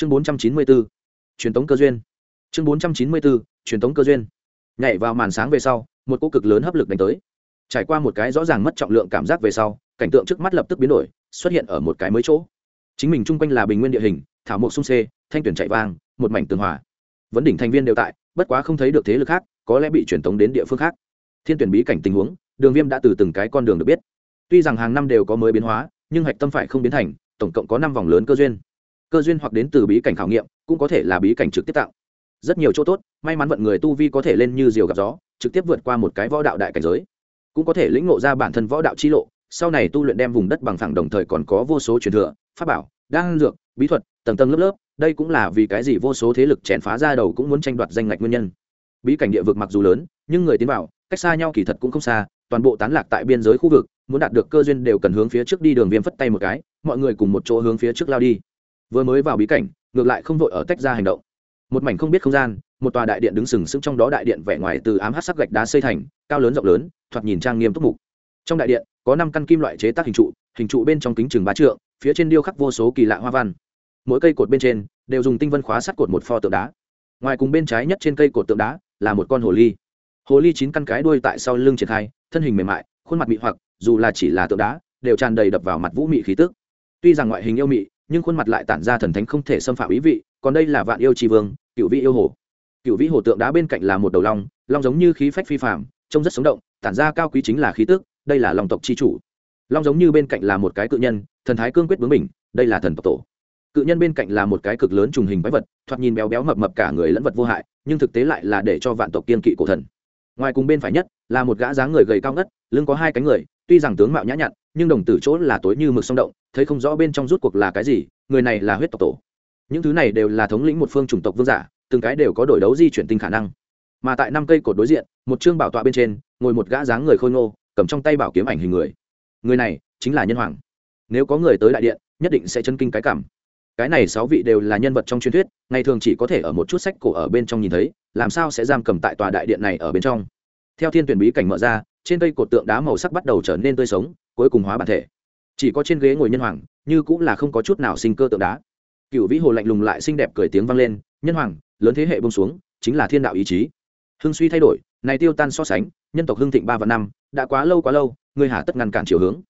chương bốn trăm chín mươi bốn truyền tống cơ duyên. Chương bốn trăm chín mươi bốn truyền tống cơ duyên. Nhảy vào màn sáng về sau, một cô cực lớn hấp lực đánh tới. Trải qua một cái rõ ràng mất trọng lượng cảm giác về sau, cảnh tượng trước mắt lập tức biến đổi, xuất hiện ở một cái mới chỗ. Chính mình chung quanh là bình nguyên địa hình, thảo mộc sung xê thanh tuyển chạy vang, một mảnh tường hòa. Vấn đỉnh thành viên đều tại, bất quá không thấy được thế lực khác, có lẽ bị truyền tống đến địa phương khác. Thiên tuyển bí cảnh tình huống, đường viêm đã từ từng cái con đường được biết. Tuy rằng hàng năm đều có mới biến hóa, nhưng hạch tâm phải không biến thành, tổng cộng có năm vòng lớn cơ duyên cơ duyên hoặc đến từ bí cảnh khảo nghiệm, cũng có thể là bí cảnh trực tiếp tạo. Rất nhiều chỗ tốt, may mắn vận người tu vi có thể lên như diều gặp gió, trực tiếp vượt qua một cái võ đạo đại cảnh giới. Cũng có thể lĩnh ngộ ra bản thân võ đạo chi lộ, sau này tu luyện đem vùng đất bằng phẳng đồng thời còn có vô số truyền thừa, pháp bảo, đan dược, bí thuật, tầng tầng lớp lớp, đây cũng là vì cái gì vô số thế lực chèn phá ra đầu cũng muốn tranh đoạt danh ngạch nguyên nhân. Bí cảnh địa vực mặc dù lớn, nhưng người tiến vào, cách xa nhau kỳ thật cũng không xa, toàn bộ tán lạc tại biên giới khu vực, muốn đạt được cơ duyên đều cần hướng phía trước đi đường viêm phất tay một cái, mọi người cùng một chỗ hướng phía trước lao đi vừa mới vào bí cảnh, ngược lại không vội ở tách ra hành động. Một mảnh không biết không gian, một tòa đại điện đứng sừng sững trong đó đại điện vẻ ngoài từ ám hát sắc gạch đá xây thành, cao lớn rộng lớn, thoạt nhìn trang nghiêm túc mục. Trong đại điện, có năm căn kim loại chế tác hình trụ hình trụ bên trong kính chừng bá trượng, phía trên điêu khắc vô số kỳ lạ hoa văn. Mỗi cây cột bên trên, đều dùng tinh vân khóa sắt cột một pho tượng đá. Ngoài cùng bên trái nhất trên cây cột tượng đá, là một con hồ ly. Hồ ly chín căn cái đuôi tại sau lưng triển khai, thân hình mềm mại, khuôn mặt mị hoặc, dù là chỉ là tượng đá, đều tràn đầy đập vào mặt vũ mị khí tức. Tuy rằng ngoại hình yêu mị nhưng khuôn mặt lại tản ra thần thánh không thể xâm phạm ý vị, còn đây là vạn yêu tri vương, cựu vị yêu hồ. Cựu vĩ hồ tượng đá bên cạnh là một đầu long long giống như khí phách phi phạm trông rất sống động, tản ra cao quý chính là khí tức, đây là long tộc c h i chủ. Long giống như bên cạnh là một cái cự nhân, thần thái cương quyết bướng mình đây là thần tộc tổ. Cự nhân bên cạnh là một cái cực lớn trùng hình quái vật, thoạt nhìn béo béo mập mập cả người lẫn vật vô hại, nhưng thực tế lại là để cho vạn tộc kiên kỵ cổ thần. Ngoài cùng bên phải nhất là một gã dáng người gầy cao ngất, lưng có hai cánh người, tuy rằng tướng mạo nhã nhặn nhưng đồng tử chỗ là tối như mực sông động, thấy không rõ bên trong rút cuộc là cái gì, người này là huyết tộc tổ. Những thứ này đều là thống lĩnh một phương chủng tộc vương giả, từng cái đều có đổi đấu di chuyển tinh khả năng. Mà tại năm cây cột đối diện, một chương bảo tọa bên trên, ngồi một gã dáng người khôi ngô, cầm trong tay bảo kiếm ảnh hình người. Người này chính là nhân hoàng. Nếu có người tới đại điện, nhất định sẽ chân kinh cái cảm. Cái này sáu vị đều là nhân vật trong truyền thuyết, ngày thường chỉ có thể ở một chút sách cổ ở bên trong nhìn thấy, làm sao sẽ giam cầm tại tòa đại điện này ở bên trong? Theo thiên tuyển bí cảnh mở ra trên cây cột tượng đá màu sắc bắt đầu trở nên tươi sống, cuối cùng hóa bản thể. Chỉ có trên ghế ngồi nhân hoàng, như cũng là không có chút nào sinh cơ tượng đá. Cựu vĩ hồ lạnh lùng lại xinh đẹp cười tiếng vang lên, nhân hoàng, lớn thế hệ bông xuống, chính là thiên đạo ý chí. Hưng suy thay đổi, này tiêu tan so sánh, nhân tộc hưng thịnh ba và năm, đã quá lâu quá lâu, người hà tất ngăn cản chiều hướng.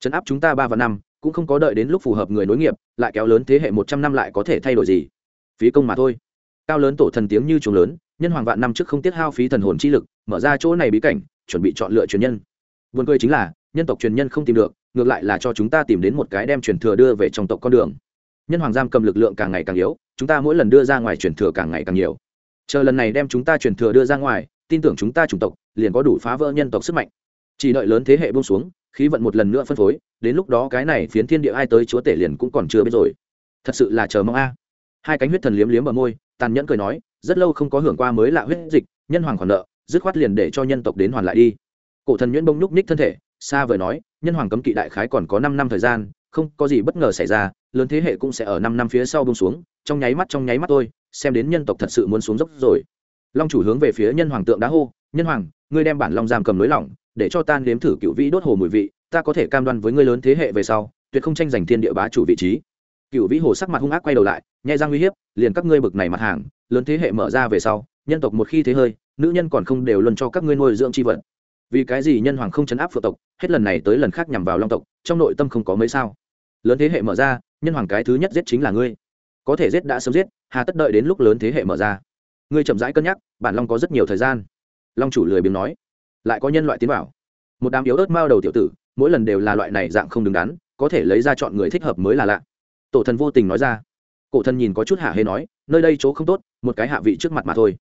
Chấn áp chúng ta ba và năm, cũng không có đợi đến lúc phù hợp người nối nghiệp, lại kéo lớn thế hệ một trăm năm lại có thể thay đổi gì? Phí công mà thôi. Cao lớn tổ thần tiếng như chuồng lớn, nhân hoàng vạn năm trước không tiết hao phí thần hồn chi lực, mở ra chỗ này bí cảnh chuẩn bị chọn lựa truyền nhân. Vườn cười chính là, nhân tộc truyền nhân không tìm được, ngược lại là cho chúng ta tìm đến một cái đem truyền thừa đưa về trong tộc con đường. Nhân hoàng giam cầm lực lượng càng ngày càng yếu, chúng ta mỗi lần đưa ra ngoài truyền thừa càng ngày càng nhiều. Chờ lần này đem chúng ta truyền thừa đưa ra ngoài, tin tưởng chúng ta chủng tộc, liền có đủ phá vỡ nhân tộc sức mạnh. Chỉ đợi lớn thế hệ buông xuống, khí vận một lần nữa phân phối, đến lúc đó cái này phiến thiên địa ai tới chúa tể liền cũng còn chưa biết rồi. Thật sự là chờ mong a. Hai cánh huyết thần liếm liếm ở môi, tàn nhẫn cười nói, rất lâu không có hưởng qua mới lạ huyết dịch, nhân hoàng còn nợ dứt khoát liền để cho nhân tộc đến hoàn lại đi. Cổ thần nhuyễn bông nhúc ních thân thể, xa vời nói, nhân hoàng cấm kỵ đại khái còn có năm năm thời gian, không có gì bất ngờ xảy ra, lớn thế hệ cũng sẽ ở năm năm phía sau bông xuống, trong nháy mắt, trong nháy mắt tôi xem đến nhân tộc thật sự muốn xuống dốc rồi. Long chủ hướng về phía nhân hoàng tượng đá hô, nhân hoàng, ngươi đem bản long giam cầm lưới lỏng, để cho tan đếm thử cựu vĩ đốt hồ mùi vị, ta có thể cam đoan với ngươi lớn thế hệ về sau, tuyệt không tranh giành thiên địa bá chủ vị trí. Cựu vĩ hồ sắc mặt hung ác quay đầu lại, nhai răng uy hiếp, liền các ngươi bực này mặt hàng, lớn thế hệ mở ra về sau, nhân tộc một khi thế hơi nữ nhân còn không đều luôn cho các ngươi nuôi dưỡng c h i vật. Vì cái gì nhân hoàng không chấn áp phượng tộc, hết lần này tới lần khác nhằm vào long tộc, trong nội tâm không có mấy sao. Lớn thế hệ mở ra, nhân hoàng cái thứ nhất giết chính là ngươi. Có thể giết đã sớm giết, hà tất đợi đến lúc lớn thế hệ mở ra. Ngươi chậm rãi cân nhắc, bản long có rất nhiều thời gian. Long chủ lười biếng nói. Lại có nhân loại tiến vào. Một đám yếu ớt mao đầu tiểu tử, mỗi lần đều là loại này dạng không đứng đắn, có thể lấy ra chọn người thích hợp mới là lạ. Tổ thần vô tình nói ra. Cổ thần nhìn có chút hạ hê nói, nơi đây chỗ không tốt, một cái hạ vị trước mặt mà thôi.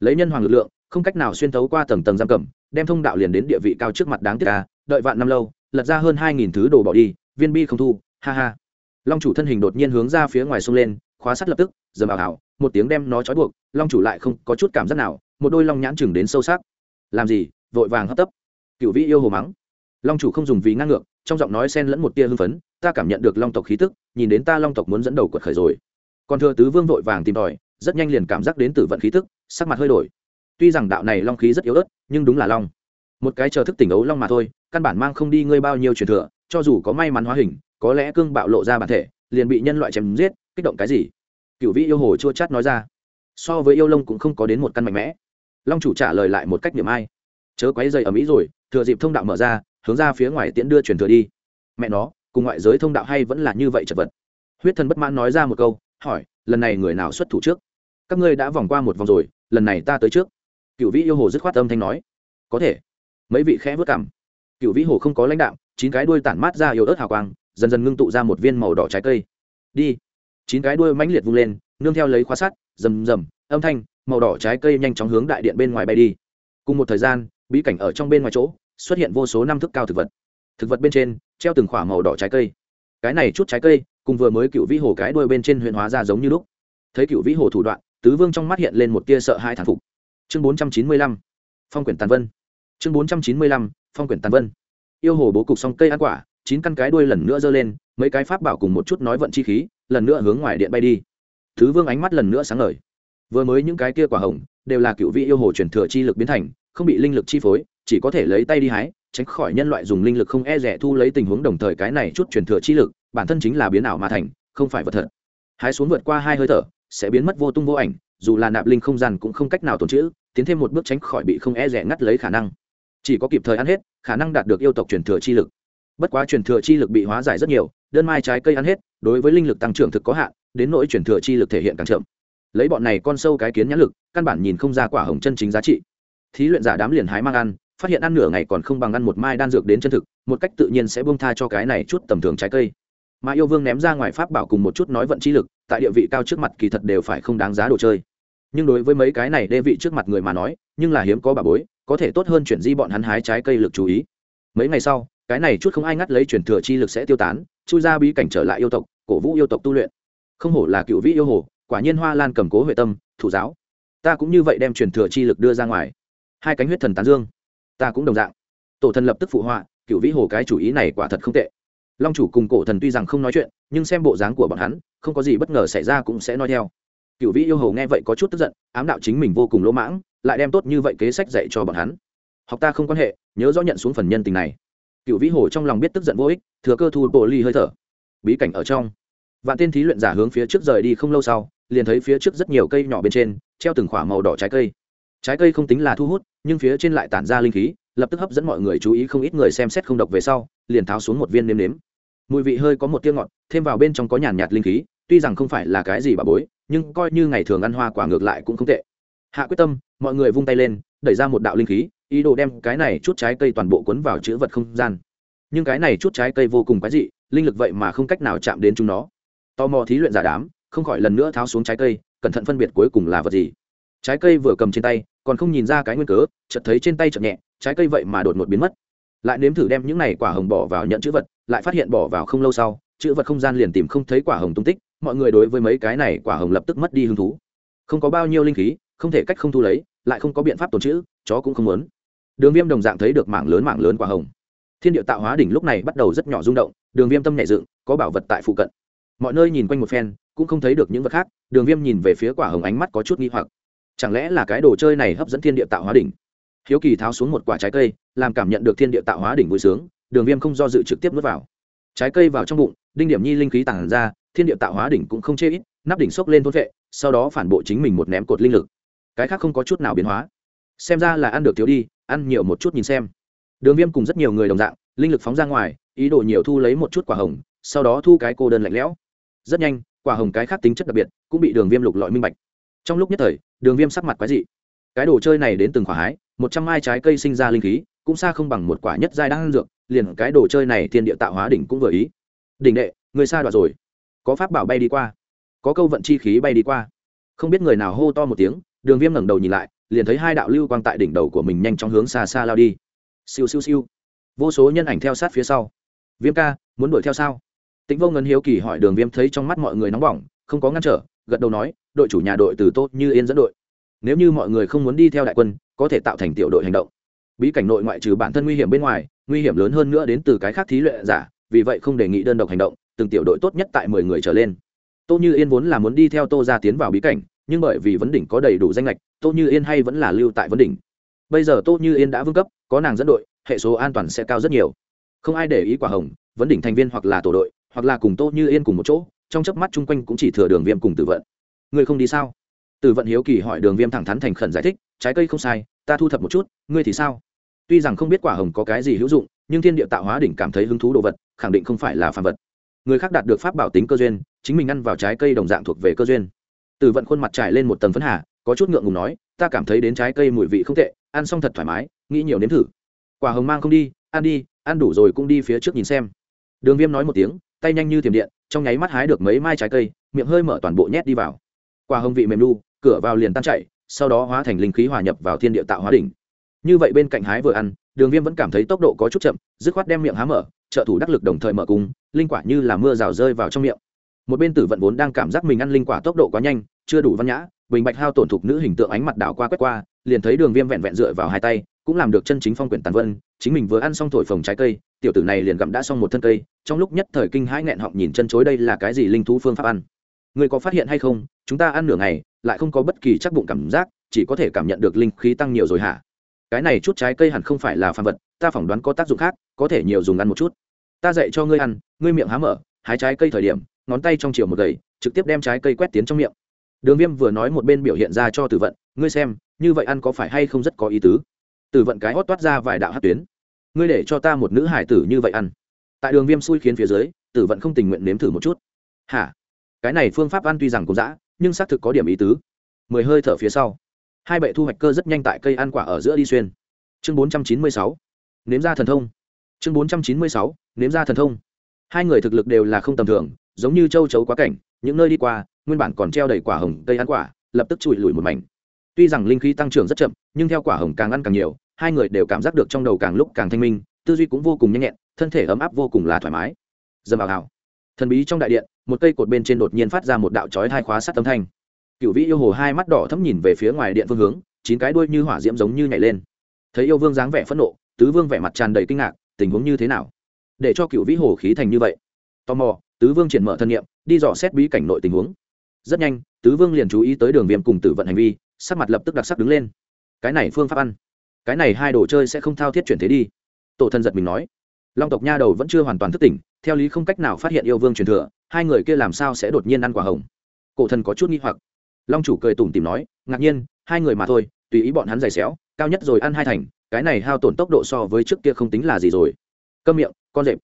Lấy nhân hoàng lực lượng không cách nào xuyên thấu qua tầng tầng giam cầm, đem thông đạo liền đến địa vị cao trước mặt đáng tiếc à? đợi vạn năm lâu, lật ra hơn hai nghìn thứ đồ bỏ đi, viên bi không thu, ha ha. Long chủ thân hình đột nhiên hướng ra phía ngoài sông lên, khóa sắt lập tức, dầm ảo ảo một tiếng đem nó trói buộc, long chủ lại không có chút cảm giác nào, một đôi long nhãn chừng đến sâu sắc. Làm gì, vội vàng hấp tấp. Cựu vĩ yêu hồ mắng. Long chủ không dùng vì ngang ngược, trong giọng nói xen lẫn một tia hưng phấn, ta cảm nhận được long tộc khí tức, nhìn đến ta long tộc muốn dẫn đầu quật khởi rồi. Còn thừa tứ vương vội vàng tìm tòi, rất nhanh liền cảm giác đến tử vận khí tức, sắc mặt hơi đổi tuy rằng đạo này long khí rất yếu ớt, nhưng đúng là long. Một cái chờ thức tỉnh ấu long mà thôi, căn bản mang không đi ngươi bao nhiêu truyền thừa, cho dù có may mắn hóa hình, có lẽ cương bạo lộ ra bản thể, liền bị nhân loại chém giết, kích động cái gì? Cựu vĩ yêu hồ chua chát nói ra. So với yêu lông cũng không có đến một căn mạnh mẽ. Long chủ trả lời lại một cách niệm ai. Chớ quấy dày ở mỹ rồi, thừa dịp thông đạo mở ra, hướng ra phía ngoài tiễn đưa truyền thừa đi. Mẹ nó, cùng ngoại giới thông đạo hay vẫn là như vậy chật vật. Huyết thần bất mãn nói ra một câu, hỏi, lần này người nào xuất thủ trước? Các ngươi đã vòng qua một vòng rồi, lần này ta tới trước cựu vĩ yêu hồ dứt khoát âm thanh nói, có thể. Mấy vị khẽ vớt cảm. Cựu vĩ hồ không có lãnh đạo, chín cái đuôi tản mát ra yếu ớt hào quang, dần dần ngưng tụ ra một viên màu đỏ trái cây. Đi. Chín cái đuôi mãnh liệt vung lên, nương theo lấy khóa sắt, rầm rầm, âm thanh, màu đỏ trái cây nhanh chóng hướng đại điện bên ngoài bay đi. Cùng một thời gian, bí cảnh ở trong bên ngoài chỗ, xuất hiện vô số năm thức cao thực vật. Thực vật bên trên, treo từng khoả màu đỏ trái cây. Cái này chút trái cây, cùng vừa mới cựu vĩ hồ cái đuôi bên trên huyện hóa ra giống như lúc. Thấy cựu vĩ hồ thủ đoạn, tứ vương trong mắt hiện lên một tia sợ hai thản phục chương bốn trăm chín mươi lăm, phong quyển tàn vân. Chương bốn trăm chín mươi lăm, phong quyển tàn vân. Yêu hồ bố cục xong cây ăn quả, chín căn cái đuôi lần nữa giơ lên, mấy cái pháp bảo cùng một chút nói vận chi khí, lần nữa hướng ngoài điện bay đi. Thứ vương ánh mắt lần nữa sáng ngời. Vừa mới những cái kia quả hồng, đều là cựu vị yêu hồ truyền thừa chi lực biến thành, không bị linh lực chi phối, chỉ có thể lấy tay đi hái, tránh khỏi nhân loại dùng linh lực không e rẻ thu lấy tình huống đồng thời cái này chút truyền thừa chi lực, bản thân chính là biến ảo mà thành, không phải vật thật. Hái xuống vượt qua hai hơi thở, sẽ biến mất vô tung vô ảnh dù là nạp linh không gian cũng không cách nào tồn trữ, tiến thêm một bước tránh khỏi bị không e rẻ ngắt lấy khả năng. Chỉ có kịp thời ăn hết, khả năng đạt được yêu tộc truyền thừa chi lực. Bất quá truyền thừa chi lực bị hóa giải rất nhiều, đơn mai trái cây ăn hết, đối với linh lực tăng trưởng thực có hạn, đến nỗi truyền thừa chi lực thể hiện càng chậm. Lấy bọn này con sâu cái kiến nhãn lực, căn bản nhìn không ra quả hồng chân chính giá trị. Thí luyện giả đám liền hái mang ăn, phát hiện ăn nửa ngày còn không bằng ăn một mai đan dược đến chân thực, một cách tự nhiên sẽ buông tha cho cái này chút tầm thường trái cây mà yêu vương ném ra ngoài pháp bảo cùng một chút nói vận chi lực, tại địa vị cao trước mặt kỳ thật đều phải không đáng giá đồ chơi. Nhưng đối với mấy cái này đê vị trước mặt người mà nói, nhưng là hiếm có bà bối, có thể tốt hơn chuyển di bọn hắn hái trái cây lực chú ý. Mấy ngày sau, cái này chút không ai ngắt lấy chuyển thừa chi lực sẽ tiêu tán, chui ra bí cảnh trở lại yêu tộc, cổ vũ yêu tộc tu luyện. Không hổ là cựu vĩ yêu hồ, quả nhiên hoa lan cầm cố huệ tâm, thủ giáo. Ta cũng như vậy đem truyền thừa chi lực đưa ra ngoài. Hai cánh huyết thần tán dương. Ta cũng đồng dạng. Tổ thần lập tức phụ họa, cựu vĩ hồ cái chủ ý này quả thật không tệ long chủ cùng cổ thần tuy rằng không nói chuyện, nhưng xem bộ dáng của bọn hắn, không có gì bất ngờ xảy ra cũng sẽ nói theo. Cựu vĩ yêu hồ nghe vậy có chút tức giận, ám đạo chính mình vô cùng lỗ mãng, lại đem tốt như vậy kế sách dạy cho bọn hắn. Học ta không quan hệ, nhớ rõ nhận xuống phần nhân tình này. Cựu vĩ hồ trong lòng biết tức giận vô ích, thừa cơ thu bộ ly hơi thở. Bí cảnh ở trong. Vạn tiên thí luyện giả hướng phía trước rời đi không lâu sau, liền thấy phía trước rất nhiều cây nhỏ bên trên, treo từng khoả màu đỏ trái cây. Trái cây không tính là thu hút, nhưng phía trên lại tản ra linh khí, lập tức hấp dẫn mọi người chú ý không ít người xem xét không độc về sau, liền tháo xuống một viên nêm nếm mùi vị hơi có một tiếng ngọt, thêm vào bên trong có nhàn nhạt linh khí, tuy rằng không phải là cái gì bà bối, nhưng coi như ngày thường ăn hoa quả ngược lại cũng không tệ. Hạ quyết tâm, mọi người vung tay lên, đẩy ra một đạo linh khí, ý đồ đem cái này chút trái cây toàn bộ cuốn vào chữ vật không gian. Nhưng cái này chút trái cây vô cùng quái dị, linh lực vậy mà không cách nào chạm đến chúng nó. Tò mò thí luyện giả đám, không khỏi lần nữa tháo xuống trái cây, cẩn thận phân biệt cuối cùng là vật gì. Trái cây vừa cầm trên tay, còn không nhìn ra cái nguyên cớ, chợt thấy trên tay chợt nhẹ, trái cây vậy mà đột ngột biến mất lại nếm thử đem những này quả hồng bỏ vào nhận chữ vật, lại phát hiện bỏ vào không lâu sau, chữ vật không gian liền tìm không thấy quả hồng tung tích, mọi người đối với mấy cái này quả hồng lập tức mất đi hứng thú. Không có bao nhiêu linh khí, không thể cách không thu lấy, lại không có biện pháp tồn chữ chó cũng không muốn. Đường viêm đồng dạng thấy được mảng lớn mảng lớn quả hồng. Thiên địa tạo hóa đỉnh lúc này bắt đầu rất nhỏ rung động, đường viêm tâm nhẹ dựng, có bảo vật tại phụ cận. Mọi nơi nhìn quanh một phen, cũng không thấy được những vật khác, đường viêm nhìn về phía quả hồng ánh mắt có chút nghi hoặc. Chẳng lẽ là cái đồ chơi này hấp dẫn thiên địa tạo hóa đỉnh? Hiếu kỳ tháo xuống một quả trái cây, làm cảm nhận được thiên địa tạo hóa đỉnh vui sướng, đường viêm không do dự trực tiếp nuốt vào. Trái cây vào trong bụng, đinh điểm nhi linh khí tản ra, thiên địa tạo hóa đỉnh cũng không chê ít, nắp đỉnh xốc lên thôn vệ, sau đó phản bộ chính mình một ném cột linh lực. Cái khác không có chút nào biến hóa. Xem ra là ăn được thiếu đi, ăn nhiều một chút nhìn xem. Đường viêm cùng rất nhiều người đồng dạng, linh lực phóng ra ngoài, ý đồ nhiều thu lấy một chút quả hồng, sau đó thu cái cô đơn lạnh lẽo. Rất nhanh, quả hồng cái khác tính chất đặc biệt, cũng bị đường viêm lục lọi minh bạch. Trong lúc nhất thời, đường viêm sắc mặt quái dị cái đồ chơi này đến từng quả hái, một trăm mai trái cây sinh ra linh khí, cũng xa không bằng một quả nhất giai đang dược, liền cái đồ chơi này thiên địa tạo hóa đỉnh cũng vừa ý. Đỉnh đệ, người xa đoạt rồi. Có pháp bảo bay đi qua, có câu vận chi khí bay đi qua. Không biết người nào hô to một tiếng, đường viêm ngẩng đầu nhìn lại, liền thấy hai đạo lưu quang tại đỉnh đầu của mình nhanh chóng hướng xa xa lao đi. Siêu siêu siêu. Vô số nhân ảnh theo sát phía sau. Viêm ca, muốn đuổi theo sao? Tĩnh vô ngân hiếu kỳ hỏi đường viêm thấy trong mắt mọi người nóng bỏng, không có ngăn trở, gật đầu nói, đội chủ nhà đội từ tốt như yên dẫn đội nếu như mọi người không muốn đi theo đại quân, có thể tạo thành tiểu đội hành động. Bí cảnh nội ngoại trừ bản thân nguy hiểm bên ngoài, nguy hiểm lớn hơn nữa đến từ cái khác thí luyện giả, vì vậy không đề nghị đơn độc hành động, từng tiểu đội tốt nhất tại mười người trở lên. Tô như yên vốn là muốn đi theo tô ra tiến vào bí cảnh, nhưng bởi vì vấn đỉnh có đầy đủ danh lệch tô như yên hay vẫn là lưu tại vấn đỉnh. Bây giờ tô như yên đã vương cấp, có nàng dẫn đội, hệ số an toàn sẽ cao rất nhiều. Không ai để ý quả hồng, vấn đỉnh thành viên hoặc là tổ đội, hoặc là cùng tô như yên cùng một chỗ, trong chớp mắt chung quanh cũng chỉ thừa đường viêm cùng tự vận. Người không đi sao? Tử vận hiếu kỳ hỏi đường viêm thẳng thắn thành khẩn giải thích, trái cây không sai, ta thu thập một chút, ngươi thì sao? Tuy rằng không biết quả hồng có cái gì hữu dụng, nhưng thiên địa tạo hóa đỉnh cảm thấy hứng thú đồ vật, khẳng định không phải là phàm vật. Người khác đạt được pháp bảo tính cơ duyên, chính mình ăn vào trái cây đồng dạng thuộc về cơ duyên. Tử vận khuôn mặt trải lên một tầng phấn hà, có chút ngượng ngùng nói, ta cảm thấy đến trái cây mùi vị không tệ, ăn xong thật thoải mái, nghĩ nhiều nếm thử. Quả hồng mang không đi, ăn đi, ăn đủ rồi cũng đi phía trước nhìn xem. Đường viêm nói một tiếng, tay nhanh như thiểm điện, trong nháy mắt hái được mấy mai trái cây, miệng hơi mở toàn bộ nhét đi vào. Quả hồng vị mềm lu cửa vào liền tan chạy sau đó hóa thành linh khí hòa nhập vào thiên địa tạo hóa đỉnh. Như vậy bên cạnh hái vừa ăn, đường viêm vẫn cảm thấy tốc độ có chút chậm, dứt khoát đem miệng há mở, trợ thủ đắc lực đồng thời mở cung, linh quả như là mưa rào rơi vào trong miệng. Một bên tử vận vốn đang cảm giác mình ăn linh quả tốc độ quá nhanh, chưa đủ văn nhã, bình bạch hao tổn thục nữ hình tượng ánh mặt đảo qua quét qua, liền thấy đường viêm vẹn vẹn dựa vào hai tay, cũng làm được chân chính phong quyển tàn vân, chính mình vừa ăn xong thổi phồng trái cây, tiểu tử này liền gặm đã xong một thân cây, trong lúc nhất thời kinh hãi nghẹn họng nhìn chân chối đây là cái gì linh thú phương pháp ăn. Người có phát hiện hay không? Chúng ta ăn nửa ngày lại không có bất kỳ chắc bụng cảm giác, chỉ có thể cảm nhận được linh khí tăng nhiều rồi hả? Cái này chút trái cây hẳn không phải là phàm vật, ta phỏng đoán có tác dụng khác, có thể nhiều dùng ăn một chút. Ta dạy cho ngươi ăn, ngươi miệng há mở, hái trái cây thời điểm, ngón tay trong chiều một gầy, trực tiếp đem trái cây quét tiến trong miệng. Đường viêm vừa nói một bên biểu hiện ra cho tử vận, ngươi xem, như vậy ăn có phải hay không rất có ý tứ? Tử vận cái hót toát ra vài đạo hát tuyến. Ngươi để cho ta một nữ hải tử như vậy ăn. Tại đường viêm xui khiến phía dưới, tử vận không tình nguyện nếm thử một chút. Hả? Cái này phương pháp ăn tuy rằng cũng dã nhưng xác thực có điểm ý tứ. Mười hơi thở phía sau, hai bệ thu hoạch cơ rất nhanh tại cây ăn quả ở giữa đi xuyên. Chương bốn trăm chín mươi sáu, nếm ra thần thông. Chương bốn trăm chín mươi sáu, nếm ra thần thông. Hai người thực lực đều là không tầm thường, giống như châu chấu quá cảnh, những nơi đi qua, nguyên bản còn treo đầy quả hồng cây ăn quả, lập tức trụi lùi một mảnh. Tuy rằng linh khí tăng trưởng rất chậm, nhưng theo quả hồng càng ăn càng nhiều, hai người đều cảm giác được trong đầu càng lúc càng thanh minh, tư duy cũng vô cùng nhanh nhẹn, thân thể ấm áp vô cùng là thoải mái. Dầm vào hào thần bí trong đại điện, một cây cột bên trên đột nhiên phát ra một đạo chói hai khóa sắt tấm thanh. Cựu vĩ yêu hồ hai mắt đỏ thấm nhìn về phía ngoài điện phương hướng, chín cái đuôi như hỏa diễm giống như nhảy lên. Thấy yêu vương dáng vẻ phẫn nộ, tứ vương vẻ mặt tràn đầy kinh ngạc, tình huống như thế nào? Để cho cựu vĩ hồ khí thành như vậy. Tò mò, tứ vương triển mở thân nhiệm đi dò xét bí cảnh nội tình huống. Rất nhanh, tứ vương liền chú ý tới đường viêm cùng tử vận hành vi, sắc mặt lập tức đặc sắc đứng lên. Cái này phương pháp ăn. Cái này hai đồ chơi sẽ không thao thiết chuyển thế đi. Tổ thân giật mình nói long tộc nha đầu vẫn chưa hoàn toàn thức tỉnh, theo lý không cách nào phát hiện yêu vương truyền thừa, hai người kia làm sao sẽ đột nhiên ăn quả hồng? Cổ thần có chút nghi hoặc. Long chủ cười tủm tìm nói, ngạc nhiên, hai người mà thôi, tùy ý bọn hắn giày xéo, cao nhất rồi ăn hai thành, cái này hao tổn tốc độ so với trước kia không tính là gì rồi. Cơm miệng, con rệp.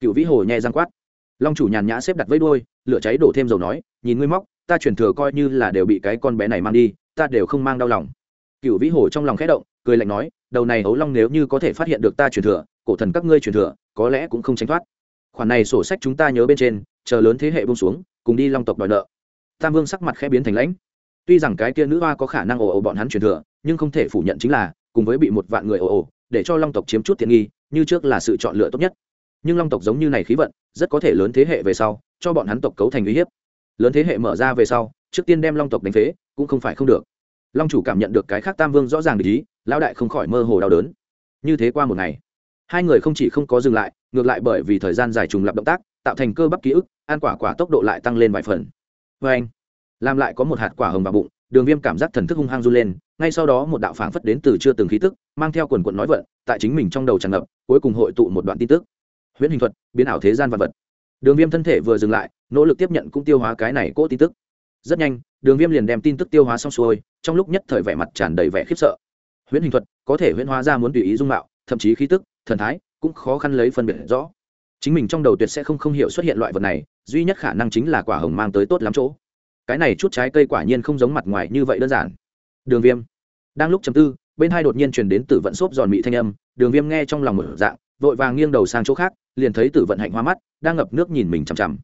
Cựu vĩ hồ nhẹ răng quát. Long chủ nhàn nhã xếp đặt với đôi lửa cháy đổ thêm dầu nói, nhìn ngươi móc, ta truyền thừa coi như là đều bị cái con bé này mang đi, ta đều không mang đau lòng. Cựu vĩ hồ trong lòng khẽ động, cười lạnh nói, đầu này ấu long nếu như có thể phát hiện được ta truyền thừa, cổ thần các ngươi truyền thừa có lẽ cũng không tránh thoát. Khoản này sổ sách chúng ta nhớ bên trên, chờ lớn thế hệ bông xuống, cùng đi long tộc đòi nợ. Tam vương sắc mặt khẽ biến thành lãnh. Tuy rằng cái kia nữ hoa có khả năng ồ ồ bọn hắn truyền thừa, nhưng không thể phủ nhận chính là, cùng với bị một vạn người ồ ồ, để cho long tộc chiếm chút tiện nghi, như trước là sự chọn lựa tốt nhất. Nhưng long tộc giống như này khí vận, rất có thể lớn thế hệ về sau, cho bọn hắn tộc cấu thành uy hiếp. Lớn thế hệ mở ra về sau, trước tiên đem long tộc đánh phế, cũng không phải không được. Long chủ cảm nhận được cái khác tam vương rõ ràng để ý, lão đại không khỏi mơ hồ đau đớn. Như thế qua một ngày hai người không chỉ không có dừng lại, ngược lại bởi vì thời gian dài trùng lập động tác, tạo thành cơ bắp ký ức, ăn quả quả tốc độ lại tăng lên vài phần. Vê anh, làm lại có một hạt quả hồng vào bụng, đường viêm cảm giác thần thức hung hăng run lên, ngay sau đó một đạo phảng phất đến từ chưa từng khí tức, mang theo quần quận nói vận, tại chính mình trong đầu tràn ngập, cuối cùng hội tụ một đoạn tin tức. Huyễn hình thuật, biến ảo thế gian vật vật. Đường viêm thân thể vừa dừng lại, nỗ lực tiếp nhận cũng tiêu hóa cái này cỗ tin tức. Rất nhanh, đường viêm liền đem tin tức tiêu hóa xong xuôi, trong lúc nhất thời vẻ mặt tràn đầy vẻ khiếp sợ. Huyễn hình thuật, có thể huyễn hóa ra muốn tùy ý dung mạo, thậm chí khí tức thần thái cũng khó khăn lấy phân biệt rõ. Chính mình trong đầu tuyệt sẽ không không hiểu xuất hiện loại vật này, duy nhất khả năng chính là quả hồng mang tới tốt lắm chỗ. Cái này chút trái cây quả nhiên không giống mặt ngoài như vậy đơn giản. Đường viêm. Đang lúc chầm tư, bên hai đột nhiên truyền đến tử vận xốp giòn mị thanh âm, đường viêm nghe trong lòng một dạng, vội vàng nghiêng đầu sang chỗ khác, liền thấy tử vận hạnh hoa mắt, đang ngập nước nhìn mình chằm chằm.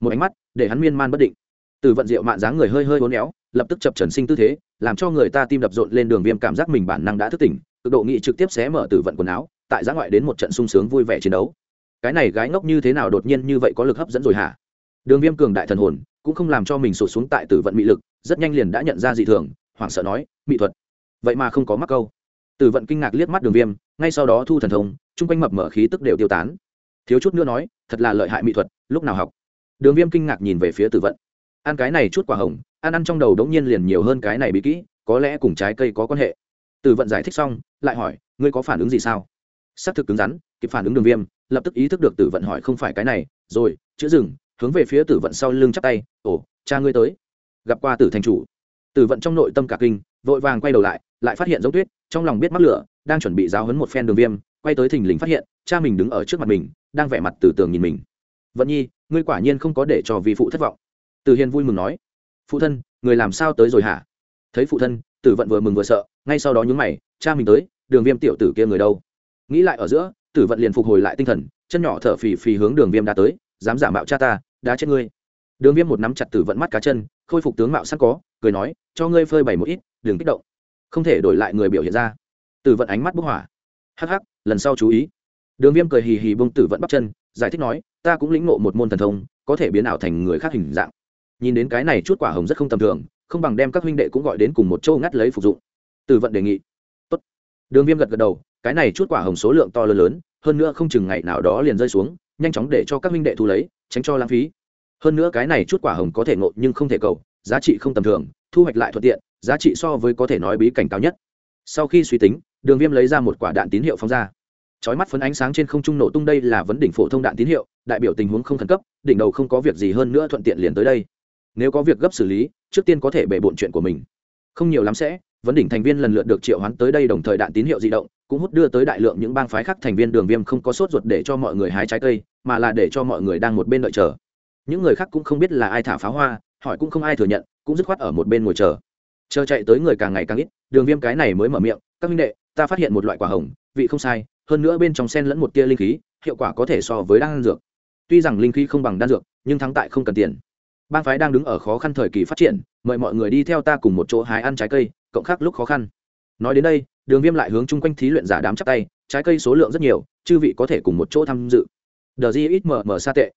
Một ánh mắt để hắn miên man bất định. Tử vận rượu mạn dáng người hơi hơi uốn éo, lập tức chập trần sinh tư thế, làm cho người ta tim đập rộn lên đường viêm cảm giác mình bản năng đã thức tỉnh, cực độ nghị trực tiếp xé mở tử vận quần áo tại giã ngoại đến một trận sung sướng vui vẻ chiến đấu. Cái này gái ngốc như thế nào đột nhiên như vậy có lực hấp dẫn rồi hả? Đường viêm cường đại thần hồn, cũng không làm cho mình sụt xuống tại tử vận mị lực, rất nhanh liền đã nhận ra dị thường, hoảng sợ nói mỹ thuật. Vậy mà không có mắc câu. Tử vận kinh ngạc liếc mắt đường viêm, ngay sau đó thu thần thông, chung quanh mập mở khí tức đều tiêu tán. Thiếu chút nữa nói, thật là lợi hại mỹ thuật, lúc nào học? Đường viêm kinh ngạc nhìn về phía tử vận. Ăn cái này chút quả hồng, ăn ăn trong đầu đống nhiên liền nhiều hơn cái này bị kỹ, có lẽ cùng trái cây có quan hệ. Tử vận giải thích xong, lại hỏi, ngươi có phản ứng gì sao? Xác thực cứng rắn, kịp phản ứng đường viêm, lập tức ý thức được tử vận hỏi không phải cái này, rồi, chữ rừng hướng về phía tử vận sau lưng chắp tay, ồ, cha ngươi tới. Gặp qua tử thành chủ. Tử vận trong nội tâm cả kinh, vội vàng quay đầu lại lại phát hiện giống tuyết, trong lòng biết mắc lửa, đang chuẩn bị giáo hấn một phen đường viêm, quay tới thình lình phát hiện, cha mình đứng ở trước mặt mình, đang vẻ mặt từ tường nhìn mình. Vận nhi, ngươi quả nhiên không có để cho vị phụ thất vọng. Từ hiền vui mừng nói. Phụ thân, người làm sao tới rồi hả? Thấy phụ thân, tử vận vừa mừng vừa sợ, ngay sau đó nhúng mày, cha mình tới, đường viêm tiểu tử kia người đâu? Nghĩ lại ở giữa, tử vận liền phục hồi lại tinh thần, chân nhỏ thở phì phì hướng đường viêm đã tới, dám giả mạo cha ta đã chết ngươi. Đường viêm một nắm chặt tử vận mắt cá chân, khôi phục tướng mạo sẵn có, cười nói, cho ngươi phơi bày một ít, đừng kích động. Không thể đổi lại người biểu hiện ra. Tử vận ánh mắt bức hỏa. Hắc hắc, lần sau chú ý. Đường viêm cười hì hì bông tử vận bắp chân, giải thích nói, ta cũng lĩnh ngộ một môn thần thông, có thể biến ảo thành người khác hình dạng. Nhìn đến cái này chút quả hồng rất không tầm thường, không bằng đem các huynh đệ cũng gọi đến cùng một châu ngắt lấy phục dụng. Tử vận đề nghị. Tốt. đường viêm gật gật đầu cái này chút quả hồng số lượng to lớn lớn, hơn nữa không chừng ngày nào đó liền rơi xuống, nhanh chóng để cho các minh đệ thu lấy, tránh cho lãng phí. Hơn nữa cái này chút quả hồng có thể ngộ nhưng không thể cầu, giá trị không tầm thường, thu hoạch lại thuận tiện, giá trị so với có thể nói bí cảnh cao nhất. Sau khi suy tính, đường viêm lấy ra một quả đạn tín hiệu phóng ra. Chói mắt phấn ánh sáng trên không trung nổ tung đây là vấn đỉnh phổ thông đạn tín hiệu, đại biểu tình huống không khẩn cấp, đỉnh đầu không có việc gì hơn nữa thuận tiện liền tới đây. Nếu có việc gấp xử lý, trước tiên có thể bể bộn chuyện của mình. Không nhiều lắm sẽ, vấn đỉnh thành viên lần lượt được triệu hoán tới đây đồng thời đạn tín hiệu di động cũng hút đưa tới đại lượng những bang phái khác thành viên đường viêm không có sốt ruột để cho mọi người hái trái cây, mà là để cho mọi người đang một bên đợi chờ. Những người khác cũng không biết là ai thả pháo hoa, hỏi cũng không ai thừa nhận, cũng dứt khoát ở một bên ngồi chờ. Chờ chạy tới người càng ngày càng ít, đường viêm cái này mới mở miệng, các minh đệ, ta phát hiện một loại quả hồng, vị không sai, hơn nữa bên trong sen lẫn một tia linh khí, hiệu quả có thể so với đan dược. Tuy rằng linh khí không bằng đan dược, nhưng thắng tại không cần tiền. Bang phái đang đứng ở khó khăn thời kỳ phát triển, mời mọi người đi theo ta cùng một chỗ hái ăn trái cây, cộng khác lúc khó khăn nói đến đây, đường viêm lại hướng chung quanh thí luyện giả đám chắc tay, trái cây số lượng rất nhiều, chư vị có thể cùng một chỗ tham dự. Đờ di ít mờ mờ xa tệ.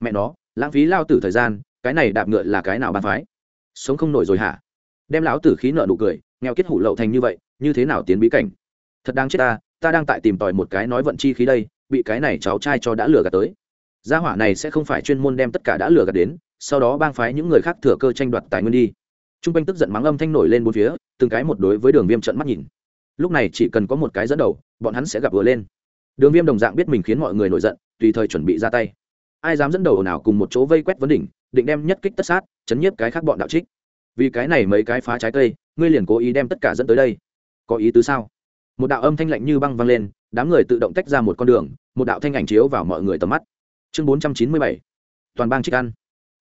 Mẹ nó, lãng phí lao tử thời gian, cái này đạp ngựa là cái nào bang phái? Sống không nổi rồi hả? Đem lão tử khí nợ nụ cười, nghèo kết hủ lậu thành như vậy, như thế nào tiến bí cảnh? Thật đáng chết ta ta đang tại tìm tòi một cái nói vận chi khí đây, bị cái này cháu trai cho đã lừa gạt tới. Gia hỏa này sẽ không phải chuyên môn đem tất cả đã lừa gạt đến, sau đó bang phái những người khác thừa cơ tranh đoạt tài nguyên đi t r u n g quanh tức giận mắng âm thanh nổi lên bốn phía, từng cái một đối với đường viêm trận mắt nhìn. Lúc này chỉ cần có một cái dẫn đầu, bọn hắn sẽ gặp vừa lên. Đường viêm đồng dạng biết mình khiến mọi người nổi giận, tùy thời chuẩn bị ra tay. Ai dám dẫn đầu nào cùng một chỗ vây quét vấn đỉnh, định đem nhất kích tất sát, chấn nhiếp cái khác bọn đạo trích. Vì cái này mấy cái phá trái cây, ngươi liền cố ý đem tất cả dẫn tới đây. Có ý tứ sao? Một đạo âm thanh lạnh như băng vang lên, đám người tự động tách ra một con đường, một đạo thanh ảnh chiếu vào mọi người tầm mắt. Chương bốn trăm chín mươi bảy, toàn bang trích ăn.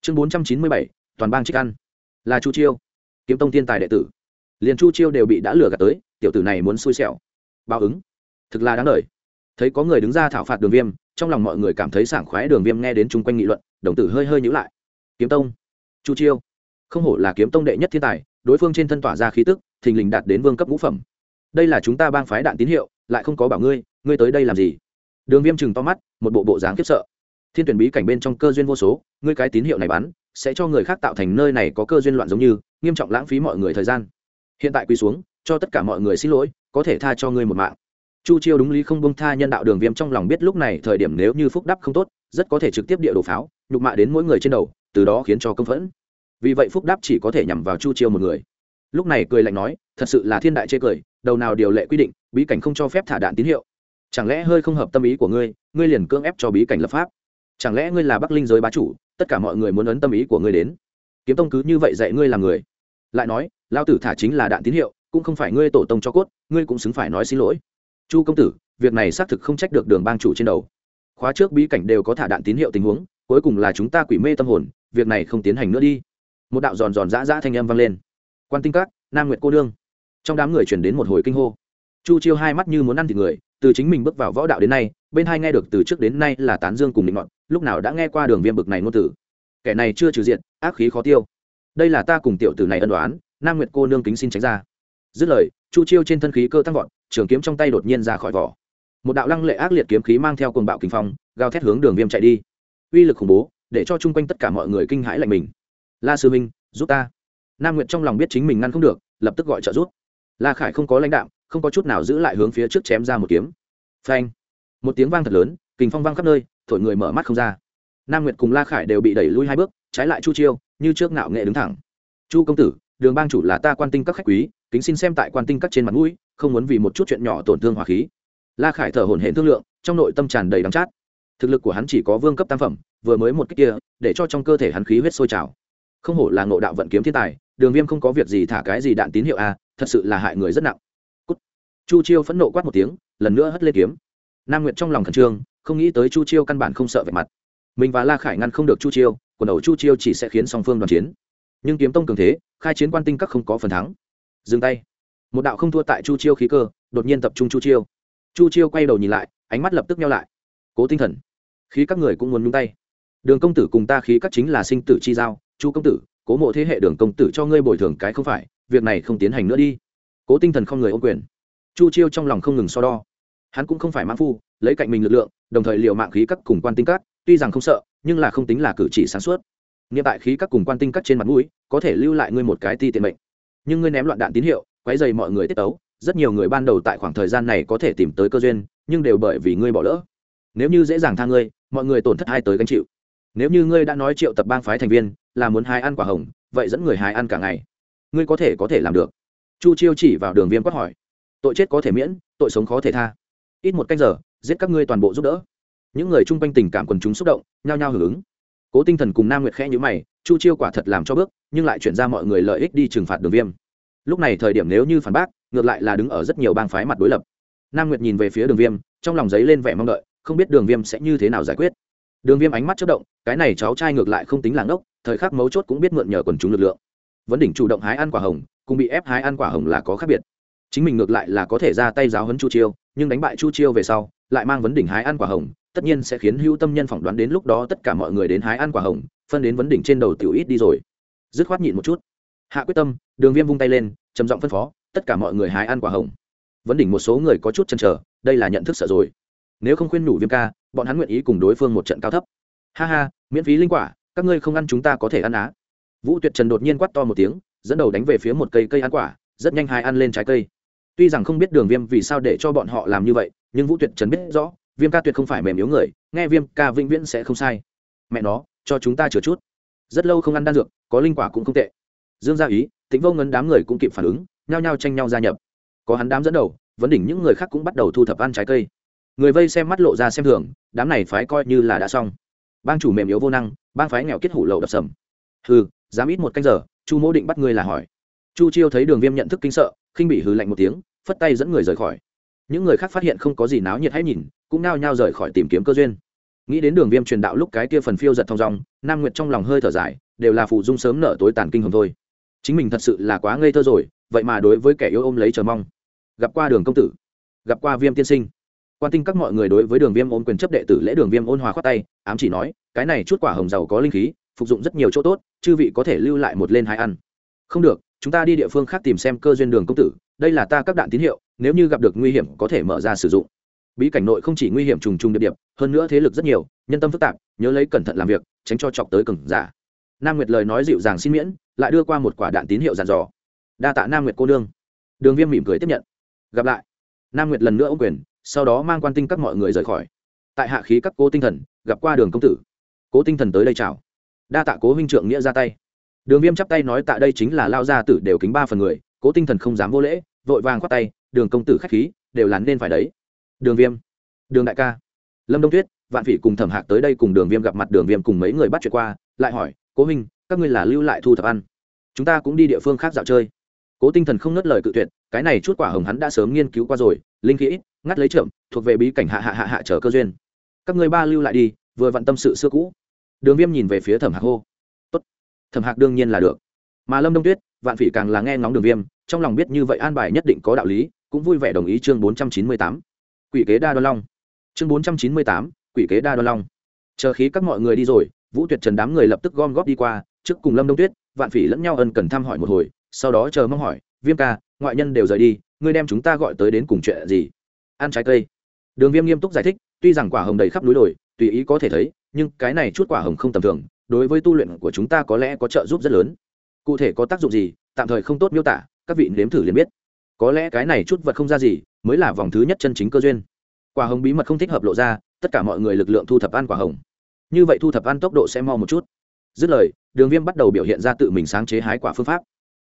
Chương bốn trăm chín mươi bảy, toàn bang trích ăn. Là chu chiêu kiếm tông thiên tài đệ tử. Liền chu chiêu đều bị đã lừa gạt tới, tiểu tử này muốn xui xẻo. Báo ứng. Thực là đáng lời thấy có người đứng ra thảo phạt đường viêm, trong lòng mọi người cảm thấy sảng khoái đường viêm nghe đến chung quanh nghị luận, đồng tử hơi hơi nhữ lại. Kiếm tông. Chu chiêu. Không hổ là kiếm tông đệ nhất thiên tài, đối phương trên thân tỏa ra khí tức, thình lình đạt đến vương cấp ngũ phẩm. Đây là chúng ta bang phái đạn tín hiệu, lại không có bảo ngươi ngươi tới đây làm gì? Đường viêm chừng to mắt, một bộ bộ dáng khiếp sợ. Thiên tuyển bí cảnh bên trong cơ duyên vô số, ngươi cái tín hiệu này bắn sẽ cho người khác tạo thành nơi này có cơ duyên loạn giống như nghiêm trọng lãng phí mọi người thời gian. Hiện tại quỳ xuống, cho tất cả mọi người xin lỗi, có thể tha cho ngươi một mạng. Chu chiêu đúng lý không bông tha nhân đạo đường viêm trong lòng biết lúc này thời điểm nếu như phúc đắp không tốt, rất có thể trực tiếp địa đổ pháo, nhục mạ đến mỗi người trên đầu, từ đó khiến cho công phẫn. Vì vậy phúc đáp chỉ có thể nhằm vào chu chiêu một người. Lúc này cười lạnh nói, thật sự là thiên đại chê cười, đầu nào điều lệ quy định, bí cảnh không cho phép thả đạn tín hiệu. Chẳng lẽ hơi không hợp tâm ý của ngươi ngươi liền cưỡng ép cho bí cảnh lập pháp? Chẳng lẽ ngươi là bắc linh giới bá chủ, tất cả mọi người muốn ấn tâm ý của ngươi đến? Kiếm tông cứ như vậy dạy ngươi làm người. Lại nói, lao tử thả chính là đạn tín hiệu, cũng không phải ngươi tổ tông cho cốt, ngươi cũng xứng phải nói xin lỗi. Chu công tử, việc này xác thực không trách được đường bang chủ trên đầu. Khóa trước bí cảnh đều có thả đạn tín hiệu tình huống, cuối cùng là chúng ta quỷ mê tâm hồn, việc này không tiến hành nữa đi. Một đạo giòn giòn giã giã thanh âm vang lên. Quan tinh các, nam nguyệt cô đương trong đám người chuyển đến một hồi kinh hô. Chu chiêu hai mắt như muốn ăn thịt người, từ chính mình bước vào võ đạo đến nay, bên hai nghe được từ trước đến nay là tán dương cùng định ngọn, lúc nào đã nghe qua đường viêm bực này ngôn tử kẻ này chưa trừ diện ác khí khó tiêu. Đây là ta cùng tiểu tử này ân đoán nam nguyệt cô nương kính xin tránh ra. Dứt lời, chu chiêu trên thân khí cơ tăng vọt, trường kiếm trong tay đột nhiên ra khỏi vỏ. Một đạo lăng lệ ác liệt kiếm khí mang theo cồn bạo kinh phong, gào thét hướng đường viêm chạy đi. Uy lực khủng bố, để cho chung quanh tất cả mọi người kinh hãi lạnh mình. La sư minh giúp ta. Nam nguyệt trong lòng biết chính mình ngăn không được, lập tức gọi trợ giúp. La khải không có lãnh đạo không có chút nào giữ lại hướng phía trước chém ra một kiếm. Phanh. Một tiếng vang thật lớn, kình phong vang khắp nơi, thổi người mở mắt không ra nam nguyệt cùng la khải đều bị đẩy lui hai bước trái lại chu chiêu như trước ngạo nghệ đứng thẳng chu công tử đường bang chủ là ta quan tinh các khách quý kính xin xem tại quan tinh các trên mặt mũi không muốn vì một chút chuyện nhỏ tổn thương hòa khí la khải thở hổn hển thương lượng trong nội tâm tràn đầy đắng chát thực lực của hắn chỉ có vương cấp tam phẩm vừa mới một cách kia để cho trong cơ thể hắn khí huyết sôi trào không hổ là ngộ đạo vận kiếm thiên tài đường viêm không có việc gì thả cái gì đạn tín hiệu a thật sự là hại người rất nặng Cút. chu chiêu phẫn nộ quát một tiếng lần nữa hất lên kiếm nam nguyệt trong lòng khẩn trương không nghĩ tới chu chiêu căn bản không sợ vẻ mặt mình và la khải ngăn không được chu chiêu, quần đầu chu chiêu chỉ sẽ khiến song phương đoàn chiến. Nhưng kiếm tông cường thế, khai chiến quan tinh các không có phần thắng. Dừng tay. Một đạo không thua tại chu chiêu khí cơ, đột nhiên tập trung chu chiêu. Chu chiêu quay đầu nhìn lại, ánh mắt lập tức nhau lại. Cố tinh thần. Khí các người cũng muốn nhúng tay. Đường công tử cùng ta khí các chính là sinh tử chi giao, chu công tử, cố mộ thế hệ đường công tử cho ngươi bồi thường cái không phải, việc này không tiến hành nữa đi. Cố tinh thần không người ô quyền. Chu chiêu trong lòng không ngừng so đo. Hắn cũng không phải mãn phu, lấy cạnh mình lực lượng, đồng thời liệu mạng khí các cùng quan tinh các tuy rằng không sợ, nhưng là không tính là cử chỉ sáng suốt. Nghiệm tại khí các cùng quan tinh cắt trên mặt mũi, có thể lưu lại ngươi một cái ti tiện mệnh. Nhưng ngươi ném loạn đạn tín hiệu, quấy dày mọi người tiết tấu, rất nhiều người ban đầu tại khoảng thời gian này có thể tìm tới cơ duyên, nhưng đều bởi vì ngươi bỏ lỡ. Nếu như dễ dàng tha ngươi, mọi người tổn thất hai tới gánh chịu. Nếu như ngươi đã nói triệu tập bang phái thành viên, là muốn hai ăn quả hồng, vậy dẫn người hai ăn cả ngày. Ngươi có thể có thể làm được. Chu chiêu chỉ vào đường viêm quát hỏi. Tội chết có thể miễn, tội sống khó thể tha. Ít một cách giờ, giết các ngươi toàn bộ giúp đỡ những người chung quanh tình cảm quần chúng xúc động, nhao nhao hưởng ứng. Cố tinh thần cùng nam nguyệt khẽ nhữ mày, chu chiêu quả thật làm cho bước, nhưng lại chuyển ra mọi người lợi ích đi trừng phạt đường viêm. Lúc này thời điểm nếu như phản bác, ngược lại là đứng ở rất nhiều bang phái mặt đối lập. Nam nguyệt nhìn về phía đường viêm, trong lòng giấy lên vẻ mong đợi, không biết đường viêm sẽ như thế nào giải quyết. Đường viêm ánh mắt chất động, cái này cháu trai ngược lại không tính làng ốc thời khắc mấu chốt cũng biết mượn nhờ quần chúng lực lượng. Vấn đỉnh chủ động hái ăn quả hồng, cùng bị ép hái ăn quả hồng là có khác biệt. Chính mình ngược lại là có thể ra tay giáo hấn chu chiêu, nhưng đánh bại chu chiêu về sau, lại mang vấn đỉnh hái ăn quả hồng tất nhiên sẽ khiến hữu tâm nhân phỏng đoán đến lúc đó tất cả mọi người đến hái ăn quả hồng, phân đến vấn đỉnh trên đầu tiểu ít đi rồi. Dứt khoát nhịn một chút. Hạ quyết tâm, đường viêm vung tay lên, trầm giọng phân phó, tất cả mọi người hái ăn quả hồng. Vấn đỉnh một số người có chút chăn trở đây là nhận thức sợ rồi. Nếu không khuyên nhủ viêm ca, bọn hắn nguyện ý cùng đối phương một trận cao thấp. Ha ha, miễn phí linh quả, các ngươi không ăn chúng ta có thể ăn á. Vũ tuyệt trần đột nhiên quát to một tiếng, dẫn đầu đánh về phía một cây cây ăn quả, rất nhanh hai ăn lên trái cây. Tuy rằng không biết đường viêm vì sao để cho bọn họ làm như vậy, nhưng vũ tuyệt trần biết rõ viêm ca tuyệt không phải mềm yếu người, nghe viêm ca vĩnh viễn sẽ không sai. Mẹ nó, cho chúng ta chừa chút. Rất lâu không ăn đan dược, có linh quả cũng không tệ. Dương gia ý, tĩnh vô ngấn đám người cũng kịp phản ứng, nhao nhao tranh nhau gia nhập. Có hắn đám dẫn đầu, vấn đỉnh những người khác cũng bắt đầu thu thập ăn trái cây. Người vây xem mắt lộ ra xem thường, đám này phái coi như là đã xong. Bang chủ mềm yếu vô năng, bang phái nghèo kết hủ lậu đập sầm. Hừ, dám ít một canh giờ, chu mỗ định bắt ngươi là hỏi. Chu chiêu thấy đường viêm nhận thức kinh sợ, khinh bị hừ lạnh một tiếng, phất tay dẫn người rời khỏi những người khác phát hiện không có gì náo nhiệt hãy nhìn, cũng nao nhao rời khỏi tìm kiếm cơ duyên. Nghĩ đến đường viêm truyền đạo lúc cái kia phần phiêu giật thong dong, nam nguyệt trong lòng hơi thở dài, đều là phụ dung sớm nở tối tàn kinh hồng thôi. Chính mình thật sự là quá ngây thơ rồi, vậy mà đối với kẻ yêu ôm lấy chờ mong. Gặp qua đường công tử, gặp qua viêm tiên sinh. Quan tinh các mọi người đối với đường viêm ôn quyền chấp đệ tử lễ đường viêm ôn hòa khoát tay, ám chỉ nói, cái này chút quả hồng giàu có linh khí, phục dụng rất nhiều chỗ tốt, chư vị có thể lưu lại một lên hai ăn. Không được chúng ta đi địa phương khác tìm xem cơ duyên đường công tử đây là ta các đạn tín hiệu nếu như gặp được nguy hiểm có thể mở ra sử dụng. Bí cảnh nội không chỉ nguy hiểm trùng trùng địa điểm, hơn nữa thế lực rất nhiều nhân tâm phức tạp nhớ lấy cẩn thận làm việc tránh cho chọc tới cừng giả. Nam nguyệt lời nói dịu dàng xin miễn lại đưa qua một quả đạn tín hiệu dàn dò. Đa tạ nam nguyệt cô nương. Đường viêm mỉm cười tiếp nhận. Gặp lại. Nam nguyệt lần nữa ô quyền sau đó mang quan tinh các mọi người rời khỏi. Tại hạ khí các cô tinh thần gặp qua đường công tử. Cố tinh thần tới đây chào. Đa tạ cố huynh trượng nghĩa ra tay đường viêm chắp tay nói tại đây chính là lao gia tử đều kính ba phần người cố tinh thần không dám vô lễ vội vàng khoát tay đường công tử k h á c h khí đều là nên phải đấy. Đường viêm đường đại ca. Lâm đông tuyết vạn phỉ cùng thẩm hạc tới đây cùng đường viêm gặp mặt đường viêm cùng mấy người bắt chuyện qua lại hỏi cố minh, các ngươi là lưu lại thu thập ăn? Chúng ta cũng đi địa phương khác dạo chơi. Cố tinh thần không nớt lời cự tuyệt cái này chút quả hồng hắn đã sớm nghiên cứu qua rồi linh khí ít ngắt lấy trộm thuộc về bí cảnh hạ hạ hạ hạ chờ cơ duyên. Các ngươi ba lưu lại đi vừa vặn tâm sự xưa cũ. Đường viêm nhìn về phía thẩm hạc hô thẩm hạc đương nhiên là được. Mà lâm đông tuyết, vạn phỉ càng là nghe ngóng đường viêm, trong lòng biết như vậy an bài nhất định có đạo lý, cũng vui vẻ đồng ý chương bốn trăm chín mươi tám. Quỷ kế đa đoan long. Chương bốn trăm chín mươi tám, quỷ kế đa đoan long. Chờ khí các mọi người đi rồi, vũ tuyệt trần đám người lập tức gom góp đi qua, trước cùng lâm đông tuyết, vạn phỉ lẫn nhau ân cần thăm hỏi một hồi, sau đó chờ mong hỏi, viêm ca, ngoại nhân đều rời đi, ngươi đem chúng ta gọi tới đến cùng chuyện gì? Ăn trái cây. Đường viêm nghiêm túc giải thích, tuy rằng quả hồng đầy khắp núi đồi, tùy ý có thể thấy, nhưng cái này chút quả hồng không tầm thường đối với tu luyện của chúng ta có lẽ có trợ giúp rất lớn. Cụ thể có tác dụng gì, tạm thời không tốt miêu tả, các vị nếm thử liền biết. Có lẽ cái này chút vật không ra gì, mới là vòng thứ nhất chân chính cơ duyên. Quả hồng bí mật không thích hợp lộ ra, tất cả mọi người lực lượng thu thập ăn quả hồng. Như vậy thu thập ăn tốc độ sẽ mo một chút. Dứt lời, đường viêm bắt đầu biểu hiện ra tự mình sáng chế hái quả phương pháp.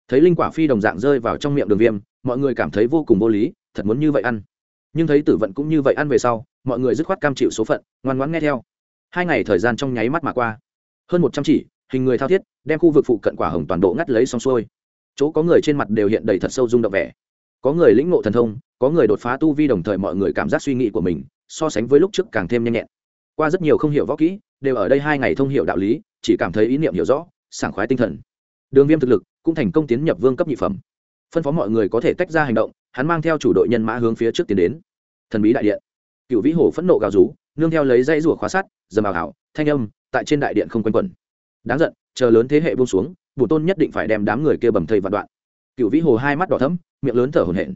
Thấy linh quả phi đồng dạng rơi vào trong miệng đường viêm, mọi người cảm thấy vô cùng vô lý, thật muốn như vậy ăn. Nhưng thấy tử vận cũng như vậy ăn về sau, mọi người dứt khoát cam chịu số phận, ngoan ngoãn nghe theo. Hai ngày thời gian trong nháy mắt mà qua hơn một trăm chỉ, hình người thao thiết, đem khu vực phụ cận quả hồng toàn bộ ngắt lấy xong xuôi. Chỗ có người trên mặt đều hiện đầy thật sâu rung động vẻ. Có người lĩnh ngộ thần thông, có người đột phá tu vi đồng thời mọi người cảm giác suy nghĩ của mình, so sánh với lúc trước càng thêm nhanh nhẹn. Qua rất nhiều không hiểu võ kỹ, đều ở đây hai ngày thông hiểu đạo lý, chỉ cảm thấy ý niệm hiểu rõ, sảng khoái tinh thần. Đường viêm thực lực cũng thành công tiến nhập vương cấp nhị phẩm. Phân phó mọi người có thể tách ra hành động, hắn mang theo chủ đội nhân mã hướng phía trước tiến đến. Thần bí đại điện. Cựu vĩ hồ phẫn nộ gào rú nương theo lấy dây rủa khóa sắt dầm ảo hảo thanh âm tại trên đại điện không quanh quẩn. Đáng giận chờ lớn thế hệ buông xuống bổ tôn nhất định phải đem đám người kia bầm thây vạn đoạn. Cựu vĩ hồ hai mắt đỏ thẫm, miệng lớn thở hổn hển.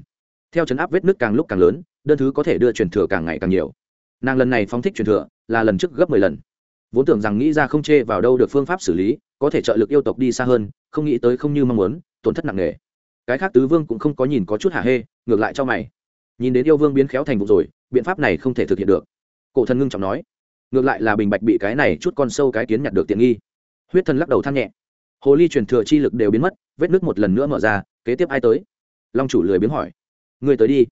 Theo chấn áp vết nước càng lúc càng lớn đơn thứ có thể đưa truyền thừa càng ngày càng nhiều. Nàng lần này phóng thích truyền thừa là lần trước gấp mười lần. Vốn tưởng rằng nghĩ ra không chê vào đâu được phương pháp xử lý có thể trợ lực yêu tộc đi xa hơn không nghĩ tới không như mong muốn tổn thất nặng nề. Cái khác tứ vương cũng không có nhìn có chút hả hê ngược lại cho mày. Nhìn đến yêu vương biến khéo thành vụ rồi biện pháp này không thể thực hiện được cổ thần ngưng trọng nói, ngược lại là bình bạch bị cái này chút con sâu cái kiến nhặt được tiện nghi. Huyết thần lắc đầu than nhẹ, hồ ly truyền thừa chi lực đều biến mất, vết nước một lần nữa mở ra, kế tiếp ai tới? Long chủ lười biếng hỏi người tới đi.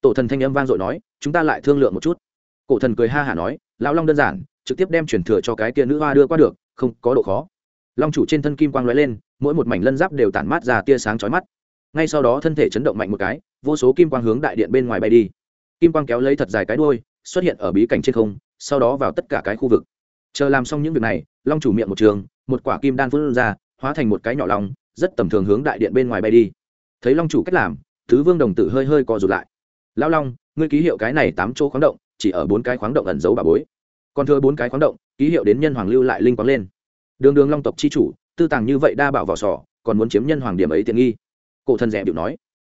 Tổ thần thanh âm vang dội nói, chúng ta lại thương lượng một chút. Cổ thần cười ha hả nói, lão long đơn giản, trực tiếp đem truyền thừa cho cái kia nữ hoa đưa qua được, không có độ khó. Long chủ trên thân kim quang lóe lên, mỗi một mảnh lân giáp đều tản mát ra tia sáng chói mắt. Ngay sau đó thân thể chấn động mạnh một cái, vô số kim quang hướng đại điện bên ngoài bay đi. Kim quang kéo lấy thật dài cái đuôi xuất hiện ở bí cảnh trên không, sau đó vào tất cả cái khu vực. Chờ làm xong những việc này, long chủ miệng một trường, một quả kim đan phân ra, hóa thành một cái nhỏ lòng, rất tầm thường hướng đại điện bên ngoài bay đi. Thấy long chủ cách làm, thứ vương đồng tử hơi hơi co rụt lại. Lão long, ngươi ký hiệu cái này tám chỗ khoáng động, chỉ ở bốn cái khoáng động ẩn giấu bà bối. Còn thưa bốn cái khoáng động, ký hiệu đến nhân hoàng lưu lại linh quang lên. Đường đường long tộc chi chủ, tư tàng như vậy đa bảo vào sò, còn muốn chiếm nhân hoàng điểm ấy tiện nghi. Cổ thần rẻ biểu nói.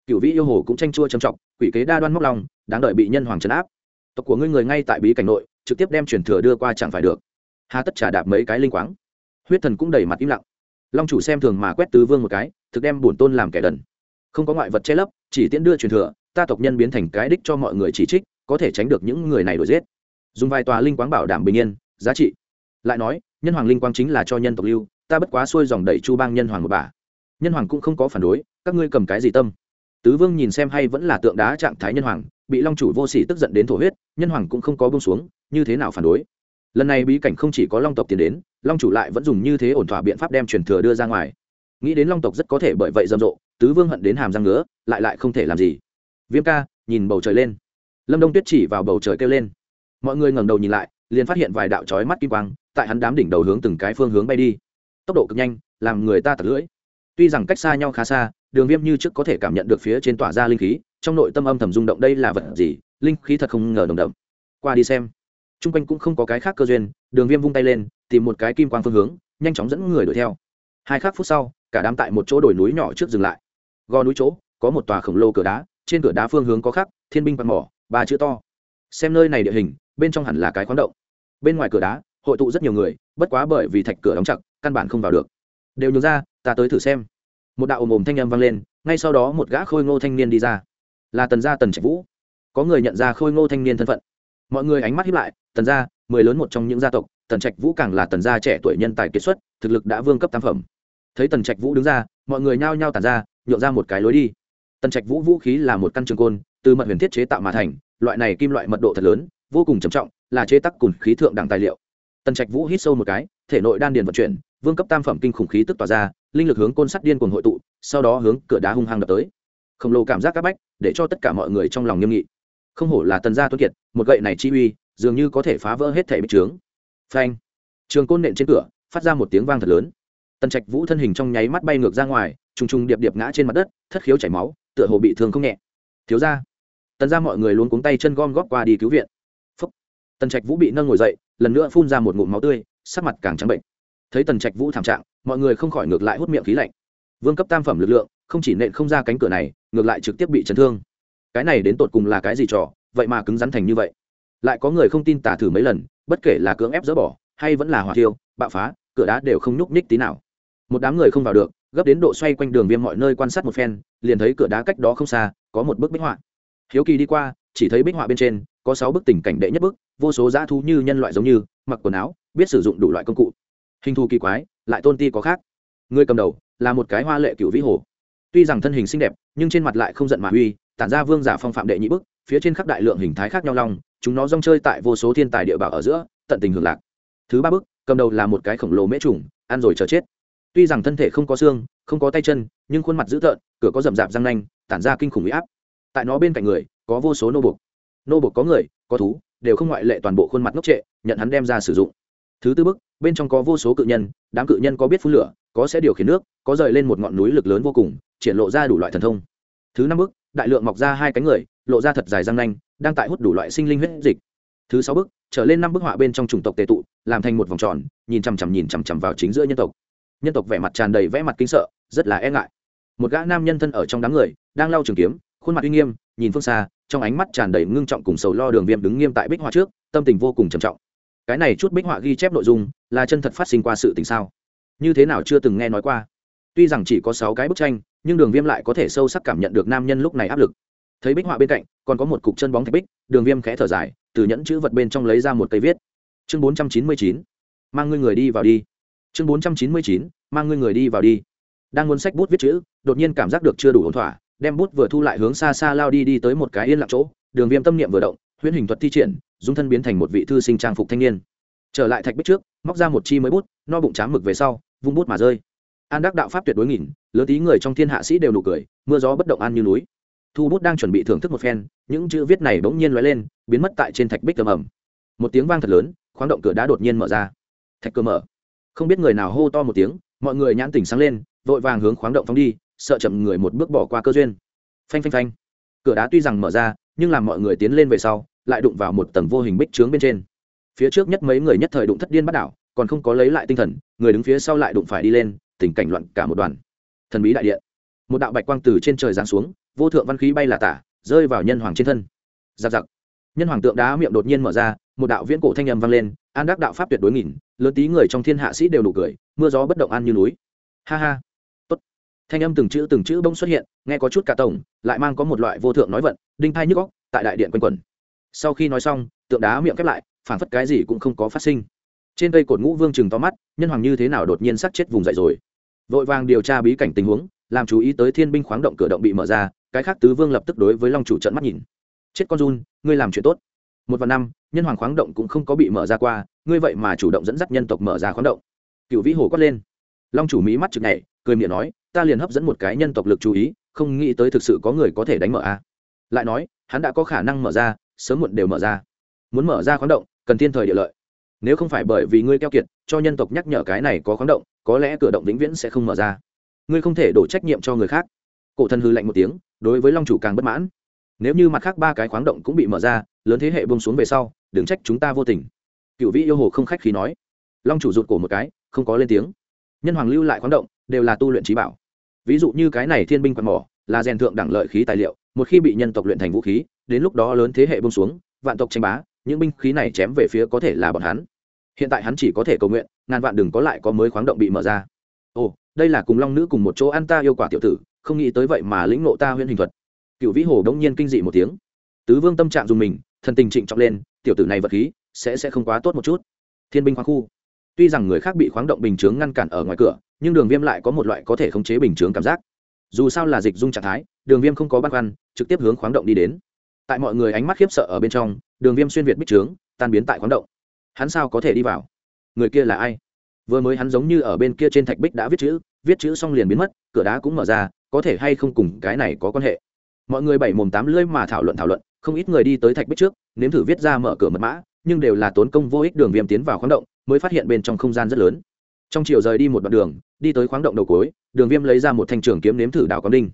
Cựu vĩ yêu hồ cũng tranh chua trầm trọng, quỷ kế đa đoan móc lòng, đáng đợi bị nhân hoàng trấn áp tộc của ngươi người ngay tại bí cảnh nội, trực tiếp đem truyền thừa đưa qua chẳng phải được. Hà tất trả đạp mấy cái linh quáng. Huyết thần cũng đầy mặt im lặng. Long chủ xem thường mà quét tứ vương một cái, thực đem bổn tôn làm kẻ đần. Không có ngoại vật che lấp, chỉ tiễn đưa truyền thừa, ta tộc nhân biến thành cái đích cho mọi người chỉ trích, có thể tránh được những người này đuổi giết. Dùng vài tòa linh quáng bảo đảm bình yên, giá trị. Lại nói, nhân hoàng linh quang chính là cho nhân tộc lưu, ta bất quá xuôi dòng đẩy chu bang nhân hoàng một bà. Nhân hoàng cũng không có phản đối, các ngươi cầm cái gì tâm? Tứ vương nhìn xem hay vẫn là tượng đá trạng thái nhân hoàng bị long chủ vô sỉ tức giận đến thổ huyết, nhân hoàng cũng không có bông xuống, như thế nào phản đối? Lần này bí cảnh không chỉ có long tộc tiến đến, long chủ lại vẫn dùng như thế ổn thỏa biện pháp đem truyền thừa đưa ra ngoài. Nghĩ đến long tộc rất có thể bởi vậy rầm rộ, tứ vương hận đến hàm răng ngứa, lại lại không thể làm gì. Viêm ca, nhìn bầu trời lên. Lâm đông tuyết chỉ vào bầu trời kêu lên. Mọi người ngẩng đầu nhìn lại, liền phát hiện vài đạo trói mắt kim quang tại hắn đám đỉnh đầu hướng từng cái phương hướng bay đi. Tốc độ cực nhanh, làm người ta tật lưỡi. Tuy rằng cách xa nhau khá xa, đường viêm như trước có thể cảm nhận được phía trên tỏa ra linh khí trong nội tâm âm thầm rung động đây là vật gì, linh khí thật không ngờ đồng đậm. Qua đi xem. T r u n g quanh cũng không có cái khác cơ duyên, đường viêm vung tay lên, tìm một cái kim quang phương hướng, nhanh chóng dẫn người đuổi theo. Hai khắc phút sau, cả đám tại một chỗ đồi núi nhỏ trước dừng lại. Gò núi chỗ, có một tòa khổng lồ cửa đá, trên cửa đá phương hướng có khắc, thiên binh quạt mỏ, ba chữ to. Xem nơi này địa hình, bên trong hẳn là cái khoáng động. Bên ngoài cửa đá, hội tụ rất nhiều người, bất quá bởi vì thạch cửa đóng chặt, căn bản không vào được. Đều nhường ra, ta tới thử xem. Một đạo ồm ồm thanh â m vang lên, ngay sau đó một gã khôi ngô thanh niên đi ra là tần gia tần trạch vũ. Có người nhận ra khôi ngô thanh niên thân phận. Mọi người ánh mắt hiếp lại, tần gia, mười lớn một trong những gia tộc, tần trạch vũ càng là tần gia trẻ tuổi nhân tài kiệt xuất, thực lực đã vương cấp tam phẩm. Thấy tần trạch vũ đứng ra, mọi người nhao nhao tàn ra nhộn ra một cái lối đi. Tần trạch vũ vũ khí là một căn trường côn, từ mật huyền thiết chế tạo mà thành, loại này kim loại mật độ thật lớn, vô cùng trầm trọng, là chế tắc cùng khí thượng đẳng tài liệu. Tần trạch vũ hít sâu một cái, thể nội đan điền vận chuyển, vương cấp tam phẩm kinh khủng khí tức tỏa ra, linh lực hướng côn sắt điên cuồng hội tụ, sau đó hướng cửa đá hung hăng đập tới khổng lồ cảm giác các bách, để cho tất cả mọi người trong lòng nghiêm nghị. Không hổ là tần gia tuấn kiệt, một gậy này chi uy, dường như có thể phá vỡ hết thẻ bích trướng phanh! Trường côn nện trên cửa, phát ra một tiếng vang thật lớn. Tần trạch vũ thân hình trong nháy mắt bay ngược ra ngoài, trùng trùng điệp điệp ngã trên mặt đất, thất khiếu chảy máu, tựa hồ bị thương không nhẹ. Thiếu ra tần ra mọi người luôn cuống tay chân gom góp qua đi cứu viện. Phúc. tần trạch vũ bị nâng ngồi dậy, lần nữa phun ra một ngụm máu tươi, sắc mặt càng trắng bệnh. Thấy tần trạch vũ thảm trạng, mọi người không khỏi ngược lại hút miệng khí lạnh. Vương cấp tam phẩm lực lượng, không chỉ nện không ra cánh cửa này ngược lại trực tiếp bị chấn thương. Cái này đến tột cùng là cái gì trò, vậy mà cứng rắn thành như vậy? Lại có người không tin tả thử mấy lần, bất kể là cưỡng ép dỡ bỏ, hay vẫn là hỏa thiêu, bạo phá, cửa đá đều không nhúc nhích tí nào. Một đám người không vào được, gấp đến độ xoay quanh đường viêm mọi nơi quan sát một phen, liền thấy cửa đá cách đó không xa, có một bức bích họa. Hiếu kỳ đi qua, chỉ thấy bích họa bên trên, có sáu bức tình cảnh đệ nhất bức, vô số dã thú như nhân loại giống như, mặc quần áo, biết sử dụng đủ loại công cụ. Hình thù kỳ quái, lại tôn ti có khác. Người cầm đầu, là một cái hoa lệ cựu vĩ hồ. Tuy rằng thân hình xinh đẹp nhưng trên mặt lại không giận mà uy, tản ra vương giả phong phạm đệ nhị bức, phía trên khắp đại lượng hình thái khác nhau long, chúng nó rong chơi tại vô số thiên tài địa bảo ở giữa, tận tình hưởng lạc. Thứ ba bức, cầm đầu là một cái khổng lồ mễ trùng, ăn rồi chờ chết. Tuy rằng thân thể không có xương, không có tay chân, nhưng khuôn mặt dữ tợn, cửa có rậm rạp răng nanh, tản ra kinh khủng huy áp. Tại nó bên cạnh người, có vô số nô bục nô bục có người, có thú, đều không ngoại lệ toàn bộ khuôn mặt ngốc trệ, nhận hắn đem ra sử dụng. Thứ tư bức, bên trong có vô số cự nhân, đám cự nhân có biết phun lửa có sẽ điều khiển nước, có rời lên một ngọn núi lực lớn vô cùng, triển lộ ra đủ loại thần thông. Thứ năm bức đại lượng mọc ra hai cánh người, lộ ra thật dài răng nanh, đang tại hút đủ loại sinh linh huyết dịch. Thứ sáu bức trở lên năm bức họa bên trong chủng tộc tệ tụ, làm thành một vòng tròn, nhìn chằm chằm nhìn chằm chằm vào chính giữa nhân tộc. Nhân tộc vẻ mặt tràn đầy vẽ mặt kinh sợ, rất là e ngại. Một gã nam nhân thân ở trong đám người, đang lau trường kiếm, khuôn mặt uy nghiêm, nhìn phương xa, trong ánh mắt tràn đầy ngưng trọng cùng sầu lo đường viêm đứng nghiêm tại bích họa trước, tâm tình vô cùng trầm trọng. Cái này chút bích họa ghi chép nội dung, là chân thật phát sinh qua sự tình sao? Như thế nào chưa từng nghe nói qua. Tuy rằng chỉ có sáu cái bức tranh, nhưng đường viêm lại có thể sâu sắc cảm nhận được nam nhân lúc này áp lực. Thấy bích họa bên cạnh, còn có một cục chân bóng thạch bích, đường viêm khẽ thở dài, từ nhẫn chữ vật bên trong lấy ra một cây viết. Chương bốn trăm chín mươi chín, mang ngươi người đi vào đi. Chương bốn trăm chín mươi chín, mang ngươi người đi vào đi. Đang muốn sách bút viết chữ, đột nhiên cảm giác được chưa đủ ổn thỏa, đem bút vừa thu lại hướng xa xa lao đi đi tới một cái yên lặng chỗ. Đường viêm tâm niệm vừa động, huyễn hình thuật thi triển, dung thân biến thành một vị thư sinh trang phục thanh niên. Trở lại thạch bích trước, móc ra một chi mới bút, no bụng chám mực về sau vung bút mà rơi. An đắc đạo pháp tuyệt đối nghìn, lớn tí người trong thiên hạ sĩ đều nụ cười, mưa gió bất động an như núi. Thu bút đang chuẩn bị thưởng thức một phen, những chữ viết này bỗng nhiên lóe lên, biến mất tại trên thạch bích ầm ầm. Một tiếng vang thật lớn, khoáng động cửa đã đột nhiên mở ra. Thạch cửa mở. Không biết người nào hô to một tiếng, mọi người nhãn tỉnh sáng lên, vội vàng hướng khoáng động phóng đi, sợ chậm người một bước bỏ qua cơ duyên. Phanh phanh phanh. Cửa đá tuy rằng mở ra, nhưng làm mọi người tiến lên về sau, lại đụng vào một tầng vô hình bích trướng bên trên. Phía trước nhất mấy người nhất thời đụng thất điên bắt đảo còn không có lấy lại tinh thần, người đứng phía sau lại đụng phải đi lên, tình cảnh loạn cả một đoàn. Thần bí đại điện. Một đạo bạch quang từ trên trời giáng xuống, vô thượng văn khí bay là tả, rơi vào nhân hoàng trên thân. Giặc giặc. Nhân hoàng tượng đá miệng đột nhiên mở ra, một đạo viễn cổ thanh âm vang lên, an đắc đạo pháp tuyệt đối nghìn, lớn tí người trong thiên hạ sĩ đều nụ cười, mưa gió bất động an như núi. Ha ha. Tốt. Thanh âm từng chữ từng chữ bông xuất hiện, nghe có chút cả tổng, lại mang có một loại vô thượng nói vận, đinh thai nhức góc tại đại điện quanh quẩn. Sau khi nói xong, tượng đá miệng khép lại phản phất cái gì cũng không có phát sinh trên cây cột ngũ vương chừng to mắt, nhân hoàng như thế nào đột nhiên sắc chết vùng dậy rồi. Vội vàng điều tra bí cảnh tình huống, làm chú ý tới thiên binh khoáng động cửa động bị mở ra, cái khác tứ vương lập tức đối với long chủ trận mắt nhìn. Chết con run, ngươi làm chuyện tốt. Một và năm, nhân hoàng khoáng động cũng không có bị mở ra qua, ngươi vậy mà chủ động dẫn dắt nhân tộc mở ra khoáng động. Cựu vĩ hồ quát lên. Long chủ mỹ mắt chực này cười miệng nói, ta liền hấp dẫn một cái nhân tộc lực chú ý, không nghĩ tới thực sự có người có thể đánh mở a. Lại nói, hắn đã có khả năng mở ra, sớm muộn đều mở ra. Muốn mở ra khoáng động, cần thiên thời địa lợi nếu không phải bởi vì ngươi keo kiệt, cho nhân tộc nhắc nhở cái này có khoáng động, có lẽ cửa động vĩnh viễn sẽ không mở ra. Ngươi không thể đổ trách nhiệm cho người khác. Cổ thần hư lạnh một tiếng, đối với long chủ càng bất mãn. Nếu như mặt khác ba cái khoáng động cũng bị mở ra, lớn thế hệ bông xuống về sau, đừng trách chúng ta vô tình. Cựu vĩ yêu hồ không khách khí nói. Long chủ rụt cổ một cái, không có lên tiếng. Nhân hoàng lưu lại khoáng động, đều là tu luyện trí bảo. Ví dụ như cái này thiên binh quạt mỏ, là rèn thượng đẳng lợi khí tài liệu, một khi bị nhân tộc luyện thành vũ khí, đến lúc đó lớn thế hệ bông xuống, vạn tộc tranh bá, những binh khí này chém về phía có thể là bọn hắn hiện tại hắn chỉ có thể cầu nguyện, ngàn vạn đừng có lại có mới khoáng động bị mở ra. Ồ, đây là cùng long nữ cùng một chỗ ăn ta yêu quả tiểu tử, không nghĩ tới vậy mà lĩnh nộ ta huyễn hình thuật. Cựu vĩ hồ đông nhiên kinh dị một tiếng. Tứ vương tâm trạng dùng mình, thần tình trịnh trọng lên, tiểu tử này vật khí, sẽ sẽ không quá tốt một chút. Thiên binh khoáng khu. Tuy rằng người khác bị khoáng động bình chướng ngăn cản ở ngoài cửa, nhưng đường viêm lại có một loại có thể khống chế bình chướng cảm giác. Dù sao là dịch dung trạng thái, đường viêm không có băn khoăn, trực tiếp hướng khoáng động đi đến. Tại mọi người ánh mắt khiếp sợ ở bên trong, đường viêm xuyên việt bích trướng tan biến tại khoáng động hắn sao có thể đi vào? Người kia là ai? Vừa mới hắn giống như ở bên kia trên thạch bích đã viết chữ viết chữ xong liền biến mất, cửa đá cũng mở ra, có thể hay không cùng cái này có quan hệ? Mọi người bảy mồm tám lưỡi mà thảo luận thảo luận, không ít người đi tới thạch bích trước, nếm thử viết ra mở cửa mật mã, nhưng đều là tốn công vô ích đường viêm tiến vào khoáng động, mới phát hiện bên trong không gian rất lớn. Trong chiều rời đi một đoạn đường, đi tới khoáng động đầu cối đường viêm lấy ra một thanh trường kiếm nếm thử đảo quán đinh.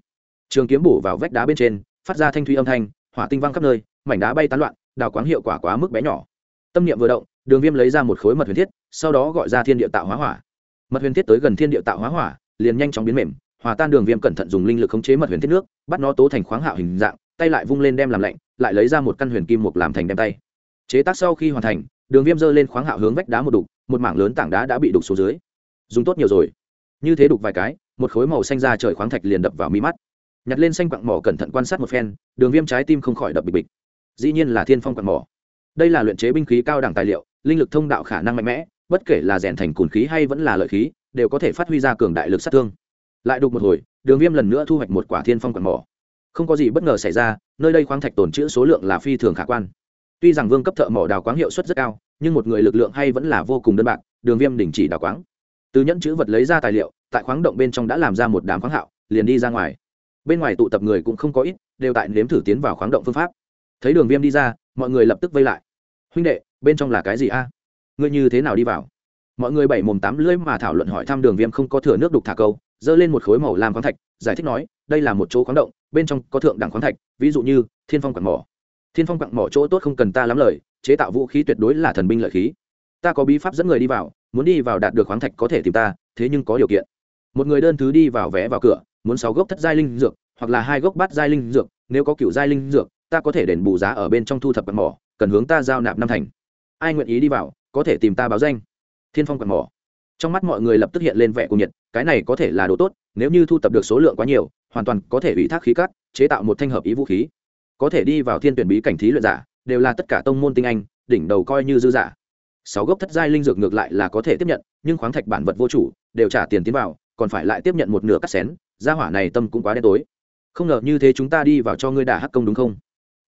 Trường kiếm bổ vào vách đá bên trên, phát ra thanh thuy âm thanh, hỏa tinh văng khắp nơi, mảnh đá bay tán loạn đào quáng hiệu quả quá mức bé nhỏ. Tâm niệm vừa động đường viêm lấy ra một khối mật huyền thiết, sau đó gọi ra thiên địa tạo hóa hỏa. Mật huyền thiết tới gần thiên địa tạo hóa hỏa, liền nhanh chóng biến mềm, hòa tan đường viêm cẩn thận dùng linh lực khống chế mật huyền thiết nước, bắt nó tố thành khoáng hạo hình dạng, tay lại vung lên đem làm lạnh, lại lấy ra một căn huyền kim mục làm thành đem tay. Chế tác sau khi hoàn thành, đường viêm giơ lên khoáng hạo hướng vách đá một đục, một mảng lớn tảng đá đã bị đục xuống dưới. Dùng tốt nhiều rồi. Như thế đục vài cái, một khối màu xanh ra trời khoáng thạch liền đập vào mi mắt. Nhặt lên xanh quặng mỏ cẩn thận quan sát một phen, đường viêm trái tim không khỏi đập bịch bịch. Dĩ nhiên là thiên phong quặng mỏ. Đây là luyện chế binh khí cao đẳng tài liệu linh lực thông đạo khả năng mạnh mẽ, bất kể là rèn thành cồn khí hay vẫn là lợi khí, đều có thể phát huy ra cường đại lực sát thương. Lại đục một hồi, đường viêm lần nữa thu hoạch một quả thiên phong quạt mỏ. Không có gì bất ngờ xảy ra, nơi đây khoáng thạch tồn trữ số lượng là phi thường khả quan. Tuy rằng vương cấp thợ mỏ đào quáng hiệu suất rất cao, nhưng một người lực lượng hay vẫn là vô cùng đơn bạc, đường viêm đình chỉ đào quáng. Từ nhẫn chữ vật lấy ra tài liệu, tại khoáng động bên trong đã làm ra một đám khoáng hạo, liền đi ra ngoài. Bên ngoài tụ tập người cũng không có ít, đều tại nếm thử tiến vào khoáng động phương pháp. Thấy đường viêm đi ra, mọi người lập tức vây lại. Huynh đệ bên trong là cái gì a? Ngươi như thế nào đi vào? Mọi người bảy mồm tám lưỡi mà thảo luận hỏi thăm đường viêm không có thừa nước đục thả câu dơ lên một khối màu làm khoáng thạch, giải thích nói, đây là một chỗ khoáng động, bên trong có thượng đẳng khoáng thạch, ví dụ như, thiên phong quặng mỏ. Thiên phong quặng mỏ chỗ tốt không cần ta lắm lời, chế tạo vũ khí tuyệt đối là thần binh lợi khí. Ta có bí pháp dẫn người đi vào, muốn đi vào đạt được khoáng thạch có thể tìm ta, thế nhưng có điều kiện. Một người đơn thứ đi vào vé vào cửa, muốn sáu gốc thất giai linh dược, hoặc là hai gốc bát giai linh dược, nếu có cựu giai linh dược, ta có thể đền bù giá ở bên trong thu thập quặng mỏ, cần hướng ta giao nạp năm thành ai nguyện ý đi vào, có thể tìm ta báo danh. Thiên phong quạt mỏ. Trong mắt mọi người lập tức hiện lên vẻ cuồng nhiệt, cái này có thể là đồ tốt, nếu như thu thập được số lượng quá nhiều, hoàn toàn có thể ủy thác khí cắt chế tạo một thanh hợp ý vũ khí. Có thể đi vào thiên tuyển bí cảnh thí luyện giả, đều là tất cả tông môn tinh anh, đỉnh đầu coi như dư giả. Sáu gốc thất giai linh dược ngược lại là có thể tiếp nhận, nhưng khoáng thạch bản vật vô chủ, đều trả tiền tiến vào, còn phải lại tiếp nhận một nửa cắt xén, gia hỏa này tâm cũng quá đen tối. Không ngờ như thế chúng ta đi vào cho ngươi đả hắc công đúng không?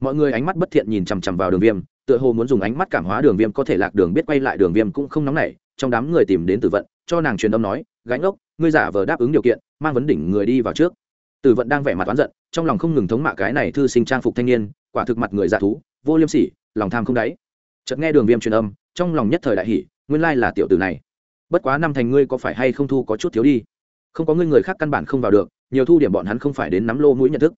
Mọi người ánh mắt bất thiện nhìn chằm chằm vào đường viêm tựa hồ muốn dùng ánh mắt cảm hóa đường viêm có thể lạc đường biết quay lại đường viêm cũng không nóng nảy, trong đám người tìm đến tử vận, cho nàng truyền âm nói gánh ốc ngươi giả vờ đáp ứng điều kiện, mang vấn đỉnh người đi vào trước. Tử vận đang vẻ mặt oán giận, trong lòng không ngừng thống mạ cái này thư sinh trang phục thanh niên, quả thực mặt người dạ thú, vô liêm sỉ, lòng tham không đáy. Chợt nghe đường viêm truyền âm, trong lòng nhất thời đại hỷ nguyên lai là tiểu tử này. Bất quá năm thành ngươi có phải hay không thu có chút thiếu đi? Không có ngươi người khác căn bản không vào được, nhiều thu điểm bọn hắn không phải đến nắm lô mũi nhận thức.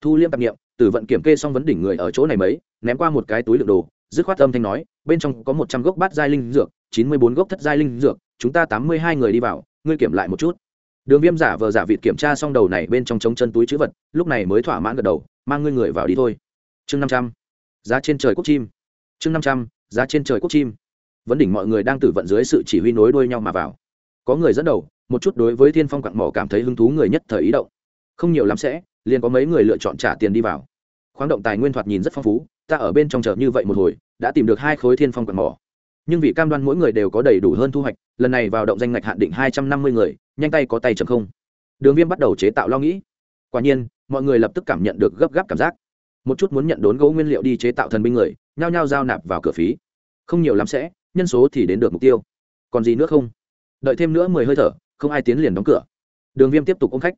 Thu liêm tạp nghiệm tử vận kiểm kê xong vấn đỉnh người ở chỗ này mấy, ném qua một cái túi lượng đồ, dứt khoát âm thanh nói, bên trong có một trăm gốc bát giai linh dược, chín mươi bốn gốc thất giai linh dược, chúng ta tám mươi hai người đi vào, ngươi kiểm lại một chút. Đường viêm giả vờ giả vịt kiểm tra xong đầu này bên trong trống chân túi chữ vật, lúc này mới thỏa mãn gật đầu, mang ngươi người vào đi thôi. Chương năm trăm. Giá trên trời quốc chim. Chương năm trăm, giá trên trời quốc chim. Vấn đỉnh mọi người đang tử vận dưới sự chỉ huy nối đuôi nhau mà vào. Có người dẫn đầu, một chút đối với thiên phong quặng mỏ cảm thấy hứng thú người nhất thời ý động. Không nhiều lắm sẽ, liền có mấy người lựa chọn trả tiền đi vào khoáng động tài nguyên thoạt nhìn rất phong phú, ta ở bên trong chợ như vậy một hồi, đã tìm được hai khối thiên phong quặng mỏ. Nhưng vì cam đoan mỗi người đều có đầy đủ hơn thu hoạch, lần này vào động danh ngạch hạn định hai trăm năm mươi người, nhanh tay có tay chậm không. Đường viêm bắt đầu chế tạo lo nghĩ. Quả nhiên, mọi người lập tức cảm nhận được gấp gáp cảm giác. Một chút muốn nhận đốn gấu nguyên liệu đi chế tạo thần binh người, nhao nhao giao nạp vào cửa phí. Không nhiều lắm sẽ, nhân số thì đến được mục tiêu. Còn gì nữa không? Đợi thêm nữa mười hơi thở, không ai tiến liền đóng cửa. Đường viêm tiếp tục ôm khách.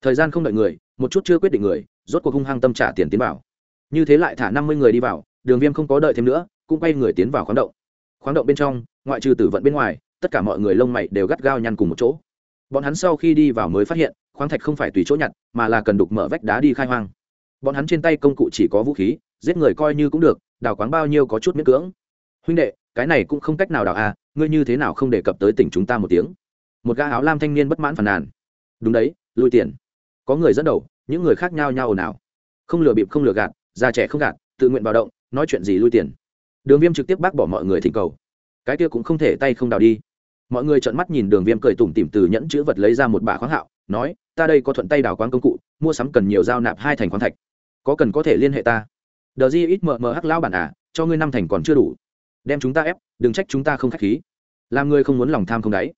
Thời gian không đợi người, một chút chưa quyết định người rốt cuộc hung hăng tâm trả tiền tiến vào. Như thế lại thả năm mươi người đi vào, đường viêm không có đợi thêm nữa, cũng quay người tiến vào khoáng động. Khoáng động bên trong, ngoại trừ tử vận bên ngoài, tất cả mọi người lông mày đều gắt gao nhăn cùng một chỗ. Bọn hắn sau khi đi vào mới phát hiện, khoáng thạch không phải tùy chỗ nhặt, mà là cần đục mở vách đá đi khai hoang. Bọn hắn trên tay công cụ chỉ có vũ khí, giết người coi như cũng được, đào quáng bao nhiêu có chút miễn cưỡng. Huynh đệ, cái này cũng không cách nào đào à ngươi như thế nào không đề cập tới tỉnh chúng ta một tiếng? Một gã áo lam thanh niên bất mãn phàn nàn. Đúng đấy, lui tiền. Có người dẫn đầu những người khác nhau nhau ồn ào. Không lừa bịp không lừa gạt, già trẻ không gạt, tự nguyện vào động, nói chuyện gì lui tiền. Đường viêm trực tiếp bác bỏ mọi người thỉnh cầu. Cái kia cũng không thể tay không đào đi. Mọi người trợn mắt nhìn đường viêm cười tủm tỉm từ nhẫn chữ vật lấy ra một bả khoáng hạo, nói, ta đây có thuận tay đào quán công cụ, mua sắm cần nhiều dao nạp hai thành khoáng thạch. Có cần có thể liên hệ ta. Đờ di ít mờ mờ hắc lao bản à cho ngươi năm thành còn chưa đủ. Đem chúng ta ép, đừng trách chúng ta không k h á c h khí. Làm ngươi không muốn lòng tham không đáy.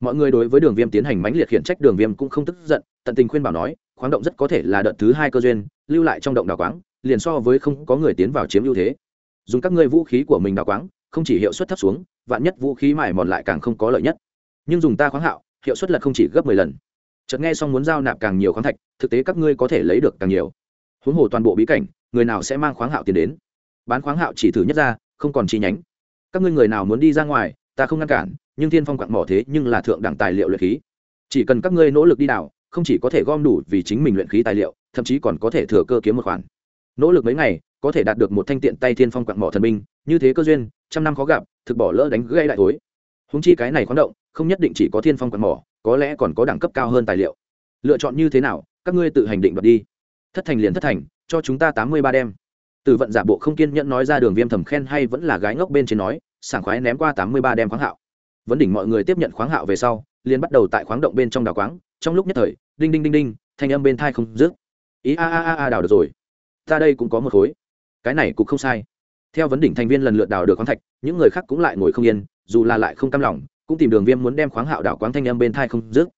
Mọi người đối với đường viêm tiến hành mãnh liệt khiển trách, đường viêm cũng không tức giận, tận tình khuyên bảo nói khoáng động rất có thể là đợt thứ hai cơ duyên, lưu lại trong động đào quáng, liền so với không có người tiến vào chiếm ưu thế. Dùng các ngươi vũ khí của mình đào quáng, không chỉ hiệu suất thấp xuống, vạn nhất vũ khí mải mòn lại càng không có lợi nhất. Nhưng dùng ta khoáng hạo, hiệu suất là không chỉ gấp mười lần. Chợt nghe xong muốn giao nạp càng nhiều khoáng thạch, thực tế các ngươi có thể lấy được càng nhiều. Huống hồ toàn bộ bí cảnh, người nào sẽ mang khoáng hạo tiền đến? Bán khoáng hạo chỉ thử nhất ra, không còn chi nhánh. Các ngươi người nào muốn đi ra ngoài, ta không ngăn cản, nhưng thiên phong quặng mỏ thế nhưng là thượng đẳng tài liệu luyện khí. Chỉ cần các ngươi nỗ lực đi đào không chỉ có thể gom đủ vì chính mình luyện khí tài liệu, thậm chí còn có thể thừa cơ kiếm một khoản. Nỗ lực mấy ngày, có thể đạt được một thanh tiện tay thiên phong quặng mỏ thần binh, như thế cơ duyên, trăm năm khó gặp, thực bỏ lỡ đánh gây đại thối. Húng chi cái này khoáng động, không nhất định chỉ có thiên phong quặng mỏ, có lẽ còn có đẳng cấp cao hơn tài liệu. Lựa chọn như thế nào, các ngươi tự hành định đoạt đi. Thất thành liền thất thành, cho chúng ta tám mươi ba đem. Từ vận giả bộ không kiên nhẫn nói ra đường viêm thầm khen hay vẫn là gái ngốc bên trên nói, sảng khoái ném qua tám mươi ba đem khoáng hạo. Vấn đỉnh mọi người tiếp nhận khoáng hạo về sau liền bắt đầu tại khoáng động bên trong đào quáng, trong lúc nhất thời, đinh đinh đinh đinh, thanh âm bên thai không dứt. Ý a a a a đào được rồi. Ta đây cũng có một khối. Cái này cũng không sai. Theo vấn đỉnh thành viên lần lượt đào được khoáng thạch, những người khác cũng lại ngồi không yên, dù là lại không cam lòng, cũng tìm đường viêm muốn đem khoáng hạo đảo quáng thanh âm bên thai không dứt.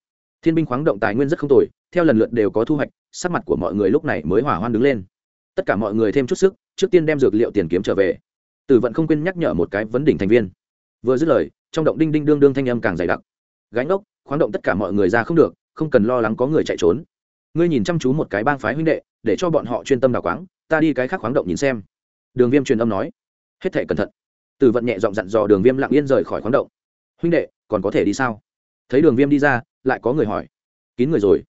Thiên binh khoáng động tài nguyên rất không tồi, theo lần lượt đều có thu hoạch, sắc mặt của mọi người lúc này mới hỏa hoan đứng lên. Tất cả mọi người thêm chút sức, trước tiên đem dược liệu tiền kiếm trở về. Tử vận không quên nhắc nhở một cái vấn đỉnh thành viên. Vừa dứt lời, trong động đinh đinh đương đương thanh âm càng dày đặc gánh ốc, khoáng động tất cả mọi người ra không được, không cần lo lắng có người chạy trốn. Ngươi nhìn chăm chú một cái bang phái huynh đệ, để cho bọn họ chuyên tâm đào quáng, ta đi cái khác khoáng động nhìn xem. Đường viêm truyền âm nói. Hết thể cẩn thận. Từ vận nhẹ giọng dặn dò đường viêm lặng yên rời khỏi khoáng động. Huynh đệ, còn có thể đi sao? Thấy đường viêm đi ra, lại có người hỏi. Kín người rồi.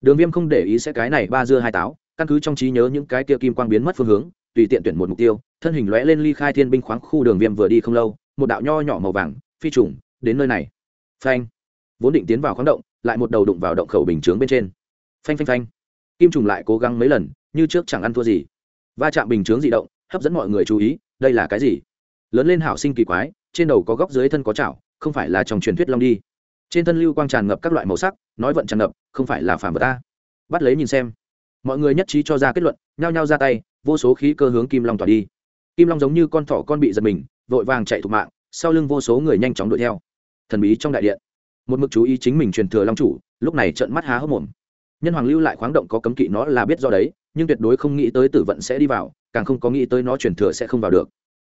Đường viêm không để ý sẽ cái này ba dưa hai táo, căn cứ trong trí nhớ những cái kia kim quang biến mất phương hướng, tùy tiện tuyển một mục tiêu, thân hình lóe lên ly khai thiên binh khoáng khu đường viêm vừa đi không lâu, một đạo nho nhỏ màu vàng, phi trùng, đến nơi này. Phanh vốn định tiến vào khoáng động, lại một đầu đụng vào động khẩu bình chướng bên trên. Phanh phanh phanh. Kim trùng lại cố gắng mấy lần, như trước chẳng ăn thua gì. Va chạm bình chướng di động, hấp dẫn mọi người chú ý, đây là cái gì? Lớn lên hảo sinh kỳ quái, trên đầu có góc dưới thân có chảo, không phải là trong truyền thuyết long đi. Trên thân lưu quang tràn ngập các loại màu sắc, nói vận tràn ngập, không phải là phản vật ta. Bắt lấy nhìn xem. Mọi người nhất trí cho ra kết luận, nhao nhao ra tay, vô số khí cơ hướng kim long tỏa đi. Kim long giống như con thỏ con bị giật mình, vội vàng chạy thục mạng, sau lưng vô số người nhanh chóng đuổi theo. Thần bí trong đại điện một mực chú ý chính mình truyền thừa long chủ, lúc này trợn mắt há hốc mồm. Nhân hoàng lưu lại khoáng động có cấm kỵ nó là biết do đấy, nhưng tuyệt đối không nghĩ tới tử vận sẽ đi vào, càng không có nghĩ tới nó truyền thừa sẽ không vào được.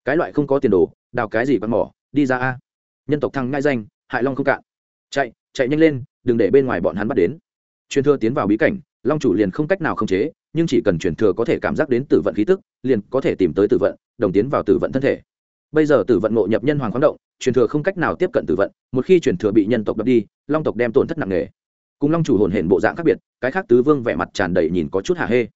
Cái loại không có tiền đồ, đào cái gì bắn mỏ, đi ra a. Nhân tộc thăng ngai danh, hại long không cạn. Chạy chạy nhanh lên, đừng để bên ngoài bọn hắn bắt đến. Truyền thừa tiến vào bí cảnh, long chủ liền không cách nào khống chế, nhưng chỉ cần truyền thừa có thể cảm giác đến tử vận khí tức, liền có thể tìm tới tử vận, đồng tiến vào tử vận thân thể bây giờ tử vận ngộ nhập nhân hoàng khoáng động, truyền thừa không cách nào tiếp cận tử vận, một khi truyền thừa bị nhân tộc đập đi, long tộc đem tổn thất nặng nề. Cùng long chủ hồn hển bộ dạng khác biệt, cái khác tứ vương vẻ mặt tràn đầy nhìn có chút hả hê.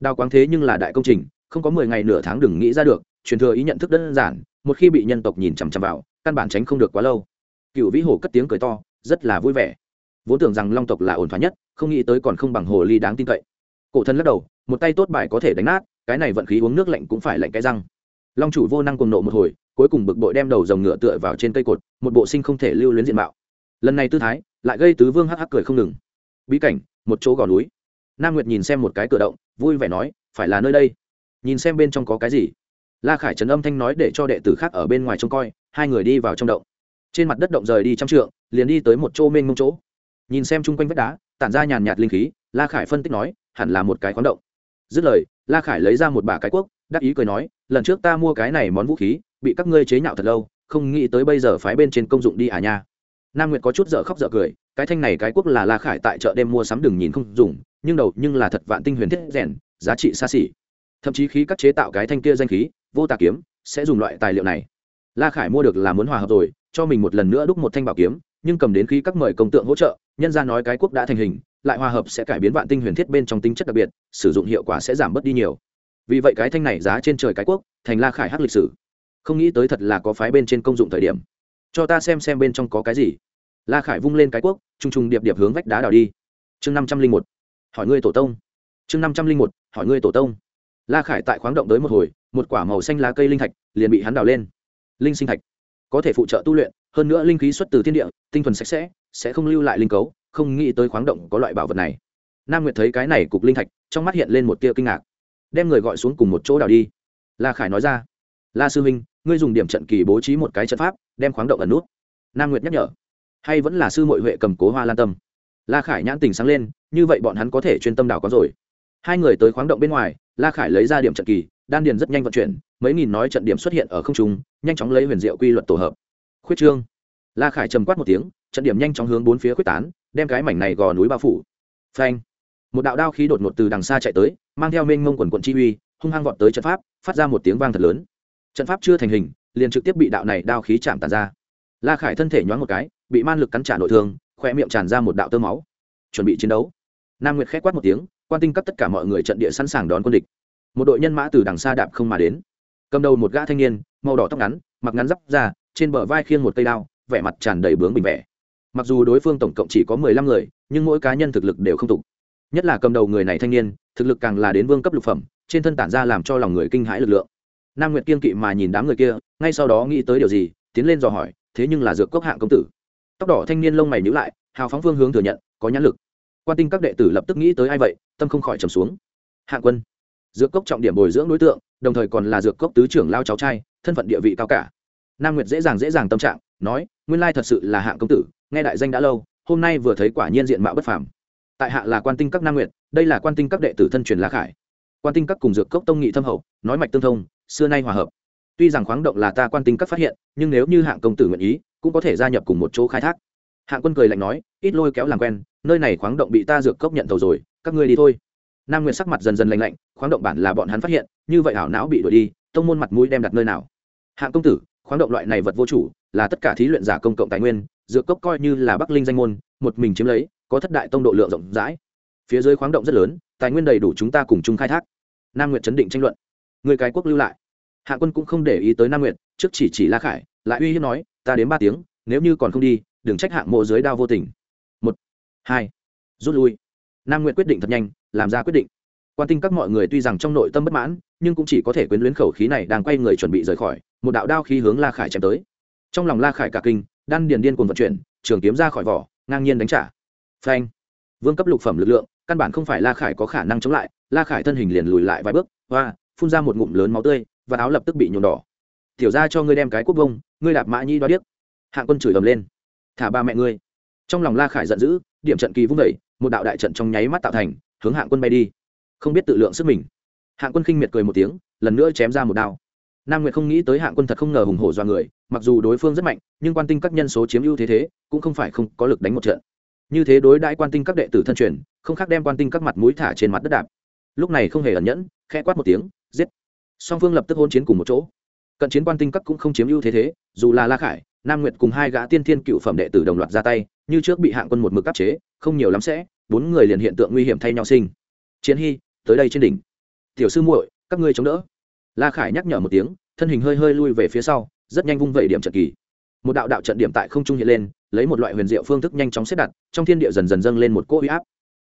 Đào quáng thế nhưng là đại công trình, không có mười ngày nửa tháng đừng nghĩ ra được, truyền thừa ý nhận thức đơn giản, một khi bị nhân tộc nhìn chằm chằm vào, căn bản tránh không được quá lâu. Cựu vĩ hồ cất tiếng cười to, rất là vui vẻ. Vốn tưởng rằng long tộc là ổn thỏa nhất, không nghĩ tới còn không bằng hồ ly đáng tin cậy. Cổ thân lắc đầu, một tay tốt bài có thể đánh nát, cái này vận khí uống nước lạnh cũng phải lạnh cái răng. Long chủ vô năng cùng nộ một hồi cuối cùng bực bội đem đầu dòng ngựa tựa vào trên cây cột, một bộ sinh không thể lưu luyến diện mạo. Lần này tư thái, lại gây tứ vương hắc hắc cười không ngừng. Bí cảnh, một chỗ gò núi. Nam nguyệt nhìn xem một cái cửa động, vui vẻ nói, phải là nơi đây. Nhìn xem bên trong có cái gì. La khải trấn âm thanh nói để cho đệ tử khác ở bên ngoài trông coi, hai người đi vào trong động. Trên mặt đất động rời đi trăm trượng, liền đi tới một chỗ mênh mông chỗ. Nhìn xem chung quanh vách đá, tản ra nhàn nhạt linh khí, la khải phân tích nói, hẳn là một cái khoáng động. Dứt lời, la khải lấy ra một bả cái cuốc, đắc ý cười nói, lần trước ta mua cái này món vũ khí bị các ngươi chế nhạo thật lâu, không nghĩ tới bây giờ phái bên trên công dụng đi à nha. Nam nguyệt có chút dở khóc dở cười, cái thanh này cái quốc là la khải tại chợ đêm mua sắm đừng nhìn không dùng, nhưng đầu nhưng là thật vạn tinh huyền thiết rèn, giá trị xa xỉ. Thậm chí khí các chế tạo cái thanh kia danh khí, vô tà kiếm, sẽ dùng loại tài liệu này. La khải mua được là muốn hòa hợp rồi, cho mình một lần nữa đúc một thanh bảo kiếm, nhưng cầm đến khí các mời công tượng hỗ trợ, nhân ra nói cái quốc đã thành hình, lại hòa hợp sẽ cải biến vạn tinh huyền thiết bên trong tính chất đặc biệt, sử dụng hiệu quả sẽ giảm bớt đi nhiều. Vì vậy cái thanh này giá trên trời cái quốc, thành la khải hát lịch sử không nghĩ tới thật là có phái bên trên công dụng thời điểm. Cho ta xem xem bên trong có cái gì. La khải vung lên cái quốc t r u n g t r u n g điệp điệp hướng vách đá đào đi. Chương năm trăm linh một. Hỏi ngươi tổ tông. Chương năm trăm linh một. Hỏi ngươi tổ tông. La khải tại khoáng động tới một hồi, một quả màu xanh lá cây linh thạch liền bị hắn đào lên. Linh sinh thạch. Có thể phụ trợ tu luyện, hơn nữa linh khí xuất từ thiên địa, tinh thuần sạch sẽ sẽ không lưu lại linh cấu, không nghĩ tới khoáng động có loại bảo vật này. Nam nguyệt thấy cái này cục linh thạch, trong mắt hiện lên một tia kinh ngạc. Đem người gọi xuống cùng một chỗ đào đi. La khải nói ra la sư huynh, ngươi dùng điểm trận kỳ bố trí một cái trận pháp, đem khoáng động ẩn nút. Nam nguyệt nhắc nhở. Hay vẫn là sư mội huệ cầm cố hoa lan tâm. La khải nhãn tình sáng lên, như vậy bọn hắn có thể chuyên tâm đào có rồi. Hai người tới khoáng động bên ngoài, la khải lấy ra điểm trận kỳ, đan điền rất nhanh vận chuyển, mấy nghìn nói trận điểm xuất hiện ở không trung, nhanh chóng lấy huyền diệu quy luật tổ hợp. Khuyết trương. La khải trầm quát một tiếng, trận điểm nhanh chóng hướng bốn phía quyết tán, đem cái mảnh này gò núi bao phủ. Phanh. Một đạo đao khí đột ngột từ đằng xa chạy tới, mang theo mênh mông quần quận chi uy, hung hăng vọt tới trận pháp, phát ra một tiếng vang thật lớn trận pháp chưa thành hình, liền trực tiếp bị đạo này đao khí chạm tàn ra. La khải thân thể nhoáng một cái, bị man lực cắn trả nội thương khoe miệng tràn ra một đạo tơ máu. Chuẩn bị chiến đấu. Nam nguyệt k h é quát một tiếng, quan tinh cấp tất cả mọi người trận địa sẵn sàng đón quân địch. Một đội nhân mã từ đằng xa đạp không mà đến. Cầm đầu một gã thanh niên, màu đỏ tóc ngắn, mặc ngắn dắp ra trên bờ vai khiêng một cây đao, vẻ mặt tràn đầy bướng bình vẻ. Mặc dù đối phương tổng cộng chỉ có mười lăm người, nhưng mỗi cá nhân thực lực đều không tục nhất là cầm đầu người này thanh niên, thực lực càng là đến vương cấp lục phẩm, trên thân tản ra làm cho lòng người kinh hãi lực lượng nam nguyệt kiên kỵ mà nhìn đám người kia, ngay sau đó nghĩ tới điều gì, tiến lên dò hỏi, thế nhưng là dược cốc hạng công tử? Tóc đỏ thanh niên lông mày nhữ lại, hào phóng phương hướng thừa nhận, có nhãn lực. Quan tinh các đệ tử lập tức nghĩ tới ai vậy, tâm không khỏi trầm xuống. Hạng quân. Dược cốc trọng điểm bồi dưỡng đối tượng, đồng thời còn là dược cốc tứ trưởng lao cháu trai, thân phận địa vị cao cả. Nam nguyệt dễ dàng dễ dàng tâm trạng, nói, nguyên lai thật sự là hạng công tử, nghe đại danh đã lâu, hôm nay vừa thấy quả nhiên diện mạo bất phàm. Tại hạ là quan tinh các nam nguyệt, đây là quan tinh các đệ tử thân truyền lá khải. Quan tinh các cùng dược cốc tông nghị thâm hậu, nói mạch tương thông xưa nay hòa hợp. Tuy rằng khoáng động là ta quan tinh các phát hiện, nhưng nếu như hạng công tử nguyện ý, cũng có thể gia nhập cùng một chỗ khai thác. Hạng quân cười lạnh nói, ít lôi kéo làm quen, nơi này khoáng động bị ta dược cốc nhận tàu rồi, các ngươi đi thôi. Nam nguyệt sắc mặt dần dần lạnh lạnh, khoáng động bản là bọn hắn phát hiện, như vậy hảo não bị đuổi đi, tông môn mặt mũi đem đặt nơi nào? Hạng công tử, khoáng động loại này vật vô chủ, là tất cả thí luyện giả công cộng tài nguyên, dược cốc coi như là bắc linh danh môn, một mình chiếm lấy, có thất đại tông độ lượng rộng rãi. Phía dưới khoáng động rất lớn, tài nguyên đầy đủ chúng ta cùng chung khai thác. Nam nguyệt chấn định tranh luận. Người cái quốc lưu lại hạ quân cũng không để ý tới nam nguyệt, trước chỉ chỉ la khải, lại uy hiếp nói, ta đến ba tiếng, nếu như còn không đi, đừng trách hạng mộ dưới đao vô tình. Một, hai, rút lui. Nam nguyệt quyết định thật nhanh, làm ra quyết định. Quan tinh các mọi người tuy rằng trong nội tâm bất mãn, nhưng cũng chỉ có thể quyến luyến khẩu khí này đang quay người chuẩn bị rời khỏi, một đạo đao khí hướng la khải chém tới. Trong lòng la khải cả kinh, đan điền điên cuồng vận chuyển, trường kiếm ra khỏi vỏ, ngang nhiên đánh trả. Phanh! Vương cấp lục phẩm lực lượng, căn bản không phải la khải có khả năng chống lại, la khải thân hình liền lùi lại vài bước, hoa, phun ra một ngụm lớn máu tươi và áo lập tức bị nhuộm đỏ. Tiểu ra cho ngươi đem cái quốc vông ngươi đạp mã nhi đó điếc. Hạng quân chửi ầm lên. Thả ba mẹ ngươi. Trong lòng la khải giận dữ, điểm trận kỳ vung vẩy một đạo đại trận trong nháy mắt tạo thành, hướng hạng quân bay đi. Không biết tự lượng sức mình. Hạng quân khinh miệt cười một tiếng, lần nữa chém ra một đao. Nam nguyệt không nghĩ tới hạng quân thật không ngờ hùng hổ do người, mặc dù đối phương rất mạnh, nhưng quan tinh các nhân số chiếm ưu thế thế, cũng không phải không có lực đánh một trận. Như thế đối đãi quan tinh các đệ tử thân truyền, không khác đem quan tinh các mặt mũi thả trên mặt đất đạp. Lúc này không hề ẩn nhẫn, khẽ quát một tiếng, giết song phương lập tức hôn chiến cùng một chỗ. Cận chiến quan tinh các cũng không chiếm ưu thế thế, dù là la khải, nam nguyệt cùng hai gã tiên thiên cựu phẩm đệ tử đồng loạt ra tay, như trước bị hạng quân một mực áp chế, không nhiều lắm sẽ, bốn người liền hiện tượng nguy hiểm thay nhau sinh. Chiến hy, tới đây trên đỉnh. Tiểu sư muội, các ngươi chống đỡ. La khải nhắc nhở một tiếng, thân hình hơi hơi lui về phía sau, rất nhanh vung vẩy điểm trận kỳ. Một đạo đạo trận điểm tại không trung hiện lên, lấy một loại huyền diệu phương thức nhanh chóng xếp đặt, trong thiên địa dần dần dâng lên một cỗ uy áp.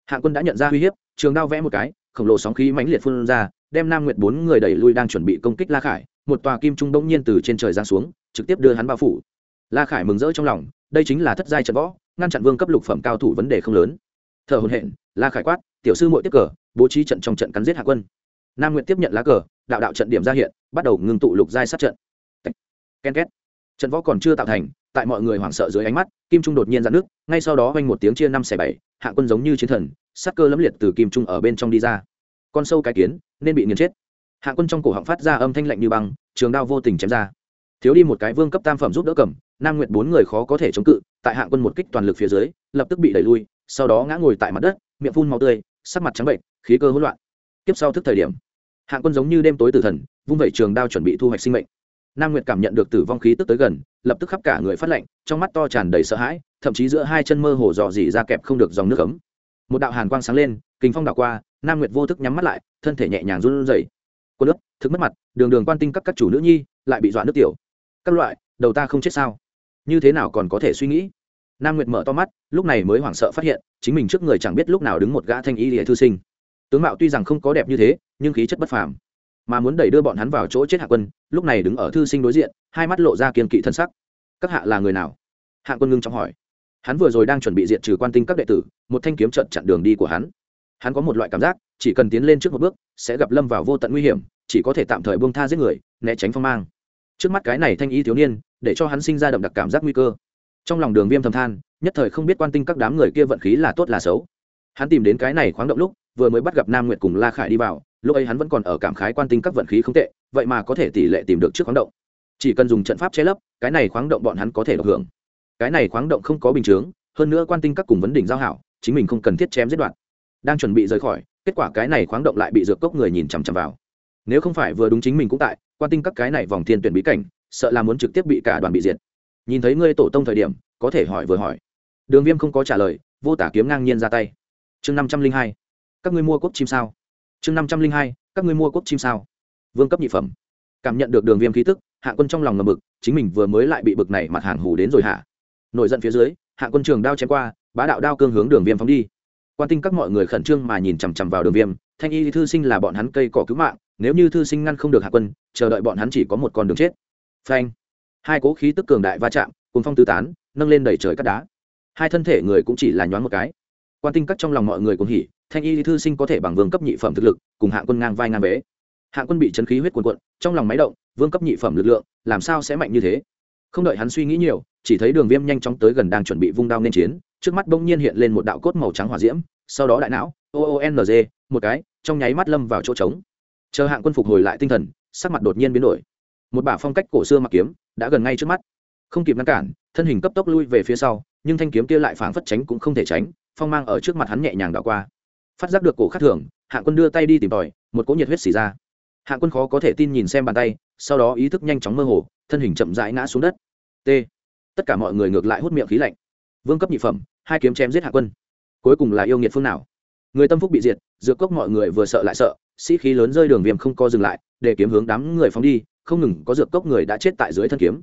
Hạng quân đã nhận ra uy hiếp, trường đao vẽ một cái, khổng lồ sóng khí mãnh liệt phun ra đem nam nguyệt bốn người đẩy lui đang chuẩn bị công kích la khải, một tòa kim trung bỗng nhiên từ trên trời giáng xuống, trực tiếp đưa hắn bao phủ. La khải mừng rỡ trong lòng, đây chính là thất giai trận võ, ngăn chặn vương cấp lục phẩm cao thủ vấn đề không lớn. Thở hồn hện la khải quát, tiểu sư muội tiếp cờ, bố trí trận trong trận cắn giết hạ quân. Nam nguyệt tiếp nhận lá cờ, đạo đạo trận điểm ra hiện, bắt đầu ngưng tụ lục giai sát trận. Ken két. Trận võ còn chưa tạo thành, tại mọi người hoảng sợ dưới ánh mắt, kim trung đột nhiên dạn nước ngay sau đó vang một tiếng chia năm xẻ bảy, hạ quân giống như chiến thần, sát cơ lẫm liệt từ kim trung ở bên trong đi ra con sâu cái kiến, nên bị nghiền chết. Hạ quân trong cổ họng phát ra âm thanh lạnh như băng, trường đao vô tình chém ra. Thiếu đi một cái vương cấp tam phẩm giúp đỡ cầm, nam nguyệt bốn người khó có thể chống cự, tại hạ quân một kích toàn lực phía dưới, lập tức bị đẩy lui, sau đó ngã ngồi tại mặt đất, miệng phun màu tươi, sắc mặt trắng bệnh, khí cơ hỗn loạn. Tiếp sau thức thời điểm, hạ quân giống như đêm tối tử thần, vung vẩy trường đao chuẩn bị thu hoạch sinh mệnh. Nam nguyệt cảm nhận được tử vong khí tức tới gần, lập tức khắp cả người phát lạnh, trong mắt to tràn đầy sợ hãi, thậm chí giữa hai chân mơ hồ dò dỉ ra kẹp không được dòng nước ấm. Một đạo hàn quang sáng lên kinh phong đảo qua, nam nguyệt vô thức nhắm mắt lại, thân thể nhẹ nhàng run rẩy. Quân nước, thức mất mặt, đường đường quan tinh các các chủ nữ nhi lại bị dọa nước tiểu. Các loại, đầu ta không chết sao? Như thế nào còn có thể suy nghĩ? Nam nguyệt mở to mắt, lúc này mới hoảng sợ phát hiện, chính mình trước người chẳng biết lúc nào đứng một gã thanh y lìa thư sinh. Tướng mạo tuy rằng không có đẹp như thế, nhưng khí chất bất phàm. Mà muốn đẩy đưa bọn hắn vào chỗ chết hạ quân, lúc này đứng ở thư sinh đối diện, hai mắt lộ ra kiên kỵ thân sắc. Các hạ là người nào? Hạ quân ngưng trọng hỏi. Hắn vừa rồi đang chuẩn bị diện trừ quan tinh các đệ tử, một thanh kiếm trận chặn đường đi của hắn hắn có một loại cảm giác, chỉ cần tiến lên trước một bước, sẽ gặp lâm vào vô tận nguy hiểm, chỉ có thể tạm thời buông tha giết người, né tránh phong mang. Trước mắt cái này thanh y thiếu niên, để cho hắn sinh ra đậm đặc cảm giác nguy cơ. Trong lòng đường viêm thầm than, nhất thời không biết quan tinh các đám người kia vận khí là tốt là xấu. Hắn tìm đến cái này khoáng động lúc, vừa mới bắt gặp nam nguyệt cùng la khải đi vào, lúc ấy hắn vẫn còn ở cảm khái quan tinh các vận khí không tệ, vậy mà có thể tỷ lệ tìm được trước khoáng động. Chỉ cần dùng trận pháp che lấp, cái này khoáng động bọn hắn có thể được hưởng. Cái này khoáng động không có bình chướng, hơn nữa quan tinh các cùng vấn đỉnh giao hảo, chính mình không cần thiết chém giết đoạn đang chuẩn bị rời khỏi kết quả cái này khoáng động lại bị dược cốc người nhìn chằm chằm vào. Nếu không phải vừa đúng chính mình cũng tại quan tinh các cái này vòng thiên tuyển bí cảnh sợ là muốn trực tiếp bị cả đoàn bị diệt. Nhìn thấy ngươi tổ tông thời điểm có thể hỏi vừa hỏi. Đường viêm không có trả lời vô tả kiếm ngang nhiên ra tay. Chương năm trăm linh hai các ngươi mua cốt chim sao? Chương năm trăm linh hai các ngươi mua cốt chim sao? Vương cấp nhị phẩm. Cảm nhận được đường viêm khí tức hạ quân trong lòng ngầm mực, chính mình vừa mới lại bị bực này mặt hàng hù đến rồi hạ nổi giận phía dưới hạ quân trường đao chém qua bá đạo đao cương hướng đường viêm phóng đi quan tinh các mọi người khẩn trương mà nhìn chằm chằm vào đường viêm, thanh y thư sinh là bọn hắn cây cỏ cứu mạng, nếu như thư sinh ngăn không được hạ quân, chờ đợi bọn hắn chỉ có một con đường chết. Phanh. Hai cố khí tức cường đại va chạm cùng phong tứ tán, nâng lên đẩy trời cắt đá. Hai thân thể người cũng chỉ là nhoáng một cái. Quan tinh các trong lòng mọi người cũng hỉ, thanh y thư sinh có thể bằng vương cấp nhị phẩm thực lực, cùng Hạ quân ngang vai ngang bế. Hạ quân bị chấn khí huyết cuồn cuộn, trong lòng máy động, vương cấp nhị phẩm lực lượng, làm sao sẽ mạnh như thế? Không đợi hắn suy nghĩ nhiều, chỉ thấy đường viêm nhanh chóng tới gần đang chuẩn bị vung đao nên chiến trước mắt bỗng nhiên hiện lên một đạo cốt màu trắng hỏa diễm, sau đó đại não, o o n g, một cái, trong nháy mắt lâm vào chỗ trống. Chờ hạng quân phục hồi lại tinh thần, sắc mặt đột nhiên biến đổi. Một bả phong cách cổ xưa mặc kiếm đã gần ngay trước mắt. Không kịp ngăn cản, thân hình cấp tốc lui về phía sau, nhưng thanh kiếm kia lại phảng phất tránh cũng không thể tránh, phong mang ở trước mặt hắn nhẹ nhàng đảo qua. Phát giác được cổ khắc thường, hạng quân đưa tay đi tìm tòi, một cỗ nhiệt huyết xì ra. Hạng quân khó có thể tin nhìn xem bàn tay, sau đó ý thức nhanh chóng mơ hồ, thân hình chậm rãi ngã xuống đất. T. Tất cả mọi người ngược lại hút miệng khí lạnh vương cấp nhị phẩm, hai kiếm chém giết hạ quân. Cuối cùng là yêu nghiệt phương nào? Người tâm phúc bị diệt, dược cốc mọi người vừa sợ lại sợ, sĩ khí lớn rơi đường viêm không co dừng lại, để kiếm hướng đám người phóng đi, không ngừng có dược cốc người đã chết tại dưới thân kiếm.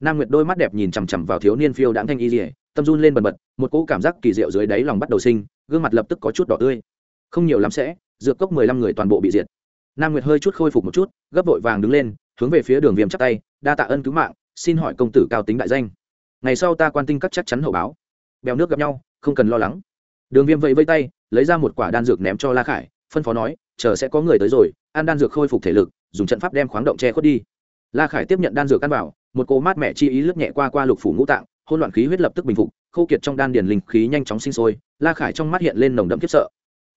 Nam nguyệt đôi mắt đẹp nhìn chằm chằm vào thiếu niên phiêu đãng thanh y dỉa tâm run lên bần bật, một cỗ cảm giác kỳ diệu dưới đáy lòng bắt đầu sinh, gương mặt lập tức có chút đỏ tươi. Không nhiều lắm sẽ, dược cốc mười lăm người toàn bộ bị diệt. Nam nguyệt hơi chút khôi phục một chút, gấp vội vàng đứng lên, hướng về phía đường viêm chắp tay, đa tạ ân cứu mạng, xin hỏi công tử cao tính đại danh. Ngày sau ta quan tinh các chắc chắn hậu báo bèo nước gặp nhau, không cần lo lắng. Đường viêm vẫy vây tay, lấy ra một quả đan dược ném cho la khải, phân phó nói, chờ sẽ có người tới rồi, ăn đan dược khôi phục thể lực, dùng trận pháp đem khoáng động che khuất đi. La khải tiếp nhận đan dược ăn vào, một cô mát mẹ chi ý lướt nhẹ qua qua lục phủ ngũ tạng hôn loạn khí huyết lập tức bình phục, khô kiệt trong đan điền linh khí nhanh chóng sinh sôi, la khải trong mắt hiện lên nồng đậm khiếp sợ.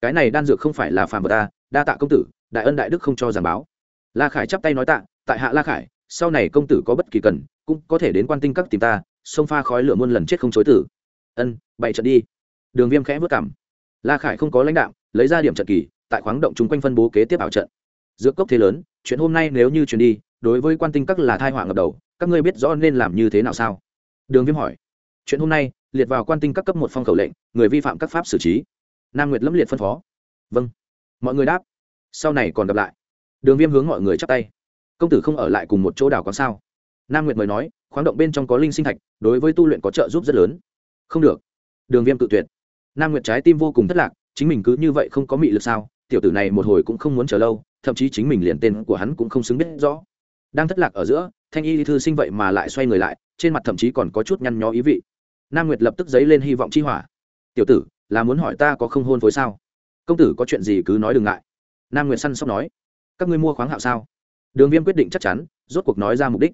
Cái này đan dược không phải là phàm vật ta đa tạ công tử, đại ân đại đức không cho giảng báo. La khải chắp tay nói tạ, tại hạ la khải, sau này công tử có bất kỳ cần, cũng có thể đến quan tinh các tìm ta xông pha khói lửa muôn lần chết không chối tử ân, bày trận đi. Đường viêm khẽ vất cảm la khải không có lãnh đạo, lấy ra điểm trận kỳ, tại khoáng động chung quanh phân bố kế tiếp ảo trận. Dược cốc thế lớn, chuyện hôm nay nếu như chuyển đi, đối với quan tinh các là thai họa ngập đầu, các ngươi biết rõ nên làm như thế nào sao? Đường viêm hỏi. Chuyện hôm nay, liệt vào quan tinh các cấp một phong khẩu lệnh, người vi phạm các pháp xử trí. Nam nguyệt lâm liệt phân phó. Vâng. Mọi người đáp. Sau này còn gặp lại. Đường viêm hướng mọi người chắp tay. Công tử không ở lại cùng một chỗ đảo có sao? Nam nguyệt mời nói, khoáng động bên trong có linh sinh thạch, đối với tu luyện có trợ giúp rất lớn không được. Đường viêm tự tuyệt. Nam nguyệt trái tim vô cùng thất lạc, chính mình cứ như vậy không có mị lực sao? Tiểu tử này một hồi cũng không muốn chờ lâu, thậm chí chính mình liền tên của hắn cũng không xứng biết rõ. Đang thất lạc ở giữa, thanh y thư sinh vậy mà lại xoay người lại, trên mặt thậm chí còn có chút nhăn nhó ý vị. Nam nguyệt lập tức dấy lên hy vọng chi hỏa. Tiểu tử, là muốn hỏi ta có không hôn phối sao? Công tử có chuyện gì cứ nói đừng ngại. Nam nguyệt săn sóc nói. Các ngươi mua khoáng hạo sao? Đường viêm quyết định chắc chắn, rốt cuộc nói ra mục đích.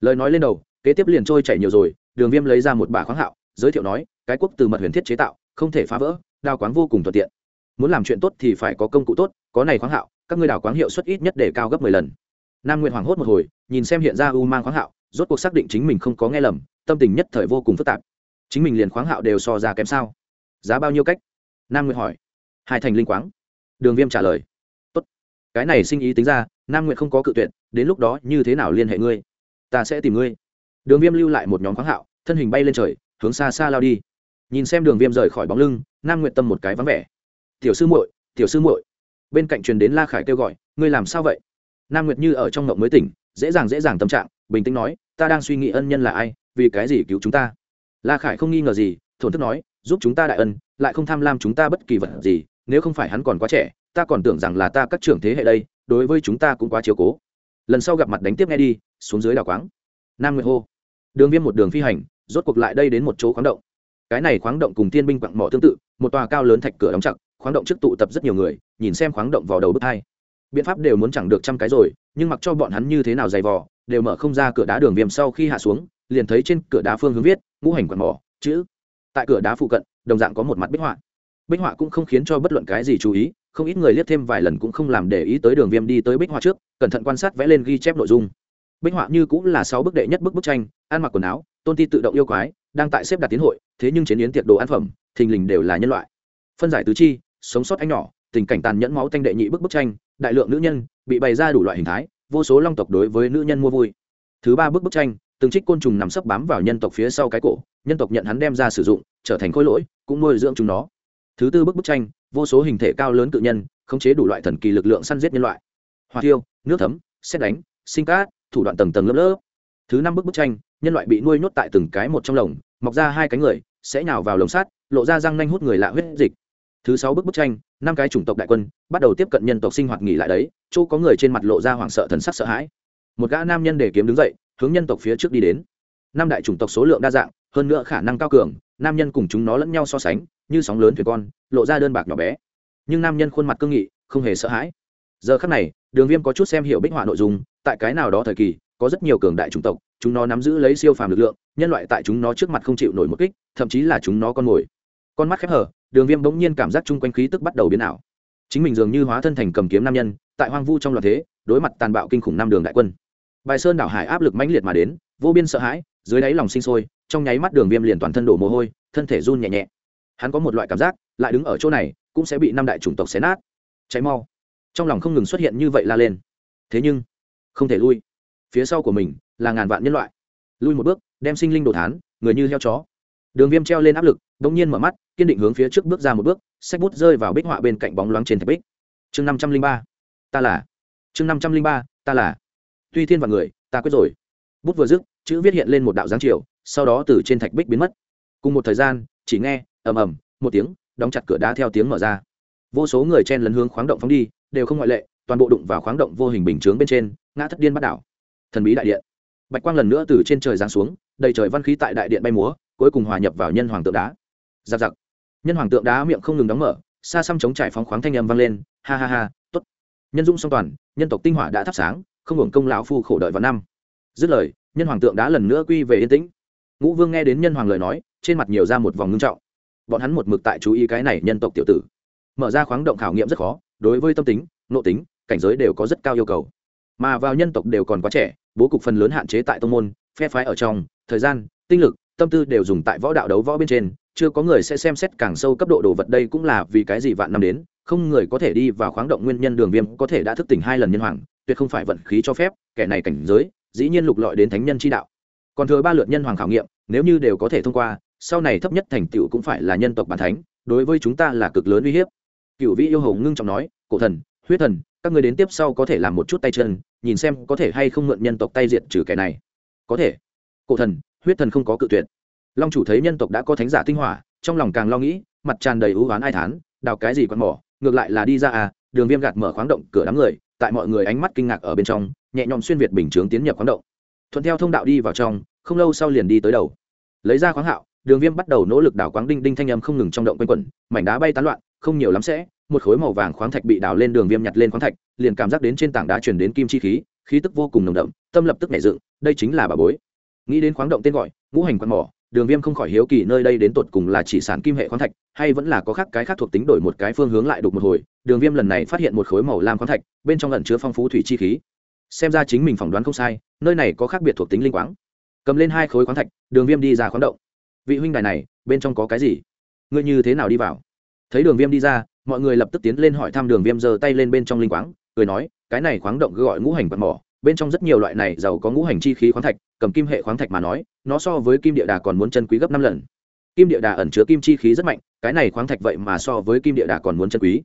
Lời nói lên đầu, kế tiếp liền trôi chảy nhiều rồi, đường viêm lấy ra một bả khoáng hạo giới thiệu nói, cái quốc từ mật huyền thiết chế tạo, không thể phá vỡ, đào quáng vô cùng thuận tiện. Muốn làm chuyện tốt thì phải có công cụ tốt, có này khoáng hạo, các ngươi đào quáng hiệu suất ít nhất để cao gấp mười lần. Nam nguyện hoảng hốt một hồi, nhìn xem hiện ra u mang khoáng hạo, rốt cuộc xác định chính mình không có nghe lầm, tâm tình nhất thời vô cùng phức tạp. Chính mình liền khoáng hạo đều so ra kém sao? Giá bao nhiêu cách? Nam nguyện hỏi. Hai thành linh quáng. Đường viêm trả lời. Tốt. Cái này sinh ý tính ra, nam nguyện không có cự tuyệt, đến lúc đó như thế nào liên hệ ngươi? Ta sẽ tìm ngươi. Đường viêm lưu lại một nhóm khoáng hạo, thân hình bay lên trời hướng xa xa lao đi. Nhìn xem đường viêm rời khỏi bóng lưng, nam nguyện tâm một cái vắng vẻ. Tiểu sư muội, tiểu sư muội. Bên cạnh truyền đến la khải kêu gọi, ngươi làm sao vậy? Nam nguyệt như ở trong ngộng mới tỉnh, dễ dàng dễ dàng tâm trạng, bình tĩnh nói, ta đang suy nghĩ ân nhân là ai, vì cái gì cứu chúng ta? La khải không nghi ngờ gì, thổn thức nói, giúp chúng ta đại ân, lại không tham lam chúng ta bất kỳ vật gì, nếu không phải hắn còn quá trẻ, ta còn tưởng rằng là ta các trưởng thế hệ đây, đối với chúng ta cũng quá chiếu cố. Lần sau gặp mặt đánh tiếp nghe đi, xuống dưới đảo quáng. Nam nguyệt hô, đường viêm một đường phi hành rốt cuộc lại đây đến một chỗ khoáng động. Cái này khoáng động cùng tiên binh quặng mỏ tương tự, một tòa cao lớn thạch cửa đóng chặt, khoáng động trước tụ tập rất nhiều người, nhìn xem khoáng động vào đầu bước hai. Biện pháp đều muốn chẳng được trăm cái rồi, nhưng mặc cho bọn hắn như thế nào dày vò, đều mở không ra cửa đá đường viêm sau khi hạ xuống, liền thấy trên cửa đá phương hướng viết, ngũ hành quặng mỏ, chữ. Tại cửa đá phụ cận, đồng dạng có một mặt bích họa. Bích họa cũng không khiến cho bất luận cái gì chú ý, không ít người liếc thêm vài lần cũng không làm để ý tới đường viêm đi tới bích họa trước, cẩn thận quan sát vẽ lên ghi chép nội dung bích họa như cũng là sáu bức đệ nhất bức bức tranh, ăn mặc quần áo, tôn ti tự động yêu quái, đang tại xếp đặt tiến hội, thế nhưng chế biến tiệc đồ ăn phẩm, thình lình đều là nhân loại. Phân giải tứ chi, sống sót anh nhỏ, tình cảnh tàn nhẫn máu tanh đệ nhị bức bức tranh, đại lượng nữ nhân, bị bày ra đủ loại hình thái, vô số long tộc đối với nữ nhân mua vui. Thứ ba bức bức tranh, từng trích côn trùng nằm sấp bám vào nhân tộc phía sau cái cổ, nhân tộc nhận hắn đem ra sử dụng, trở thành khối lỗi, cũng nuôi dưỡng chúng nó. Thứ tư bức bức tranh, vô số hình thể cao lớn tự nhân, khống chế đủ loại thần kỳ lực lượng săn giết nhân loại. Hoa tiêu nước thấm xét đánh, sinh cát thủ đoạn tầng tầng lớp lớp. Thứ năm bức bức tranh, nhân loại bị nuôi nhốt tại từng cái một trong lồng, mọc ra hai cánh người, sẽ nhào vào lồng sắt, lộ ra răng nanh hút người lạ huyết dịch. Thứ sáu bức bức tranh, năm cái chủng tộc đại quân, bắt đầu tiếp cận nhân tộc sinh hoạt nghỉ lại đấy, chỗ có người trên mặt lộ ra hoảng sợ thần sắc sợ hãi. Một gã nam nhân để kiếm đứng dậy, hướng nhân tộc phía trước đi đến. Năm đại chủng tộc số lượng đa dạng, hơn nữa khả năng cao cường, nam nhân cùng chúng nó lẫn nhau so sánh, như sóng lớn thuyền con, lộ ra đơn bạc nhỏ bé. Nhưng nam nhân khuôn mặt cương nghị, không hề sợ hãi. Giờ khắc này đường viêm có chút xem hiểu bích họa nội dung, tại cái nào đó thời kỳ, có rất nhiều cường đại chủng tộc, chúng nó nắm giữ lấy siêu phàm lực lượng, nhân loại tại chúng nó trước mặt không chịu nổi một kích, thậm chí là chúng nó con mồi. Con mắt khép hở, đường viêm bỗng nhiên cảm giác chung quanh khí tức bắt đầu biến ảo. Chính mình dường như hóa thân thành cầm kiếm nam nhân, tại hoang vu trong loạt thế, đối mặt tàn bạo kinh khủng năm đường đại quân. Bài sơn đảo hải áp lực mãnh liệt mà đến, vô biên sợ hãi, dưới đáy lòng sinh sôi, trong nháy mắt đường viêm liền toàn thân đổ mồ hôi, thân thể run nhẹ nhẹ. Hắn có một loại cảm giác, lại đứng ở chỗ này, cũng sẽ bị năm đại chủng tộc xé nát. Cháy mau trong lòng không ngừng xuất hiện như vậy la lên. Thế nhưng, không thể lui. Phía sau của mình là ngàn vạn nhân loại. Lui một bước, đem sinh linh đồ thán, người như heo chó. Đường viêm treo lên áp lực đ ỗ n g nhiên mở mắt, kiên định hướng phía trước bước ra một bước sách bút rơi vào bích họa bên cạnh bóng loáng trên thạch bích. Chương năm trăm linh ba, ta là. Chương năm trăm linh ba, ta là. Tuy thiên và người, ta quyết rồi. Bút vừa dứt, chữ viết hiện lên một đạo giáng chiều, sau đó từ trên thạch bích biến mất. Cùng một thời gian, chỉ nghe, ầm ầm, một tiếng, đóng chặt cửa đá theo tiếng mở ra. Vô số người chen lấn hướng khoáng động phóng đi đều không ngoại lệ, toàn bộ đụng vào khoáng động vô hình bình chướng bên trên, ngã thất điên bắt đảo. Thần bí đại điện. Bạch quang lần nữa từ trên trời giáng xuống, đầy trời văn khí tại đại điện bay múa, cuối cùng hòa nhập vào nhân hoàng tượng đá. Giặc giặc. Nhân hoàng tượng đá miệng không ngừng đóng mở, xa xăm chống trải phóng khoáng thanh âm vang lên, ha ha ha t ố t nhân dung song toàn, nhân tộc tinh hỏa đã thắp sáng, không hưởng công lão phu khổ đợi vào năm. Dứt lời, nhân hoàng tượng đá lần nữa quy về yên tĩnh. Ngũ vương nghe đến nhân hoàng lời nói, trên mặt nhiều ra một vòng ngưng trọng. Bọn hắn một mực tại chú ý cái này nhân tộc tiểu tử. Mở ra khoáng động khảo nghiệm rất khó đối với tâm tính nộ tính, cảnh giới đều có rất cao yêu cầu. Mà vào nhân tộc đều còn quá trẻ, bố cục phần lớn hạn chế tại tông môn, phe phái ở trong, thời gian, tinh lực, tâm tư đều dùng tại võ đạo đấu võ bên trên, chưa có người sẽ xem xét càng sâu cấp độ đồ vật đây cũng là vì cái gì vạn năm đến, không người có thể đi vào khoáng động nguyên nhân đường viêm có thể đã thức tỉnh hai lần nhân hoàng, tuyệt không phải vận khí cho phép, kẻ này cảnh giới, dĩ nhiên lục lọi đến thánh nhân chi đạo. Còn thừa ba lượt nhân hoàng khảo nghiệm, nếu như đều có thể thông qua, sau này thấp nhất thành tựu cũng phải là nhân tộc bản thánh, đối với chúng ta là cực lớn uy hiếp cựu vĩ yêu hầu ngưng trọng nói, cổ thần, huyết thần, các người đến tiếp sau có thể làm một chút tay chân, nhìn xem có thể hay không mượn nhân tộc tay diệt trừ kẻ này. Có thể. Cổ thần, huyết thần không có cự tuyệt. Long chủ thấy nhân tộc đã có thánh giả tinh hỏa, trong lòng càng lo nghĩ, mặt tràn đầy ưu oán ai thán, đào cái gì còn mỏ, ngược lại là đi ra à đường viêm gạt mở khoáng động cửa đám người, tại mọi người ánh mắt kinh ngạc ở bên trong, nhẹ nhõm xuyên việt bình chướng tiến nhập khoáng động. Thuận theo thông đạo đi vào trong, không lâu sau liền đi tới đầu. Lấy ra khoáng hạo, đường viêm bắt đầu nỗ lực đào quáng đinh đinh thanh âm không ngừng trong động quanh quẩn, mảnh đá bay tán loạn không nhiều lắm sẽ, một khối màu vàng khoáng thạch bị đào lên đường viêm nhặt lên khoáng thạch, liền cảm giác đến trên tảng đá chuyển đến kim chi khí khí tức vô cùng nồng đậm, tâm lập tức nảy dựng, đây chính là bà bối. Nghĩ đến khoáng động tên gọi, ngũ hành quan mỏ, đường viêm không khỏi hiếu kỳ nơi đây đến tột cùng là chỉ sản kim hệ khoáng thạch, hay vẫn là có khác cái khác thuộc tính đổi một cái phương hướng lại đục một hồi, đường viêm lần này phát hiện một khối màu lam khoáng thạch, bên trong lần chứa phong phú thủy chi khí. Xem ra chính mình phỏng đoán không sai, nơi này có khác biệt thuộc tính linh quáng. Cầm lên hai khối khoáng thạch, đường viêm đi ra khoáng động. Vị huynh đài này, bên trong có cái gì? Ngươi như thế nào đi vào? Thấy đường viêm đi ra, mọi người lập tức tiến lên hỏi thăm đường viêm giơ tay lên bên trong linh quáng, cười nói, cái này khoáng động gọi ngũ hành quạt mỏ, bên trong rất nhiều loại này giàu có ngũ hành chi khí khoáng thạch, cầm kim hệ khoáng thạch mà nói, nó so với kim địa đà còn muốn chân quý gấp năm lần. Kim địa đà ẩn chứa kim chi khí rất mạnh, cái này khoáng thạch vậy mà so với kim địa đà còn muốn chân quý.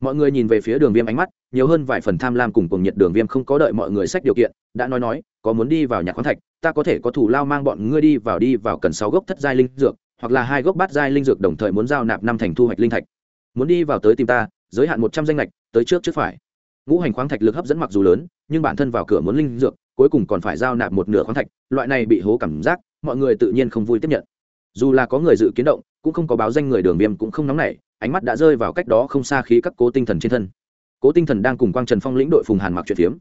Mọi người nhìn về phía đường viêm ánh mắt, nhiều hơn vài phần tham lam cùng cùng nhiệt, đường viêm không có đợi mọi người sách điều kiện, đã nói nói, có muốn đi vào nhà khoáng thạch, ta có thể có thủ lao mang bọn ngươi đi vào đi vào cần sáu gốc thất giai linh dược hoặc là hai gốc bát giai linh dược đồng thời muốn giao nạp năm thành thu hoạch linh thạch. Muốn đi vào tới tìm ta, giới hạn một trăm danh lệch tới trước trước phải. Ngũ hành khoáng thạch lực hấp dẫn mặc dù lớn, nhưng bản thân vào cửa muốn linh dược, cuối cùng còn phải giao nạp một nửa khoáng thạch, loại này bị hố cảm giác, mọi người tự nhiên không vui tiếp nhận. Dù là có người dự kiến động, cũng không có báo danh người đường viêm cũng không nóng nảy, ánh mắt đã rơi vào cách đó không xa khí các cố tinh thần trên thân. Cố tinh thần đang cùng quang trần phong lĩnh đội phùng hàn mặc chuyện phiếm.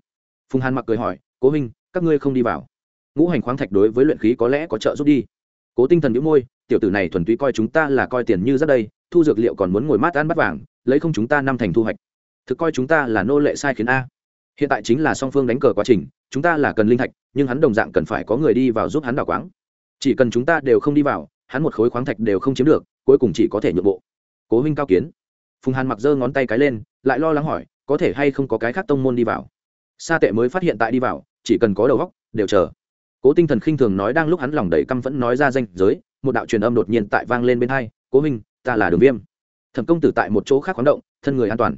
Phùng hàn mặc cười hỏi, cố huynh, các ngươi không đi vào? Ngũ hành khoáng thạch đối với luyện khí có lẽ có trợ giúp đi cố tinh thần đĩu môi, tiểu tử này thuần túy coi chúng ta là coi tiền như rất đây, thu dược liệu còn muốn ngồi mát ăn bắt vàng, lấy không chúng ta năm thành thu hoạch. Thực coi chúng ta là nô lệ sai khiến a. Hiện tại chính là song phương đánh cờ quá trình, chúng ta là cần linh thạch, nhưng hắn đồng dạng cần phải có người đi vào giúp hắn đào quáng. Chỉ cần chúng ta đều không đi vào, hắn một khối khoáng thạch đều không chiếm được, cuối cùng chỉ có thể nhượng bộ. Cố huynh cao kiến. Phùng hàn mặc giơ ngón tay cái lên, lại lo lắng hỏi, có thể hay không có cái khác tông môn đi vào? Sa tệ mới phát hiện tại đi vào, chỉ cần có đầu góc đều chờ cố tinh thần khinh thường nói đang lúc hắn lòng đầy căm vẫn nói ra danh giới một đạo truyền âm đột nhiên tại vang lên bên hai cố Minh, ta là đường viêm. Thẩm công tử tại một chỗ khác khoáng động thân người an toàn.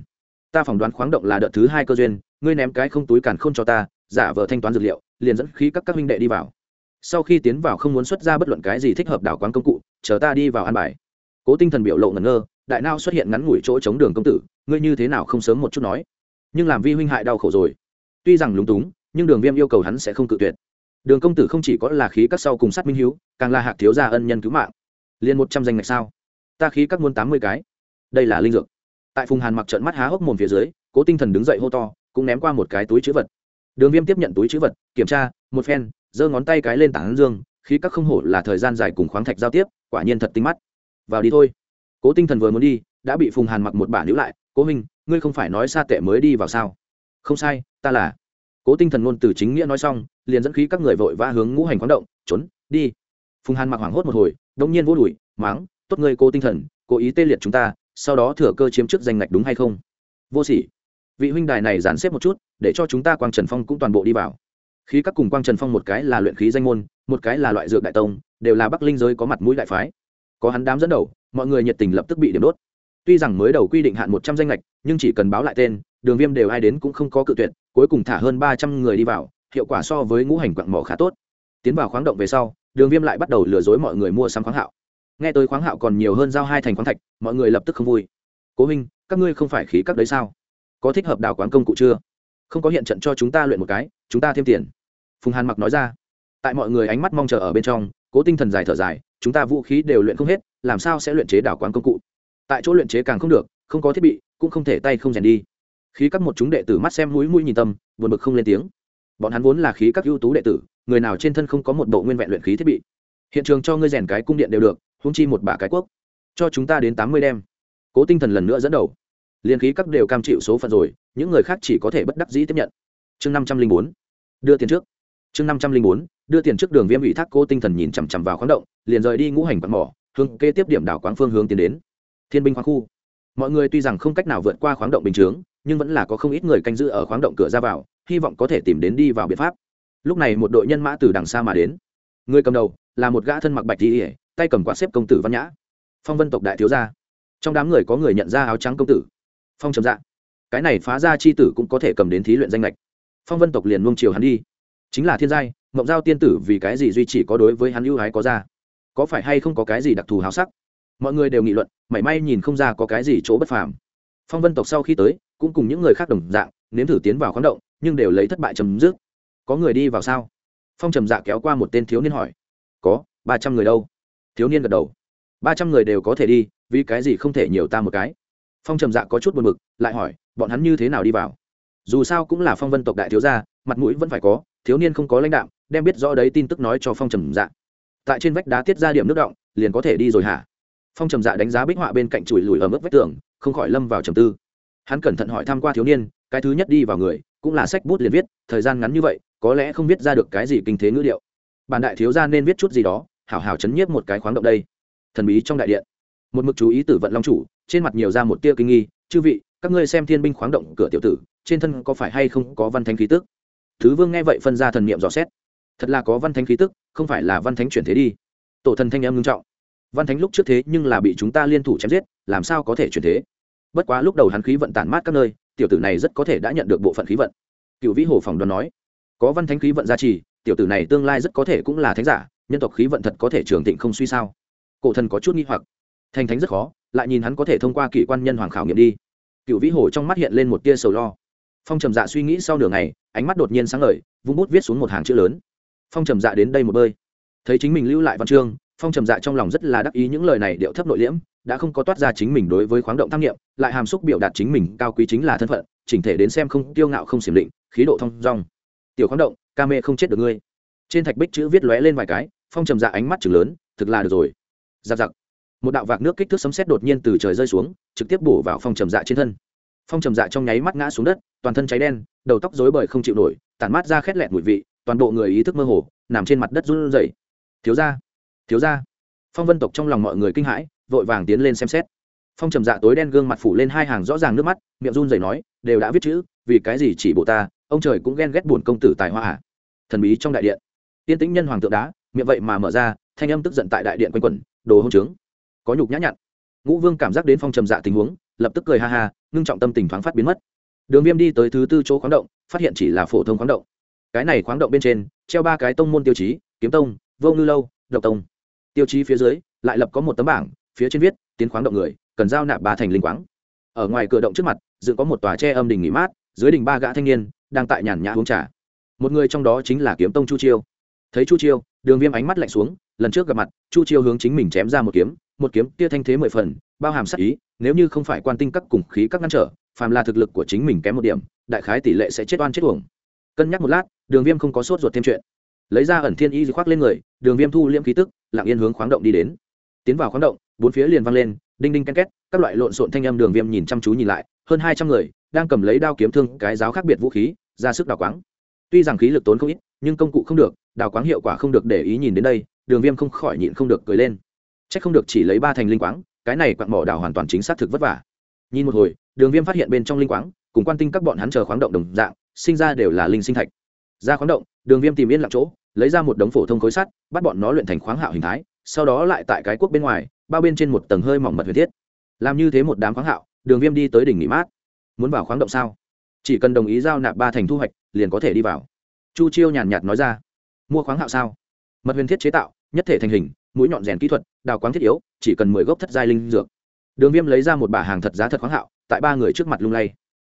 Ta phỏng đoán khoáng động là đợt thứ hai cơ duyên ngươi ném cái không túi càn khôn cho ta giả vờ thanh toán dược liệu liền dẫn khí các các Minh đệ đi vào. Sau khi tiến vào không muốn xuất ra bất luận cái gì thích hợp đảo quán công cụ chờ ta đi vào an bài. Cố tinh thần biểu lộ ngẩn ngơ đại nao xuất hiện ngắn ngủi chỗ chống đường công tử ngươi như thế nào không sớm một chút nói? Nhưng làm vi huynh hại đau khổ rồi. Tuy rằng lúng túng nhưng đường viêm yêu cầu hắn sẽ không cự tuyệt đường công tử không chỉ có là khí các sau cùng sát minh hiếu, càng là hạc thiếu gia ân nhân cứu mạng. Liền một trăm danh ngạch sao? Ta khí các muôn tám mươi cái. Đây là linh dược. Tại phùng hàn mặc trận mắt há hốc mồm phía dưới, cố tinh thần đứng dậy hô to, cũng ném qua một cái túi chữ vật. Đường viêm tiếp nhận túi chữ vật, kiểm tra, một phen, giơ ngón tay cái lên tảng dương, khí các không hổ là thời gian dài cùng khoáng thạch giao tiếp, quả nhiên thật tinh mắt. Vào đi thôi. Cố tinh thần vừa muốn đi, đã bị phùng hàn mặc một bản níu lại, cố minh ngươi không phải nói xa tệ mới đi vào sao? Không sai, ta là cố tinh thần ngôn từ chính nghĩa nói xong, liền dẫn khí các người vội vã hướng ngũ hành khoáng động, trốn, đi. Phùng hàn mặc hoảng hốt một hồi đông nhiên vô đùi, máng, tốt ngươi cố tinh thần, cố ý tê liệt chúng ta, sau đó thừa cơ chiếm chức danh ngạch đúng hay không? Vô sỉ. Vị huynh đài này dàn xếp một chút, để cho chúng ta quang trần phong cũng toàn bộ đi vào. Khí các cùng quang trần phong một cái là luyện khí danh môn, một cái là loại dược đại tông, đều là bắc linh giới có mặt mũi đại phái. Có hắn đám dẫn đầu, mọi người nhiệt tình lập tức bị điểm đốt. Tuy rằng mới đầu quy định hạn một trăm danh lệch nhưng chỉ cần báo lại tên đường viêm đều ai đến cũng không có cự tuyệt, cuối cùng thả hơn ba trăm người đi vào, hiệu quả so với ngũ hành quặng mỏ khá tốt. Tiến vào khoáng động về sau, đường viêm lại bắt đầu lừa dối mọi người mua sắm khoáng hạo. Nghe tới khoáng hạo còn nhiều hơn giao hai thành khoáng thạch, mọi người lập tức không vui. Cố huynh, các ngươi không phải khí các đấy sao? Có thích hợp đào quán công cụ chưa? Không có hiện trận cho chúng ta luyện một cái, chúng ta thêm tiền. Phùng hàn mặc nói ra. Tại mọi người ánh mắt mong chờ ở bên trong, cố tinh thần dài thở dài, chúng ta vũ khí đều luyện không hết, làm sao sẽ luyện chế đảo quán công cụ? Tại chỗ luyện chế càng không được, không có thiết bị, cũng không thể tay không rèn đi khí các một chúng đệ tử mắt xem mũi mũi nhìn tâm, buồn bực không lên tiếng. Bọn hắn vốn là khí các ưu tú đệ tử, người nào trên thân không có một bộ nguyên vẹn luyện khí thiết bị. Hiện trường cho ngươi rèn cái cung điện đều được húng chi một bả cái quốc. Cho chúng ta đến tám mươi đem. Cố tinh thần lần nữa dẫn đầu. Liền khí các đều cam chịu số phận rồi, những người khác chỉ có thể bất đắc dĩ tiếp nhận. Chương năm trăm linh bốn. Đưa tiền trước. Chương năm trăm linh bốn. Đưa tiền trước đường viêm ủy thác cô tinh thần nhìn chằm chằm vào khoáng động, liền rời đi ngũ hành quạt mỏ, hướng kế tiếp điểm đảo quán phương hướng tiến đến. Thiên binh khoáng khu. Mọi người tuy rằng không cách nào vượt qua khoáng động bình chướng nhưng vẫn là có không ít người canh giữ ở khoáng động cửa ra vào, hy vọng có thể tìm đến đi vào biện pháp. Lúc này một đội nhân mã từ đằng xa mà đến. Người cầm đầu là một gã thân mặc bạch thi ỉa tay cầm quạt xếp công tử văn nhã. Phong vân tộc đại thiếu gia. Trong đám người có người nhận ra áo trắng công tử. Phong trầm dạ. Cái này phá ra chi tử cũng có thể cầm đến thí luyện danh lệch phong vân tộc liền nuông chiều hắn đi. Chính là thiên giai, mộng giao tiên tử vì cái gì duy chỉ có đối với hắn ưu ái có ra? Có phải hay không có cái gì đặc thù háo sắc? Mọi người đều nghị luận, mảy may nhìn không ra có cái gì chỗ bất phàm. Phong vân tộc sau khi tới cũng cùng những người khác đồng dạng, nếm thử tiến vào khoáng động, nhưng đều lấy thất bại chấm dứt. Có người đi vào sao? Phong trầm dạ kéo qua một tên thiếu niên hỏi. Có, ba trăm người đâu? Thiếu niên gật đầu. Ba trăm người đều có thể đi, vì cái gì không thể nhiều ta một cái? Phong trầm dạ có chút buồn b ự c lại hỏi, bọn hắn như thế nào đi vào? Dù sao cũng là phong vân tộc đại thiếu gia, mặt mũi vẫn phải có, thiếu niên không có lãnh đạo đem biết rõ đấy tin tức nói cho phong trầm dạ. Tại trên vách đá tiết ra điểm nước động, liền có thể đi rồi hả? Phong trầm dạ đánh giá bích họa bên cạnh chùi lùi ở mức vách tường, không khỏi lâm vào trầm tư hắn cẩn thận hỏi thăm qua thiếu niên, cái thứ nhất đi vào người, cũng là sách bút liền viết, thời gian ngắn như vậy, có lẽ không viết ra được cái gì kinh thế ngữ liệu bản đại thiếu gia nên viết chút gì đó, hảo hảo chấn nhiếp một cái khoáng động đây. Thần bí trong đại điện. Một mực chú ý tử vận long chủ, trên mặt nhiều ra một tia kinh nghi, chư vị, các ngươi xem thiên binh khoáng động cửa tiểu tử, trên thân có phải hay không có văn thánh khí tức? Thứ vương nghe vậy phân ra thần niệm dò xét. Thật là có văn thánh khí tức, không phải là văn thánh chuyển thế đi. Tổ thần thanh em ngưng trọng. Văn thánh lúc trước thế nhưng là bị chúng ta liên thủ chém giết, làm sao có thể chuyển thế? Bất quá lúc đầu hắn khí vận tản mát các nơi, tiểu tử này rất có thể đã nhận được bộ phận khí vận. Cựu vĩ hồ phòng đoán nói, có văn thánh khí vận gia trì, tiểu tử này tương lai rất có thể cũng là thánh giả, nhân tộc khí vận thật có thể trường thịnh không suy sao? Cổ thần có chút nghi hoặc. Thành thánh rất khó, lại nhìn hắn có thể thông qua kỷ quan nhân hoàng khảo nghiệm đi. Cựu vĩ hồ trong mắt hiện lên một tia sầu lo. Phong trầm dạ suy nghĩ sau nửa ngày, ánh mắt đột nhiên sáng ngời, vung bút viết xuống một hàng chữ lớn. Phong trầm dạ đến đây một bơi. Thấy chính mình lưu lại văn chương, phong trầm dạ trong lòng rất là đắc ý những lời này điệu thấp nội liễm đã không có toát ra chính mình đối với khoáng động tham nghiệm, lại hàm xúc biểu đạt chính mình cao quý chính là thân phận, chỉnh thể đến xem không tiêu ngạo không xiểm định, khí độ thong dong. Tiểu khoáng động, ca mê không chết được ngươi. Trên thạch bích chữ viết lóe lên vài cái, phong trầm dạ ánh mắt chừng lớn, thực là được rồi. Giặc giặc. Một đạo vạc nước kích thước sấm sét đột nhiên từ trời rơi xuống, trực tiếp bổ vào phong trầm dạ trên thân. Phong trầm dạ trong nháy mắt ngã xuống đất, toàn thân cháy đen, đầu tóc rối bời không chịu nổi, tản mát ra khét lẹt mùi vị, toàn bộ người ý thức mơ hồ, nằm trên mặt đất run rẩy. Thiếu ra thiếu ra phong vân tộc trong lòng mọi người kinh hãi vội vàng tiến lên xem xét. Phong trầm dạ tối đen gương mặt phủ lên hai hàng rõ ràng nước mắt, miệng run rẩy nói, đều đã viết chữ, vì cái gì chỉ bộ ta? Ông trời cũng ghen ghét buồn công tử tài hoa à. thần bí trong đại điện. Tiên tĩnh nhân hoàng tượng đá, miệng vậy mà mở ra, thanh âm tức giận tại đại điện quanh quẩn, đồ hông trướng. Có nhục nhã nhặn. Ngũ vương cảm giác đến phong trầm dạ tình huống, lập tức cười ha ha, ngưng trọng tâm tình thoáng phát biến mất. Đường viêm đi tới thứ tư chỗ khoáng động, phát hiện chỉ là phổ thông khoáng động. Cái này khoáng động bên trên, treo ba cái tông môn tiêu chí, kiếm tông, vô ngư lâu, độc tông. Tiêu chí phía dưới, lại lập có một tấm bảng phía trên viết, tiến khoáng động người, cần giao nạp ba thành linh quáng. Ở ngoài cửa động trước mặt, dựng có một tòa tre âm đình nghỉ mát, dưới đình ba gã thanh niên đang tại nhàn nhã uống trà. Một người trong đó chính là kiếm tông chu chiêu. Thấy chu chiêu? Đường viêm ánh mắt lạnh xuống, lần trước gặp mặt, chu chiêu hướng chính mình chém ra một kiếm một kiếm kia thanh thế mười phần, bao hàm sắc ý, nếu như không phải quan tinh các cùng khí các ngăn trở, phàm là thực lực của chính mình kém một điểm, đại khái tỷ lệ sẽ chết oan chết uổng. Cân nhắc một lát, đường viêm không có sốt ruột thêm chuyện. Lấy ra ẩn thiên y khoác lên người, đường viêm thu liễm khí tức, lặng yên hướng khoáng động đi đến tiến vào khoáng động, bốn phía liền vang lên, đinh đinh ken két, các loại lộn xộn thanh âm đường viêm nhìn chăm chú nhìn lại, hơn hai trăm người đang cầm lấy đao kiếm thương, cái giáo khác biệt vũ khí, ra sức đào quáng. Tuy rằng khí lực tốn không ít, nhưng công cụ không được, đào quáng hiệu quả không được để ý nhìn đến đây, đường viêm không khỏi nhịn không được cười lên. C h ắ c không được chỉ lấy ba thành linh quáng, cái này quặn mỏ đào hoàn toàn chính xác thực vất vả. Nhìn một hồi, đường viêm phát hiện bên trong linh quáng, cùng quan tinh các bọn hắn chờ khoáng động đồng dạng, sinh ra đều là linh sinh thạch. Ra khoáng động, đường viêm tìm yên lặng chỗ, lấy ra một đống phổ thông khối sắt, bắt bọn nó luyện thành khoáng hạo hình thái sau đó lại tại cái quốc bên ngoài, bao bên trên một tầng hơi mỏng mật huyền thiết. Làm như thế một đám khoáng hạo, đường viêm đi tới đỉnh nghỉ mát. Muốn vào khoáng động sao? Chỉ cần đồng ý giao nạp ba thành thu hoạch, liền có thể đi vào. Chu chiêu nhàn nhạt nói ra. Mua khoáng hạo sao? Mật huyền thiết chế tạo, nhất thể thành hình, mũi nhọn rèn kỹ thuật, đào quáng thiết yếu, chỉ cần mười gốc thất giai linh dược. Đường viêm lấy ra một bả hàng thật giá thật khoáng hạo, tại ba người trước mặt lung lay.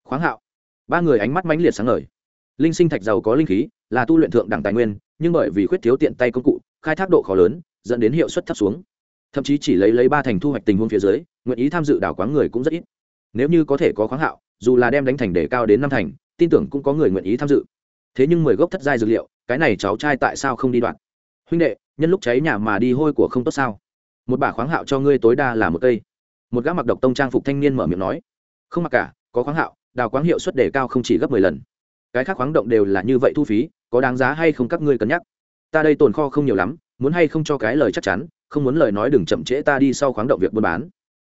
Khoáng hạo. Ba người ánh mắt mãnh liệt sáng ngời. Linh sinh thạch giàu có linh khí, là tu luyện thượng đẳng tài nguyên, nhưng bởi vì khuyết thiếu tiện tay công cụ, khai thác độ khó lớn dẫn đến hiệu suất thấp xuống. Thậm chí chỉ lấy lấy ba thành thu hoạch tình huống phía dưới, nguyện ý tham dự đảo quáng người cũng rất ít. Nếu như có thể có khoáng hạo, dù là đem đánh thành để cao đến năm thành, tin tưởng cũng có người nguyện ý tham dự. Thế nhưng mười gốc thất giai dược liệu, cái này cháu trai tại sao không đi đoạn? Huynh đệ, nhân lúc cháy nhà mà đi hôi của không tốt sao? Một bả khoáng hạo cho ngươi tối đa là một cây. Một gã mặc độc tông trang phục thanh niên mở miệng nói. Không mặc cả, có khoáng hạo, đào quáng hiệu suất đề cao không chỉ gấp mười lần. Cái khác khoáng động đều là như vậy thu phí, có đáng giá hay không các ngươi cân nhắc? Ta đây tồn kho không nhiều lắm muốn hay không cho cái lời chắc chắn, không muốn lời nói đừng chậm trễ ta đi sau khoáng động việc buôn bán.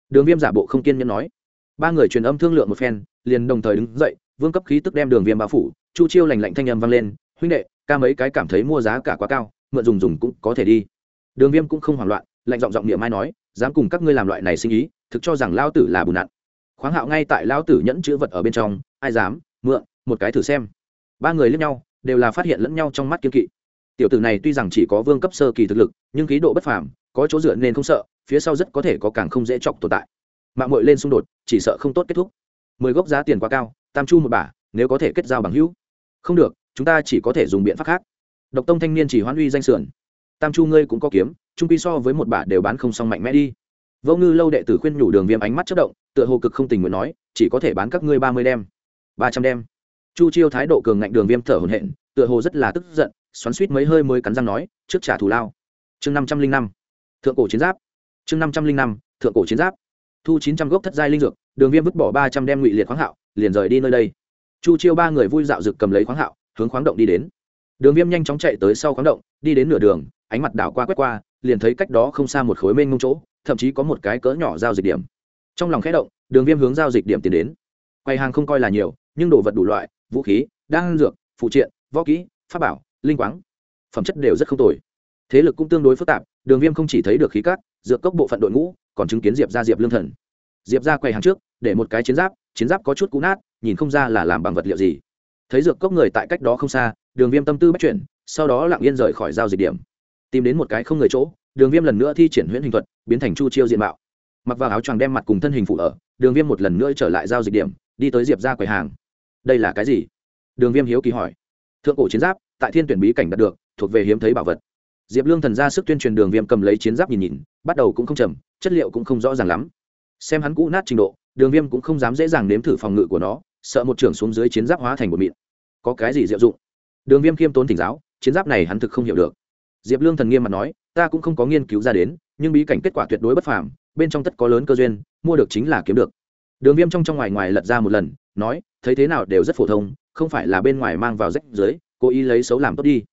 Đường viêm giả bộ không kiên nhẫn nói. Ba người truyền âm thương lượng một phen, liền đồng thời đứng dậy, vương cấp khí tức đem đường viêm bao phủ, chu chiêu lành lạnh thanh âm vang lên, huynh đệ, ca mấy cái cảm thấy mua giá cả quá cao, mượn dùng dùng cũng có thể đi. Đường viêm cũng không hoảng loạn, lạnh giọng giọng niệm mai nói, dám cùng các ngươi làm loại này sinh ý, thực cho rằng lao tử là bùn nặn. Khoáng hạo ngay tại lao tử nhẫn chữ vật ở bên trong, ai dám, mượn, một cái thử xem. Ba người lẫn nhau, đều là phát hiện lẫn nhau trong mắt kiên kỵ tiểu tử này tuy rằng chỉ có vương cấp sơ kỳ thực lực, nhưng khí độ bất phàm, có chỗ dựa nên không sợ, phía sau rất có thể có càng không dễ chọc tồn tại. Mạng mội lên xung đột, chỉ sợ không tốt kết thúc. Mười gốc giá tiền quá cao, tam chu một bả, nếu có thể kết giao bằng hữu. Không được, chúng ta chỉ có thể dùng biện pháp khác. Độc tông thanh niên chỉ hoan uy danh sườn. Tam chu ngươi cũng có kiếm, trung pi so với một bả đều bán không xong mạnh mẽ đi. Vô ngư lâu đệ tử khuyên nhủ đường viêm ánh mắt chất động, tựa hồ cực không tình nguyện nói, chỉ có thể bán các ngươi ba mươi đem. Ba trăm đem. Chu chiêu thái độ cường ngạnh đường viêm thở hồn hện tựa hồ rất là tức giận xoắn suýt mấy hơi mới cắn răng nói, trước trả thù lao. Chương năm trăm linh năm, thượng cổ chiến giáp. Chương năm trăm linh năm, thượng cổ chiến giáp. Thu chín trăm gốc thất giai linh dược, đường viêm vứt bỏ ba trăm đem ngụy liệt khoáng hạo, liền rời đi nơi đây. Chu chiêu ba người vui dạo rực cầm lấy khoáng hạo, hướng khoáng động đi đến. Đường viêm nhanh chóng chạy tới sau khoáng động, đi đến nửa đường, ánh mặt đảo qua quét qua, liền thấy cách đó không xa một khối mênh mông chỗ, thậm chí có một cái cỡ nhỏ giao dịch điểm. Trong lòng khẽ động, đường viêm hướng giao dịch điểm tiến đến. Quầy hàng không coi là nhiều, nhưng đồ vật đủ loại, vũ khí, đan dược, phụ triện, võ kỹ, pháp bảo linh quáng. Phẩm chất đều rất không tồi. Thế lực cũng tương đối phức tạp, đường viêm không chỉ thấy được khí cát, dược cốc bộ phận đội ngũ, còn chứng kiến diệp ra diệp lương thần. Diệp ra quầy hàng trước, để một cái chiến giáp chiến giáp có chút cũ nát, nhìn không ra là làm bằng vật liệu gì. Thấy dược cốc người tại cách đó không xa, đường viêm tâm tư bắt chuyển, sau đó lặng yên rời khỏi giao dịch điểm. Tìm đến một cái không người chỗ, đường viêm lần nữa thi triển huyễn hình thuật, biến thành chu chiêu diện mạo. Mặc vào áo choàng đem mặt cùng thân hình phụ ở, đường viêm một lần nữa trở lại giao dịch điểm, đi tới diệp ra quầy hàng. Đây là cái gì? Đường viêm hiếu kỳ hỏi. Thượng cổ chiến giáp tại thiên tuyển bí cảnh đạt được, thuộc về hiếm thấy bảo vật. Diệp lương thần ra sức tuyên truyền đường viêm cầm lấy chiến giáp nhìn nhìn, bắt đầu cũng không trầm chất liệu cũng không rõ ràng lắm. Xem hắn cũ nát trình độ, đường viêm cũng không dám dễ dàng nếm thử phòng ngự của nó, sợ một trưởng xuống dưới chiến giáp hóa thành một mịn. Có cái gì diệu dụng? Đường viêm khiêm tốn thỉnh giáo, chiến giáp này hắn thực không hiểu được. Diệp lương thần nghiêm mặt nói, ta cũng không có nghiên cứu ra đến, nhưng bí cảnh kết quả tuyệt đối bất phàm, bên trong tất có lớn cơ duyên, mua được chính là kiếm được. Đường viêm trong trong ngoài ngoài lật ra một lần, nói, thấy thế nào đều rất phổ thông, không phải là bên ngoài mang vào rách dưới cố ý lấy xấu làm tốt đi.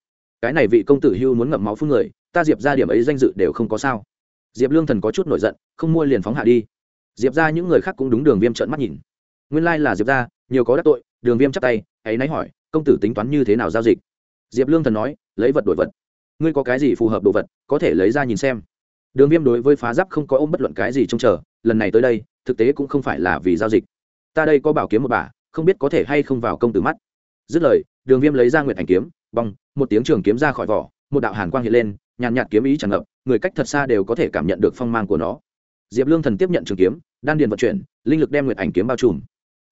Cái này vị công tử hưu muốn ngậm máu phương người, ta diệp ra điểm ấy danh dự đều không có sao. Diệp lương thần có chút nổi giận, không mua liền phóng hạ đi. Diệp ra những người khác cũng đúng đường viêm trợn mắt nhìn. Nguyên lai là diệp ra nhiều có đắc tội, đường viêm chắc tay hãy náy hỏi, công tử tính toán như thế nào giao dịch? Diệp lương thần nói, lấy vật đổi vật. Ngươi có cái gì phù hợp đồ vật, có thể lấy ra nhìn xem. Đường viêm đối với phá giáp không có ôm bất luận cái gì trông chờ, lần này tới đây, thực tế cũng không phải là vì giao dịch. Ta đây có bảo kiếm một bà không biết có thể hay không vào công tử mắt. Dứt lời đường viêm lấy ra Nguyệt ảnh kiếm, bong, một tiếng trường kiếm ra khỏi vỏ, một đạo hàn quang hiện lên, nhàn nhạt kiếm ý tràn ngập, người cách thật xa đều có thể cảm nhận được phong mang của nó. Diệp lương thần tiếp nhận trường kiếm, đan điền vận chuyển, linh lực đem nguyệt ảnh kiếm bao trùm.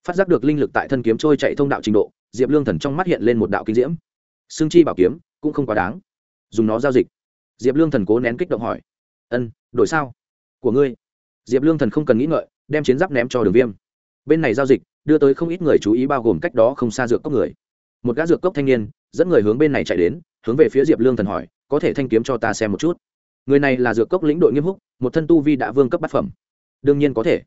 Phát giác được linh lực tại thân kiếm trôi chạy thông đạo trình độ, diệp lương thần trong mắt hiện lên một đạo kinh diễm. Xương chi bảo kiếm, cũng không quá đáng. Dùng nó giao dịch. Diệp lương thần cố nén kích động hỏi. Ân, đổi sao? Của ngươi. Diệp lương thần không cần nghĩ ngợi, đem chiến giáp ném cho đường viêm. Bên này giao dịch, đưa tới không ít người chú ý bao gồm cách đó không xa dựa cốc người một gã dược cốc thanh niên, dẫn người hướng bên này chạy đến, hướng về phía diệp lương thần hỏi, có thể thanh kiếm cho ta xem một chút? Người này là dược cốc lĩnh đội nghiêm húc, một thân tu vi đã vương cấp bát phẩm. Đương nhiên có thể.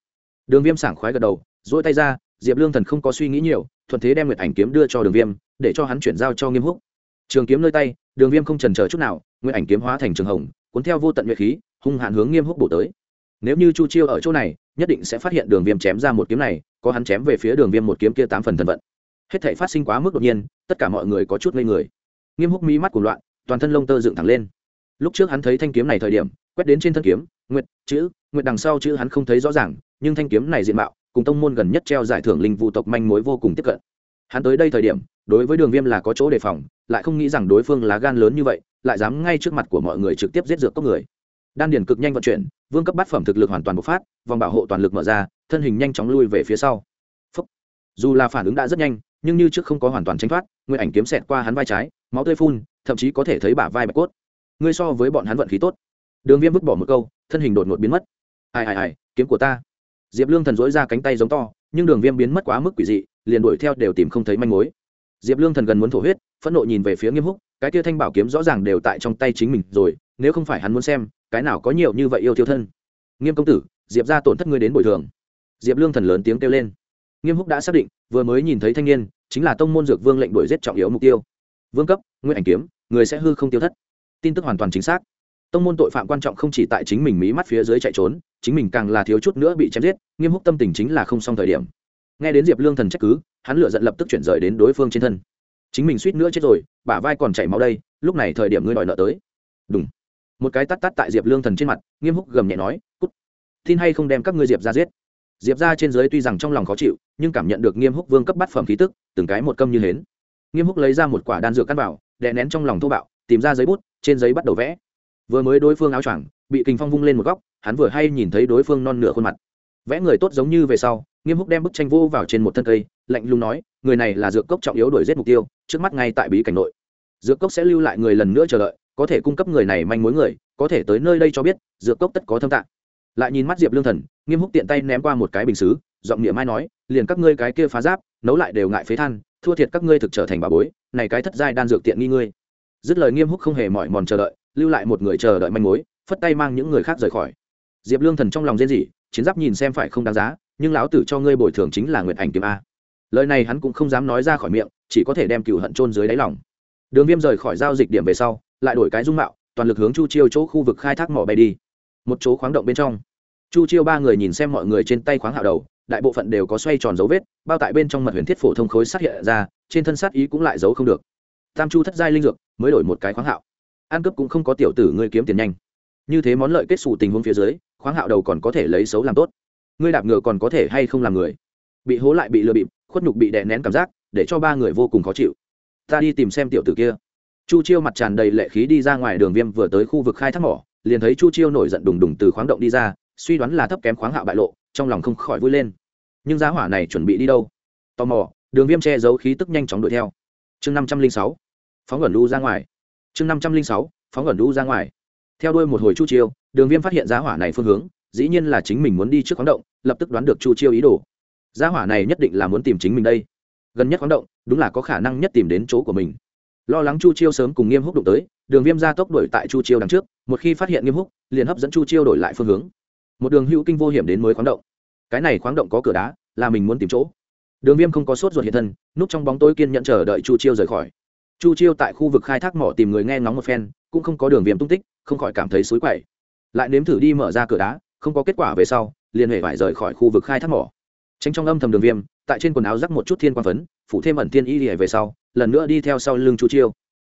Đường viêm sảng khoái gật đầu dỗi tay ra, diệp lương thần không có suy nghĩ nhiều, thuận thế đem nguyệt ảnh kiếm đưa cho đường viêm, để cho hắn chuyển giao cho nghiêm húc. Trường kiếm nơi tay, đường viêm không trần chờ chút nào, Nguyệt ảnh kiếm hóa thành trường hồng, cuốn theo vô tận nguyệt khí, hung hạn hướng nghiêm húc bổ tới. Nếu như chu chiêu ở chỗ này, nhất định sẽ phát hiện đường viêm chém ra một kiếm này, có hắn chém về phía đường viêm một kiếm kia tám phần thần vận hết thể phát sinh quá mức đột nhiên, tất cả mọi người có chút ngây người. Nghiêm húc mi mắt của loạn, toàn thân lông tơ dựng thẳng lên. Lúc trước hắn thấy thanh kiếm này thời điểm, quét đến trên thân kiếm, nguyệt, chữ, nguyệt đằng sau chữ hắn không thấy rõ ràng, nhưng thanh kiếm này diện mạo, cùng tông môn gần nhất treo giải thưởng linh vụ tộc manh mối vô cùng tiếp cận. Hắn tới đây thời điểm, đối với đường viêm là có chỗ đề phòng, lại không nghĩ rằng đối phương lá gan lớn như vậy, lại dám ngay trước mặt của mọi người trực tiếp giết dược cốc người. Đan điền cực nhanh vận chuyển, vương cấp bát phẩm thực lực hoàn toàn bộc phát, vòng bảo hộ toàn lực mở ra, thân hình nhanh chóng lui về phía sau. Phúc. dù là phản ứng đã rất nhanh nhưng như trước không có hoàn toàn tránh thoát nguyên ảnh kiếm xẹt qua hắn vai trái, máu tươi phun, thậm chí có thể thấy bả vai bạch cốt. Ngươi so với bọn hắn vận khí tốt. Đường viêm vứt bỏ một câu, thân hình đột ngột biến mất. Ai ai ai, kiếm của ta. Diệp lương thần dối ra cánh tay giống to, nhưng đường viêm biến mất quá mức quỷ dị, liền đuổi theo đều tìm không thấy manh mối. Diệp lương thần gần muốn thổ huyết, phẫn nộ nhìn về phía nghiêm húc, cái kia thanh bảo kiếm rõ ràng đều tại trong tay chính mình rồi, nếu không phải hắn muốn xem, cái nào có nhiều như vậy yêu thiêu thân. Nghiêm công tử, diệp ra tổn thất ngươi đến bồi thường. Diệp lương thần lớn tiếng kêu lên nghiêm húc đã xác định, vừa mới nhìn thấy thanh niên, chính là tông môn dược vương lệnh đuổi giết trọng yếu mục tiêu. Vương cấp nguyên ảnh kiếm, người sẽ hư không tiêu thất. Tin tức hoàn toàn chính xác. Tông môn tội phạm quan trọng không chỉ tại chính mình mí mắt phía dưới chạy trốn, chính mình càng là thiếu chút nữa bị chém giết, nghiêm húc tâm tình chính là không xong thời điểm. Nghe đến diệp lương thần trách cứ, hắn lựa giận lập tức chuyển rời đến đối phương trên thân. Chính mình suýt nữa chết rồi, bả vai còn chảy máu đây, lúc này thời điểm ngươi đòi nợ tới. Đúng một cái tắt tắt tại diệp lương thần trên mặt, nghiêm húc gầm nhẹ nói, cút. Tin hay không đem các ngươi diệp ra giết? Diệp ra trên dưới tuy rằng trong lòng khó chịu, nhưng cảm nhận được nghiêm húc vương cấp bát phẩm khí tức, từng cái một câm như hến. Nghiêm húc lấy ra một quả đan dược căn bảo, đè nén trong lòng thô bạo, tìm ra giấy bút, trên giấy bắt đầu vẽ. Vừa mới đối phương áo choàng, bị kình phong vung lên một góc, hắn vừa hay nhìn thấy đối phương non nửa khuôn mặt. Vẽ người tốt giống như về sau, nghiêm húc đem bức tranh vô vào trên một thân cây, lạnh lùng nói, người này là dược cốc trọng yếu đuổi giết mục tiêu, trước mắt ngay tại bí cảnh nội. Dược cốc sẽ lưu lại người lần nữa chờ đợi, có thể cung cấp người này manh mối người, có thể tới nơi đây cho biết, dược cốc tất có thâm tạng lại nhìn mắt diệp lương thần, nghiêm húc tiện tay ném qua một cái bình xứ, giọng niệm mai nói, liền các ngươi cái kia phá giáp, nấu lại đều ngại phế than, thua thiệt các ngươi thực trở thành bà bối, này cái thất giai đan dược tiện nghi ngươi. Dứt lời nghiêm húc không hề mỏi mòn chờ đợi, lưu lại một người chờ đợi manh mối, phất tay mang những người khác rời khỏi. Diệp lương thần trong lòng rên rỉ, chiến giáp nhìn xem phải không đáng giá, nhưng lão tử cho ngươi bồi thường chính là nguyện ảnh kiếm a. Lời này hắn cũng không dám nói ra khỏi miệng, chỉ có thể đem cựu hận trôn dưới đáy lòng. Đường viêm rời khỏi giao dịch điểm về sau, lại đổi cái dung mạo, toàn lực hướng chu chiêu chỗ khu vực khai thác mỏ bay đi một chỗ khoáng động bên trong. Chu chiêu ba người nhìn xem mọi người trên tay khoáng hạo đầu, đại bộ phận đều có xoay tròn dấu vết, bao tại bên trong mật huyền thiết phổ thông khối sát hiện ra, trên thân sát ý cũng lại giấu không được. Tam chu thất giai linh dược, mới đổi một cái khoáng hạo. Ăn cướp cũng không có tiểu tử ngươi kiếm tiền nhanh. Như thế món lợi kết xù tình huống phía dưới, khoáng hạo đầu còn có thể lấy xấu làm tốt. Ngươi đạp ngựa còn có thể hay không làm người? Bị hố lại bị lừa bịp, khuất nhục bị đè nén cảm giác, để cho ba người vô cùng khó chịu. Ta đi tìm xem tiểu tử kia. Chu chiêu mặt tràn đầy lệ khí đi ra ngoài đường viêm vừa tới khu vực khai thác mỏ liền thấy chu chiêu nổi giận đùng đùng từ khoáng động đi ra, suy đoán là thấp kém khoáng hạo bại lộ, trong lòng không khỏi vui lên. Nhưng giá hỏa này chuẩn bị đi đâu? Tò mò, đường viêm che giấu khí tức nhanh chóng đuổi theo. Chương năm trăm linh sáu, phóng gần lưu ra ngoài. Chương năm trăm linh sáu, phóng gần lưu ra ngoài. Theo đuôi một hồi chu chiêu, đường viêm phát hiện giá hỏa này phương hướng, dĩ nhiên là chính mình muốn đi trước khoáng động, lập tức đoán được chu chiêu ý đồ. Giá hỏa này nhất định là muốn tìm chính mình đây. Gần nhất khoáng động, đúng là có khả năng nhất tìm đến chỗ của mình lo lắng chu chiêu sớm cùng nghiêm húc đụng tới, đường viêm ra tốc đuổi tại chu chiêu đằng trước, một khi phát hiện nghiêm húc, liền hấp dẫn chu chiêu đổi lại phương hướng. Một đường hữu kinh vô hiểm đến mới khoáng động. Cái này khoáng động có cửa đá, là mình muốn tìm chỗ. Đường viêm không có sốt ruột hiện thân, núp trong bóng tối kiên nhận chờ đợi chu chiêu rời khỏi. Chu chiêu tại khu vực khai thác mỏ tìm người nghe ngóng một phen, cũng không có đường viêm tung tích, không khỏi cảm thấy xối quậy. Lại nếm thử đi mở ra cửa đá, không có kết quả về sau, liền hề phải rời khỏi khu vực khai thác mỏ. Tránh trong âm thầm đường viêm, tại trên quần áo rắc một chút thiên quang phấn, phủ thêm ẩn thiên y lìa về sau lần nữa đi theo sau lưng chu chiêu.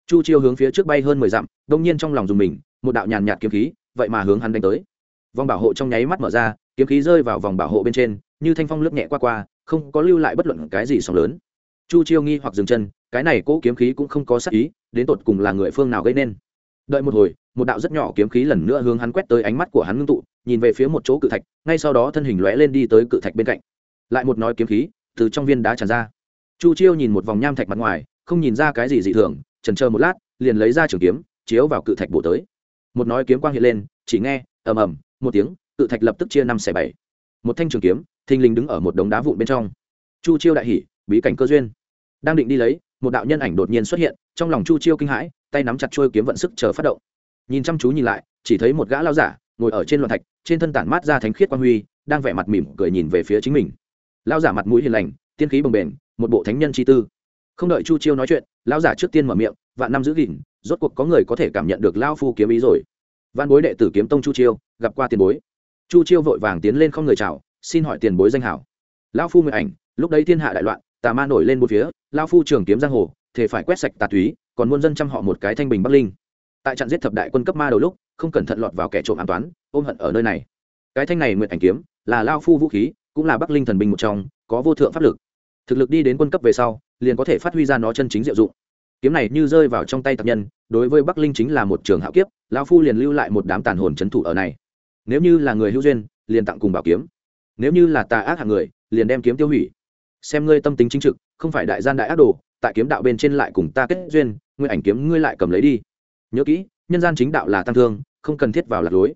Chu chiêu hướng phía trước bay hơn mười dặm, đông nhiên trong lòng dùng mình, một đạo nhàn nhạt kiếm khí, vậy mà hướng hắn đánh tới. Vòng bảo hộ trong nháy mắt mở ra, kiếm khí rơi vào vòng bảo hộ bên trên, như thanh phong lướt nhẹ qua qua, không có lưu lại bất luận cái gì sóng lớn. Chu chiêu nghi hoặc dừng chân, cái này cỗ kiếm khí cũng không có sắc ý, đến tột cùng là người phương nào gây nên. Đợi một hồi, một đạo rất nhỏ kiếm khí lần nữa hướng hắn quét tới ánh mắt của hắn ngưng tụ, nhìn về phía một chỗ cự thạch, ngay sau đó thân hình lóe lên đi tới cự thạch bên cạnh. Lại một nói kiếm khí từ trong viên đá tràn ra chu chiêu nhìn một vòng nham thạch mặt ngoài, không nhìn ra cái gì dị thường trần chờ một lát, liền lấy ra trường kiếm, chiếu vào cự thạch bổ tới. Một nói kiếm quang hiện lên, chỉ nghe, ầm ầm, một tiếng, cự thạch lập tức chia năm xẻ bảy. Một thanh trường kiếm, thình lình đứng ở một đống đá vụn bên trong. Chu chiêu đại hỉ, bí cảnh cơ duyên. Đang định đi lấy, một đạo nhân ảnh đột nhiên xuất hiện, trong lòng chu chiêu kinh hãi, tay nắm chặt trôi kiếm vận sức chờ phát động. Nhìn chăm chú nhìn lại, chỉ thấy một gã lao giả, ngồi ở trên loạn thạch, trên thân tản mát ra thánh khiết quang huy, đang vẻ mặt mỉm cười nhìn về phía chính mình. Lao giả mặt mũi hiền lành, tiên khí bồng bềnh một bộ thánh nhân chi tư. Không đợi chu chiêu nói chuyện, lão giả trước tiên mở miệng, vạn năm giữ gìn, rốt cuộc có người có thể cảm nhận được lao phu kiếm ý rồi. Văn bối đệ tử kiếm tông chu chiêu, gặp qua tiền bối. Chu chiêu vội vàng tiến lên không người chào, xin hỏi tiền bối danh hảo. Lao phu người ảnh, lúc đấy thiên hạ đại loạn, tà ma nổi lên một phía lao phu trường kiếm giang hồ, thể phải quét sạch tà túy, còn muôn dân chăm họ một cái thanh bình bắc linh. Tại trận giết thập đại quân cấp ma đầu lúc, không cẩn thận lọt vào kẻ trộm an toán, ôm hận ở nơi này. Cái thanh này nguyện ảnh kiếm, là lao phu vũ khí, cũng là bắc linh thần binh một trong, có vô thượng pháp lực thực lực đi đến quân cấp về sau, liền có thể phát huy ra nó chân chính diệu dụng. Kiếm này như rơi vào trong tay tập nhân, đối với bắc linh chính là một trường hạo kiếp lao phu liền lưu lại một đám tàn hồn c h ấ n thủ ở này. Nếu như là người hữu duyên, liền tặng cùng bảo kiếm. Nếu như là tà ác hạng người, liền đem kiếm tiêu hủy. Xem ngươi tâm tính chính trực, không phải đại gian đại ác đồ, tại kiếm đạo bên trên lại cùng ta kết duyên nguyên ảnh kiếm ngươi lại cầm lấy đi. Nhớ kỹ, nhân gian chính đạo là tăng thương, không cần thiết vào lạc lối.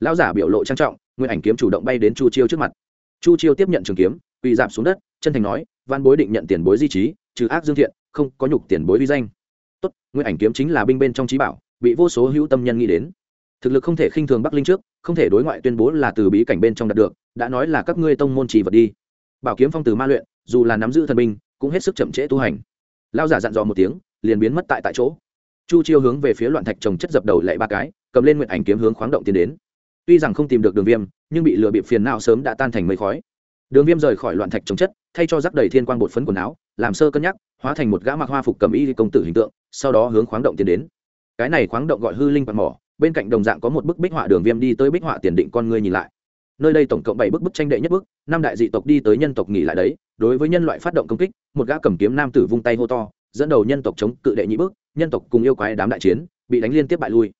Lão giả biểu lộ trang trọng nguyên ảnh kiếm chủ động bay đến chu chiêu trước mặt. Chu chiêu tiếp nhận trường kiếm, quỳ giảm xuống đất, chân thành nói văn bối định nhận tiền bối di trí, trừ ác dương thiện, không có nhục tiền bối vi danh. Tốt, nguyên ảnh kiếm chính là binh bên trong trí bảo, bị vô số hữu tâm nhân nghĩ đến. Thực lực không thể khinh thường bắc linh trước, không thể đối ngoại tuyên bố là từ bí cảnh bên trong đạt được, đã nói là các ngươi tông môn trì vật đi. Bảo kiếm phong từ ma luyện, dù là nắm giữ thần binh, cũng hết sức chậm trễ tu hành. Lao giả dặn dò một tiếng, liền biến mất tại tại chỗ. Chu chiêu hướng về phía loạn thạch trồng chất dập đầu lại ba cái, cầm lên nguyện ảnh kiếm hướng khoáng động tiến đến. Tuy rằng không tìm được đường viêm, nhưng bị lừa bịp phiền não sớm đã tan thành mây khói đường viêm rời khỏi loạn thạch chống chất, thay cho rắc đầy thiên quang bột phấn quần áo, làm sơ cân nhắc, hóa thành một gã mặc hoa phục cầm y công tử hình tượng, sau đó hướng khoáng động tiến đến. Cái này khoáng động gọi hư linh bạc mỏ, bên cạnh đồng dạng có một bức bích họa đường viêm đi tới bích họa tiền định con người nhìn lại. Nơi đây tổng cộng bảy bức bức tranh đệ nhất bức, năm đại dị tộc đi tới nhân tộc nghỉ lại đấy, đối với nhân loại phát động công kích, một gã cầm kiếm nam tử vung tay hô to, dẫn đầu nhân tộc chống cự đệ nhị bức, nhân tộc cùng yêu quái đám đại chiến, bị đánh liên tiếp bại lui.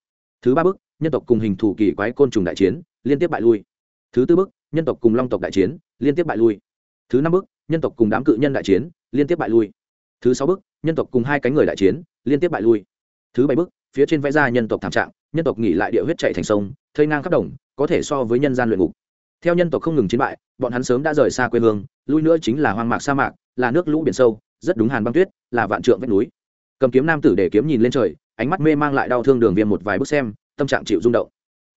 Thứ ba bức, nhân tộc cùng hình thủ kỳ quái côn trùng đại chiến, liên tiếp bại lui. Thứ tư bức nhân tộc cùng long tộc đại chiến, liên tiếp bại lui. Thứ năm bước, nhân tộc cùng đám cự nhân đại chiến, liên tiếp bại lui. Thứ sáu bước, nhân tộc cùng hai cánh người đại chiến, liên tiếp bại lui. Thứ bảy bước, phía trên vẽ ra nhân tộc thảm trạng, nhân tộc nghỉ lại địa huyết chạy thành sông, thây ngang khắp đồng, có thể so với nhân gian luyện ngục. Theo nhân tộc không ngừng chiến bại, bọn hắn sớm đã rời xa quê hương, lui nữa chính là hoang mạc sa mạc, là nước lũ biển sâu, rất đúng hàn băng tuyết, là vạn trượng vách núi. Cầm kiếm nam tử để kiếm nhìn lên trời, ánh mắt mê mang lại đau thương đường viêm một vài bước xem, tâm trạng chịu rung động.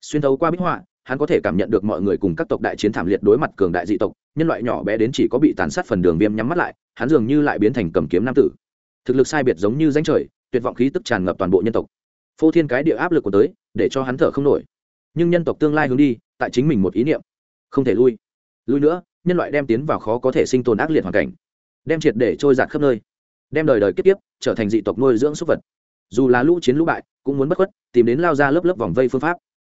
Xuyên thấu qua bích họa hắn có thể cảm nhận được mọi người cùng các tộc đại chiến thảm liệt đối mặt cường đại dị tộc, nhân loại nhỏ bé đến chỉ có bị tàn sát phần đường viêm nhắm mắt lại, hắn dường như lại biến thành cầm kiếm nam tử. Thực lực sai biệt giống như danh trời, tuyệt vọng khí tức tràn ngập toàn bộ nhân tộc. Phô thiên cái địa áp lực của tới, để cho hắn thở không nổi. Nhưng nhân tộc tương lai hướng đi, tại chính mình một ý niệm. Không thể lui. Lui nữa, nhân loại đem tiến vào khó có thể sinh tồn ác liệt hoàn cảnh. Đem triệt để trôi giạt khắp nơi. Đem đời đời kết tiếp trở thành dị tộc nuôi dưỡng súc vật. Dù là lũ chiến lũ bại, cũng muốn bất khuất, tìm đến lao ra lớp lớp vòng vây phương pháp.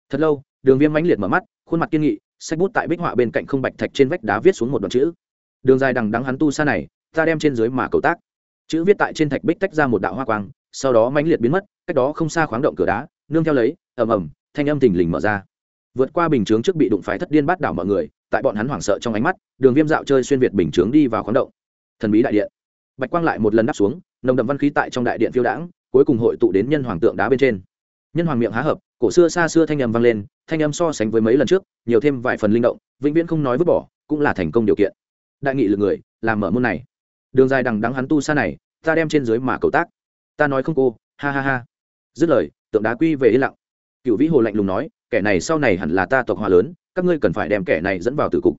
Thật lâu đường viêm mãnh liệt mở mắt, khuôn mặt kiên nghị, sách bút tại bích họa bên cạnh không bạch thạch trên vách đá viết xuống một đoạn chữ. Đường dài đằng đắng hắn tu xa này, ta đem trên dưới mà cầu tác. Chữ viết tại trên thạch bích tách ra một đạo hoa quang, sau đó mãnh liệt biến mất, cách đó không xa khoáng động cửa đá, nương theo lấy, ầm ầm, thanh âm thình lình mở ra. Vượt qua bình chướng trước bị đụng phải thất điên bát đảo mọi người, tại bọn hắn hoảng sợ trong ánh mắt, đường viêm dạo chơi xuyên việt bình chướng đi vào khoáng động. Thần bí đại điện. Bạch quang lại một lần đáp xuống, nồng đậm văn khí tại trong đại điện phiêu đãng, cuối cùng hội tụ đến nhân hoàng tượng đá bên trên. Nhân hoàng miệng há hợp, cổ xưa xa xưa thanh âm vang lên thanh âm so sánh với mấy lần trước, nhiều thêm vài phần linh động, vĩnh viễn không nói vứt bỏ, cũng là thành công điều kiện. Đại nghị lực người, làm mở môn này. Đường dài đằng đắng hắn tu xa này, ta đem trên dưới mà cầu tác. Ta nói không cô, ha ha ha. Dứt lời, tượng đá quy về yên lặng. Cựu vĩ hồ lạnh lùng nói, kẻ này sau này hẳn là ta tộc hòa lớn, các ngươi cần phải đem kẻ này dẫn vào tử cục.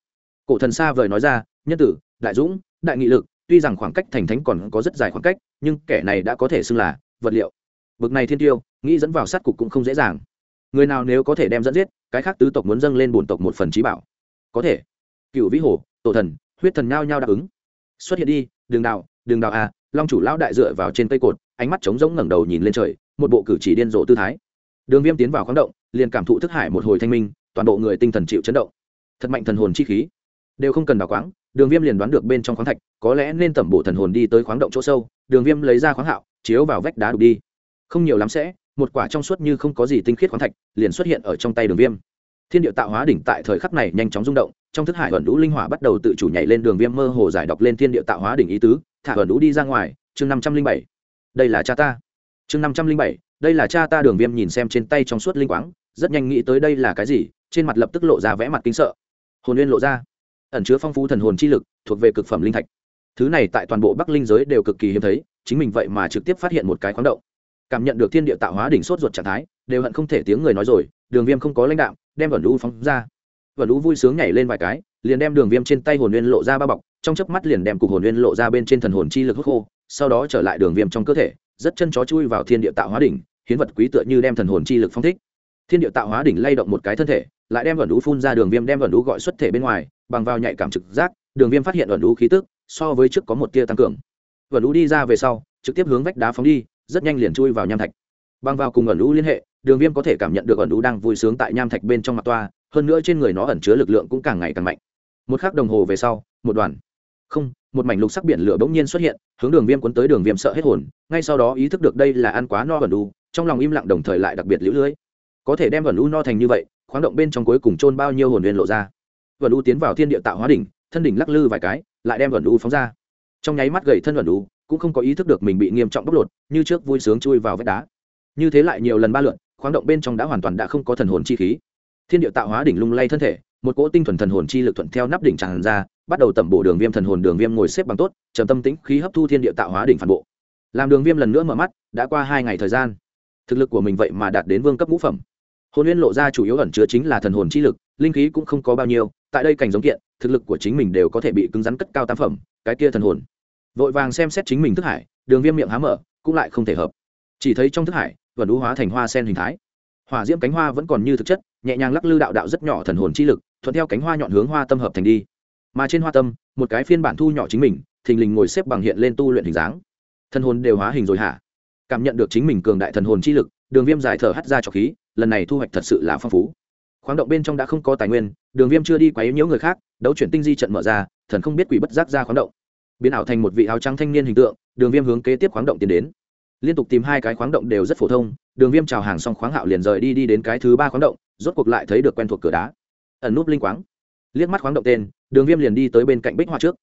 Cổ thần xa vời nói ra, nhân tử, đại dũng, đại nghị lực, tuy rằng khoảng cách thành thánh còn có rất dài khoảng cách, nhưng kẻ này đã có thể xưng là vật liệu. Bực này thiên tiêu, nghĩ dẫn vào sát cục cũng không dễ dàng người nào nếu có thể đem dẫn giết cái khác tứ tộc muốn dâng lên bổn tộc một phần trí bảo. Có thể. Cựu vĩ hồ, tổ thần huyết thần nhao nhao đáp ứng. Xuất hiện đi đường đào, đường đào à long chủ lão đại dựa vào trên cây cột ánh mắt trống rỗng ngẩng đầu nhìn lên trời một bộ cử chỉ điên rồ tư thái. Đường viêm tiến vào khoáng động liền cảm thụ thức hải một hồi thanh minh toàn bộ người tinh thần chịu chấn động. Thật mạnh thần hồn chi khí. Đều không cần đào quáng đường viêm liền đoán được bên trong khoáng thạch có lẽ nên tẩm bổ thần hồn đi tới khoáng động chỗ sâu. Đường viêm lấy ra khoáng hạo chiếu vào vách đá đục đi. Không nhiều lắm sẽ một quả trong suốt như không có gì tinh khiết khoáng thạch liền xuất hiện ở trong tay đường viêm. Thiên địa tạo hóa đỉnh tại thời khắc này nhanh chóng rung động, trong thức hải ẩn đũ linh hỏa bắt đầu tự chủ nhảy lên đường viêm mơ hồ giải đọc lên thiên địa tạo hóa đỉnh ý tứ, thả ẩn đũ đi ra ngoài, chương năm trăm linh bảy. Đây là cha ta. Chương năm trăm linh bảy, đây là cha ta đường viêm nhìn xem trên tay trong suốt linh quáng, rất nhanh nghĩ tới đây là cái gì, trên mặt lập tức lộ ra vẽ mặt kinh sợ. Hồn nguyên lộ ra. Ẩn chứa phong phú thần hồn chi lực, thuộc về cực phẩm linh thạch. Thứ này tại toàn bộ bắc linh giới đều cực kỳ hiếm thấy, chính mình vậy mà trực tiếp phát hiện một cái khoáng động cảm nhận được thiên địa tạo hóa đỉnh sốt ruột trạng thái, đều hận không thể tiếng người nói rồi, đường viêm không có lãnh đạo đem vẩn lũ phóng ra. Vẩn lũ vui sướng nhảy lên vài cái, liền đem đường viêm trên tay hồn nguyên lộ ra ba bọc, trong chớp mắt liền đem cục hồn nguyên lộ ra bên trên thần hồn chi lực hút khô, sau đó trở lại đường viêm trong cơ thể, rất chân chó chui vào thiên địa tạo hóa đỉnh, hiến vật quý tựa như đem thần hồn chi lực phong thích. Thiên địa tạo hóa đỉnh lay động một cái thân thể, lại đem vẩn lũ phun ra đường viêm đem vẩn lũ gọi xuất thể bên ngoài, bằng vào nhạy cảm trực giác, đường viêm phát hiện vẩn lũ khí tức, so với trước có một tia tăng cường. Vẩn lũ đi ra về sau, trực tiếp hướng vách đá phóng đi rất nhanh liền chui vào nham thạch. Băng vào cùng ẩn lũ liên hệ, đường viêm có thể cảm nhận được ẩn lũ đang vui sướng tại nham thạch bên trong mặt toa, hơn nữa trên người nó ẩn chứa lực lượng cũng càng ngày càng mạnh. Một k h ắ c đồng hồ về sau, một đoàn, không, một mảnh lục sắc biển lửa bỗng nhiên xuất hiện, hướng đường viêm quấn tới đường viêm sợ hết hồn, ngay sau đó ý thức được đây là ăn quá no ẩn lũ trong lòng im lặng đồng thời lại đặc biệt lũ lưới. Có thể đem ẩn lũ no thành như vậy, khoáng động bên trong cuối cùng trôn bao nhiêu hồn viên lộ ra. Ẩn lũ tiến vào thiên địa tạo hóa đỉnh, thân đỉnh lắc lư vài cái, lại đem ẩn lũ phóng ra trong nháy mắt gầy thân ẩn đủ cũng không có ý thức được mình bị nghiêm trọng bóc lột, như trước vui sướng chui vào vách đá. Như thế lại nhiều lần ba lượn, khoáng động bên trong đã hoàn toàn đã không có thần hồn chi khí. Thiên địa tạo hóa đỉnh lung lay thân thể, một cỗ tinh thuần thần hồn chi lực thuận theo nắp đỉnh tràn ra, bắt đầu tẩm bổ đường viêm thần hồn đường viêm ngồi xếp bằng tốt, trầm tâm tĩnh khí hấp thu thiên địa tạo hóa đỉnh phản bộ. Làm đường viêm lần nữa mở mắt, đã qua hai ngày thời gian. Thực lực của mình vậy mà đạt đến vương cấp ngũ phẩm. Hồn nguyên lộ ra chủ yếu ẩn chứa chính là thần hồn chi lực, linh khí cũng không có bao nhiêu, tại đây cảnh giống kiện thực lực của chính mình đều có thể bị cứng rắn cất cao tam phẩm, cái kia thần hồn. Vội vàng xem xét chính mình thức hải, đường viêm miệng há mở, cũng lại không thể hợp. Chỉ thấy trong thức hải, vẫn đũ hóa thành hoa sen hình thái. Hỏa diễm cánh hoa vẫn còn như thực chất, nhẹ nhàng lắc lư đạo đạo rất nhỏ thần hồn chi lực, thuận theo cánh hoa nhọn hướng hoa tâm hợp thành đi. Mà trên hoa tâm, một cái phiên bản thu nhỏ chính mình, thình lình ngồi xếp bằng hiện lên tu luyện hình dáng. Thần hồn đều hóa hình rồi hả? Cảm nhận được chính mình cường đại thần hồn chi lực, đường viêm giải thở hắt ra trọc khí, lần này thu hoạch thật sự là phong phú. Khoáng động bên trong đã không có tài nguyên, đường viêm chưa đi quấy nhiễu người khác đấu chuyển tinh di trận mở ra, thần không biết quỷ bất giác ra khoáng động. Biến ảo thành một vị áo trắng thanh niên hình tượng, đường viêm hướng kế tiếp khoáng động tiến đến. Liên tục tìm hai cái khoáng động đều rất phổ thông, đường viêm chào hàng xong khoáng hạo liền rời đi đi đến cái thứ ba khoáng động, rốt cuộc lại thấy được quen thuộc cửa đá. Ẩn núp linh quáng. Liếc mắt khoáng động tên, đường viêm liền đi tới bên cạnh bích họa trước.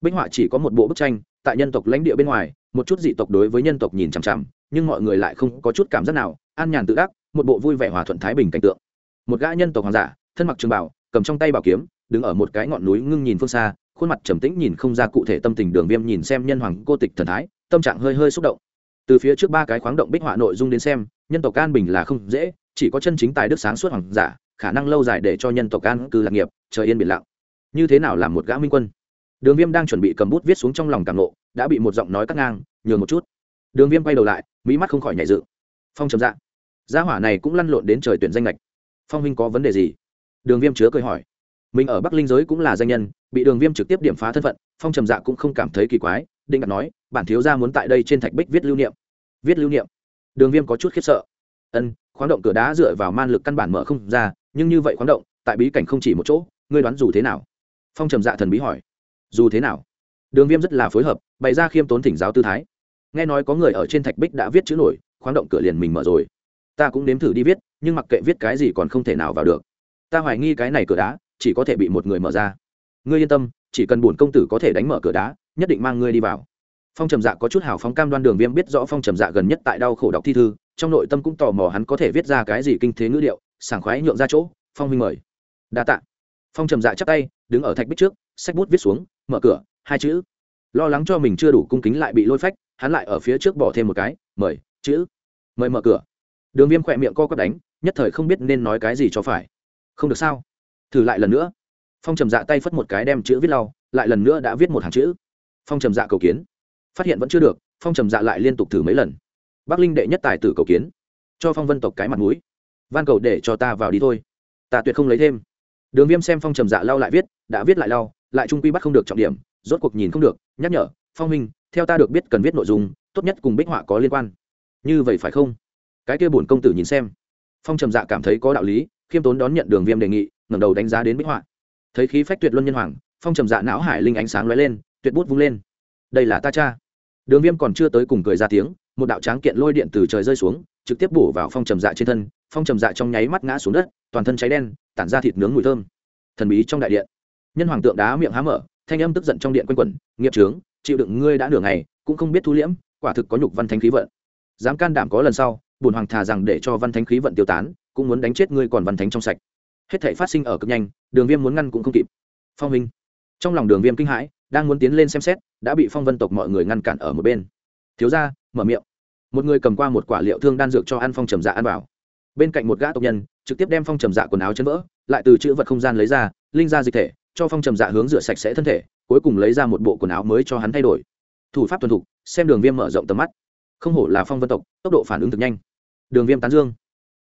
Bích họa chỉ có một bộ bức tranh, tại nhân tộc lãnh địa bên ngoài, một chút dị tộc đối với nhân tộc nhìn chằm chằm, nhưng mọi người lại không có chút cảm giác nào, an nhàn tự đắc, một bộ vui vẻ hòa thuận thái bình cảnh tượng. Một gã nhân tộc hoàng giả, thân mặc trường bảo cầm trong tay bảo kiếm đứng ở một cái ngọn núi ngưng nhìn phương xa, khuôn mặt trầm tĩnh nhìn không ra cụ thể tâm tình đường viêm nhìn xem nhân hoàng cô tịch thần thái, tâm trạng hơi hơi xúc động. Từ phía trước ba cái khoáng động bích họa nội dung đến xem, nhân tộc an bình là không dễ, chỉ có chân chính tài đức sáng suốt hoàng giả, khả năng lâu dài để cho nhân tộc an cư lạc nghiệp, trời yên biển lặng. Như thế nào làm một gã minh quân? Đường viêm đang chuẩn bị cầm bút viết xuống trong lòng càng nộ, đã bị một giọng nói cắt ngang, nhường một chút. Đường viêm quay đầu lại, mỹ mắt không khỏi nhảy dự phong trầm dạ. Gia hỏa này cũng lăn lộn đến trời tuyển danh lệch phong huynh có vấn đề gì? Đường viêm chứa cười hỏi mình ở bắc linh giới cũng là danh nhân, bị đường viêm trực tiếp điểm phá thân phận, phong trầm dạ cũng không cảm thấy kỳ quái, định đặt nói, bản thiếu gia muốn tại đây trên thạch bích viết lưu niệm. Viết lưu niệm? Đường viêm có chút khiếp sợ. Ân, khoáng động cửa đá dựa vào man lực căn bản mở không ra, nhưng như vậy khoáng động, tại bí cảnh không chỉ một chỗ, ngươi đoán dù thế nào? Phong trầm dạ thần bí hỏi. Dù thế nào? Đường viêm rất là phối hợp, bày ra khiêm tốn thỉnh giáo tư thái. Nghe nói có người ở trên thạch bích đã viết chữ nổi, khoáng động cửa liền mình mở rồi. Ta cũng nếm thử đi viết, nhưng mặc kệ viết cái gì còn không thể nào vào được. Ta hoài nghi cái này cửa đá chỉ có thể bị một người mở ra. Ngươi yên tâm, chỉ cần bổn công tử có thể đánh mở cửa đá, nhất định mang ngươi đi vào. Phong trầm dạ có chút hào phóng cam đoan đường viêm biết rõ phong trầm dạ gần nhất tại đau khổ đọc thi thư, trong nội tâm cũng tò mò hắn có thể viết ra cái gì kinh thế ngữ điệu, sảng khoái nhượng ra chỗ, phong huynh mời. Đa t ạ phong trầm dạ chắc tay, đứng ở thạch bích trước, sách bút viết xuống, mở cửa, hai chữ. Lo lắng cho mình chưa đủ cung kính lại bị lôi phách, hắn lại ở phía trước bỏ thêm một cái, mời, chữ. Mời mở cửa. Đường viêm khỏe miệng co quắp đánh, nhất thời không biết nên nói cái gì cho phải. Không được sao? Thử lại lần nữa. Phong trầm dạ tay phất một cái đem chữ viết lau, lại lần nữa đã viết một hàng chữ. Phong trầm dạ cầu kiến. Phát hiện vẫn chưa được, phong trầm dạ lại liên tục thử mấy lần. Bắc linh đệ nhất tài tử cầu kiến. Cho phong vân tộc cái mặt mũi. Van cầu để cho ta vào đi thôi. Ta tuyệt không lấy thêm. Đường viêm xem phong trầm dạ lau lại viết, đã viết lại lau, lại trung quy bắt không được trọng điểm, rốt cuộc nhìn không được, nhắc nhở, phong minh theo ta được biết cần viết nội dung, tốt nhất cùng bích họa có liên quan. Như vậy phải không? Cái kia bổn công tử nhìn xem. Phong trầm dạ cảm thấy có đạo lý, khiêm tốn đón nhận đường viêm đề nghị ngẩng đầu đánh giá đến bích họa. Thấy khí phách tuyệt luân nhân hoàng, phong trầm dạ não hải linh ánh sáng lóe lên, tuyệt bút vung lên. Đây là ta cha. Đường viêm còn chưa tới cùng cười ra tiếng, một đạo tráng kiện lôi điện từ trời rơi xuống, trực tiếp bổ vào phong trầm dạ trên thân, phong trầm dạ trong nháy mắt ngã xuống đất, toàn thân cháy đen, tản ra thịt nướng mùi thơm. Thần bí trong đại điện. Nhân hoàng tượng đá miệng há mở, thanh âm tức giận trong điện quanh quẩn, nghiệp trướng, chịu đựng ngươi đã nửa ngày, cũng không biết thu liễm, quả thực có nhục văn thánh khí vận. Dám can đảm có lần sau bùn hoàng thà rằng để cho văn thánh khí vận tiêu tán, cũng muốn đánh chết ngươi còn văn thánh trong sạch hết thể phát sinh ở cực nhanh, đường viêm muốn ngăn cũng không kịp. Phong minh. Trong lòng đường viêm kinh hãi, đang muốn tiến lên xem xét, đã bị phong vân tộc mọi người ngăn cản ở một bên. Thiếu ra mở miệng. Một người cầm qua một quả liệu thương đan dược cho ăn phong trầm dạ ăn vào. Bên cạnh một gã tộc nhân, trực tiếp đem phong trầm dạ quần áo chấn vỡ, lại từ chữ vật không gian lấy ra, linh ra dịch thể, cho phong trầm dạ hướng rửa sạch sẽ thân thể, cuối cùng lấy ra một bộ quần áo mới cho hắn thay đổi. Thủ pháp tuần thục, xem đường viêm mở rộng tầm mắt. Không hổ là phong vân tộc, tốc độ phản ứng thực nhanh. Đường viêm tán dương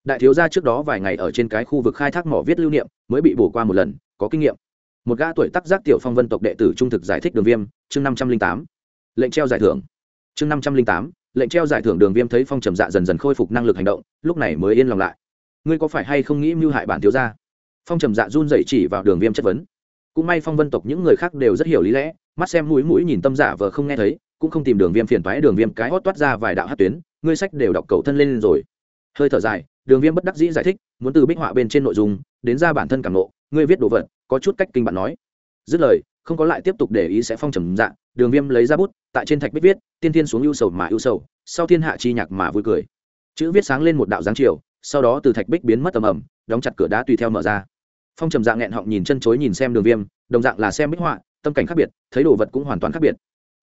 đại thiếu gia trước đó vài ngày ở trên cái khu vực khai thác mỏ viết lưu niệm, mới bị bổ qua một lần, có kinh nghiệm. Một gã tuổi tác giác tiểu phong vân tộc đệ tử trung thực giải thích đường viêm, chương năm trăm linh tám. Lệnh treo giải thưởng. Chương năm trăm linh tám, lệnh treo giải thưởng đường viêm thấy phong trầm dạ dần dần khôi phục năng lực hành động, lúc này mới yên lòng lại. Ngươi có phải hay không nghĩ mưu hại bản thiếu gia? Phong trầm dạ run dậy chỉ vào đường viêm chất vấn. Cũng may phong vân tộc những người khác đều rất hiểu lý lẽ, mắt xem mũi mũi nhìn tâm giả vờ không nghe thấy, cũng không tìm đường viêm phiền thoái đường viêm cái hót toát ra vài đạo hát tuyến, ngươi sách đều đọc cầu thân lên rồi. Hơi thở dài đường viêm bất đắc dĩ giải thích, muốn từ bích họa bên trên nội dung, đến ra bản thân cảm nộ ngươi viết đồ vật, có chút cách kinh bạn nói. Dứt lời, không có lại tiếp tục để ý sẽ phong trầm dạ đường viêm lấy ra bút, tại trên thạch bích viết, tiên thiên xuống ưu sầu mà ưu sầu, sau thiên hạ chi nhạc mà vui cười. Chữ viết sáng lên một đạo dáng chiều, sau đó từ thạch bích biến mất tầm ẩm đóng chặt cửa đá tùy theo mở ra. Phong trầm dạ nghẹn họng nhìn chân chối nhìn xem đường viêm, đồng dạng là xem bích họa, tâm cảnh khác biệt, thấy đồ vật cũng hoàn toàn khác biệt.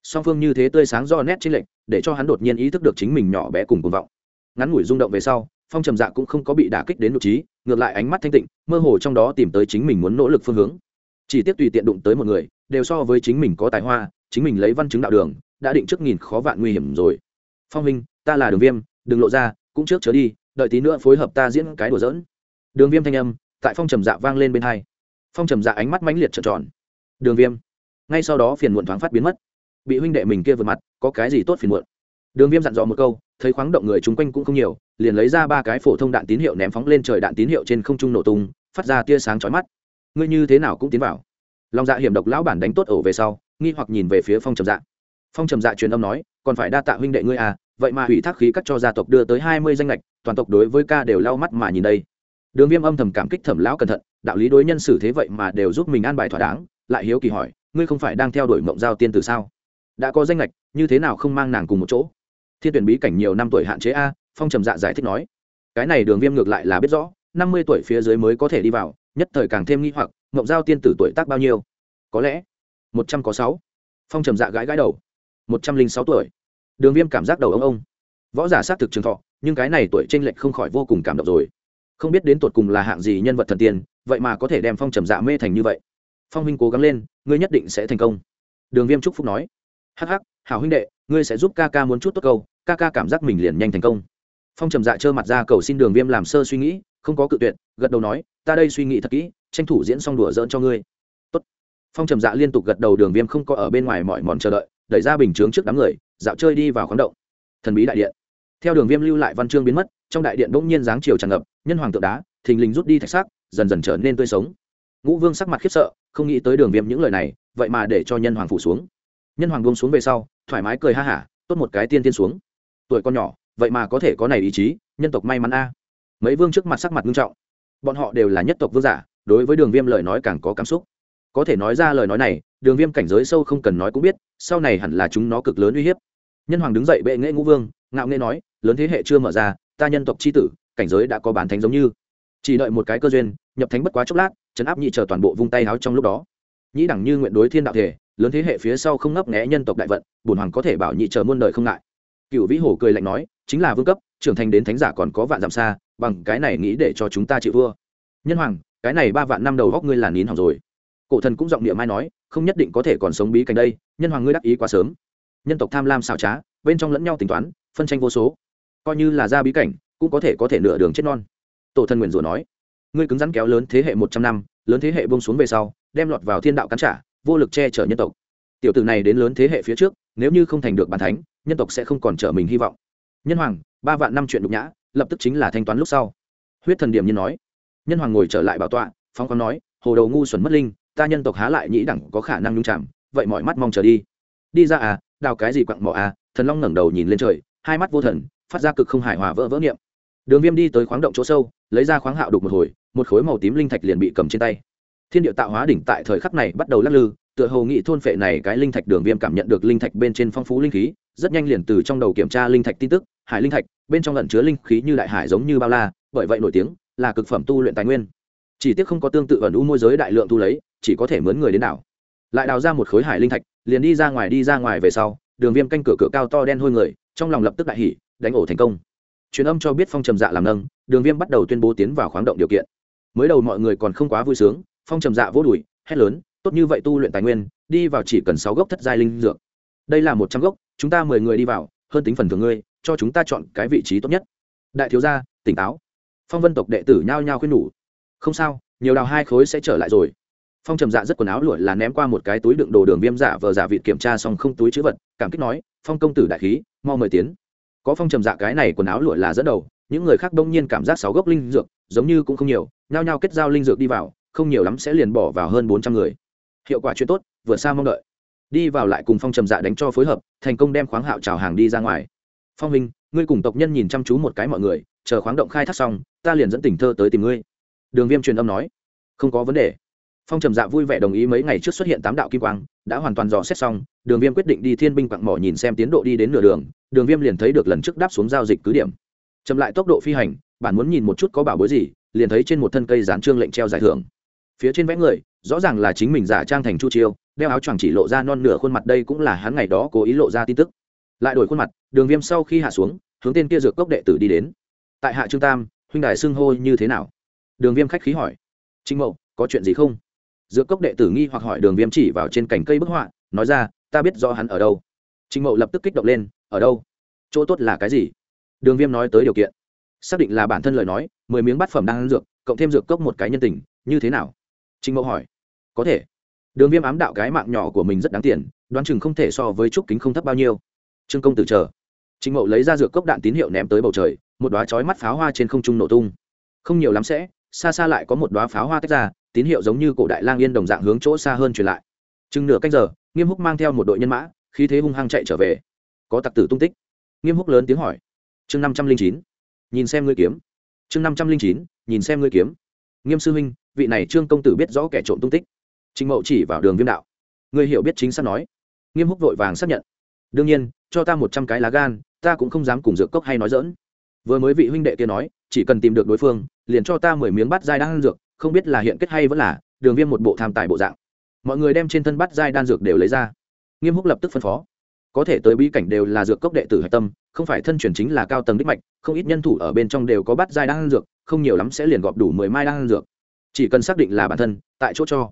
Song phương như thế tươi sáng do nét trên lệnh để cho hắn đột nhiên ý thức được chính mình nhỏ bé cùng cuồng vọng. Ngắn ngủi rung động về sau phong trầm dạ cũng không có bị đả kích đến nội trí, ngược lại ánh mắt thanh tịnh, mơ hồ trong đó tìm tới chính mình muốn nỗ lực phương hướng. Chỉ tiếp tùy tiện đụng tới một người, đều so với chính mình có tài hoa, chính mình lấy văn chứng đạo đường, đã định trước nghìn khó vạn nguy hiểm rồi. Phong minh, ta là đường viêm, đừng lộ ra, cũng trước chớ đi, đợi tí nữa phối hợp ta diễn cái đùa dỡn đường viêm thanh âm, tại phong trầm dạ vang lên bên hai. Phong trầm dạ ánh mắt mãnh liệt trợn tròn. Đường viêm, ngay sau đó phiền muộn thoáng phát biến mất. Bị huynh đệ mình kia vượt mặt, có cái gì tốt phiền muộn? Đường viêm dặn dò một câu, thấy khoáng động người chung quanh cũng không nhiều liền lấy ra ba cái phổ thông đạn tín hiệu ném phóng lên trời đạn tín hiệu trên không trung nổ tung, phát ra tia sáng chói mắt. Ngươi như thế nào cũng tiến vào. Lòng dạ hiểm độc lão bản đánh tốt ổ về sau, nghi hoặc nhìn về phía phong trầm dạ. Phong trầm dạ truyền âm nói, còn phải đa tạ huynh đệ ngươi à vậy mà hủy thác khí cắt cho gia tộc đưa tới hai mươi danh lệch toàn tộc đối với ca đều lau mắt mà nhìn đây. Đường viêm âm thầm cảm kích thẩm lão cẩn thận, đạo lý đối nhân xử thế vậy mà đều giúp mình an bài thỏa đáng, lại hiếu kỳ hỏi, ngươi không phải đang theo đuổi mộng giao tiên từ sao? Đã có danh lệch như thế nào không mang nàng cùng một chỗ? Thiên tuyển bí cảnh nhiều năm tuổi hạn chế a phong trầm dạ giải thích nói, cái này đường viêm ngược lại là biết rõ, năm mươi tuổi phía dưới mới có thể đi vào, nhất thời càng thêm nghi hoặc mộng giao tiên tử tuổi tác bao nhiêu? Có lẽ một trăm có sáu. Phong trầm dạ gãi gãi đầu. Một trăm linh sáu tuổi. Đường viêm cảm giác đầu ông ông. Võ giả xác thực trường thọ, nhưng cái này tuổi tranh lệch không khỏi vô cùng cảm động rồi. Không biết đến tột cùng là hạng gì nhân vật thần tiên, vậy mà có thể đem phong trầm dạ mê thành như vậy. Phong huynh cố gắng lên, ngươi nhất định sẽ thành công. Đường viêm trúc phúc nói. Hắc hắc, hảo huynh đệ, ngươi sẽ giúp ca ca muốn chút tốt câu, ca ca cảm giác mình liền nhanh thành công phong trầm dạ trơ mặt ra cầu xin đường viêm làm sơ suy nghĩ, không có cự tuyệt, gật đầu nói, ta đây suy nghĩ thật kỹ, tranh thủ diễn xong đùa dỡn cho ngươi. Tốt. phong trầm dạ liên tục gật đầu, đường viêm không có ở bên ngoài mọi mòn chờ đợi, đẩy ra bình chướng trước đám người, dạo chơi đi vào khoáng động. Thần bí đại điện. Theo đường viêm lưu lại văn chương biến mất, trong đại điện bỗng nhiên dáng chiều tràn ngập, nhân hoàng tượng đá, thình lình rút đi thạch xác, dần dần trở nên tươi sống. Ngũ vương sắc mặt khiếp sợ, không nghĩ tới đường viêm những lời này, vậy mà để cho nhân hoàng phủ xuống. Nhân hoàng buông xuống về sau, thoải mái cười ha hả, tốt một cái tiên tiên xuống. Tuổi con nhỏ vậy mà có thể có này ý chí, nhân tộc may mắn a. Mấy vương trước mặt sắc mặt nghiêm trọng. Bọn họ đều là nhất tộc vương giả, đối với đường viêm lời nói càng có cảm xúc. Có thể nói ra lời nói này, đường viêm cảnh giới sâu không cần nói cũng biết, sau này hẳn là chúng nó cực lớn uy hiếp. Nhân hoàng đứng dậy bệ nghệ ngũ vương, ngạo nghệ nói, lớn thế hệ chưa mở ra, ta nhân tộc c h i tử, cảnh giới đã có bán thánh giống như. Chỉ đợi một cái cơ duyên, nhập thánh bất quá chốc lát chấn áp nhị chờ toàn bộ vung tay háo trong lúc đó. Nhĩ đẳng như nguyện đối thiên đạo thể, lớn thế hệ phía sau không ngấp nghẽ nhân tộc đại vận bùn hoàng có thể bảo nhị chờ muôn đời không ngại. Cựu vĩ hổ cười lạnh nói chính là vương cấp, trưởng thành đến thánh giả còn có vạn dặm xa, bằng cái này nghĩ để cho chúng ta chịu vua nhân hoàng, cái này ba vạn năm đầu góc ngươi là nín hỏng rồi. Cổ thần cũng giọng địa mai nói, không nhất định có thể còn sống bí cảnh đây, nhân hoàng ngươi đắc ý quá sớm. Nhân tộc tham lam xảo trá, bên trong lẫn nhau tính toán, phân tranh vô số. Coi như là ra bí cảnh, cũng có thể có thể nửa đường chết non. Tổ thần nguyền rủa nói, ngươi cứng rắn kéo lớn thế hệ một trăm năm, lớn thế hệ bông xuống về sau, đem lọt vào thiên đạo cắn trả, vô lực che chở nhân tộc. Tiểu tử này đến lớn thế hệ phía trước, nếu như không thành được bàn thánh, nhân tộc sẽ không còn trở mình hy vọng nhân hoàng, ba vạn năm chuyện nhục nhã, lập tức chính là thanh toán lúc sau. Huyết thần điểm nhiên nói. Nhân hoàng ngồi trở lại bảo tọa phong có nói, hồ đầu ngu xuẩn mất linh, ta nhân tộc há lại nhĩ đẳng có khả năng nhung chạm vậy mọi mắt mong chờ đi. Đi ra à đào cái gì quặng mỏ à? Thần long ngẩng đầu nhìn lên trời, hai mắt vô thần, phát ra cực không hài hòa vỡ vỡ niệm. Đường viêm đi tới khoáng động chỗ sâu, lấy ra khoáng hạo đục một hồi, một khối màu tím linh thạch liền bị cầm trên tay. Thiên địa tạo hóa đỉnh tại thời khắc này bắt đầu lắc lư, tựa hồ nghị thôn phệ này cái linh thạch, đường viêm cảm nhận được linh thạch bên trên phong phú linh khí rất nhanh liền từ trong đầu kiểm tra linh thạch tin tức, hải linh thạch, bên trong lẩn chứa linh khí như đại hải giống như bao la, bởi vậy nổi tiếng, là cực phẩm tu luyện tài nguyên. Chỉ tiếc không có tương tự ẩn u môi giới đại lượng tu lấy, chỉ có thể mướn người đến đảo. Lại đào ra một khối hải linh thạch, liền đi ra ngoài đi ra ngoài về sau, đường viêm canh cửa cửa cao to đen hôi người, trong lòng lập tức đại hỉ, đánh ổ thành công. Truyền âm cho biết phong trầm dạ làm nâng, đường viêm bắt đầu tuyên bố tiến vào khoáng động điều kiện. Mới đầu mọi người còn không quá vui sướng, phong trầm dạ vô đùi, hét lớn, tốt như vậy tu luyện tài nguyên, đi vào chỉ cần sáu gốc thất giai linh dược. Đây là một trăm gốc chúng ta mười người đi vào, hơn tính phần thường ngươi, cho chúng ta chọn cái vị trí tốt nhất. Đại thiếu gia, tỉnh táo. Phong vân tộc đệ tử nhao nhao khuyên nhủ. Không sao, nhiều đào hai khối sẽ trở lại rồi. Phong trầm dạ rất quần áo lụa là ném qua một cái túi đựng đồ đường viêm giả vờ giả vịt kiểm tra xong không túi chữ vật, cảm kích nói, phong công tử đại khí, mau mời tiến. Có phong trầm dạ cái này quần áo lụa là dẫn đầu, những người khác đông nhiên cảm giác sáu gốc linh dược, giống như cũng không nhiều, nhao nhao kết giao linh dược đi vào, không nhiều lắm sẽ liền bỏ vào hơn bốn trăm người. Hiệu quả chuyện tốt vừa xa mong đợi đi vào lại cùng phong trầm dạ đánh cho phối hợp, thành công đem khoáng hạo trào hàng đi ra ngoài. Phong minh ngươi cùng tộc nhân nhìn chăm chú một cái mọi người, chờ khoáng động khai thác xong, ta liền dẫn tình thơ tới tìm ngươi. Đường viêm truyền âm nói. Không có vấn đề. Phong trầm dạ vui vẻ đồng ý mấy ngày trước xuất hiện tám đạo kim quang, đã hoàn toàn dò xét xong, đường viêm quyết định đi thiên binh quặng mỏ nhìn xem tiến độ đi đến nửa đường đường viêm liền thấy được lần trước đáp xuống giao dịch cứ điểm. Chậm lại tốc độ phi hành, bản muốn nhìn một chút có bảo bối gì, liền thấy trên một thân cây dán trương lệnh treo giải thưởng. Phía trên vẽ người, rõ ràng là chính mình giả trang thành chu chiêu đeo áo choàng chỉ lộ ra non nửa khuôn mặt, đây cũng là hắn ngày đó cố ý lộ ra tin tức. Lại đổi khuôn mặt, đường viêm sau khi hạ xuống, hướng tên kia dược cốc đệ tử đi đến. Tại hạ trương tam, huynh đài xưng hô như thế nào? Đường viêm khách khí hỏi. Trinh mậu, có chuyện gì không? Dược cốc đệ tử nghi hoặc hỏi đường viêm chỉ vào trên cành cây bức họa, nói ra, ta biết rõ hắn ở đâu. Trinh mậu lập tức kích động lên, ở đâu? Chỗ tốt là cái gì? Đường viêm nói tới điều kiện. Xác định là bản thân lời nói, mười miếng bát phẩm đang ăn dược, cộng thêm dược cốc một cái nhân tình, như thế nào? Trinh mậu hỏi. Có thể đường viêm ám đạo cái mạng nhỏ của mình rất đáng tiền, đoán chừng không thể so với trúc kính không thấp bao nhiêu. Trương công tử chờ. Trịnh mậu lấy ra dược cốc đạn tín hiệu ném tới bầu trời, một đoá chói mắt pháo hoa trên không trung nổ tung. Không nhiều lắm sẽ, xa xa lại có một đoá pháo hoa tách ra, tín hiệu giống như cổ đại lang yên đồng dạng hướng chỗ xa hơn truyền lại. Chừng nửa cách giờ, nghiêm húc mang theo một đội nhân mã, khí thế hung hăng chạy trở về. Có tặc tử tung tích. Nghiêm húc lớn tiếng hỏi. Chương năm trăm linh chín. Nhìn xem ngươi kiếm. Chương năm trăm linh chín, nhìn xem ngươi kiếm. Nghiêm sư huynh, vị này trương công tử biết rõ kẻ trộm tung tích trịnh mậu chỉ vào đường viêm đạo. Người hiểu biết chính xác nói. Nghiêm húc vội vàng xác nhận. Đương nhiên, cho ta một trăm cái lá gan, ta cũng không dám cùng dược cốc hay nói dỡn vừa mới vị huynh đệ kia nói, chỉ cần tìm được đối phương, liền cho ta mười miếng bát giai đan dược, không biết là hiện kết hay vẫn là, đường viêm một bộ tham tài bộ dạng. Mọi người đem trên thân bát giai đan dược đều lấy ra. Nghiêm húc lập tức phân phó. Có thể tới bí cảnh đều là dược cốc đệ tử hạch tâm, không phải thân truyền chính là cao tầng đích mạch, không ít nhân thủ ở bên trong đều có bát giai đan dược, không nhiều lắm sẽ liền gọp đủ mười mai đan dược. Chỉ cần xác định là bản thân, tại chỗ cho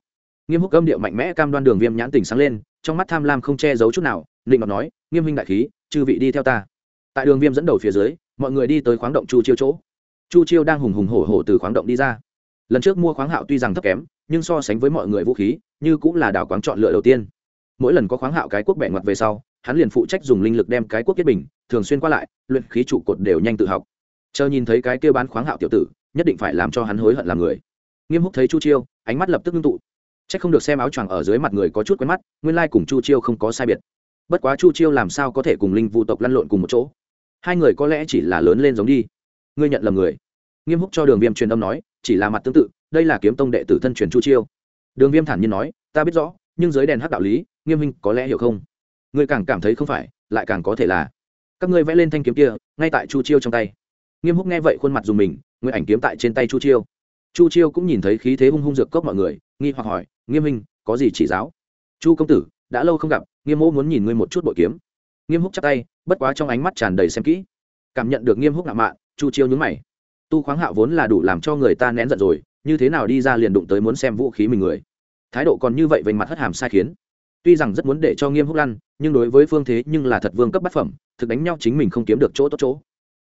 nghiêm húc âm điệu mạnh mẽ cam đoan đường viêm nhãn tình sáng lên, trong mắt tham lam không che giấu chút nào định ngọc nói, nghiêm huynh đại khí, chư vị đi theo ta. Tại đường viêm dẫn đầu phía dưới, mọi người đi tới khoáng động chu chiêu chỗ. Chu chiêu đang hùng hùng hổ hổ từ khoáng động đi ra. Lần trước mua khoáng hạo tuy rằng thấp kém, nhưng so sánh với mọi người vũ khí, như cũng là đào quáng chọn lựa đầu tiên. Mỗi lần có khoáng hạo cái quốc bẻ ngoặt về sau, hắn liền phụ trách dùng linh lực đem cái quốc kết bình, thường xuyên qua lại, luyện khí trụ cột đều nhanh tự học. Chờ nhìn thấy cái kêu bán khoáng hạo tiểu tử, nhất định phải làm cho hắn hối hận làm người. Nghiêm húc thấy chu chiêu, ánh mắt lập tức ngưng tụ chắc không được xem áo choàng ở dưới mặt người có chút quen mắt, nguyên lai cùng chu chiêu không có sai biệt. Bất quá chu chiêu làm sao có thể cùng linh vu tộc lăn lộn cùng một chỗ? Hai người có lẽ chỉ là lớn lên giống đi. Ngươi nhận lầm người. Nghiêm húc cho đường viêm truyền âm nói, chỉ là mặt tương tự, đây là kiếm tông đệ tử thân truyền chu chiêu. Đường viêm thản nhiên nói, ta biết rõ, nhưng dưới đèn hắc đạo lý, nghiêm minh có lẽ hiểu không? Ngươi càng cảm thấy không phải, lại càng có thể là. Các ngươi vẽ lên thanh kiếm kia, ngay tại chu chiêu trong tay. Nghiêm húc nghe vậy khuôn mặt dùng mình, nguyên ảnh kiếm tại trên tay chu chiêu. Chu chiêu cũng nhìn thấy khí thế hung hung dược cốc mọi người, nghi hoặc hỏi nghiêm minh có gì chỉ giáo? Chu công tử, đã lâu không gặp, nghiêm mô muốn nhìn ngươi một chút bội kiếm. Nghiêm húc chắp tay, bất quá trong ánh mắt tràn đầy xem kỹ. Cảm nhận được nghiêm húc ngạo mạn, chu chiêu nhúng mày. Tu khoáng hạo vốn là đủ làm cho người ta nén giận rồi, như thế nào đi ra liền đụng tới muốn xem vũ khí mình người. Thái độ còn như vậy về mặt hất hàm sai khiến. Tuy rằng rất muốn để cho nghiêm húc lăn, nhưng đối với phương thế nhưng là thật vương cấp bát phẩm, thực đánh nhau chính mình không kiếm được chỗ tốt chỗ.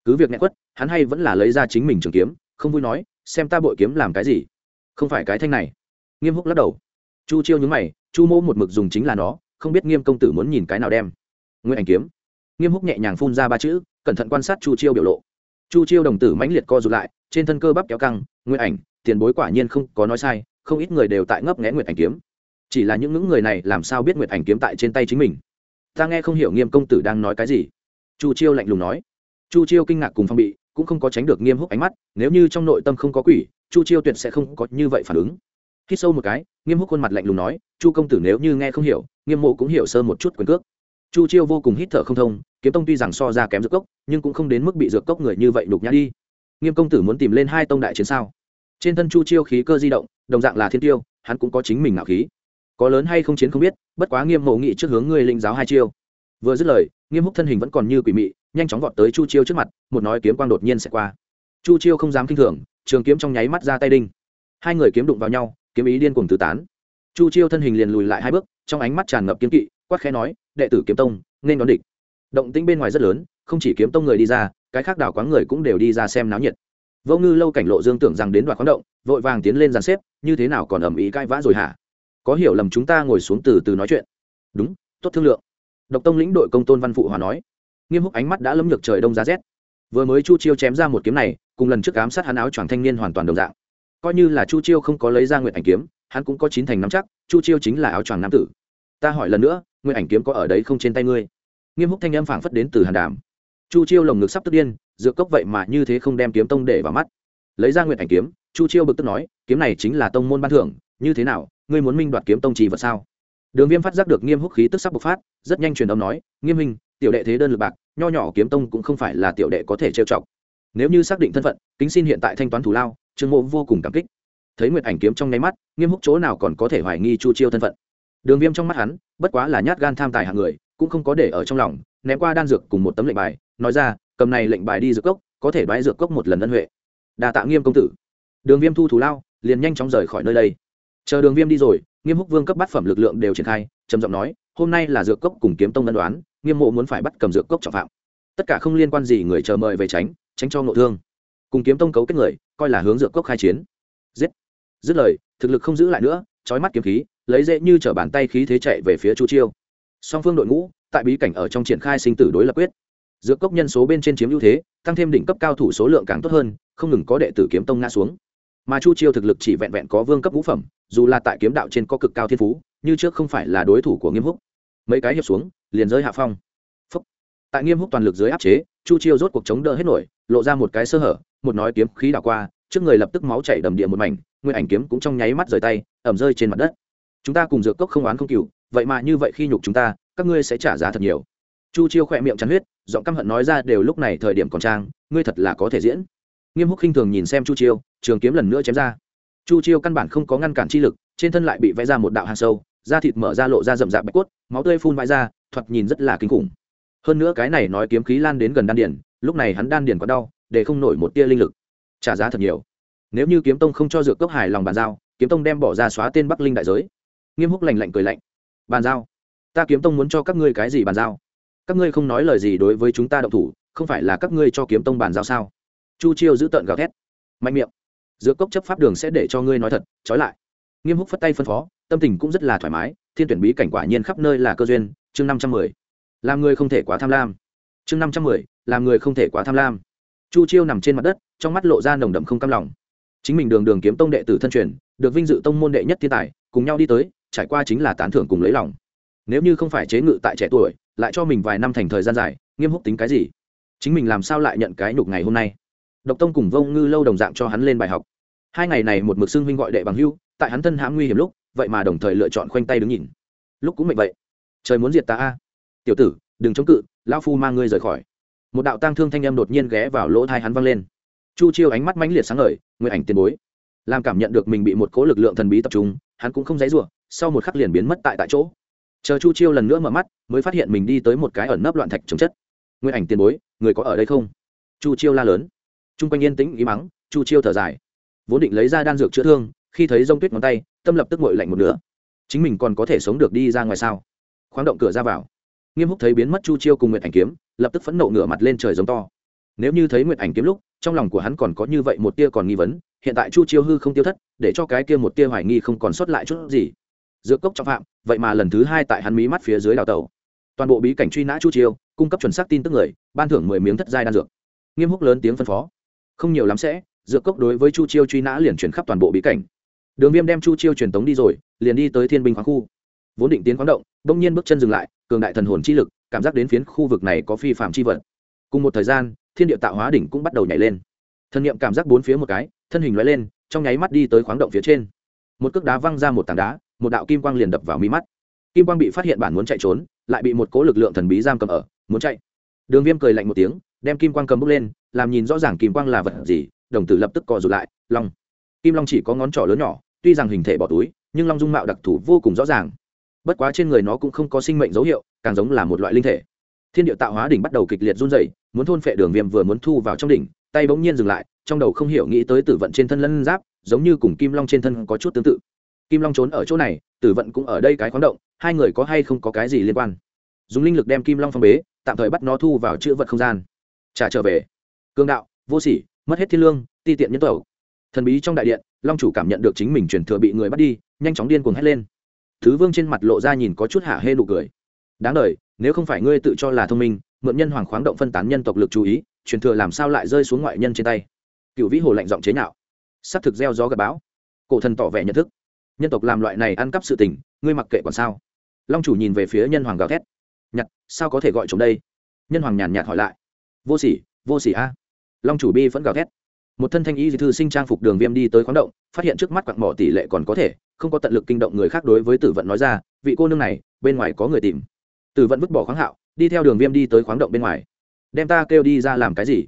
Cứ việc nhẹ quất, hắn hay vẫn là lấy ra chính mình trường kiếm, không vui nói, xem ta bội kiếm làm cái gì? Không phải cái thanh này. Nghiêm húc lắc đầu chu chiêu nhúng mày, chu mô một mực dùng chính là nó, không biết nghiêm công tử muốn nhìn cái nào đem. Nguyên ảnh kiếm. Nghiêm húc nhẹ nhàng phun ra ba chữ, cẩn thận quan sát chu chiêu biểu lộ. Chu chiêu đồng tử mãnh liệt co rụt lại, trên thân cơ bắp kéo căng, nguyên ảnh, tiền bối quả nhiên không có nói sai, không ít người đều tại ngấp nghẽ nguyệt ảnh kiếm. Chỉ là những ngưỡng người này làm sao biết nguyệt ảnh kiếm tại trên tay chính mình? Ta nghe không hiểu nghiêm công tử đang nói cái gì. Chu chiêu lạnh lùng nói. Chu chiêu kinh ngạc cùng phong bị, cũng không có tránh được nghiêm húc ánh mắt, nếu như trong nội tâm không có quỷ, chu chiêu tuyệt sẽ không có như vậy phản ứng khi sâu một cái, nghiêm húc khuôn mặt lạnh lùng nói, chu công tử nếu như nghe không hiểu, nghiêm mộ cũng hiểu sơ một chút quyền cước. Chu chiêu vô cùng hít thở không thông, kiếm tông tuy rằng so ra kém dược cốc, nhưng cũng không đến mức bị dược cốc người như vậy đục nhã đi. Nghiêm công tử muốn tìm lên hai tông đại chiến sao? Trên thân chu chiêu khí cơ di động, đồng dạng là thiên tiêu, hắn cũng có chính mình ngạo khí. Có lớn hay không chiến không biết, bất quá nghiêm mộ nghị trước hướng ngươi linh giáo hai chiêu. Vừa dứt lời, nghiêm húc thân hình vẫn còn như quỷ mị, nhanh chóng vọt tới chu chiêu trước mặt, một nói kiếm quang đột nhiên sẽ qua. Chu chiêu không dám kinh thường, trường kiếm trong nháy mắt ra tay đinh. Hai người kiếm đụng vào nhau kiếm ý điên cuồng tứ tán. Chu chiêu thân hình liền lùi lại hai bước, trong ánh mắt tràn ngập kiếm kỵ, quát khẽ nói, đệ tử kiếm tông, nên đón địch. Động tĩnh bên ngoài rất lớn, không chỉ kiếm tông người đi ra, cái khác đảo quán người cũng đều đi ra xem náo nhiệt. Vô ngư lâu cảnh lộ dương tưởng rằng đến đoạt quán động, vội vàng tiến lên dàn xếp, như thế nào còn ầm ĩ cãi vã rồi hả? Có hiểu lầm chúng ta ngồi xuống từ từ nói chuyện. Đúng, tốt thương lượng. Độc tông lĩnh đội công tôn văn phụ hòa nói. Nghiêm húc ánh mắt đã lấm nhược trời đông giá rét. Vừa mới chu chiêu chém ra một kiếm này, cùng lần trước ám sát hắn áo choàng thanh niên hoàn toàn đồng dạng coi như là chu chiêu không có lấy ra nguyện ảnh kiếm, hắn cũng có chín thành nắm chắc, chu chiêu chính là áo choàng nam tử. Ta hỏi lần nữa nguyện ảnh kiếm có ở đấy không trên tay ngươi? Nghiêm húc thanh âm phảng phất đến từ hàn đàm. Chu chiêu lồng ngực sắp tức điên dựa cốc vậy mà như thế không đem kiếm tông để vào mắt. Lấy ra nguyện ảnh kiếm, chu chiêu bực tức nói, kiếm này chính là tông môn ban thưởng, như thế nào, ngươi muốn minh đoạt kiếm tông trì vật sao? Đường viêm phát giác được nghiêm húc khí tức sắc bộc phát, rất nhanh truyền âm nói, nghiêm minh tiểu đệ thế đơn lực bạc, nho nhỏ kiếm tông cũng không phải là tiểu đệ có thể trêu chọc. Nếu như xác định thân phận, kính xin hiện tại thanh toán thù lao trương mộ vô cùng cảm kích. Thấy nguyệt ảnh kiếm trong nháy mắt, nghiêm húc chỗ nào còn có thể hoài nghi chu chiêu thân phận. Đường viêm trong mắt hắn, bất quá là nhát gan tham tài hạng người, cũng không có để ở trong lòng, ném qua đan dược cùng một tấm lệnh bài, nói ra, cầm này lệnh bài đi dược cốc, có thể đoái dược cốc một lần ân huệ. Đà tạ nghiêm công tử. Đường viêm thu thù lao, liền nhanh chóng rời khỏi nơi đây. Chờ đường viêm đi rồi, nghiêm húc vương cấp bát phẩm lực lượng đều triển khai, trầm giọng nói, hôm nay là dược cốc cùng kiếm tông ân đoán, nghiêm mộ muốn phải bắt cầm dược cốc trọng phạm. Tất cả không liên quan gì người chờ mời về tránh tránh cho ngộ thương cùng kiếm tông cấu kết người, coi là hướng dược cốc khai chiến. Giết. Dứt lời, thực lực không giữ lại nữa trói mắt kiếm khí, lấy dễ như t bàn tay khí thế chạy về phía chu chiêu. Song phương đội ngũ, tại bí cảnh ở trong triển khai sinh tử đối lập quyết. Dược cốc nhân số bên trên chiếm ưu thế, tăng thêm đỉnh cấp cao thủ số lượng càng tốt hơn, không ngừng có đệ tử kiếm tông ngã xuống. Mà chu chiêu thực lực chỉ vẹn vẹn có vương cấp ngũ phẩm, dù là tại kiếm đạo trên có cực cao thiên phú, như trước không phải là đối thủ của nghiêm húc. Mấy cái hiệp xuống, liền rơi hạ phong. Phúc. tại nghiêm húc toàn lực dưới áp chế, chu chiêu rốt cuộc chống đỡ hết nổi, lộ ra một cái sơ hở một nói kiếm khí đảo qua, trước người lập tức máu chảy đầm địa một mảnh, nguyên ảnh kiếm cũng trong nháy mắt rời tay, ẩm rơi trên mặt đất. Chúng ta cùng dược cốc không oán không cừu, vậy mà như vậy khi nhục chúng ta, các ngươi sẽ trả giá thật nhiều. Chu chiêu khỏe miệng chắn huyết, giọng căm hận nói ra đều lúc này thời điểm còn trang, ngươi thật là có thể diễn. Nghiêm húc khinh thường nhìn xem chu chiêu, trường kiếm lần nữa chém ra. Chu chiêu căn bản không có ngăn cản chi lực, trên thân lại bị vẽ ra một đạo hàn sâu, da thịt mở ra lộ ra rậm rạp bạch cốt, máu tươi phun vãi ra, thoạt nhìn rất là kinh khủng. Hơn nữa cái này nói kiếm khí lan đến gần đan điển lúc này hắn đan điển có đau để không nổi một tia linh lực. Trả giá thật nhiều. Nếu như kiếm tông không cho dược cốc hài lòng bàn giao, kiếm tông đem bỏ ra xóa tên bắc linh đại giới. Nghiêm húc lành lạnh cười lạnh. Bàn giao? Ta kiếm tông muốn cho các ngươi cái gì bàn giao? Các ngươi không nói lời gì đối với chúng ta động thủ, không phải là các ngươi cho kiếm tông bàn giao sao? Chu chiêu giữ tợn gào thét. Mạnh miệng. Dược cốc chấp pháp đường sẽ để cho ngươi nói thật, trói lại. Nghiêm húc phất tay phân phó, tâm tình cũng rất là thoải mái, thiên tuyển bí cảnh quả nhiên khắp nơi là cơ duyên. Chương năm trăm mười. Làm người không thể quá tham lam. Chương năm trăm mười. Làm người không thể quá tham lam chu chiêu nằm trên mặt đất, trong mắt lộ ra nồng đậm không cam lòng. Chính mình đường đường kiếm tông đệ tử thân truyền, được vinh dự tông môn đệ nhất thiên tài, cùng nhau đi tới, trải qua chính là tán thưởng cùng lấy lòng. Nếu như không phải chế ngự tại trẻ tuổi, lại cho mình vài năm thành thời gian dài, nghiêm húc tính cái gì? Chính mình làm sao lại nhận cái nhục ngày hôm nay? Độc tông cùng vông ngư lâu đồng dạng cho hắn lên bài học. Hai ngày này một mực xưng huynh gọi đệ bằng hưu, tại hắn thân hãm nguy hiểm lúc, vậy mà đồng thời lựa chọn khoanh tay đứng nhìn. Lúc cũng mệnh vậy. Trời muốn diệt ta a. Tiểu tử, đừng chống cự lao phu mang ngươi rời khỏi một đạo tang thương thanh âm đột nhiên ghé vào lỗ thai hắn văng lên. Chu chiêu ánh mắt mãnh liệt sáng ngời, nguyện ảnh tiền bối. Làm cảm nhận được mình bị một cố lực lượng thần bí tập trung, hắn cũng không dãy rủa, sau một khắc liền biến mất tại tại chỗ. Chờ chu chiêu lần nữa mở mắt, mới phát hiện mình đi tới một cái ẩn nấp loạn thạch trồng chất. Nguyện ảnh tiền bối, người có ở đây không? Chu chiêu la lớn. T r u n g quanh yên tĩnh, ý mắng, chu chiêu thở dài. Vốn định lấy ra đan dược chữa thương, khi thấy rông tuyết ngón tay, tâm lập tức ngội lạnh một nửa. Chính mình còn có thể sống được đi ra ngoài sao? Khoáng động cửa ra vào nghiêm húc thấy biến mất chu chiêu cùng nguyện ảnh kiếm, lập tức phẫn nộ ngửa mặt lên trời giống to. Nếu như thấy nguyện ảnh kiếm lúc, trong lòng của hắn còn có như vậy một tia còn nghi vấn, hiện tại chu chiêu hư không tiêu thất, để cho cái kia một tia hoài nghi không còn sót lại chút gì. Dược cốc trọng phạm, vậy mà lần thứ hai tại hắn mí mắt phía dưới đào tàu toàn bộ bí cảnh truy nã chu chiêu, cung cấp chuẩn xác tin tức người, ban thưởng mười miếng thất giai đan dược. Nghiêm húc lớn tiếng phân phó. Không nhiều lắm sẽ, dược cốc đối với chu chiêu truy nã liền chuyển khắp toàn bộ bí cảnh. Đường viêm đem chu chiêu truyền tống đi rồi, liền đi tới thiên binh khoáng khu. Vốn định tiến khoáng động, bỗng nhiên bước chân dừng lại cường đại thần hồn chi lực, cảm giác đến phiến khu vực này có phi phạm chi vật. Cùng một thời gian, thiên địa tạo hóa đỉnh cũng bắt đầu nhảy lên. Thân niệm cảm giác bốn phía một cái, thân hình loại lên, trong nháy mắt đi tới khoáng động phía trên. Một cước đá văng ra một tảng đá, một đạo kim quang liền đập vào mi mắt. Kim quang bị phát hiện bản muốn chạy trốn, lại bị một cố lực lượng thần bí giam cầm ở, muốn chạy. Đường viêm cười lạnh một tiếng, đem kim quang cầm bốc lên, làm nhìn rõ ràng kim quang là vật gì, đồng tử lập tức co rụt lại, long. Kim long chỉ có ngón trỏ lớn nhỏ, tuy rằng hình thể bỏ túi, nhưng long dung mạo đặc thù vô cùng rõ ràng bất quá trên người nó cũng không có sinh mệnh dấu hiệu, càng giống là một loại linh thể. Thiên địa tạo hóa đỉnh bắt đầu kịch liệt run dày muốn thôn phệ đường viêm vừa muốn thu vào trong đỉnh, tay bỗng nhiên dừng lại, trong đầu không hiểu nghĩ tới tử vận trên thân lân giáp, giống như cùng kim long trên thân có chút tương tự. Kim long trốn ở chỗ này, tử vận cũng ở đây cái khoáng động, hai người có hay không có cái gì liên quan? Dùng linh lực đem kim long phong bế, tạm thời bắt nó thu vào chữ vật không gian. Trả trở về. Cương đạo, vô sỉ, mất hết thiên lương, ti tiện nhân tẩu. Thần bí trong đại điện, long chủ cảm nhận được chính mình truyền thừa bị người bắt đi, nhanh chóng điên cuồng hét lên thứ vương trên mặt lộ ra nhìn có chút hạ hê nụ cười. Đáng đ nếu không phải ngươi tự cho là thông minh, mượn nhân hoàng khoáng động phân tán nhân tộc lực chú ý, truyền thừa làm sao lại rơi xuống ngoại nhân trên tay? Cựu vĩ hồ lạnh giọng chế nhạo. S ắ c thực gieo gió gặp bão. Cổ thần tỏ vẻ nhận thức. Nhân tộc làm loại này ăn cắp sự tình, ngươi mặc kệ còn sao? Long chủ nhìn về phía nhân hoàng gào thét. Nhặt, sao có thể gọi chúng đây? Nhân hoàng nhàn nhạt hỏi lại. Vô sỉ vô sỉ a. Long chủ bi vẫn gào thét một thân thanh y thư sinh trang phục đường viêm đi tới khoáng động, phát hiện trước mắt quặng mỏ tỷ lệ còn có thể, không có tận lực kinh động người khác đối với tử vận nói ra, vị cô nương này, bên ngoài có người tìm. Tử vận vứt bỏ khoáng hạo, đi theo đường viêm đi tới khoáng động bên ngoài. Đem ta kêu đi ra làm cái gì?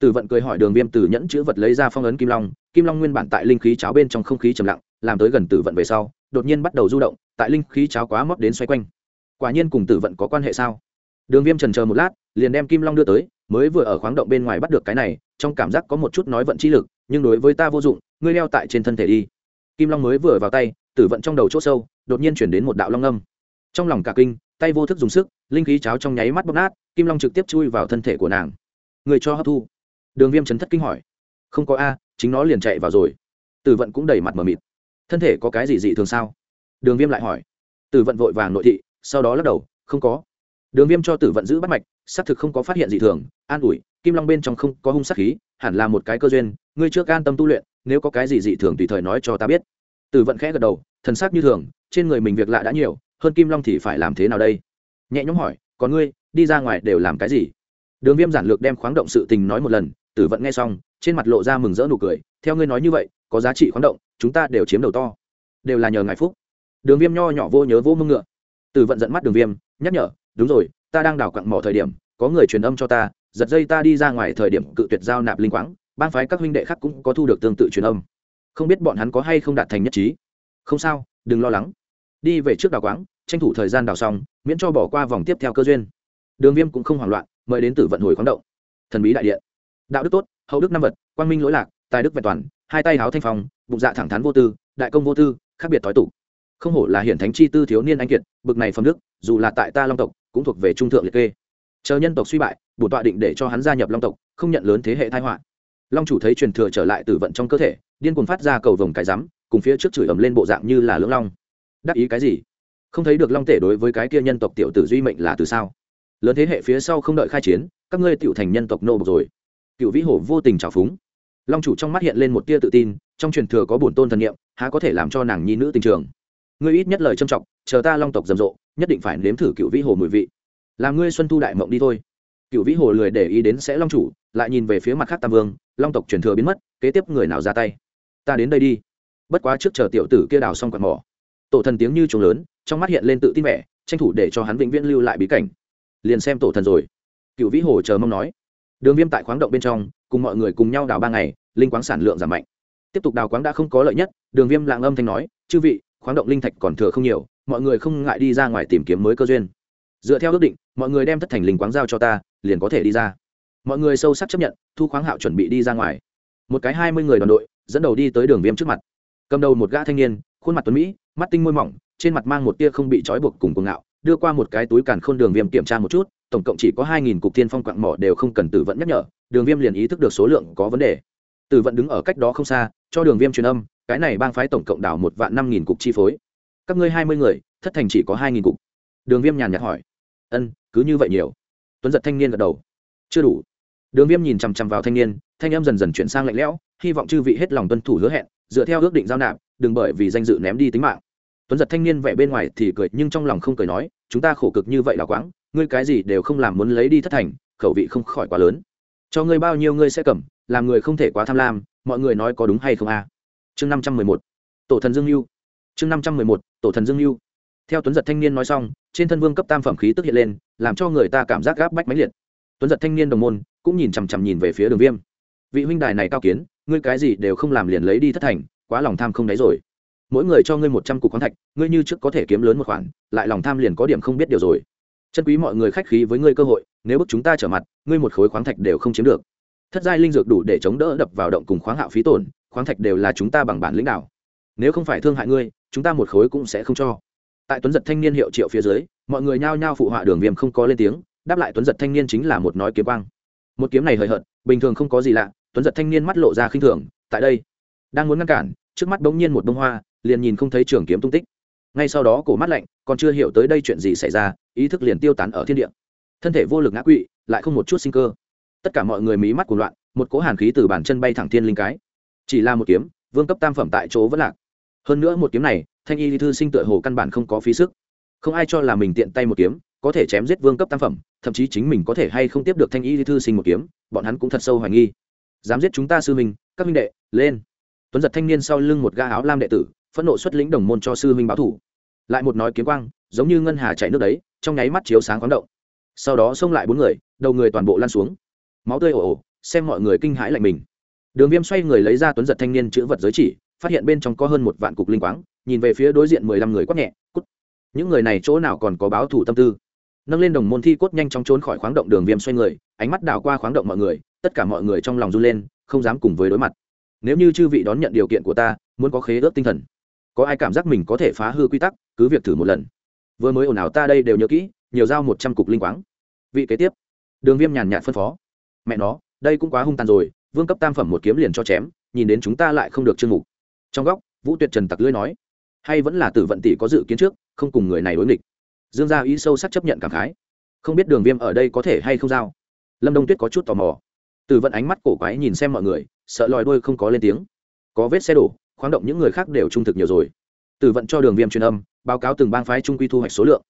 Tử vận cười hỏi đường viêm từ nhẫn chữ vật lấy ra phong ấn kim long kim long nguyên bản tại linh khí cháo bên trong không khí trầm lặng, làm tới gần tử vận về sau, đột nhiên bắt đầu du động, tại linh khí cháo quá móc đến xoay quanh. Quả nhiên cùng tử vận có quan hệ sao? Đường viêm trần chờ một lát, liền đem kim long đưa tới mới vừa ở khoáng động bên ngoài bắt được cái này, trong cảm giác có một chút nói vận chi lực, nhưng đối với ta vô dụng, ngươi leo tại trên thân thể đi. Kim long mới vừa vào tay, tử vận trong đầu c h ỗ sâu, đột nhiên chuyển đến một đạo long âm. Trong lòng cả kinh, tay vô thức dùng sức, linh khí cháo trong nháy mắt bóc nát, kim long trực tiếp chui vào thân thể của nàng. Người cho hấp thu. Đường viêm chấn thất kinh hỏi. Không có a, chính nó liền chạy vào rồi. Tử vận cũng đầy mặt mờ mịt. Thân thể có cái gì dị thường sao? Đường viêm lại hỏi. Tử vận vội vàng nội thị, sau đó lắc đầu, không có đường viêm cho tử vận giữ bắt mạch, xác thực không có phát hiện gì thường, an ủi, kim long bên trong không có hung sát khí, hẳn là một cái cơ duyên, ngươi trước an tâm tu luyện, nếu có cái gì dị thường tùy thời nói cho ta biết. Tử vận khẽ gật đầu, thần sắc như thường, trên người mình việc lạ đã nhiều, hơn kim long thì phải làm thế nào đây? Nhẹ nhõm hỏi, còn ngươi, đi ra ngoài đều làm cái gì? Đường viêm giản lược đem khoáng động sự tình nói một lần, tử vận nghe xong, trên mặt lộ ra mừng rỡ nụ cười, theo ngươi nói như vậy, có giá trị khoáng động, chúng ta đều chiếm đầu to. Đều là nhờ ngài phúc. Đường viêm nho nhỏ vô nhớ vô mưng ngựa. Tử vận giận mắt đường viêm, nhắc nhở đúng rồi, ta đang đào quặng mỏ thời điểm, có người truyền âm cho ta, giật dây ta đi ra ngoài thời điểm cự tuyệt giao nạp linh quáng, bang phái các huynh đệ khác cũng có thu được tương tự truyền âm. Không biết bọn hắn có hay không đạt thành nhất trí? Không sao, đừng lo lắng. Đi về trước đào quáng, tranh thủ thời gian đào xong, miễn cho bỏ qua vòng tiếp theo cơ duyên. Đường viêm cũng không hoảng loạn, mời đến tử vận hồi khoáng động. Thần bí đại điện. Đạo đức tốt, hậu đức năm vật, quang minh lỗi lạc, tài đức vẹn toàn, hai tay háo thanh phong, bụng dạ thẳng thắn vô tư, đại công vô tư, khác biệt thói tụ. không hổ là hiển thánh chi tư thiếu niên anh kiệt, bực này phẩm đức, dù là tại ta long tộc cũng thuộc về trung thượng liệt kê. Chờ nhân tộc suy bại, bổn tọa định để cho hắn gia nhập long tộc, không nhận lớn thế hệ thái họa. Long chủ thấy truyền thừa trở lại tử vận trong cơ thể, điên cuồng phát ra cầu vồng cái rắm, cùng phía trước chửi ầm lên bộ dạng như là lưỡng long. Đắc ý cái gì? Không thấy được long tể đối với cái kia nhân tộc tiểu tử duy mệnh là từ sao? Lớn thế hệ phía sau không đợi khai chiến, các ngươi tiểu thành nhân tộc nô bộc rồi. Cựu vĩ hổ vô tình trào phúng. Long chủ trong mắt hiện lên một tia tự tin, trong truyền thừa có bổn tôn thần nghiệm há có thể làm cho nàng nhi nữ tình trường. Ngươi ít nhất lời trâm trọng, chờ ta long tộc rầm rộ nhất định phải nếm thử cựu vĩ hồ mùi vị. Làm ngươi xuân thu đại mộng đi thôi. Cựu vĩ hồ lười để ý đến sẽ long chủ, lại nhìn về phía mặt khác tam vương, long tộc truyền thừa biến mất, kế tiếp người nào ra tay? Ta đến đây đi. Bất quá trước chờ tiểu tử kia đào xong quạt mỏ. Tổ thần tiếng như trống lớn, trong mắt hiện lên tự tin vẻ, tranh thủ để cho hắn vĩnh viễn lưu lại bí cảnh. Liền xem tổ thần rồi. Cựu vĩ hồ chờ mong nói. Đường viêm tại khoáng động bên trong, cùng mọi người cùng nhau đào ba ngày, linh quáng sản lượng giảm mạnh. Tiếp tục đào quáng đã không có lợi nhất, đường viêm lạng âm thanh nói, chư vị, khoáng động linh thạch còn thừa không nhiều mọi người không ngại đi ra ngoài tìm kiếm mới cơ duyên. Dựa theo ước định, mọi người đem thất thành linh quáng giao cho ta, liền có thể đi ra. Mọi người sâu sắc chấp nhận, thu khoáng hạo chuẩn bị đi ra ngoài. Một cái hai mươi người đoàn đội, dẫn đầu đi tới đường viêm trước mặt. Cầm đầu một gã thanh niên, khuôn mặt tuấn mỹ, mắt tinh môi mỏng, trên mặt mang một tia không bị trói buộc cùng cuồng ngạo, đưa qua một cái túi càn khôn đường viêm kiểm tra một chút, tổng cộng chỉ có hai nghìn cục tiên phong quạng mỏ đều không cần tử vận nhắc nhở, đường viêm liền ý thức được số lượng có vấn đề. Tử vận đứng ở cách đó không xa, cho đường viêm truyền âm, cái này bang phái tổng cộng đảo một vạn năm nghìn cục chi phối các ngươi hai mươi người, thất thành chỉ có hai nghìn cục. Đường viêm nhàn nhạt hỏi. Ân, cứ như vậy nhiều. Tuấn giật thanh niên gật đầu. Chưa đủ. Đường viêm nhìn chằm chằm vào thanh niên, thanh em dần dần chuyển sang lạnh lẽo, hy vọng chư vị hết lòng tuân thủ hứa hẹn, dựa theo ước định giao nạp, đừng bởi vì danh dự ném đi tính mạng. Tuấn giật thanh niên vẻ bên ngoài thì cười, nhưng trong lòng không cười nói, chúng ta khổ cực như vậy là quãng ngươi cái gì đều không làm muốn lấy đi thất thành, khẩu vị không khỏi quá lớn. Cho ngươi bao nhiêu ngươi sẽ cầm, làm người không thể quá tham lam, mọi người nói có đúng hay không a? Chương năm trăm mười một. Tổ thần dương lưu chương năm trăm mười một tổ thần dương lưu. Theo tuấn giật thanh niên nói xong, trên thân vương cấp tam phẩm khí tức hiện lên, làm cho người ta cảm giác gáp bách mãnh liệt. Tuấn giật thanh niên đồng môn cũng nhìn chằm chằm nhìn về phía đường viêm. Vị huynh đài này cao kiến, ngươi cái gì đều không làm liền lấy đi thất thành, quá lòng tham không đáy rồi. Mỗi người cho ngươi một trăm cục khoáng thạch, ngươi như trước có thể kiếm lớn một khoản, lại lòng tham liền có điểm không biết điều rồi. Chân quý mọi người khách khí với ngươi cơ hội, nếu bức chúng ta trở mặt, ngươi một khối khoáng thạch đều không chiếm được. Thất giai linh dược đủ để chống đỡ đập vào động cùng khoáng hạo phí tổn, khoáng thạch đều là chúng ta bằng bản lĩnh đạo. Nếu không phải thương hại ngươi chúng ta một khối cũng sẽ không cho. Tại tuấn giật thanh niên hiệu triệu phía dưới, mọi người nhao nhao phụ họa đường viêm không có lên tiếng, đáp lại tuấn giật thanh niên chính là một nói kiếm quang. Một kiếm này hời hợt, bình thường không có gì lạ, tuấn giật thanh niên mắt lộ ra khinh thường, tại đây, đang muốn ngăn cản, trước mắt bỗng nhiên một bông hoa, liền nhìn không thấy trường kiếm tung tích. Ngay sau đó cổ mắt lạnh, còn chưa hiểu tới đây chuyện gì xảy ra, ý thức liền tiêu tán ở thiên địa. Thân thể vô lực ngã quỵ, lại không một chút sinh cơ. Tất cả mọi người mí mắt của loạn, một cỗ hàn khí từ bàn chân bay thẳng thiên linh cái. Chỉ là một kiếm, vương cấp tam phẩm tại chỗ vẫn lạc hơn nữa một kiếm này, thanh y thư sinh tựa hồ căn bản không có phí sức. Không ai cho là mình tiện tay một kiếm, có thể chém giết vương cấp tam phẩm, thậm chí chính mình có thể hay không tiếp được thanh y thư sinh một kiếm, bọn hắn cũng thật sâu hoài nghi. Dám giết chúng ta sư minh các minh đệ, lên. Tuấn giật thanh niên sau lưng một ga áo lam đệ tử, phẫn nộ xuất lĩnh đồng môn cho sư minh báo thủ. Lại một nói kiếm quang, giống như ngân hà chạy nước đấy, trong nháy mắt chiếu sáng khoáng động. Sau đó xông lại bốn người, đầu người toàn bộ lan xuống. Máu tươi ồ ồ, xem mọi người kinh hãi lạnh mình. Đường viêm xoay người lấy ra tuấn giật thanh niên chữ vật giới chỉ phát hiện bên trong có hơn một vạn cục linh quáng, nhìn về phía đối diện mười lăm người quát nhẹ, cút! Những người này chỗ nào còn có báo thủ tâm tư? Nâng lên đồng môn thi cốt nhanh chóng trốn khỏi khoáng động đường viêm xoay người, ánh mắt đào qua khoáng động mọi người, tất cả mọi người trong lòng run lên, không dám cùng với đối mặt. Nếu như chư vị đón nhận điều kiện của ta, muốn có khế ước tinh thần, có ai cảm giác mình có thể phá hư quy tắc, cứ việc thử một lần. Vừa mới ồn ào ta đây đều nhớ kỹ, nhiều dao một trăm cục linh quáng. Vị kế tiếp, đường viêm nhàn nhạt phân phó. Mẹ nó, đây cũng quá hung tàn rồi, vương cấp tam phẩm một kiếm liền cho chém, nhìn đến chúng ta lại không được chương mục trong góc, vũ tuyệt trần tặc lưỡi nói, hay vẫn là tử vận tỷ có dự kiến trước, không cùng người này đối nghịch. Dương gia ý sâu sắc chấp nhận cảm khái, không biết đường viêm ở đây có thể hay không giao? Lâm đông tuyết có chút tò mò. Tử vận ánh mắt cổ quái nhìn xem mọi người, sợ lòi đôi không có lên tiếng. Có vết xe đổ, khoáng động những người khác đều trung thực nhiều rồi. Tử vận cho đường viêm truyền âm, báo cáo từng bang phái trung quy thu hoạch số lượng.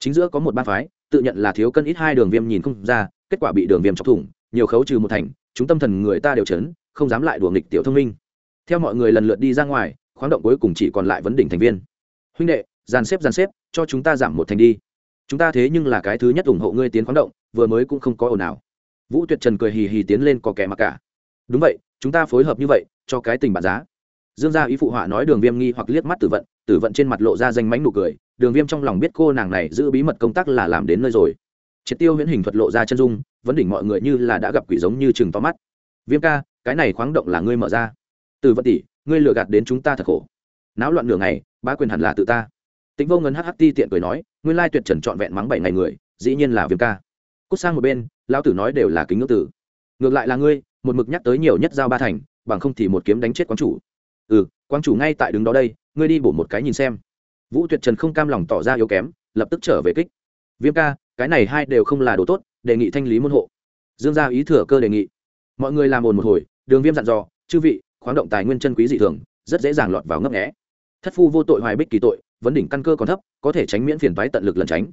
Chính giữa có một bang phái, tự nhận là thiếu cân ít hai đường viêm nhìn không ra, kết quả bị đường viêm chọc thủng, nhiều khấu trừ một thành, chúng tâm thần người ta đều chấn, không dám lại đùa nghịch tiểu thông minh theo mọi người lần lượt đi ra ngoài, khoáng động cuối cùng chỉ còn lại vấn đỉnh thành viên. Huynh đệ, dàn xếp dàn xếp, cho chúng ta giảm một thành đi. Chúng ta thế nhưng là cái thứ nhất ủng hộ ngươi tiến khoáng động, vừa mới cũng không có ồn nào vũ tuyệt trần cười hì hì tiến lên có kẻ mặc cả. Đúng vậy, chúng ta phối hợp như vậy, cho cái tình bạn giá. Dương gia ý phụ họa nói đường viêm nghi hoặc liếc mắt tử vận tử vận trên mặt lộ ra danh mánh nụ cười. Đường viêm trong lòng biết cô nàng này giữ bí mật công tác là làm đến nơi rồi. Triệt tiêu huyễn hình thuật lộ ra chân dung, vấn đỉnh mọi người như là đã gặp quỷ giống như chừng to mắt. Viêm ca, cái này khoáng động là ngươi mở ra từ vận tỷ, ngươi lừa gạt đến chúng ta thật khổ. Náo loạn nửa ngày, bá quyền hẳn là tự ta. Tĩnh vô ngân ti tiện cười nói, nguyên lai tuyệt trần trọn vẹn mắng bảy ngày người, dĩ nhiên là viêm ca. Cút sang một bên, lão tử nói đều là kính ngưỡng tử. Ngược lại là ngươi, một mực nhắc tới nhiều nhất giao ba thành, bằng không thì một kiếm đánh chết quán chủ. Ừ quán chủ ngay tại đứng đó đây, ngươi đi bổ một cái nhìn xem. Vũ tuyệt trần không cam lòng tỏ ra yếu kém, lập tức trở về kích. Viêm ca, cái này hai đều không là đồ tốt, đề nghị thanh lý môn hộ. Dương gia ý thừa cơ đề nghị. Mọi người làm ồn một hồi, đường viêm dặn dò, chư vị khoáng động tài nguyên chân quý dị thường, rất dễ dàng lọt vào ngấp nghẽ thất phu vô tội hoài bích kỳ tội, vấn đỉnh căn cơ còn thấp, có thể tránh miễn phiền toái tận lực lần tránh.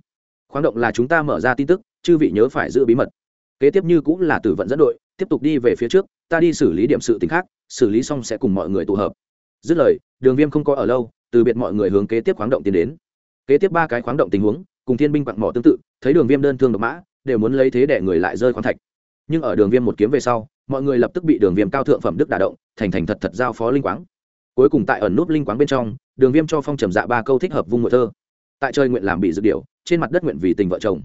Khoáng động là chúng ta mở ra tin tức, chư vị nhớ phải giữ bí mật. Kế tiếp như cũng là tử vận dẫn đội, tiếp tục đi về phía trước, ta đi xử lý điểm sự t khác, xử lý xong sẽ cùng mọi người tụ hợp. Dứt lời, đường viêm không có ở lâu, từ biệt mọi người hướng kế tiếp khoáng động tiến đến. Kế tiếp ba cái khoáng động tình huống, cùng thiên binh quặng mỏ tương tự, thấy đường viêm đơn thương độc mã, đều muốn lấy thế để người lại rơi khoáng thạch. Nhưng ở đường viêm một kiếm về sau mọi người lập tức bị đường viêm cao thượng phẩm đức đả động, thành thành thật thật giao phó linh quáng. Cuối cùng tại ẩn nút linh quáng bên trong, đường viêm cho phong trầm dạ ba câu thích hợp vung ngựa thơ. Tại chơi nguyện làm bị dự điều, trên mặt đất nguyện vì tình vợ chồng.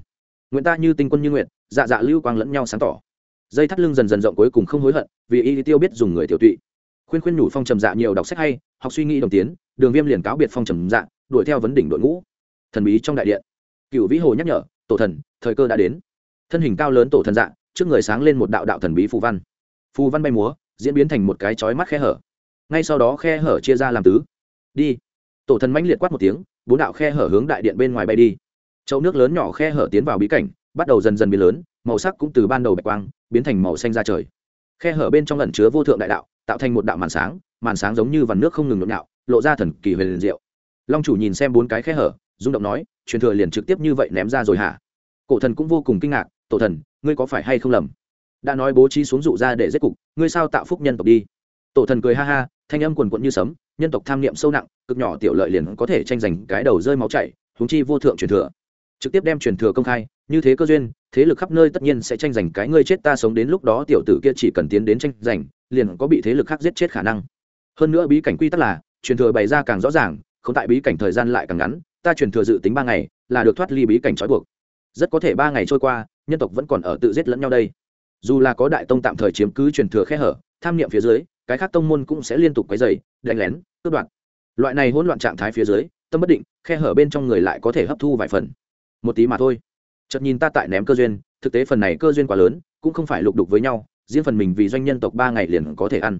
Nguyện ta như tinh quân như nguyện dạ dạ lưu quang lẫn nhau sáng tỏ. Dây thắt lưng dần dần rộng cuối cùng không hối hận, vì y tiêu biết dùng người tiểu tụy. Khuyên khuyên nhủ phong trầm dạ nhiều đọc sách hay, học suy nghĩ đồng tiến, đường viêm liền cáo biệt phong trầm dạ đuổi theo vấn đỉnh đội ngũ. Thần bí trong đại điện. Cựu vĩ hồ nhắc nhở, tổ thần, thời cơ đã đến. Thân hình cao lớn tổ thần dạ trước người sáng lên một đạo đạo thần bí phù văn. Phù văn bay múa, diễn biến thành một cái chói mắt khe hở. Ngay sau đó khe hở chia ra làm tứ. Đi. Tổ thần mãnh liệt quát một tiếng, bốn đạo khe hở hướng đại điện bên ngoài bay đi. Chậu nước lớn nhỏ khe hở tiến vào bí cảnh, bắt đầu dần dần biến lớn, màu sắc cũng từ ban đầu bạch quang, biến thành màu xanh ra trời. Khe hở bên trong ẩn chứa vô thượng đại đạo, tạo thành một đạo màn sáng màn sáng giống như vằn nước không ngừng nhộn nhạo, lộ ra thần kỳ huyền diệu. Long chủ nhìn xem bốn cái khe hở, rung động nói, truyền thừa liền trực tiếp như vậy ném ra rồi hả? Cổ thần cũng vô cùng kinh ngạc, tổ thần ngươi có phải hay không lầm? Đã nói bố trí xuống dụ ra để giết cục, ngươi sao tạo phúc nhân tộc đi? Tổ thần cười ha ha, thanh âm quần quận như sấm, nhân tộc tham niệm sâu nặng, cực nhỏ tiểu lợi liền có thể tranh giành cái đầu rơi máu chảy húng chi vô thượng truyền thừa. Trực tiếp đem truyền thừa công khai, như thế cơ duyên, thế lực khắp nơi tất nhiên sẽ tranh giành cái ngươi chết ta sống đến lúc đó tiểu tử kia chỉ cần tiến đến tranh giành, liền có bị thế lực khác giết chết khả năng. Hơn nữa bí cảnh quy tắc là, truyền thừa bày ra càng rõ ràng, không tại bí cảnh thời gian lại càng ngắn, ta truyền thừa dự tính ba ngày, là được thoát ly bí cảnh trói buộc. Rất có thể ba ngày trôi qua nhân tộc vẫn còn ở tự giết lẫn nhau đây. Dù là có đại tông tạm thời chiếm cứ truyền thừa khe hở, tham niệm phía dưới, cái khác tông môn cũng sẽ liên tục quấy dày đánh lén, cướp đoạt. Loại này hỗn loạn trạng thái phía dưới, tâm bất định, khe hở bên trong người lại có thể hấp thu vài phần. Một tí mà thôi. Chợt nhìn ta tại ném cơ duyên, thực tế phần này cơ duyên quá lớn, cũng không phải lục đục với nhau, riêng phần mình vì doanh nhân tộc ba ngày liền có thể ăn.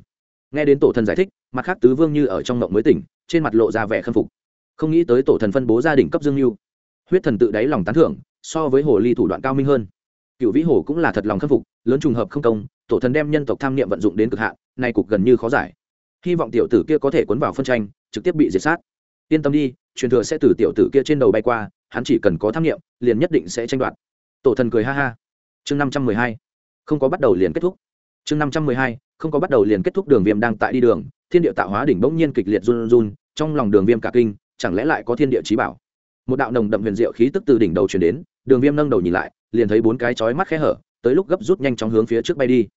Nghe đến tổ thần giải thích, mặt khác tứ vương như ở trong mộng mới tỉnh, trên mặt lộ ra vẻ khâm phục. Không nghĩ tới tổ thần phân bố gia đình cấp dương lưu. Huyết thần tự đáy lòng tán thưởng, so với hồ ly thủ đoạn cao minh hơn cựu vĩ hồ cũng là thật lòng khâm phục, lớn trùng hợp không công, tổ thần đem nhân tộc tham niệm vận dụng đến cực hạn, nay cục gần như khó giải. Hy vọng tiểu tử kia có thể cuốn vào phân tranh, trực tiếp bị diệt sát. Yên tâm đi, truyền thừa sẽ từ tiểu tử kia trên đầu bay qua, hắn chỉ cần có tham niệm, liền nhất định sẽ tranh đoạt. Tổ thần cười ha ha. Chương năm trăm mười hai. Không có bắt đầu liền kết thúc. Chương năm trăm mười hai. Không có bắt đầu liền kết thúc đường viêm đang tại đi đường, thiên địa tạo hóa đỉnh bỗng nhiên kịch liệt run run, trong lòng đường viêm cả kinh, chẳng lẽ lại có thiên địa trí bảo? Một đạo nồng đậm huyền diệu khí tức từ đỉnh đầu chuyển đến, đường viêm nâng đầu nhìn lại, liền thấy bốn cái chói mắt khe hở, tới lúc gấp rút nhanh chóng hướng phía trước bay đi.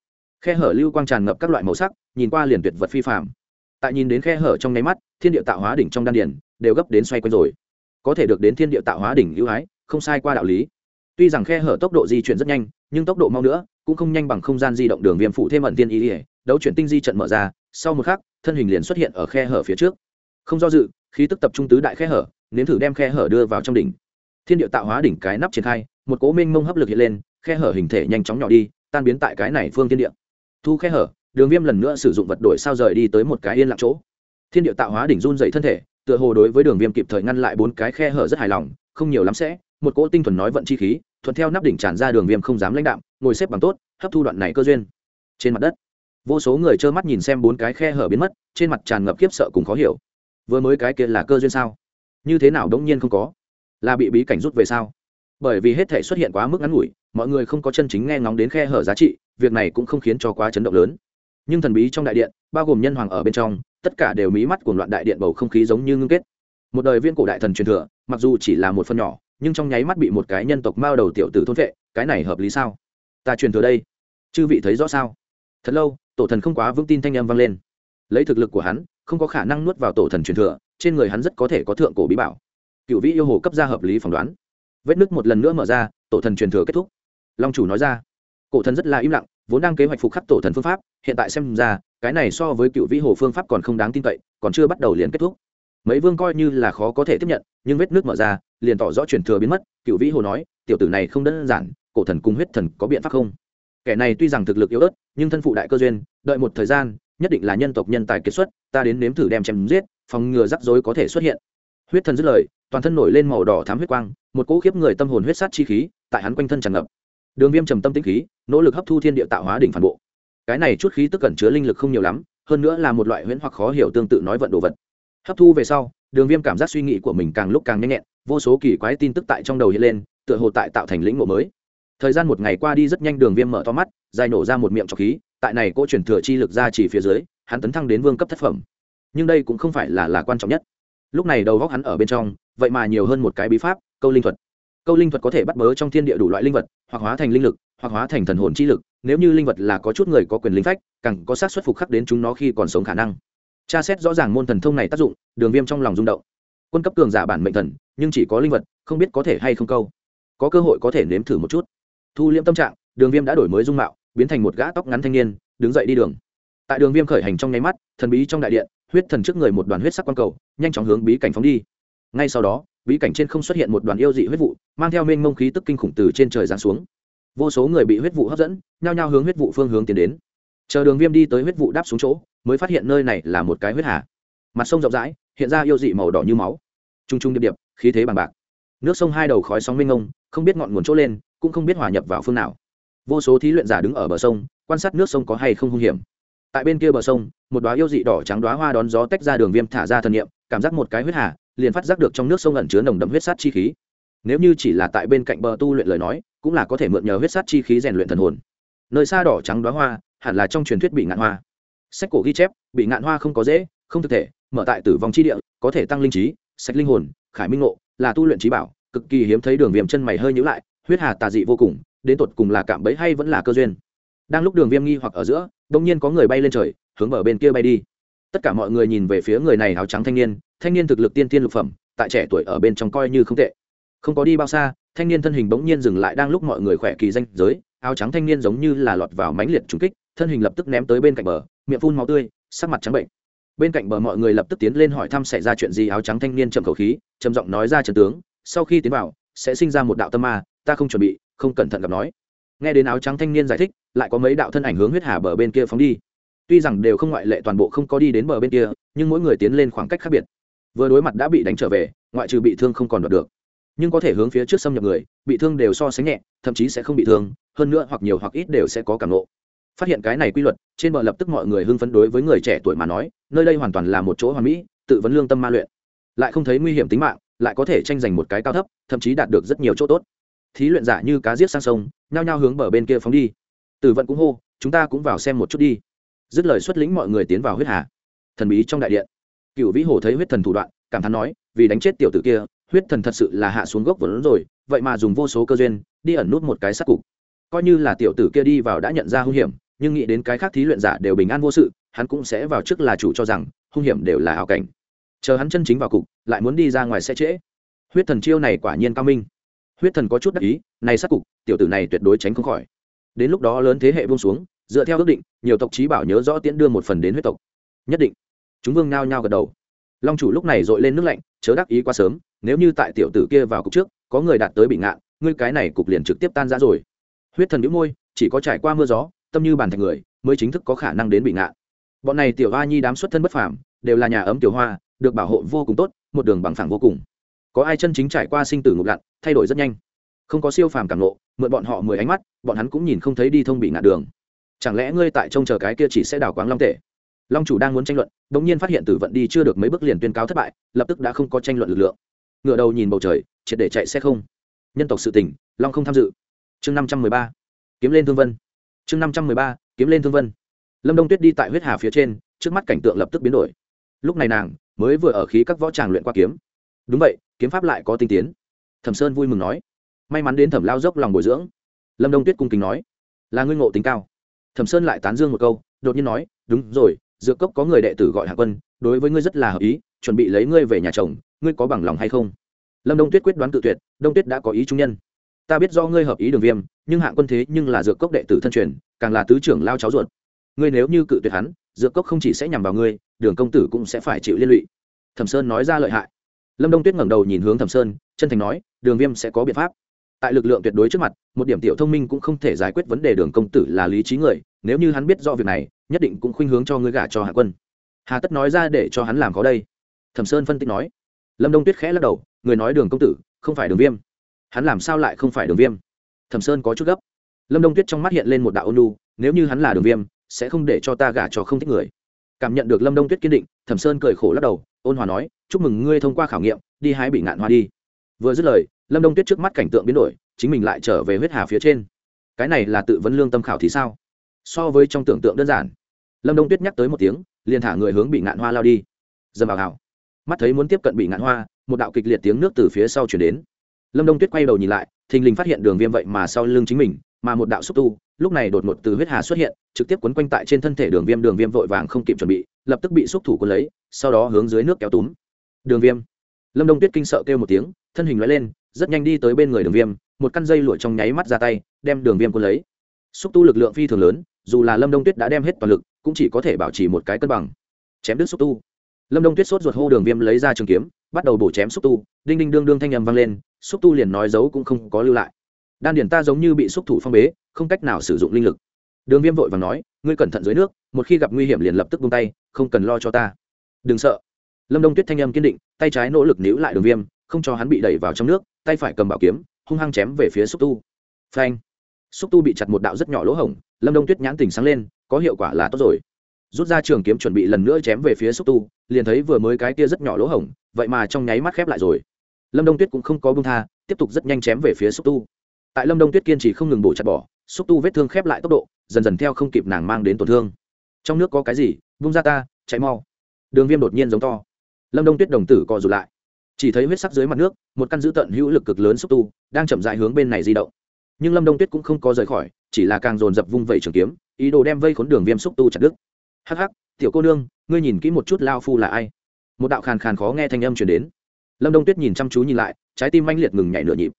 Khe hở lưu quang tràn ngập các loại màu sắc, nhìn qua liền tuyệt vật phi phạm tại nhìn đến khe hở trong nháy mắt, thiên địa tạo hóa đỉnh trong đan điển đều gấp đến xoay quanh rồi. Có thể được đến thiên địa tạo hóa đỉnh ưu ái, không sai qua đạo lý. Tuy rằng khe hở tốc độ di chuyển rất nhanh, nhưng tốc độ mau nữa, cũng không nhanh bằng không gian di động đường viêm phụ thêm ẩn tiên ý ỉa đấu chuyển tinh di trận mở ra, sau một khắc, thân hình liền xuất hiện ở khe hở phía trước. Không do dự, khí tức tập trung tứ đại khe hở nếm thử đem khe hở đưa vào trong đỉnh. Thiên địa tạo hóa đỉnh cái nắp triển khai, một cố minh mông hấp lực hiện lên, khe hở hình thể nhanh chóng nhỏ đi, tan biến tại cái này phương thiên địa. Thu khe hở, đường viêm lần nữa sử dụng vật đổi sao rời đi tới một cái yên lặng chỗ. Thiên địa tạo hóa đỉnh run dậy thân thể, tựa hồ đối với đường viêm kịp thời ngăn lại bốn cái khe hở rất hài lòng, không nhiều lắm sẽ, một cỗ tinh thuần nói vận chi khí, thuận theo nắp đỉnh tràn ra đường viêm không dám lãnh đạm, ngồi xếp bằng tốt, hấp thu đoạn này cơ duyên. Trên mặt đất, vô số người trơ mắt nhìn xem bốn cái khe hở biến mất, trên mặt tràn ngập khiếp sợ cùng khó hiểu. Vừa mới cái kia là cơ duyên sao? Như thế nào đống nhiên không có? Là bị bí cảnh rút về sao? Bởi vì hết thể xuất hiện quá mức ngắn ngủi, mọi người không có chân chính nghe ngóng đến khe hở giá trị, việc này cũng không khiến cho quá chấn động lớn. Nhưng thần bí trong đại điện, bao gồm nhân hoàng ở bên trong, tất cả đều mí mắt của loạn đại điện bầu không khí giống như ngưng kết. Một đời viên cổ đại thần truyền thừa, mặc dù chỉ là một phần nhỏ, nhưng trong nháy mắt bị một cái nhân tộc mao đầu tiểu tử thôn vệ, cái này hợp lý sao? Ta truyền thừa đây, chư vị thấy rõ sao? Thật lâu, tổ thần không quá vững tin thanh âm vang lên. Lấy thực lực của hắn, không có khả năng nuốt vào tổ thần truyền thừa trên người hắn rất có thể có thượng cổ bí bảo. Cựu vĩ yêu hồ cấp ra hợp lý phỏng đoán. Vết nứt một lần nữa mở ra, tổ thần truyền thừa kết thúc. Long chủ nói ra, cổ thần rất là im lặng, vốn đang kế hoạch phục khắc tổ thần phương pháp, hiện tại xem ra, cái này so với cựu vĩ hồ phương pháp còn không đáng tin cậy, còn chưa bắt đầu liền kết thúc. Mấy vương coi như là khó có thể tiếp nhận, nhưng vết nước mở ra, liền tỏ rõ truyền thừa biến mất, cựu vĩ hồ nói, tiểu tử này không đơn giản, cổ thần cùng huyết thần có biện pháp không? Kẻ này tuy rằng thực lực yếu ớt, nhưng thân phụ đại cơ duyên, đợi một thời gian, nhất định là nhân tộc nhân tài kiệt xuất, ta đến nếm thử đem chém giết phòng ngừa rắc rối có thể xuất hiện. Huyết thần dứt lời, toàn thân nổi lên màu đỏ thám huyết quang, một cỗ khiếp người tâm hồn huyết sát chi khí, tại hắn quanh thân tràn ngập. Đường viêm trầm tâm tĩnh khí, nỗ lực hấp thu thiên địa tạo hóa đỉnh phản bộ. Cái này chút khí tức cẩn chứa linh lực không nhiều lắm, hơn nữa là một loại huyễn hoặc khó hiểu tương tự nói vận đồ vật. Hấp thu về sau, đường viêm cảm giác suy nghĩ của mình càng lúc càng nhanh nhẹn, vô số kỳ quái tin tức tại trong đầu hiện lên, tựa hồ tại tạo thành lĩnh ngộ mới. Thời gian một ngày qua đi rất nhanh đường viêm mở to mắt, dài nổ ra một miệng trọc khí, tại này cô chuyển thừa chi lực ra chỉ phía dưới, hắn tấn thăng đến vương cấp thất phẩm nhưng đây cũng không phải là là quan trọng nhất. Lúc này đầu góc hắn ở bên trong, vậy mà nhiều hơn một cái bí pháp, câu linh thuật. Câu linh thuật có thể bắt bớ trong thiên địa đủ loại linh vật, hoặc hóa thành linh lực, hoặc hóa thành thần hồn chi lực, nếu như linh vật là có chút người có quyền linh phách, càng có xác suất phục khắc đến chúng nó khi còn sống khả năng. Tra xét rõ ràng môn thần thông này tác dụng, đường viêm trong lòng rung động. Quân cấp cường giả bản mệnh thần, nhưng chỉ có linh vật, không biết có thể hay không câu. Có cơ hội có thể nếm thử một chút. Thu liễm tâm trạng, đường viêm đã đổi mới dung mạo, biến thành một gã tóc ngắn thanh niên, đứng dậy đi đường. Tại đường viêm khởi hành trong nháy mắt, thần bí trong đại điện huyết thần trước người một đoàn huyết sắc quang cầu, nhanh chóng hướng bí cảnh phóng đi. Ngay sau đó, bí cảnh trên không xuất hiện một đoàn yêu dị huyết vụ, mang theo mênh mông khí tức kinh khủng từ trên trời giáng xuống. Vô số người bị huyết vụ hấp dẫn, nhao nhao hướng huyết vụ phương hướng tiến đến. Chờ đường viêm đi tới huyết vụ đáp xuống chỗ, mới phát hiện nơi này là một cái huyết hà. Mặt sông rộng rãi, hiện ra yêu dị màu đỏ như máu. T r u n g t r u n g điệp điệp, khí thế bằng bạc. Nước sông hai đầu khói sóng mênh ngông không biết ngọn nguồn chỗ lên, cũng không biết hòa nhập vào phương nào. Vô số thí luyện giả đứng ở bờ sông, quan sát nước sông có hay không hung hiểm tại bên kia bờ sông, một đoá yêu dị đỏ trắng đoá hoa đón gió tách ra đường viêm thả ra thần nghiệm cảm giác một cái huyết hà, liền phát giác được trong nước sông ẩn chứa nồng đậm huyết sát chi khí. Nếu như chỉ là tại bên cạnh bờ tu luyện lời nói, cũng là có thể mượn nhờ huyết sát chi khí rèn luyện thần hồn. Nơi xa đỏ trắng đoá hoa, hẳn là trong truyền thuyết bị ngạn hoa. Sách cổ ghi chép, bị ngạn hoa không có dễ, không thực thể, mở tại tử vong chi địa, có thể tăng linh trí, sạch linh hồn, khải minh ngộ, là tu luyện trí bảo, cực kỳ hiếm thấy đường viêm chân mày hơi nhữ lại, huyết hà tà dị vô cùng, đến tột cùng là cạm bẫy hay vẫn là cơ duyên. Đang lúc đường viêm nghi hoặc ở giữa đông nhiên có người bay lên trời, hướng bờ bên kia bay đi. Tất cả mọi người nhìn về phía người này áo trắng thanh niên thanh niên thực lực tiên tiên lục phẩm, tại trẻ tuổi ở bên trong coi như không tệ. Không có đi bao xa, thanh niên thân hình bỗng nhiên dừng lại đang lúc mọi người khỏe kỳ danh giới, áo trắng thanh niên giống như là lọt vào mánh liệt trúng kích, thân hình lập tức ném tới bên cạnh bờ, miệng phun máu tươi, sắc mặt trắng bệnh. Bên cạnh bờ mọi người lập tức tiến lên hỏi thăm xảy ra chuyện gì, áo trắng thanh niên chậm khẩu khí, trầm giọng nói ra trần tướng, sau khi tiến vào, sẽ sinh ra một đạo tâm ma, ta không chuẩn bị, không cẩn thận gặp nói nghe đến áo trắng thanh niên giải thích, lại có mấy đạo thân ảnh hướng huyết hà bờ bên kia phóng đi. Tuy rằng đều không ngoại lệ toàn bộ không có đi đến bờ bên kia, nhưng mỗi người tiến lên khoảng cách khác biệt. Vừa đối mặt đã bị đánh trở về, ngoại trừ bị thương không còn đoạt được. Nhưng có thể hướng phía trước xâm nhập người, bị thương đều so sánh nhẹ, thậm chí sẽ không bị thương, hơn nữa hoặc nhiều hoặc ít đều sẽ có cảm nộ phát hiện cái này quy luật, trên bờ lập tức mọi người hưng phấn đối với người trẻ tuổi mà nói, nơi đây hoàn toàn là một chỗ hoàn mỹ, tự vấn lương tâm ma luyện. Lại không thấy nguy hiểm tính mạng, lại có thể tranh giành một cái cao thấp, thậm chí đạt được rất nhiều chỗ tốt thí luyện giả như cá giết sang sông, nhao nhao hướng bờ bên kia phóng đi. Tử vận cũng hô, chúng ta cũng vào xem một chút đi. Dứt lời xuất lĩnh mọi người tiến vào huyết hà. Thần bí trong đại điện. Cựu vĩ hồ thấy huyết thần thủ đoạn, cảm thán nói, vì đánh chết tiểu tử kia, huyết thần thật sự là hạ xuống gốc vốn rồi, vậy mà dùng vô số cơ duyên, đi ẩn nút một cái sắc cục. Coi như là tiểu tử kia đi vào đã nhận ra hung hiểm, nhưng nghĩ đến cái khác thí luyện giả đều bình an vô sự, hắn cũng sẽ vào trước là chủ cho rằng, hung hiểm đều là ảo cảnh. Chờ hắn chân chính vào cục, lại muốn đi ra ngoài sẽ trễ. Huyết thần chiêu này quả nhiên cao minh huyết thần có chút đắc ý, này sát cục, tiểu tử này tuyệt đối tránh không khỏi. Đến lúc đó lớn thế hệ buông xuống, dựa theo ước định, nhiều tộc trí bảo nhớ rõ tiễn đưa một phần đến huyết tộc. Nhất định. Chúng vương nao nhao gật đầu. Long chủ lúc này dội lên nước lạnh, chớ đắc ý quá sớm, nếu như tại tiểu tử kia vào cục trước, có người đạt tới bị ngạn, ngươi cái này cục liền trực tiếp tan ra rồi. Huyết thần đĩu môi, chỉ có trải qua mưa gió, tâm như bàn thành người, mới chính thức có khả năng đến bị ngạn. Bọn này tiểu hoa nhi đám xuất thân bất phàm, đều là nhà ấm tiểu hoa, được bảo hộ vô cùng tốt, một đường bằng phẳng vô cùng có ai chân chính trải qua sinh tử ngục lặn, thay đổi rất nhanh. Không có siêu phàm cảm nộ mượn bọn họ mười ánh mắt, bọn hắn cũng nhìn không thấy đi thông bị ngạt đường. Chẳng lẽ ngươi tại trông chờ cái kia chỉ sẽ đào quáng long tể? Long chủ đang muốn tranh luận đ ỗ n g nhiên phát hiện tử vận đi chưa được mấy bước liền tuyên cáo thất bại, lập tức đã không có tranh luận lực lượng. Ngựa đầu nhìn bầu trời, triệt để chạy xe không. Nhân tộc sự tỉnh long không tham dự. Chương năm trăm mười ba. Kiếm lên thương vân. Chương năm trăm mười ba, kiếm lên thương vân. Lâm đông tuyết đi tại huyết hà phía trên, trước mắt cảnh tượng lập tức biến đổi. Lúc này nàng mới vừa ở khí các võ tràng luyện qua kiếm đúng vậy, kiếm pháp lại có tinh tiến. Thẩm sơn vui mừng nói. May mắn đến thẩm lao dốc lòng bồi dưỡng. Lâm đông tuyết cung kính nói. Là ngươi ngộ tính cao. Thẩm sơn lại tán dương một câu, đột nhiên nói, đúng rồi, dược cốc có người đệ tử gọi hạ quân, đối với ngươi rất là hợp ý, chuẩn bị lấy ngươi về nhà chồng, ngươi có bằng lòng hay không? Lâm đông tuyết quyết đoán tự tuyệt, đông tuyết đã có ý trung nhân. Ta biết do ngươi hợp ý đường viêm, nhưng hạng quân thế nhưng là dược cốc đệ tử thân truyền, càng là tứ trưởng lao cháu ruột. Ngươi nếu như cự tuyệt hắn, dược cốc không chỉ sẽ nhằm vào ngươi, đường công tử cũng sẽ phải chịu liên lụy. Thẩm sơn nói ra lợi hại lâm đông tuyết ngẩng đầu nhìn hướng thẩm sơn, chân thành nói, đường viêm sẽ có biện pháp. Tại lực lượng tuyệt đối trước mặt, một điểm tiểu thông minh cũng không thể giải quyết vấn đề đường công tử là lý trí người, nếu như hắn biết do việc này, nhất định cũng khuynh hướng cho ngươi gả cho hạ quân. Hà tất nói ra để cho hắn làm có đây. Thẩm sơn phân tích nói. Lâm đông tuyết khẽ lắc đầu, người nói đường công tử, không phải đường viêm. Hắn làm sao lại không phải đường viêm? Thẩm sơn có chút gấp. Lâm đông tuyết trong mắt hiện lên một đạo ôn lu nếu như hắn là đường viêm, sẽ không để cho ta gả cho không thích người. Cảm nhận được lâm đông tuyết kiên định, thẩm sơn cười khổ lắc đầu, ôn hòa nói chúc mừng ngươi thông qua khảo nghiệm, đi hái bị ngạn hoa đi. Vừa dứt lời, lâm đông tuyết trước mắt cảnh tượng biến đổi, chính mình lại trở về huyết hà phía trên. Cái này là tự vấn lương tâm khảo thì sao? So với trong tưởng tượng đơn giản. Lâm đông tuyết nhắc tới một tiếng, liền thả người hướng bị ngạn hoa lao đi. Dầm vào hào. Mắt thấy muốn tiếp cận bị ngạn hoa, một đạo kịch liệt tiếng nước từ phía sau chuyển đến. Lâm đông tuyết quay đầu nhìn lại, thình lình phát hiện đường viêm vậy mà sau lưng chính mình, mà một đạo xúc tu, lúc này đột ngột từ huyết hà xuất hiện, trực tiếp quấn quanh tại trên thân thể đường viêm đường viêm vội vàng không kịp chuẩn bị, lập tức bị xúc thủ quân lấy, sau đó hướng dưới nước kéo túm đường viêm. Lâm đông tuyết kinh sợ kêu một tiếng, thân hình loại lên, rất nhanh đi tới bên người đường viêm, một căn dây lụa trong nháy mắt ra tay, đem đường viêm quân lấy. Xúc tu lực lượng phi thường lớn, dù là lâm đông tuyết đã đem hết toàn lực, cũng chỉ có thể bảo trì một cái cân bằng. Chém đứt xúc tu. Lâm đông tuyết sốt ruột hô đường viêm lấy ra trường kiếm, bắt đầu bổ chém xúc tu, đinh đinh đương đương thanh â m vang lên, xúc tu liền nói giấu cũng không có lưu lại. Đan điển ta giống như bị xúc thủ phong bế, không cách nào sử dụng linh lực. Đường viêm vội và nói, ngươi cẩn thận dưới nước, một khi gặp nguy hiểm liền lập tức bung tay, không cần lo cho ta. Đừng sợ lâm đông tuyết thanh âm kiên định, tay trái nỗ lực níu lại đường viêm, không cho hắn bị đẩy vào trong nước, tay phải cầm bảo kiếm, hung hăng chém về phía xúc tu. Phanh! Xúc tu bị chặt một đạo rất nhỏ lỗ hổng, lâm đông tuyết nhãn tình sáng lên, có hiệu quả là tốt rồi. Rút ra trường kiếm chuẩn bị lần nữa chém về phía xúc tu, liền thấy vừa mới cái kia rất nhỏ lỗ hổng, vậy mà trong nháy mắt khép lại rồi. Lâm đông tuyết cũng không có bưng tha, tiếp tục rất nhanh chém về phía xúc tu. Tại lâm đông tuyết kiên trì không ngừng bổ chặt bỏ, xúc tu vết thương khép lại tốc độ, dần dần theo không kịp nàng mang đến tổn thương. Trong nước có cái gì? Vung ra ta, chạy mau. Đường viêm đột nhiên giống to lâm đông tuyết đồng tử co rụt lại chỉ thấy huyết sắc dưới mặt nước một căn dữ tận hữu lực cực lớn xúc tu đang chậm dại hướng bên này di động nhưng lâm đông tuyết cũng không có rời khỏi chỉ là càng dồn dập vung vẩy trường kiếm ý đồ đem vây khốn đường viêm xúc tu chặt đứt hắc hắc tiểu cô nương ngươi nhìn kỹ một chút lao phu là ai một đạo khàn khàn khó nghe thanh âm chuyển đến lâm đông tuyết nhìn chăm chú nhìn lại trái tim manh liệt ngừng nhảy nửa nhịp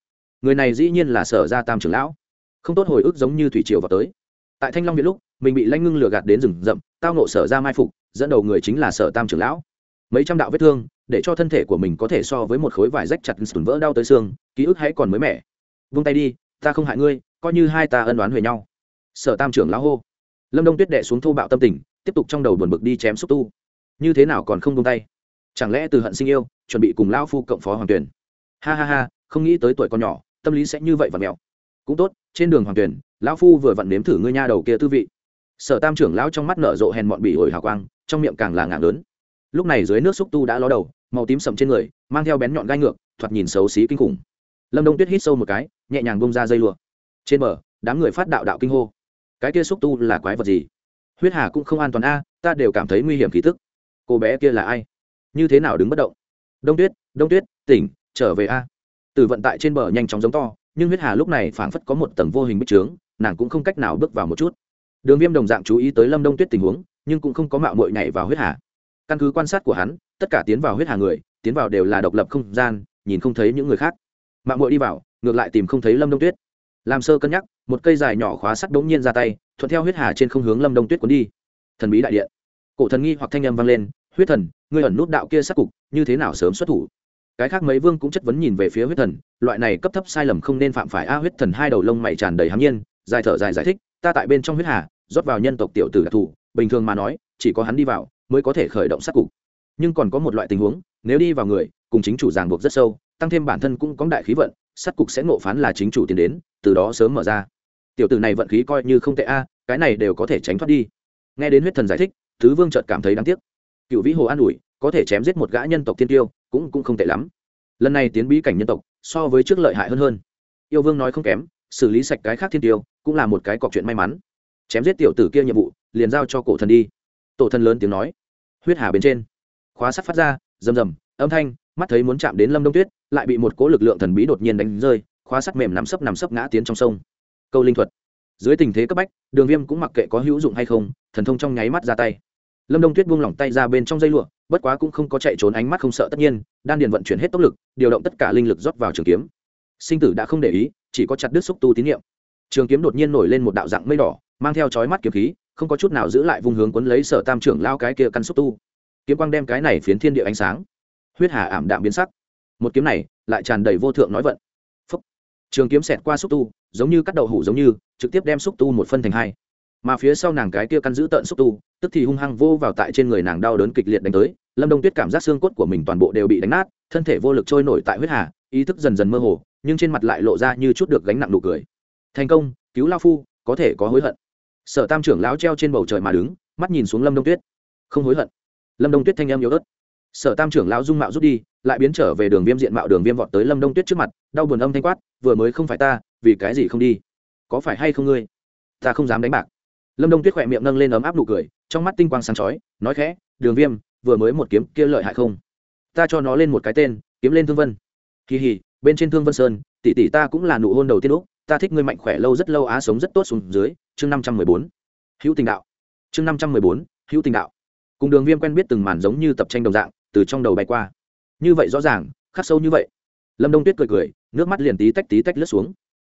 người này dĩ nhiên là sở gia tam trưởng lão không tốt hồi ức giống như thủy triều vào tới tại thanh long viện lúc mình bị lanh ngưng lừa gạt đến rừng rậm tao nộ sở ra mai phục dẫn đầu người chính là sở tam trưởng lão mấy trăm đạo vết thương, để cho thân thể của mình có thể so với một khối vải rách chặt sùn vỡ đau tới xương, ký ức hãy còn mới mẻ. Vung tay đi, ta không hại ngươi, coi như hai ta ân đoán huề nhau. Sở tam trưởng lão hô. Lâm đông tuyết đệ xuống thô bạo tâm tình, tiếp tục trong đầu buồn bực đi chém xúc tu. Như thế nào còn không vung tay? Chẳng lẽ từ hận sinh yêu, chuẩn bị cùng lão phu cộng phó hoàng tuyển? Ha ha ha, không nghĩ tới tuổi con nhỏ, tâm lý sẽ như vậy và mèo. Cũng tốt, trên đường hoàng tuyển, lão phu vừa vặn nếm thử ngươi nha đầu kia tư vị. Sở tam trưởng lão trong mắt nở rộ hèn mọn bỉ ổi hào quang, trong miệng càng là ngạc lớn lúc này dưới nước xúc tu đã ló đầu, màu tím sầm trên người, mang theo bén nhọn gai ngược, thoạt nhìn xấu xí kinh khủng. Lâm đông tuyết hít sâu một cái, nhẹ nhàng bông ra dây lụa. Trên bờ, đám người phát đạo đạo kinh hô. Cái kia xúc tu là quái vật gì? Huyết hà cũng không an toàn a, ta đều cảm thấy nguy hiểm khí tức. Cô bé kia là ai? Như thế nào đứng bất động? Đông tuyết đông tuyết, tỉnh, trở về a. Từ vận tại trên bờ nhanh chóng giống to, nhưng huyết hà lúc này phảng phất có một tầng vô hình bích trướng, nàng cũng không cách nào bước vào một chút. Đường viêm đồng dạng chú ý tới lâm đông tuyết tình huống, nhưng cũng không có mạo mội nhảy vào huyết hà căn cứ quan sát của hắn, tất cả tiến vào huyết hà người, tiến vào đều là độc lập không gian, nhìn không thấy những người khác. Mạng mội đi vào, ngược lại tìm không thấy lâm đông tuyết. Làm sơ cân nhắc, một cây dài nhỏ khóa sắt bỗng nhiên ra tay, thuận theo huyết hà trên không hướng lâm đông tuyết cuốn đi. Thần bí đại điện. Cổ thần nghi hoặc thanh âm vang lên, huyết thần, ngươi ẩn nút đạo kia sát cục, như thế nào sớm xuất thủ? Cái khác mấy vương cũng chất vấn nhìn về phía huyết thần, loại này cấp thấp sai lầm không nên phạm phải. A huyết thần hai đầu lông mày tràn đầy hám nhiên, dài thở dài giải thích, ta tại bên trong huyết hà, rót vào nhân tộc tiểu tử đặc thù, bình thường mà nói, chỉ có hắn đi vào mới có thể khởi động sát cục. Nhưng còn có một loại tình huống, nếu đi vào người, cùng chính chủ ràng buộc rất sâu, tăng thêm bản thân cũng có đại khí vận, sát cục sẽ ngộ phán là chính chủ tiến đến, từ đó sớm mở ra. Tiểu tử này vận khí coi như không tệ a, cái này đều có thể tránh thoát đi. Nghe đến huyết thần giải thích, thứ vương chợt cảm thấy đáng tiếc. Cựu vĩ hồ an ủi, có thể chém giết một gã nhân tộc thiên tiêu, cũng cũng không tệ lắm. Lần này tiến bí cảnh nhân tộc, so với trước lợi hại hơn hơn. Yêu vương nói không kém, xử lý sạch cái khác thiên tiêu, cũng là một cái cọc chuyện may mắn. Chém giết tiểu tử kia nhiệm vụ, liền giao cho cổ thần đi tổ thân lớn tiếng nói. Huyết hà bên trên. Khóa sắt phát ra, rầm rầm, âm thanh, mắt thấy muốn chạm đến lâm đông tuyết, lại bị một cỗ lực lượng thần bí đột nhiên đánh rơi, khóa sắt mềm nằm sấp nằm sấp ngã tiến trong sông. Câu linh thuật. Dưới tình thế cấp bách, đường viêm cũng mặc kệ có hữu dụng hay không, thần thông trong nháy mắt ra tay. Lâm đông tuyết buông lỏng tay ra bên trong dây lụa, bất quá cũng không có chạy trốn ánh mắt không sợ tất nhiên, đan điền vận chuyển hết tốc lực, điều động tất cả linh lực rót vào trường kiếm. Sinh tử đã không để ý, chỉ có chặt đứt xúc tu tín nhiệm trường kiếm đột nhiên nổi lên một đạo dạng mây đỏ, mang theo chói mắt kiếm khí không có chút nào giữ lại vùng hướng quấn lấy sở tam trưởng lao cái kia căn xúc tu. Kiếm quang đem cái này phiến thiên địa ánh sáng, huyết hà ảm đạm biến sắc. Một kiếm này lại tràn đầy vô thượng nói vận. Phúc. trường kiếm xẹt qua xúc tu, giống như cắt đậu hủ giống như, trực tiếp đem xúc tu một phân thành hai. Mà phía sau nàng cái kia căn giữ tợn xúc tu, tức thì hung hăng vô vào tại trên người nàng đau đớn kịch liệt đánh tới. Lâm đông tuyết cảm giác xương cốt của mình toàn bộ đều bị đánh nát, thân thể vô lực trôi nổi tại huyết hà, ý thức dần dần mơ hồ, nhưng trên mặt lại lộ ra như chút được gánh nặng nụ cười. Thành công, cứu lao phu, có thể có hối hận sở tam trưởng lão treo trên bầu trời mà đứng, mắt nhìn xuống lâm đông tuyết. Không hối hận. Lâm đông tuyết thanh em yếu ớt. Sở tam trưởng lão dung mạo rút đi, lại biến trở về đường viêm diện mạo đường viêm vọt tới lâm đông tuyết trước mặt, đau buồn âm thanh quát, vừa mới không phải ta, vì cái gì không đi? Có phải hay không ngươi? Ta không dám đánh bạc. Lâm đông tuyết khỏe miệng nâng lên ấm áp nụ cười, trong mắt tinh quang sáng chói, nói khẽ, đường viêm, vừa mới một kiếm kia lợi hại không? Ta cho nó lên một cái tên, kiếm lên thương vân. Kỳ hì, bên trên thương vân sơn, tỷ tỷ ta cũng là nụ hôn đầu tiên úc ta thích ngươi mạnh khỏe lâu rất lâu á, sống rất tốt xuống dưới. Chương năm trăm mười bốn. Hữu tình đạo. Chương năm trăm mười bốn, hữu tình đạo. Cùng đường viêm quen biết từng màn giống như tập tranh đồng dạng, từ trong đầu bay qua. Như vậy rõ ràng, khắc sâu như vậy. Lâm đông tuyết cười cười, nước mắt liền tí tách tí tách lướt xuống.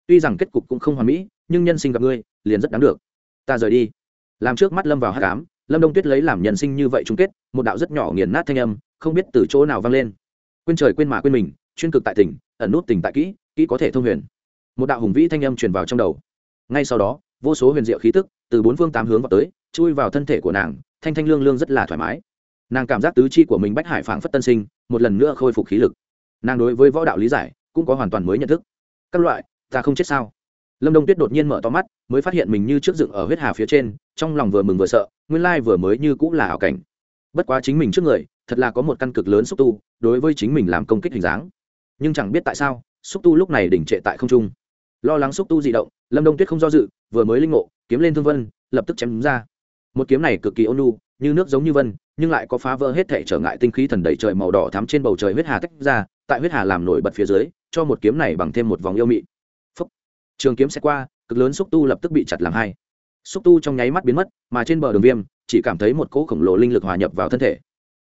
Tuy rằng kết cục cũng không hoàn mỹ, nhưng nhân sinh gặp ngươi, liền rất đáng được. Ta rời đi. Làm trước mắt lâm vào hát cám lâm đông tuyết lấy làm nhân sinh như vậy chung kết, một đạo rất nhỏ nghiền nát thanh âm, không biết từ chỗ nào vang lên. Quên trời quên mà quên mình, chuyên cực tại tỉnh, ẩn nút tỉnh tại kỹ kỹ có thể thông huyền một đạo hùng vĩ thanh âm truyền vào trong đầu. Ngay sau đó, vô số huyền diệu khí tức từ bốn phương tám hướng vào tới, chui vào thân thể của nàng, thanh thanh lương lương rất là thoải mái. Nàng cảm giác tứ chi của mình bách hải phảng phất tân sinh, một lần nữa khôi phục khí lực. Nàng đối với võ đạo lý giải cũng có hoàn toàn mới nhận thức. Các loại, ta không chết sao? Lâm đông tuyết đột nhiên mở to mắt, mới phát hiện mình như trước dựng ở huyết hà phía trên, trong lòng vừa mừng vừa sợ, nguyên lai vừa mới như cũng là ảo cảnh. Bất quá chính mình trước người, thật là có một căn cực lớn xúc tu, đối với chính mình làm công kích hình dáng. Nhưng chẳng biết tại sao, xúc tu lúc này đỉnh trệ tại không trung lo lắng xúc tu di động, lâm đông tuyết không do dự, vừa mới linh ngộ, kiếm lên thương vân, lập tức chém ra. Một kiếm này cực kỳ ôn lu như nước giống như vân, nhưng lại có phá vỡ hết thể trở ngại tinh khí thần đầy trời màu đỏ thắm trên bầu trời huyết hà tách ra, tại huyết hà làm nổi bật phía dưới, cho một kiếm này bằng thêm một vòng yêu mị. Phúc. trường kiếm sẽ qua, cực lớn xúc tu lập tức bị chặt làm hai. Xúc tu trong nháy mắt biến mất, mà trên bờ đường viêm, chỉ cảm thấy một cỗ khổng lồ linh lực hòa nhập vào thân thể.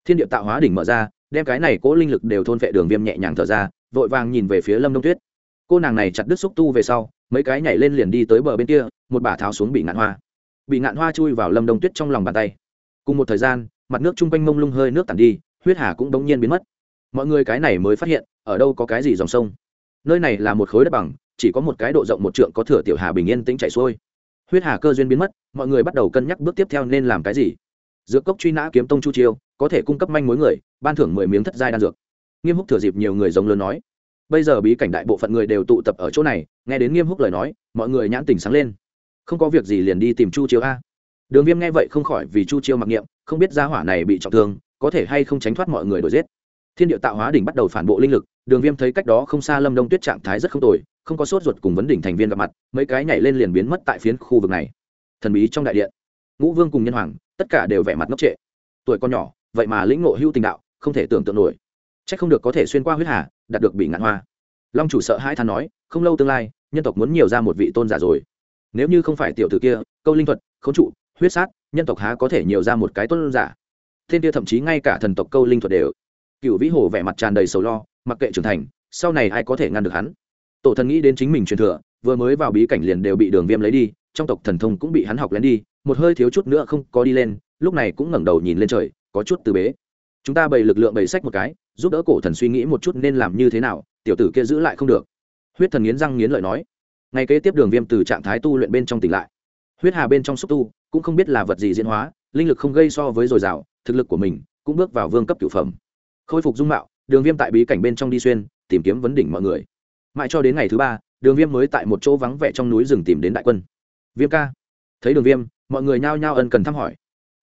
Thiên địa tạo hóa đỉnh mở ra, đem cái này cỗ linh lực đều thôn vệ đường viêm nhẹ nhàng thở ra, vội vàng nhìn về phía lâm đông tuyết cô nàng này chặt đứt xúc tu về sau, mấy cái nhảy lên liền đi tới bờ bên kia, một bả tháo xuống bị ngạn hoa. Bị ngạn hoa chui vào lâm đông tuyết trong lòng bàn tay. Cùng một thời gian, mặt nước chung quanh mông lung hơi nước tàn đi, huyết hà cũng đống nhiên biến mất. Mọi người cái này mới phát hiện, ở đâu có cái gì dòng sông. Nơi này là một khối đất bằng, chỉ có một cái độ rộng một trượng có thửa tiểu hà bình yên tĩnh chảy xuôi. Huyết hà cơ duyên biến mất, mọi người bắt đầu cân nhắc bước tiếp theo nên làm cái gì. Dược cốc truy nã kiếm tông chu chiêu, có thể cung cấp manh mối người, ban thưởng mười miếng thất giai đan dược. Nghiêm húc thừa dịp nhiều người giống lớn nói bây giờ bí cảnh đại bộ phận người đều tụ tập ở chỗ này, nghe đến nghiêm húc lời nói, mọi người nhãn tình sáng lên. Không có việc gì liền đi tìm chu chiếu a. Đường viêm nghe vậy không khỏi vì chu chiêu mặc niệm, không biết gia hỏa này bị trọng thương, có thể hay không tránh thoát mọi người đuổi giết. Thiên địa tạo hóa đỉnh bắt đầu phản bộ linh lực, đường viêm thấy cách đó không xa lâm đông tuyết trạng thái rất không tồi, không có sốt ruột cùng vấn đỉnh thành viên gặp mặt, mấy cái nhảy lên liền biến mất tại phiến khu vực này. Thần bí trong đại điện, ngũ vương cùng nhân hoàng, tất cả đều vẻ mặt ngốc trệ. Tuổi con nhỏ, vậy mà lĩnh ngộ hưu tình đạo, không thể tưởng tượng nổi chắc không được có thể xuyên qua huyết hà, đạt được bị ngạn hoa. Long chủ sợ hai than nói, không lâu tương lai, nhân tộc muốn nhiều ra một vị tôn giả rồi. Nếu như không phải tiểu t ử kia, câu linh thuật k h ố n trụ, huyết sát, nhân tộc há có thể nhiều ra một cái tôn giả. Thiên kia thậm chí ngay cả thần tộc câu linh thuật đều. Cựu vĩ hồ vẻ mặt tràn đầy sầu lo, mặc kệ trưởng thành, sau này ai có thể ngăn được hắn? Tổ thần nghĩ đến chính mình truyền thừa, vừa mới vào bí cảnh liền đều bị đường viêm lấy đi, trong tộc thần thông cũng bị hắn học lén đi, một hơi thiếu chút nữa không có đi lên, lúc này cũng ngẩng đầu nhìn lên trời, có chút từ bế chúng ta bày lực lượng bày sách một cái, giúp đỡ cổ thần suy nghĩ một chút nên làm như thế nào, tiểu tử kia giữ lại không được. Huyết thần nghiến răng nghiến lợi nói. Ngay kế tiếp đường viêm từ trạng thái tu luyện bên trong tỉnh lại. Huyết hà bên trong xúc tu, cũng không biết là vật gì diễn hóa, linh lực không gây so với dồi dào, thực lực của mình cũng bước vào vương cấp cửu phẩm. Khôi phục dung mạo, đường viêm tại bí cảnh bên trong đi xuyên, tìm kiếm vấn đỉnh mọi người. Mãi cho đến ngày thứ ba, đường viêm mới tại một chỗ vắng vẻ trong núi rừng tìm đến đại quân. Viêm ca. Thấy đường viêm, mọi người nhao nhao ân cần thăm hỏi.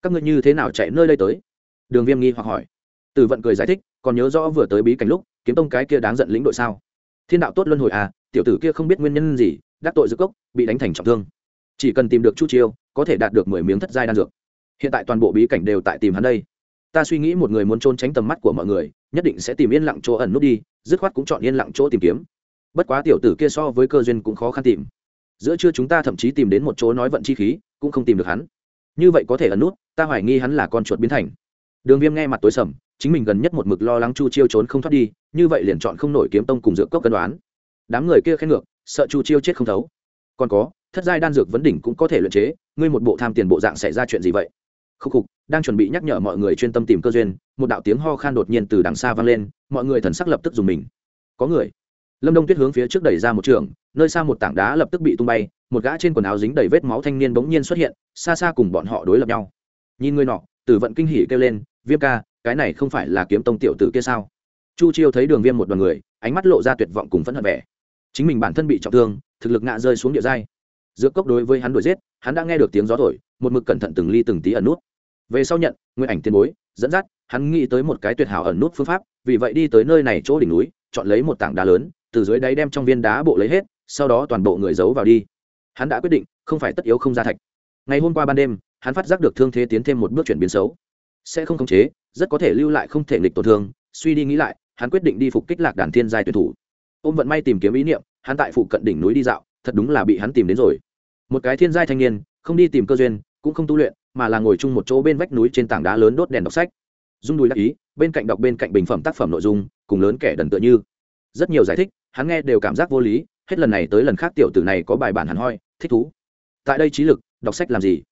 Các ngươi như thế nào chạy nơi đây tới? Đường viêm nghi hoặc hỏi. Từ vận cười giải thích, còn nhớ rõ vừa tới bí cảnh lúc, kiếm tông cái kia đáng giận lĩnh đội sao? Thiên đạo tốt luân hồi à tiểu tử kia không biết nguyên nhân gì, đắc tội giữa cốc, bị đánh thành trọng thương. Chỉ cần tìm được chu chiêu, có thể đạt được mười miếng thất giai đan dược. Hiện tại toàn bộ bí cảnh đều tại tìm hắn đây. Ta suy nghĩ một người muốn trốn tránh tầm mắt của mọi người, nhất định sẽ tìm yên lặng chỗ ẩn nút đi, dứt khoát cũng chọn yên lặng chỗ tìm kiếm. Bất quá tiểu tử kia so với cơ duyên cũng khó khăn tìm. Giữa trưa chúng ta thậm chí tìm đến một chỗ nói vận chi khí, cũng không tìm được hắn. Như vậy có thể ẩn nút, ta hoài nghi hắn là con chuột biến thành đường viêm nghe mặt tối sầm, chính mình gần nhất một mực lo lắng chu chiêu trốn không thoát đi, như vậy liền chọn không nổi kiếm tông cùng dược cốc cân đoán. Đám người kia khen ngược, sợ chu chiêu chết không thấu. Còn có, thất giai đan dược vấn đỉnh cũng có thể luyện chế, ngươi một bộ tham tiền bộ dạng xảy ra chuyện gì vậy? Khúc khục, đang chuẩn bị nhắc nhở mọi người chuyên tâm tìm cơ duyên, một đạo tiếng ho khan đột nhiên từ đằng xa vang lên, mọi người thần sắc lập tức dùng mình. Có người. Lâm đông tuyết hướng phía trước đẩy ra một trường, nơi xa một tảng đá lập tức bị tung bay, một gã trên quần áo dính đầy vết máu thanh niên bỗng nhiên xuất hiện, xa xa cùng bọn họ đối lập nhau. Nhìn người nọ, tử vận kinh hỉ kêu lên viêm ca, cái này không phải là kiếm tông tiểu tử kia sao? Chu chiêu thấy đường viêm một đoàn người, ánh mắt lộ ra tuyệt vọng cùng phẫn hận vẻ. Chính mình bản thân bị trọng thương, thực lực ngã rơi xuống địa giai. Giữa cốc đối với hắn đuổi giết, hắn đã nghe được tiếng gió thổi, một mực cẩn thận từng ly từng tí ẩn nút. Về sau nhận, nguyên ảnh tiền bối, dẫn dắt, hắn nghĩ tới một cái tuyệt hảo ẩn nút phương pháp, vì vậy đi tới nơi này chỗ đỉnh núi, chọn lấy một tảng đá lớn, từ dưới đáy đem trong viên đá bộ lấy hết, sau đó toàn bộ người giấu vào đi. Hắn đã quyết định, không phải tất yếu không ra thạch. Ngày hôm qua ban đêm, hắn phát giác được thương thế tiến thêm một bước chuyển biến xấu sẽ không khống chế, rất có thể lưu lại không thể nghịch tổn thương. Suy đi nghĩ lại, hắn quyết định đi phục kích lạc đàn thiên giai tuyển thủ. Ôm vận may tìm kiếm ý niệm, hắn tại phụ cận đỉnh núi đi dạo, thật đúng là bị hắn tìm đến rồi. Một cái thiên giai thanh niên, không đi tìm cơ duyên, cũng không tu luyện, mà là ngồi chung một chỗ bên vách núi trên tảng đá lớn đốt đèn đọc sách. Dung đùi đắc ý, bên cạnh đọc bên cạnh bình phẩm tác phẩm nội dung, cùng lớn kẻ đần tựa như. Rất nhiều giải thích, hắn nghe đều cảm giác vô lý, hết lần này tới lần khác tiểu tử này có bài bản hẳn hoi, thích thú. Tại đây trí lực, đọc sách làm gì?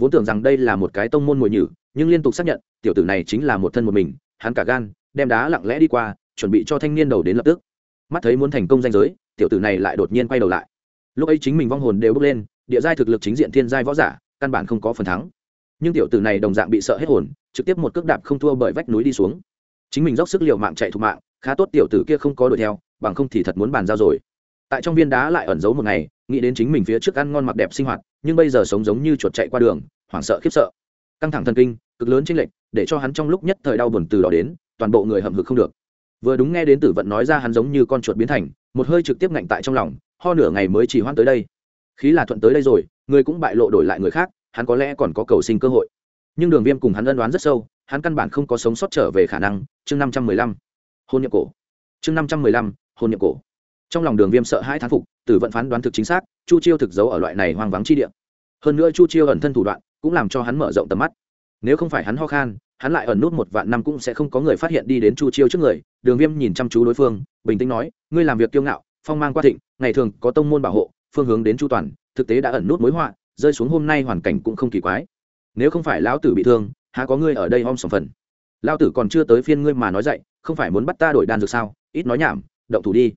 Vốn tưởng rằng đây là một cái tông môn mồi nhử, nhưng liên tục xác nhận, tiểu tử này chính là một thân một mình, hắn cả gan, đem đá lặng lẽ đi qua, chuẩn bị cho thanh niên đầu đến lập tức. Mắt thấy muốn thành công danh giới, tiểu tử này lại đột nhiên quay đầu lại. Lúc ấy chính mình vong hồn đều bước lên, địa giai thực lực chính diện thiên giai võ giả, căn bản không có phần thắng. Nhưng tiểu tử này đồng dạng bị sợ hết hồn, trực tiếp một cước đạp không thua bởi vách núi đi xuống. Chính mình dốc sức liều mạng chạy thục mạng, khá tốt tiểu tử kia không có đuổi theo, bằng không thì thật muốn bàn giao rồi. Tại trong viên đá lại ẩn giấu một ngày nghĩ đến chính mình phía trước ăn ngon mặc đẹp sinh hoạt, nhưng bây giờ sống giống như chuột chạy qua đường, hoảng sợ khiếp sợ. Căng thẳng thần kinh, cực lớn chênh lệch, để cho hắn trong lúc nhất thời đau buồn từ đó đến, toàn bộ người hậm hực không được. Vừa đúng nghe đến tử vận nói ra hắn giống như con chuột biến thành, một hơi trực tiếp ngạnh tại trong lòng, ho nửa ngày mới chỉ hoan tới đây. Khí là thuận tới đây rồi, người cũng bại lộ đổi lại người khác, hắn có lẽ còn có cầu sinh cơ hội. Nhưng đường viêm cùng hắn ân đoán rất sâu, hắn căn bản không có sống sót trở về khả năng, chương năm trăm mười lăm. Hôn nhập cổ. Chương năm trăm mười lăm, hôn nhập cổ trong lòng đường viêm sợ hãi thán phục, tử vận phán đoán thực chính xác, chu chiêu thực giấu ở loại này hoang vắng chi địa. Hơn nữa chu chiêu ẩn thân thủ đoạn, cũng làm cho hắn mở rộng tầm mắt. Nếu không phải hắn ho khan, hắn lại ẩn nút một vạn năm cũng sẽ không có người phát hiện đi đến chu chiêu trước người. Đường viêm nhìn chăm chú đối phương, bình tĩnh nói, ngươi làm việc kiêu ngạo, phong mang qua thịnh, ngày thường có tông môn bảo hộ, phương hướng đến chu toàn, thực tế đã ẩn nút mối họa, rơi xuống hôm nay hoàn cảnh cũng không kỳ quái. Nếu không phải lão tử bị thương, há có ngươi ở đây om sòng phần? Lão tử còn chưa tới phiên ngươi mà nói dậy, không phải muốn bắt ta đổi đan dược sao? Ít nói nhảm, động thủ đi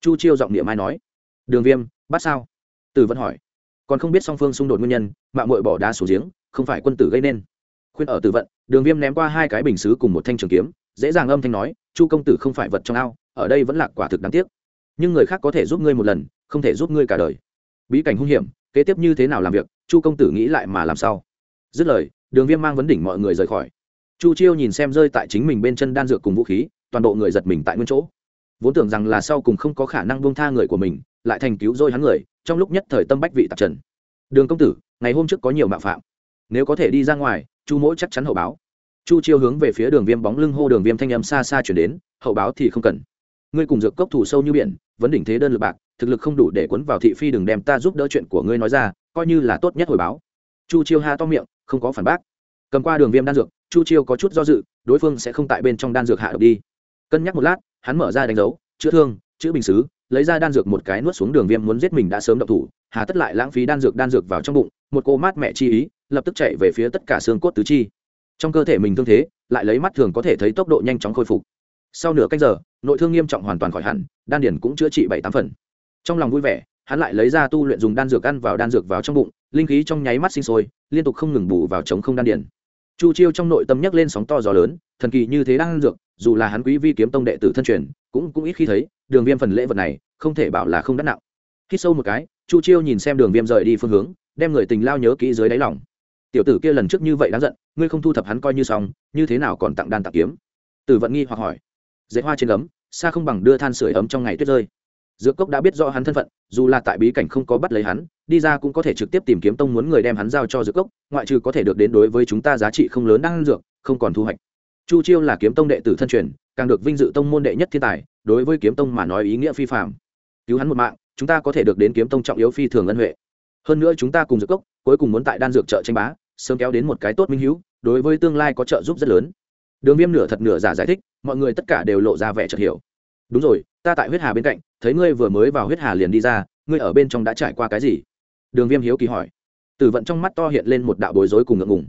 chu chiêu giọng niệm mai nói? Đường viêm, bắt sao? Tử vẫn hỏi. Còn không biết song phương xung đột nguyên nhân mạng mội bỏ đá xuống giếng, không phải quân tử gây nên. Khuyên ở tử vận, đường viêm ném qua hai cái bình xứ cùng một thanh trường kiếm, dễ dàng âm thanh nói, chu công tử không phải vật trong ao, ở đây vẫn là quả thực đáng tiếc. Nhưng người khác có thể giúp ngươi một lần, không thể giúp ngươi cả đời. Bí cảnh hung hiểm, kế tiếp như thế nào làm việc, chu công tử nghĩ lại mà làm sao? Dứt lời, đường viêm mang vấn đỉnh mọi người rời khỏi. Chu chiêu nhìn xem rơi tại chính mình bên chân đan dược cùng vũ khí, toàn bộ người giật mình tại nguyên chỗ vốn tưởng rằng là sau cùng không có khả năng buông tha người của mình, lại thành cứu rồi hắn người, trong lúc nhất thời tâm bách vị tạp trần. Đường công tử, ngày hôm trước có nhiều mạo phạm. Nếu có thể đi ra ngoài, chu mỗi chắc chắn hậu báo. Chu chiêu hướng về phía đường viêm bóng lưng hô đường viêm thanh âm xa xa chuyển đến, hậu báo thì không cần. Ngươi cùng dược cốc thủ sâu như biển, vấn đỉnh thế đơn lực bạc, thực lực không đủ để cuốn vào thị phi đừng đem ta giúp đỡ chuyện của ngươi nói ra, coi như là tốt nhất hồi báo. Chu chiêu ha to miệng, không có phản bác. Cầm qua đường viêm đan dược, chu chiêu có chút do dự, đối phương sẽ không tại bên trong đan dược hạ độc đi. Cân nhắc một lát hắn mở ra đánh dấu, chữa thương, chữa bình xứ, lấy ra đan dược một cái nuốt xuống đường viêm muốn giết mình đã sớm độc thủ, hà tất lại lãng phí đan dược đan dược vào trong bụng, một cô mát mẹ chi ý, lập tức chạy về phía tất cả xương cốt tứ chi. Trong cơ thể mình thương thế, lại lấy mắt thường có thể thấy tốc độ nhanh chóng khôi phục. Sau nửa cách giờ, nội thương nghiêm trọng hoàn toàn khỏi hẳn, đan điển cũng chữa trị bảy tám phần. Trong lòng vui vẻ, hắn lại lấy ra tu luyện dùng đan dược ăn vào đan dược vào trong bụng, linh khí trong nháy mắt sinh sôi, liên tục không ngừng bù vào chống không đan điển chu chiêu trong nội tâm nhấc lên sóng to gió lớn, thần kỳ như thế đan dược, dù là hắn quý vi kiếm tông đệ tử thân truyền, cũng cũng ít khi thấy, đường viêm phần lễ vật này, không thể bảo là không đắt nặng. Khi sâu một cái, chu chiêu nhìn xem đường viêm rời đi phương hướng, đem người tình lao nhớ kỹ dưới đáy lòng. Tiểu tử kia lần trước như vậy đáng giận, ngươi không thu thập hắn coi như xong, như thế nào còn tặng đan tặng kiếm? Tử vận nghi hoặc hỏi. Dễ hoa trên ấm xa không bằng đưa than sửa ấm trong ngày tuyết rơi dược cốc đã biết rõ hắn thân phận, dù là tại bí cảnh không có bắt lấy hắn, đi ra cũng có thể trực tiếp tìm kiếm tông muốn người đem hắn giao cho dược cốc, ngoại trừ có thể được đến đối với chúng ta giá trị không lớn đang dược, không còn thu hoạch. Chu chiêu là kiếm tông đệ tử thân truyền, càng được vinh dự tông môn đệ nhất thiên tài, đối với kiếm tông mà nói ý nghĩa phi phạm cứu hắn một mạng, chúng ta có thể được đến kiếm tông trọng yếu phi thường ân huệ. Hơn nữa chúng ta cùng dược cốc, cuối cùng muốn tại đan dược chợ tranh bá, sớm kéo đến một cái tốt minh hữu, đối với tương lai có trợ giúp rất lớn. Đường viêm nửa thật nửa giả giải thích, mọi người tất cả đều lộ ra vẻ chợt hiểu. Đúng rồi ta tại huyết hà bên cạnh, thấy ngươi vừa mới vào huyết hà liền đi ra, ngươi ở bên trong đã trải qua cái gì? Đường viêm hiếu kỳ hỏi. Tử vận trong mắt to hiện lên một đạo bối rối cùng ngượng ngùng.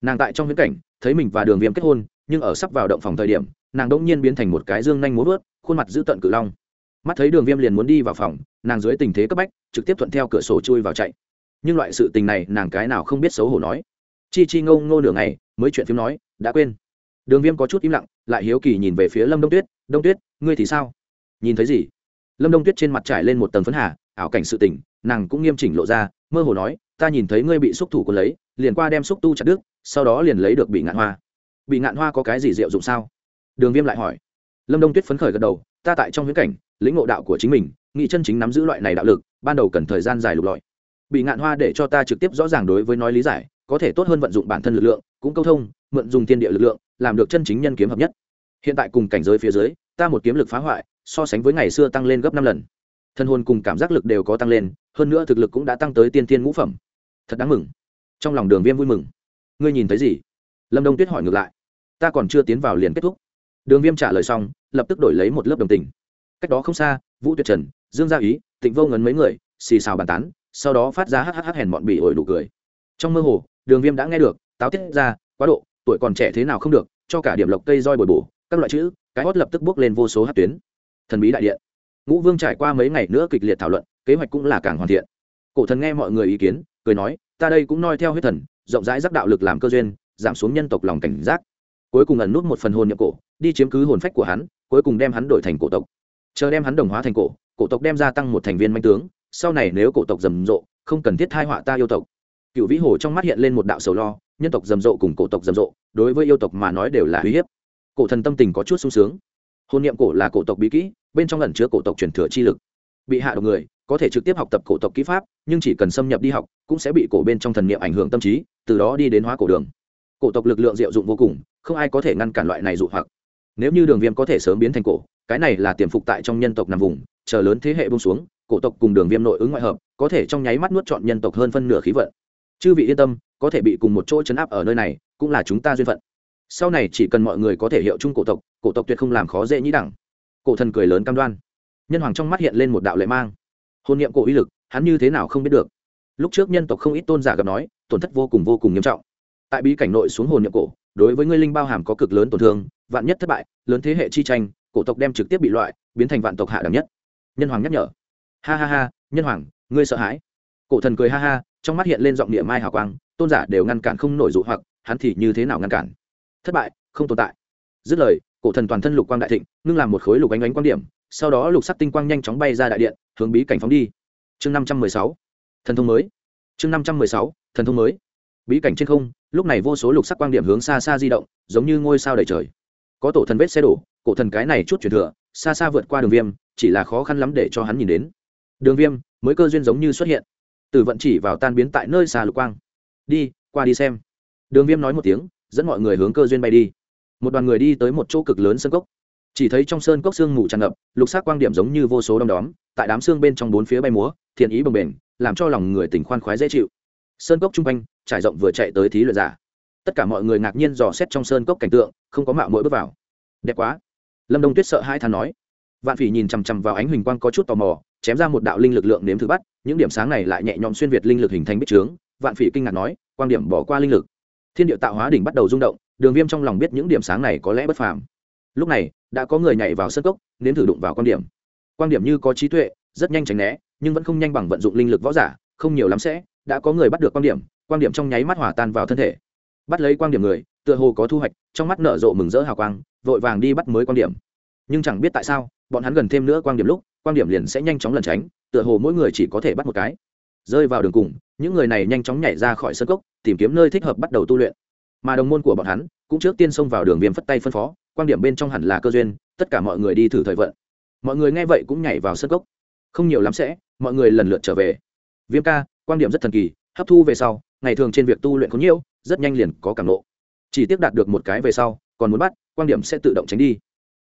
Nàng tại trong huyết cảnh, thấy mình và đường viêm kết hôn, nhưng ở sắp vào động phòng thời điểm, nàng đ ỗ n g nhiên biến thành một cái dương nhanh múa vớt khuôn mặt giữ tận cự long. Mắt thấy đường viêm liền muốn đi vào phòng, nàng dưới tình thế cấp bách, trực tiếp thuận theo cửa sổ chui vào chạy. Nhưng loại sự tình này, nàng cái nào không biết xấu hổ nói. Chi chi ngâu ngô nửa ngày, mới chuyện phim nói, đã quên. Đường viêm có chút im lặng, lại hiếu kỳ nhìn về phía lâm đông tuyết. Đông tuyết, ngươi thì sao? Nhìn thấy gì? Lâm đông tuyết trên mặt trải lên một tầng phấn hà, ảo cảnh sự tình, nàng cũng nghiêm chỉnh lộ ra, mơ hồ nói, ta nhìn thấy ngươi bị xúc thủ quân lấy, liền qua đem xúc tu chặt đứt, sau đó liền lấy được bị ngạn hoa. Bị ngạn hoa có cái gì diệu dụng sao? Đường viêm lại hỏi. Lâm đông tuyết phấn khởi gật đầu, ta tại trong huyễn cảnh, lĩnh ngộ đạo của chính mình nghị chân chính nắm giữ loại này đạo lực, ban đầu cần thời gian dài lục lọi. Bị ngạn hoa để cho ta trực tiếp rõ ràng đối với nói lý giải, có thể tốt hơn vận dụng bản thân lực lượng, cũng câu thông, mượn dùng tiên địa lực lượng, làm được chân chính nhân kiếm hợp nhất. Hiện tại cùng cảnh giới phía dưới, ta một kiếm lực phá hoại so sánh với ngày xưa tăng lên gấp năm lần. Thân hồn cùng cảm giác lực đều có tăng lên, hơn nữa thực lực cũng đã tăng tới tiên tiên ngũ phẩm. Thật đáng mừng. Trong lòng đường viêm vui mừng. Ngươi nhìn thấy gì? Lâm đông tuyết hỏi ngược lại. Ta còn chưa tiến vào liền kết thúc. Đường viêm trả lời xong, lập tức đổi lấy một lớp đồng tình. Cách đó không xa, vũ tuyệt trần, dương gia ý, tịnh vô ngấn mấy người, xì xào bàn tán, sau đó phát ra hh hèn bọn bị ổi đủ cười. Trong mơ hồ, đường viêm đã nghe được, táo tiết ra, quá độ, tuổi còn trẻ thế nào không được, cho cả điểm lộc cây roi bồi bổ, các loại chữ, cái hót lập tức bước lên vô số hát tuyến thần bí đại điện. Ngũ vương trải qua mấy ngày nữa kịch liệt thảo luận, kế hoạch cũng là càng hoàn thiện. Cổ thần nghe mọi người ý kiến, cười nói, ta đây cũng noi theo huyết thần, rộng rãi giác đạo lực làm cơ duyên, giảm xuống nhân tộc lòng cảnh giác. Cuối cùng ẩn nút một phần hồn nhập cổ, đi chiếm cứ hồn phách của hắn, cuối cùng đem hắn đổi thành cổ tộc. Chờ đem hắn đồng hóa thành cổ cổ tộc đem gia tăng một thành viên manh tướng, sau này nếu cổ tộc rầm rộ, không cần thiết thai họa ta yêu tộc. Cựu vĩ hồ trong mắt hiện lên một đạo sầu lo, nhân tộc rầm rộ cùng cổ tộc rầm rộ, đối với yêu tộc mà nói đều là uy hiếp. Cổ thần tâm tình có chút sung sướng. Hôn niệm cổ là cổ tộc bí kỹ bên trong lần chứa cổ tộc truyền thừa chi lực. Bị hạ độc người, có thể trực tiếp học tập cổ tộc kỹ pháp, nhưng chỉ cần xâm nhập đi học, cũng sẽ bị cổ bên trong thần niệm ảnh hưởng tâm trí, từ đó đi đến hóa cổ đường. Cổ tộc lực lượng diệu dụng vô cùng, không ai có thể ngăn cản loại này dụ hoặc. Nếu như đường viêm có thể sớm biến thành cổ, cái này là tiềm phục tại trong nhân tộc nằm vùng, chờ lớn thế hệ bông xuống, cổ tộc cùng đường viêm nội ứng ngoại hợp, có thể trong nháy mắt nuốt chọn nhân tộc hơn phân nửa khí vận. Chư vị yên tâm, có thể bị cùng một chỗ chấn áp ở nơi này, cũng là chúng ta duyên phận. Sau này chỉ cần mọi người có thể hiệu chung cổ tộc cổ tộc tuyệt không làm khó dễ nhĩ đẳng cổ thần cười lớn cam đoan. Nhân hoàng trong mắt hiện lên một đạo lệ mang. Hôn niệm cổ uy lực, hắn như thế nào không biết được. Lúc trước nhân tộc không ít tôn giả gặp nói, tổn thất vô cùng vô cùng nghiêm trọng. Tại bí cảnh nội xuống hồn niệm cổ, đối với ngươi linh bao hàm có cực lớn tổn thương, vạn nhất thất bại, lớn thế hệ chi tranh, cổ tộc đem trực tiếp bị loại, biến thành vạn tộc hạ đẳng nhất. Nhân hoàng nhắc nhở. Ha ha ha, nhân hoàng, ngươi sợ hãi. Cổ thần cười ha ha, trong mắt hiện lên giọng địa mai hào quang, tôn giả đều ngăn cản không nổi dụ hoặc, hắn thì như thế nào ngăn cản? Thất bại, không tồn tại. Dứt lời cổ thần toàn thân lục quang đại thịnh, ngưng làm một khối lục ánh ánh quan điểm, sau đó lục sắc tinh quang nhanh chóng bay ra đại điện, hướng bí cảnh phóng đi. Chương năm trăm mười sáu. Thần thông mới. Chương năm trăm mười sáu. Thần thông mới. Bí cảnh trên không, lúc này vô số lục sắc quang điểm hướng xa xa di động, giống như ngôi sao đầy trời. Có tổ thần vết xe đổ, cổ thần cái này chút chuyển thừa, xa xa vượt qua đường viêm, chỉ là khó khăn lắm để cho hắn nhìn đến. Đường viêm, mới cơ duyên giống như xuất hiện. Từ vận chỉ vào tan biến tại nơi xa lục quang. Đi, qua đi xem. Đường viêm nói một tiếng, dẫn mọi người hướng cơ duyên bay đi một đoàn người đi tới một chỗ cực lớn sơn cốc. Chỉ thấy trong sơn cốc sương mù tràn ngập, lục sắc quang điểm giống như vô số đom đóm, tại đám xương bên trong bốn phía bay múa, thiện ý bồng bềnh, làm cho lòng người tỉnh khoan khoái dễ chịu. Sơn cốc chung quanh, trải rộng vừa chạy tới thí luyện giả. Tất cả mọi người ngạc nhiên dò xét trong sơn cốc cảnh tượng, không có mạo mỗi bước vào. Đẹp quá. Lâm đông tuyết sợ hai thằng nói. Vạn phỉ nhìn chằm chằm vào ánh huỳnh quang có chút tò mò, chém ra một đạo linh lực lượng nếm thử bắt, những điểm sáng này lại nhẹ nhõm xuyên việt linh lực hình thành bích trướng. Vạn phỉ kinh ngạc nói quan điểm bỏ qua linh lực. Thiên địa tạo hóa đỉnh bắt đầu rung động đường viêm trong lòng biết những điểm sáng này có lẽ bất phàm. Lúc này, đã có người nhảy vào sân cốc, nếm thử đụng vào quan điểm. Quan điểm như có trí tuệ, rất nhanh tránh né, nhưng vẫn không nhanh bằng vận dụng linh lực võ giả, không nhiều lắm sẽ, đã có người bắt được quan điểm quan điểm trong nháy mắt hỏa tan vào thân thể. Bắt lấy quan điểm người, tựa hồ có thu hoạch, trong mắt nở rộ mừng rỡ hào quang, vội vàng đi bắt mới quan điểm. Nhưng chẳng biết tại sao, bọn hắn gần thêm nữa quan điểm lúc, quan điểm liền sẽ nhanh chóng lẩn tránh, tựa hồ mỗi người chỉ có thể bắt một cái. Rơi vào đường cùng, những người này nhanh chóng nhảy ra khỏi sân cốc, tìm kiếm nơi thích hợp bắt đầu tu luyện mà đồng môn của bọn hắn cũng trước tiên xông vào đường viêm phất tay phân phó, quan điểm bên trong hẳn là cơ duyên, tất cả mọi người đi thử thời vận. Mọi người nghe vậy cũng nhảy vào sân cốc. Không nhiều lắm sẽ, mọi người lần lượt trở về. Viêm ca, quan điểm rất thần kỳ, hấp thu về sau, ngày thường trên việc tu luyện có nhiều rất nhanh liền có cảm nộ chỉ tiếp đạt được một cái về sau, còn muốn bắt, quan điểm sẽ tự động tránh đi.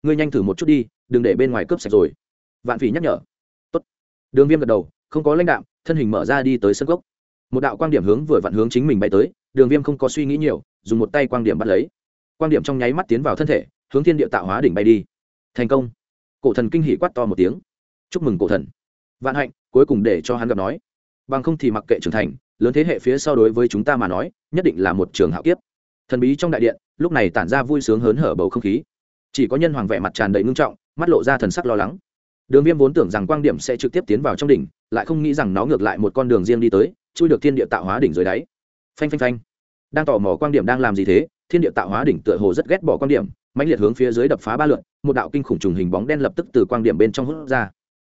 Ngươi nhanh thử một chút đi, đừng để bên ngoài cướp sạch rồi. Vạn phỉ nhắc nhở. Tốt. đường viêm gật đầu, không có lãnh đạo thân hình mở ra đi tới sân gốc một đạo quan điểm hướng vừa vặn hướng chính mình bay tới, đường viêm không có suy nghĩ nhiều dùng một tay quang điểm bắt lấy. Quang điểm trong nháy mắt tiến vào thân thể, hướng thiên địa tạo hóa đỉnh bay đi. Thành công. Cổ thần kinh hỉ quát to một tiếng. Chúc mừng cổ thần. Vạn hạnh, cuối cùng để cho hắn gặp nói. Bằng không thì mặc kệ trưởng thành, lớn thế hệ phía sau đối với chúng ta mà nói, nhất định là một trường hạo kiếp. Thần bí trong đại điện, lúc này tản ra vui sướng hớn hở bầu không khí. Chỉ có nhân hoàng vẻ mặt tràn đầy ngưng trọng, mắt lộ ra thần sắc lo lắng. Đường viêm vốn tưởng rằng quang điểm sẽ trực tiếp tiến vào trong đỉnh, lại không nghĩ rằng nó ngược lại một con đường riêng đi tới, chui được thiên địa tạo hóa đỉnh dưới đáy. Phanh phanh phanh đang tò mò quang điểm đang làm gì thế, thiên địa tạo hóa đỉnh tựa hồ rất ghét bỏ quang điểm, mãnh liệt hướng phía dưới đập phá ba lượn, một đạo kinh khủng trùng hình bóng đen lập tức từ quang điểm bên trong hút ra.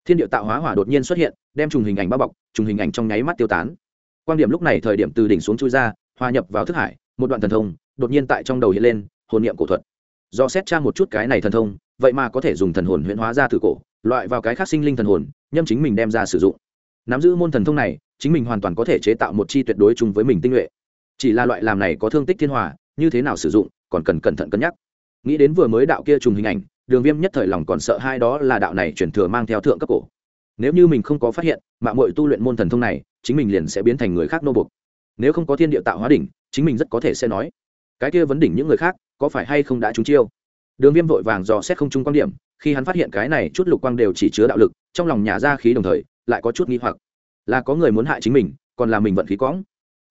Thiên địa tạo hóa hỏa đột nhiên xuất hiện, đem trùng hình ảnh bao bọc, trùng hình ảnh trong nháy mắt tiêu tán. Quang điểm lúc này thời điểm từ đỉnh xuống chui ra, hòa nhập vào thức hải, một đoạn thần thông đột nhiên tại trong đầu hiện lên, hồn niệm cổ thuật. Do xét tra một chút cái này thần thông, vậy mà có thể dùng thần hồn huyễn hóa ra thử cổ, loại vào cái khác sinh linh thần hồn, nhâm chính mình đem ra sử dụng. Nắm giữ môn thần thông này, chính mình hoàn toàn có thể chế tạo một chi tuyệt đối chung với mình tinh nhuệ chỉ là loại làm này có thương tích thiên hòa, như thế nào sử dụng, còn cần cẩn thận cân nhắc. Nghĩ đến vừa mới đạo kia trùng hình ảnh, đường viêm nhất thời lòng còn sợ hai đó là đạo này chuyển thừa mang theo thượng cấp cổ. Nếu như mình không có phát hiện, mạng mội tu luyện môn thần thông này, chính mình liền sẽ biến thành người khác nô bục nếu không có thiên địa tạo hóa đỉnh, chính mình rất có thể sẽ nói, cái kia vấn đỉnh những người khác, có phải hay không đã trúng chiêu? Đường viêm vội vàng dò xét không chung quan điểm, khi hắn phát hiện cái này chút lục quang đều chỉ chứa đạo lực, trong lòng nhà ra khí đồng thời, lại có chút nghi hoặc. Là có người muốn hại chính mình, còn là mình vận khí quõng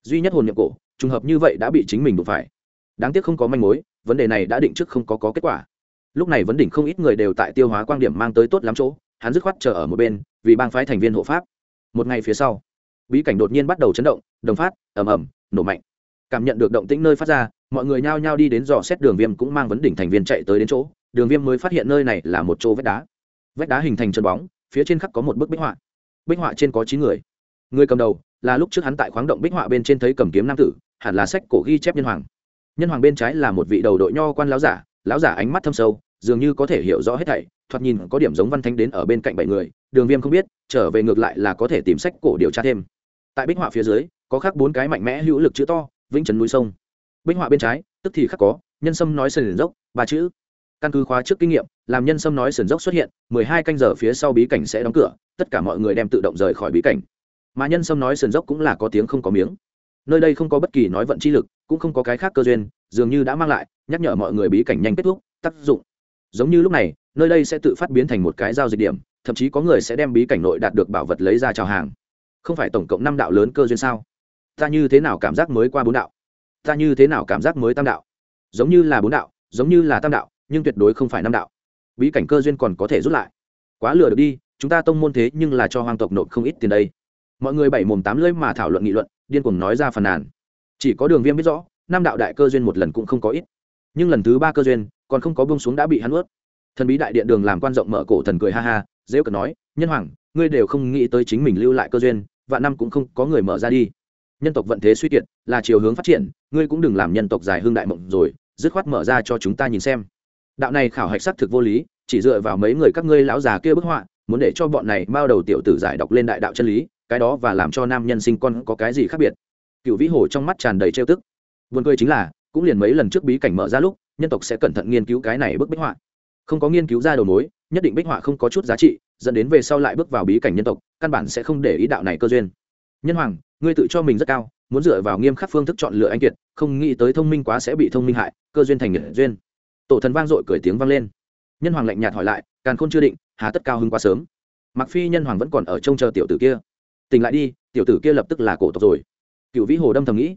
duy nhất hồn nhiệm cổ trùng hợp như vậy đã bị chính mình đụng phải. Đáng tiếc không có manh mối vấn đề này đã định trước không có, có kết quả. Lúc này vấn đỉnh không ít người đều tại tiêu hóa quan điểm mang tới tốt lắm chỗ hắn dứt khoát chờ ở một bên vì bang phái thành viên hộ pháp. Một ngày phía sau bí cảnh đột nhiên bắt đầu chấn động đồng phát ầm ầm nổ mạnh. Cảm nhận được động tĩnh nơi phát ra mọi người nhao nhao đi đến dò xét đường viêm cũng mang vấn đỉnh thành viên chạy tới đến chỗ. Đường viêm mới phát hiện nơi này là một chỗ vách đá. Vách đá hình thành chân bóng phía trên khắc có một bức bích họa. Bích họa trên có chín người. Người cầm đầu là lúc trước hắn tại khoáng động bích họa bên trên thấy cầm kiếm nam tử hẳn là sách cổ ghi chép nhân hoàng. Nhân hoàng bên trái là một vị đầu đội nho quan láo giả láo giả ánh mắt thâm sâu, dường như có thể hiểu rõ hết thảy, thoạt nhìn có điểm giống văn thanh đến ở bên cạnh bảy người, đường viêm không biết, trở về ngược lại là có thể tìm sách cổ điều tra thêm. Tại bích họa phía dưới, có khắc bốn cái mạnh mẽ hữu lực chữ to, vĩnh trấn núi sông. Bích họa bên trái, tức thì khắc có, nhân sâm nói sườn dốc, ba chữ. Căn cứ khóa trước kinh nghiệm, làm nhân sâm nói sườn dốc xuất hiện, mười hai canh giờ phía sau bí cảnh sẽ đóng cửa, tất cả mọi người đem tự động rời khỏi bí cảnh. Mà nhân sâm nói sườn dốc cũng là có tiếng không có miếng nơi đây không có bất kỳ nói vận chi lực, cũng không có cái khác cơ duyên, dường như đã mang lại, nhắc nhở mọi người bí cảnh nhanh kết thúc, tác dụng. Giống như lúc này, nơi đây sẽ tự phát biến thành một cái giao dịch điểm, thậm chí có người sẽ đem bí cảnh nội đạt được bảo vật lấy ra chào hàng. Không phải tổng cộng năm đạo lớn cơ duyên sao? Ta như thế nào cảm giác mới qua bốn đạo? Ta như thế nào cảm giác mới tam đạo? Giống như là bốn đạo, giống như là tam đạo, nhưng tuyệt đối không phải năm đạo. Bí cảnh cơ duyên còn có thể rút lại. Quá lừa được đi, chúng ta tông môn thế nhưng là cho hoàng tộc nộp không ít tiền đây. Mọi người bảy mồm tám lưỡi mà thảo luận nghị luận điên cuồng nói ra phàn nàn. Chỉ có đường viêm biết rõ, Nam đạo đại cơ duyên một lần cũng không có ít. Nhưng lần thứ ba cơ duyên, còn không có bông xuống đã bị hắn ướt. Thần bí đại điện đường làm quan rộng mở cổ thần cười ha ha, dễ cờ nói, nhân hoàng, ngươi đều không nghĩ tới chính mình lưu lại cơ duyên và năm cũng không có người mở ra đi. Nhân tộc vận thế suy kiệt, là chiều hướng phát triển, ngươi cũng đừng làm nhân tộc dài hương đại mộng rồi, dứt khoát mở ra cho chúng ta nhìn xem. Đạo này khảo hạch xác thực vô lý, chỉ dựa vào mấy người các ngươi lão già kia bức họa, muốn để cho bọn này bao đầu tiểu tử giải đọc lên đại đạo chân lý cái đó và làm cho nam nhân sinh con có cái gì khác biệt. Cựu vĩ hồ trong mắt tràn đầy trêu tức. Vườn cười chính là, cũng liền mấy lần trước bí cảnh mở ra lúc, nhân tộc sẽ cẩn thận nghiên cứu cái này bức bích họa. Không có nghiên cứu ra đầu mối, nhất định bích họa không có chút giá trị, dẫn đến về sau lại bước vào bí cảnh nhân tộc, căn bản sẽ không để ý đạo này cơ duyên. Nhân hoàng, ngươi tự cho mình rất cao, muốn dựa vào nghiêm khắc phương thức chọn lựa anh kiệt, không nghĩ tới thông minh quá sẽ bị thông minh hại, cơ duyên thành nghiệt duyên. Tổ thần vang dội cười tiếng vang lên. Nhân hoàng lạnh nhạt hỏi lại, càn khôn chưa định, hà tất cao hưng quá sớm. Mặc phi nhân hoàng vẫn còn ở trông chờ tiểu tử kia tỉnh lại đi, tiểu tử kia lập tức là cổ tộc rồi. Cựu vĩ hồ đâm thầm nghĩ.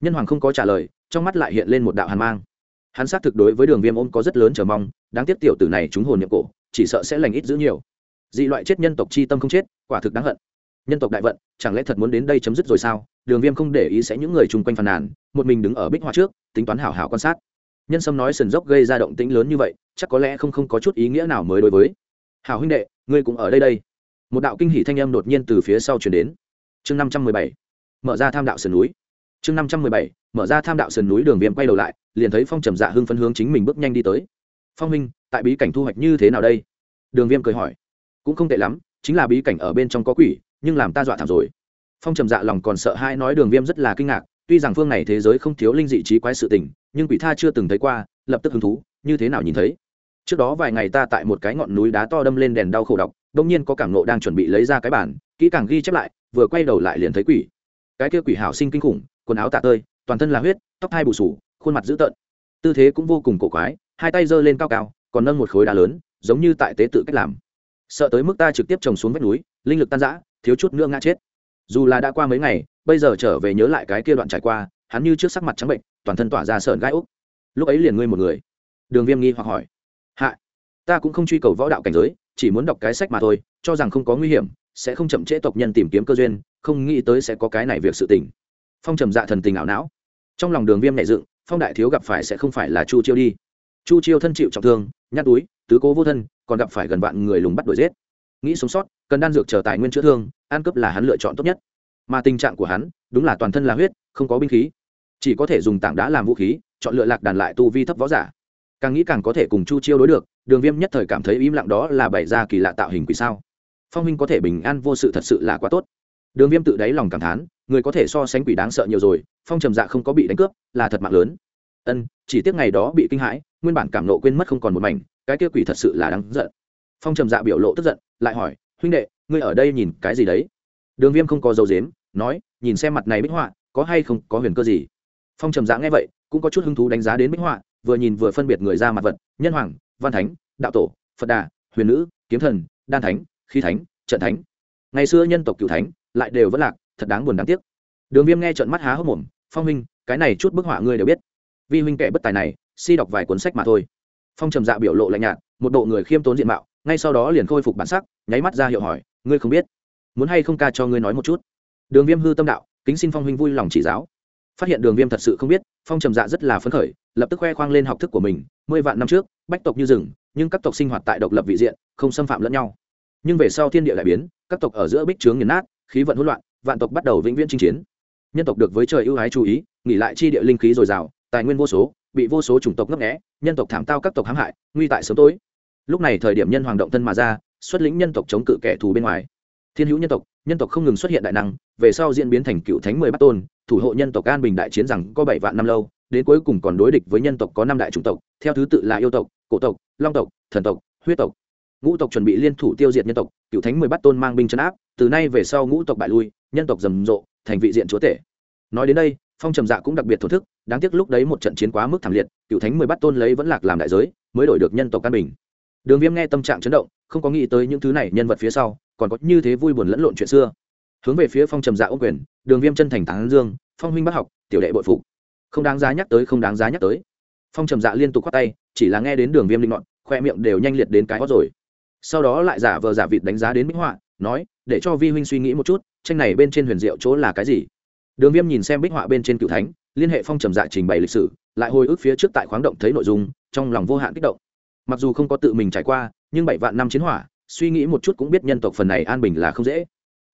Nhân hoàng không có trả lời, trong mắt lại hiện lên một đạo hàn mang. Hắn xác thực đối với đường viêm ôm có rất lớn chờ mong, đáng tiếc tiểu tử này trúng hồn nhập cổ, chỉ sợ sẽ lành ít giữ nhiều. Dị loại chết nhân tộc chi tâm không chết, quả thực đáng hận. Nhân tộc đại vận, chẳng lẽ thật muốn đến đây chấm dứt rồi sao? Đường viêm không để ý sẽ những người chung quanh phàn nàn, một mình đứng ở bích hoa trước, tính toán hảo hảo quan sát. Nhân sâm nói sần dốc gây ra động tĩnh lớn như vậy, chắc có lẽ không không có chút ý nghĩa nào mới đối với. Hảo huynh đệ, ngươi cũng ở đây đây một đạo kinh hỷ thanh âm đột nhiên từ phía sau chuyển đến. Chương năm trăm mười bảy, mở ra tham đạo sườn núi. Chương năm trăm mười bảy, mở ra tham đạo sườn núi đường viêm quay đầu lại, liền thấy phong trầm dạ hưng phân hướng chính mình bước nhanh đi tới. Phong minh tại bí cảnh thu hoạch như thế nào đây? Đường viêm cười hỏi. Cũng không tệ lắm, chính là bí cảnh ở bên trong có quỷ, nhưng làm ta dọa thảm rồi. Phong trầm dạ lòng còn sợ hai nói đường viêm rất là kinh ngạc, tuy rằng phương này thế giới không thiếu linh dị trí quái sự tình, nhưng quỷ tha chưa từng thấy qua, lập tức hứng thú, như thế nào nhìn thấy? Trước đó vài ngày ta tại một cái ngọn núi đá to đâm lên đèn đau khổ độc đông nhiên có cảm nộ đang chuẩn bị lấy ra cái bản kỹ càng ghi chép lại, vừa quay đầu lại liền thấy quỷ. Cái kia quỷ hảo sinh kinh khủng, quần áo tạ tơi, toàn thân là huyết, tóc hai bù sù, khuôn mặt dữ tợn. Tư thế cũng vô cùng cổ quái, hai tay giơ lên cao cao, còn nâng một khối đá lớn, giống như tại tế tự cách làm. Sợ tới mức ta trực tiếp trồng xuống vách núi, linh lực tan rã, thiếu chút nữa ngã chết. Dù là đã qua mấy ngày, bây giờ trở về nhớ lại cái kia đoạn trải qua, hắn như trước sắc mặt trắng bệnh, toàn thân tỏa ra sợn gai úc. Lúc ấy liền ngươi một người. Đường viêm nghi hoặc hỏi. Hạ, ta cũng không truy cầu võ đạo cảnh giới chỉ muốn đọc cái sách mà thôi, cho rằng không có nguy hiểm, sẽ không chậm trễ tộc nhân tìm kiếm cơ duyên, không nghĩ tới sẽ có cái này việc sự tình. Phong trầm dạ thần tình ảo não. Trong lòng đường viêm nảy dựng, phong đại thiếu gặp phải sẽ không phải là chu chiêu đi. Chu chiêu thân chịu trọng thương, nhát túi, tứ cố vô thân, còn gặp phải gần vạn người lùng bắt đuổi giết. Nghĩ sống sót, cần đan dược chờ tài nguyên chữa thương, ăn cướp là hắn lựa chọn tốt nhất. Mà tình trạng của hắn, đúng là toàn thân là huyết, không có binh khí. Chỉ có thể dùng tảng đá làm vũ khí, chọn lựa lạc đàn lại tu vi thấp võ giả càng nghĩ càng có thể cùng chu chiêu đối được, đường viêm nhất thời cảm thấy im lặng đó là bày ra kỳ lạ tạo hình quỷ sao. Phong minh có thể bình an vô sự thật sự là quá tốt. Đường viêm tự đáy lòng cảm thán, người có thể so sánh quỷ đáng sợ nhiều rồi, phong trầm dạ không có bị đánh cướp, là thật mạng lớn. Ân, chỉ tiếc ngày đó bị kinh hãi, nguyên bản cảm nộ quên mất không còn một mảnh, cái kia quỷ thật sự là đáng giận. Phong trầm dạ biểu lộ tức giận, lại hỏi, huynh đệ, ngươi ở đây nhìn cái gì đấy? Đường viêm không có dấu dếm nói, nhìn xem mặt này bích họa, có hay không có huyền cơ gì? Phong trầm dạ nghe vậy, cũng có chút hứng thú đánh giá đến bích họa vừa nhìn vừa phân biệt người ra mặt vật, nhân hoàng, văn thánh, đạo tổ, phật đà, huyền nữ, kiếm thần, đan thánh, khí thánh, trận thánh. Ngày xưa nhân tộc cựu thánh lại đều vẫn lạc, thật đáng buồn đáng tiếc. Đường viêm nghe trận mắt há hốc mồm, phong huynh, cái này chút bức họa ngươi đều biết. Vi huynh kẻ bất tài này, si đọc vài cuốn sách mà thôi. Phong trầm dạ biểu lộ lạnh nhạt, một bộ người khiêm tốn diện mạo, ngay sau đó liền khôi phục bản sắc, nháy mắt ra hiệu hỏi, ngươi không biết? Muốn hay không ca cho ngươi nói một chút? Đường viêm hư tâm đạo, kính xin phong huynh vui lòng chỉ giáo. Phát hiện đường viêm thật sự không biết phong trầm dạ rất là phấn khởi, lập tức khoe khoang lên học thức của mình, mười vạn năm trước, bách tộc như rừng, nhưng các tộc sinh hoạt tại độc lập vị diện, không xâm phạm lẫn nhau. Nhưng về sau thiên địa lại biến, các tộc ở giữa bích trướng nghiền nát, khí vận hỗn loạn, vạn tộc bắt đầu vĩnh viễn chinh chiến. Nhân tộc được với trời ưu ái chú ý, nghỉ lại chi địa linh khí dồi dào, tài nguyên vô số, bị vô số chủng tộc ngấp nghẽ nhân tộc thảm tao các tộc hãm hại, nguy tại sớm tối. Lúc này thời điểm nhân hoàng động thân mà ra, xuất lĩnh nhân tộc chống cự kẻ thù bên ngoài. Thiên hữu nhân tộc nhân tộc không ngừng xuất hiện đại năng, về sau diễn biến thành cựu thánh mười bát tôn, thủ hộ nhân tộc an bình đại chiến rằng có bảy vạn năm lâu, đến cuối cùng còn đối địch với nhân tộc có năm đại chủng tộc, theo thứ tự là yêu tộc, cổ tộc, long tộc, thần tộc, huyết tộc. Ngũ tộc chuẩn bị liên thủ tiêu diệt nhân tộc, cựu thánh mười bát tôn mang binh chấn áp, từ nay về sau ngũ tộc bại lui, nhân tộc rầm rộ, thành vị diện chúa tể. Nói đến đây, phong trầm dạ cũng đặc biệt thổ thức, đáng tiếc lúc đấy một trận chiến quá mức thảm liệt, cựu thánh mười bát tôn lấy vẫn lạc làm đại giới, mới đổi được nhân tộc an bình đường viêm nghe tâm trạng chấn động, không có nghĩ tới những thứ này nhân vật phía sau, còn có như thế vui buồn lẫn lộn chuyện xưa. Hướng về phía phong trầm dạ ô quyền, đường viêm chân thành tán dương, phong huynh bác học, tiểu đệ bội phụ không đáng giá nhắc tới, không đáng giá nhắc tới. Phong trầm dạ liên tục khoát tay, chỉ là nghe đến đường viêm linh ngọn khoe miệng đều nhanh liệt đến cái hót rồi. Sau đó lại giả vờ giả vịt đánh giá đến bích họa, nói, để cho vi huynh suy nghĩ một chút, tranh này bên trên huyền diệu chỗ là cái gì? Đường viêm nhìn xem bích họa bên trên cựu thánh, liên hệ phong trầm dạ trình bày lịch sử, lại hồi ức phía trước tại khoáng động thấy nội dung, trong lòng vô hạn kích động mặc dù không có tự mình trải qua, nhưng bảy vạn năm chiến hỏa, suy nghĩ một chút cũng biết nhân tộc phần này an bình là không dễ.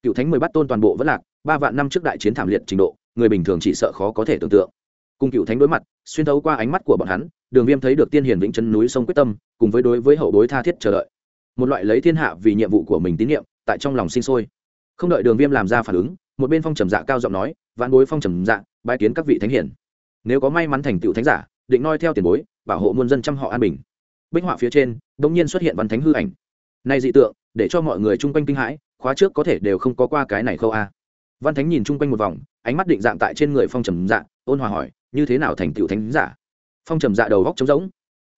Cựu thánh mười bắt tôn toàn bộ vẫn lạc, ba vạn năm trước đại chiến thảm liệt trình độ, người bình thường chỉ sợ khó có thể tưởng tượng. Cùng cựu thánh đối mặt, xuyên thấu qua ánh mắt của bọn hắn, đường viêm thấy được tiên hiền vĩnh chân núi sông quyết tâm, cùng với đối với hậu bối tha thiết chờ đợi. Một loại lấy thiên hạ vì nhiệm vụ của mình tín nhiệm, tại trong lòng sinh sôi. Không đợi đường viêm làm ra phản ứng, một bên phong trầm dạ cao giọng nói, vạn bối phong trầm dạ bái kiến các vị thánh hiển nếu có may mắn thành tựu thánh giả, định noi theo tiền bối, bảo hộ muôn dân trăm họ an bình bích họa phía trên, đ ỗ n g nhiên xuất hiện văn thánh hư ảnh. Nay dị tượng, để cho mọi người chung quanh kinh hãi, khóa trước có thể đều không có qua cái này khâu a. Văn thánh nhìn chung quanh một vòng, ánh mắt định dạng tại trên người phong trầm dạ ôn hòa hỏi, như thế nào thành tựu thánh giả? Phong trầm dạ đầu góc trống rỗng.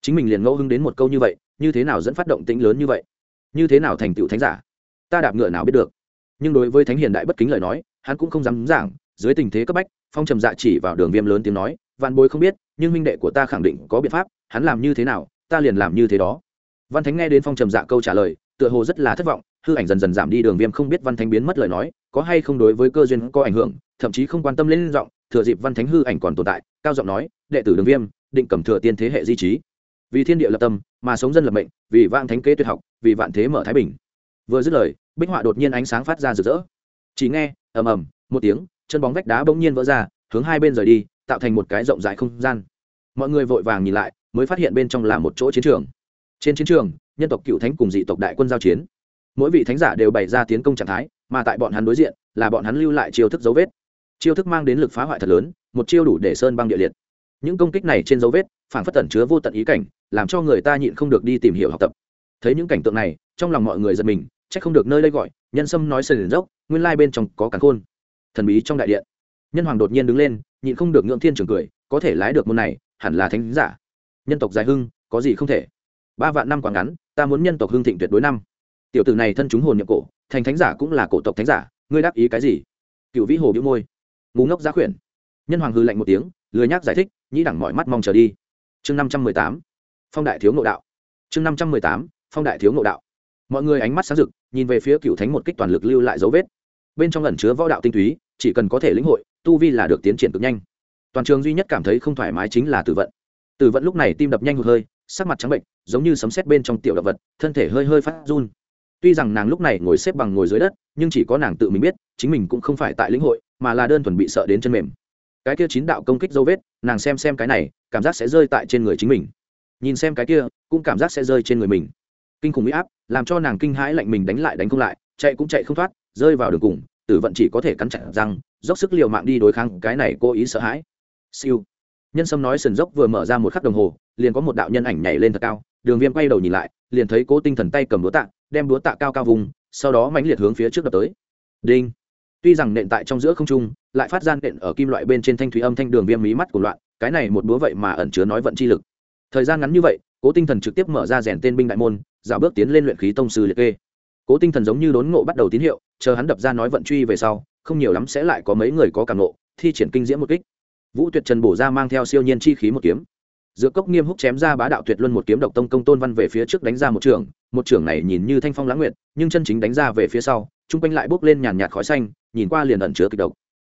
Chính mình liền ngẫu hưng đến một câu như vậy, như thế nào dẫn phát động tĩnh lớn như vậy? Như thế nào thành tựu thánh giả? Ta đạp ngựa nào biết được. Nhưng đối với thánh hiền đại bất kính lời nói, hắn cũng không dám giảng. Dưới tình thế cấp bách, phong trầm dạ chỉ vào đường viêm lớn tiếng nói văn bối không biết, nhưng minh đệ của ta khẳng định có biện pháp, hắn làm như thế nào ta liền làm như thế đó. Văn thánh nghe đến phong trầm dạ câu trả lời, tựa hồ rất là thất vọng, hư ảnh dần dần giảm đi đường viêm không biết văn thánh biến mất lời nói, có hay không đối với cơ duyên có ảnh hưởng, thậm chí không quan tâm lên giọng, thừa dịp văn thánh hư ảnh còn tồn tại, cao giọng nói, đệ tử đường viêm, định cầm thừa tiên thế hệ di trí. Vì thiên địa lập tâm, mà sống dân lập mệnh, vì vạn thánh kế tuyệt học, vì vạn thế mở thái bình. Vừa dứt lời, bích họa đột nhiên ánh sáng phát ra rực rỡ. Chỉ nghe, ầm ầm, một tiếng, chân bóng vách đá bỗng nhiên vỡ ra, hướng hai bên rời đi, tạo thành một cái rộng rãi không gian. Mọi người vội vàng nhìn lại mới phát hiện bên trong là một chỗ chiến trường. Trên chiến trường, nhân tộc cựu thánh cùng dị tộc đại quân giao chiến. Mỗi vị thánh giả đều bày ra tiến công trạng thái, mà tại bọn hắn đối diện, là bọn hắn lưu lại chiêu thức dấu vết. Chiêu thức mang đến lực phá hoại thật lớn, một chiêu đủ để sơn băng địa liệt. Những công kích này trên dấu vết, phản phất tẩn chứa vô tận ý cảnh, làm cho người ta nhịn không được đi tìm hiểu học tập. Thấy những cảnh tượng này, trong lòng mọi người giật mình c h ắ c không được nơi đây gọi, nhân sâm nói sần dốc, nguyên lai bên trong có cắn khôn. Thần bí trong đại điện. Nhân hoàng đột nhiên đứng lên, nhịn không được ngưỡng thiên trường cười, có thể lái được môn này, hẳn là thánh giả nhân tộc dài hưng, có gì không thể? Ba vạn năm quá ngắn, ta muốn nhân tộc hưng thịnh tuyệt đối năm. Tiểu tử này thân chúng hồn nhập cổ, thành thánh giả cũng là cổ tộc thánh giả, ngươi đáp ý cái gì? Cựu vĩ hồ bĩu môi. Ngủ ngốc giá khuyển. Nhân hoàng hư lạnh một tiếng, lười nhác giải thích, nhĩ đẳng mọi mắt mong chờ đi. Chương năm trăm mười tám. Phong đại thiếu ngộ đạo. Chương năm trăm mười tám. Phong đại thiếu ngộ đạo. Mọi người ánh mắt sáng rực, nhìn về phía cựu thánh một kích toàn lực lưu lại dấu vết. Bên trong ẩn chứa võ đạo tinh túy, chỉ cần có thể lĩnh hội, tu vi là được tiến triển cực nhanh. Toàn trường duy nhất cảm thấy không thoải mái chính là tử vận tử vận lúc này tim đập nhanh hụt hơi, sắc mặt trắng bệnh, giống như sấm sét bên trong tiểu động vật, thân thể hơi hơi phát run. Tuy rằng nàng lúc này ngồi xếp bằng ngồi dưới đất, nhưng chỉ có nàng tự mình biết, chính mình cũng không phải tại lĩnh hội, mà là đơn thuần bị sợ đến chân mềm. Cái kia chín đạo công kích dấu vết, nàng xem xem cái này, cảm giác sẽ rơi tại trên người chính mình. Nhìn xem cái kia, cũng cảm giác sẽ rơi trên người mình. Kinh khủng huy áp, làm cho nàng kinh hãi lạnh mình đánh lại đánh không lại, chạy cũng chạy không thoát, rơi vào đường cùng, tử vận chỉ có thể cắn chặt răng, dốc sức liều mạng đi đối kháng cái này cố ý sợ hãi. Siêu nhân sâm nói sườn dốc vừa mở ra một khắc đồng hồ, liền có một đạo nhân ảnh nhảy lên thật cao. Đường viêm quay đầu nhìn lại, liền thấy cố tinh thần tay cầm đũa tạ, đem đũa tạ cao cao vùng, sau đó mãnh liệt hướng phía trước đập tới. Đinh! Tuy rằng nện tại trong giữa không trung, lại phát gian nện ở kim loại bên trên thanh thủy âm thanh đường viêm mí mắt của loạn, cái này một búa vậy mà ẩn chứa nói vận chi lực. Thời gian ngắn như vậy, cố tinh thần trực tiếp mở ra rèn tên binh đại môn, dạo bước tiến lên luyện khí tông sư liệt kê. Cố tinh thần giống như đốn ngộ bắt đầu tín hiệu, chờ hắn đập ra nói vận truy về sau, không nhiều lắm sẽ lại có mấy người có cảm ngộ, thi triển kinh diễm một kích vũ tuyệt trần bổ ra mang theo siêu nhiên chi khí một kiếm. Giữa cốc nghiêm húc chém ra bá đạo tuyệt luân một kiếm độc tông công tôn văn về phía trước đánh ra một trường một trường này nhìn như thanh phong lãng nguyện, nhưng chân chính đánh ra về phía sau chung quanh lại bốc lên nhàn nhạt khói xanh nhìn qua liền ẩn chứa kịch độc.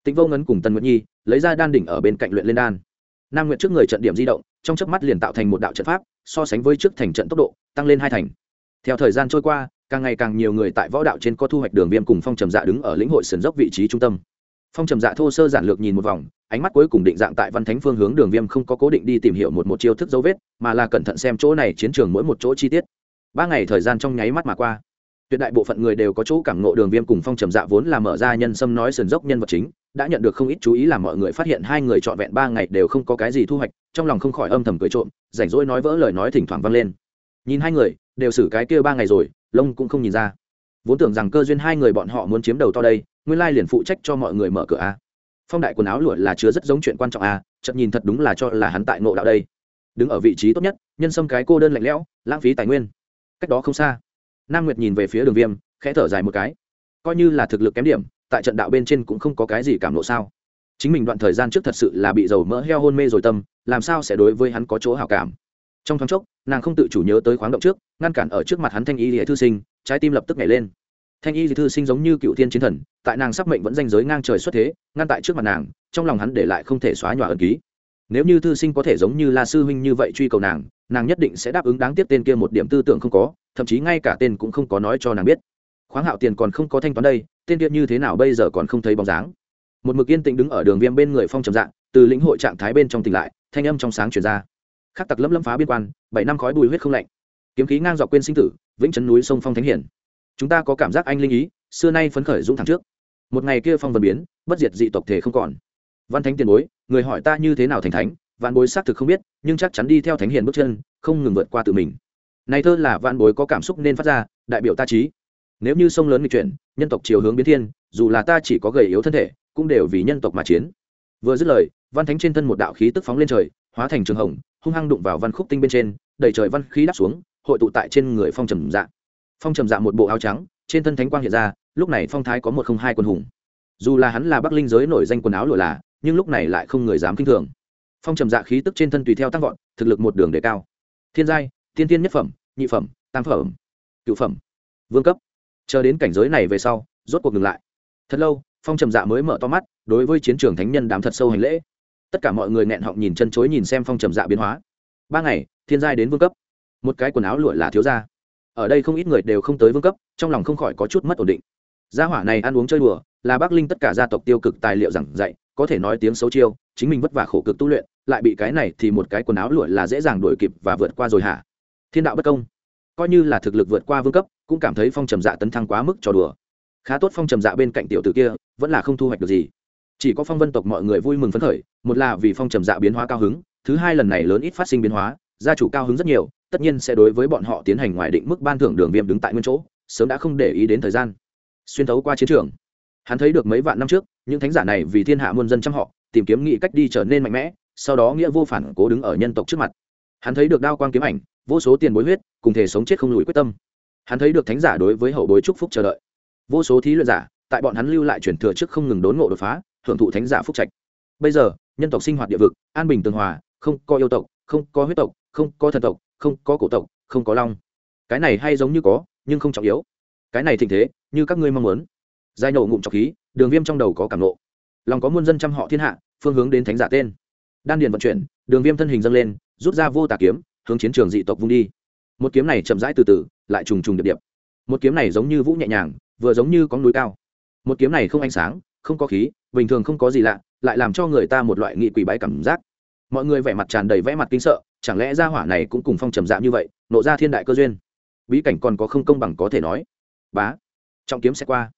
Tĩnh vô ngấn cùng tần nguyệt nhi lấy ra đan đỉnh ở bên cạnh luyện lên đan. Nam nguyệt trước người trận điểm di động trong chớp mắt liền tạo thành một đạo trận pháp so sánh với trước thành trận tốc độ tăng lên hai thành. Theo thời gian trôi qua càng ngày càng nhiều người tại võ đạo trên có thu hoạch đường viêm cùng phong trầm dạ đứng ở lĩnh hội sườn dốc vị trí trung tâm phong trầm dạ thô sơ giản lược nhìn một vòng, ánh mắt cuối cùng định dạng tại văn thánh phương hướng đường viêm không có cố định đi tìm hiểu một một chiêu thức dấu vết, mà là cẩn thận xem chỗ này chiến trường mỗi một chỗ chi tiết. Ba ngày thời gian trong nháy mắt mà qua, tuyệt đại bộ phận người đều có chỗ cảm ngộ đường viêm cùng phong trầm dạ vốn là mở ra nhân sâm nói sườn dốc nhân vật chính, đã nhận được không ít chú ý làm mọi người phát hiện hai người trọn vẹn ba ngày đều không có cái gì thu hoạch, trong lòng không khỏi âm thầm cười trộm, rảnh rỗi nói vỡ lời nói thỉnh thoảng vang lên. Nhìn hai người, đều xử cái kia ba ngày rồi, lông cũng không nhìn ra. Vốn tưởng rằng cơ duyên hai người bọn họ muốn chiếm đầu to đây nguyên lai liền phụ trách cho mọi người mở cửa a. Phong đại quần áo lụa là chứa rất giống chuyện quan trọng a chậm nhìn thật đúng là cho là hắn tại ngộ đạo đây. Đứng ở vị trí tốt nhất, nhân sâm cái cô đơn lạnh lẽo, lãng phí tài nguyên. Cách đó không xa, nam nguyệt nhìn về phía đường viêm, khẽ thở dài một cái. Coi như là thực lực kém điểm, tại trận đạo bên trên cũng không có cái gì cảm lộ sao. Chính mình đoạn thời gian trước thật sự là bị dầu mỡ heo hôn mê rồi tâm, làm sao sẽ đối với hắn có chỗ hảo cảm? Trong thoáng chốc, nàng không tự chủ nhớ tới khoáng động trước, ngăn cản ở trước mặt hắn thanh y hệ thư sinh, trái tim lập tức nhảy lên thanh y thư sinh giống như cựu thiên chiến thần, tại nàng sắp mệnh vẫn danh giới ngang trời xuất thế, ngăn tại trước mặt nàng, trong lòng hắn để lại không thể xóa nhòa ẩn ký. Nếu như thư sinh có thể giống như la sư huynh như vậy truy cầu nàng nàng nhất định sẽ đáp ứng đáng tiếc tên kia một điểm tư tưởng không có, thậm chí ngay cả tên cũng không có nói cho nàng biết. Khoáng hạo tiền còn không có thanh toán đây, tên kia như thế nào bây giờ còn không thấy bóng dáng. Một mực yên tĩnh đứng ở đường viêm bên người phong trầm dạng từ lĩnh hội trạng thái bên trong tỉnh lại, thanh âm trong sáng chuyển ra. Khắc tặc lấm lấm phá biên quan, bảy năm khói bùi huyết không lạnh. Kiếm khí ngang dọc quên sinh tử, vĩnh chấn núi sông phong thánh hiển chúng ta có cảm giác anh linh ý, xưa nay phấn khởi dũng thẳng trước. Một ngày kia phong vân biến, bất diệt dị tộc thể không còn. Văn thánh tiền bối, người hỏi ta như thế nào thành thánh, vạn bối xác thực không biết, nhưng chắc chắn đi theo thánh hiền bước chân, không ngừng vượt qua tự mình. Này thơ là vạn bối có cảm xúc nên phát ra, đại biểu ta trí. Nếu như sông lớn nghịch chuyển, nhân tộc chiều hướng biến thiên, dù là ta chỉ có gầy yếu thân thể, cũng đều vì nhân tộc mà chiến. Vừa dứt lời, văn thánh trên thân một đạo khí tức phóng lên trời, hóa thành trường hồng, hung hăng đụng vào văn khúc tinh bên trên, đẩy trời văn khí đáp xuống, hội tụ tại trên người phong trầm dạng phong trầm dạ một bộ áo trắng, trên thân thánh quang hiện ra, lúc này phong thái có một không hai quân hùng. Dù là hắn là bắc linh giới nổi danh quần áo lụa là, nhưng lúc này lại không người dám kinh thường. Phong trầm dạ khí tức trên thân tùy theo tăng vọt, thực lực một đường đề cao. Thiên giai, thiên tiên nhất phẩm, nhị phẩm, tam phẩm cựu phẩm, vương cấp. Chờ đến cảnh giới này về sau, rốt cuộc ngừng lại. Thật lâu, phong trầm dạ mới mở to mắt, đối với chiến trường thánh nhân đám thật sâu hành lễ. Tất cả mọi người nghẹn họng nhìn chân chối nhìn xem phong trầm dạ biến hóa. Ba ngày, thiên giai đến vương cấp. Một cái quần áo lụa là thiếu gia ở đây không ít người đều không tới vương cấp, trong lòng không khỏi có chút mất ổn định. Gia hỏa này ăn uống chơi đùa, là bắc linh tất cả gia tộc tiêu cực tài liệu giảng dạy, có thể nói tiếng xấu chiêu, chính mình vất vả khổ cực tu luyện, lại bị cái này thì một cái quần áo lụa là dễ dàng đuổi kịp và vượt qua rồi hả? Thiên đạo bất công. Coi như là thực lực vượt qua vương cấp, cũng cảm thấy phong trầm dạ tấn thăng quá mức trò đùa. Khá tốt phong trầm dạ bên cạnh tiểu tử kia, vẫn là không thu hoạch được gì. Chỉ có phong vân tộc mọi người vui mừng phấn khởi, một là vì phong trầm dạ biến hóa cao hứng, thứ hai lần này lớn ít phát sinh biến hóa, gia chủ cao hứng rất nhiều tất nhiên sẽ đối với bọn họ tiến hành ngoài định mức ban thưởng đường viêm đứng tại nguyên chỗ, sớm đã không để ý đến thời gian. Xuyên thấu qua chiến trường, hắn thấy được mấy vạn năm trước, những thánh giả này vì thiên hạ muôn dân chăm họ, tìm kiếm nghị cách đi trở nên mạnh mẽ, sau đó nghĩa vô phản cố đứng ở nhân tộc trước mặt. Hắn thấy được đao quang kiếm ảnh, vô số tiền bối huyết, cùng thể sống chết không lùi quyết tâm. Hắn thấy được thánh giả đối với hậu bối chúc phúc chờ đợi. Vô số thí luyện giả, tại bọn hắn lưu lại truyền thừa trước không ngừng đốn ngộ đột phá, hưởng thụ thánh giả phúc trạch. Bây giờ, nhân tộc sinh hoạt địa vực, an bình tường hòa, không có yêu tộc, không có huyết tộc, không có thần tộc không có cổ tộc, không có long. Cái này hay giống như có, nhưng không trọng yếu. Cái này thịnh thế, như các ngươi mong muốn. Giai nổ ngụm trọc khí, đường viêm trong đầu có cảm nộ. Lòng có muôn dân trăm họ thiên hạ, phương hướng đến thánh giả tên. Đan điền vận chuyển, đường viêm thân hình dâng lên, rút ra vô tà kiếm, hướng chiến trường dị tộc vung đi. Một kiếm này chậm rãi từ từ, lại trùng trùng điệp điệp. Một kiếm này giống như vũ nhẹ nhàng, vừa giống như có núi cao. Một kiếm này không ánh sáng, không có khí, bình thường không có gì lạ, lại làm cho người ta một loại nghị quỷ bái cảm giác mọi người vẻ mặt tràn đầy vẻ mặt kinh sợ, chẳng lẽ gia hỏa này cũng cùng phong trầm dạng như vậy, nộ ra thiên đại cơ duyên? Bí cảnh còn có không công bằng có thể nói. Bá, trọng kiếm sẽ qua.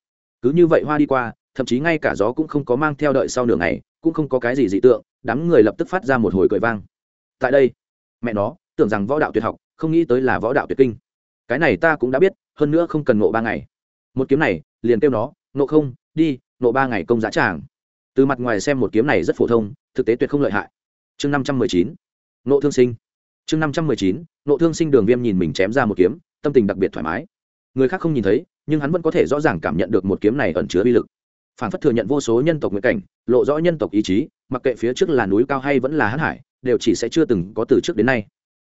Cứ như vậy hoa đi qua, thậm chí ngay cả gió cũng không có mang theo đợi sau nửa ngày, cũng không có cái gì dị tượng, đám người lập tức phát ra một hồi cười vang. Tại đây, mẹ nó, tưởng rằng võ đạo tuyệt học, không nghĩ tới là võ đạo tuyệt kinh. Cái này ta cũng đã biết, hơn nữa không cần nộ ba ngày. Một kiếm này, liền kêu nó nộ không, đi nộ ba ngày công giá tràng. Từ mặt ngoài xem một kiếm này rất phổ thông, thực tế tuyệt không lợi hại chương năm trăm mười chín nộ thương sinh. Chương năm trăm mười chín nộ thương sinh đường viêm nhìn mình chém ra một kiếm, tâm tình đặc biệt thoải mái. Người khác không nhìn thấy, nhưng hắn vẫn có thể rõ ràng cảm nhận được một kiếm này ẩn chứa uy lực. Phản phất thừa nhận vô số nhân tộc nguyện cảnh, lộ rõ nhân tộc ý chí, mặc kệ phía trước là núi cao hay vẫn là hãn hải, đều chỉ sẽ chưa từng có từ trước đến nay.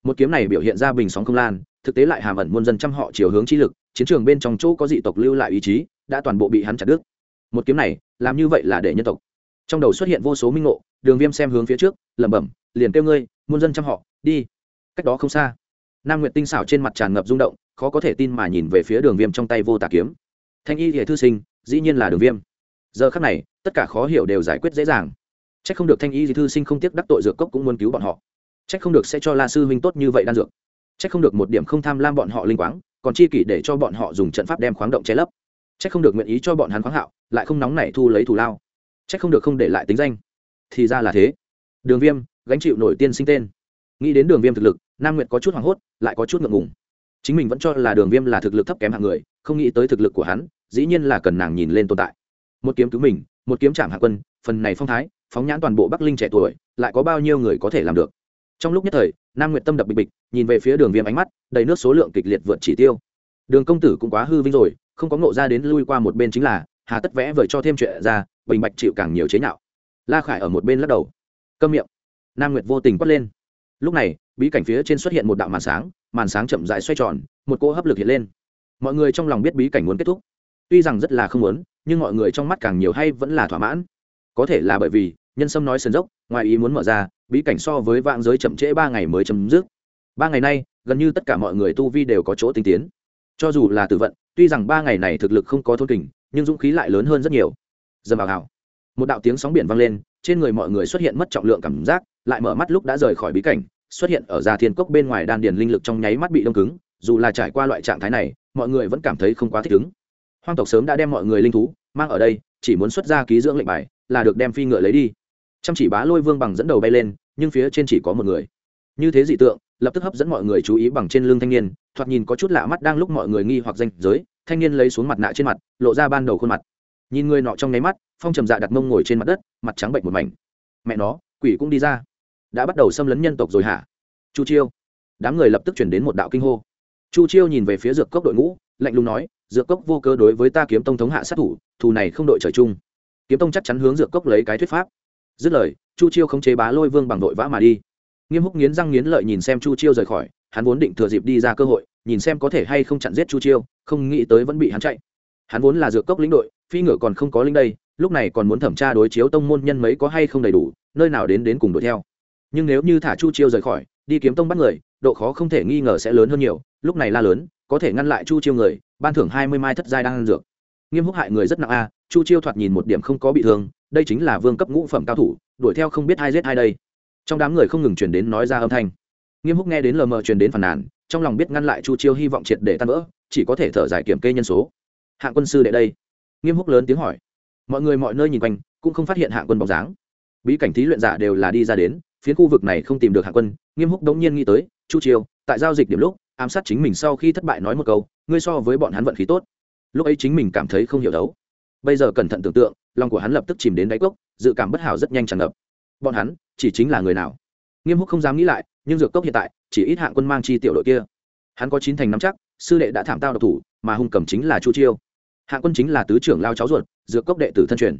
Một kiếm này biểu hiện ra bình sóng không lan, thực tế lại hàm ẩn muôn dân trăm họ chiều hướng chi lực, chiến trường bên trong chỗ có dị tộc lưu lại ý chí, đã toàn bộ bị hắn chặt đứt. Một kiếm này, làm như vậy là để nhân tộc trong đầu xuất hiện vô số minh ngộ, đường viêm xem hướng phía trước, lẩm bẩm, liền kêu ngươi, muôn dân chăm họ, đi. Cách đó không xa, nam nguyệt tinh xảo trên mặt tràn ngập rung động, khó có thể tin mà nhìn về phía đường viêm trong tay vô tà kiếm. Thanh y hệ thư sinh, dĩ nhiên là đường viêm. Giờ khắc này, tất cả khó hiểu đều giải quyết dễ dàng. C h ắ c không được thanh y thư sinh không tiếc đắc tội dược cốc cũng muốn cứu bọn họ. C h ắ c không được sẽ cho la sư huynh tốt như vậy đan dược. C h ắ c không được một điểm không tham lam bọn họ linh quáng, còn chi kỷ để cho bọn họ dùng trận pháp đem khoáng động che lấp. C h ắ c không được nguyện ý cho bọn hắn khoáng hạo, lại không nóng này thu lấy thù lao c h ắ c không được không để lại tính danh. Thì ra là thế. Đường viêm, gánh chịu nổi tiên sinh tên. Nghĩ đến đường viêm thực lực, nam nguyệt có chút hoảng hốt, lại có chút ngượng ngùng. Chính mình vẫn cho là đường viêm là thực lực thấp kém hạng người, không nghĩ tới thực lực của hắn, dĩ nhiên là cần nàng nhìn lên tồn tại. Một kiếm cứu mình, một kiếm chạm hạ quân, phần này phong thái, phóng nhãn toàn bộ bắc linh trẻ tuổi, lại có bao nhiêu người có thể làm được? Trong lúc nhất thời, nam nguyệt tâm đập bịch bịch, nhìn về phía đường viêm ánh mắt, đầy nước số lượng kịch liệt vượt chỉ tiêu. Đường công tử cũng quá hư vinh rồi, không có ngộ ra đến lui qua một bên chính là hà tất vẽ vời cho thêm chuyện ra, bình bạch chịu càng nhiều chế nhạo. La khải ở một bên lắc đầu. Câm miệng. Nam nguyệt vô tình quát lên. Lúc này, bí cảnh phía trên xuất hiện một đạo màn sáng màn sáng chậm rãi xoay tròn, một cỗ hấp lực hiện lên. Mọi người trong lòng biết bí cảnh muốn kết thúc. Tuy rằng rất là không muốn, nhưng mọi người trong mắt càng nhiều hay vẫn là thỏa mãn. Có thể là bởi vì, nhân sâm nói sườn dốc, ngoài ý muốn mở ra, bí cảnh so với vạn giới chậm trễ ba ngày mới chấm dứt. Ba ngày nay, gần như tất cả mọi người tu vi đều có chỗ tinh tiến. Cho dù là tử vận, tuy rằng ba ngày này thực lực không có thôn kình nhưng dũng khí lại lớn hơn rất nhiều. Dầm vào hào. Một đạo tiếng sóng biển vang lên, trên người mọi người xuất hiện mất trọng lượng cảm giác, lại mở mắt lúc đã rời khỏi bí cảnh, xuất hiện ở gia thiên cốc bên ngoài đan điền linh lực trong nháy mắt bị đông cứng, dù là trải qua loại trạng thái này, mọi người vẫn cảm thấy không quá thích ứng. Hoang tộc sớm đã đem mọi người linh thú mang ở đây, chỉ muốn xuất ra ký dưỡng lệnh bài là được đem phi ngựa lấy đi. Chăm chỉ bá lôi vương bằng dẫn đầu bay lên, nhưng phía trên chỉ có một người. Như thế dị tượng, lập tức hấp dẫn mọi người chú ý bằng trên lưng thanh niên, thoạt nhìn có chút lạ mắt đang lúc mọi người nghi hoặc danh giới thanh niên lấy xuống mặt nạ trên mặt, lộ ra ban đầu khuôn mặt. Nhìn người nọ trong nháy mắt, phong trầm dạ đặt mông ngồi trên mặt đất, mặt trắng bệnh một mảnh. Mẹ nó, quỷ cũng đi ra. Đã bắt đầu xâm lấn nhân tộc rồi hả? Chu chiêu. Đám người lập tức chuyển đến một đạo kinh hô. Chu chiêu nhìn về phía dược cốc đội ngũ, lạnh lùng nói, dược cốc vô cơ đối với ta kiếm tông thống hạ sát thủ, thù này không đội trời chung. Kiếm tông chắc chắn hướng dược cốc lấy cái thuyết pháp. Dứt lời, chu chiêu không chế bá lôi vương bằng đội vã mà đi. Nghiêm húc nghiến răng nghiến lợi nhìn xem chu chiêu rời khỏi, hắn vốn định thừa dịp đi ra cơ hội nhìn xem có thể hay không chặn giết chu chiêu, không nghĩ tới vẫn bị hắn chạy. Hắn vốn là dược cốc lĩnh đội, phi ngựa còn không có linh đây, lúc này còn muốn thẩm tra đối chiếu tông môn nhân mấy có hay không đầy đủ, nơi nào đến đến cùng đuổi theo. Nhưng nếu như thả chu chiêu rời khỏi, đi kiếm tông bắt người, độ khó không thể nghi ngờ sẽ lớn hơn nhiều, lúc này la lớn, có thể ngăn lại chu chiêu người, ban thưởng hai mươi mai thất giai đang ăn dược. Nghiêm húc hại người rất nặng a, chu chiêu thoạt nhìn một điểm không có bị thương, đây chính là vương cấp ngũ phẩm cao thủ, đuổi theo không biết ai giết ai đây. Trong đám người không ngừng truyền đến nói ra âm thanh. Nghiêm húc nghe đến lờ mờ truyền đến phàn nàn trong lòng biết ngăn lại chu chiêu hy vọng triệt để tan vỡ, chỉ có thể thở giải kiểm kê nhân số. Hạng quân sư đệ đây. Nghiêm húc lớn tiếng hỏi. Mọi người mọi nơi nhìn quanh, cũng không phát hiện hạng quân bóng dáng. Bí cảnh thí luyện giả đều là đi ra đến phiến khu vực này không tìm được hạng quân, nghiêm húc đống nhiên nghĩ tới, chu chiêu, tại giao dịch điểm lúc, ám sát chính mình sau khi thất bại nói một câu, ngươi so với bọn hắn vận khí tốt. Lúc ấy chính mình cảm thấy không hiểu đấu. Bây giờ cẩn thận tưởng tượng, lòng của hắn lập tức chìm đến đáy cốc, dự cảm bất hảo rất nhanh tràn ngập. Bọn hắn, chỉ chính là người nào? Nghiêm húc không dám nghĩ lại, nhưng dược cốc hiện tại, chỉ ít hạng quân mang chi tiểu đội kia. Hắn có chín thành nắm chắc, sư đệ đã thảm tao độc thủ, mà hung cầm chính là chu chiêu. Hạng quân chính là tứ trưởng lao cháu ruột, dược cốc đệ tử thân truyền.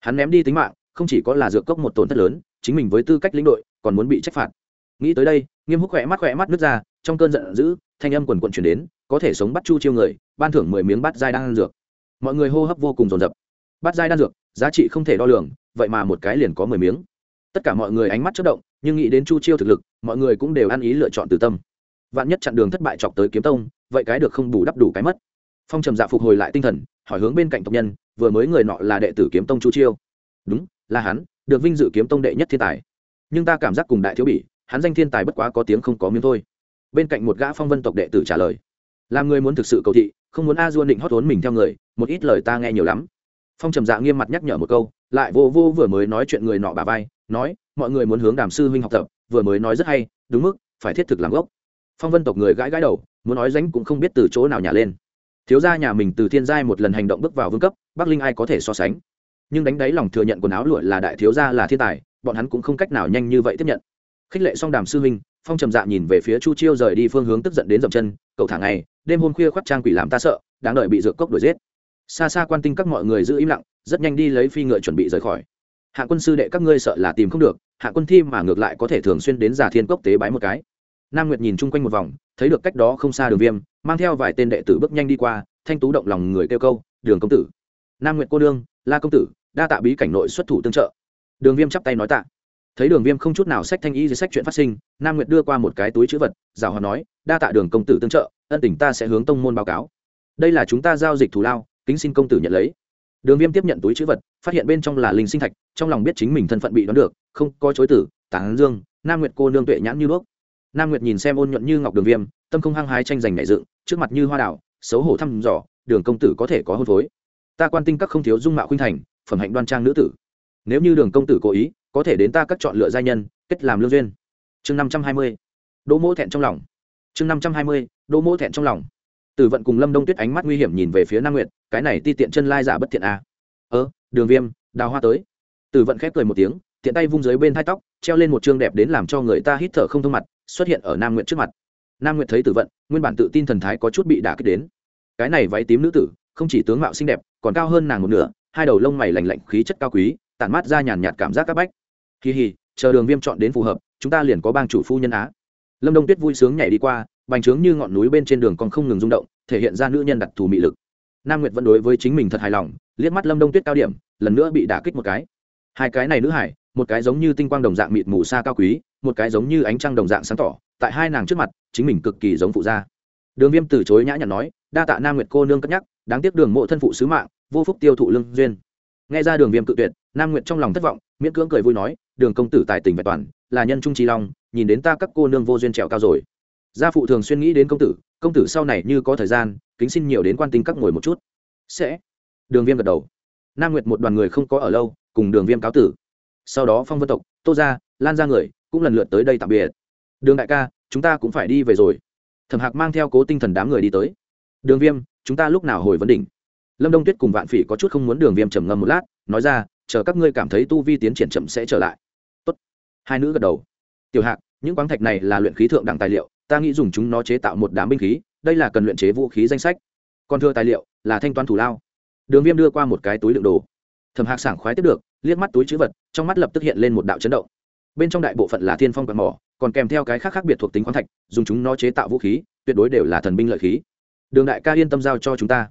Hắn ném đi tính mạng, không chỉ có là dược cốc một tổn thất lớn, chính mình với tư cách lĩnh đội, còn muốn bị trách phạt. Nghĩ tới đây, nghiêm húc khỏe mắt khỏe mắt nước ra, trong cơn giận dữ, thanh âm quần quận chuyển đến, có thể sống bắt chu chiêu người, ban thưởng mười miếng bát giai đan dược. Mọi người hô hấp vô cùng dồn dập. Bát giai đan dược, giá trị không thể đo lường, vậy mà một cái liền có mười miếng tất cả mọi người ánh mắt chất động, nhưng nghĩ đến chu chiêu thực lực, mọi người cũng đều ăn ý lựa chọn từ tâm. Vạn nhất chặn đường thất bại chọc tới kiếm tông, vậy cái được không bù đắp đủ cái mất. Phong trầm dạ phục hồi lại tinh thần, hỏi hướng bên cạnh tộc nhân, vừa mới người nọ là đệ tử kiếm tông chu chiêu. Đúng, là hắn, được vinh dự kiếm tông đệ nhất thiên tài. Nhưng ta cảm giác cùng đại thiếu bỉ hắn danh thiên tài bất quá có tiếng không có miếng thôi. Bên cạnh một gã phong vân tộc đệ tử trả lời. Làm người muốn thực sự cầu thị, không muốn a duôn định hót vốn mình theo người, một ít lời ta nghe nhiều lắm. Phong trầm dạ nghiêm mặt nhắc nhở một câu, lại vô vô vừa mới nói chuyện người nọ bà vai nói, mọi người muốn hướng đàm sư huynh học tập, vừa mới nói rất hay, đúng mức, phải thiết thực làm gốc. Phong vân tộc người gãi gãi đầu, muốn nói ránh cũng không biết từ chỗ nào nhả lên. Thiếu gia nhà mình từ thiên giai một lần hành động bước vào vương cấp, bắc linh ai có thể so sánh? Nhưng đánh đáy lòng thừa nhận quần áo lụa là đại thiếu gia là thiên tài, bọn hắn cũng không cách nào nhanh như vậy tiếp nhận. Khích lệ xong đàm sư huynh, phong trầm dạ nhìn về phía chu chiêu rời đi phương hướng tức giận đến dậm chân, cậu thả ngày đêm hôm khuya khoác trang quỷ làm ta sợ, đáng đợi bị dược cốc đuổi giết. Xa xa quan tinh các mọi người giữ im lặng, rất nhanh đi lấy phi ngựa chuẩn bị rời khỏi hạ quân sư đệ các ngươi sợ là tìm không được, hạ quân thi mà ngược lại có thể thường xuyên đến giả thiên cốc tế bái một cái. Nam nguyệt nhìn chung quanh một vòng, thấy được cách đó không xa đường viêm, mang theo vài tên đệ tử bước nhanh đi qua, thanh tú động lòng người kêu câu, đường công tử. Nam nguyệt cô đương la công tử, đa tạ bí cảnh nội xuất thủ tương trợ. Đường viêm chắp tay nói tạ. Thấy đường viêm không chút nào sách thanh ý dưới sách chuyện phát sinh, nam nguyệt đưa qua một cái túi chữ vật, rào hòa nói, đa tạ đường công tử tương trợ, ân tình ta sẽ hướng tông môn báo cáo. Đây là chúng ta giao dịch thù lao, kính xin công tử nhận lấy đường viêm tiếp nhận túi chữ vật, phát hiện bên trong là linh sinh thạch, trong lòng biết chính mình thân phận bị đón được, không, có chối tử, tán dương, nam nguyệt cô nương tuệ nhãn như đuốc. Nam nguyệt nhìn xem ôn nhuận như ngọc đường viêm, tâm không hăng hái tranh giành nảy dựng, trước mặt như hoa đảo xấu hổ thăm dò, đường công tử có thể có hôn phối. Ta quan tinh các không thiếu dung mạo khuynh thành, phẩm hạnh đoan trang nữ tử. Nếu như đường công tử cố ý, có thể đến ta các chọn lựa giai nhân, kết làm lương duyên. Chương năm trăm hai mươi, đỗ mỗ thẹn trong lòng. Chương năm trăm hai mươi, đỗ mỗ thẹn trong lòng tử vận cùng lâm đông tuyết ánh mắt nguy hiểm nhìn về phía nam nguyệt, cái này ti tiện chân lai giả bất thiện a à. ơ, đường viêm, đào hoa tới. Tử vận khép cười một tiếng, tiện tay vung dưới bên thai tóc, treo lên một chương đẹp đến làm cho người ta hít thở không thông mặt, xuất hiện ở nam nguyệt trước mặt. Nam nguyệt thấy tử vận, nguyên bản tự tin thần thái có chút bị đả kích đến. Cái này váy tím nữ tử, không chỉ tướng mạo xinh đẹp, còn cao hơn nàng một nửa, hai đầu lông mày lành lạnh, khí chất cao quý, tản mát ra nhàn nhạt cảm giác các bách. Kỳ hì, chờ đường viêm chọn đến phù hợp, chúng ta liền có bang chủ phu nhân á. Lâm đông tuyết vui sướng nhảy đi qua bành trướng như ngọn núi bên trên đường còn không ngừng rung động, thể hiện ra nữ nhân đặc thù mị lực. Nam nguyệt vẫn đối với chính mình thật hài lòng, liếc mắt lâm đông tuyết cao điểm, lần nữa bị đả kích một cái. Hai cái này nữ hải, một cái giống như tinh quang đồng dạng mịt mù xa cao quý, một cái giống như ánh trăng đồng dạng sáng tỏ, tại hai nàng trước mặt, chính mình cực kỳ giống phụ gia. Đường viêm từ chối nhã nhặn nói, đa tạ nam nguyệt cô nương cất nhắc, đáng tiếc đường mộ thân phụ sứ mạng, vô phúc tiêu thụ lương duyên. Nghe ra đường viêm cự tuyệt, nam nguyệt trong lòng thất vọng, miễn cưỡng cười vui nói, đường công tử tài tình vẹn toàn, là nhân trung trí long, nhìn đến ta các cô nương vô duyên trèo cao rồi gia phụ thường xuyên nghĩ đến công tử công tử sau này như có thời gian, kính xin nhiều đến quan tinh các ngồi một chút. Sẽ. Đường viêm gật đầu. Nam nguyệt một đoàn người không có ở lâu, cùng đường viêm cáo tử. Sau đó phong vân tộc, tô ra lan ra người, cũng lần lượt tới đây tạm biệt. Đường đại ca, chúng ta cũng phải đi về rồi. Thẩm hạc mang theo cố tinh thần đám người đi tới. Đường viêm, chúng ta lúc nào hồi vấn đỉnh? Lâm đông tuyết cùng vạn phỉ có chút không muốn đường viêm trầm ngâm một lát, nói ra, chờ các ngươi cảm thấy tu vi tiến triển chậm sẽ trở lại. Tốt. hai nữ gật đầu. Tiểu hạc, những khoáng thạch này là luyện khí thượng đẳng tài liệu ta nghĩ dùng chúng nó chế tạo một đám binh khí, đây là cần luyện chế vũ khí danh sách. Còn thưa tài liệu, là thanh toán thủ lao. Đường viêm đưa qua một cái túi đựng đồ. Thẩm hạc sảng khoái tiếp được, liếc mắt túi chữ vật, trong mắt lập tức hiện lên một đạo chấn động. Bên trong đại bộ phận là thiên phong quạt mỏ, còn kèm theo cái khác khác biệt thuộc tính khoáng thạch, dùng chúng nó chế tạo vũ khí, tuyệt đối đều là thần binh lợi khí. Đường đại ca yên tâm giao cho chúng ta.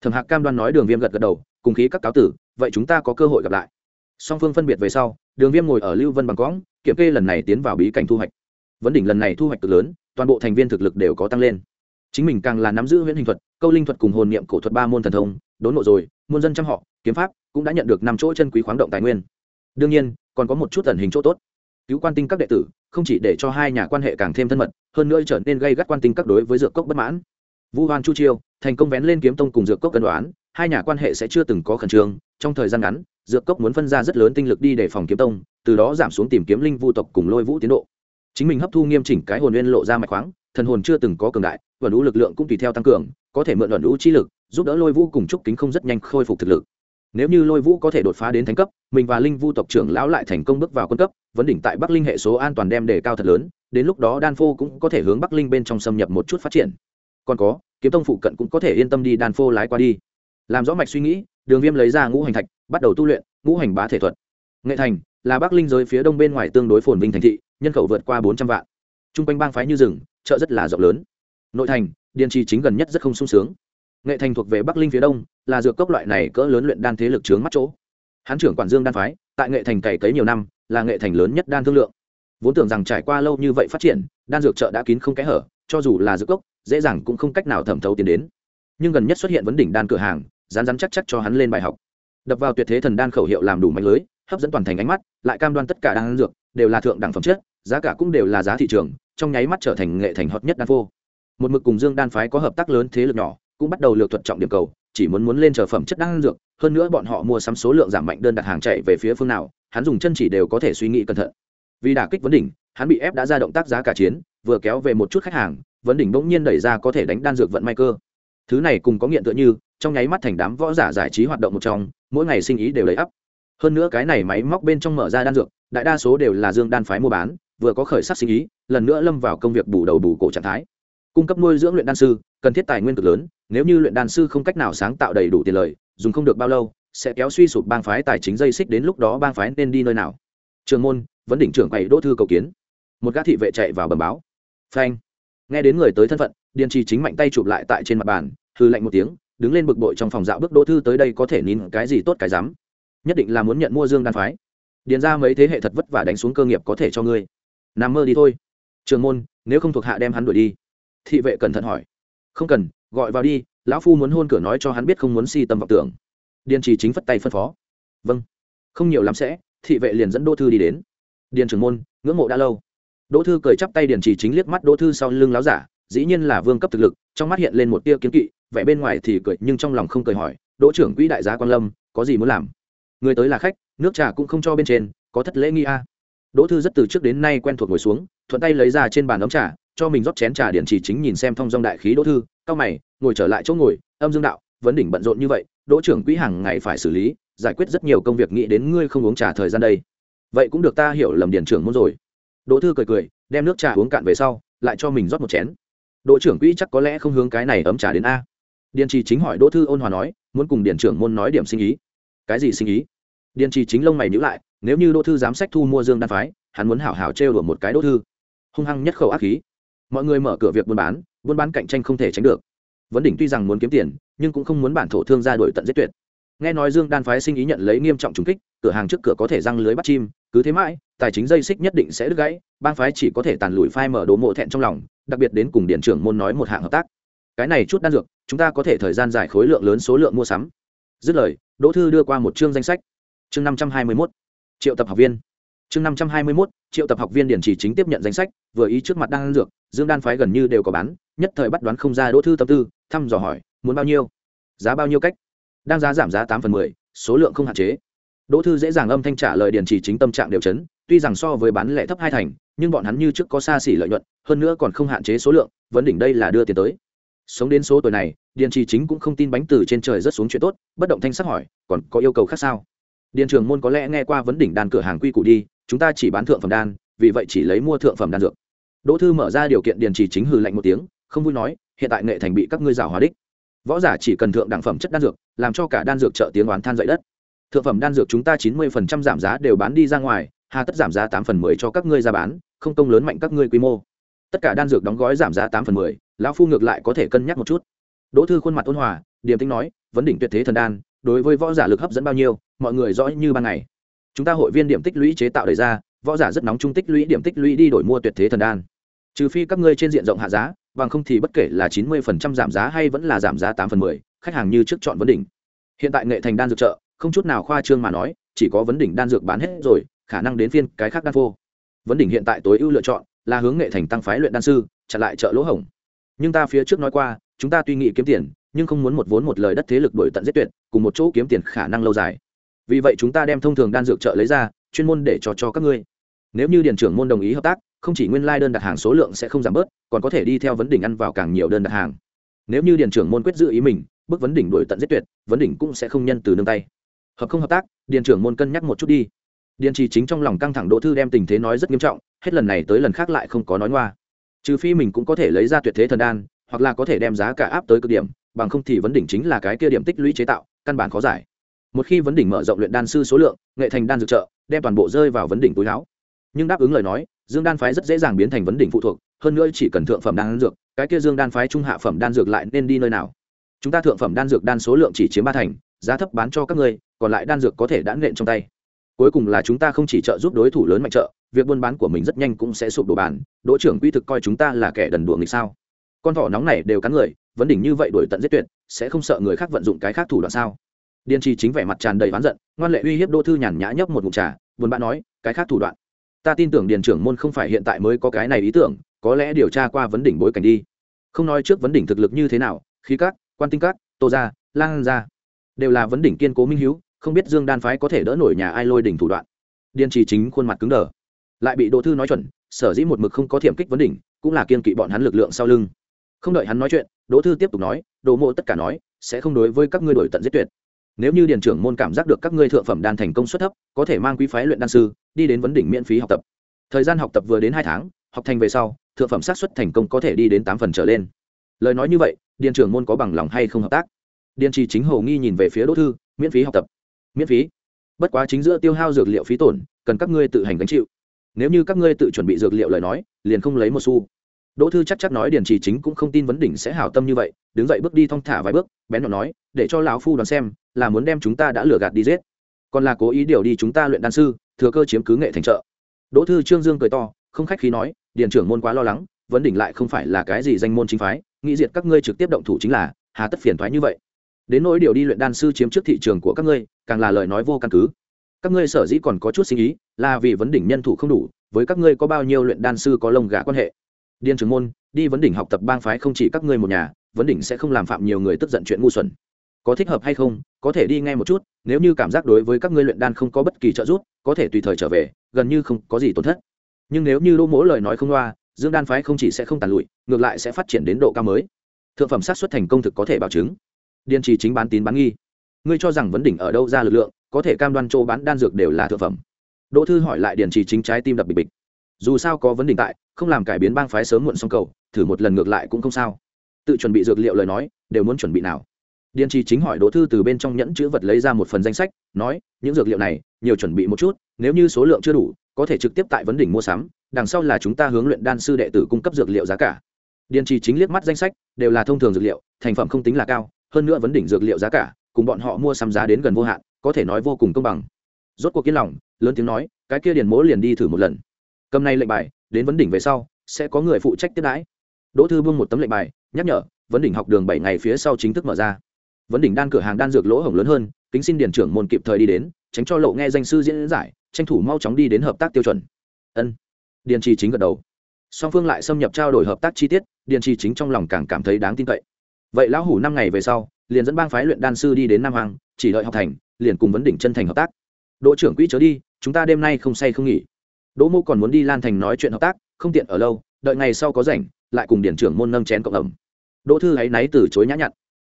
Thẩm hạc cam đoan nói đường viêm gật gật đầu, cùng khí các cáo tử, vậy chúng ta có cơ hội gặp lại. Song phương phân biệt về sau, đường viêm ngồi ở lưu vân bằng cõng, kiểm kê lần này tiến vào bí cảnh thu hoạch vấn đỉnh lần này thu hoạch cực lớn, toàn bộ thành viên thực lực đều có tăng lên. Chính mình càng là nắm giữ huyễn hình thuật, câu linh thuật cùng hồn niệm cổ thuật ba môn thần thông, đốn nộ rồi, muôn dân trăm họ, kiếm pháp cũng đã nhận được năm chỗ chân quý khoáng động tài nguyên. Đương nhiên, còn có một chút tần hình chỗ tốt. Cứu quan tinh các đệ tử không chỉ để cho hai nhà quan hệ càng thêm thân mật, hơn nữa trở nên gây gắt quan tinh các đối với dược cốc bất mãn. Vu hoan chu chiêu, thành công vén lên kiếm tông cùng dược cốc cân đoán, hai nhà quan hệ sẽ chưa từng có khẩn trương. Trong thời gian ngắn, dược cốc muốn phân ra rất lớn tinh lực đi để phòng kiếm tông, từ đó giảm xuống tìm kiếm linh vu tộc cùng lôi vũ tiến độ chính mình hấp thu nghiêm chỉnh cái hồn nguyên lộ ra mạch khoáng, thần hồn chưa từng có cường đại vận lũ lực lượng cũng tùy theo tăng cường, có thể mượn vận lũ chi lực, giúp đỡ lôi vũ cùng trúc kính không rất nhanh khôi phục thực lực. Nếu như lôi vũ có thể đột phá đến thánh cấp, mình và linh vu tộc trưởng lão lại thành công bước vào quân cấp, vấn đỉnh tại bắc linh hệ số an toàn đem đề cao thật lớn, đến lúc đó đan phô cũng có thể hướng bắc linh bên trong xâm nhập một chút phát triển. Còn có, kiếm tông phụ cận cũng có thể yên tâm đi đan phô lái qua đi. Làm rõ mạch suy nghĩ, đường viêm lấy ra ngũ hành thạch, bắt đầu tu luyện, ngũ hành bá thể thuật. Nghệ thành là bắc linh giới phía đông bên ngoài tương đối phồn vinh thành thị nhân khẩu vượt qua bốn trăm vạn. T r u n g quanh bang phái như rừng, chợ rất là rộng lớn. Nội thành điện trì chính gần nhất rất không sung sướng. Nghệ thành thuộc về bắc linh phía đông, là dược cốc loại này cỡ lớn luyện đan thế lực trướng mắt chỗ. Hán trưởng quản dương đan phái, tại nghệ thành cày cấy nhiều năm, là nghệ thành lớn nhất đan thương lượng. Vốn tưởng rằng trải qua lâu như vậy phát triển, đan dược chợ đã kín không kẽ hở, cho dù là dược cốc, dễ dàng cũng không cách nào thẩm thấu tiến đến. Nhưng gần nhất xuất hiện vấn đỉnh đan cửa hàng, rán rán chắc chắc cho hắn lên bài học. Đập vào tuyệt thế thần đan khẩu hiệu làm đủ mạnh lưới, hấp dẫn toàn thành ánh mắt, lại cam đoan tất cả đan dược đều là thượng đẳng phẩm chất giá cả cũng đều là giá thị trường, trong nháy mắt trở thành nghệ thành hot nhất đan phô. Một mực cùng dương đan phái có hợp tác lớn thế lực nhỏ, cũng bắt đầu lược thuận trọng điểm cầu, chỉ muốn muốn lên trở phẩm chất đan dược, hơn nữa bọn họ mua sắm số lượng giảm mạnh đơn đặt hàng chạy về phía phương nào, hắn dùng chân chỉ đều có thể suy nghĩ cẩn thận. Vì đả kích vấn đỉnh, hắn bị ép đã ra động tác giá cả chiến, vừa kéo về một chút khách hàng, vấn đỉnh bỗng nhiên đẩy ra có thể đánh đan dược vận may cơ. Thứ này cùng có nghiện tựa như, trong nháy mắt thành đám võ giả giải trí hoạt động một trong, mỗi ngày sinh ý đều lấy ắp hơn nữa cái này máy móc bên trong mở ra đan dược, đại đa số đều là dương đan phái mua bán vừa có khởi sắc sinh ý, lần nữa lâm vào công việc bù đầu bù cổ trạng thái. Cung cấp nuôi dưỡng luyện đan sư, cần thiết tài nguyên cực lớn, nếu như luyện đan sư không cách nào sáng tạo đầy đủ tiền lời, dùng không được bao lâu, sẽ kéo suy sụp bang phái tài chính dây xích đến lúc đó bang phái nên đi nơi nào. Trường môn, vấn đỉnh trưởng quầy đỗ thư cầu kiến. Một gã thị vệ chạy vào bầm báo. Phanh. Nghe đến người tới thân phận, điền trì chính mạnh tay chụp lại tại trên mặt bàn hư lạnh một tiếng, đứng lên bực bội trong phòng dạo bước đỗ thư tới đây có thể nín cái gì tốt cái dám. Nhất định là muốn nhận mua dương đan phái. Điền ra mấy thế hệ thật vất vả đánh xuống cơ nghiệp có thể cho ngươi nằm mơ đi thôi. Trường môn, nếu không thuộc hạ đem hắn đuổi đi. Thị vệ cẩn thận hỏi. Không cần, gọi vào đi, lão phu muốn hôn cửa nói cho hắn biết không muốn si tâm vọng tưởng. Điền trì chính phất tay phân phó. Vâng. Không nhiều lắm sẽ, thị vệ liền dẫn đỗ thư đi đến. Điền trưởng môn, ngưỡng mộ đã lâu. Đỗ thư cười chắp tay điền trì chính liếc mắt đỗ thư sau lưng láo giả, dĩ nhiên là vương cấp thực lực, trong mắt hiện lên một tia kiến kỵ, vẻ bên ngoài thì cười, nhưng trong lòng không cười hỏi, đỗ trưởng quỹ đại gia quan lâm, có gì muốn làm? Người tới là khách, nước trà cũng không cho bên trên, có thất lễ nghi a đỗ thư rất từ trước đến nay quen thuộc ngồi xuống, thuận tay lấy ra trên bàn ấm trà, cho mình rót chén trà điện chỉ chính nhìn xem thông dong đại khí đỗ thư, cao mày, ngồi trở lại chỗ ngồi, âm dương đạo, vấn đỉnh bận rộn như vậy, đỗ trưởng quỹ hàng ngày phải xử lý, giải quyết rất nhiều công việc nghĩ đến ngươi không uống trà thời gian đây. Vậy cũng được ta hiểu lầm điển trưởng muốn rồi. Đỗ thư cười cười, đem nước trà uống cạn về sau, lại cho mình rót một chén. Đỗ trưởng quỹ chắc có lẽ không hướng cái này ấm trà đến a. Điền trì chính hỏi đỗ thư ôn hòa nói, muốn cùng điển trưởng môn nói điểm sinh ý. Cái gì sinh ý? Điền trì chính lông mày nhữ lại nếu như đỗ thư dám sách thu mua dương đan phái, hắn muốn hảo hảo trêu đùa một cái đỗ thư. Hung hăng nhất khẩu ác khí. Mọi người mở cửa việc buôn bán buôn bán cạnh tranh không thể tránh được. Vấn đỉnh tuy rằng muốn kiếm tiền, nhưng cũng không muốn bản thổ thương ra đổi tận giết tuyệt. Nghe nói dương đan phái sinh ý nhận lấy nghiêm trọng trùng kích, cửa hàng trước cửa có thể răng lưới bắt chim, cứ thế mãi, tài chính dây xích nhất định sẽ đứt gãy, bang phái chỉ có thể tàn lùi phai mở đồ mộ thẹn trong lòng, đặc biệt đến cùng điện trưởng môn nói một hạng hợp tác. Cái này chút đan dược, chúng ta có thể thời gian dài khối lượng lớn số lượng mua sắm. Dứt lời, đỗ thư đưa qua một chương danh sách. Chương năm trăm hai mươi mốt triệu tập học viên. Chương năm trăm hai mươi mốt, triệu tập học viên điển chỉ chính tiếp nhận danh sách, vừa ý trước mặt đan dược, dương đan phái gần như đều có bán, nhất thời bắt đoán không ra đỗ thư tâm tư, thăm dò hỏi, muốn bao nhiêu? Giá bao nhiêu cách? Đang giá giảm giá tám phần mười, số lượng không hạn chế. Đỗ thư dễ dàng âm thanh trả lời điển chỉ chính tâm trạng đều chấn, tuy rằng so với bán lẻ thấp hai thành, nhưng bọn hắn như trước có xa xỉ lợi nhuận, hơn nữa còn không hạn chế số lượng, vấn đỉnh đây là đưa tiền tới. Sống đến số tuổi này điền trì chính cũng không tin bánh từ trên trời rất xuống chuyện tốt, bất động thanh sắc hỏi, còn có yêu cầu khác sao? Điền trường môn có lẽ nghe qua vấn đỉnh đan cửa hàng quy củ đi, chúng ta chỉ bán thượng phẩm đan, vì vậy chỉ lấy mua thượng phẩm đan dược. Đỗ thư mở ra điều kiện điền trì chính hừ lạnh một tiếng, không vui nói, hiện tại nghệ thành bị các ngươi giảo hóa đích. Võ giả chỉ cần thượng đẳng phẩm chất đan dược, làm cho cả đan dược trợ tiếng oán than dậy đất. Thượng phẩm đan dược chúng ta chín mươi phần trăm giảm giá đều bán đi ra ngoài, hà tất giảm giá tám phần mười cho các ngươi ra bán, không công lớn mạnh các ngươi quy mô. Tất cả đan dược đóng gói giảm giá tám phần mười, lão phu ngược lại có thể cân nhắc một chút. Đỗ thư khuôn mặt ôn hòa, điềm tĩnh nói, vấn đỉnh tuyệt thế thần đan, đối với võ giả lực hấp dẫn bao nhiêu? Mọi người rõ như ban ngày. Chúng ta hội viên điểm tích lũy chế tạo đề ra, võ giả rất nóng trung tích lũy điểm tích lũy đi đổi mua tuyệt thế thần đan. Trừ phi các ngươi trên diện rộng hạ giá, bằng không thì bất kể là chín mươi phần trăm giảm giá hay vẫn là giảm giá tám phần mười, khách hàng như trước chọn vấn đỉnh. Hiện tại nghệ thành đan dược chợ, không chút nào khoa trương mà nói, chỉ có vấn đỉnh đan dược bán hết rồi, khả năng đến phiên cái khác đan phô. Vấn đỉnh hiện tại tối ưu lựa chọn là hướng nghệ thành tăng phái luyện đan sư chặn lại chợ lỗ hổng. Nhưng ta phía trước nói qua, chúng ta tuy nghĩ kiếm tiền, nhưng không muốn một vốn một lời đất thế lực đổi tận giết tuyệt, cùng một chỗ kiếm tiền khả năng lâu dài vì vậy chúng ta đem thông thường đan dược chợ lấy ra, chuyên môn để cho cho các ngươi. Nếu như điền trưởng môn đồng ý hợp tác, không chỉ nguyên lai、like、đơn đặt hàng số lượng sẽ không giảm bớt, còn có thể đi theo vấn đỉnh ăn vào càng nhiều đơn đặt hàng. Nếu như điền trưởng môn quyết giữ ý mình, bước vấn đỉnh đổi tận giết tuyệt, vấn đỉnh cũng sẽ không nhân từ nương tay. Hợp không hợp tác, điền trưởng môn cân nhắc một chút đi. Điền trì chính trong lòng căng thẳng đỗ thư đem tình thế nói rất nghiêm trọng, hết lần này tới lần khác lại không có nói ngoa. Trừ phi mình cũng có thể lấy ra tuyệt thế thần đan, hoặc là có thể đem giá cả áp tới cực điểm, bằng không thì vấn đỉnh chính là cái kia điểm tích lũy chế tạo, căn bản khó giải một khi vấn đỉnh mở rộng luyện đan sư số lượng, nghệ thành đan dược trợ, đem toàn bộ rơi vào vấn đỉnh túi láo. Nhưng đáp ứng lời nói, dương đan phái rất dễ dàng biến thành vấn đỉnh phụ thuộc, hơn nữa chỉ cần thượng phẩm đan dược, cái kia dương đan phái trung hạ phẩm đan dược lại nên đi nơi nào? Chúng ta thượng phẩm đan dược đan số lượng chỉ chiếm ba thành, giá thấp bán cho các ngươi, còn lại đan dược có thể đã nện trong tay. Cuối cùng là chúng ta không chỉ trợ giúp đối thủ lớn mạnh trợ, việc buôn bán của mình rất nhanh cũng sẽ sụp đổ bàn đỗ trưởng quy thực coi chúng ta là kẻ đần đùa nghịch sao? Con thỏ nóng này đều cắn người, vấn đỉnh như vậy đuổi tận giết tuyệt, sẽ không sợ người khác vận dụng cái khác thủ đoạn sao? Điền trì chính vẻ mặt tràn đầy oán giận, ngoan lệ uy hiếp đỗ thư nhàn nhã nhấp một ngụm trà, buồn bã nói, cái khác thủ đoạn. Ta tin tưởng điền trưởng môn không phải hiện tại mới có cái này ý tưởng, có lẽ điều tra qua vấn đỉnh bối cảnh đi. Không nói trước vấn đỉnh thực lực như thế nào, khí các quan tinh các tô gia, lang gia, đều là vấn đỉnh kiên cố minh hiếu, không biết dương đan phái có thể đỡ nổi nhà ai lôi đỉnh thủ đoạn. Điền trì chính khuôn mặt cứng đờ. Lại bị đỗ thư nói chuẩn, sở dĩ một mực không có thiểm kích vấn đỉnh, cũng là kiên kỵ bọn hắn lực lượng sau lưng. Không đợi hắn nói chuyện, đỗ thư tiếp tục nói đồ mộ tất cả nói, sẽ không đối với các ngươi đổi tận giết tuyệt nếu như điền trưởng môn cảm giác được các ngươi thượng phẩm đan thành công suất thấp, có thể mang quý phái luyện đan sư, đi đến vấn đỉnh miễn phí học tập. Thời gian học tập vừa đến hai tháng, học thành về sau, thượng phẩm sát xuất thành công có thể đi đến tám phần trở lên. Lời nói như vậy, điền trưởng môn có bằng lòng hay không hợp tác? Điền trì chính hầu nghi nhìn về phía đỗ thư, miễn phí học tập. Miễn phí? Bất quá chính giữa tiêu hao dược liệu phí tổn, cần các ngươi tự hành gánh chịu. Nếu như các ngươi tự chuẩn bị dược liệu lời nói, liền không lấy một xu. Đỗ thư chắc chắc nói điền trì chính cũng không tin vấn đỉnh sẽ hảo tâm như vậy, đứng dậy bước đi thong thả vài bước, bén nhỏ nói, để cho lão phu đoán xem là muốn đem chúng ta đã lừa gạt đi giết. Còn là cố ý điều đi chúng ta luyện đan sư, thừa cơ chiếm cứ nghệ thành trợ đỗ thư trương dương cười to, không khách khí nói, điền trưởng môn quá lo lắng, vấn đỉnh lại không phải là cái gì danh môn chính phái, nghĩ diệt các ngươi trực tiếp động thủ chính là, hà tất phiền thoái như vậy. Đến nỗi điều đi luyện đan sư chiếm trước thị trường của các ngươi, càng là lời nói vô căn cứ. Các ngươi sở dĩ còn có chút sinh ý là vì vấn đỉnh nhân thủ không đủ, với các ngươi có bao nhiêu luyện đan sư có lông gà quan hệ. Điên trưởng môn, đi vấn đỉnh học tập bang phái không chỉ các ngươi một nhà, vấn đỉnh sẽ không làm phạm nhiều người tức giận chuyện ngu xuẩn có thích hợp hay không, có thể đi ngay một chút, nếu như cảm giác đối với các ngươi luyện đan không có bất kỳ trợ giúp, có thể tùy thời trở về, gần như không có gì tổn thất. Nhưng nếu như lỗ mỗ lời nói không loa, dương đan phái không chỉ sẽ không tàn lụi, ngược lại sẽ phát triển đến độ cao mới. Thượng phẩm sát xuất thành công thực có thể bảo chứng. Điên trì chính bán tín bán nghi. Ngươi cho rằng vấn đỉnh ở đâu ra lực lượng, có thể cam đoan châu bán đan dược đều là thượng phẩm. Đỗ thư hỏi lại điền trì chính trái tim đập bịch bịch. Dù sao có vấn đỉnh tại, không làm cải biến bang phái sớm muộn xong cầu, thử một lần ngược lại cũng không sao. Tự chuẩn bị dược liệu lời nói, đều muốn chuẩn bị nào? Điền trì chính hỏi đỗ thư từ bên trong nhẫn chữ vật lấy ra một phần danh sách, nói, những dược liệu này, nhiều chuẩn bị một chút, nếu như số lượng chưa đủ, có thể trực tiếp tại vấn đỉnh mua sắm, đằng sau là chúng ta hướng luyện đan sư đệ tử cung cấp dược liệu giá cả. Điền trì chính liếc mắt danh sách, đều là thông thường dược liệu, thành phẩm không tính là cao, hơn nữa vấn đỉnh dược liệu giá cả, cùng bọn họ mua sắm giá đến gần vô hạn, có thể nói vô cùng công bằng. Rốt cuộc kiên lòng, lớn tiếng nói, cái kia điền mỗ liền đi thử một lần. Cầm này lệnh bài, đến vấn đỉnh về sau, sẽ có người phụ trách tiếp đãi. Đỗ thư buông một tấm lệnh bài, nhắc nhở, vấn đỉnh học đường bảy ngày phía sau chính thức mở ra vấn đỉnh đan cửa hàng đan dược lỗ hổng lớn hơn, kính xin điền trưởng môn kịp thời đi đến, tránh cho lộ nghe danh sư diễn giải, tranh thủ mau chóng đi đến hợp tác tiêu chuẩn. Ân. Điền trì chính gật đầu. Song phương lại xâm nhập trao đổi hợp tác chi tiết, điền trì chính trong lòng càng cảm thấy đáng tin cậy. Vậy lão hủ năm ngày về sau, liền dẫn bang phái luyện đan sư đi đến nam hoàng chỉ đợi học thành, liền cùng vấn đỉnh chân thành hợp tác. Đỗ trưởng quỹ chớ đi, chúng ta đêm nay không say không nghỉ. Đỗ mô còn muốn đi lan thành nói chuyện hợp tác, không tiện ở lâu, đợi ngày sau có rảnh, lại cùng điển trưởng môn nâng chén cộng đồng đỗ thư ấy náy từ chối nhã nhặn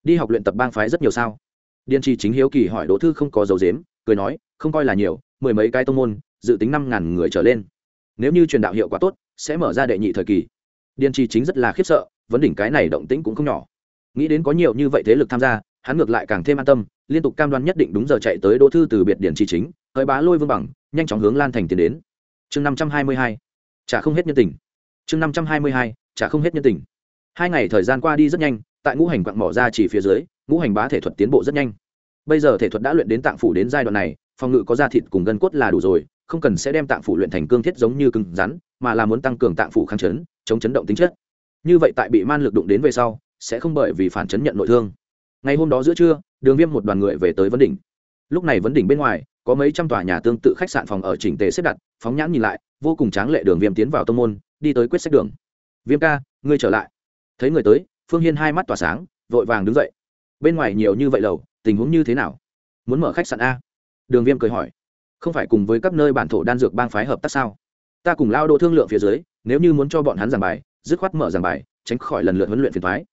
đi học luyện tập bang phái rất nhiều sao? Điền trì chính hiếu kỳ hỏi đỗ thư không có dấu dếm, cười nói, không coi là nhiều, mười mấy cái tông môn, dự tính năm ngàn người trở lên. Nếu như truyền đạo hiệu quả tốt, sẽ mở ra đệ nhị thời kỳ. Điền trì chính rất là khiếp sợ, vấn đỉnh cái này động tĩnh cũng không nhỏ. Nghĩ đến có nhiều như vậy thế lực tham gia, hắn ngược lại càng thêm an tâm, liên tục cam đoan nhất định đúng giờ chạy tới đỗ thư từ biệt Điền trì chính hơi bá lôi vương bằng, nhanh chóng hướng lan thành tiến đến. Chương năm trăm hai mươi hai chả không hết nhân tình. Chương năm trăm hai mươi hai chả không hết nhân tình. Hai ngày thời gian qua đi rất nhanh tại ngũ hành quặng mỏ ra chỉ phía dưới, ngũ hành bá thể thuật tiến bộ rất nhanh. Bây giờ thể thuật đã luyện đến tạng phủ đến giai đoạn này, phòng ngự có da thịt cùng gân cốt là đủ rồi, không cần sẽ đem tạng phủ luyện thành cương thiết giống như cứng rắn, mà là muốn tăng cường tạng phủ kháng chấn, chống chấn động tính chất. Như vậy tại bị man lực đụng đến về sau, sẽ không bởi vì phản chấn nhận nội thương. Ngày hôm đó giữa trưa, đường viêm một đoàn người về tới vấn đỉnh. Lúc này vấn đỉnh bên ngoài, có mấy trăm tòa nhà tương tự khách sạn phòng ở chỉnh tề xếp đặt, phóng nhãn nhìn lại, vô cùng tráng lệ đường viêm tiến vào tông môn, đi tới quyết sách đường. Viêm ca, ngươi trở lại. Thấy người tới phương hiên hai mắt tỏa sáng, vội vàng đứng dậy. Bên ngoài nhiều như vậy lầu, tình huống như thế nào? Muốn mở khách sạn a? Đường viêm cười hỏi. Không phải cùng với các nơi bản thổ đan dược bang phái hợp tác sao? Ta cùng lao độ thương lượng phía dưới, nếu như muốn cho bọn hắn giảng bài, dứt khoát mở giảng bài, tránh khỏi lần lượt huấn luyện phiền thoái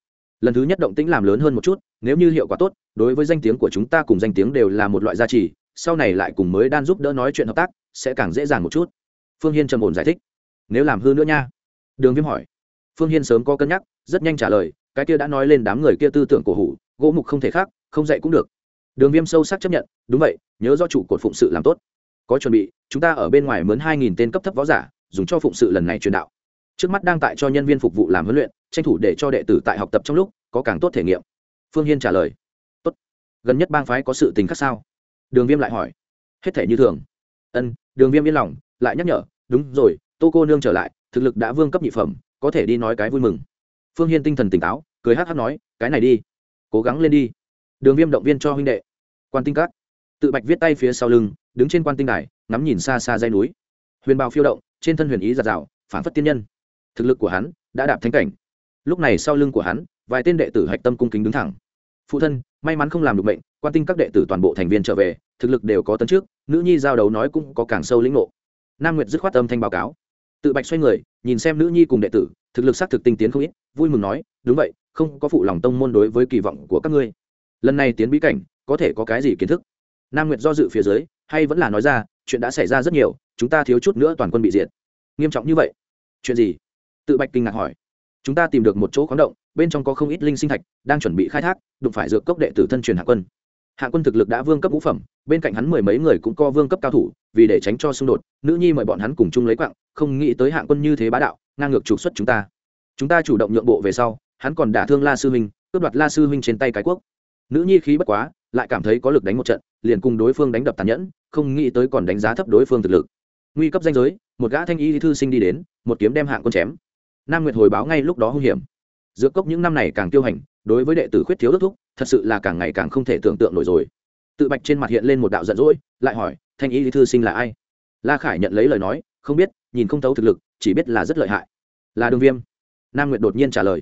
lần thứ nhất động tĩnh làm lớn hơn một chút, nếu như hiệu quả tốt, đối với danh tiếng của chúng ta cùng danh tiếng đều là một loại gia trì, sau này lại cùng mới đan giúp đỡ nói chuyện hợp tác, sẽ càng dễ dàng một chút. Phương hiên trầm ổn giải thích. Nếu làm hư nữa nha? Đường viêm hỏi. Phương hiên sớm có cân nhắc, rất nhanh trả lời cái kia đã nói lên đám người kia tư tưởng cổ hủ, gỗ mục không thể khác, không dạy cũng được. Đường viêm sâu sắc chấp nhận, đúng vậy, nhớ do chủ cột phụng sự làm tốt. Có chuẩn bị, chúng ta ở bên ngoài mướn hai nghìn tên cấp thấp võ giả, dùng cho phụng sự lần này truyền đạo. Trước mắt đang tại cho nhân viên phục vụ làm huấn luyện, tranh thủ để cho đệ tử tại học tập trong lúc, có càng tốt thể nghiệm. Phương hiên trả lời. Tốt. Gần nhất bang phái có sự tình khác sao? Đường viêm lại hỏi. Hết thể như thường. Ân, đường viêm yên lòng, lại nhắc nhở. Đúng rồi, tô cô nương trở lại, thực lực đã vương cấp nhị phẩm, có thể đi nói cái vui mừng phương hiên tinh thần tỉnh táo, cười hát hát nói, cái này đi, cố gắng lên đi. Đường viêm động viên cho huynh đệ. Quan tinh cát tự bạch viết tay phía sau lưng, đứng trên quan tinh đài, ngắm nhìn xa xa dây núi. Huyền bào phiêu động, trên thân huyền ý giạt rào, phản phất tiên nhân. Thực lực của hắn đã đạp thánh cảnh. Lúc này sau lưng của hắn, vài tên đệ tử hạch tâm cung kính đứng thẳng. Phụ thân, may mắn không làm được bệnh quan tinh các đệ tử toàn bộ thành viên trở về, thực lực đều có tấn trước, nữ nhi giao đấu nói cũng có càng sâu lĩnh ngộ. Nam nguyệt dứt khoát âm thanh báo cáo. Tự bạch xoay người, nhìn xem nữ nhi cùng đệ tử thực lực xác thực tinh tiến không ít vui mừng nói đúng vậy không có phụ lòng tông môn đối với kỳ vọng của các ngươi. Lần này tiến bí cảnh có thể có cái gì kiến thức? Nam nguyệt do dự phía dưới hay vẫn là nói ra chuyện đã xảy ra rất nhiều chúng ta thiếu chút nữa toàn quân bị diệt. Nghiêm trọng như vậy? Chuyện gì? Tự bạch kinh ngạc hỏi. Chúng ta tìm được một chỗ khoáng động bên trong có không ít linh sinh thạch đang chuẩn bị khai thác đụng phải dược cốc đệ tử thân truyền hạ quân. Hạ quân thực lực đã vương cấp ngũ phẩm bên cạnh hắn mười mấy người cũng có vương cấp cao thủ vì để tránh cho xung đột nữ nhi mời bọn hắn cùng chung lấy quạng, không nghĩ tới hạ quân như thế bá đạo ngang ngược trục xuất chúng ta. Chúng ta chủ động nhượng bộ về sau, hắn còn đả thương la sư huynh, cướp đoạt la sư huynh trên tay cái quốc. Nữ nhi khí bất quá, lại cảm thấy có lực đánh một trận, liền cùng đối phương đánh đập tàn nhẫn, không nghĩ tới còn đánh giá thấp đối phương thực lực. Nguy cấp danh giới, một gã thanh y thư sinh đi đến, một kiếm đem hạng quân chém. Nam nguyệt hồi báo ngay lúc đó hung hiểm. Giữa cốc những năm này càng tiêu hành, đối với đệ tử khuyết thiếu đức thúc, thật sự là càng ngày càng không thể tưởng tượng nổi rồi. Tự bạch trên mặt hiện lên một đạo giận dỗi, lại hỏi, thanh y thư sinh là ai? La khải nhận lấy lời nói, không biết, nhìn không thấu thực lực chỉ biết là rất lợi hại. Là đường viêm. Nam nguyệt đột nhiên trả lời.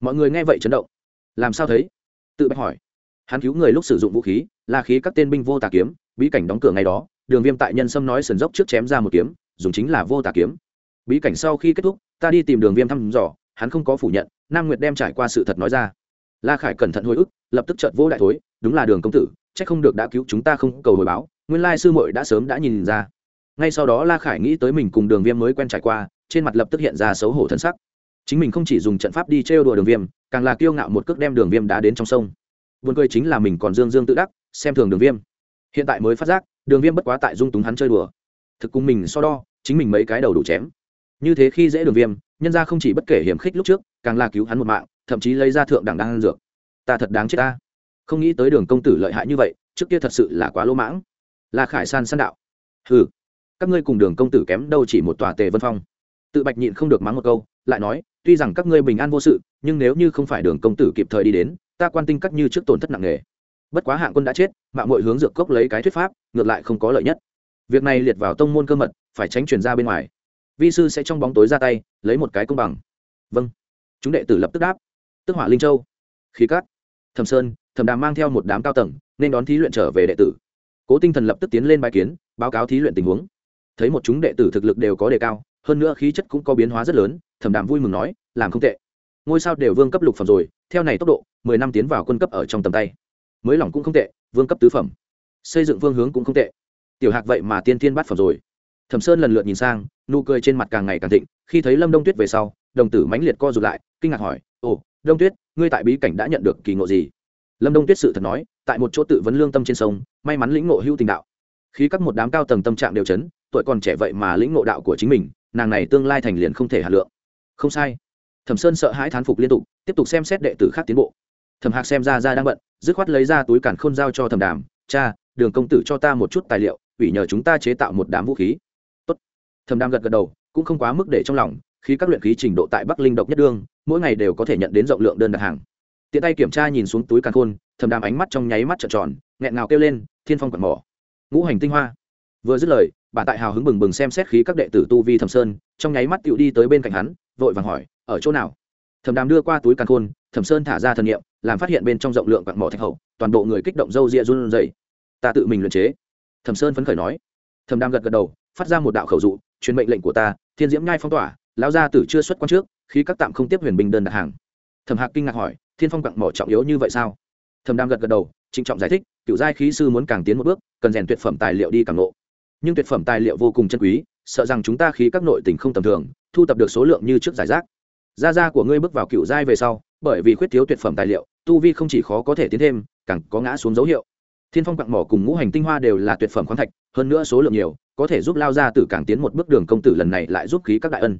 Mọi người nghe vậy chấn động. Làm sao thấy? Tự bạch hỏi. Hắn cứu người lúc sử dụng vũ khí, là khí các tên binh vô tà kiếm, bí cảnh đóng cửa ngày đó, đường viêm tại nhân sâm nói sườn dốc trước chém ra một kiếm, dùng chính là vô tà kiếm. Bí cảnh sau khi kết thúc, ta đi tìm đường viêm thăm dò, hắn không có phủ nhận, nam nguyệt đem trải qua sự thật nói ra. La khải cẩn thận hồi ức, lập tức trợt vô đại thối, đúng là đường công tử c h ắ c không được đã cứu chúng ta không cầu hồi báo, nguyên lai sư muội đã sớm đã nhìn ra. Ngay sau đó la khải nghĩ tới mình cùng đường viêm mới quen trải qua trên mặt lập tức hiện ra xấu hổ thân sắc. Chính mình không chỉ dùng trận pháp đi trêu đùa đường viêm càng là kiêu ngạo một cước đem đường viêm đá đến trong sông. Buồn cười chính là mình còn dương dương tự đắc, xem thường Đường Viêm. Hiện tại mới phát giác, Đường Viêm bất quá tại dung túng hắn chơi đùa. Thực cùng mình so đo, chính mình mấy cái đầu đủ chém. như thế khi dễ đường viêm nhân ra không chỉ bất kể hiểm khích lúc trước càng là cứu hắn một mạng thậm chí lấy ra thượng đẳng đang ăn dược. Ta thật đáng chết ta. Không nghĩ tới đường công tử lợi hại như vậy trước kia thật sự là quá lỗ mãng. Là khải san san đạo. Ừ các ngươi cùng đường công tử kém đâu chỉ một tòa tề vân phong tự bạch nhịn không được mắng một câu, lại nói, tuy rằng các ngươi bình an vô sự, nhưng nếu như không phải đường công tử kịp thời đi đến, ta quan tinh cắt như trước tổn thất nặng nề. Bất quá hạng quân đã chết mạng mọi hướng dược cốc lấy cái thuyết pháp, ngược lại không có lợi nhất. Việc này liệt vào tông môn cơ mật, phải tránh chuyển ra bên ngoài. Vi sư sẽ trong bóng tối ra tay, lấy một cái công bằng. Vâng. Chúng đệ tử lập tức đáp. Tức hỏa linh châu. Khí cát. Thầm sơn thầm đàm mang theo một đám cao tầng, nên đón thí luyện trở về đệ tử. Cố tinh thần lập tức tiến lên bài kiến, báo cáo thí luyện tình huống. Thấy một chúng đệ tử thực lực đều có đề cao hơn nữa khí chất cũng có biến hóa rất lớn, thẩm đàm vui mừng nói, làm không tệ. Ngôi sao đều vương cấp lục phẩm rồi, theo này tốc độ, mười năm tiến vào quân cấp ở trong tầm tay. Mới lỏng cũng không tệ, vương cấp tứ phẩm. Xây dựng phương hướng cũng không tệ. Tiểu hạc vậy mà tiên tiên bát phẩm rồi. Thẩm sơn lần lượt nhìn sang, nụ cười trên mặt càng ngày càng thịnh, khi thấy lâm đông tuyết về sau, đồng tử mãnh liệt co rụt lại, kinh ngạc hỏi, ồ, đông tuyết, ngươi tại bí cảnh đã nhận được kỳ ngộ gì? Lâm đông tuyết sự thật nói, tại một chỗ tự vấn lương tâm trên sông, may mắn lĩnh ngộ hữu tình đạo. Khi các một đám cao tầng tâm trạng đều chấn, tuổi còn trẻ vậy mà lĩnh ngộ đạo của chính mình nàng này tương lai thành liền không thể hà lượng. Không sai. Thẩm sơn sợ hãi thán phục liên tục, tiếp tục xem xét đệ tử khác tiến bộ. Thẩm hạc xem ra ra đang bận, dứt khoát lấy ra túi cản khôn giao cho thẩm đàm, cha, đường công tử cho ta một chút tài liệu, ủy nhờ chúng ta chế tạo một đám vũ khí. Tốt. thẩm đàm gật gật đầu, cũng không quá mức để trong lòng, khi các luyện khí trình độ tại bắc linh độc nhất đương, mỗi ngày đều có thể nhận đến rộng lượng đơn đặt hàng. Tiện tay kiểm tra nhìn xuống túi càn khôn thầm đàm ánh mắt trong nháy mắt trợn tròn, nghẹn ngào kêu lên, thiên phong quạt mỏ. Ngũ hành tinh hoa vừa dứt lời bản tại hào hứng bừng bừng xem xét khí các đệ tử tu vi thầm sơn, trong nháy mắt tựu đi tới bên cạnh hắn, vội vàng hỏi, ở chỗ nào? Thầm đàm đưa qua túi càn khôn, thẩm sơn thả ra thần nghiệm làm phát hiện bên trong rộng lượng quặng mỏ thạch hậu, toàn bộ người kích động râu ria run rẩy. Ta tự mình luyện chế. Thẩm sơn phấn khởi nói. Thẩm đàm gật gật đầu, phát ra một đạo khẩu dụ, truyền mệnh lệnh của ta, thiên diễm nhai phong tỏa, lão gia tử chưa xuất quan trước khi các tạm không tiếp huyền bình đơn đặt hàng. Thẩm hạc kinh ngạc hỏi, thiên phong quặng mỏ trọng yếu như vậy sao? Thẩm đam gật gật đầu, trịnh trọng giải thích cựu giai khí sư muốn càng tiến một bước, cần rèn tuyệt phẩm tài liệu đi càng lộ nhưng tuyệt phẩm tài liệu vô cùng chân quý, sợ rằng chúng ta khí các nội tình không tầm thường, thu tập được số lượng như trước giải rác. Gia gia của ngươi bước vào cựu giai về sau, bởi vì khuyết thiếu tuyệt phẩm tài liệu, tu vi không chỉ khó có thể tiến thêm, càng có ngã xuống dấu hiệu. Thiên phong quặng mỏ cùng ngũ hành tinh hoa đều là tuyệt phẩm khoáng thạch, hơn nữa số lượng nhiều, có thể giúp lao ra từ càng tiến một bước đường công tử lần này lại giúp khí các đại ân.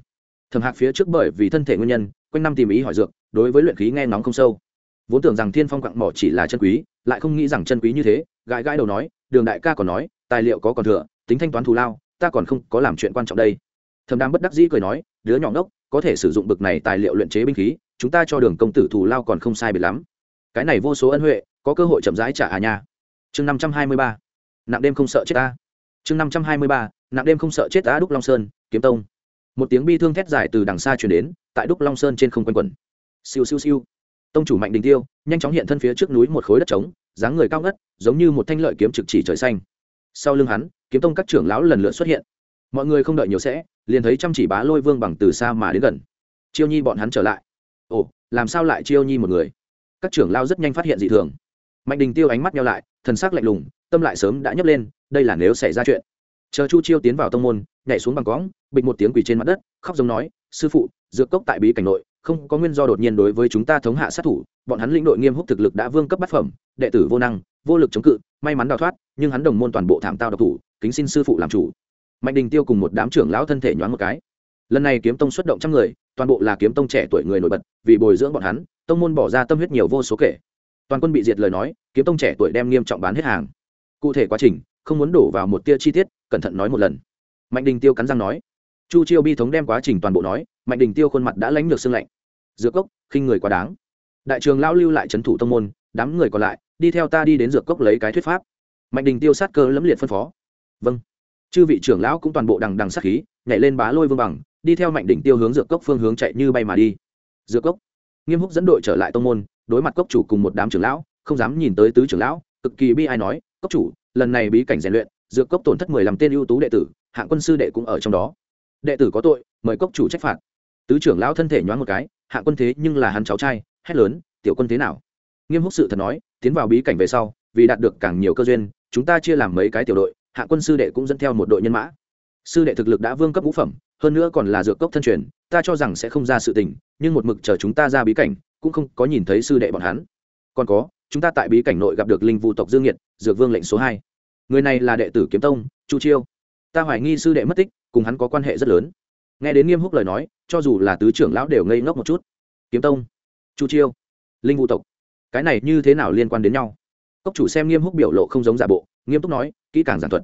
Thầm hạc phía trước bởi vì thân thể nguyên nhân, quanh năm tìm ý hỏi dược, đối với luyện khí nghe nóng không sâu. Vốn tưởng rằng thiên phong quặng mỏ chỉ là chân quý, lại không nghĩ rằng chân quý như thế, gãi gãi đầu nói, đường đại ca còn nói, tài liệu có còn thừa tính thanh toán thù lao, ta còn không có làm chuyện quan trọng đây. Thầm đang bất đắc dĩ cười nói, đứa nhỏ ngốc, có thể sử dụng bực này tài liệu luyện chế binh khí, chúng ta cho đường công tử thù lao còn không sai biệt lắm. Cái này vô số ân huệ, có cơ hội chậm rãi trả à nha. Chương năm trăm hai mươi ba, nặng đêm không sợ chết ta. Chương năm trăm hai mươi ba, nặng đêm không sợ chết ta, đúc long sơn, kiếm tông. Một tiếng bi thương thét dài từ đằng xa chuyển đến, tại đúc long sơn trên không quanh quẩn. Siêu siêu siêu. Tông chủ mạnh đình tiêu, nhanh chóng hiện thân phía trước núi một khối đất trống, dáng người cao ngất, giống như một thanh lợi kiếm trực chỉ trời xanh. Sau lưng hắn kiếm tông các trưởng lão lần lượt xuất hiện. Mọi người không đợi nhiều sẽ, liền thấy chăm chỉ bá lôi vương bằng từ xa mà đến gần. Chiêu nhi bọn hắn trở lại. Ồ, làm sao lại chiêu nhi một người? Các trưởng lao rất nhanh phát hiện dị thường. Mạnh đình tiêu ánh mắt nhau lại, thần sắc lạnh lùng, tâm lại sớm đã nhấc lên, đây là nếu xảy ra chuyện. Chờ chu chiêu tiến vào tông môn, nhảy xuống bằng cõng, bịch một tiếng quỳ trên mặt đất, khóc giống nói, sư phụ, dược cốc tại bí cảnh nội, không có nguyên do đột nhiên đối với chúng ta thống hạ sát thủ, bọn hắn lĩnh đội nghiêm húc thực lực đã vương cấp bát phẩm, đệ tử vô năng vô lực chống cự, may mắn đào thoát, nhưng hắn đồng môn toàn bộ thảm tao độc thủ, kính xin sư phụ làm chủ. Mạnh đình tiêu cùng một đám trưởng lão thân thể nhoáng một cái. Lần này kiếm tông xuất động trăm người, toàn bộ là kiếm tông trẻ tuổi người nổi bật, vì bồi dưỡng bọn hắn, tông môn bỏ ra tâm huyết nhiều vô số kể. Toàn quân bị diệt lời nói, kiếm tông trẻ tuổi đem nghiêm trọng bán hết hàng. Cụ thể quá trình, không muốn đổ vào một tia chi tiết, cẩn thận nói một lần. Mạnh đình tiêu cắn răng nói. Chu chiêu bi thống đem quá trình toàn bộ nói, mạnh đình tiêu khuôn mặt đã lánh được xương lạnh. Dược cốc, khinh người quá đáng. Đại trường lão lưu lại trấn thủ tông môn, đám người còn lại đi theo ta đi đến dược cốc lấy cái thuyết pháp. Mạnh đình tiêu sát cơ lẫm liệt phân phó. Vâng. Chư vị trưởng lão cũng toàn bộ đằng đằng sát khí, nhảy lên bá lôi vương bằng, đi theo mạnh đình tiêu hướng dược cốc phương hướng chạy như bay mà đi. Dược cốc. Nghiêm húc dẫn đội trở lại tông môn, đối mặt cốc chủ cùng một đám trưởng lão, không dám nhìn tới tứ trưởng lão, cực kỳ bi ai nói, cốc chủ, lần này bí cảnh rèn luyện, dược cốc tổn thất mười lăm tên ưu tú đệ tử, hạng quân sư đệ cũng ở trong đó. Đệ tử có tội, mời cốc chủ trách phạt. Tứ trưởng lão thân thể nhoáng một cái, hạng quân thế nhưng là hắn cháu trai, hét lớn, tiểu quân thế nào? Nghiêm húc sự thật nói tiến vào bí cảnh về sau, vì đạt được càng nhiều cơ duyên, chúng ta chia làm mấy cái tiểu đội, hạ quân sư đệ cũng dẫn theo một đội nhân mã. Sư đệ thực lực đã vương cấp ngũ phẩm, hơn nữa còn là dược cốc thân truyền, ta cho rằng sẽ không ra sự tình, nhưng một mực chờ chúng ta ra bí cảnh, cũng không có nhìn thấy sư đệ bọn hắn. Còn có, chúng ta tại bí cảnh nội gặp được linh vu tộc dương nhiệt dược vương lệnh số hai. Người này là đệ tử kiếm tông, chu chiêu. Ta hoài nghi sư đệ mất tích, cùng hắn có quan hệ rất lớn. Nghe đến nghiêm húc lời nói, cho dù là tứ trưởng lão đều ngây ngốc một chút. Kiếm tông, chu chiêu, linh vu tộc cái này như thế nào liên quan đến nhau? Cốc chủ xem nghiêm húc biểu lộ không giống giả bộ, nghiêm túc nói, kỹ càng giản thuật.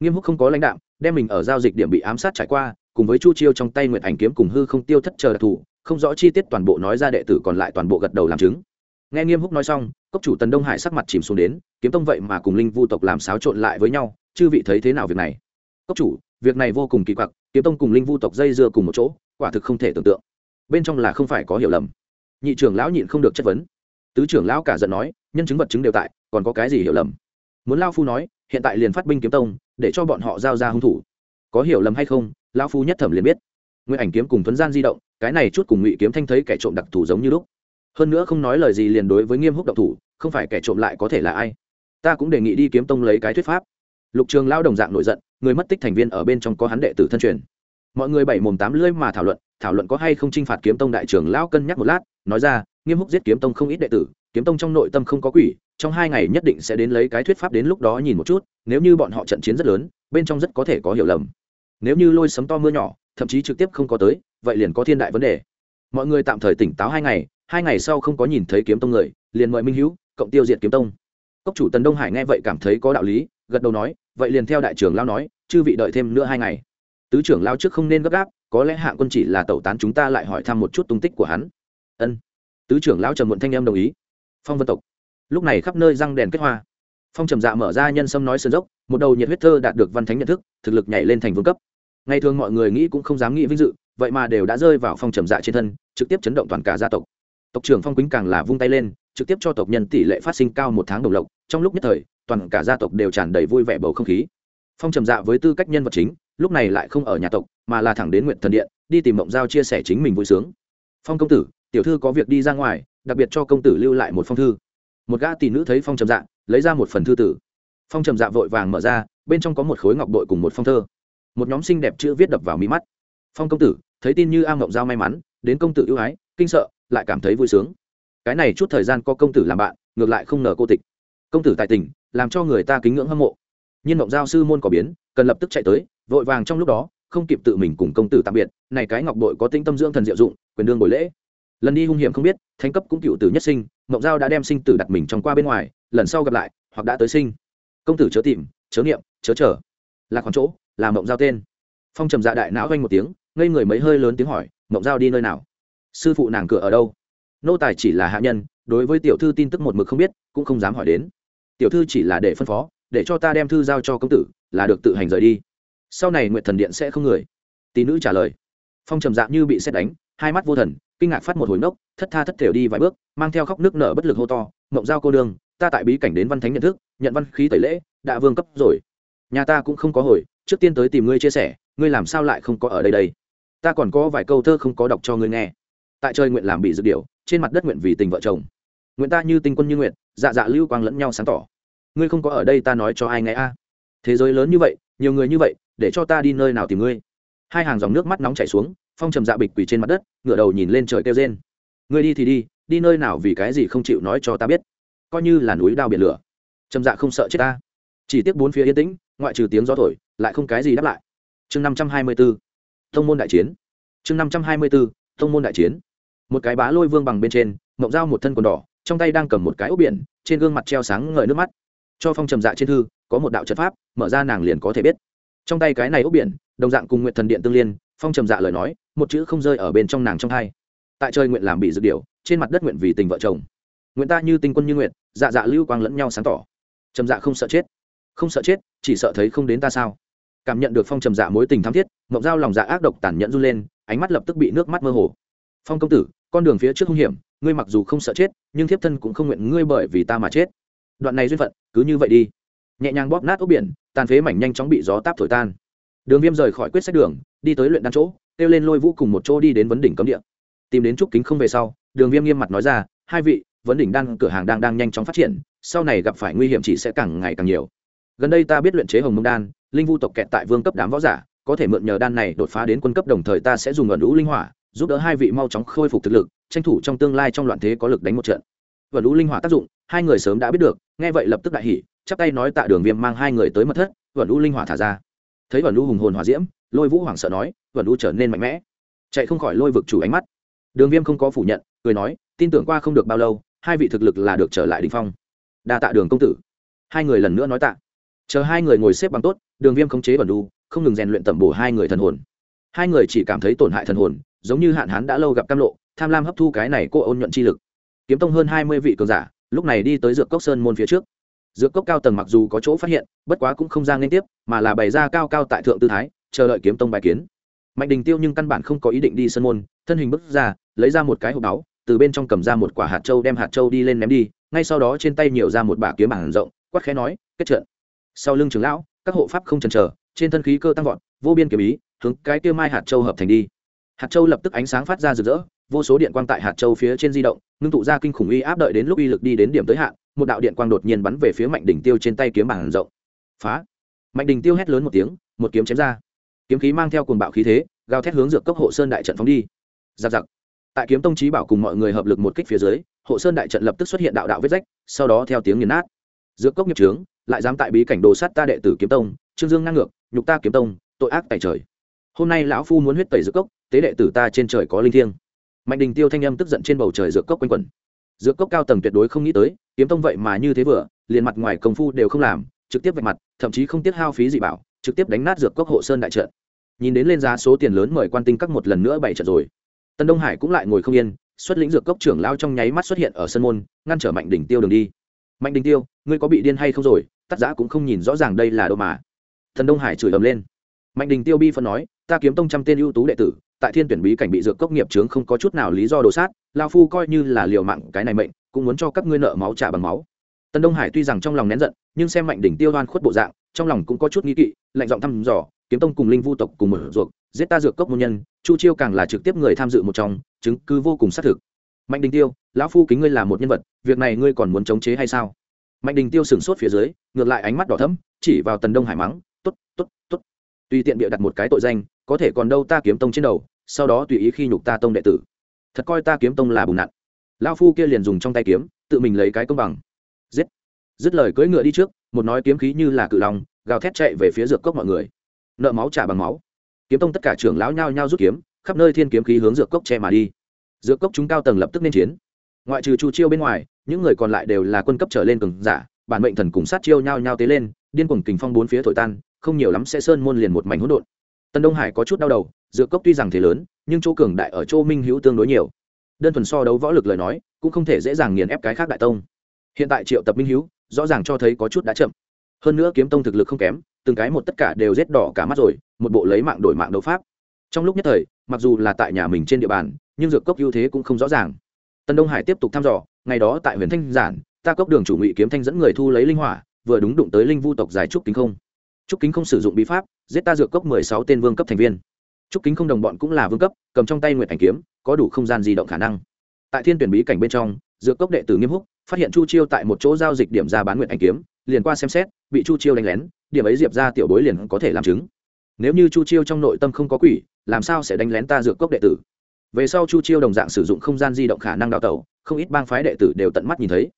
Nghiêm húc không có lãnh đạo đem mình ở giao dịch điểm bị ám sát trải qua, cùng với chu chiêu trong tay nguyện ảnh kiếm cùng hư không tiêu thất chờ đặc thù, không rõ chi tiết toàn bộ nói ra đệ tử còn lại toàn bộ gật đầu làm chứng. Nghe nghiêm húc nói xong, cốc chủ tần đông hải sắc mặt chìm xuống đến, kiếm tông vậy mà cùng linh vu tộc làm xáo trộn lại với nhau, chư vị thấy thế nào việc này? Cốc chủ, việc này vô cùng kỳ quặc, kiếm tông cùng linh vu tộc dây dưa cùng một chỗ, quả thực không thể tưởng tượng. Bên trong là không phải có hiểu lầm. Nhị trưởng lão nhịn không được chất vấn tứ trưởng lão cả giận nói, nhân chứng vật chứng đều tại, còn có cái gì hiểu lầm? Muốn lao phu nói, hiện tại liền phát binh kiếm tông, để cho bọn họ giao ra hung thủ. Có hiểu lầm hay không lao phu nhất thẩm liền biết. Nguyên ảnh kiếm cùng thuấn gian di động, cái này chút cùng ngụy kiếm thanh thấy kẻ trộm đặc thù giống như lúc. Hơn nữa không nói lời gì liền đối với nghiêm húc độc thủ, không phải kẻ trộm lại có thể là ai. Ta cũng đề nghị đi kiếm tông lấy cái thuyết pháp. Lục trường lao đồng dạng nổi giận, người mất tích thành viên ở bên trong có hắn đệ tử thân truyền. Mọi người bảy mồm tám lưỡi mà thảo luận thảo luận có hay không t r i n h phạt kiếm tông đại trưởng lão cân nhắc một lát, nói ra, nghiêm húc giết kiếm tông không ít đệ tử, kiếm tông trong nội tâm không có quỷ, trong hai ngày nhất định sẽ đến lấy cái thuyết pháp đến lúc đó nhìn một chút, nếu như bọn họ trận chiến rất lớn, bên trong rất có thể có hiểu lầm. Nếu như lôi sấm to mưa nhỏ, thậm chí trực tiếp không có tới, vậy liền có thiên đại vấn đề. Mọi người tạm thời tỉnh táo hai ngày hai ngày sau không có nhìn thấy kiếm tông người, liền mời minh hữu, cộng tiêu diệt kiếm tông. Cốc chủ tần đông hải nghe vậy cảm thấy có đạo lý, gật đầu nói, vậy liền theo đại trưởng lao nói, chư vị đợi thêm nữa hai ngày tứ trưởng lao trước không nên gấp gáp, có lẽ hạng quân chỉ là tẩu tán chúng ta lại hỏi thăm một chút tung tích của hắn. Ân. Tứ trưởng lao trầm muộn thanh em đồng ý. Phong vân tộc. Lúc này khắp nơi răng đèn kết hoa. Phong trầm dạ mở ra nhân sâm nói sơn dốc, một đầu nhiệt huyết thơ đạt được văn thánh nhận thức, thực lực nhảy lên thành vương cấp. Ngày thường mọi người nghĩ cũng không dám nghĩ vinh dự, vậy mà đều đã rơi vào phong trầm dạ trên thân, trực tiếp chấn động toàn cả gia tộc. Tộc trưởng phong quýnh càng là vung tay lên, trực tiếp cho tộc nhân tỷ lệ phát sinh cao một tháng đồng lộc. Trong lúc nhất thời, toàn cả gia tộc đều tràn đầy vui vẻ bầu không khí. Phong trầm dạ với tư cách nhân vật chính lúc này lại không ở nhà tộc, mà là thẳng đến nguyện thần điện, đi tìm mộng giao chia sẻ chính mình vui sướng. Phong công tử, tiểu thư có việc đi ra ngoài, đặc biệt cho công tử lưu lại một phong thư. Một gã tỷ nữ thấy phong trầm dạ lấy ra một phần thư tử. Phong trầm dạ vội vàng mở ra, bên trong có một khối ngọc bội cùng một phong thơ. Một nhóm xinh đẹp chữ viết đập vào mi mắt. Phong công tử, thấy tin như a mộng giao may mắn, đến công tử ưu ái, kinh sợ, lại cảm thấy vui sướng. Cái này chút thời gian có công tử làm bạn, ngược lại không ngờ cô tịch. Công tử tài tình, làm cho người ta kính ngưỡng hâm mộ nhiên mộng giao sư môn có biến, cần lập tức chạy tới, vội vàng trong lúc đó, không kịp tự mình cùng công tử tạm biệt, này cái ngọc bội có tinh tâm dưỡng thần diệu dụng, quyền đương buổi lễ. Lần đi hung hiểm không biết, thánh cấp cũng cựu tử nhất sinh, mộng giao đã đem sinh tử đặt mình trong qua bên ngoài, lần sau gặp lại, hoặc đã tới sinh. Công tử chớ tìm, chớ niệm, chớ chờ. Là khoảng chỗ, là mộng giao tên. Phong trầm dạ đại não vanh một tiếng, ngây người mấy hơi lớn tiếng hỏi, mộng giao đi nơi nào? Sư phụ nàng cửa ở đâu? Nô tài chỉ là hạ nhân, đối với tiểu thư tin tức một mực không biết, cũng không dám hỏi đến. Tiểu thư chỉ là để phân phó để cho ta đem thư giao cho công tử, là được tự hành rời đi. Sau này nguyện thần điện sẽ không người. Tỷ nữ trả lời. Phong trầm dạng như bị xét đánh, hai mắt vô thần, kinh ngạc phát một hồi nốc thất tha thất thểu đi vài bước, mang theo khóc nước nở bất lực hô to, mộng giao cô đương ta tại bí cảnh đến văn thánh nhận thức, nhận văn khí tẩy lễ, đã vương cấp rồi. Nhà ta cũng không có hồi, trước tiên tới tìm ngươi chia sẻ, ngươi làm sao lại không có ở đây đây? Ta còn có vài câu thơ không có đọc cho ngươi nghe. Tại trời nguyện làm bị dược điều trên mặt đất nguyện vì tình vợ chồng. Nguyện ta như tinh quân như nguyện dạ dạ lưu quang lẫn nhau sáng tỏ ngươi không có ở đây ta nói cho ai nghe a? Thế giới lớn như vậy, nhiều người như vậy, để cho ta đi nơi nào tìm ngươi? Hai hàng dòng nước mắt nóng chảy xuống, phong trầm dạ bịch quỳ trên mặt đất, ngửa đầu nhìn lên trời kêu rên. Ngươi đi thì đi đi nơi nào vì cái gì không chịu nói cho ta biết? Coi như là núi đao biển lửa. Trầm dạ không sợ chết ta. Chỉ tiếc bốn phía yên tĩnh, ngoại trừ tiếng gió thổi, lại không cái gì đáp lại. Chương năm trăm hai mươi b ố thông môn đại chiến. Chương năm trăm hai mươi b ố thông môn đại chiến. Một cái bá lôi vương bằng bên trên, mộng dao một thân quần đỏ, trong tay đang cầm một cái ốc biển, trên gương mặt treo sáng ngời nước mắt cho phong trầm dạ trên thư, có một đạo trận pháp, mở ra nàng liền có thể biết. Trong tay cái này ốc biển, đồng dạng cùng nguyện thần điện tương liên, phong trầm dạ lời nói, một chữ không rơi ở bên trong nàng trong hai. Tại trời nguyện làm bị dự điều, trên mặt đất nguyện vì tình vợ chồng. Nguyện ta như tinh quân như nguyện dạ dạ lưu quang lẫn nhau sáng tỏ. Trầm dạ không sợ chết. Không sợ chết, chỉ sợ thấy không đến ta sao? Cảm nhận được phong trầm dạ mối tình thắm thiết mộng dao lòng dạ ác độc tàn nhẫn run lên, ánh mắt lập tức bị nước mắt mơ hồ. Phong công tử, con đường phía trước hung hiểm, ngươi mặc dù không sợ chết, nhưng thiếp thân cũng không nguyện ngươi bởi vì ta mà chết đoạn này duyên phận, cứ như vậy đi. Nhẹ nhàng bóp nát ốc biển, tàn phế mảnh nhanh chóng bị gió táp thổi tan. Đường viêm rời khỏi quyết sách đường, đi tới luyện đan chỗ, kêu lên lôi vũ cùng một chỗ đi đến vấn đỉnh cấm địa. Tìm đến trúc kính không về sau, đường viêm nghiêm mặt nói ra, hai vị, vấn đỉnh đan cửa hàng đang đang nhanh chóng phát triển, sau này gặp phải nguy hiểm chỉ sẽ càng ngày càng nhiều. Gần đây ta biết luyện chế hồng mông đan, linh vu tộc kẹt tại vương cấp đám võ giả, có thể mượn nhờ đan này đột phá đến quân cấp đồng thời ta sẽ dùng ẩn lũ linh hỏa, giúp đỡ hai vị mau chóng khôi phục thực lực, tranh thủ trong tương lai trong loạn thế có lực đánh một trận và lũ linh hỏa tác dụng hai người sớm đã biết được nghe vậy lập tức đại hỉ chắp tay nói tạ đường viêm mang hai người tới mật thất và lũ linh hỏa thả ra. Thấy và lũ hùng hồn hỏa diễm lôi vũ hoảng sợ nói và lũ trở nên mạnh mẽ. Chạy không khỏi lôi vực chủ ánh mắt. Đường viêm không có phủ nhận cười nói tin tưởng qua không được bao lâu hai vị thực lực là được trở lại đình phong. Đa tạ đường công tử. Hai người lần nữa nói tạ. Chờ hai người ngồi xếp bằng tốt đường viêm khống chế vẩn Đu, không ngừng rèn luyện tẩm bổ hai người thần hồn. Hai người chỉ cảm thấy tổn hại thần hồn giống như hạn hán đã lâu gặp cam lộ tham lam hấp thu cái này cô ôn nhuận chi lực kiếm tông hơn hai mươi vị cường giả, lúc này đi tới dược cốc sơn môn phía trước. Dược cốc cao tầng mặc dù có chỗ phát hiện, bất quá cũng không ra liên tiếp, mà là bày ra cao cao tại thượng tư thái, chờ đợi kiếm tông bài kiến. Mạnh đình tiêu nhưng căn bản không có ý định đi sân môn, thân hình bước ra, lấy ra một cái hộp đáo từ bên trong cầm ra một quả hạt trâu đem hạt trâu đi lên ném đi, ngay sau đó trên tay nhiều ra một bả kiếm bản rộng, quát khẽ nói, kết trận. Sau lưng trưởng lão, các hộ pháp không chần chờ, trên thân khí cơ tăng vọt, vô biên kiếm ý, hướng cái kia mai hạt châu hợp thành đi. Hạt châu lập tức ánh sáng phát ra rực rỡ vô số điện quang tại hạt châu phía trên di động, ngưng tụ ra kinh khủng uy áp đợi đến lúc uy lực đi đến điểm tới hạn, một đạo điện quang đột nhiên bắn về phía mạnh đỉnh tiêu trên tay kiếm bảng rộng. Phá! Mạnh đỉnh tiêu hét lớn một tiếng, một kiếm chém ra. Kiếm khí mang theo cuồng bạo khí thế, gào thét hướng dược cốc hộ sơn đại trận phóng đi. Giặc giặc! Tại kiếm tông trí bảo cùng mọi người hợp lực một kích phía dưới, hộ sơn đại trận lập tức xuất hiện đạo đạo vết rách, sau đó theo tiếng nghiền nát. Dược cốc nghiệp trướng, lại dám tại bí cảnh đồ sát ta đệ tử kiếm tông, trương dương ngang ngược, nhục ta kiếm tông, tội ác tại trời. Hôm nay lão phu muốn huyết tẩy dược cốc, tế đệ tử ta trên trời có linh thiêng mạnh đình tiêu thanh âm tức giận trên bầu trời dược cốc quanh quẩn. Dược cốc cao tầng tuyệt đối không nghĩ tới, kiếm tông vậy mà như thế vừa, liền mặt ngoài công phu đều không làm, trực tiếp vạch mặt, thậm chí không tiết hao phí gì bảo, trực tiếp đánh nát dược cốc hộ sơn đại trận. Nhìn đến lên giá số tiền lớn mời quan tinh các một lần nữa bảy trận rồi. Tân đông hải cũng lại ngồi không yên, xuất lĩnh dược cốc trưởng lao trong nháy mắt xuất hiện ở sân môn, ngăn trở mạnh đỉnh tiêu đường đi. Mạnh đỉnh tiêu, ngươi có bị điên hay không rồi? Tác giả cũng không nhìn rõ ràng đây là đâu mà. Thần đông hải chửi ầm lên. Mạnh đình tiêu bi phân nói, ta kiếm tông trăm tên ưu tú đệ tử tại thiên tuyển bí cảnh bị dược cốc nghiệp trướng không có chút nào lý do đồ sát, lao phu coi như là liều mạng cái này mệnh, cũng muốn cho các ngươi nợ máu trả bằng máu. Tân đông hải tuy rằng trong lòng nén giận, nhưng xem mạnh đỉnh tiêu đoan khuất bộ dạng, trong lòng cũng có chút nghi kỵ, lạnh giọng thăm dò, kiếm tông cùng linh vu tộc cùng mở ruột giết ta dược cốc môn nhân, chu chiêu càng là trực tiếp người tham dự một trong, chứng cứ vô cùng xác thực. Mạnh đình tiêu, lão phu kính ngươi là một nhân vật, việc này ngươi còn muốn chống chế hay sao? Mạnh đình tiêu sửng sốt phía dưới, ngược lại ánh mắt đỏ thấm chỉ vào tần đông hải mắng t ố t t ố t t ố t tùy tiện bịa đặt một cái tội danh có thể còn đâu ta kiếm tông trên đầu, sau đó tùy ý khi nhục ta tông đệ tử. Thật coi ta kiếm tông là bùn nặn. Lao phu kia liền dùng trong tay kiếm, tự mình lấy cái công bằng. Giết. Dứt lời cưỡi ngựa đi trước, một nói kiếm khí như là cự lòng gào thét chạy về phía dược cốc mọi người. Nợ máu trả bằng máu. Kiếm tông tất cả trưởng lão nhao nhao rút kiếm, khắp nơi thiên kiếm khí hướng dược cốc che mà đi. Dược cốc chúng cao tầng lập tức nên chiến. Ngoại trừ chu chiêu bên ngoài, những người còn lại đều là quân cấp trở lên cường giả, bản mệnh thần cùng sát chiêu nhau nhau tế lên, điên cuồng kình phong bốn phía thổi tan, không nhiều lắm sẽ sơn môn liền một mảnh hỗn độn tân đông hải có chút đau đầu, dược cốc tuy rằng thế lớn, nhưng chỗ cường đại ở chỗ minh hữu tương đối nhiều. Đơn thuần so đấu võ lực lời nói, cũng không thể dễ dàng nghiền ép cái khác đại tông. Hiện tại triệu tập minh hữu, rõ ràng cho thấy có chút đã chậm. Hơn nữa kiếm tông thực lực không kém, từng cái một tất cả đều rét đỏ cả mắt rồi, một bộ lấy mạng đổi mạng đấu pháp. Trong lúc nhất thời, mặc dù là tại nhà mình trên địa bàn, nhưng dược cốc ưu thế cũng không rõ ràng. Tân đông hải tiếp tục thăm dò, ngày đó tại huyện thanh giản, ta cốc đường chủ ngụy kiếm thanh dẫn người thu lấy linh hỏa, vừa đúng đụng tới linh vu tộc giải trúc kính không. Trúc kính không sử dụng bí pháp giết ta dược cốc mười sáu tên vương cấp thành viên. Trúc kính không đồng bọn cũng là vương cấp, cầm trong tay nguyệt ảnh kiếm, có đủ không gian di động khả năng. Tại thiên tuyển bí cảnh bên trong, dược cốc đệ tử nghiêm húc, phát hiện chu chiêu tại một chỗ giao dịch điểm ra bán nguyệt ảnh kiếm, liền qua xem xét, bị chu chiêu đánh lén, điểm ấy diệp ra tiểu bối liền có thể làm chứng. Nếu như chu chiêu trong nội tâm không có quỷ, làm sao sẽ đánh lén ta dược cốc đệ tử? Về sau chu chiêu đồng dạng sử dụng không gian di động khả năng đào tẩu, không ít bang phái đệ tử đều tận mắt nhìn thấy.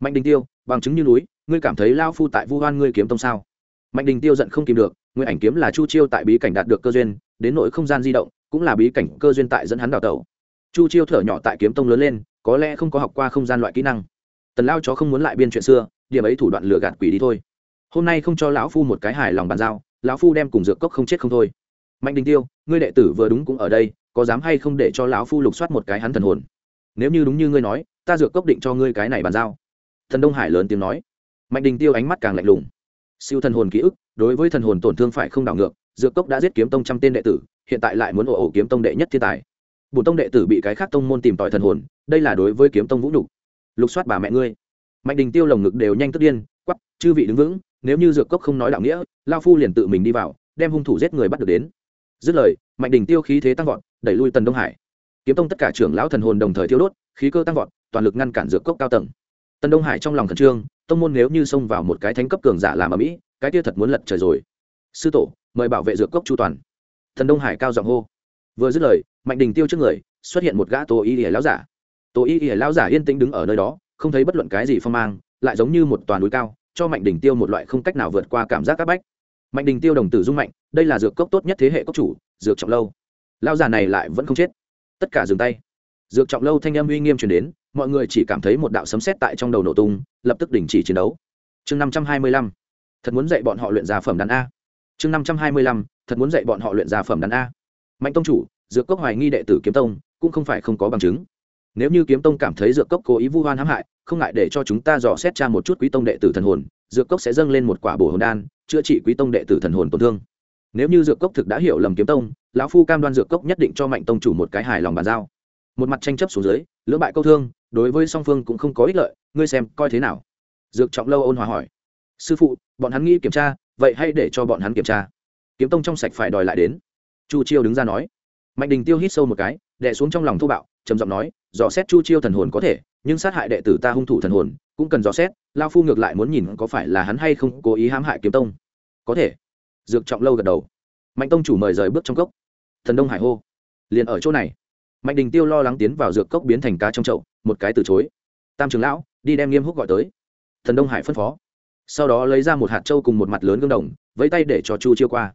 Mạnh đình tiêu, bằng chứng như núi, ngươi cảm thấy lao phu tại vu hoan ngươi kiếm tông sao? Mạnh đình tiêu giận không kìm được nguyên ảnh kiếm là chu chiêu tại bí cảnh đạt được cơ duyên, đến nội không gian di động, cũng là bí cảnh cơ duyên tại dẫn hắn đào tẩu. Chu chiêu thở nhỏ tại kiếm tông lớn lên, có lẽ không có học qua không gian loại kỹ năng. Tần lao chó không muốn lại biên chuyện xưa, điểm ấy thủ đoạn lừa gạt quỷ đi thôi. Hôm nay không cho lão phu một cái hài lòng bàn giao, lão phu đem cùng dược cốc không chết không thôi. Mạnh đình tiêu, ngươi đệ tử vừa đúng cũng ở đây, có dám hay không để cho lão phu lục soát một cái hắn thần hồn? Nếu như đúng như ngươi nói, ta dược cốc định cho ngươi cái này bàn giao. Thần đông hải lớn tiếng nói. Mạnh đình tiêu ánh mắt càng lạnh lùng siêu thần hồn ký ức, đối với thần hồn tổn thương phải không đảo ngược, dược cốc đã giết kiếm tông trăm tên đệ tử, hiện tại lại muốn ổ ổ kiếm tông đệ nhất thiên tài. Bổn tông đệ tử bị cái khác tông môn tìm tòi thần hồn, đây là đối với kiếm tông vũ nhục. Lục soát bà mẹ ngươi. Mạnh đình tiêu lồng ngực đều nhanh tức điên quắp chư vị đứng vững, nếu như dược cốc không nói đạo nghĩa, lao phu liền tự mình đi vào, đem hung thủ giết người bắt được đến. Dứt lời, mạnh đình tiêu khí thế tăng vọt, đẩy lui tần đông hải. Kiếm tông tất cả trưởng lão thần hồn đồng thời thiêu đốt, khí cơ tăng vọt, toàn lực ngăn cản dược cốc cao tầng. Tần đông hải trong lòng khẩn trương tông môn nếu như xông vào một cái thánh cấp cường giả làm ở mỹ, cái kia thật muốn lật trời rồi. Sư tổ, mời bảo vệ dược cốc chu toàn. Thần đông hải cao giọng hô. Vừa dứt lời, mạnh đình tiêu trước người, xuất hiện một gã tô y ỉa lão giả. Tô y ỉa lão giả yên tĩnh đứng ở nơi đó, không thấy bất luận cái gì phong mang, lại giống như một toàn núi cao, cho mạnh đình tiêu một loại không cách nào vượt qua cảm giác áp bách. Mạnh đình tiêu đồng tử dung mạnh, đây là dược cốc tốt nhất thế hệ cốc chủ, dược trọng lâu. Lao già này lại vẫn không chết. Tất cả dừng tay. Dược trọng lâu thanh âm uy nghiêm truyền đến mọi người chỉ cảm thấy một đạo sấm sét tại trong đầu nổ tung, lập tức đình chỉ chiến đấu. Chương năm trăm hai mươi lăm, thật muốn dạy bọn họ luyện gia phẩm đàn a. Chương năm trăm hai mươi lăm, thật muốn dạy bọn họ luyện gia phẩm đàn a. Mạnh tông chủ, dược cốc hoài nghi đệ tử kiếm tông, cũng không phải không có bằng chứng. Nếu như kiếm tông cảm thấy dược cốc cố ý vu hoan hãm hại, không ngại để cho chúng ta dò xét tra một chút quý tông đệ tử thần hồn, dược cốc sẽ dâng lên một quả bổ hồn đan, chữa trị quý tông đệ tử thần hồn tổn thương. Nếu như dược cốc thực đã hiểu lầm kiếm tông, lão phu cam đoan dược cốc nhất định cho mạnh tông chủ một cái hài lòng bàn giao một mặt tranh chấp xuống dưới, lưỡng bại câu thương, đối với song phương cũng không có ích lợi, ngươi xem coi thế nào? Dược trọng lâu ôn hòa hỏi. Sư phụ, bọn hắn nghĩ kiểm tra, vậy hay để cho bọn hắn kiểm tra. Kiếm tông trong sạch phải đòi lại đến. Chu chiêu đứng ra nói. Mạnh đình tiêu hít sâu một cái đẻ xuống trong lòng thô bạo, trầm giọng nói, dò xét chu chiêu thần hồn có thể, nhưng sát hại đệ tử ta hung thủ thần hồn, cũng cần dò xét lao phu ngược lại muốn nhìn có phải là hắn hay không cố ý hãm hại kiếm tông. Có thể. Dược trọng lâu gật đầu. Mạnh tông chủ mời rời bước trong cốc. Thần đông hải hô. Liền ở chỗ này mạnh đình tiêu lo lắng tiến vào dược cốc biến thành cá trong chậu, một cái từ chối. Tam trường lão, đi đem nghiêm húc gọi tới. Thần đông hải phân phó. Sau đó lấy ra một hạt trâu cùng một mặt lớn gương đồng, vẫy tay để cho chu chiêu qua.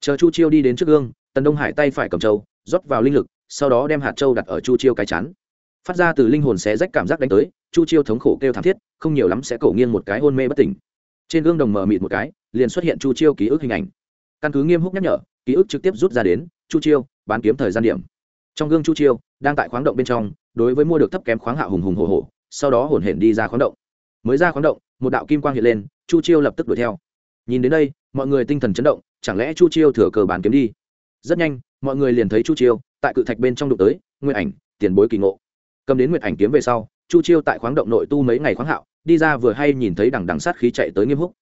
Chờ chu chiêu đi đến trước gương, tần đông hải tay phải cầm trâu rót vào linh lực, sau đó đem hạt trâu đặt ở chu chiêu cái chắn phát ra từ linh hồn xé rách cảm giác đánh tới, chu chiêu thống khổ kêu thảm thiết, không nhiều lắm sẽ cổ nghiêng một cái hôn mê bất tỉnh. Trên gương đồng mờ mịt một cái, liền xuất hiện chu chiêu ký ức hình ảnh. Căn cứ nghiêm húc nhắc nhở, ký ức trực tiếp rút ra đến, chu chiêu, bán kiếm thời gian điểm trong gương chu chiêu, đang tại khoáng động bên trong, đối với mua được thấp kém khoáng hạ hùng hùng hồ hồ sau đó hồn hển đi ra khoáng động. Mới ra khoáng động, một đạo kim quang hiện lên, chu chiêu lập tức đuổi theo. Nhìn đến đây, mọi người tinh thần chấn động, chẳng lẽ chu chiêu thừa cờ bán kiếm đi? Rất nhanh, mọi người liền thấy chu chiêu, tại cự thạch bên trong đụng tới nguyên ảnh, tiền bối kỳ ngộ. Cầm đến nguyệt ảnh kiếm về sau, chu chiêu tại khoáng động nội tu mấy ngày khoáng hạo, đi ra vừa hay nhìn thấy đằng đằng sát khí chạy tới nghiêm húc.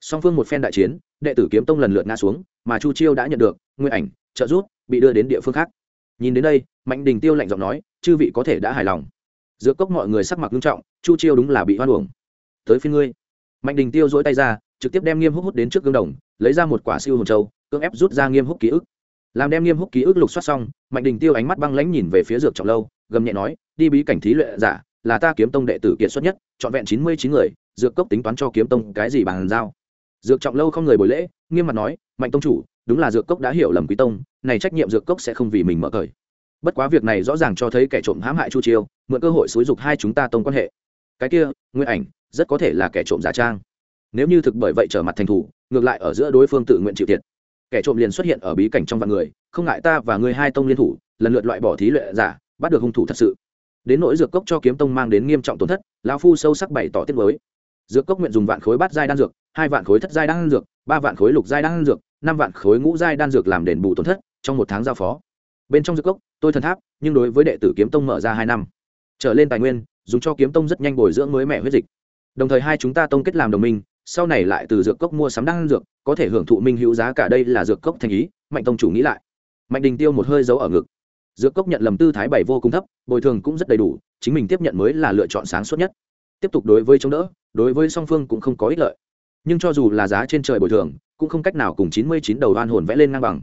Song phương một phen đại chiến, đệ tử kiếm tông lần lượt ngã xuống, mà chu chiêu đã nhận được nguyên ảnh, trợ giúp, bị đưa đến địa phương khác nhìn đến đây, mạnh đình tiêu lạnh giọng nói, chư vị có thể đã hài lòng. Giữa cốc mọi người sắc mặt nghiêm trọng, chu chiêu đúng là bị hoan uổng. Tới phía ngươi. Mạnh đình tiêu dỗi tay ra, trực tiếp đem nghiêm húc hút đến trước gương đồng, lấy ra một quả siêu hồn châu, cưỡng ép rút ra nghiêm húc ký ức. Làm đem nghiêm húc ký ức lục soát xong, mạnh đình tiêu ánh mắt băng lãnh nhìn về phía dược trọng lâu, gầm nhẹ nói, đi bí cảnh thí luyện giả, là ta kiếm tông đệ tử kiệt xuất nhất, trọn vẹn chín mươi chín người, dược cốc tính toán cho kiếm tông cái gì bằng giao. Dược trọng lâu không người buổi lễ, nghiêm mặt nói, mạnh tông chủ, đúng là dược cốc đã hiểu lầm quý tông này trách nhiệm dược cốc sẽ không vì mình mở cởi. Bất quá việc này rõ ràng cho thấy kẻ trộm hãm hại chu chiêu mượn cơ hội xúi dục hai chúng ta tông quan hệ. Cái kia nguyên ảnh, rất có thể là kẻ trộm giả trang. Nếu như thực bởi vậy trở mặt thành thủ, ngược lại ở giữa đối phương tự nguyện chịu thiệt. Kẻ trộm liền xuất hiện ở bí cảnh trong vạn người, không ngại ta và ngươi hai tông liên thủ, lần lượt loại bỏ thí luyện giả, bắt được hung thủ thật sự. Đến nỗi dược cốc cho kiếm tông mang đến nghiêm trọng tổn thất, lão phu sâu sắc bày tỏ tiết mới dược cốc nguyện dùng vạn khối bát giai đan dược, hai vạn khối thất giai đan dược, ba vạn khối lục giai đan dược, năm vạn khối ngũ giai đan dược làm đền bù tổn thất trong một tháng giao phó. Bên trong dược cốc, tôi thần tháp, nhưng đối với đệ tử kiếm tông mở ra hai năm. Trở lên tài nguyên, dùng cho kiếm tông rất nhanh bồi dưỡng mới mẹ huyết dịch. Đồng thời hai chúng ta tông kết làm đồng minh, sau này lại từ dược cốc mua sắm đan dược, có thể hưởng thụ minh hữu giá cả đây là dược cốc thành ý, mạnh tông chủ nghĩ lại. Mạnh đình tiêu một hơi giấu ở ngực. Dược cốc nhận lầm tư thái bảy vô cùng thấp, bồi thường cũng rất đầy đủ, chính mình tiếp nhận mới là lựa chọn sáng suốt nhất. Tiếp tục đối với chống đỡ, đối với song phương cũng không có ích lợi. Nhưng cho dù là giá trên trời bồi thường, cũng không cách nào cùng chín mươi chín đầu đoan hồn vẽ lên ngang bằng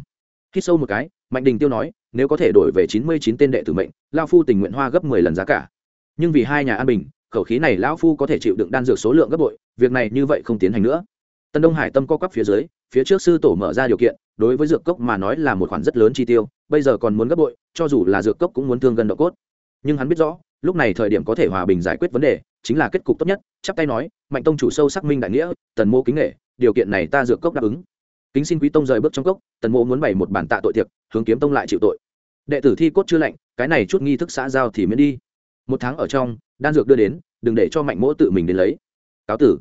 khi sâu một cái, mạnh đình tiêu nói, nếu có thể đổi về chín mươi chín tên đệ tử mệnh, lao phu tình nguyện hoa gấp mười lần giá cả. Nhưng vì hai nhà an bình, khẩu khí này lão phu có thể chịu đựng đan dược số lượng gấp bội, việc này như vậy không tiến hành nữa. Tân đông hải tâm co quắp phía dưới, phía trước sư tổ mở ra điều kiện, đối với dược cốc mà nói là một khoản rất lớn chi tiêu, bây giờ còn muốn gấp bội, cho dù là dược cốc cũng muốn thương gần độ cốt. Nhưng hắn biết rõ, lúc này thời điểm có thể hòa bình giải quyết vấn đề, chính là kết cục tốt nhất, chắp tay nói, mạnh tông chủ sâu sắc minh đại nghĩa, tần mô kính nghệ điều kiện này ta dược cốc đáp ứng kính xin quý tông rời bước trong cốc, tần mô muốn bày một bản tạ tội tiệc, hướng kiếm tông lại chịu tội. Đệ tử thi cốt chưa lạnh, cái này chút nghi thức xã giao thì miễn đi. Một tháng ở trong, đan dược đưa đến, đừng để cho mạnh mỗ tự mình đến lấy. Cáo tử.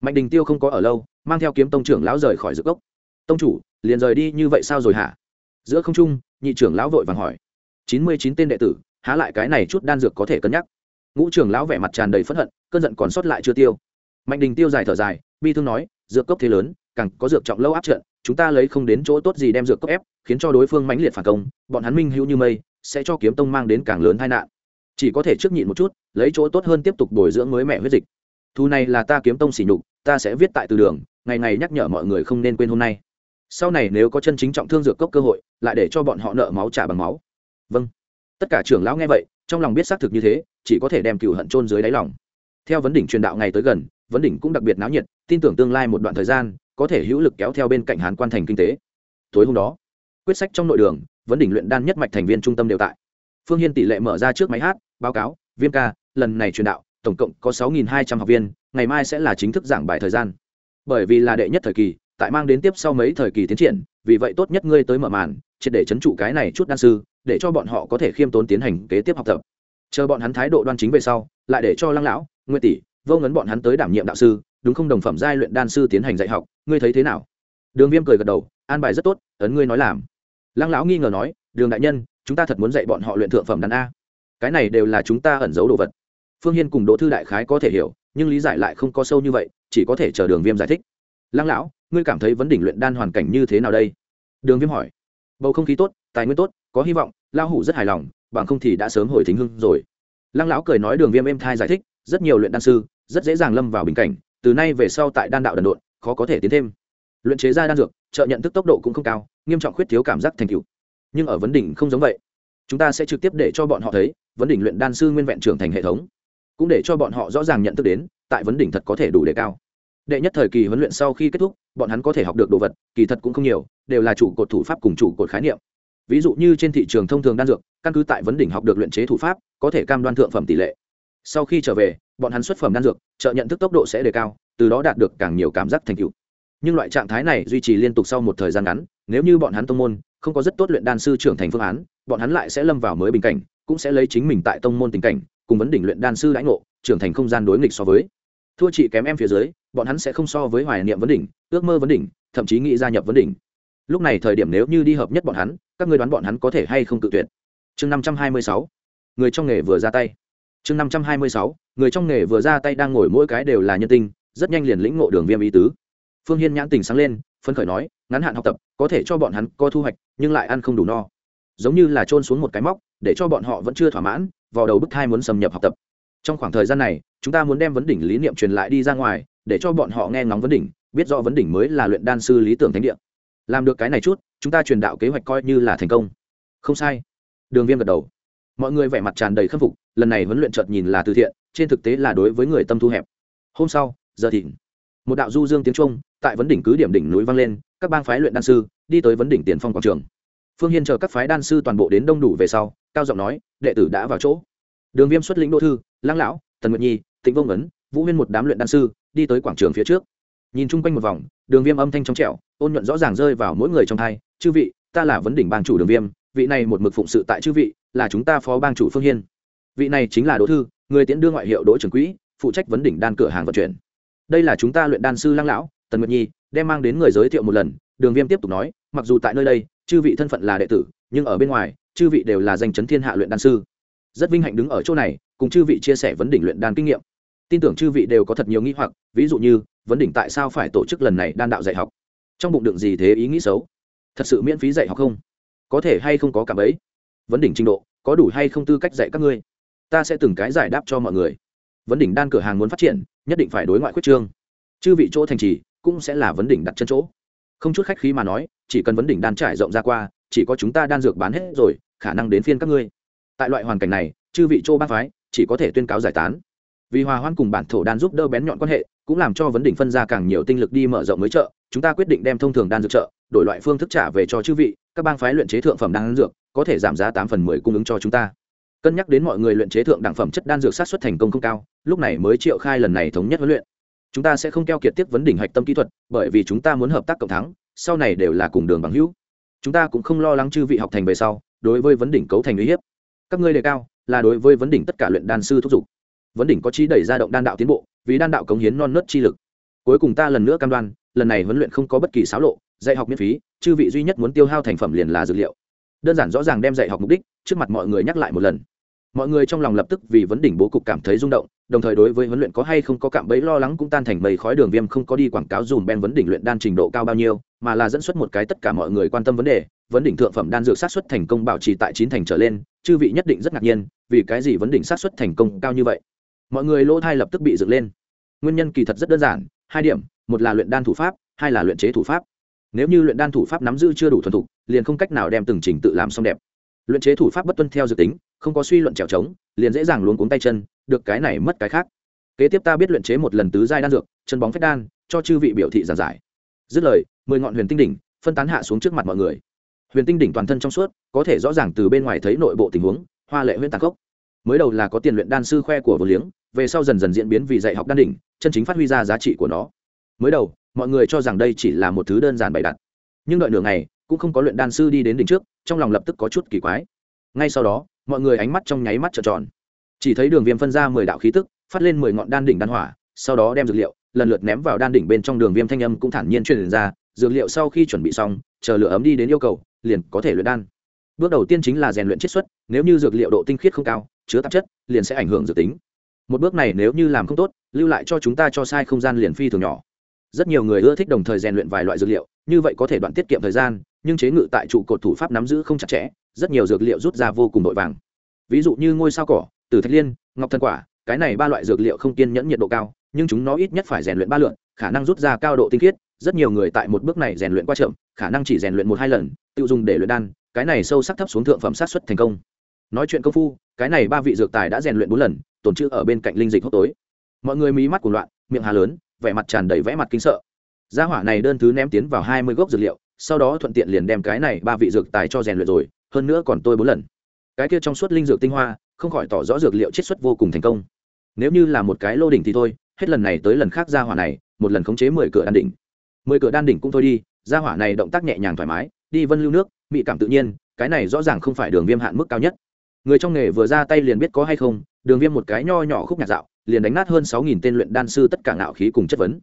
Mạnh đình tiêu không có ở lâu, mang theo kiếm tông trưởng lão rời khỏi dược cốc. Tông chủ, liền rời đi như vậy sao rồi hả? Giữa không trung, nhị trưởng lão vội vàng hỏi. Chín mươi chín tên đệ tử, há lại cái này chút đan dược có thể cân nhắc? Ngũ trưởng lão vẻ mặt tràn đầy phẫn hận, cơn giận còn sót lại chưa tiêu. Mạnh đình tiêu dài thở dài, bi thương nói, dược cốc thế lớn càng có dược trọng lâu áp trận, chúng ta lấy không đến chỗ tốt gì đem dược cấp ép, khiến cho đối phương mãnh liệt phản công, bọn hắn minh hữu như mây, sẽ cho kiếm tông mang đến càng lớn tai nạn. Chỉ có thể trước nhịn một chút, lấy chỗ tốt hơn tiếp tục bồi dưỡng mới mẹ huyết dịch. Thu này là ta kiếm tông xỉ nhục, ta sẽ viết tại từ đường, ngày ngày nhắc nhở mọi người không nên quên hôm nay. Sau này nếu có chân chính trọng thương dược cốc cơ hội, lại để cho bọn họ nợ máu trả bằng máu. Vâng. Tất cả trưởng lão nghe vậy, trong lòng biết xác thực như thế, chỉ có thể đem cựu hận trôn dưới đáy lòng. Theo vấn đỉnh truyền đạo ngày tới gần, vấn đỉnh cũng đặc biệt náo nhiệt, tin tưởng tương lai một đoạn thời gian có thể hữu lực kéo theo bên cạnh hán quan thành kinh tế. Tối hôm đó, quyết sách trong nội đường, vấn đỉnh luyện đan nhất mạch thành viên trung tâm đều tại. Phương hiên tỷ lệ mở ra trước máy hát, báo cáo, viêm ca, lần này truyền đạo, tổng cộng có sáu hai trăm học viên, ngày mai sẽ là chính thức giảng bài thời gian. Bởi vì là đệ nhất thời kỳ, tại mang đến tiếp sau mấy thời kỳ tiến triển, vì vậy tốt nhất ngươi tới mở màn, triệt để chấn trụ cái này chút đan sư, để cho bọn họ có thể khiêm tốn tiến hành kế tiếp học tập. Chờ bọn hắn thái độ đoan chính về sau, lại để cho lăng lão nguyên tỷ, vô ngấn bọn hắn tới đảm nhiệm đạo sư đúng không đồng phẩm giai luyện đan sư tiến hành dạy học, ngươi thấy thế nào? Đường viêm cười gật đầu, an bài rất tốt, ấn ngươi nói làm. Lăng lão nghi ngờ nói, đường đại nhân, chúng ta thật muốn dạy bọn họ luyện thượng phẩm đan a. Cái này đều là chúng ta ẩn giấu đồ vật. Phương hiên cùng đỗ thư đại khái có thể hiểu, nhưng lý giải lại không có sâu như vậy, chỉ có thể chờ đường viêm giải thích. Lăng lão, ngươi cảm thấy vấn đỉnh luyện đan hoàn cảnh như thế nào đây? Đường viêm hỏi. Bầu không khí tốt, tài nguyên tốt, có hy vọng lao hủ rất hài lòng, bằng không thì đã sớm hồi thính hưng rồi. Lăng lão cười nói đường viêm êm thai giải thích, rất nhiều luyện đan sư, rất dễ dàng lâm vào bình cảnh từ nay về sau tại đan đạo đần độn, khó có thể tiến thêm. Luyện chế ra đan dược, trợ nhận thức tốc độ cũng không cao, nghiêm trọng khuyết thiếu cảm giác thành tựu. Nhưng ở vấn đỉnh không giống vậy. Chúng ta sẽ trực tiếp để cho bọn họ thấy, vấn đỉnh luyện đan sư nguyên vẹn trưởng thành hệ thống. Cũng để cho bọn họ rõ ràng nhận thức đến, tại vấn đỉnh thật có thể đủ đề cao. Đệ nhất thời kỳ huấn luyện sau khi kết thúc, bọn hắn có thể học được đồ vật, kỳ thật cũng không nhiều, đều là chủ cột thủ pháp cùng chủ cột khái niệm. Ví dụ như trên thị trường thông thường đan dược, căn cứ tại vấn đỉnh học được luyện chế thủ pháp, có thể cam đoan thượng phẩm tỷ lệ sau khi trở về, bọn hắn xuất phẩm đan dược, trợ nhận thức tốc độ sẽ đề cao, từ đó đạt được càng nhiều cảm giác thành tựu. Nhưng loại trạng thái này duy trì liên tục sau một thời gian ngắn, nếu như bọn hắn tông môn không có rất tốt luyện đan sư trưởng thành phương án, bọn hắn lại sẽ lâm vào mới bình cảnh, cũng sẽ lấy chính mình tại tông môn tình cảnh, cùng vấn đỉnh luyện đan sư lãnh ngộ, trưởng thành không gian đối nghịch so với. Thua chị kém em phía dưới, bọn hắn sẽ không so với hoài niệm vấn đỉnh, ước mơ vấn đỉnh, thậm chí nghĩ gia nhập vấn đỉnh. Lúc này thời điểm nếu như đi hợp nhất bọn hắn, các người đoán bọn hắn có thể hay không tự tuyệt? Chương năm trăm hai mươi sáu. Người trong nghề vừa ra tay chương năm trăm hai mươi sáu, người trong nghề vừa ra tay đang ngồi mỗi cái đều là nhân tinh, rất nhanh liền lĩnh ngộ đường viêm ý tứ. Phương hiên nhãn tình sáng lên, phấn khởi nói, ngắn hạn học tập, có thể cho bọn hắn có thu hoạch, nhưng lại ăn không đủ no. Giống như là trôn xuống một cái móc, để cho bọn họ vẫn chưa thỏa mãn, vào đầu bức thai muốn xâm nhập học tập. Trong khoảng thời gian này, chúng ta muốn đem vấn đỉnh lý niệm truyền lại đi ra ngoài, để cho bọn họ nghe ngóng vấn đỉnh, biết rõ vấn đỉnh mới là luyện đan sư lý tưởng thánh địa. Làm được cái này chút, chúng ta truyền đạo kế hoạch coi như là thành công. Không sai. Đường viêm gật đầu. Mọi người vẻ mặt tràn đầy khâm phục lần này huấn luyện chợt nhìn là từ thiện, trên thực tế là đối với người tâm thu hẹp. Hôm sau, giờ thịnh, một đạo du dương tiếng trung, tại vấn đỉnh cứ điểm đỉnh núi vang lên, các bang phái luyện đan sư đi tới vấn đỉnh tiền phong quảng trường. Phương hiên chờ các phái đan sư toàn bộ đến đông đủ về sau, cao giọng nói, đệ tử đã vào chỗ. Đường viêm xuất lĩnh đô thư, lăng lão, tần nguyệt nhi, tịnh vông ấn vũ huyên một đám luyện đan sư đi tới quảng trường phía trước. Nhìn chung quanh một vòng, đường viêm âm thanh trong trẹo ôn nhuận rõ ràng rơi vào mỗi người trong hai, chư vị, ta là vấn đỉnh bang chủ đường viêm, vị này một mực phụng sự tại chư vị, là chúng ta phó bang chủ phương hiên vị này chính là đỗ thư, người tiễn đưa ngoại hiệu đỗ trưởng quỹ, phụ trách vấn đỉnh đan cửa hàng vận chuyển. Đây là chúng ta luyện đan sư lăng lão, tần nguyệt nhi, đem mang đến người giới thiệu một lần, đường viêm tiếp tục nói, mặc dù tại nơi đây, chư vị thân phận là đệ tử, nhưng ở bên ngoài, chư vị đều là danh chấn thiên hạ luyện đan sư. Rất vinh hạnh đứng ở chỗ này, cùng chư vị chia sẻ vấn đỉnh luyện đan kinh nghiệm. Tin tưởng chư vị đều có thật nhiều nghĩ hoặc, ví dụ như, vấn đỉnh tại sao phải tổ chức lần này đan đạo dạy học? Trong bụng đựng gì thế ý nghĩ xấu? Thật sự miễn phí dạy học không? Có thể hay không có cảm ấy vấn đỉnh trình độ, có đủ hay không tư cách dạy các ngươi? Ta sẽ từng cái giải đáp cho mọi người. Vấn đỉnh đan cửa hàng muốn phát triển, nhất định phải đối ngoại khuyết trương. Chư vị chỗ thành trì cũng sẽ là vấn đỉnh đặt chân chỗ. Không chút khách khí mà nói, chỉ cần vấn đỉnh đan trải rộng ra qua, chỉ có chúng ta đan dược bán hết rồi, khả năng đến phiên các ngươi. Tại loại hoàn cảnh này, chư vị chỗ bác phái chỉ có thể tuyên cáo giải tán. Vì hòa hoan cùng bản thổ đan giúp đỡ bén nhọn quan hệ, cũng làm cho vấn đỉnh phân ra càng nhiều tinh lực đi mở rộng mới chợ chúng ta quyết định đem thông thường đan dược chợ đổi loại phương thức trả về cho chư vị, các bang phái luyện chế thượng phẩm đan dược, có thể giảm giá tám phần mười cung ứng cho chúng ta cân nhắc đến mọi người luyện chế thượng đẳng phẩm chất đan dược sát xuất thành công không cao, lúc này mới triệu khai lần này thống nhất huấn luyện. Chúng ta sẽ không keo kiệt tiếp vấn đỉnh hạch tâm kỹ thuật, bởi vì chúng ta muốn hợp tác cộng thắng, sau này đều là cùng đường bằng hữu. Chúng ta cũng không lo lắng chư vị học thành về sau, đối với vấn đỉnh cấu thành uy hiếp. Các ngươi đề cao, là đối với vấn đỉnh tất cả luyện đan sư thúc giục. Vấn đỉnh có trí đẩy ra động đan đạo tiến bộ, vì đan đạo cống hiến non nớt chi lực. Cuối cùng ta lần nữa cam đoan, lần này huấn luyện không có bất kỳ xáo lộ, dạy học miễn phí, chư vị duy nhất muốn tiêu hao thành phẩm liền là dược liệu đơn giản rõ ràng đem dạy học mục đích trước mặt mọi người nhắc lại một lần. Mọi người trong lòng lập tức vì vấn đỉnh bố cục cảm thấy rung động, đồng thời đối với huấn luyện có hay không có cảm bấy lo lắng cũng tan thành mây khói đường viêm không có đi quảng cáo dùm ben vấn đỉnh luyện đan trình độ cao bao nhiêu, mà là dẫn xuất một cái tất cả mọi người quan tâm vấn đề, vấn đỉnh thượng phẩm đan dược sát xuất thành công bảo trì tại chín thành trở lên, chư vị nhất định rất ngạc nhiên, vì cái gì vấn đỉnh sát xuất thành công cao như vậy? Mọi người lỗ thai lập tức bị dựng lên. Nguyên nhân kỳ thật rất đơn giản, hai điểm, một là luyện đan thủ pháp, hai là luyện chế thủ pháp nếu như luyện đan thủ pháp nắm giữ chưa đủ thuần thục, liền không cách nào đem từng trình tự làm xong đẹp. Luyện chế thủ pháp bất tuân theo dự tính, không có suy luận trèo trống, liền dễ dàng luống cuống tay chân, được cái này mất cái khác. Kế tiếp ta biết luyện chế một lần tứ giai đan dược, chân bóng phách đan, cho chư vị biểu thị giản giải. Dứt lời, mười ngọn huyền tinh đỉnh, phân tán hạ xuống trước mặt mọi người. Huyền tinh đỉnh toàn thân trong suốt, có thể rõ ràng từ bên ngoài thấy nội bộ tình huống, hoa lệ huyễn tàn khốc. Mới đầu là có tiền luyện đan sư khoe của vô liếng, về sau dần dần diễn biến vì dạy học đan đỉnh, chân chính phát huy ra giá trị của nó. Mới đầu mọi người cho rằng đây chỉ là một thứ đơn giản bày đặt. Nhưng đợi nửa ngày, cũng không có luyện đan sư đi đến đỉnh trước, trong lòng lập tức có chút kỳ quái. Ngay sau đó, mọi người ánh mắt trong nháy mắt trợn tròn. Chỉ thấy đường viêm phân ra mười đạo khí tức, phát lên mười ngọn đan đỉnh đan hỏa, sau đó đem dược liệu lần lượt ném vào đan đỉnh bên trong đường viêm thanh âm cũng thản nhiên truyền ra, dược liệu sau khi chuẩn bị xong, chờ lửa ấm đi đến yêu cầu, liền có thể luyện đan. Bước đầu tiên chính là rèn luyện chiết xuất, nếu như dược liệu độ tinh khiết không cao, chứa tạp chất, liền sẽ ảnh hưởng dược tính. Một bước này nếu như làm không tốt, lưu lại cho chúng ta cho sai không gian liền phi thường nhỏ rất nhiều người ưa thích đồng thời rèn luyện vài loại dược liệu, như vậy có thể đoạn tiết kiệm thời gian, nhưng chế ngự tại trụ cột thủ pháp nắm giữ không chặt chẽ, rất nhiều dược liệu rút ra vô cùng vội vàng. Ví dụ như ngôi sao cỏ, từ thạch liên, ngọc thân quả, cái này ba loại dược liệu không kiên nhẫn nhiệt độ cao, nhưng chúng nó ít nhất phải rèn luyện ba lượn khả năng rút ra cao độ tinh khiết. Rất nhiều người tại một bước này rèn luyện qua chậm, khả năng chỉ rèn luyện một hai lần tiêu dùng để luyện đan, cái này sâu sắc thấp xuống thượng phẩm sát xuất thành công. Nói chuyện công phu, cái này ba vị dược tài đã rèn luyện bốn lần tồn trữ ở bên cạnh linh dịch hốc tối. Mọi người mí mắt của loạn, miệng hà lớn vẻ mặt tràn đầy vẽ mặt kinh sợ. Gia hỏa này đơn thứ ném tiến vào hai mươi gốc dược liệu, sau đó thuận tiện liền đem cái này ba vị dược tài cho rèn luyện rồi, hơn nữa còn tôi bốn lần. Cái kia trong suốt linh dược tinh hoa, không khỏi tỏ rõ dược liệu chiết xuất vô cùng thành công. Nếu như là một cái lô đỉnh thì thôi, hết lần này tới lần khác gia hỏa này, một lần khống chế mười cửa đan đỉnh. Mười cửa đan đỉnh cũng thôi đi, gia hỏa này động tác nhẹ nhàng thoải mái, đi vân lưu nước, mị cảm tự nhiên, cái này rõ ràng không phải đường viêm hạn mức cao nhất. Người trong nghề vừa ra tay liền biết có hay không, đường viêm một cái nho nhỏ khúc nhạc dạo liền đánh nát hơn sáu nghìn tên luyện đan sư tất cả ngạo khí cùng chất vấn.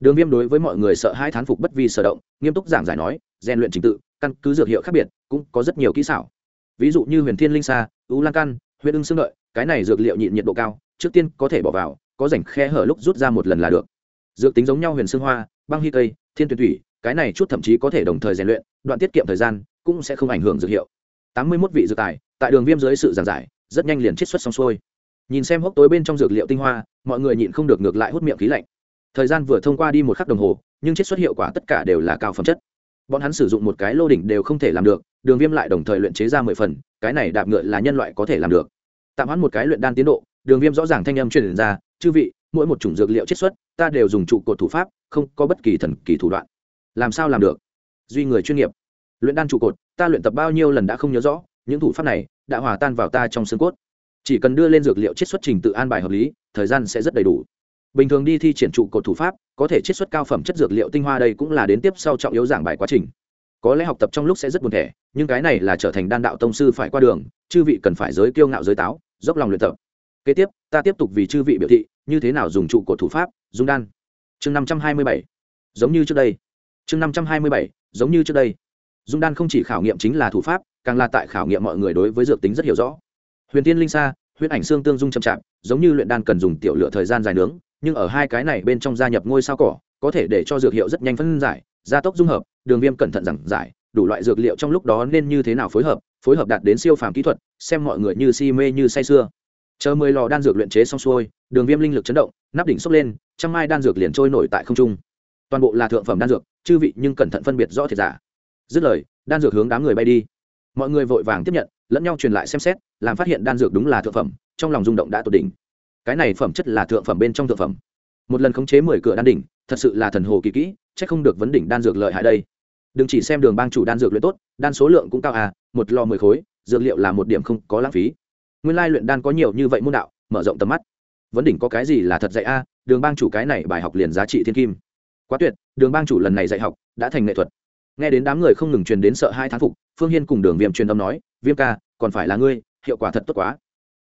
Đường viêm đối với mọi người sợ hai thán phục bất vi sở động, nghiêm túc giảng giải nói, rèn luyện trình tự, căn cứ dược hiệu khác biệt, cũng có rất nhiều kỹ xảo. Ví dụ như huyền thiên linh sa ú lan căn huyện ưng xương đợi, cái này dược liệu nhịn nhiệt độ cao, trước tiên có thể bỏ vào, có rảnh khe hở lúc rút ra một lần là được. Dược tính giống nhau huyền xương hoa, băng hy cây, thiên tuyển thủy, cái này chút thậm chí có thể đồng thời rèn luyện, đoạn tiết kiệm thời gian, cũng sẽ không ảnh hưởng dược hiệu. Tám mươi mốt vị dược tài, tại đường viêm dưới sự giảng giải, rất nhanh liền chiết xuất xong xuôi nhìn xem hốc tối bên trong dược liệu tinh hoa, mọi người nhịn không được ngược lại hút miệng khí lạnh. Thời gian vừa thông qua đi một khắc đồng hồ, nhưng chiết xuất hiệu quả tất cả đều là cao phẩm chất. Bọn hắn sử dụng một cái lô đỉnh đều không thể làm được, đường viêm lại đồng thời luyện chế ra mười phần, cái này đạp ngựa là nhân loại có thể làm được. Tạm hoãn một cái luyện đan tiến độ, đường viêm rõ ràng thanh âm truyền ra, chư vị, mỗi một chủng dược liệu chiết xuất, ta đều dùng trụ cột thủ pháp, không có bất kỳ thần kỳ thủ đoạn. Làm sao làm được? Duy người chuyên nghiệp. Luyện đan trụ cột, ta luyện tập bao nhiêu lần đã không nhớ rõ, những thủ pháp này đã hòa tan vào ta trong xương cốt chỉ cần đưa lên dược liệu chiết xuất trình tự an bài hợp lý, thời gian sẽ rất đầy đủ. Bình thường đi thi triển trụ cột thủ pháp, có thể chiết xuất cao phẩm chất dược liệu tinh hoa đây cũng là đến tiếp sau trọng yếu giảng bài quá trình. Có lẽ học tập trong lúc sẽ rất buồn thẻ, nhưng cái này là trở thành đan đạo tông sư phải qua đường, chư vị cần phải giới kiêu ngạo giới táo, dốc lòng luyện tập. Kế tiếp, ta tiếp tục vì chư vị biểu thị, như thế nào dùng trụ cột thủ pháp, dung đan. Chương năm trăm hai mươi bảy. Giống như trước đây. Chương năm trăm hai mươi bảy, giống như trước đây. Dung đan không chỉ khảo nghiệm chính là thủ pháp, càng là tại khảo nghiệm mọi người đối với dược tính rất hiểu rõ huyền tiên linh sa Huyền ảnh xương tương dung chậm chạp, giống như luyện đan cần dùng tiểu lựa thời gian dài nướng, nhưng ở hai cái này bên trong gia nhập ngôi sao cỏ, có thể để cho dược hiệu rất nhanh phân giải, gia tốc dung hợp, đường viêm cẩn thận giảng giải, đủ loại dược liệu trong lúc đó nên như thế nào phối hợp phối hợp đạt đến siêu phàm kỹ thuật, xem mọi người như si mê như say sưa. Chờ mười lò đan dược luyện chế xong xuôi, đường viêm linh lực chấn động, nắp đỉnh sốc lên, trăm mai đan dược liền trôi nổi tại không trung. Toàn bộ là thượng phẩm đan dược, chư vị nhưng cẩn thận phân biệt rõ thiệt giả. Dứt lời, đan dược hướng đám người bay đi mọi người vội vàng tiếp nhận, lẫn nhau truyền lại xem xét, làm phát hiện đan dược đúng là thượng phẩm, trong lòng rung động đã tột đỉnh. Cái này phẩm chất là thượng phẩm bên trong thượng phẩm. Một lần khống chế mười cửa đan đỉnh, thật sự là thần hồ kỳ kỹ c h ắ c không được vấn đỉnh đan dược lợi hại đây. Đừng chỉ xem đường bang chủ đan dược luyện tốt, đan số lượng cũng cao à một lò mười khối, dược liệu là một điểm không có lãng phí. Nguyên lai luyện đan có nhiều như vậy môn đạo, mở rộng tầm mắt. Vấn đỉnh có cái gì là thật dạy a, đường bang chủ cái này bài học liền giá trị thiên kim. Quá tuyệt, đường bang chủ lần này dạy học đã thành nghệ thuật. Nghe đến đám người không ngừng truyền đến sợ hai thán phục phương hiên cùng đường viêm truyền âm nói, viêm ca, còn phải là ngươi, hiệu quả thật tốt quá.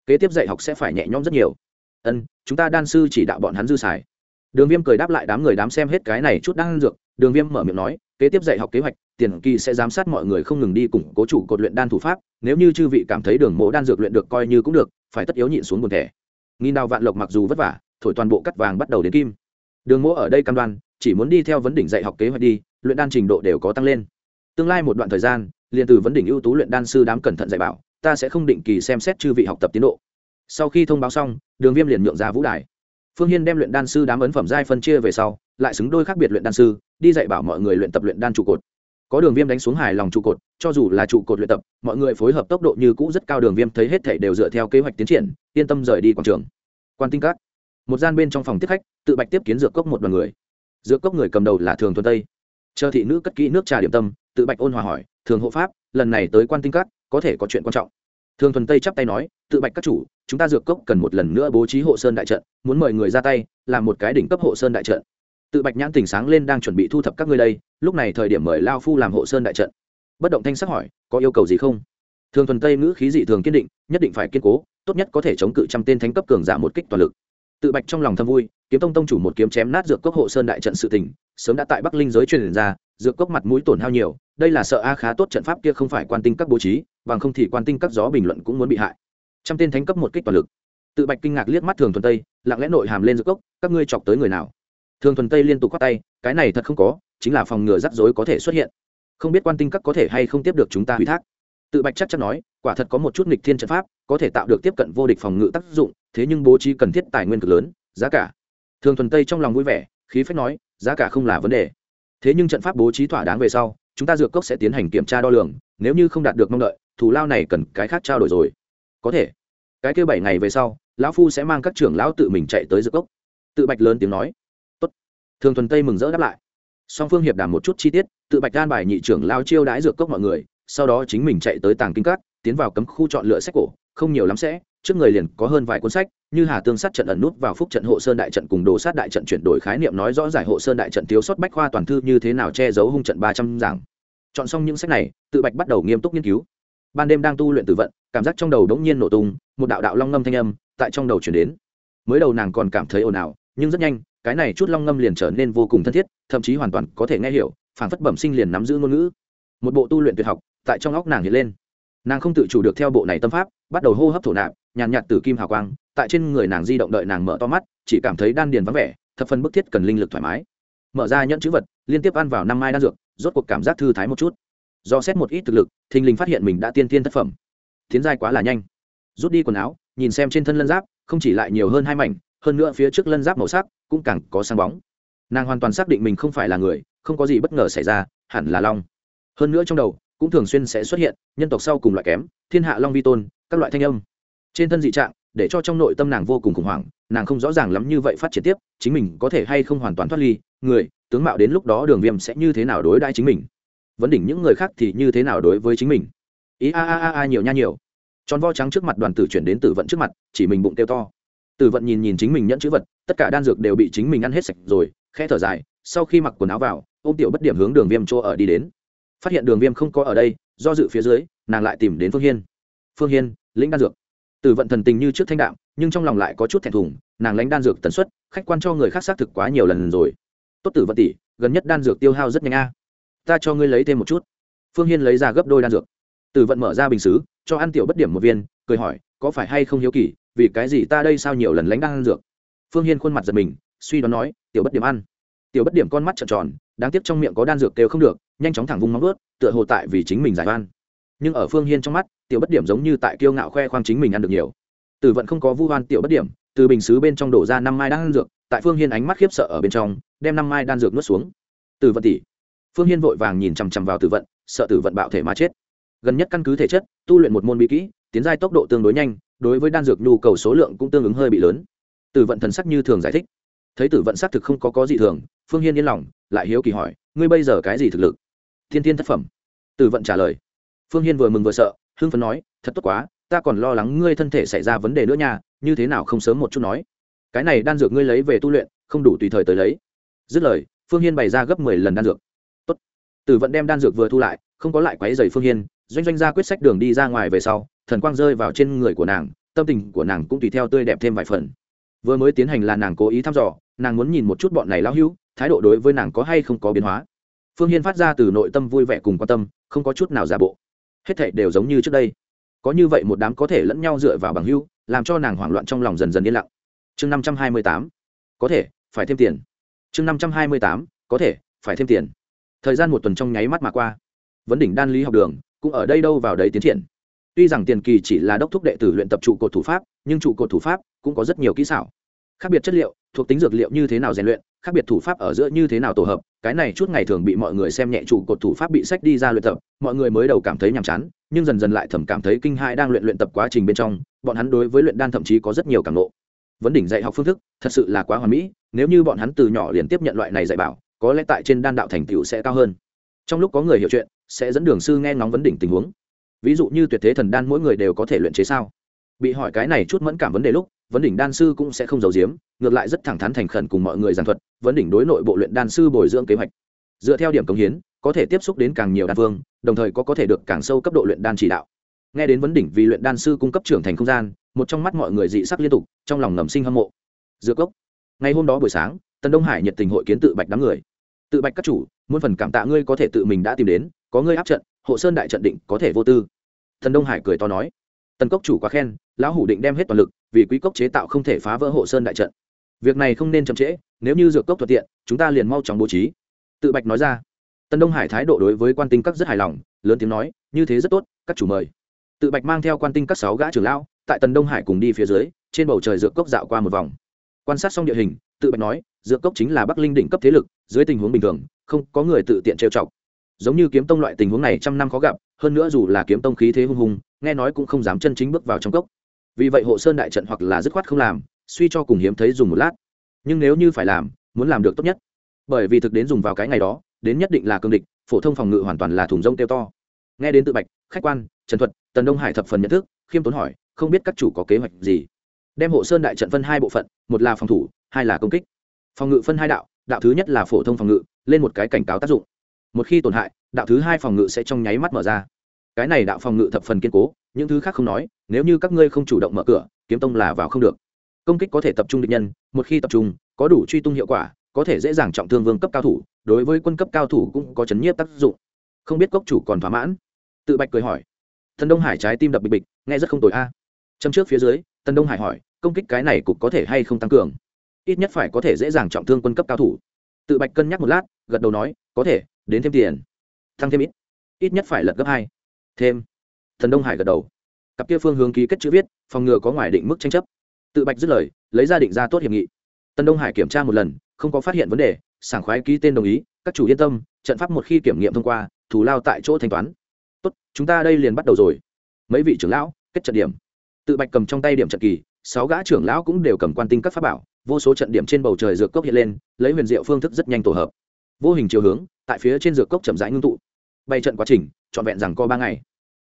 Kế tiếp dạy học sẽ phải nhẹ nhõm rất nhiều. Ân, chúng ta đan sư chỉ đạo bọn hắn dư xài. Đường viêm cười đáp lại đám người đám xem hết cái này chút đang dược. Đường viêm mở miệng nói, kế tiếp dạy học kế hoạch, tiền kỳ sẽ giám sát mọi người không ngừng đi củng cố chủ cột luyện đan thủ pháp. Nếu như chư vị cảm thấy đường mộ đan dược luyện được coi như cũng được, phải tất yếu nhịn xuống buồn thẻ. Nghìn đào vạn lộc mặc dù vất vả, thổi toàn bộ cắt vàng bắt đầu đến kim. Đường mộ ở đây cam đoan, chỉ muốn đi theo vấn đỉnh dạy học kế hoạch đi, luyện đan trình độ đều có tăng lên. Tương lai một đoạn thời gian liền từ vấn đỉnh ưu tú luyện đan sư đám cẩn thận dạy bảo, ta sẽ không định kỳ xem xét chư vị học tập tiến độ. Sau khi thông báo xong, đường viêm liền nhượng ra vũ đài. Phương hiên đem luyện đan sư đám ấn phẩm giai phân chia về sau, lại xứng đôi khác biệt luyện đan sư, đi dạy bảo mọi người luyện tập luyện đan trụ cột. Có đường viêm đánh xuống hài lòng trụ cột, cho dù là trụ cột luyện tập, mọi người phối hợp tốc độ như cũ rất cao đường viêm thấy hết thể đều dựa theo kế hoạch tiến triển, yên tâm rời đi quảng trường. Quan tinh các. Một gian bên trong phòng tiếp khách, tự bạch tiếp kiến dược cốc một đoàn người. Dược cốc người cầm đầu là thường thuần tây. Chờ thị nữ cất kỹ nước trà điểm tâm, tự bạch ôn hòa hỏi thường hộ pháp, lần này tới quan tinh cát có thể có chuyện quan trọng. Thường thuần tây chắp tay nói, tự bạch các chủ, chúng ta dược cốc cần một lần nữa bố trí hộ sơn đại trận, muốn mời người ra tay, làm một cái đỉnh cấp hộ sơn đại trận. Tự bạch nhãn tỉnh sáng lên đang chuẩn bị thu thập các ngươi đây, lúc này thời điểm mời lao phu làm hộ sơn đại trận. Bất động thanh sắc hỏi, có yêu cầu gì không? Thường thuần tây ngữ khí dị thường kiên định, nhất định phải kiên cố, tốt nhất có thể chống cự trăm tên thánh cấp cường giả một kích toàn lực tự bạch trong lòng thâm vui, kiếm tông tông chủ một kiếm chém nát dược cốc hộ sơn đại trận sự tình, sớm đã tại bắc linh giới truyền ra, dược cốc mặt mũi tổn hao nhiều, đây là sợ a khá tốt trận pháp kia không phải quan tinh các bố trí, bằng không thì quan tinh các gió bình luận cũng muốn bị hại. Trăm tên thánh cấp một kích toàn lực. Tự bạch kinh ngạc liếc mắt thường thuần tây, lặng lẽ nội hàm lên dược cốc, các ngươi chọc tới người nào? Thường thuần tây liên tục quát tay, cái này thật không có, chính là phòng ngừa rắc rối có thể xuất hiện. Không biết quan tinh các có thể hay không tiếp được chúng ta ủy thác. Tự bạch chắc chắn nói, quả thật có một chút nghịch thiên trận pháp, có thể tạo được tiếp cận vô địch phòng ngự tác dụng thế nhưng bố trí cần thiết tài nguyên cực lớn, giá cả. Thường thuần tây trong lòng vui vẻ, khí phách nói, giá cả không là vấn đề. Thế nhưng trận pháp bố trí thỏa đáng về sau, chúng ta dược cốc sẽ tiến hành kiểm tra đo lường, nếu như không đạt được mong đợi, thù lao này cần cái khác trao đổi rồi. Có thể. Cái kêu bảy ngày về sau, lão phu sẽ mang các trưởng lão tự mình chạy tới dược cốc. Tự bạch lớn tiếng nói. Tốt. thường thuần tây mừng rỡ đáp lại. Song phương hiệp đàm một chút chi tiết, tự bạch đan bài nhị trưởng lao chiêu đãi dược cốc mọi người, sau đó chính mình chạy tới tàng kinh cát tiến vào cấm khu chọn lựa sách cổ, không nhiều lắm sẽ trước người liền có hơn vài cuốn sách, như hà tương sát trận ẩn nút vào phúc trận hộ sơn đại trận cùng đồ sát đại trận chuyển đổi khái niệm nói rõ giải hộ sơn đại trận thiếu sót bách khoa toàn thư như thế nào che giấu hung trận ba trăm giảng. Chọn xong những sách này, tự bạch bắt đầu nghiêm túc nghiên cứu. Ban đêm đang tu luyện tử vận, cảm giác trong đầu đống nhiên nổ tung, một đạo đạo long ngâm thanh âm tại trong đầu chuyển đến. Mới đầu nàng còn cảm thấy ồn ào, nhưng rất nhanh, cái này chút long ngâm liền trở nên vô cùng thân thiết, thậm chí hoàn toàn có thể nghe hiểu phản phất bẩm sinh liền nắm giữ ngôn ngữ. Một bộ tu luyện tuyệt học, tại trong óc nàng hiện lên. Nàng không tự chủ được theo bộ này tâm pháp bắt đầu hô hấp thổ nạp, nhàn nhạt từ kim hào quang, tại trên người nàng di động đợi nàng mở to mắt, chỉ cảm thấy đan điền vắng vẻ, thập phần bức thiết cần linh lực thoải mái. Mở ra nhẫn chữ vật, liên tiếp ăn vào năm mai đan dược, rốt cuộc cảm giác thư thái một chút. Do xét một ít thực lực, thình lình phát hiện mình đã tiên tiên thất phẩm. Tiến giai quá là nhanh. Rút đi quần áo, nhìn xem trên thân lân giáp, không chỉ lại nhiều hơn hai mảnh, hơn nữa phía trước lân giáp màu sắc cũng càng có sáng bóng. Nàng hoàn toàn xác định mình không phải là người, không có gì bất ngờ xảy ra, hẳn là long. Hơn nữa trong đầu, cũng thường xuyên sẽ xuất hiện, nhân tộc sau cùng loại kém, thiên hạ long vi tôn các loại thanh âm. Trên thân dị trạng, để cho trong nội tâm nàng vô cùng khủng hoảng, nàng không rõ ràng lắm như vậy phát triển tiếp, chính mình có thể hay không hoàn toàn thoát ly, người, tướng mạo đến lúc đó đường viêm sẽ như thế nào đối đãi chính mình? Vấn đỉnh những người khác thì như thế nào đối với chính mình? Ý a a a a nhiều nha nhiều. Tròn vo trắng trước mặt đoàn tử chuyển đến tử vận trước mặt, chỉ mình bụng kêu to. Tử vận nhìn nhìn chính mình nhẫn chữ vật, tất cả đan dược đều bị chính mình ăn hết sạch rồi khe thở dài, sau khi mặc quần áo vào ô m tiểu bất điểm hướng đường viêm chỗ ở đi đến. Phát hiện đường viêm không có ở đây, do dự phía dưới, nàng lại tìm đến phương hiên phương hiên, lĩnh đan dược. Tử vận thần tình như trước thanh đạm, nhưng trong lòng lại có chút thẹn thùng, nàng lãnh đan dược tần suất, khách quan cho người khác xác thực quá nhiều lần rồi. Tốt tử vận tỷ, gần nhất đan dược tiêu hao rất nhanh a. Ta cho ngươi lấy thêm một chút. Phương hiên lấy ra gấp đôi đan dược. Tử vận mở ra bình xứ, cho ăn tiểu bất điểm một viên, cười hỏi, có phải hay không hiếu kỳ, vì cái gì ta đây sao nhiều lần lãnh đan dược? Phương hiên khuôn mặt giật mình, suy đoán nói, tiểu bất điểm ăn. Tiểu bất điểm con mắt trợn tròn, đáng tiếc trong miệng có đan dược kêu không được, nhanh chóng thẳng vùng móng ướt tựa hồ tại vì chính mình giải oan nhưng ở phương hiên trong mắt, tiểu bất điểm giống như tại kiêu ngạo khoe khoang chính mình ăn được nhiều. Tử vận không có vu hoan tiểu bất điểm, từ bình xứ bên trong đổ ra năm mai đan dược, tại phương hiên ánh mắt khiếp sợ ở bên trong, đem năm mai đan dược nuốt xuống. Tử vận tỷ. Phương hiên vội vàng nhìn chằm chằm vào tử vận, sợ tử vận bạo thể mà chết. Gần nhất căn cứ thể chất, tu luyện một môn bí kỹ, tiến giai tốc độ tương đối nhanh, đối với đan dược nhu cầu số lượng cũng tương ứng hơi bị lớn. Tử vận thần sắc như thường giải thích. Thấy tử vận xác thực không có có gì thường, phương hiên yên lòng, lại hiếu kỳ hỏi, ngươi bây giờ cái gì thực lực? Thiên thiên thất phẩm. Tử vận trả lời phương hiên vừa mừng vừa sợ, hưng phấn nói, thật tốt quá, ta còn lo lắng ngươi thân thể xảy ra vấn đề nữa nha, như thế nào không sớm một chút nói. Cái này đan dược ngươi lấy về tu luyện, không đủ tùy thời tới lấy. Dứt lời, phương hiên bày ra gấp mười lần đan dược. Tốt. tử vận đem đan dược vừa thu lại, không có lại quấy dày phương hiên, doanh doanh ra quyết sách đường đi ra ngoài về sau, thần quang rơi vào trên người của nàng, tâm tình của nàng cũng tùy theo tươi đẹp thêm vài phần. Vừa mới tiến hành là nàng cố ý thăm dò, nàng muốn nhìn một chút bọn này lão hữu, thái độ đối với nàng có hay không có biến hóa. Phương hiên phát ra từ nội tâm vui vẻ cùng quan tâm, không có chút nào giả bộ hết thảy đều giống như trước đây. Có như vậy một đám có thể lẫn nhau dựa vào bằng hữu làm cho nàng hoảng loạn trong lòng dần dần yên lặng. Chương năm trăm hai mươi tám, có thể, phải thêm tiền. Chương năm trăm hai mươi tám, có thể, phải thêm tiền. Thời gian một tuần trong nháy mắt mà qua. Vấn đỉnh đan lý học đường, cũng ở đây đâu vào đấy tiến triển. Tuy rằng tiền kỳ chỉ là đốc thúc đệ tử luyện tập trụ cột thủ pháp, nhưng trụ cột thủ pháp cũng có rất nhiều kỹ xảo. Khác biệt chất liệu, thuộc tính dược liệu như thế nào rèn luyện khác biệt thủ pháp ở giữa như thế nào tổ hợp, cái này chút ngày thường bị mọi người xem nhẹ trụ cột thủ pháp bị sách đi ra luyện tập, mọi người mới đầu cảm thấy nhàm chán, nhưng dần dần lại thầm cảm thấy kinh hãi đang luyện luyện tập quá trình bên trong, bọn hắn đối với luyện đan thậm chí có rất nhiều cảm nộ vấn đỉnh dạy học phương thức, thật sự là quá hoàn mỹ, nếu như bọn hắn từ nhỏ liền tiếp nhận loại này dạy bảo, có lẽ tại trên đan đạo thành tựu sẽ cao hơn. Trong lúc có người hiểu chuyện, sẽ dẫn đường sư nghe ngóng vấn đỉnh tình huống. Ví dụ như tuyệt thế thần đan mỗi người đều có thể luyện chế sao? Bị hỏi cái này chút mẫn cảm vấn đề lúc vấn đỉnh đan sư cũng sẽ không giấu giếm, ngược lại rất thẳng thắn thành khẩn cùng mọi người giảng thuật, vấn đỉnh đối nội bộ luyện đan sư bồi dưỡng kế hoạch. Dựa theo điểm công hiến, có thể tiếp xúc đến càng nhiều đan phương đồng thời có có thể được càng sâu cấp độ luyện đan chỉ đạo. Nghe đến vấn đỉnh vì luyện đan sư cung cấp trưởng thành không gian, một trong mắt mọi người dị sắc liên tục, trong lòng ngầm sinh hâm mộ. Dựa cốc ngày hôm đó buổi sáng, tần đông hải nhiệt tình hội kiến tự bạch đám người. Tự bạch các chủ muôn phần cảm tạ ngươi có thể tự mình đã tìm đến, có ngươi áp trận, hộ sơn đại trận định có thể vô tư. Thần đông hải cười to nói. Tần cốc chủ quá khen lão hủ định đem hết toàn lực, vì quý cốc chế tạo không thể phá vỡ hộ sơn đại trận. Việc này không nên chậm trễ, nếu như dược cốc thuận tiện, chúng ta liền mau chóng bố trí. Tự bạch nói ra. Tần đông hải thái độ đối với quan tinh các rất hài lòng, lớn tiếng nói, như thế rất tốt, các chủ mời. Tự bạch mang theo quan tinh các sáu gã trưởng lão, tại tần đông hải cùng đi phía dưới, trên bầu trời dược cốc dạo qua một vòng. Quan sát xong địa hình, tự bạch nói, dược cốc chính là bắc linh đỉnh cấp thế lực, dưới tình huống bình thường, không có người tự tiện trêu chọc. Giống như kiếm tông loại tình huống này trăm năm khó gặp, hơn nữa dù là kiếm tông khí thế hung hùng, nghe nói cũng không dám chân chính bước vào trong cốc vì vậy hộ sơn đại trận hoặc là dứt khoát không làm, suy cho cùng hiếm thấy dùng một lát. Nhưng nếu như phải làm, muốn làm được tốt nhất. Bởi vì thực đến dùng vào cái ngày đó, đến nhất định là cương địch, phổ thông phòng ngự hoàn toàn là thùng rông tiêu to. Nghe đến tự bạch, khách quan, trần thuật, tần đông hải thập phần nhận thức, khiêm tốn hỏi, không biết các chủ có kế hoạch gì? Đem hộ sơn đại trận phân hai bộ phận, một là phòng thủ, hai là công kích. Phòng ngự phân hai đạo đạo thứ nhất là phổ thông phòng ngự, lên một cái cảnh cáo tác dụng. Một khi tổn hại, đạo thứ hai phòng ngự sẽ trong nháy mắt mở ra. Cái này đạo phòng ngự thập phần kiên cố những thứ khác không nói, nếu như các ngươi không chủ động mở cửa, kiếm tông là vào không được. Công kích có thể tập trung địch nhân, một khi tập trung, có đủ truy tung hiệu quả, có thể dễ dàng trọng thương vương cấp cao thủ, đối với quân cấp cao thủ cũng có chấn nhiếp tác dụng. Không biết cốc chủ còn thỏa mãn? Tự bạch cười hỏi. Thần đông hải trái tim đập bịch bịch, nghe rất không tồi a. À. châm trước phía dưới tần đông hải hỏi, công kích cái này cục có thể hay không tăng cường? Ít nhất phải có thể dễ dàng trọng thương quân cấp cao thủ. Tự bạch cân nhắc một lát, gật đầu nói, có thể, đến thêm tiền. Tăng thêm ít. Ít nhất phải lật gấp hai. Thêm thần đông hải gật đầu. Cặp kia phương hướng ký kết chữ viết, phòng ngừa có ngoài định mức tranh chấp. Tự bạch dứt lời, lấy ra định ra tốt hiệp nghị. Tân đông hải kiểm tra một lần, không có phát hiện vấn đề, sảng khoái ký tên đồng ý, các chủ yên tâm, trận pháp một khi kiểm nghiệm thông qua, thủ lao tại chỗ thanh toán. Tốt, chúng ta đây liền bắt đầu rồi. Mấy vị trưởng lão, kết trận điểm. Tự bạch cầm trong tay điểm trận kỳ, sáu gã trưởng lão cũng đều cầm quan tinh các pháp bảo, vô số trận điểm trên bầu trời dược cốc hiện lên, lấy huyền diệu phương thức rất nhanh tổ hợp. Vô hình chiều hướng, tại phía trên dược cốc chậm rãi ngưng tụ. Bay trận quá trình, trọn vẹn rằng co ba ngày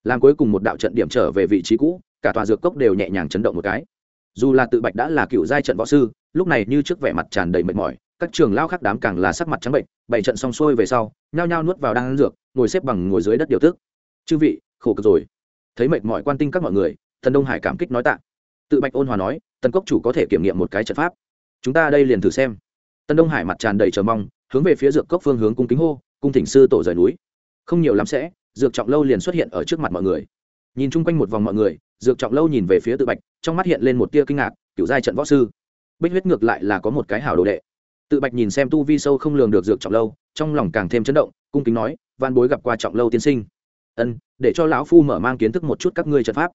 làm cuối cùng một đạo trận điểm trở về vị trí cũ, cả tòa dược cốc đều nhẹ nhàng chấn động một cái. Dù là tự bạch đã là cựu giai trận võ sư, lúc này như trước vẻ mặt tràn đầy mệt mỏi, các trường lao khác đám càng là sắc mặt trắng bệnh, bảy trận xong xuôi về sau, nhao nhao nuốt vào đang ăn dược, ngồi xếp bằng ngồi dưới đất điều tức. Chư vị, khổ cực rồi. Thấy mệt mỏi quan tinh các mọi người, thần đông hải cảm kích nói tạ. Tự bạch ôn hòa nói, tần cốc chủ có thể kiểm nghiệm một cái trận pháp. Chúng ta đây liền thử xem. Tân đông hải mặt tràn đầy chờ mong, hướng về phía dược cốc phương hướng cung kính hô, cung thỉnh sư tổ rời núi. Không nhiều lắm sẽ dược trọng lâu liền xuất hiện ở trước mặt mọi người. Nhìn chung quanh một vòng mọi người, dược trọng lâu nhìn về phía tự bạch, trong mắt hiện lên một tia kinh ngạc, kiểu giai trận võ sư. Bích huyết ngược lại là có một cái hảo đồ đệ. Tự bạch nhìn xem tu vi sâu không lường được dược trọng lâu, trong lòng càng thêm chấn động, cung kính nói van bối gặp qua trọng lâu tiên sinh. Ân, để cho lão phu mở mang kiến thức một chút các ngươi trận pháp.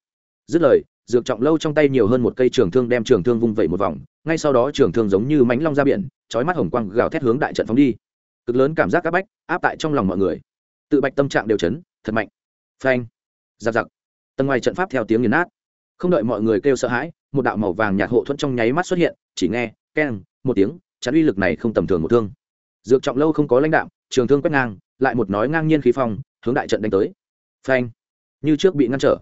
Dứt lời, dược trọng lâu trong tay nhiều hơn một cây trường thương đem trường thương vung vẩy một vòng, ngay sau đó trường thương giống như mánh long ra biển trói mắt hồng quang gào thét hướng đại trận phóng đi. Cực lớn cảm giác áp bách, áp tại trong lòng mọi người tự bạch tâm trạng đều chấn, thật mạnh. Phanh, giặc giặc. Tầng ngoài trận pháp theo tiếng nghiền nát. Không đợi mọi người kêu sợ hãi, một đạo màu vàng nhạt hộ thuẫn trong nháy mắt xuất hiện, chỉ nghe, keng, một tiếng, chắn uy lực này không tầm thường một thương. Dược trọng lâu không có lãnh đạo trường thương quét ngang, lại một nói ngang nhiên khí phong, hướng đại trận đánh tới. Phanh, như trước bị ngăn trở.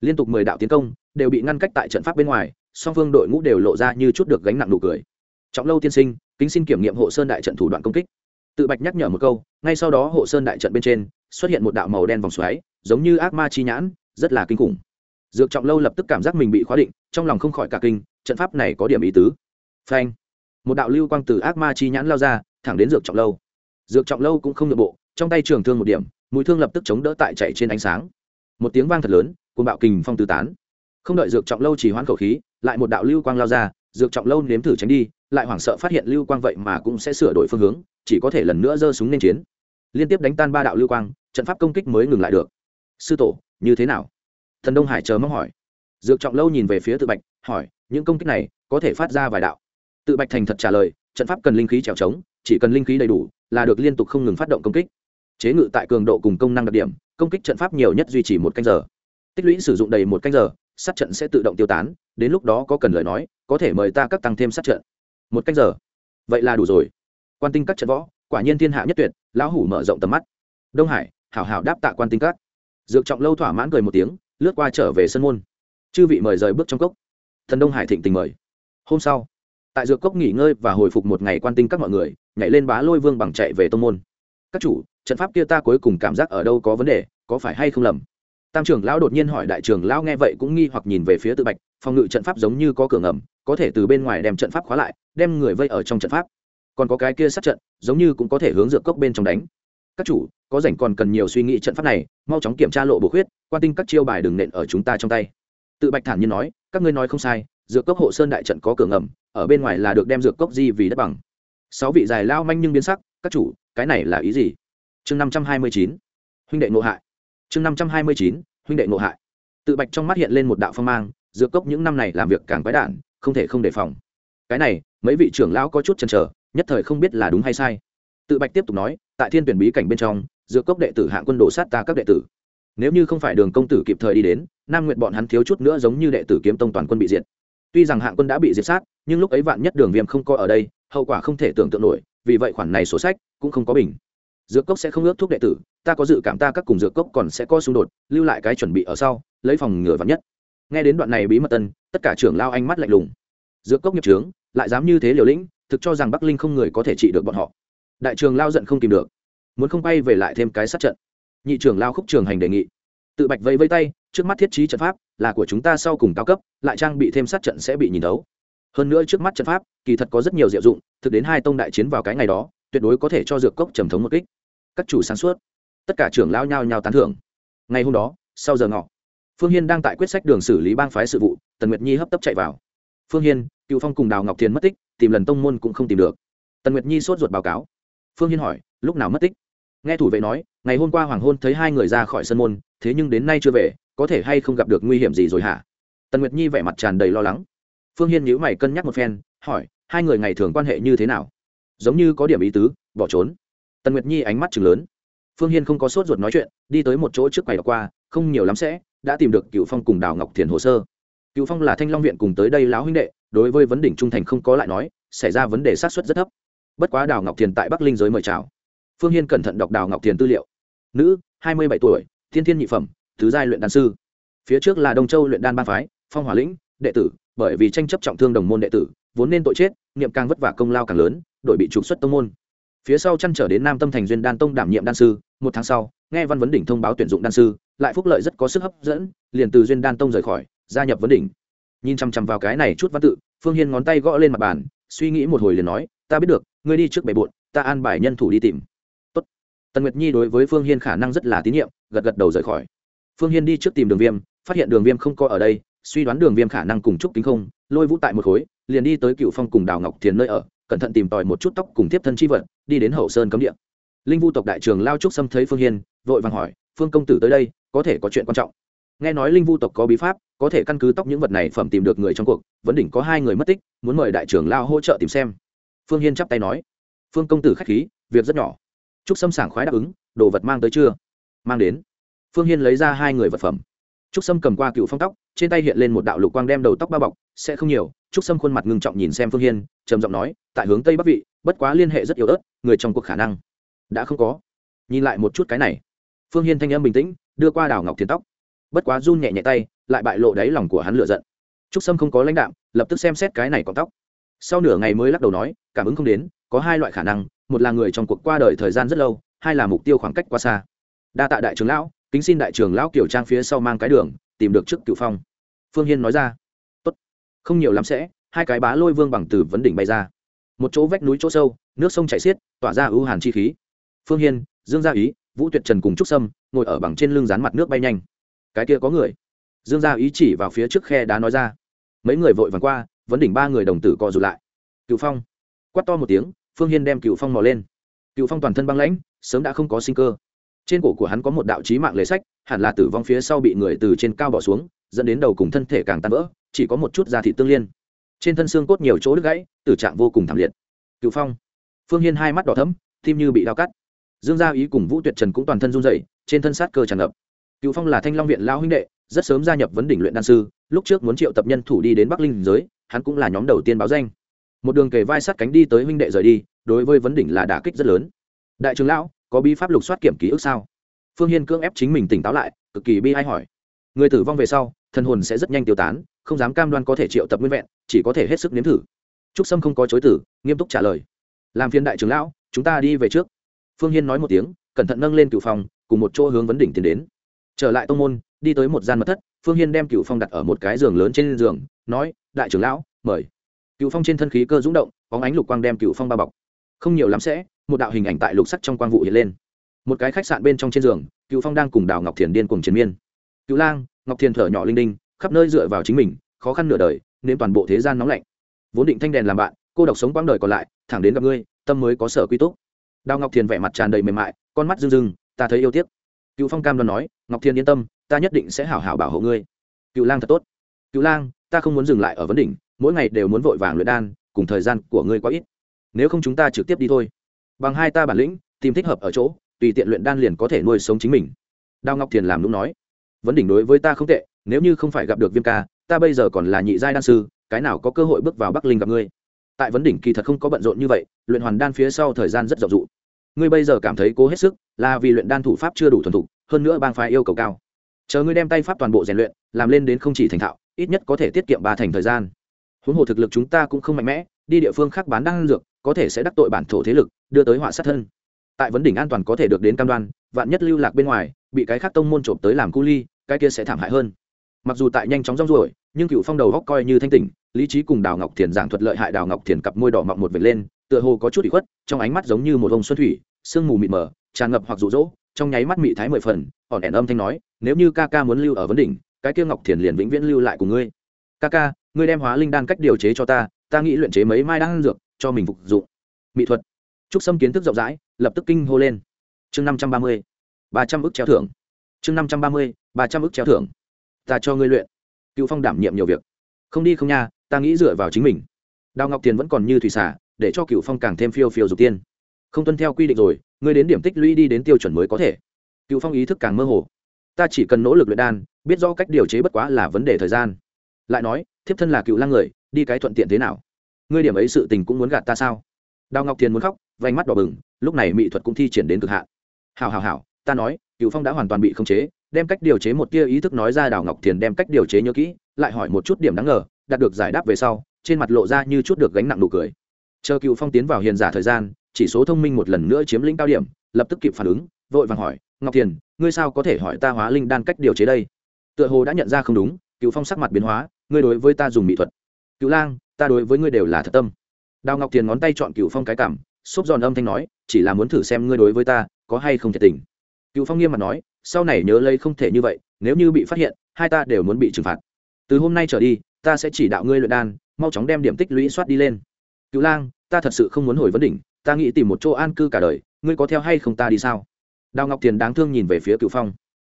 Liên tục mười đạo tiến công, đều bị ngăn cách tại trận pháp bên ngoài, song phương đội ngũ đều lộ ra như chút được gánh nặng nụ cười. Trọng lâu tiên sinh, kính xin kiểm nghiệm hộ sơn đại trận thủ đoạn công kích tự bạch nhắc nhở một câu, ngay sau đó hộ sơn đại trận bên trên, xuất hiện một đạo màu đen vòng xoáy, giống như ác ma chi nhãn, rất là kinh khủng. Dược trọng lâu lập tức cảm giác mình bị khóa định, trong lòng không khỏi cả kinh, trận pháp này có điểm ý tứ. Phanh! Một đạo lưu quang từ ác ma chi nhãn lao ra, thẳng đến dược trọng lâu. Dược trọng lâu cũng không nội bộ, trong tay trường thương một điểm, mũi thương lập tức chống đỡ tại chạy trên ánh sáng. Một tiếng vang thật lớn cùng bạo kình phong tứ tán. Không đợi dược trọng lâu chỉ hoãn khẩu khí, lại một đạo lưu quang lao ra, dược trọng lâu nếm thử tránh đi, lại hoảng sợ phát hiện lưu quang vậy mà cũng sẽ sửa đổi phương hướng chỉ có thể lần nữa giơ súng lên chiến. Liên tiếp đánh tan ba đạo lưu quang, trận pháp công kích mới ngừng lại được. Sư tổ, như thế nào? Thần đông hải chờ mong hỏi. Dược trọng lâu nhìn về phía tự bạch, hỏi, những công kích này có thể phát ra vài đạo? Tự bạch thành thật trả lời, trận pháp cần linh khí trèo trống, chỉ cần linh khí đầy đủ là được liên tục không ngừng phát động công kích. Chế ngự tại cường độ cùng công năng đặc điểm, công kích trận pháp nhiều nhất duy trì một canh giờ. Tích lũy sử dụng đầy một canh giờ, sát trận sẽ tự động tiêu tán, đến lúc đó có cần lời nói, có thể mời ta các tăng thêm sát trận. Một canh giờ. Vậy là đủ rồi quan tinh các trận võ, quả nhiên thiên hạ nhất tuyệt, lão hủ mở rộng tầm mắt. Đông hải, hảo hảo đáp tạ quan tinh các. Dược trọng lâu thỏa mãn cười một tiếng, lướt qua trở về sân môn. Chư vị mời rời bước trong cốc. Thần đông hải thịnh tình mời. Hôm sau, tại dược cốc nghỉ ngơi và hồi phục một ngày quan tinh các mọi người, nhảy lên bá lôi vương bằng chạy về tô môn. Các chủ, trận pháp kia ta cuối cùng cảm giác ở đâu có vấn đề, có phải hay không lầm? Tam trưởng lão đột nhiên hỏi đại trưởng lão nghe vậy cũng nghi hoặc nhìn về phía tự bạch, phòng ngự trận pháp giống như có cửa ngầm, có thể từ bên ngoài đem trận pháp khóa lại, đem người vây ở trong trận pháp còn có cái kia sát trận, giống như cũng có thể hướng dược cốc bên trong đánh. Các chủ, có rảnh còn cần nhiều suy nghĩ trận pháp này, mau chóng kiểm tra lộ bổ khuyết, quan tinh các chiêu bài đừng nện ở chúng ta trong tay. Tự bạch thản nhiên nói, các ngươi nói không sai, dược cốc hộ sơn đại trận có cửa ngầm, ở bên ngoài là được đem dược cốc di vì đất bằng. Sáu vị dài lao manh nhưng biến sắc, các chủ, cái này là ý gì? Chương năm trăm hai mươi chín, huynh đệ ngộ hại. Chương năm trăm hai mươi chín, huynh đệ ngộ hại. Tự bạch trong mắt hiện lên một đạo phong mang, dược cốc những năm này làm việc càng quái đản, không thể không đề phòng. Cái này, mấy vị trưởng lão có chút chần chờ nhất thời không biết là đúng hay sai. Tự bạch tiếp tục nói, tại thiên tuyển bí cảnh bên trong, dược cốc đệ tử hạng quân đổ sát ta các đệ tử. Nếu như không phải đường công tử kịp thời đi đến, nam nguyện bọn hắn thiếu chút nữa giống như đệ tử kiếm tông toàn quân bị diệt. Tuy rằng hạng quân đã bị diệt sát, nhưng lúc ấy vạn nhất đường viêm không có ở đây, hậu quả không thể tưởng tượng nổi, vì vậy khoản này sổ sách cũng không có bình. Dược cốc sẽ không ước thuốc đệ tử, ta có dự cảm ta các cùng dược cốc còn sẽ có xung đột, lưu lại cái chuẩn bị ở sau, lấy phòng ngừa vắn nhất. Nghe đến đoạn này bí mật tân, tất cả trưởng lao ánh mắt lạnh lùng. Dược cốc nghiệp trướng, lại dám như thế liều lĩnh thực cho rằng bắc linh không người có thể trị được bọn họ. Đại trường lao giận không tìm được, muốn không bay về lại thêm cái sát trận. Nhị trưởng lao khúc trường hành đề nghị. Tự bạch vây vây tay, trước mắt thiết trí trận pháp là của chúng ta sau cùng cao cấp, lại trang bị thêm sát trận sẽ bị nhìn đấu hơn nữa trước mắt trận pháp, kỳ thật có rất nhiều diệu dụng, thực đến hai tông đại chiến vào cái ngày đó, tuyệt đối có thể cho dược cốc trầm thống một kích. Các chủ sáng suốt, tất cả trưởng lao nhao nhao tán thưởng. Ngày hôm đó, sau giờ ngọ, phương hiên đang tại quyết sách đường xử lý bang phái sự vụ, tần nguyệt nhi hấp tấp chạy vào. Phương hiên, cựu phong cùng đào ngọc thiền mất tích tìm lần tông môn cũng không tìm được. Tần nguyệt nhi sốt ruột báo cáo. Phương hiên hỏi, lúc nào mất tích? Nghe thủ vệ nói, ngày hôm qua hoàng hôn thấy hai người ra khỏi sân môn, thế nhưng đến nay chưa về, có thể hay không gặp được nguy hiểm gì rồi hả? Tần nguyệt nhi vẻ mặt tràn đầy lo lắng. Phương hiên nhíu mày cân nhắc một phen, hỏi, hai người ngày thường quan hệ như thế nào? Giống như có điểm ý tứ, bỏ trốn. Tần nguyệt nhi ánh mắt chừng lớn. Phương hiên không có sốt ruột nói chuyện, đi tới một chỗ trước quầy đọc qua, không nhiều lắm sẽ, đã tìm được cựu phong cùng đào ngọc thiền hồ sơ. Cựu phong là thanh long viện cùng tới đây lão huynh đệ đối với vấn đỉnh trung thành không có lại nói, xảy ra vấn đề sát xuất rất thấp. Bất quá đào ngọc thiền tại bắc linh giới mời chào. Phương hiên cẩn thận đọc đào ngọc thiền tư liệu. Nữ, hai mươi bảy tuổi, thiên thiên nhị phẩm thứ giai luyện đan sư. Phía trước là đông châu luyện đan ba phái, phong hỏa lĩnh, đệ tử, bởi vì tranh chấp trọng thương đồng môn đệ tử, vốn nên tội chết, niệm càng vất vả công lao càng lớn đội bị trục xuất tông môn. Phía sau chăn trở đến nam tâm thành duyên đan tông đảm nhiệm đan sư, một tháng sau, nghe văn vấn đỉnh thông báo tuyển dụng đan sư, lại phúc lợi rất có sức hấp dẫn, liền từ duyên đan tông rời khỏi, gia nhập vấn đỉnh nhìn chằm chằm vào cái này chút văn tự, phương hiên ngón tay gõ lên mặt bàn, suy nghĩ một hồi liền nói, ta biết được, ngươi đi trước bề bộn, ta an bài nhân thủ đi tìm. Tốt. tần nguyệt nhi đối với phương hiên khả năng rất là tín nhiệm, gật gật đầu rời khỏi. Phương hiên đi trước tìm đường viêm, phát hiện đường viêm không có ở đây, suy đoán đường viêm khả năng cùng trúc kính không, lôi vũ tại một khối, liền đi tới cựu phong cùng đào ngọc thiền nơi ở, cẩn thận tìm tòi một chút tóc cùng tiếp thân chi vật, đi đến hậu sơn cấm địa. Linh vu tộc đại trường lao trúc xâm thấy phương hiên, vội vàng hỏi, phương công tử tới đây, có thể có chuyện quan trọng nghe nói linh vu tộc có bí pháp, có thể căn cứ tóc những vật này phẩm tìm được người trong cuộc vấn đỉnh có hai người mất tích, muốn mời đại trưởng lao hỗ trợ tìm xem. Phương hiên chắp tay nói, phương công tử k h á c h khí, việc rất nhỏ. Trúc sâm sảng khoái đáp ứng, đồ vật mang tới chưa? Mang đến. Phương hiên lấy ra hai người vật phẩm. Trúc sâm cầm qua cựu phong tóc, trên tay hiện lên một đạo lục quang đem đầu tóc bao bọc, sẽ không nhiều. Trúc sâm khuôn mặt ngưng trọng nhìn xem phương hiên, trầm giọng nói, tại hướng tây bắc vị, bất quá liên hệ rất yếu ớt, người trong cuộc khả năng đã không có. Nhìn lại một chút cái này, phương hiên thanh âm bình tĩnh, đưa qua đào ngọc thiền tóc bất quá run nhẹ nhẹ tay, lại bại lộ đáy lòng của hắn lựa giận. Trúc sâm không có lãnh đạm, lập tức xem xét cái này cọc tóc. Sau nửa ngày mới lắc đầu nói, cảm ứng không đến, có hai loại khả năng, một là người trong cuộc qua đời thời gian rất lâu, hai là mục tiêu khoảng cách quá xa. Đa tạ đại trưởng lão, kính xin đại trưởng lão kiểu trang phía sau mang cái đường, tìm được trước cựu phong. Phương hiên nói ra. Tốt. Không nhiều lắm sẽ, hai cái bá lôi vương bằng từ vấn đỉnh bay ra. Một chỗ vách núi chỗ sâu, nước sông chảy xiết, tỏa ra ưu hàn chi khí. Phương hiên, dương gia ý, vũ tuyệt trần cùng trúc sâm, ngồi ở bằng trên lưng rán mặt nước bay nhanh cái kia có người. Dương gia ý chỉ vào phía trước khe đá nói ra. Mấy người vội vàng qua, vấn đỉnh ba người đồng tử co rụt lại. Cựu phong. Quát to một tiếng, phương hiên đem cựu phong mò lên. Cựu phong toàn thân băng lãnh, sớm đã không có sinh cơ. Trên cổ của hắn có một đạo trí mạng lề sách, hẳn là tử vong phía sau bị người từ trên cao bỏ xuống, dẫn đến đầu cùng thân thể càng tan vỡ, chỉ có một chút da thịt tương liên. Trên thân xương cốt nhiều chỗ đứt gãy, tử trạng vô cùng thảm liệt. Cựu phong. Phương hiên hai mắt đỏ thấm tim như bị đau cắt. Dương gia ý cùng vũ tuyệt trần cũng toàn thân run dậy trên thân sát cơ tràn ngập cựu phong là thanh long viện lao huynh đệ, rất sớm gia nhập vấn đỉnh luyện đan sư, lúc trước muốn triệu tập nhân thủ đi đến bắc linh giới, hắn cũng là nhóm đầu tiên báo danh. Một đường kề vai sát cánh đi tới huynh đệ rời đi, đối với vấn đỉnh là đả kích rất lớn. Đại trưởng lão, có bí pháp lục soát kiểm ký ức sao? Phương hiên cưỡng ép chính mình tỉnh táo lại, cực kỳ bi ai hỏi. Người tử vong về sau, thần hồn sẽ rất nhanh tiêu tán, không dám cam đoan có thể triệu tập nguyên vẹn, chỉ có thể hết sức nếm thử. Trúc sâm không có chối tử, nghiêm túc trả lời. Làm phiên đại trưởng lão, chúng ta đi về trước. Phương hiên nói một tiếng, cẩn thận nâng lên cựu phòng cùng một chỗ hướng vấn đỉnh tiến đến trở lại tông môn, đi tới một gian mật thất, phương hiên đem cựu phong đặt ở một cái giường lớn trên giường, nói, đại trưởng lão, mời. Cựu phong trên thân khí cơ rúng động có ánh lục quang đem cựu phong bao bọc. Không nhiều lắm sẽ, một đạo hình ảnh tại lục sắc trong quang vụ hiện lên. Một cái khách sạn bên trong trên giường cựu phong đang cùng đào ngọc thiền điên cùng chiến miên. Cựu lang, ngọc thiền thở nhỏ linh đinh, khắp nơi dựa vào chính mình, khó khăn nửa đời nên toàn bộ thế gian nóng lạnh. Vốn định thanh đèn làm bạn, cô độc sống quãng đời còn lại, thẳng đến gặp ngươi, tâm mới có sở quy túc. Đào ngọc thiền vẻ mặt tràn đầy mềm mại, con mắt rưng rưng, ta thấy yêu tiếc cựu phong cam đoan nói, ngọc Thiên yên tâm, ta nhất định sẽ hảo hảo bảo hộ ngươi. Cựu lang thật tốt. Cựu lang, ta không muốn dừng lại ở vấn đỉnh, mỗi ngày đều muốn vội vàng luyện đan, cùng thời gian của ngươi quá ít. Nếu không chúng ta trực tiếp đi thôi. Bằng hai ta bản lĩnh, tìm thích hợp ở chỗ, tùy tiện luyện đan liền có thể nuôi sống chính mình. Đào ngọc thiền làm đúng nói, vấn đỉnh đối với ta không tệ, nếu như không phải gặp được viêm ca, ta bây giờ còn là nhị giai đan sư, cái nào có cơ hội bước vào bắc linh gặp ngươi? Tại vấn đỉnh kỳ thật không có bận rộn như vậy, luyện hoàn đan phía sau thời gian rất rộng rụ ngươi bây giờ cảm thấy cố hết sức là vì luyện đan thủ pháp chưa đủ thuần thục, hơn nữa bang phái yêu cầu cao. Chờ ngươi đem tay pháp toàn bộ rèn luyện, làm lên đến không chỉ thành thạo, ít nhất có thể tiết kiệm ba thành thời gian. Huống hồ thực lực chúng ta cũng không mạnh mẽ, đi địa phương khác bán đan dược, có thể sẽ đắc tội bản thổ thế lực, đưa tới họa sát thân. Tại vấn đỉnh an toàn có thể được đến cam đoan, vạn nhất lưu lạc bên ngoài, bị cái khác tông môn trộm tới làm cu ly, cái kia sẽ thảm hại hơn. Mặc dù tại nhanh chóng rong ruổi, nhưng cựu phong đầu góc coi như thanh tỉnh, lý trí cùng đào ngọc thiền giảng thuật lợi hại đào ngọc thiền cặp môi đỏ mọng một vệt lên, tựa hồ có chút bị khuất, trong ánh mắt giống như một ông xuân thủy, sương mù mịt mờ tràn ngập hoặc rụ rỗ, trong nháy mắt mị thái mười phần ỏn ẻn âm thanh nói, nếu như ca ca muốn lưu ở vấn đỉnh, cái kia ngọc thiền liền vĩnh viễn lưu lại của ngươi. Ca ca, ngươi đem hóa linh đan cách điều chế cho ta ta nghĩ luyện chế mấy mai đan dược, cho mình phục dụng. Mỹ thuật. Trúc sâm kiến thức rộng rãi, lập tức kinh hô lên. Chương năm trăm ba mươi, ba trăm ước treo thưởng. Chương năm trăm ba mươi, ba trăm ước treo thưởng. Ta cho ngươi luyện. Cựu phong đảm nhiệm nhiều việc. Không đi không nha, ta nghĩ dựa vào chính mình. Đào ngọc tiền vẫn còn như thủy xả để cho cựu phong càng thêm phiêu phiêu dục tiên. Không tuân theo quy định rồi ngươi đến điểm tích lũy đi đến tiêu chuẩn mới có thể. Cựu phong ý thức càng mơ hồ. Ta chỉ cần nỗ lực luyện đan, biết rõ cách điều chế bất quá là vấn đề thời gian. Lại nói, thiếp thân là cựu lang người, đi cái thuận tiện thế nào? Ngươi điểm ấy sự tình cũng muốn gạt ta sao? Đào ngọc thiền muốn khóc, vành mắt đỏ bừng, lúc này mỹ thuật cũng thi triển đến cực hạn. Hào hào hào ta nói, cựu phong đã hoàn toàn bị khống chế, đem cách điều chế một tia ý thức nói ra, đào ngọc thiền đem cách điều chế nhớ kỹ, lại hỏi một chút điểm đáng ngờ, đạt được giải đáp về sau, trên mặt lộ ra như chút được gánh nặng nụ cười. Chờ cựu phong tiến vào hiền giả thời gian chỉ số thông minh một lần nữa chiếm lĩnh cao điểm, lập tức kịp phản ứng, vội vàng hỏi, ngọc thiền, ngươi sao có thể hỏi ta hóa linh đan cách điều chế đây? Tựa hồ đã nhận ra không đúng cựu phong sắc mặt biến hóa, ngươi đối với ta dùng mỹ thuật. Cựu lang, ta đối với ngươi đều là thật tâm. Đào ngọc thiền ngón tay chọn cựu phong cái cảm, xốp giòn âm thanh nói, chỉ là muốn thử xem ngươi đối với ta có hay không thể tình. Cựu phong nghiêm mặt nói, sau này nhớ lấy không thể như vậy, nếu như bị phát hiện, hai ta đều muốn bị trừng phạt. Từ hôm nay trở đi, ta sẽ chỉ đạo ngươi luyện đan, mau chóng đem điểm tích lũy soát đi lên. Cựu lang, ta thật sự không muốn hồi vấn đỉnh ta nghĩ tìm một chỗ an cư cả đời, ngươi có theo hay không ta đi sao? Đào ngọc tiền đáng thương nhìn về phía cựu phong.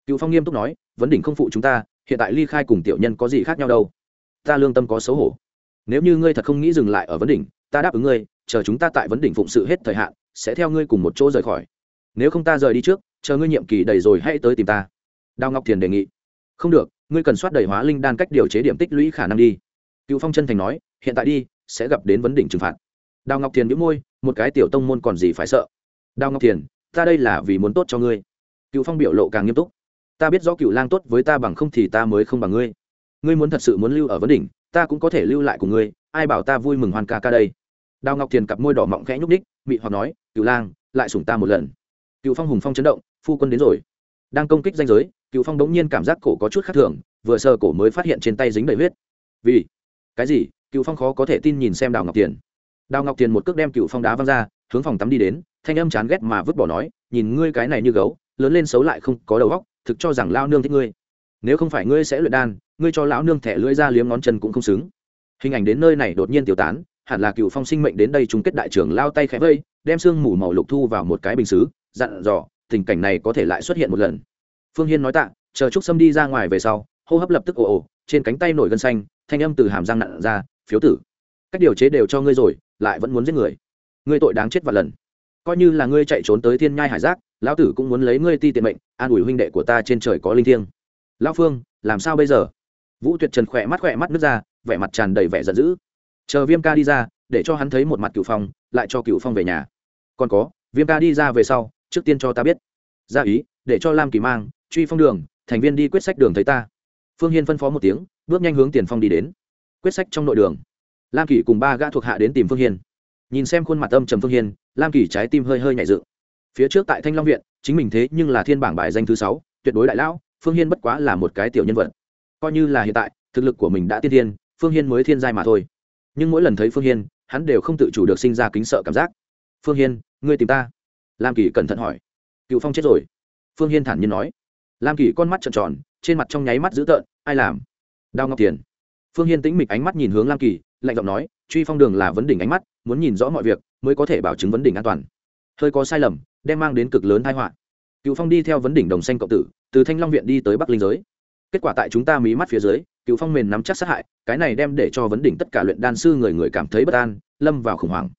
Cựu phong nghiêm túc nói, vấn đỉnh không phụ chúng ta, hiện tại ly khai cùng tiểu nhân có gì khác nhau đâu? Ta lương tâm có xấu hổ. Nếu như ngươi thật không nghĩ dừng lại ở vấn đỉnh, ta đáp ứng ngươi, chờ chúng ta tại vấn đỉnh phụng sự hết thời hạn, sẽ theo ngươi cùng một chỗ rời khỏi. Nếu không ta rời đi trước, chờ ngươi nhiệm kỳ đầy rồi hãy tới tìm ta. Đào ngọc thiền đề nghị. Không được, ngươi cần soát đầy hóa linh đan cách điều chế điểm tích lũy khả năng đi. Cựu phong chân thành nói, hiện tại đi, sẽ gặp đến vấn đỉnh trừng phạt đào ngọc thiền đĩu môi, một cái tiểu tông môn còn gì phải sợ? Đào ngọc thiền, ta đây là vì muốn tốt cho ngươi. Cựu phong biểu lộ càng nghiêm túc. Ta biết rõ cựu lang tốt với ta bằng không thì ta mới không bằng ngươi. Ngươi muốn thật sự muốn lưu ở vấn đỉnh, ta cũng có thể lưu lại cùng ngươi, ai bảo ta vui mừng hoàn ca ca đây? Đào ngọc thiền cặp môi đỏ mọng khẽ nhúc ních mị hoặc nói, cựu lang, lại sủng ta một lần. Cựu phong hùng phong chấn động, phu quân đến rồi. Đang công kích danh giới, cựu phong đống nhiên cảm giác cổ có chút khác thường, vừa sờ cổ mới phát hiện trên tay dính đầy huyết. Vì cái gì? Cựu phong khó có thể tin nhìn xem đào ngọc thiền đào ngọc tiền một cước đem cựu phong đá văng ra, hướng phòng tắm đi đến, thanh âm chán ghét mà vứt bỏ nói, nhìn ngươi cái này như gấu, lớn lên xấu lại không có đầu óc, thực cho rằng lao nương thích ngươi. Nếu không phải ngươi sẽ luyện đan, ngươi cho lão nương thẻ lưỡi ra liếm ngón chân cũng không xứng. Hình ảnh đến nơi này đột nhiên tiêu tán, hẳn là cựu phong sinh mệnh đến đây chung kết đại trưởng lao tay khẽ vây, đem xương mù màu lục thu vào một cái bình xứ, dặn dò, tình cảnh này có thể lại xuất hiện một lần. Phương hiên nói tạ, chờ trúc sâm đi ra ngoài về sau, hô hấp lập tức ồ ồ, trên cánh tay nổi gân xanh, thanh âm từ hàm răng nặn ra, phiếu tử, cách điều chế đều cho ngươi rồi lại vẫn muốn giết người. Ngươi tội đáng chết và lần. Coi như là ngươi chạy trốn tới thiên nhai hải giác, lão tử cũng muốn lấy ngươi ti tiện mệnh, an ủi huynh đệ của ta trên trời có linh thiêng. Lão phương, làm sao bây giờ? Vũ tuyệt trần khỏe mắt khỏe mắt nước ra, vẻ mặt tràn đầy vẻ giận dữ. Chờ viêm ca đi ra, để cho hắn thấy một mặt cựu phong, lại cho cựu phong về nhà. Còn có, viêm ca đi ra về sau, trước tiên cho ta biết. Ra ý, để cho lam kỳ mang, truy phong đường, thành viên đi quyết sách đường thấy ta. Phương hiên phân phó một tiếng, bước nhanh hướng tiền phong đi đến. Quyết sách trong nội đường lam kỳ cùng ba gã thuộc hạ đến tìm phương hiên. Nhìn xem khuôn mặt âm trầm phương hiên, lam kỳ trái tim hơi hơi nhảy dựng. Phía trước tại thanh long viện, chính mình thế nhưng là thiên bảng bài danh thứ sáu, tuyệt đối đại lão, phương hiên bất quá là một cái tiểu nhân vật. Coi như là hiện tại, thực lực của mình đã tiên thiên, phương hiên mới thiên giai mà thôi. Nhưng mỗi lần thấy phương hiên, hắn đều không tự chủ được sinh ra kính sợ cảm giác. Phương hiên, ngươi tìm ta? Lam kỳ cẩn thận hỏi. Cựu phong chết rồi. Phương hiên thản nhiên nói. Lam kỳ con mắt trợn tròn, trên mặt trong nháy mắt dữ tợn, ai làm? Đao ngọc tiền. Phương hiên tĩnh mịch ánh mắt nhìn hướng lam kỳ lạnh giọng nói, truy phong đường là vấn đỉnh ánh mắt, muốn nhìn rõ mọi việc mới có thể bảo chứng vấn đỉnh an toàn. Hơi có sai lầm, đem mang đến cực lớn tai họa. Cựu phong đi theo vấn đỉnh đồng xanh cộng tử, từ thanh long viện đi tới bắc linh giới. Kết quả tại chúng ta mí mắt phía dưới, cựu phong mền nắm chắc sát hại, cái này đem để cho vấn đỉnh tất cả luyện đan sư người người cảm thấy bất an, lâm vào khủng hoảng.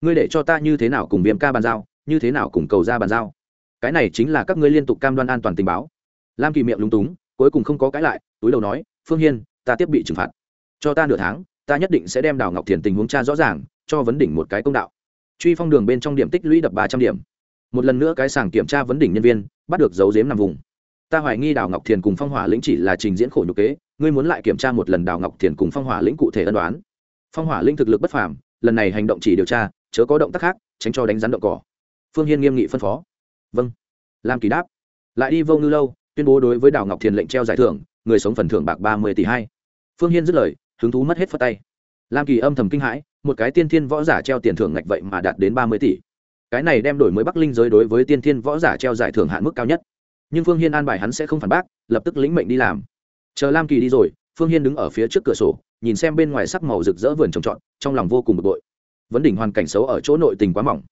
Ngươi để cho ta như thế nào cùng viêm ca bàn giao, như thế nào cùng cầu ra bàn giao? Cái này chính là các ngươi liên tục cam đoan an toàn tình báo. Lam kỳ miệng lúng túng, cuối cùng không có cãi lại, túi đầu nói, phương hiên, ta tiếp bị trừng phạt. Cho ta nửa tháng ta nhất định sẽ đem đào ngọc thiền tình huống cha rõ ràng, cho vấn đỉnh một cái công đạo. Truy phong đường bên trong điểm tích lũy đập ba trăm điểm. Một lần nữa cái sàng kiểm tra vấn đỉnh nhân viên, bắt được dấu dếm nằm vùng. Ta hoài nghi đào ngọc thiền cùng phong hỏa lĩnh chỉ là trình diễn khổ nhục kế, ngươi muốn lại kiểm tra một lần đào ngọc thiền cùng phong hỏa lĩnh cụ thể ân đoán. Phong hỏa lĩnh thực lực bất phàm, lần này hành động chỉ điều tra, chớ có động tác khác, tránh cho đánh rắn động cỏ. Phương hiên nghiêm nghị phân phó. Vâng. Lam kỳ đáp. Lại đi vô ngư lâu, tuyên bố đối với đào ngọc thiền lệnh treo giải thưởng, người sống phần thưởng bạc ba mươi tỷ hai. Phương hiên dứt lời hứng thú mất hết phất tay. Lam kỳ âm thầm kinh hãi, một cái tiên thiên võ giả treo tiền thưởng ngạch vậy mà đạt đến ba mươi tỷ. Cái này đem đổi mới bắc linh giới đối với tiên thiên võ giả treo giải thưởng hạn mức cao nhất. Nhưng phương hiên an bài hắn sẽ không phản bác, lập tức lĩnh mệnh đi làm. Chờ lam kỳ đi rồi, phương hiên đứng ở phía trước cửa sổ, nhìn xem bên ngoài sắc màu rực rỡ vườn trồng trọt, trong lòng vô cùng bực bội. Vấn đỉnh hoàn cảnh xấu ở chỗ nội tình quá mỏng.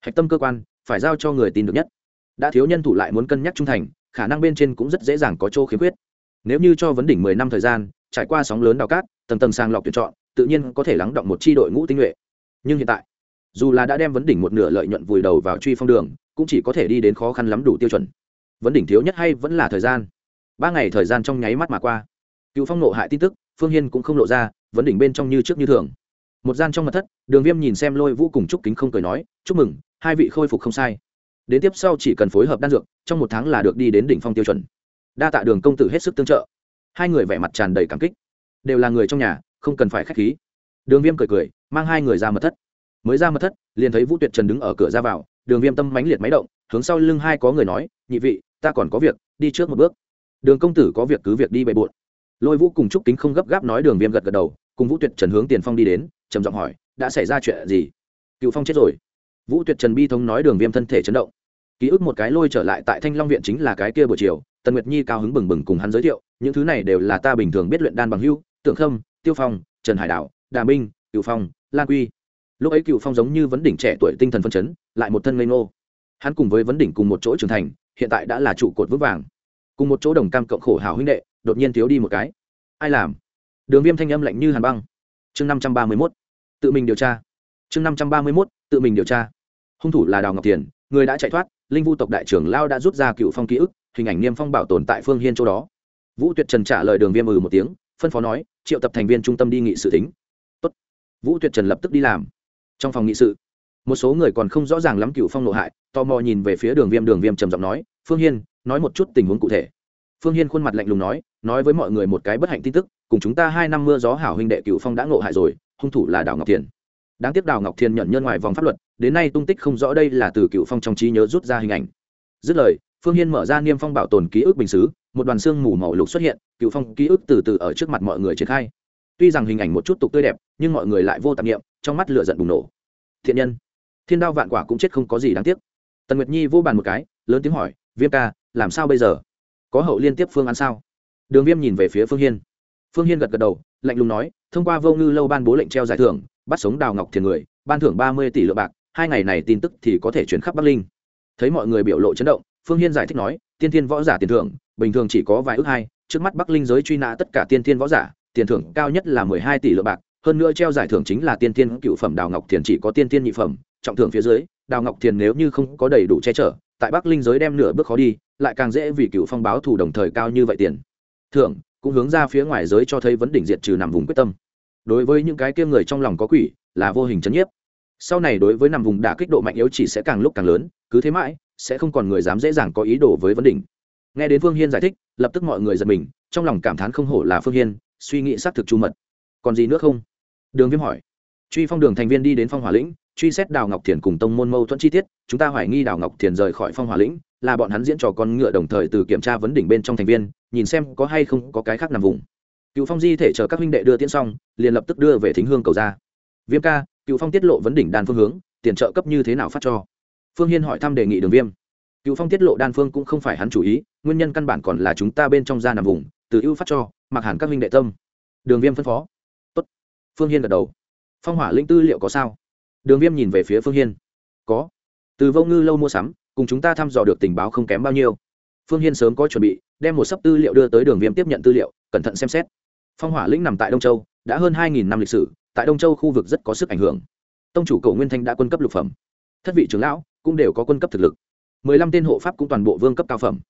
Hạch tâm cơ quan, phải giao cho người tin được nhất. Đã thiếu nhân thủ lại muốn cân nhắc trung thành, khả năng bên trên cũng rất dễ dàng có chỗ khiếm khuyết. Nếu như cho vấn đỉnh mười năm thời gian, trải qua sóng lớn đào cát tầng tầng sàng lọc tuyển chọn, tự nhiên có thể lắng động một tri đội ngũ tinh nhuệ. Nhưng hiện tại, dù là đã đem vấn đỉnh một nửa lợi nhuận vùi đầu vào truy phong đường, cũng chỉ có thể đi đến khó khăn lắm đủ tiêu chuẩn. Vấn đỉnh thiếu nhất hay vẫn là thời gian. Ba ngày thời gian trong nháy mắt mà qua. Cựu phong nộ hại tin tức, phương hiên cũng không lộ ra, vấn đỉnh bên trong như trước như thường. Một gian trong mặt thất, đường viêm nhìn xem lôi vũ cùng chúc kính không cười nói, chúc mừng, hai vị khôi phục không sai. Đến tiếp sau chỉ cần phối hợp đan dược, trong một tháng là được đi đến đỉnh phong tiêu chuẩn. Đa tạ đường công tử hết sức tương trợ. Hai người vẻ mặt tràn đầy cảm kích đều là người trong nhà, không cần phải k h á c h khí. Đường viêm cười cười, mang hai người ra mật thất. Mới ra mật thất, liền thấy vũ tuyệt trần đứng ở cửa ra vào, đường viêm tâm mánh liệt máy động, hướng sau lưng hai có người nói, nhị vị, ta còn có việc, đi trước một bước. Đường công tử có việc cứ việc đi bề bộn lôi vũ cùng chúc kính không gấp gáp nói đường viêm gật gật đầu, cùng vũ tuyệt trần hướng tiền phong đi đến, trầm giọng hỏi, đã xảy ra chuyện gì? Cựu phong chết rồi. Vũ tuyệt trần bi thống nói đường viêm thân thể chấn động. Ký ức một cái lôi trở lại tại thanh long viện chính là cái kia buổi chiều, tần nguyệt nhi cao hứng bừng bừng cùng hắn giới thiệu, những thứ này đều là ta bình thường biết luyện đan bằng hưu Tưởng khâm, tiêu phong, trần hải đạo đà minh cựu phong, lan quy. Lúc ấy cựu phong giống như vấn đỉnh trẻ tuổi tinh thần phân chấn, lại một thân ngây ngô. Hắn cùng với vấn đỉnh cùng một chỗ trưởng thành, hiện tại đã là trụ cột vững vàng. Cùng một chỗ đồng cam cộng khổ hào huynh đệ, đột nhiên thiếu đi một cái. Ai làm? Đường viêm thanh âm lạnh như hàn băng. Chương năm trăm ba mươi mốt. Tự mình điều tra. Chương năm trăm ba mươi mốt. Tự mình điều tra. Hung thủ là đào ngọc tiền, người đã chạy thoát, linh vu tộc đại trưởng lao đã rút ra cựu phong ký ức, hình ảnh niêm phong bảo tồn tại phương hiên chỗ đó. Vũ tuyệt trần trả lời đường viêm ừ một tiếng, phân phó nói triệu tập thành viên trung tâm đi nghị sự tính. Tốt. vũ tuyệt trần lập tức đi làm. Trong phòng nghị sự, một số người còn không rõ ràng lắm cựu phong nộ hại, tò mò nhìn về phía đường viêm đường viêm trầm giọng nói, phương hiên, nói một chút tình huống cụ thể. Phương hiên khuôn mặt lạnh lùng nói nói với mọi người một cái bất hạnh tin tức, cùng chúng ta hai năm mưa gió hảo huynh đệ cựu phong đã ngộ hại rồi, hung thủ là đào ngọc thiền. Đáng tiếc đào ngọc thiền nhận nhân ngoài vòng pháp luật, đến nay tung tích không rõ đây là từ cựu phong trong trí nhớ rút ra hình ảnh. Dứt lời phương hiên mở ra niêm phong bảo tồn ký ức bình xứ, một đoàn xương mù màu lục xuất hiện, cựu phong ký ức từ từ ở trước mặt mọi người triển khai. Tuy rằng hình ảnh một chút tục tươi đẹp, nhưng mọi người lại vô tạp nghiệm trong mắt lửa giận bùng nổ. Thiện nhân, thiên đao vạn quả cũng chết không có gì đáng tiếc. Tần nguyệt nhi vô bàn một cái, lớn tiếng hỏi, viêm ca, làm sao bây giờ? Có hậu liên tiếp phương án sao? Đường viêm nhìn về phía phương hiên. Phương hiên gật gật đầu, lạnh lùng nói, thông qua vô ngư lâu ban bố lệnh treo giải thưởng, bắt sống đào ngọc thiền người, ban thưởng ba mươi tỷ lượng bạc, hai ngày này tin tức thì có thể chuyển khắp bắc linh. Thấy mọi người biểu lộ chấn động phương hiên giải thích nói, tiên thiên võ giả tiền thưởng, bình thường chỉ có vài ước hai, trước mắt bắc linh giới truy nã tất cả tiên thiên võ giả, tiền thưởng cao nhất là mười hai tỷ lượng bạc, hơn nữa treo giải thưởng chính là tiên thiên cựu phẩm đào ngọc thiền chỉ có tiên thiên nhị phẩm, trọng thưởng phía dưới, đào ngọc thiền nếu như không có đầy đủ che chở, tại bắc linh giới đem nửa bước khó đi, lại càng dễ vì cựu phong báo thù đồng thời cao như vậy tiền. Thưởng, cũng hướng ra phía ngoài giới cho thấy vấn đỉnh diệt trừ nằm vùng quyết tâm. Đối với những cái kia người trong lòng có quỷ, là vô hình chấn nhiếp sau này đối với nằm vùng đả kích độ mạnh yếu chỉ sẽ càng lúc càng lớn, cứ thế mãi, sẽ không còn người dám dễ dàng có ý đồ với vấn đỉnh. Nghe đến phương hiên giải thích, lập tức mọi người giật mình, trong lòng cảm thán không hổ là phương hiên, suy nghĩ xác thực chu mật. Còn gì nữa không? Đường viêm hỏi. Truy phong đường thành viên đi đến phong hỏa lĩnh, truy xét đào ngọc thiền cùng tông môn mâu thuẫn chi tiết, chúng ta hoài nghi đào ngọc thiền rời khỏi phong hỏa lĩnh, là bọn hắn diễn trò con ngựa đồng thời từ kiểm tra vấn đỉnh bên trong thành viên, nhìn xem có hay không có cái khác nằm vùng. Cựu phong di thể chờ các huynh đệ đưa tiễn xong, liền lập tức đưa về thính hương cầu ra. Viêm ca cựu phong tiết lộ vấn đỉnh đan phương hướng, tiền trợ cấp như thế nào phát cho? Phương hiên hỏi thăm đề nghị đường viêm. Cựu phong tiết lộ đan phương cũng không phải hắn chủ ý, nguyên nhân căn bản còn là chúng ta bên trong da nằm vùng, từ ưu phát cho, mặc hẳn các huynh đệ tâm. Đường viêm phân phó. Tốt. phương hiên gật đầu. Phong hỏa linh tư liệu có sao? Đường viêm nhìn về phía phương hiên. Có. Từ vô ngư lâu mua sắm, cùng chúng ta thăm dò được tình báo không kém bao nhiêu. Phương hiên sớm có chuẩn bị, đem một sấp tư liệu đưa tới đường viêm tiếp nhận tư liệu, cẩn thận xem xét. Phong hỏa lĩnh nằm tại đông châu, đã hơn hai năm lịch sử tại đông châu khu vực rất có sức ảnh hưởng. Tông chủ cầu nguyên thanh đã quân cấp lục phẩm. Thất vị trưởng lão cũng đều có quân cấp thực lực. Mười lăm tên hộ pháp cũng toàn bộ vương cấp cao phẩm.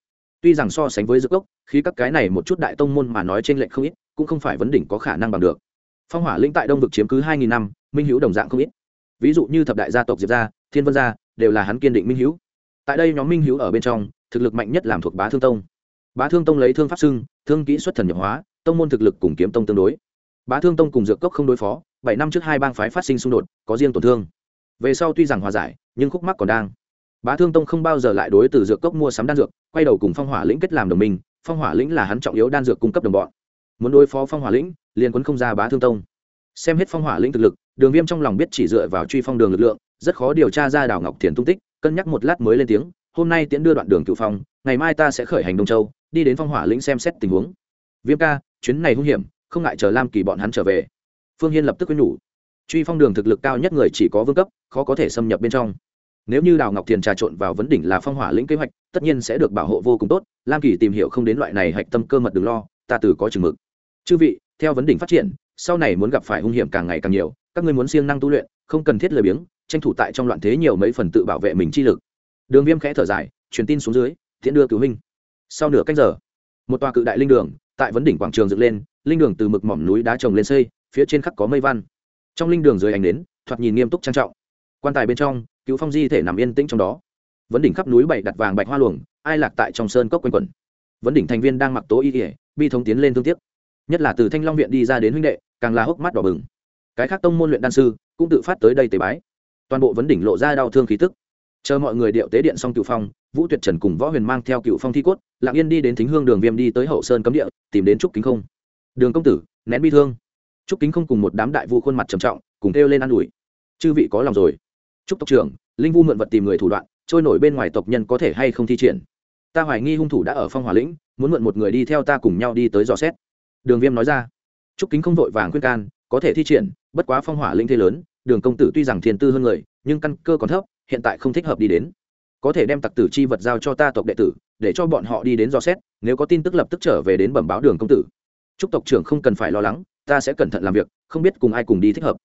Tuy rằng so sánh với dược gốc khi các cái này một chút đại tông môn mà nói trên lệnh không ít, cũng không phải vấn đỉnh có khả năng bằng được. Phong hỏa lĩnh tại đông vực chiếm cứ hai nghìn năm, minh hữu đồng dạng không ít. Ví dụ như thập đại gia tộc diệp gia, thiên vân gia, đều là hắn kiên định minh hữu. Tại đây nhóm minh hữu ở bên trong, thực lực mạnh nhất làm thuộc bá thương tông. Bá thương tông lấy thương pháp xưng thương kỹ xuất thần nhập hóa, tông môn thực lực cùng kiếm tông tương đối bá thương tông cùng dược cốc không đối phó, bảy năm trước hai bang phái phát sinh xung đột, có riêng tổn thương. Về sau tuy rằng hòa giải, nhưng khúc mắc còn đang. Bá thương tông không bao giờ lại đối từ dược cốc mua sắm đan dược, quay đầu cùng phong hỏa lĩnh kết làm đồng minh, phong hỏa lĩnh là hắn trọng yếu đan dược cung cấp đồng bọn. Muốn đối phó phong hỏa lĩnh, liền quấn không ra bá thương tông. Xem hết phong hỏa lĩnh thực lực, đường viêm trong lòng biết chỉ dựa vào truy phong đường lực lượng, rất khó điều tra ra đảo ngọc thiền tung tích, cân nhắc một lát mới lên tiếng, hôm nay tiễn đưa đoạn đường cựu phong, ngày mai ta sẽ khởi hành đông châu, đi đến phong hỏa lĩnh xem xét tình huống. Viêm ca, chuyến này hung hiểm không ngại chờ lam kỳ bọn hắn trở về. Phương hiên lập tức quyết nhủ. Truy phong đường thực lực cao nhất người chỉ có vương cấp, khó có thể xâm nhập bên trong. Nếu như đào ngọc thiền trà trộn vào vấn đỉnh là phong hỏa lĩnh kế hoạch, tất nhiên sẽ được bảo hộ vô cùng tốt. Lam kỳ tìm hiểu không đến loại này hạch tâm cơ mật đừng lo, ta từ có chừng mực. Chư vị, theo vấn đỉnh phát triển, sau này muốn gặp phải hung hiểm càng ngày càng nhiều, các ngươi muốn siêng năng tu luyện, không cần thiết lười biếng, tranh thủ tại trong loạn thế nhiều mấy phần tự bảo vệ mình chi lực. Đường viêm khẽ thở dài, truyền tin xuống dưới thiện đưa cứu huynh. Sau nửa cách giờ, một tòa cự đại linh đường tại vấn đỉnh quảng trường dựng lên, linh đường từ mực mỏm núi đá trồng lên xây, phía trên khắc có mây văn. Trong linh đường dưới ánh đến thoạt nhìn nghiêm túc trang trọng. Quan tài bên trong cứu phong di thể nằm yên tĩnh trong đó. Vấn đỉnh khắp núi bảy đặt vàng bạch hoa luồng, ai lạc tại trong sơn cốc quanh quẩn. Vấn đỉnh thành viên đang mặc tố y kỉa bi thống tiến lên thương tiếc. Nhất là từ thanh long viện đi ra đến huynh đệ, càng là hốc mắt đỏ bừng. Cái khác tông môn luyện đan sư cũng tự phát tới đây tế bái. Toàn bộ vấn đỉnh lộ ra đau thương khí tức chờ mọi người điệu tế điện xong cựu phong, vũ tuyệt trần cùng võ huyền mang theo cựu phong thi cốt, lạng yên đi đến thính hương đường viêm đi tới hậu sơn cấm địa, tìm đến trúc kính không. Đường công tử, nén bi thương. Trúc kính không cùng một đám đại vu khuôn mặt trầm trọng, cùng kêu lên ă n ủi. Chư vị có lòng rồi. Trúc tộc trưởng, linh vu mượn vật tìm người thủ đoạn, trôi nổi bên ngoài tộc nhân có thể hay không thi triển. Ta hoài nghi hung thủ đã ở phong hỏa lĩnh, muốn mượn một người đi theo ta cùng nhau đi tới dò xét. Đường viêm nói ra. Trúc kính không vội vàng khuyên can, có thể thi triển, bất quá phong hỏa linh thế lớn, đường công tử tuy rằng thiền tư hơn người, nhưng căn cơ còn thấp hiện tại không thích hợp đi đến. Có thể đem tặc tử chi vật giao cho ta tộc đệ tử, để cho bọn họ đi đến dò xét, nếu có tin tức lập tức trở về đến bẩm báo đường công tử. Chúc tộc trưởng không cần phải lo lắng, ta sẽ cẩn thận làm việc, không biết cùng ai cùng đi thích hợp.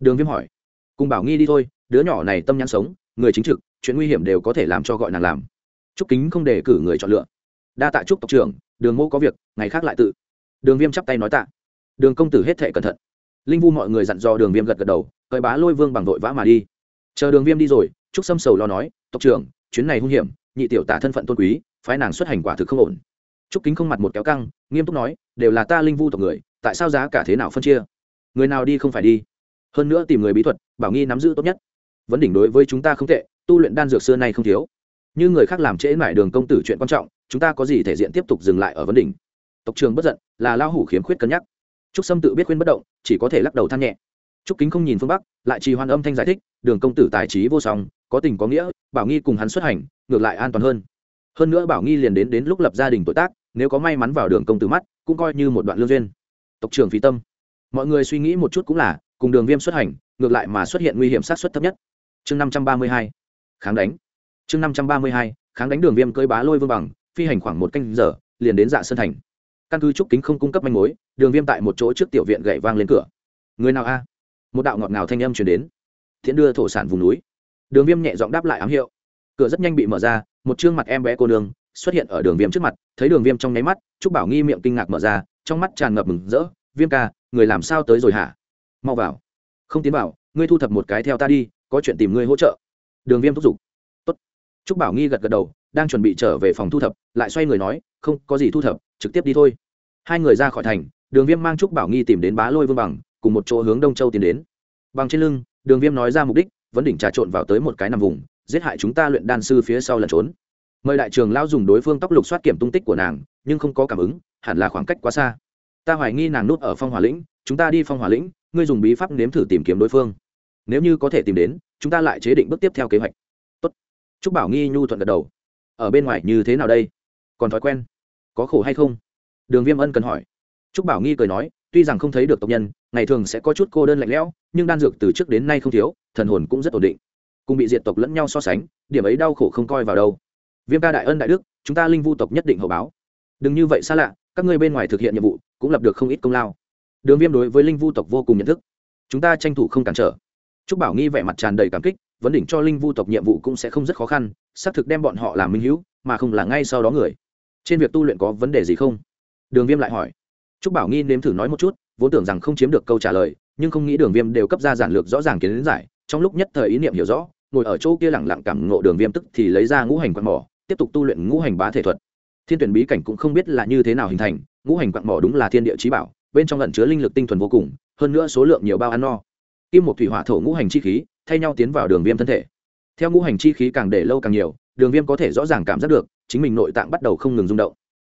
Đường viêm hỏi. Cùng bảo nghi đi thôi, đứa nhỏ này tâm nhãn sống, người chính trực, chuyện nguy hiểm đều có thể làm cho gọi nàng làm. Chúc kính không để cử người chọn lựa. Đa tạ chúc tộc trưởng, đường mô có việc, ngày khác lại tự. Đường viêm chắp tay nói tạ. Đường công tử hết thệ cẩn thận. Linh vu mọi người dặn dò đường viêm gật gật đầu, cởi bá lôi vương bằng vội vã mà đi. Chờ đường viêm đi rồi trúc sâm sầu lo nói, tộc trưởng, chuyến này hung hiểm, nhị tiểu tả thân phận tôn quý, phái nàng xuất hành quả thực không ổn. Trúc kính không mặt một kéo căng, nghiêm túc nói, đều là ta linh vu tộc người, tại sao giá cả thế nào phân chia? Người nào đi không phải đi. Hơn nữa tìm người bí thuật, bảo nghi nắm giữ tốt nhất. Vấn đỉnh đối với chúng ta không tệ, tu luyện đan dược xưa nay không thiếu. Như người khác làm trễ mải đường công tử chuyện quan trọng, chúng ta có gì thể diện tiếp tục dừng lại ở vấn đỉnh? Tộc trường bất giận, là lao hủ khiếm khuyết cân nhắc. Trúc sâm tự biết khuyên bất động, chỉ có thể lắc đầu than nhẹ. Trúc kính không nhìn phương bắc, lại trì hoan âm thanh giải thích, đường công tử tài trí vô song có tình có nghĩa, bảo nghi cùng hắn xuất hành, ngược lại an toàn hơn. Hơn nữa bảo nghi liền đến đến lúc lập gia đình tuổi tác, nếu có may mắn vào đường công tử mắt, cũng coi như một đoạn lương duyên. Tộc trưởng phí tâm. Mọi người suy nghĩ một chút cũng là, cùng đường viêm xuất hành, ngược lại mà xuất hiện nguy hiểm sát xuất thấp nhất. Chương năm trăm ba mươi hai. Kháng đánh. Chương năm trăm ba mươi hai. Kháng đánh đường viêm cơi bá lôi vương bằng, phi hành khoảng một canh giờ, liền đến dạ sơn thành. Căn cứ trúc kính không cung cấp manh mối, đường viêm tại một chỗ trước tiểu viện gậy vang lên cửa. Người nào a? Một đạo ngọt ngào thanh âm chuyển đến. Thiện đưa thổ sản vùng núi đường viêm nhẹ giọng đáp lại ám hiệu. Cửa rất nhanh bị mở ra, một chương mặt em bé cô đường xuất hiện ở đường viêm trước mặt, thấy đường viêm trong nháy mắt, trúc bảo nghi miệng kinh ngạc mở ra, trong mắt tràn ngập mừng rỡ, viêm ca, người làm sao tới rồi hả? Mau vào. Không tiến vào, ngươi thu thập một cái theo ta đi, có chuyện tìm ngươi hỗ trợ. Đường viêm thúc giục. Tốt. trúc bảo nghi gật gật đầu, đang chuẩn bị trở về phòng thu thập, lại xoay người nói, không, có gì thu thập, trực tiếp đi thôi. Hai người ra khỏi thành, đường viêm mang trúc bảo nghi tìm đến bá lôi vương bằng, cùng một chỗ hướng đông châu tiến đến. Bằng trên lưng, đường viêm nói ra mục đích vẫn đỉnh trà trộn vào tới một cái nằm vùng, giết hại chúng ta luyện đan sư phía sau lẩn trốn. Mời đại trường lao dùng đối phương tóc lục soát kiểm tung tích của nàng, nhưng không có cảm ứng, hẳn là khoảng cách quá xa. Ta hoài nghi nàng nút ở phong hỏa lĩnh, chúng ta đi phong hỏa lĩnh, ngươi dùng bí pháp nếm thử tìm kiếm đối phương. Nếu như có thể tìm đến, chúng ta lại chế định bước tiếp theo kế hoạch. Tốt. Chúc bảo nghi nhu thuận gật đầu. Ở bên ngoài như thế nào đây? Còn thói quen? Có khổ hay không? Đường viêm ân cần hỏi. Chúc bảo nghi cười nói, tuy rằng không thấy được tộc nhân, ngày thường sẽ có chút cô đơn lạnh lẽo, nhưng đan dược từ trước đến nay không thiếu thần hồn cũng rất ổn định. Cùng bị diệt tộc lẫn nhau so sánh, điểm ấy đau khổ không coi vào đâu. Viêm ca đại ân đại đức, chúng ta linh vu tộc nhất định hậu báo. Đừng như vậy xa lạ, các ngươi bên ngoài thực hiện nhiệm vụ, cũng lập được không ít công lao. Đường viêm đối với linh vu tộc vô cùng nhận thức. Chúng ta tranh thủ không cản trở. Chúc bảo nghi vẻ mặt tràn đầy cảm kích, vấn đỉnh cho linh vu tộc nhiệm vụ cũng sẽ không rất khó khăn, xác thực đem bọn họ làm minh hữu, mà không là ngay sau đó người. Trên việc tu luyện có vấn đề gì không? Đường viêm lại hỏi. Chúc bảo nghi nếm thử nói một chút, vốn tưởng rằng không chiếm được câu trả lời, nhưng không nghĩ đường viêm đều cấp ra giản lược rõ ràng kiến giải trong lúc nhất thời ý niệm hiểu rõ, ngồi ở chỗ kia lẳng lặng cảm ngộ đường viêm tức thì lấy ra ngũ hành quạt mỏ, tiếp tục tu luyện ngũ hành bá thể thuật. Thiên tuyển bí cảnh cũng không biết là như thế nào hình thành, ngũ hành quạt mỏ đúng là thiên địa trí bảo, bên trong lẩn chứa linh lực tinh thuần vô cùng, hơn nữa số lượng nhiều bao ăn no. Kim một thủy hỏa thổ ngũ hành chi khí, thay nhau tiến vào đường viêm thân thể. Theo ngũ hành chi khí càng để lâu càng nhiều, đường viêm có thể rõ ràng cảm giác được, chính mình nội tạng bắt đầu không ngừng rung động.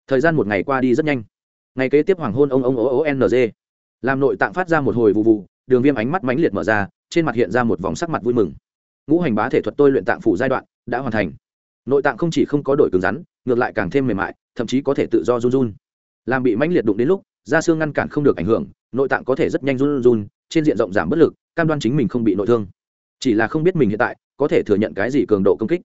Thời gian một ngày qua đi rất nhanh. Ngày kế tiếp hoàng hôn ông ông ố ố ng làm nội tạng phát ra một hồi vụ vụ đường viêm ánh mắt mãnh liệt mở ra, trên mặt hiện ra một vòng sắc mặt vui mừng. Ngũ hành bá thể thuật tôi luyện tạng phủ giai đoạn đã hoàn thành. Nội tạng không chỉ không có đổi cứng rắn, ngược lại càng thêm mềm mại, thậm chí có thể tự do run run. Làm bị mãnh liệt đụng đến lúc, da xương ngăn cản không được ảnh hưởng, nội tạng có thể rất nhanh run run, trên diện rộng giảm bất lực, cam đoan chính mình không bị nội thương. Chỉ là không biết mình hiện tại có thể thừa nhận cái gì cường độ công kích.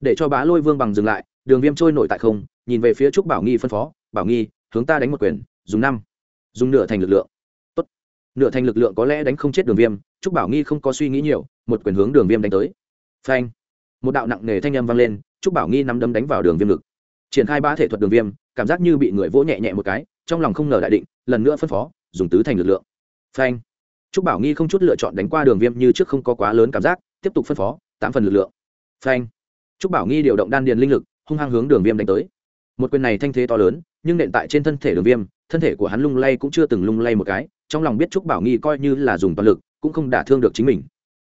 Để cho bá lôi vương bằng dừng lại, đường viêm trôi nội tại không, nhìn về phía trúc bảo nghi phân phó, bảo nghi, hướng ta đánh một quyền, dùng năm, dùng nửa thành lực lượng nửa thành lực lượng có lẽ đánh không chết đường viêm, trúc bảo nghi không có suy nghĩ nhiều, một quyền hướng đường viêm đánh tới. Phanh! Một đạo nặng nề thanh âm vang lên, trúc bảo nghi nắm đấm đánh vào đường viêm lực triển khai ba thể thuật đường viêm, cảm giác như bị người vỗ nhẹ nhẹ một cái, trong lòng không ngờ đại định, lần nữa phân phó, dùng tứ thành lực lượng. Phanh! Trúc bảo nghi không chút lựa chọn đánh qua đường viêm như trước không có quá lớn cảm giác, tiếp tục phân phó, tám phần lực lượng. Phanh! Trúc bảo nghi điều động đan điền linh lực, hung hăng hướng đường viêm đánh tới. Một quyền này thanh thế to lớn, nhưng nện tại trên thân thể đường viêm, thân thể của hắn lung lay cũng chưa từng lung lay một cái trong lòng biết trúc bảo nghi coi như là dùng toàn lực, cũng không đả thương được chính mình.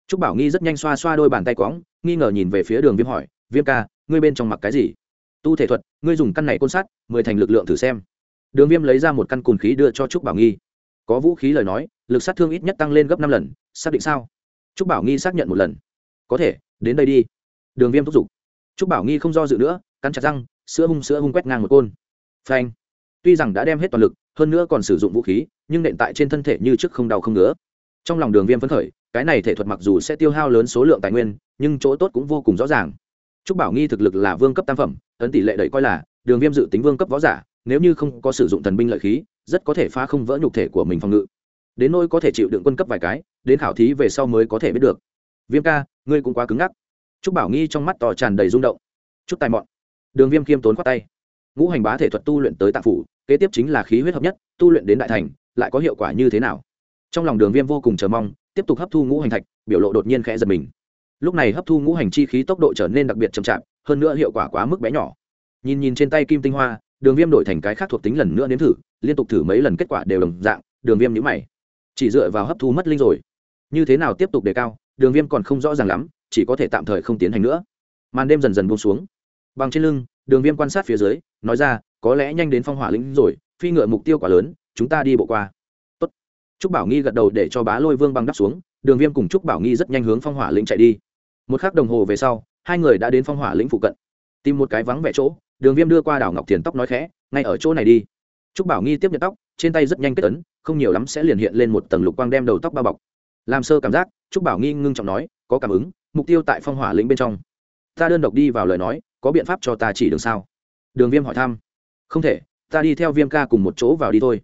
Trúc bảo nghi rất nhanh xoa xoa đôi bàn tay quõng, nghi ngờ nhìn về phía đường viêm hỏi, viêm ca, ngươi bên trong mặc cái gì? Tu thể thuật, ngươi dùng căn này côn sắt, mười thành lực lượng thử xem. Đường viêm lấy ra một căn cùn khí đưa cho trúc bảo nghi. Có vũ khí lời nói, lực sát thương ít nhất tăng lên gấp năm lần, xác định sao? Trúc bảo nghi xác nhận một lần. Có thể, đến đây đi. Đường viêm thúc giục. Trúc bảo nghi không do dự nữa, cắn chặt răng, sữa hung sữa hung quét ngang một côn. Phanh. Tuy rằng đã đem hết toàn lực, hơn nữa còn sử dụng vũ khí nhưng nện tại trên thân thể như trước không đau không ngứa. Trong lòng đường viêm phấn khởi, cái này thể thuật mặc dù sẽ tiêu hao lớn số lượng tài nguyên, nhưng chỗ tốt cũng vô cùng rõ ràng. Trúc bảo nghi thực lực là vương cấp tam phẩm, ấn tỷ lệ đẩy coi là, đường viêm dự tính vương cấp võ giả, nếu như không có sử dụng thần binh lợi khí, rất có thể phá không vỡ nhục thể của mình phòng ngự. Đến nỗi có thể chịu đựng quân cấp vài cái, đến khảo thí về sau mới có thể biết được. Viêm ca, ngươi cũng quá cứng ngắc. Trúc bảo nghi trong mắt to tràn đầy rung động. Chút tài mọn. Đường viêm khiêm tốn khoát tay. Ngũ hành bá thể thuật tu luyện tới tạng phủ, kế tiếp chính là khí huyết hợp nhất, tu luyện đến đại thành lại có hiệu quả như thế nào? Trong lòng đường viêm vô cùng chờ mong, tiếp tục hấp thu ngũ hành thạch, biểu lộ đột nhiên khẽ giật mình. Lúc này hấp thu ngũ hành chi khí tốc độ trở nên đặc biệt chậm chạp, hơn nữa hiệu quả quá mức bé nhỏ. Nhìn nhìn trên tay kim tinh hoa, đường viêm đổi thành cái khác thuộc tính lần nữa nếm thử, liên tục thử mấy lần kết quả đều đồng dạng, đường viêm nhữ mày. Chỉ dựa vào hấp thu mất linh rồi. Như thế nào tiếp tục đề cao, đường viêm còn không rõ ràng lắm, chỉ có thể tạm thời không tiến hành nữa. Màn đêm dần dần buông xuống. Bằng trên lưng, đường viêm quan sát phía dưới, nói ra, có lẽ nhanh đến phong hỏa lĩnh rồi, phi ngựa mục tiêu quá lớn chúng ta đi bộ qua. Tốt. trúc bảo nghi gật đầu để cho bá lôi vương băng đắp xuống, đường viêm cùng trúc bảo nghi rất nhanh hướng phong hỏa lĩnh chạy đi. Một k h ắ c đồng hồ về sau, hai người đã đến phong hỏa lĩnh phụ cận. Tìm một cái vắng vẻ chỗ, đường viêm đưa qua đảo ngọc thiền tóc nói khẽ, ngay ở chỗ này đi. Trúc bảo nghi tiếp nhận tóc, trên tay rất nhanh kết ấn, không nhiều lắm sẽ liền hiện lên một tầng lục quang đem đầu tóc bao bọc. Làm sơ cảm giác, trúc bảo nghi ngưng trọng nói, có cảm ứng, mục tiêu tại phong hỏa lĩnh bên trong. Ta đơn độc đi vào lời nói, có biện pháp cho ta chỉ đường sao? Đường viêm hỏi thăm. Không thể, ta đi theo viêm ca cùng một chỗ vào đi thôi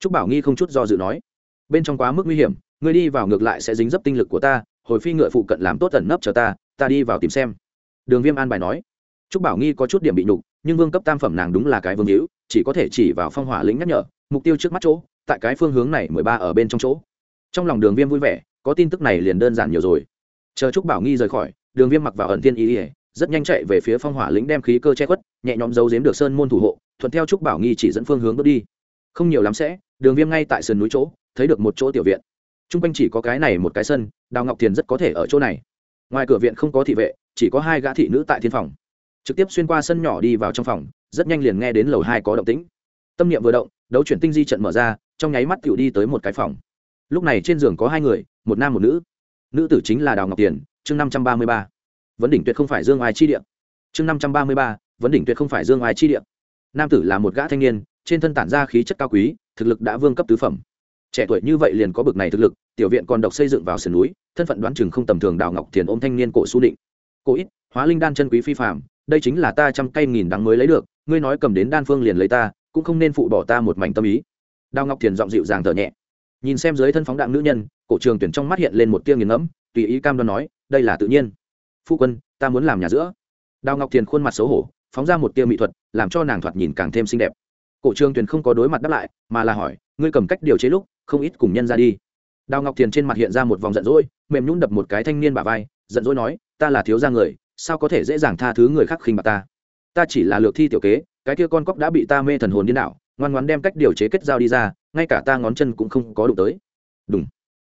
trúc bảo nghi không chút do dự nói, bên trong quá mức nguy hiểm, ngươi đi vào ngược lại sẽ dính dấp tinh lực của ta, hồi phi ngựa phụ cận làm tốt tận nấp chờ ta ta đi vào tìm xem. Đường viêm an bài nói. Trúc bảo nghi có chút điểm bị nhục, nhưng vương cấp tam phẩm nàng đúng là cái vương hữu, chỉ có thể chỉ vào phong hỏa lĩnh nhắc nhở, mục tiêu trước mắt chỗ, tại cái phương hướng này mười ba ở bên trong chỗ. Trong lòng đường viêm vui vẻ, có tin tức này liền đơn giản nhiều rồi. Chờ trúc bảo nghi rời khỏi, đường viêm mặc vào ẩn thiên ý ỉa rất nhanh chạy về phía phong hỏa lĩnh đem khí cơ che khuất, nhẹ nhõm giấu giếm được sơn môn thủ hộ, thuận theo trúc bảo nghi chỉ dẫn phương hướng bước đi không nhiều lắm sẽ, đường viêm ngay tại sườn núi chỗ, thấy được một chỗ tiểu viện. T r u n g quanh chỉ có cái này một cái sân, đào ngọc thiền rất có thể ở chỗ này. Ngoài cửa viện không có thị vệ, chỉ có hai gã thị nữ tại thiên phòng. Trực tiếp xuyên qua sân nhỏ đi vào trong phòng, rất nhanh liền nghe đến lầu hai có động tĩnh. Tâm niệm vừa động, đấu chuyển tinh di trận mở ra, trong nháy mắt tựu đi tới một cái phòng. Lúc này trên giường có hai người, một nam một nữ. Nữ tử chính là đào ngọc tiền chương năm trăm ba mươi ba. Vấn đỉnh tuyệt không phải dương ai chi địa. Chương năm trăm ba mươi ba, vấn đỉnh tuyệt không phải dương ai chi địa. Nam tử là một gã thanh niên trên thân tản ra khí chất cao quý, thực lực đã vương cấp tứ phẩm. Trẻ tuổi như vậy liền có bực này thực lực, tiểu viện còn độc xây dựng vào sườn núi, thân phận đoán chừng không tầm thường đào ngọc thiền ôm thanh niên cổ su định. Cổ ít, hóa linh đan chân quý phi phạm đây chính là ta trăm cây nghìn đắng mới lấy được, ngươi nói cầm đến đan phương liền lấy ta, cũng không nên phụ bỏ ta một mảnh tâm ý. Đào ngọc thiền giọng dịu dàng thở nhẹ. Nhìn xem dưới thân phóng đạm nữ nhân, cổ trường tuyển trong mắt hiện lên một tia nghiền ngẫm, tùy ý cam đoan nói, đây là tự nhiên. Phu quân, ta muốn làm nhà giữa. Đào ngọc thiền khuôn mặt xấu hổ, phóng ra một tia mỹ thuật, làm cho nàng thoạt nhìn càng thêm xinh đẹp cổ trương tuyền không có đối mặt đáp lại, mà là hỏi, ngươi cầm cách điều chế lúc, không ít cùng nhân ra đi. Đào ngọc thiền trên mặt hiện ra một vòng giận dỗi, mềm nhún đập một cái thanh niên bà vai, giận dỗi nói, ta là thiếu gia người, sao có thể dễ dàng tha thứ người khác khinh bạc ta? Ta chỉ là lược thi tiểu kế, cái kia con cóc đã bị ta mê thần hồn điên đảo, ngoan ngoan đem cách điều chế kết giao đi ra, ngay cả ta ngón chân cũng không có đụng tới. Đúng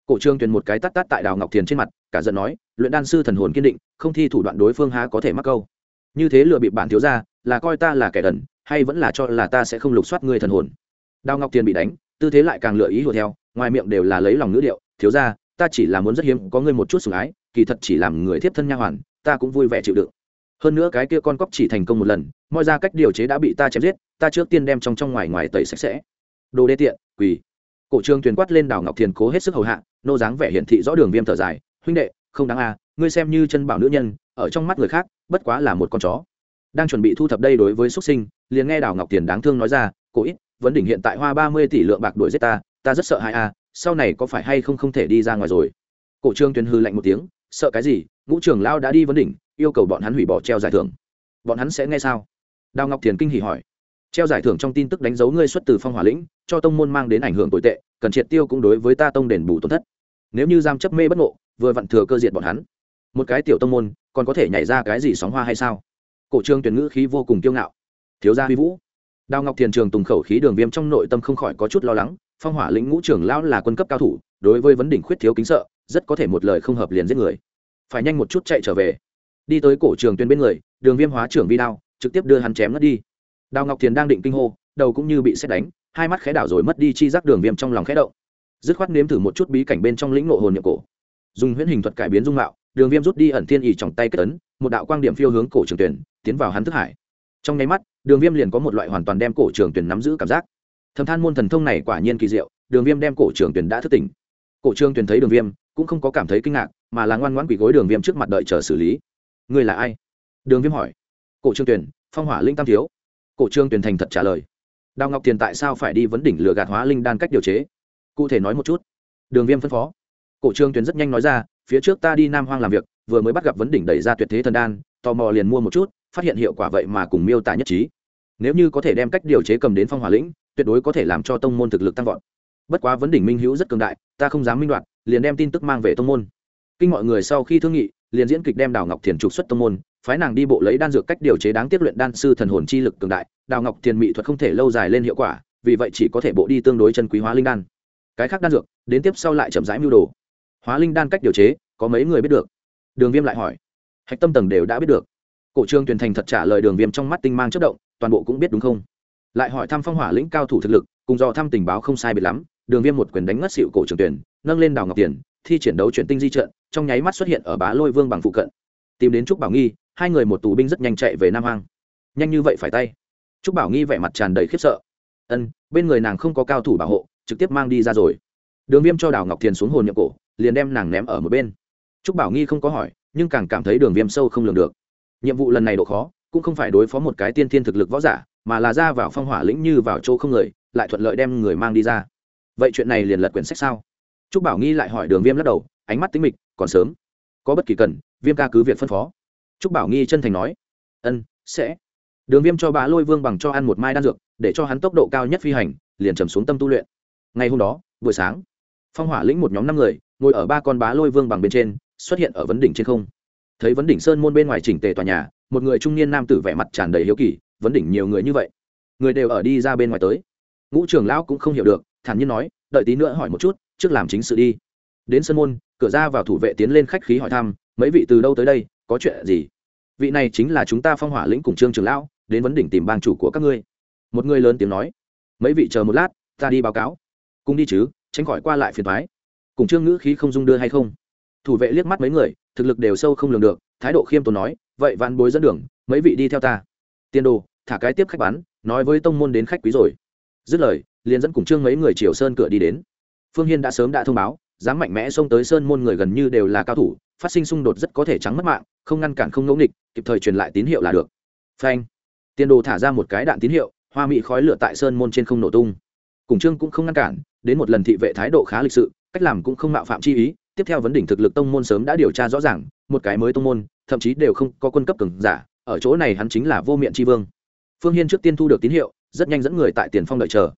cổ trương tuyền một cái tắt tắt tại đào ngọc thiền trên mặt, cả giận nói, luyện đan sư thần hồn kiên định, không thi thủ đoạn đối phương há có thể mắc câu. Như thế lừa bị bản thiếu ra là coi ta là kẻ đần hay vẫn là cho là ta sẽ không lục soát ngươi thần hồn? Đào ngọc tiền bị đánh, tư thế lại càng lựa ý hùa theo, ngoài miệng đều là lấy lòng ngữ điệu, thiếu ra ta chỉ là muốn rất hiếm, có ngươi một chút sủng ái, kỳ thật chỉ làm người thiếp thân nha hoàn, ta cũng vui vẻ chịu đựng. Hơn nữa cái kia con cóc chỉ thành công một lần, mọi ra cách điều chế đã bị ta chém giết, ta trước tiên đem trong trong ngoài ngoài tẩy sạch sẽ. Đồ đê tiện, quỳ. Cổ trương tuyền quát lên đào ngọc thiền cố hết sức hầu hạ, nô dáng vẻ hiển thị rõ đường viêm thở dài, huynh đệ, không đáng à ngươi xem như chân bảo nữ nhân, ở trong mắt người khác, bất quá là một con chó đang chuẩn bị thu thập đây đối với xuất sinh, liền nghe đào ngọc tiền đáng thương nói ra cố ít, vấn đỉnh hiện tại hoa ba mươi tỷ lượng bạc đuổi giết ta ta rất sợ hại a à, sau này có phải hay không không thể đi ra ngoài rồi? Cổ trương tuyền hư lạnh một tiếng, sợ cái gì, ngũ trưởng lao đã đi vấn đỉnh, yêu cầu bọn hắn hủy bỏ treo giải thưởng. Bọn hắn sẽ nghe sao? Đào ngọc thiền kinh hỉ hỏi. Treo giải thưởng trong tin tức đánh dấu ngươi xuất từ phong hỏa lĩnh, cho tông môn mang đến ảnh hưởng tồi tệ, cần triệt tiêu cũng đối với ta tông đền bù tổn thất. Nếu như giam chấp mê bất ngộ, vừa vặn thừa cơ diệt bọn hắn. Một cái tiểu tông môn, còn có thể nhảy ra cái gì sóng hoa hay sao? Cổ trương tuyển ngữ khí vô cùng kiêu ngạo. Thiếu gia huy vũ. Đào ngọc thiền trường tùng khẩu khí đường viêm trong nội tâm không khỏi có chút lo lắng, phong hỏa lĩnh ngũ trưởng lão là quân cấp cao thủ, đối với vấn đỉnh khuyết thiếu kính sợ, rất có thể một lời không hợp liền giết người. Phải nhanh một chút chạy trở về. Đi tới cổ trường tuyên bên người, đường viêm hóa trưởng vi đao, trực tiếp đưa hắn chém ngất đi. Đào ngọc thiền đang định kinh hô, đầu cũng như bị xét đánh, hai mắt khẽ đảo rồi mất đi chi giác đường viêm trong lòng khẽ động. Dứt khoát nếm thử một chút bí cảnh bên trong lĩnh ngộ hồn nhập cổ. Dùng huyễn hình thuật cải biến dung mạo đường viêm rút đi ẩn thiên ỉ trong tay kết tấn một đạo quang điểm phiêu hướng cổ trường tuyển, tiến vào hắn thức hải. Trong nháy mắt, đường viêm liền có một loại hoàn toàn đem cổ trường tuyển nắm giữ cảm giác. Thầm than môn thần thông này quả nhiên kỳ diệu, đường viêm đem cổ trường tuyển đã thức tỉnh. Cổ trường tuyển thấy đường viêm, cũng không có cảm thấy kinh ngạc, mà là ngoan ngoãn quỳ gối đường viêm trước mặt đợi chờ xử lý. Người là ai? Đường viêm hỏi. Cổ trường tuyển, phong hỏa linh tam thiếu. Cổ trường tuyển thành thật trả lời. Đào ngọc tiền tại sao phải đi vấn đỉnh lừa gạt hóa linh đan cách điều chế? Cụ thể nói một chút. Đường viêm phân phó. Cổ trường tuyển rất nhanh nói ra phía trước ta đi nam hoang làm việc, vừa mới bắt gặp vấn đỉnh đẩy ra tuyệt thế thần đan, tò mò liền mua một chút, phát hiện hiệu quả vậy mà cùng miêu tả nhất trí. Nếu như có thể đem cách điều chế cầm đến phong hỏa lĩnh, tuyệt đối có thể làm cho tông môn thực lực tăng vọt. Bất quá vấn đỉnh minh hữu rất cường đại, ta không dám minh đoạt, liền đem tin tức mang về tông môn. Kinh mọi người sau khi thương nghị, liền diễn kịch đem đào ngọc thiền trục xuất tông môn, phái nàng đi bộ lấy đan dược cách điều chế đáng tiết luyện đan sư thần hồn chi lực cường đại, đào ngọc thiền mỹ thuật không thể lâu dài lên hiệu quả, vì vậy chỉ có thể bộ đi tương đối chân quý hóa linh đan. Cái khác đan dược, đến tiếp sau lại chậm rãi mưu đồ hóa linh đan cách điều chế, có mấy người biết được? Đường viêm lại hỏi. Hạch tâm tầng đều đã biết được. Cổ trương tuyền thành thật trả lời đường viêm trong mắt tinh mang chất động, toàn bộ cũng biết đúng không? Lại hỏi thăm phong hỏa lĩnh cao thủ thực lực, cùng do thăm tình báo không sai biệt lắm, đường viêm một quyền đánh ngất xịu cổ trường tuyển nâng lên đào ngọc tiền, thi triển đấu chuyển tinh di trận, trong nháy mắt xuất hiện ở bá lôi vương bằng phụ cận. Tìm đến trúc bảo nghi, hai người một tù binh rất nhanh chạy về nam hoang. Nhanh như vậy phải tay. Trúc bảo nghi vẻ mặt tràn đầy khiếp sợ. Ân, bên người nàng không có cao thủ bảo hộ, trực tiếp mang đi ra rồi. Đường viêm cho đào ngọc thiền xuống hồn nhậm cổ liền đem nàng ném ở một bên. Trúc bảo nghi không có hỏi, nhưng càng cảm thấy đường viêm sâu không lường được. Nhiệm vụ lần này độ khó, cũng không phải đối phó một cái tiên thiên thực lực võ giả, mà là ra vào phong hỏa lĩnh như vào chỗ không người, lại thuận lợi đem người mang đi ra. Vậy chuyện này liền lật quyển sách sao? Trúc bảo nghi lại hỏi đường viêm lắc đầu, ánh mắt tính mịch, còn sớm. Có bất kỳ cần, viêm ca cứ việc phân phó. Trúc bảo nghi chân thành nói, ân, sẽ. Đường viêm cho bà lôi vương bằng cho ăn một mai đan dược, để cho hắn tốc độ cao nhất phi hành, liền trầm xuống tâm tu luyện. Ngày hôm đó, buổi sáng, phong hỏa lĩnh một nhóm năm người ngồi ở ba con bá lôi vương bằng bên trên, xuất hiện ở vấn đỉnh trên không. Thấy vấn đỉnh sơn môn bên ngoài chỉnh tề tòa nhà, một người trung niên nam tử vẻ mặt tràn đầy hiếu kỳ, vấn đỉnh nhiều người như vậy. Người đều ở đi ra bên ngoài tới. Ngũ trưởng lão cũng không hiểu được, thản nhiên nói, đợi tí nữa hỏi một chút, trước làm chính sự đi. Đến sân môn, cửa ra vào thủ vệ tiến lên khách khí hỏi thăm, mấy vị từ đâu tới đây, có chuyện gì? Vị này chính là chúng ta phong hỏa lĩnh cùng trương trường lão, đến vấn đỉnh tìm bang chủ của các ngươi. Một người lớn tiếng nói, mấy vị chờ một lát, ta đi báo cáo. Cùng đi chứ, tránh khỏi qua lại phiền thoái cùng trương ngữ khí không dung đưa hay không? Thủ vệ liếc mắt mấy người, thực lực đều sâu không lường được, thái độ khiêm tốn nói, vậy vạn bối dẫn đường, mấy vị đi theo ta. Tiên đồ, thả cái tiếp khách bán nói với tông môn đến khách quý rồi. Dứt lời, liền dẫn cùng trương mấy người triều sơn cửa đi đến. Phương hiên đã sớm đã thông báo, dám mạnh mẽ xông tới sơn môn người gần như đều là cao thủ, phát sinh xung đột rất có thể trắng mất mạng, không ngăn cản không ngẫu nghịch, kịp thời truyền lại tín hiệu là được. Phanh. Tiên đồ thả ra một cái đạn tín hiệu, hoa mị khói lửa tại sơn môn trên không nổ tung. Cùng trương cũng không ngăn cản, đến một lần thị vệ thái độ khá lịch sự cách làm cũng không mạo phạm chi ý, tiếp theo vấn đỉnh thực lực tông môn sớm đã điều tra rõ ràng, một cái mới tông môn, thậm chí đều không có quân cấp cường giả, ở chỗ này hắn chính là vô miệng tri vương. Phương hiên trước tiên thu được tín hiệu, rất nhanh dẫn người tại tiền phong đợi chờ.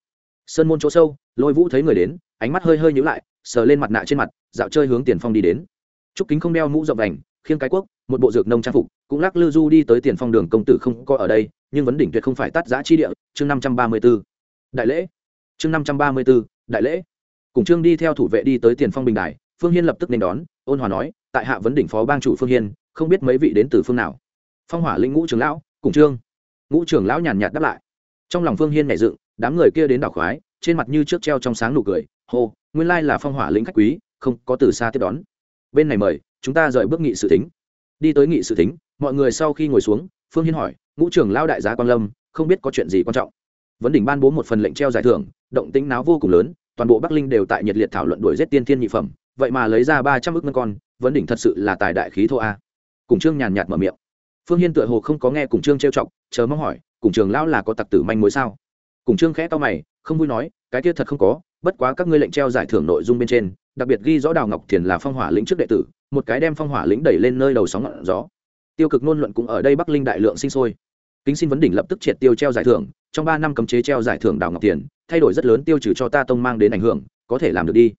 Sơn môn chỗ sâu, lôi vũ thấy người đến, ánh mắt hơi hơi nhíu lại, sờ lên mặt nạ trên mặt, dạo chơi hướng tiền phong đi đến. Trúc kính không đeo mũ rộng đành, khiêng cái quốc, một bộ dược nông trang phục, cũng lắc lư du đi tới tiền phong đường công tử không có ở đây, nhưng vấn đỉnh tuyệt không phải tắt giã chi địa, chương năm trăm ba mươi b ố đại lễ. Chương năm trăm ba mươi b ố đại lễ cùng trương đi theo thủ vệ đi tới tiền phong bình đài, phương hiên lập tức nên đón, ôn hòa nói, tại hạ vấn đỉnh phó bang chủ phương hiên, không biết mấy vị đến từ phương nào. Phong hỏa linh ngũ trưởng lão, cùng trương. Ngũ trưởng lão nhàn nhạt đáp lại. Trong lòng phương hiên nảy dựng, đám người kia đến đảo khoái, trên mặt như trước treo trong sáng nụ cười, hô, nguyên lai là phong hỏa lĩnh khách quý, không có từ xa tiếp đón. Bên này mời, chúng ta rời bước nghị sự tính đi tới nghị sự tính mọi người sau khi ngồi xuống, phương hiên hỏi, ngũ trưởng lao đại giá quan lâm, không biết có chuyện gì quan trọng. Vấn đỉnh ban bố một phần lệnh treo giải thưởng, động tính náo vô cùng lớn toàn bộ bắc linh đều tại nhiệt liệt thảo luận đuổi giết tiên thiên nhị phẩm, vậy mà lấy ra ba trăm ước ngân con, vấn đỉnh thật sự là tài đại khí thô a. Cùng trương nhàn nhạt mở miệng. Phương hiên tựa hồ không có nghe cùng trương trêu chọc, chờ mong hỏi, cùng trường lão là có tặc tử manh mối sao? Cùng trương khẽ to mày, không vui nói, cái kia thật không có, bất quá các ngươi lệnh treo giải thưởng nội dung bên trên, đặc biệt ghi rõ đào ngọc thiền là phong hỏa lĩnh trước đệ tử, một cái đem phong hỏa lĩnh đẩy lên nơi đầu sóng ngọn gió. Tiêu cực ngôn luận cũng ở đây bắc linh đại lượng sinh sôi. Kính xin vấn đỉnh lập tức triệt tiêu treo giải thưởng, trong ba năm cấm chế treo giải thưởng đào ngọc thiền thay đổi rất lớn tiêu trừ cho ta tông mang đến ảnh hưởng, có thể làm được đi.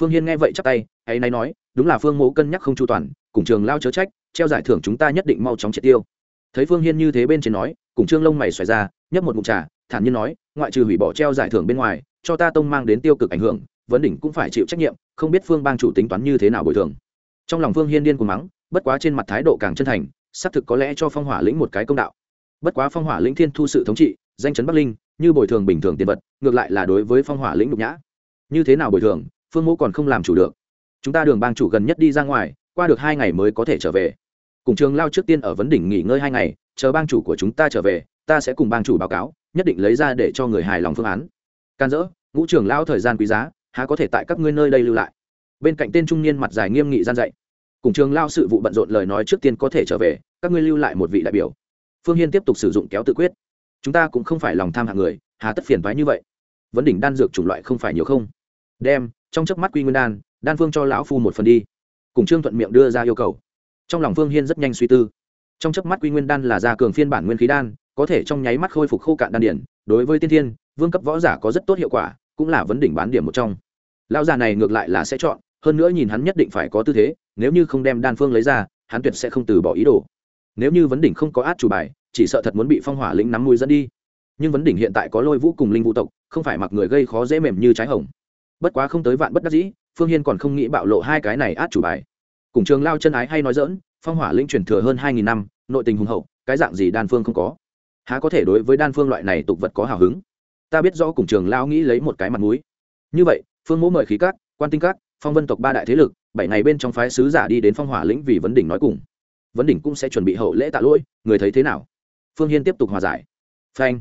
Phương hiên nghe vậy chắp tay hay nay nói, đúng là phương mẫu cân nhắc không chu toàn, cùng trường lao chớ trách, treo giải thưởng chúng ta nhất định mau chóng triệt tiêu. Thấy phương hiên như thế bên trên nói, cùng trương lông mày xoài ra, nhấp một mụn trà, thản nhiên nói, ngoại trừ hủy bỏ treo giải thưởng bên ngoài, cho ta tông mang đến tiêu cực ảnh hưởng, vấn đỉnh cũng phải chịu trách nhiệm, không biết phương bang chủ tính toán như thế nào bồi thường. Trong lòng phương hiên điên cuồng mắng, bất quá trên mặt thái độ càng chân thành, xác thực có lẽ cho phong hỏa lĩnh một cái công đạo. Bất quá phong hỏa lĩnh thiên thu sự thống trị, danh chấn bắc linh như bồi thường bình thường tiền vật, ngược lại là đối với phong hỏa lĩnh nhục nhã. Như thế nào bồi thường, phương mẫu còn không làm chủ được. Chúng ta đường bang chủ gần nhất đi ra ngoài, qua được hai ngày mới có thể trở về. Cùng trường lao trước tiên ở vấn đỉnh nghỉ ngơi hai ngày, chờ bang chủ của chúng ta trở về, ta sẽ cùng bang chủ báo cáo, nhất định lấy ra để cho người hài lòng phương án. Can dỡ, ngũ trưởng lao thời gian quý giá, há có thể tại các ngươi nơi đây lưu lại. Bên cạnh tên trung niên mặt dài nghiêm nghị gian dạy, cùng trường lao sự vụ bận rộn lời nói trước tiên có thể trở về, các ngươi lưu lại một vị đại biểu. Phương hiên tiếp tục sử dụng kéo tự quyết chúng ta cũng không phải lòng tham hạng người, hà tất phiền thoái như vậy. Vấn đỉnh đan dược chủng loại không phải nhiều không? Đem, trong chớp mắt quy nguyên đan đan phương cho lão phu một phần đi. Cùng trương thuận miệng đưa ra yêu cầu. Trong lòng phương hiên rất nhanh suy tư. Trong chớp mắt quy nguyên đan là gia cường phiên bản nguyên khí đan, có thể trong nháy mắt khôi phục khô cạn đan điển. Đối với tiên thiên, vương cấp võ giả có rất tốt hiệu quả, cũng là vấn đỉnh bán điểm một trong. Lão già này ngược lại là sẽ chọn, hơn nữa nhìn hắn nhất định phải có tư thế, nếu như không đem đan phương lấy ra, hắn tuyệt sẽ không từ bỏ ý đồ. Nếu như vấn đỉnh không có át chủ bài chỉ sợ thật muốn bị phong hỏa lĩnh nắm mũi dẫn đi. Nhưng vấn đỉnh hiện tại có lôi vũ cùng linh vũ tộc, không phải mặc người gây khó dễ mềm như trái hồng. Bất quá không tới vạn bất đắc dĩ, phương hiên còn không nghĩ bạo lộ hai cái này át chủ bài. Cùng trường lao chân ái hay nói dỡn phong hỏa lĩnh truyền thừa hơn hai nghìn năm, nội tình hùng hậu, cái dạng gì đan phương không có. Há có thể đối với đan phương loại này tục vật có hào hứng? Ta biết rõ cùng trường lao nghĩ lấy một cái mặt mũi. Như vậy, phương mỗ mời khí các, quan tinh các, phong vân tộc ba đại thế lực, bảy ngày bên trong phái sứ giả đi đến phong hỏa lĩnh vì vấn đỉnh nói cùng. Vấn đỉnh cũng sẽ chuẩn bị hậu lễ tạ lỗi, người thấy thế nào? Phương hiên tiếp tục hòa giải. Phanh.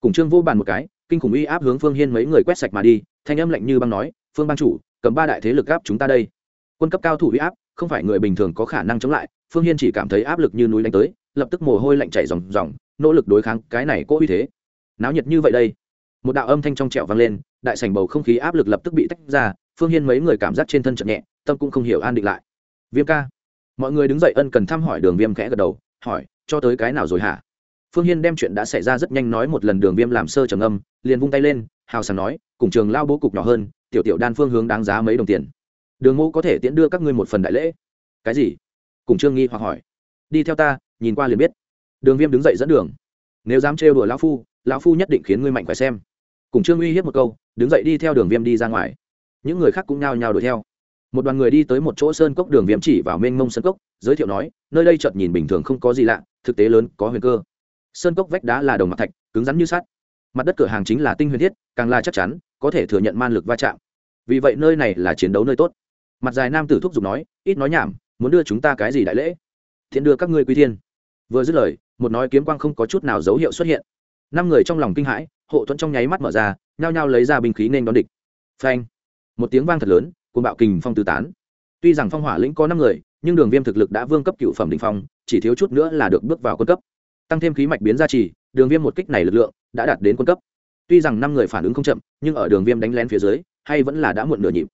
Cùng trương vô bàn một cái, kinh khủng uy áp hướng phương hiên mấy người quét sạch mà đi, thanh âm lạnh như băng nói, phương ban chủ, cầm ba đại thế lực áp chúng ta đây. Quân cấp cao thủ uy áp, không phải người bình thường có khả năng chống lại, phương hiên chỉ cảm thấy áp lực như núi đánh tới, lập tức mồ hôi lạnh chảy ròng ròng, nỗ lực đối kháng cái này cố uy thế. Náo nhiệt như vậy đây. Một đạo âm thanh trong trẻo vang lên, đại sảnh bầu không khí áp lực lập tức bị tách ra, phương hiên mấy người cảm giác trên thân chậm nhẹ, tâm cũng không hiểu an định lại. Viêm ca. Mọi người đứng dậy ân cần thăm hỏi đường viêm khẽ gật đầu, hỏi, cho tới cái nào rồi hả? Phương hiên đem chuyện đã xảy ra rất nhanh nói một lần đường viêm làm sơ trầm âm liền vung tay lên, hào sảng nói, cùng trường lao bố cục nhỏ hơn, tiểu tiểu đan phương hướng đáng giá mấy đồng tiền. Đường mô có thể tiễn đưa các ngươi một phần đại lễ. Cái gì? Cùng trương nghi hoặc hỏi. Đi theo ta, nhìn qua liền biết. Đường viêm đứng dậy dẫn đường. Nếu dám trêu đùa lão phu lão phu nhất định khiến ngươi mạnh khỏe xem. Cùng trương uy hiếp một câu, đứng dậy đi theo đường viêm đi ra ngoài. Những người khác cũng nhao nhao đuổi theo. Một đoàn người đi tới một chỗ sơn cốc, đường viêm chỉ vào mênh mông sơn cốc, giới thiệu nói, nơi đây chợt nhìn bình thường không có gì lạ, thực tế lớn, có huyền cơ sơn cốc vách đá là đồng mặt thạch, cứng rắn như sắt. Mặt đất cửa hàng chính là tinh huyền thiết, càng là chắc chắn, có thể thừa nhận man lực va chạm. Vì vậy nơi này là chiến đấu nơi tốt. Mặt dài nam tử thúc giục nói, ít nói nhảm, muốn đưa chúng ta cái gì đại lễ? Thiện đưa các ngươi quy thiên. Vừa dứt lời, một nói kiếm quang không có chút nào dấu hiệu xuất hiện. Năm người trong lòng kinh hãi, hộ thuẫn trong nháy mắt mở ra, nhao nhao lấy ra binh khí nên đón địch. Phanh! Một tiếng vang thật lớn cùng bạo kình phong tứ tán. Tuy rằng phong hỏa lĩnh có năm người, nhưng đường viêm thực lực đã vương cấp cựu phẩm đình phong, chỉ thiếu chút nữa là được bước vào quân cấp tăng thêm khí mạch biến ra trì, đường viêm một kích này lực lượng đã đạt đến quân cấp. Tuy rằng năm người phản ứng không chậm, nhưng ở đường viêm đánh lén phía dưới, hay vẫn là đã muộn nửa nhịp.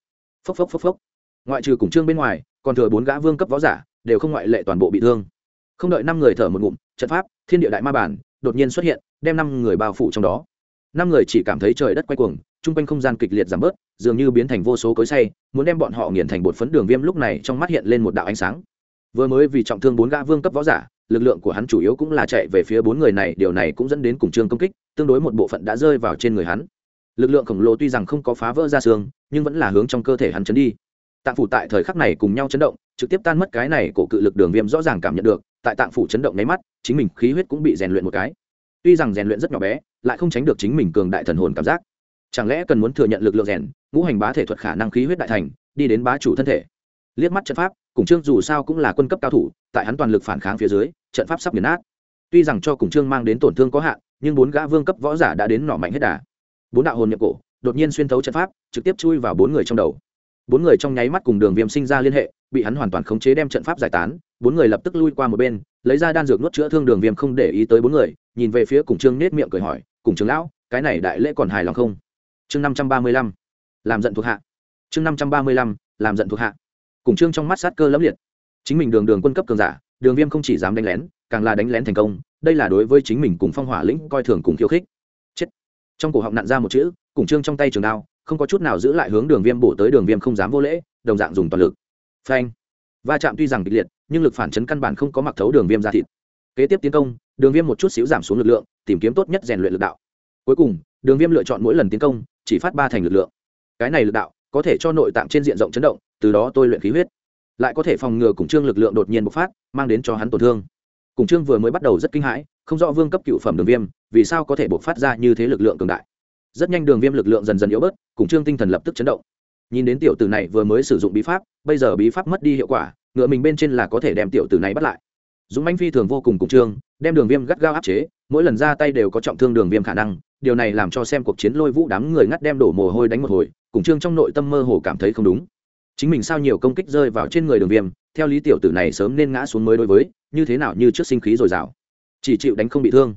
Phốc phốc phốc phốc. Ngoại trừ cùng trương bên ngoài, còn thừa bốn gã vương cấp võ giả, đều không ngoại lệ toàn bộ bị thương. Không đợi năm người thở một ngụm, trận pháp, thiên địa đại ma bản, đột nhiên xuất hiện, đem năm người bao phủ trong đó. Năm người chỉ cảm thấy trời đất quay cuồng, chung quanh không gian kịch liệt giảm bớt, dường như biến thành vô số cối say, muốn đem bọn họ nghiền thành bột phấn đường viêm lúc này trong mắt hiện lên một đạo ánh sáng. Vừa mới vì trọng thương bốn gã vương cấp võ giả lực lượng của hắn chủ yếu cũng là chạy về phía bốn người này, điều này cũng dẫn đến cùng chương công kích tương đối một bộ phận đã rơi vào trên người hắn. Lực lượng khổng lồ tuy rằng không có phá vỡ ra xương, nhưng vẫn là hướng trong cơ thể hắn chấn đi. Tạng phủ tại thời khắc này cùng nhau chấn động, trực tiếp tan mất cái này cổ cự lực đường viêm rõ ràng cảm nhận được, tại tạng phủ chấn động nháy mắt, chính mình khí huyết cũng bị rèn luyện một cái. Tuy rằng rèn luyện rất nhỏ bé, lại không tránh được chính mình cường đại thần hồn cảm giác. Chẳng lẽ cần muốn thừa nhận lực lượng rèn, ngũ hành bá thể thuật khả năng khí huyết đại thành, đi đến bá chủ thân thể? Liếc mắt trận pháp cùng trương dù sao cũng là quân cấp cao thủ, tại hắn toàn lực phản kháng phía dưới, trận pháp sắp nghiền nát. Tuy rằng cho cùng trương mang đến tổn thương có hạn, nhưng bốn gã vương cấp võ giả đã đến nỏ mạnh hết đà. Bốn đạo hồn nhập cổ, đột nhiên xuyên thấu trận pháp, trực tiếp chui vào bốn người trong đầu. Bốn người trong nháy mắt cùng đường viêm sinh ra liên hệ, bị hắn hoàn toàn khống chế đem trận pháp giải tán, bốn người lập tức lui qua một bên, lấy ra đan dược nuốt chữa thương đường viêm không để ý tới bốn người, nhìn về phía cùng trương nết miệng cười hỏi, cùng trường lão, cái này đại lễ còn hài lòng không? Chương năm trăm ba mươi lăm, làm giận thuộc hạ. Chương năm trăm ba mươi lăm, làm giận thuộc hạ cùng trương trong mắt sát cơ lẫm liệt. Chính mình đường đường quân cấp cường giả, đường viêm không chỉ dám đánh lén, càng là đánh lén thành công, đây là đối với chính mình cùng phong hỏa lĩnh coi thường cùng khiêu khích. Chết. Trong cổ họng nặn ra một chữ, cùng trương trong tay trường đao, không có chút nào giữ lại hướng đường viêm bổ tới đường viêm không dám vô lễ, đồng dạng dùng toàn lực. Phanh. Va chạm tuy rằng kịch liệt, nhưng lực phản chấn căn bản không có mặc thấu đường viêm ra thịt. Kế tiếp tiến công, đường viêm một chút xíu giảm xuống lực lượng, tìm kiếm tốt nhất rèn luyện lực đạo. Cuối cùng, đường viêm lựa chọn mỗi lần tiến công, chỉ phát ba thành lực lượng. Cái này lực đạo có thể cho nội tạng trên diện rộng chấn động từ đó tôi luyện khí huyết. Lại có thể phòng ngừa cùng trương lực lượng đột nhiên bộc phát, mang đến cho hắn tổn thương. Cùng trương vừa mới bắt đầu rất kinh hãi, không rõ vương cấp cựu phẩm đường viêm, vì sao có thể bộc phát ra như thế lực lượng cường đại. Rất nhanh đường viêm lực lượng dần dần yếu bớt, cùng trương tinh thần lập tức chấn động. Nhìn đến tiểu tử này vừa mới sử dụng bí pháp, bây giờ bí pháp mất đi hiệu quả, ngựa mình bên trên là có thể đem tiểu tử này bắt lại. Dũng Anh phi thường vô cùng cùng trương, đem đường viêm gắt gao áp chế, mỗi lần ra tay đều có trọng thương đường viêm khả năng, điều này làm cho xem cuộc chiến lôi vũ đám người ngắt đem đổ mồ hôi đánh một hồi, cùng trương trong nội tâm mơ hồ cảm thấy không đúng chính mình sao nhiều công kích rơi vào trên người đường viêm, theo lý tiểu tử này sớm nên ngã xuống mới đối với, như thế nào như trước sinh khí dồi dào. Chỉ chịu đánh không bị thương.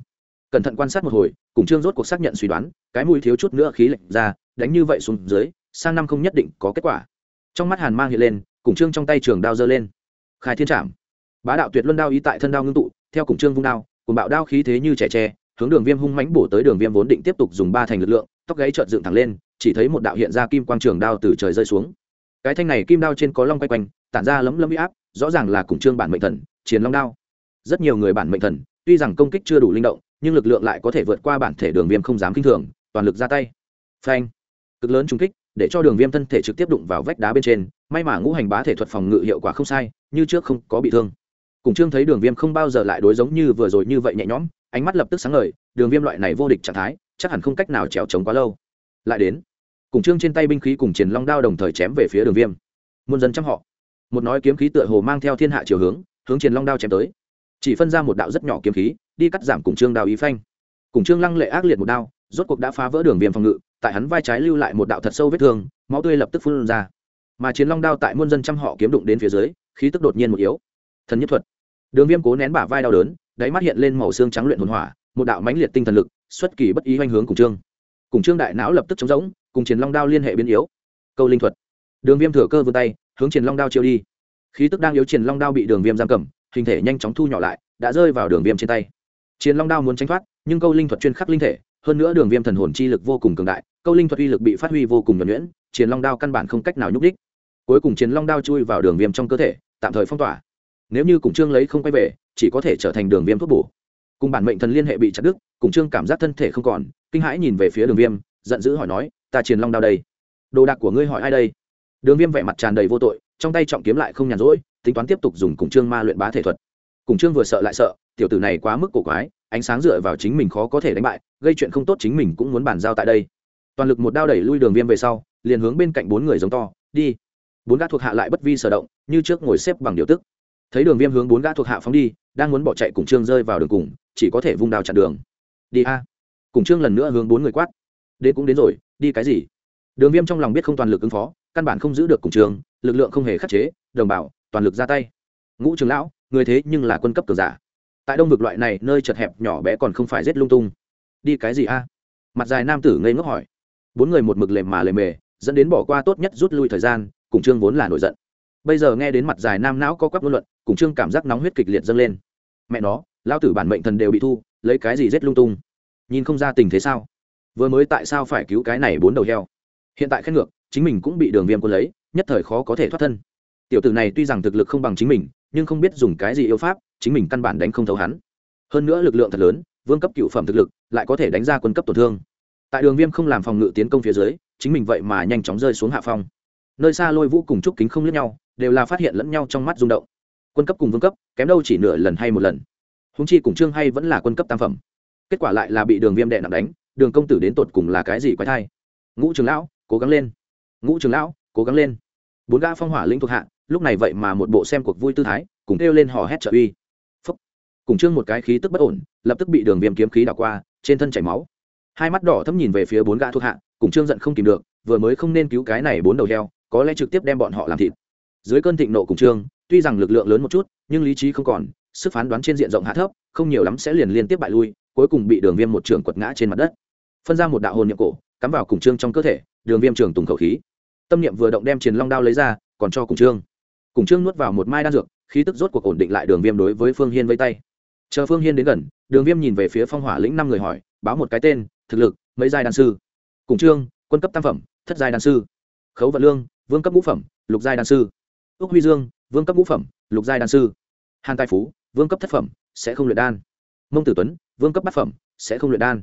Cẩn thận quan sát một hồi, cùng trương rốt cuộc xác nhận suy đoán, cái mùi thiếu chút nữa khí lệnh ra, đánh như vậy xuống dưới, sang năm không nhất định có kết quả. Trong mắt hàn mang hiện lên, cùng trương trong tay trường đao giơ lên. Khai thiên trảm. Bá đạo tuyệt luân đao ý tại thân đao ngưng tụ, theo cùng trương vung đao, cùng bạo đao khí thế như trẻ tre, hướng đường viêm hung mãnh bổ tới đường viêm vốn định tiếp tục dùng ba thành lực lượng, tóc gáy trợn dựng thẳng lên, chỉ thấy một đạo hiện ra kim quang trường đao từ trời rơi xuống cái thanh này kim đao trên có long quay quanh, tản ra lấm lấm huy áp, rõ ràng là cùng trương bản mệnh thần chiến long đao. Rất nhiều người bản mệnh thần, tuy rằng công kích chưa đủ linh động, nhưng lực lượng lại có thể vượt qua bản thể đường viêm không dám kinh thường, toàn lực ra tay. Phanh. Cực lớn trung kích, để cho đường viêm thân thể trực tiếp đụng vào vách đá bên trên, may mà ngũ hành bá thể thuật phòng ngự hiệu quả không sai, như trước không có bị thương. Cùng trương thấy đường viêm không bao giờ lại đối giống như vừa rồi như vậy nhẹ nhõm, ánh mắt lập tức sáng ngời, đường viêm loại này vô địch trạng thái, chắc hẳn không cách nào trèo trống quá lâu. Lại đến cùng trương trên tay binh khí cùng triển long đao đồng thời chém về phía đường viêm. Muôn dân chăm họ. Một nói kiếm khí tựa hồ mang theo thiên hạ chiều hướng hướng triển long đao chém tới. Chỉ phân ra một đạo rất nhỏ kiếm khí, đi cắt giảm cùng trương đao ý phanh. Cùng trương lăng lệ ác liệt một đao, rốt cuộc đã phá vỡ đường viêm phòng ngự, tại hắn vai trái lưu lại một đạo thật sâu vết thương, máu tươi lập tức phun ra. Mà chiến long đao tại muôn dân trăm họ kiếm đụng đến phía dưới, khí tức đột nhiên một yếu. Thần nhất thuật. Đường viêm cố nén bả vai đau đớn, đáy mắt hiện lên màu xương trắng luyện hồn hỏa, một đạo mãnh liệt tinh thần lực, xuất kỳ bất ý hoành hướng cùng trương. Cùng trương đại não lập tức chống rỗng cùng chiến long đao liên hệ biến yếu. Câu linh thuật. Đường viêm thừa cơ vươn tay, hướng chiến long đao chiêu đi. Khí tức đang yếu chiến long đao bị đường viêm giam cầm, hình thể nhanh chóng thu nhỏ lại, đã rơi vào đường viêm trên tay. Chiến long đao muốn tránh thoát, nhưng câu linh thuật chuyên khắc linh thể, hơn nữa đường viêm thần hồn chi lực vô cùng cường đại, câu linh thuật uy lực bị phát huy vô cùng nhuẩn nhuyễn chiến long đao căn bản không cách nào nhúc đích cuối cùng chiến long đao chui vào đường viêm trong cơ thể, tạm thời phong tỏa. Nếu như cùng trương lấy không quay về, chỉ có thể trở thành đường viêm thuốc bổ. Cùng bản mệnh thần liên hệ bị chặt đứt, cùng trương cảm giác thân thể không còn, kinh hãi nhìn về phía đường viêm, giận dữ hỏi nói ta triền long đao đây. Đồ đạc của ngươi hỏi ai đây? Đường viêm vẻ mặt tràn đầy vô tội, trong tay trọng kiếm lại không nhàn rỗi, tính toán tiếp tục dùng cùng trương ma luyện bá thể thuật. Cùng trương vừa sợ lại sợ, tiểu tử này quá mức cổ quái, ánh sáng dựa vào chính mình khó có thể đánh bại, gây chuyện không tốt chính mình cũng muốn bàn giao tại đây. Toàn lực một đao đẩy lui đường viêm về sau, liền hướng bên cạnh bốn người giống to, đi. Bốn gã thuộc hạ lại bất vi sở động, như trước ngồi xếp bằng điều tức. Thấy đường viêm hướng bốn gã thuộc hạ phóng đi, đang muốn bỏ chạy cùng trương rơi vào đường cùng, chỉ có thể vung đào chặn đường. Đi a. Cùng trương lần nữa hướng bốn người quát. Đến cũng đến rồi đi cái gì? Đường viêm trong lòng biết không toàn lực ứng phó, căn bản không giữ được cùng trường, lực lượng không hề khắc chế, đồng bào, toàn lực ra tay. Ngũ trường lão, người thế nhưng là quân cấp cường giả. Tại đông vực loại này, nơi chật hẹp nhỏ bé còn không phải rét lung tung. Đi cái gì a? Mặt dài nam tử ngây ngốc hỏi. Bốn người một mực lềm mà lề mề, dẫn đến bỏ qua tốt nhất rút lui thời gian, cùng trương vốn là nổi giận. Bây giờ nghe đến mặt dài nam não có quắp ngôn luận, cùng trương cảm giác nóng huyết kịch liệt dâng lên. Mẹ nó lao tử bản mệnh thần đều bị thu, lấy cái gì rét lung tung? Nhìn không ra tình thế sao? Vừa mới tại sao phải cứu cái này bốn đầu heo? Hiện tại khen ngược, chính mình cũng bị đường viêm quân lấy, nhất thời khó có thể thoát thân. Tiểu tử này tuy rằng thực lực không bằng chính mình, nhưng không biết dùng cái gì yêu pháp, chính mình căn bản đánh không thấu hắn. Hơn nữa lực lượng thật lớn, vương cấp cựu phẩm thực lực, lại có thể đánh ra quân cấp tổn thương. Tại đường viêm không làm phòng ngự tiến công phía dưới, chính mình vậy mà nhanh chóng rơi xuống hạ phong. Nơi xa lôi vũ cùng trúc kính không lẫn nhau, đều là phát hiện lẫn nhau trong mắt rung động. Quân cấp cùng vương cấp, kém đâu chỉ nửa lần hay một lần. Húng chi cùng trương hay vẫn là quân cấp tam phẩm. Kết quả lại là bị đường viêm đệ nặng đánh đường công tử đến tột cùng là cái gì quái thai? Ngũ trường lão, cố gắng lên. Ngũ trường lão, cố gắng lên. Bốn gã phong hỏa lĩnh thuộc hạ, lúc này vậy mà một bộ xem cuộc vui tư thái, cùng kêu lên hò hét trợ uy. Phúc. Cùng trương một cái khí tức bất ổn, lập tức bị đường viêm kiếm khí đảo qua, trên thân chảy máu. Hai mắt đỏ thấm nhìn về phía bốn gã thuộc hạ, cùng trương giận không kìm được, vừa mới không nên cứu cái này bốn đầu heo, có lẽ trực tiếp đem bọn họ làm thịt. Dưới cơn thịnh nộ cùng trương tuy rằng lực lượng lớn một chút, nhưng lý trí không còn, sức phán đoán trên diện rộng hạ thấp, không nhiều lắm sẽ liền liên tiếp bại lui, cuối cùng bị đường viêm một trường quật ngã trên mặt đất phân ra một đạo hồn nhiệm cổ, cắm vào cùng trương trong cơ thể, đường viêm trường tùng khẩu khí. Tâm niệm vừa động đem chiến long đao lấy ra, còn cho cùng trương cùng trương nuốt vào một mai đan dược, khí tức rốt cuộc ổn định lại đường viêm đối với phương hiên vây tay. Chờ phương hiên đến gần, đường viêm nhìn về phía phong hỏa lĩnh năm người hỏi, báo một cái tên, thực lực, mấy giai đan sư? Cùng trương quân cấp tam phẩm, thất giai đan sư. Khấu vận lương, vương cấp ngũ phẩm, lục giai đan sư. Ước huy dương, vương cấp ngũ phẩm, lục giai đan sư. Hàn tài phú, vương cấp thất phẩm, sẽ không luyện đan. Mông tử tuấn, vương cấp bát phẩm, sẽ không luyện đan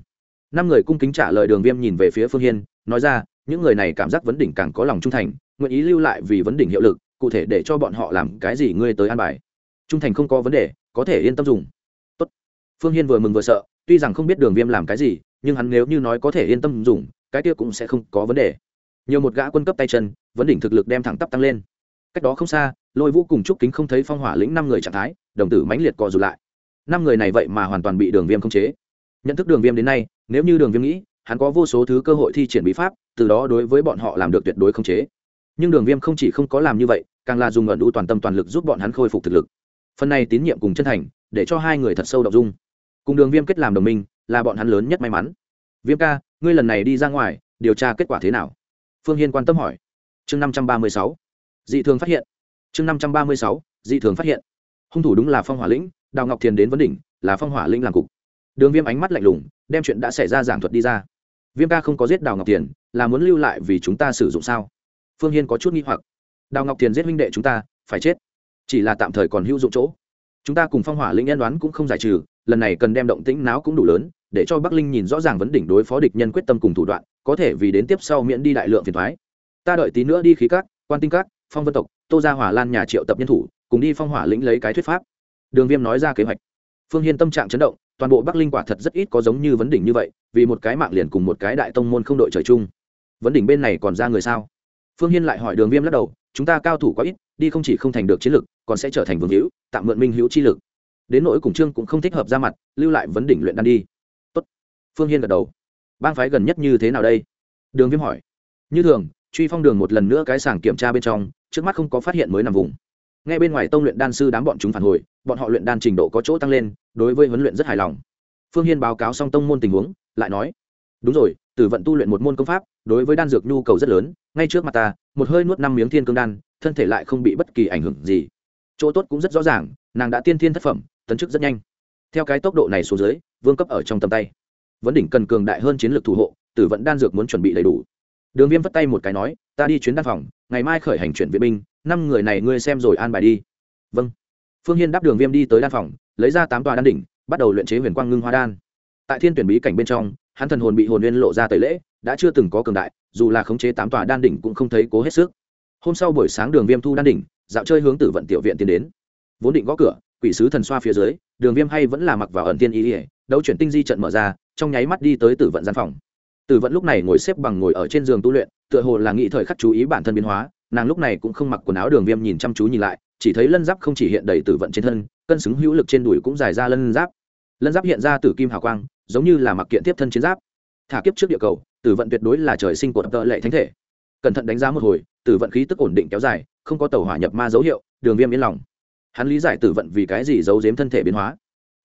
năm người cung kính trả lời đường viêm nhìn về phía phương hiên, nói ra, những người này cảm giác vấn đỉnh càng có lòng trung thành, nguyện ý lưu lại vì vấn đỉnh hiệu lực, cụ thể để cho bọn họ làm cái gì ngươi tới an bài. Trung thành không có vấn đề, có thể yên tâm dùng. Tốt. phương hiên vừa mừng vừa sợ, tuy rằng không biết đường viêm làm cái gì, nhưng hắn nếu như nói có thể yên tâm dùng, cái kia cũng sẽ không có vấn đề. Nhiều một gã quân cấp tay chân, vấn đỉnh thực lực đem thẳng tắp tăng lên. Cách đó không xa, lôi vũ cùng trúc kính không thấy phong hỏa lĩnh năm người trạng thái, đồng tử mãnh liệt co rụt lại. Năm người này vậy mà hoàn toàn bị đường viêm khống chế nhận thức đường viêm đến nay, nếu như đường viêm nghĩ, hắn có vô số thứ cơ hội thi triển bí pháp, từ đó đối với bọn họ làm được tuyệt đối không chế. Nhưng đường viêm không chỉ không có làm như vậy, càng là dùng ẩn đủ toàn tâm toàn lực giúp bọn hắn khôi phục thực lực. Phần này tín nhiệm cùng chân thành, để cho hai người thật sâu đ dung. Cùng đường viêm kết làm đồng minh, là bọn hắn lớn nhất may mắn. Viêm ca, ngươi lần này đi ra ngoài, điều tra kết quả thế nào? Phương hiên quan tâm hỏi. Chương năm trăm ba mươi sáu. Dị thường phát hiện. Chương năm trăm ba mươi sáu. Dị thường phát hiện. Hung thủ đúng là phong hỏa lĩnh, đào ngọc thiền đến vấn đỉnh, là phong hỏa lĩnh làm cục đường viêm ánh mắt lạnh lùng, đem chuyện đã xảy ra giảng thuật đi ra. Viêm ca không có giết đào ngọc thiền là muốn lưu lại vì chúng ta sử dụng sao? Phương hiên có chút nghi hoặc. Đào ngọc thiền giết minh đệ chúng ta, phải chết. Chỉ là tạm thời còn hữu dụng chỗ. Chúng ta cùng phong hỏa Linh nhân đoán cũng không giải trừ, lần này cần đem động tĩnh náo cũng đủ lớn, để cho bắc linh nhìn rõ ràng vấn đỉnh đối phó địch nhân quyết tâm cùng thủ đoạn, có thể vì đến tiếp sau miễn đi đại lượng phiền thoái ta đợi tí nữa đi khí cát quan tinh cát phong vân tộc, tô gia hỏa lan nhà triệu tập nhân thủ, cùng đi phong hỏa lĩnh lấy cái thuyết pháp. Đường viêm nói ra kế hoạch. Phương hiên tâm trạng chấn động toàn bộ bắc linh quả thật rất ít có giống như vấn đỉnh như vậy, vì một cái mạng liền cùng một cái đại tông môn không đội trời chung. Vấn đỉnh bên này còn ra người sao? Phương hiên lại hỏi đường viêm lắc đầu, chúng ta cao thủ quá ít, đi không chỉ không thành được chiến lực, còn sẽ trở thành vương hữu, tạm mượn minh hữu chi lực. Đến nỗi cùng trương cũng không thích hợp ra mặt, lưu lại vấn đỉnh luyện đan đi. Tốt. phương hiên gật đầu. Bang phái gần nhất như thế nào đây? Đường viêm hỏi. Như thường, truy phong đường một lần nữa cái sàng kiểm tra bên trong, trước mắt không có phát hiện mới nằm vùng. Ngay bên ngoài tông luyện đan sư đám bọn chúng phản hồi, bọn họ luyện đan trình độ có chỗ tăng lên đối với huấn luyện rất hài lòng. Phương hiên báo cáo xong tông môn tình huống, lại nói, đúng rồi, tử vận tu luyện một môn công pháp, đối với đan dược nhu cầu rất lớn, ngay trước mặt ta, một hơi nuốt năm miếng thiên cương đan, thân thể lại không bị bất kỳ ảnh hưởng gì. Chỗ tốt cũng rất rõ ràng, nàng đã tiên thiên thất phẩm, tấn chức rất nhanh. Theo cái tốc độ này xuống dưới, vương cấp ở trong tầm tay. Vấn đỉnh cần cường đại hơn chiến lược thủ hộ, tử vận đan dược muốn chuẩn bị đầy đủ. Đường viêm vất tay một cái nói, ta đi chuyến đan phòng, ngày mai khởi hành chuyển viện binh, năm người này ngươi xem rồi an bài đi. Vâng. Phương hiên đáp đường viêm đi tới đan phòng lấy ra tám tòa đan đỉnh, bắt đầu luyện chế huyền quang ngưng hoa đan. Tại thiên tuyển bí cảnh bên trong, hắn thần hồn bị hồn nguyên lộ ra tẩy lễ, đã chưa từng có cường đại, dù là khống chế tám tòa đan đỉnh cũng không thấy cố hết sức. Hôm sau buổi sáng đường viêm thu đan đỉnh, dạo chơi hướng tử vận tiểu viện tiến đến. Vốn định gõ cửa, quỷ sứ thần xoa phía dưới, đường viêm hay vẫn là mặc vào ẩn tiên ý ỉa đấu chuyển tinh di trận mở ra, trong nháy mắt đi tới tử vận gian phòng. Tử vận lúc này ngồi xếp bằng ngồi ở trên giường tu luyện, tựa hồ là nghĩ thời khắc chú ý bản thân biến hóa nàng lúc này cũng không mặc quần áo đường viêm nhìn chăm chú nhìn lại, chỉ thấy lân giáp không chỉ hiện đầy tử vận trên thân, cân xứng hữu lực trên đùi cũng dài ra lân giáp. Lân giáp hiện ra từ kim hào quang, giống như là mặc kiện tiếp thân chiến giáp. Thả kiếp trước địa cầu, tử vận tuyệt đối là trời sinh của tợ lệ thánh thể. Cẩn thận đánh giá một hồi, tử vận khí tức ổn định kéo dài, không có tàu hỏa nhập ma dấu hiệu, đường viêm yên lòng. Hắn lý giải tử vận vì cái gì giấu giếm thân thể biến hóa.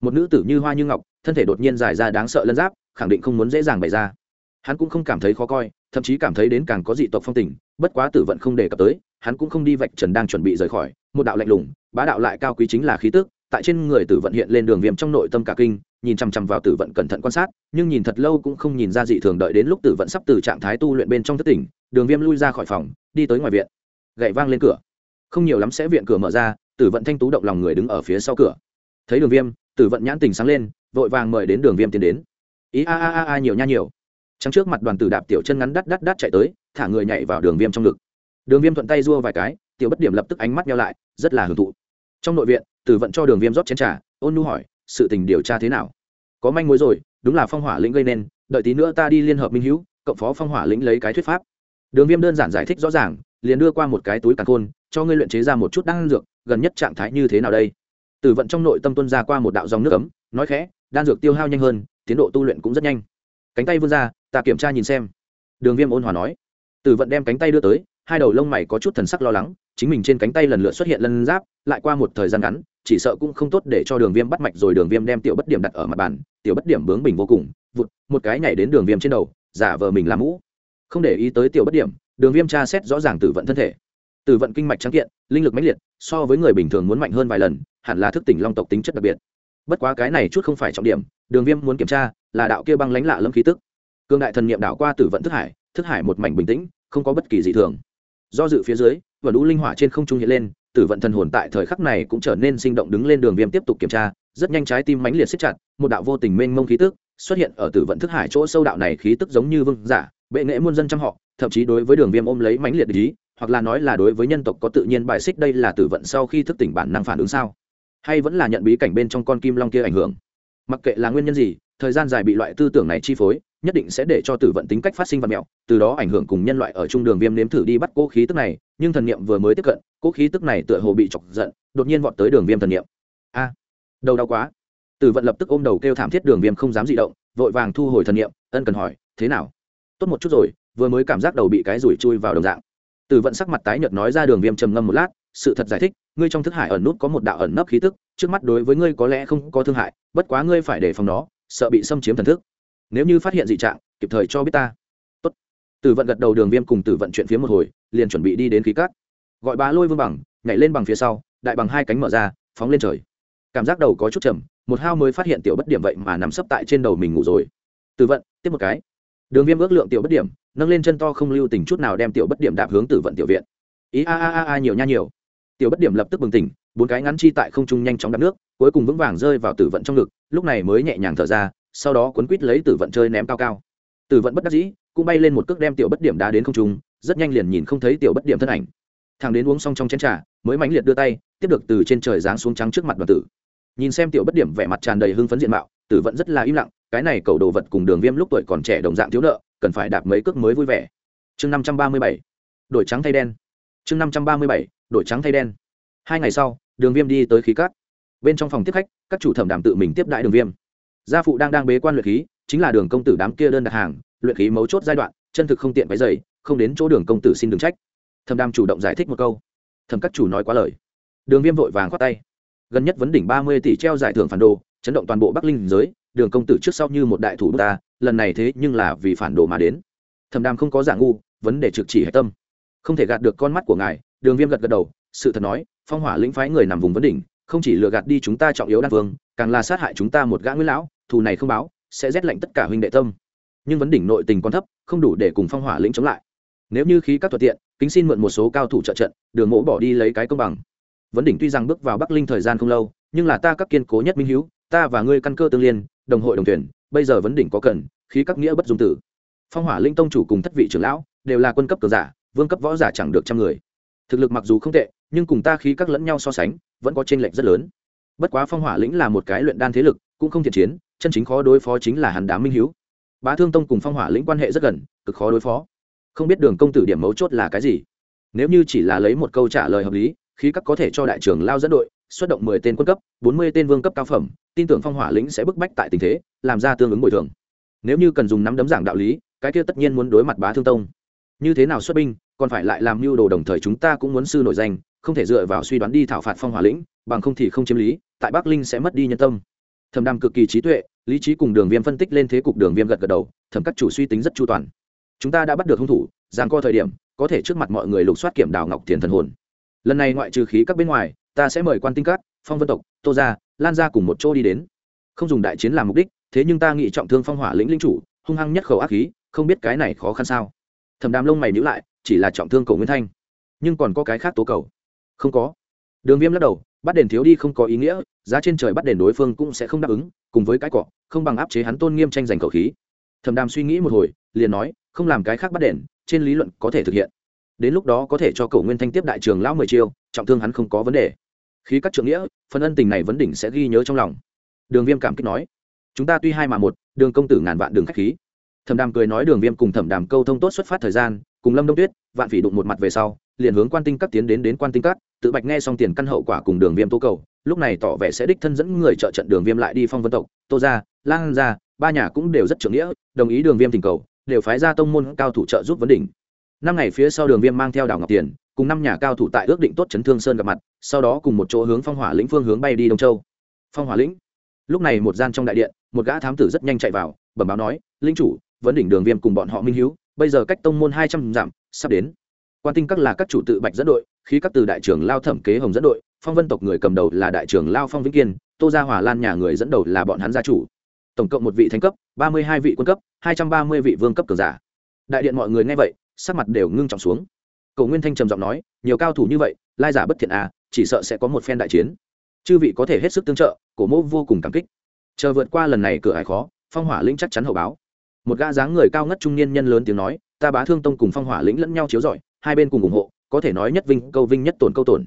Một nữ tử như hoa như ngọc, thân thể đột nhiên dài ra đáng sợ lân giáp, khẳng định không muốn dễ dàng bày ra hắn cũng không cảm thấy khó coi, thậm chí cảm thấy đến càng có dị tộc phong tình, bất quá tử vận không đề cập tới, hắn cũng không đi vạch trần đang chuẩn bị rời khỏi, một đạo lạnh lùng, bá đạo lại cao quý chính là khí tức, tại trên người tử vận hiện lên đường viêm trong nội tâm cả kinh, nhìn chằm chằm vào tử vận cẩn thận quan sát, nhưng nhìn thật lâu cũng không nhìn ra dị thường đợi đến lúc tử vận sắp từ trạng thái tu luyện bên trong thất tỉnh, đường viêm lui ra khỏi phòng, đi tới ngoài viện. Gậy vang lên cửa. Không nhiều lắm sẽ viện cửa mở ra, tử vận thanh tú động lòng người đứng ở phía sau cửa. Thấy đường viêm, tử vận nhãn tình sáng lên, vội vàng mời đến đường viêm tiến đến. Ý a a a a nhiều nha nhiều trắng trước mặt đoàn tử đạp tiểu chân ngắn đắt đắt đắt chạy tới, thả người nhảy vào đường viêm trong ngực. Đường viêm thuận tay dua vài cái, tiểu bất điểm lập tức ánh mắt nhau lại, rất là hưởng thụ. Trong nội viện, tử vận cho đường viêm rót chén t r à ôn nu hỏi, sự tình điều tra thế nào? Có manh mối rồi, đúng là phong hỏa lĩnh gây nên, đợi tí nữa ta đi liên hợp minh hữu cộng phó phong hỏa lĩnh lấy cái thuyết pháp. Đường viêm đơn giản giải thích rõ ràng, liền đưa qua một cái túi càn khôn, cho ngươi luyện chế ra một chút đan dược, gần nhất trạng thái như thế nào đây? Tử vận trong nội tâm tuân ra qua một đạo dòng nước ấm, nói khẽ, đan dược tiêu hao nhanh hơn, tiến độ tu luyện cũng rất nhanh cánh tay vươn ra, ta kiểm tra nhìn xem. Đường viêm ôn hòa nói. Tử vận đem cánh tay đưa tới, hai đầu lông mày có chút thần sắc lo lắng, chính mình trên cánh tay lần lượt xuất hiện lân giáp, lại qua một thời gian ngắn, chỉ sợ cũng không tốt để cho đường viêm bắt mạch rồi đường viêm đem tiểu bất điểm đặt ở mặt bàn, tiểu bất điểm bướng bình vô cùng, vụt, một cái nhảy đến đường viêm trên đầu, giả vờ mình làm mũ. Không để ý tới tiểu bất điểm, đường viêm tra xét rõ ràng tử vận thân thể. Tử vận kinh mạch trắng kiện, linh lực mãnh liệt, so với người bình thường muốn mạnh hơn vài lần, hẳn là thức tỉnh long tộc tính chất đặc biệt. Bất quá cái này chút không phải trọng điểm, đường viêm muốn kiểm tra là đạo kia băng lánh lạ lâm khí tức. Cương đại thần niệm đảo qua tử vận thức hải thức hải một mảnh bình tĩnh, không có bất kỳ gì thường. Do dự phía dưới, và lũ linh hỏa trên không trung hiện lên, tử vận thần hồn tại thời khắc này cũng trở nên sinh động đứng lên đường viêm tiếp tục kiểm tra, rất nhanh trái tim mãnh liệt siết chặt, một đạo vô tình mênh mông khí tức xuất hiện ở tử vận thức hải chỗ sâu đạo này khí tức giống như vương giả, bệ nghệ muôn dân trăm họ, thậm chí đối với đường viêm ôm lấy mãnh liệt ý, hoặc là nói là đối với nhân tộc có tự nhiên bài xích đây là tử vận sau khi thức tỉnh bản năng phản ứng sao? Hay vẫn là nhận bí cảnh bên trong con kim long kia ảnh hưởng? Mặc kệ là nguyên nhân gì thời gian dài bị loại tư tưởng này chi phối, nhất định sẽ để cho tử vận tính cách phát sinh vật mẹo, từ đó ảnh hưởng cùng nhân loại ở trung đường viêm nếm thử đi bắt cố khí tức này, nhưng thần niệm vừa mới tiếp cận, cố khí tức này tựa hồ bị chọc giận, đột nhiên vọt tới đường viêm thần niệm. A, đầu đau quá. Tử vận lập tức ôm đầu kêu thảm thiết đường viêm không dám di động, vội vàng thu hồi thần niệm, ân cần hỏi, thế nào? Tốt một chút rồi, vừa mới cảm giác đầu bị cái rủi chui vào đồng dạng. Tử vận sắc mặt tái nhợt nói ra đường viêm trầm ngâm một lát, sự thật giải thích, ngươi trong thức hải ẩn nút có một đạo ẩn nấp khí tức, trước mắt đối với ngươi có lẽ không có thương hại, bất quá ngươi phải đề phòng nó sợ bị xâm chiếm thần thức. Nếu như phát hiện dị trạng, kịp thời cho biết ta. Tốt. tử vận gật đầu đường viêm cùng tử vận chuyện phía một hồi, liền chuẩn bị đi đến khí cát. Gọi bá lôi vương bằng, nhảy lên bằng phía sau, đại bằng hai cánh mở ra, phóng lên trời. Cảm giác đầu có chút chầm một hao mới phát hiện tiểu bất điểm vậy mà nằm sấp tại trên đầu mình ngủ rồi. Tử vận, tiếp một cái. Đường viêm ước lượng tiểu bất điểm, nâng lên chân to không lưu tình chút nào đem tiểu bất điểm đạp hướng tử vận tiểu viện. Ý a a a a nhiều nha nhiều. Tiểu bất điểm lập tức bừng tỉnh bốn cái ngắn chi tại không trung nhanh chóng đắp nước, cuối cùng vững vàng rơi vào tử vận trong ngực, lúc này mới nhẹ nhàng thở ra, sau đó cuốn quít lấy tử vận chơi ném cao cao. Tử vận bất đắc dĩ, cũng bay lên một cước đem tiểu bất điểm đá đến không trung, rất nhanh liền nhìn không thấy tiểu bất điểm thân ảnh. Thằng đến uống xong trong chén trà, mới mãnh liệt đưa tay, tiếp được từ trên trời giáng xuống trắng trước mặt đoàn tử. Nhìn xem tiểu bất điểm vẻ mặt tràn đầy hưng phấn diện mạo, tử vận rất là im lặng, cái này cầu đồ vật cùng đường viêm lúc tuổi còn trẻ đồng dạng thiếu nợ, cần phải đạp mấy cước mới vui vẻ. Chương năm trăm ba mươi bảy, đổi trắng thay đen. Chương năm trăm ba mươi bảy, đổi trắng thay đen. Hai ngày sau đường viêm đi tới khí cát. Bên trong phòng tiếp khách, các chủ thẩm đàm tự mình tiếp đại đường viêm. Gia phụ đang đang bế quan luyện khí, chính là đường công tử đám kia đơn đặt hàng, luyện khí mấu chốt giai đoạn, chân thực không tiện váy dày không đến chỗ đường công tử xin đừng trách. Thẩm đàm chủ động giải thích một câu. Thẩm các chủ nói quá lời. Đường viêm vội vàng khoát tay. Gần nhất vấn đỉnh ba mươi tỷ treo giải thưởng phản đồ, chấn động toàn bộ bắc linh giới, đường công tử trước sau như một đại thủ ta, lần này thế nhưng là vì phản đồ mà đến. Thẩm đàm không có giả ngu, vấn đề trực chỉ hệ tâm. Không thể gạt được con mắt của ngài, đường viêm gật gật đầu sự thật nói, phong hỏa lĩnh phái người nằm vùng vấn đỉnh, không chỉ lừa gạt đi chúng ta trọng yếu đan vương, càng là sát hại chúng ta một gã nguyễn lão, thù này không báo, sẽ rét lạnh tất cả huynh đệ tâm. Nhưng vấn đỉnh nội tình còn thấp, không đủ để cùng phong hỏa lĩnh chống lại. Nếu như khí các thuận tiện, kính xin mượn một số cao thủ trợ trận, đường mỗ bỏ đi lấy cái công bằng. Vấn đỉnh tuy rằng bước vào bắc linh thời gian không lâu, nhưng là ta các kiên cố nhất minh hữu, ta và ngươi căn cơ tương liên, đồng hội đồng tuyển, bây giờ vấn đỉnh có cần, khí các nghĩa bất dung tử. Phong hỏa linh tông chủ cùng thất vị trưởng lão, đều là quân cấp cường giả, vương cấp võ giả chẳng được trăm người. Thực lực mặc dù không tệ nhưng cùng ta khí các lẫn nhau so sánh, vẫn có chênh lệch rất lớn. Bất quá phong hỏa lĩnh là một cái luyện đan thế lực, cũng không thiện chiến, chân chính khó đối phó chính là hắn đám minh hiếu. Bá thương tông cùng phong hỏa lĩnh quan hệ rất gần, cực khó đối phó. Không biết đường công tử điểm mấu chốt là cái gì? Nếu như chỉ là lấy một câu trả lời hợp lý, khí các có thể cho đại trưởng lao dẫn đội, xuất động mười tên quân cấp, bốn mươi tên vương cấp cao phẩm, tin tưởng phong hỏa lĩnh sẽ bức bách tại tình thế, làm ra tương ứng bồi thường. Nếu như cần dùng nắm đấm giảng đạo lý, cái kia tất nhiên muốn đối mặt bá thương tông. Như thế nào xuất binh, còn phải lại làm mưu đồ đồng thời chúng ta cũng muốn sư nổi danh không thể dựa vào suy đoán đi thảo phạt phong hỏa lĩnh, bằng không thì không chiếm lý, tại bắc linh sẽ mất đi nhân tâm. Thẩm đàm cực kỳ trí tuệ, lý trí cùng đường viêm phân tích lên thế cục đường viêm gật gật đầu, thẩm các chủ suy tính rất chu toàn. Chúng ta đã bắt được hung thủ giang co thời điểm, có thể trước mặt mọi người lục soát kiểm đào ngọc thiền thần hồn. Lần này ngoại trừ khí các bên ngoài, ta sẽ mời quan tinh các, phong vân tộc, tô gia, lan ra cùng một chỗ đi đến. Không dùng đại chiến làm mục đích, thế nhưng ta nghĩ trọng thương phong hỏa lĩnh linh chủ, hung hăng nhất khẩu ác khí, không biết cái này khó khăn sao. Thẩm đàm lông mày nhữ lại, chỉ là trọng thương cầu nguyên thanh. Nhưng còn có cái khác tố cầu không có. Đường viêm lắc đầu, bắt đền thiếu đi không có ý nghĩa, giá trên trời bắt đền đối phương cũng sẽ không đáp ứng, cùng với cái cọ, không bằng áp chế hắn tôn nghiêm tranh giành cầu khí. Thẩm đàm suy nghĩ một hồi, liền nói, không làm cái khác bắt đền, trên lý luận có thể thực hiện. Đến lúc đó có thể cho cầu nguyên thanh tiếp đại trường lão mười chiêu, trọng thương hắn không có vấn đề. Khí các trưởng nghĩa, phần ân tình này vấn đỉnh sẽ ghi nhớ trong lòng. Đường viêm cảm kích nói, chúng ta tuy hai mà một, đường công tử ngàn vạn đường khách khí. Thẩm đàm cười nói đường viêm cùng thẩm đàm câu thông tốt xuất phát thời gian, cùng lâm đông tuyết, vạn phỉ đụng một mặt về sau, liền hướng quan tinh cắt tiến đến đến quan tinh cắt tự bạch nghe xong tiền căn hậu quả cùng đường viêm tố cầu, lúc này tỏ vẻ sẽ đích thân dẫn người trợ trận đường viêm lại đi phong vân tộc, tô ra lan ra ba nhà cũng đều rất trưởng nghĩa, đồng ý đường viêm tình cầu, đều phái ra tông môn cao thủ trợ giúp vấn đỉnh. Năm ngày phía sau đường viêm mang theo đảo ngọc tiền, cùng năm nhà cao thủ tại ước định tốt chấn thương sơn gặp mặt, sau đó cùng một chỗ hướng phong hỏa lĩnh phương hướng bay đi đông châu. Phong hỏa lĩnh. Lúc này một gian trong đại điện, một gã thám tử rất nhanh chạy vào, bẩm báo nói linh chủ, vấn đỉnh đường viêm cùng bọn họ minh hiếu, bây giờ cách tông môn hai trăm dặm, sắp đến quan tinh các là các chủ tự bạch dẫn đội, khi các từ đại trưởng lao thẩm kế hồng dẫn đội, phong vân tộc người cầm đầu là đại trưởng lao phong vĩnh kiên, tô gia hòa lan nhà người dẫn đầu là bọn hắn gia chủ. Tổng cộng một vị thánh cấp, ba mươi hai vị quân cấp, hai trăm ba mươi vị vương cấp cường giả. Đại điện mọi người nghe vậy, sắc mặt đều ngưng trọng xuống. Cầu nguyên thanh trầm giọng nói, nhiều cao thủ như vậy, lai giả bất thiện à chỉ sợ sẽ có một phen đại chiến. Chư vị có thể hết sức tương trợ, cổ mô vô cùng cảm kích. Chờ vượt qua lần này cửa hải khó, phong hỏa lĩnh chắc chắn hậu báo. Một gã dáng người cao ngất trung niên nhân lớn tiếng nói, ta bá thương tông cùng phong hỏa lĩnh lẫn nhau chiếu rọi hai bên cùng ủng hộ, có thể nói nhất vinh, câu vinh nhất tổn, câu tổn.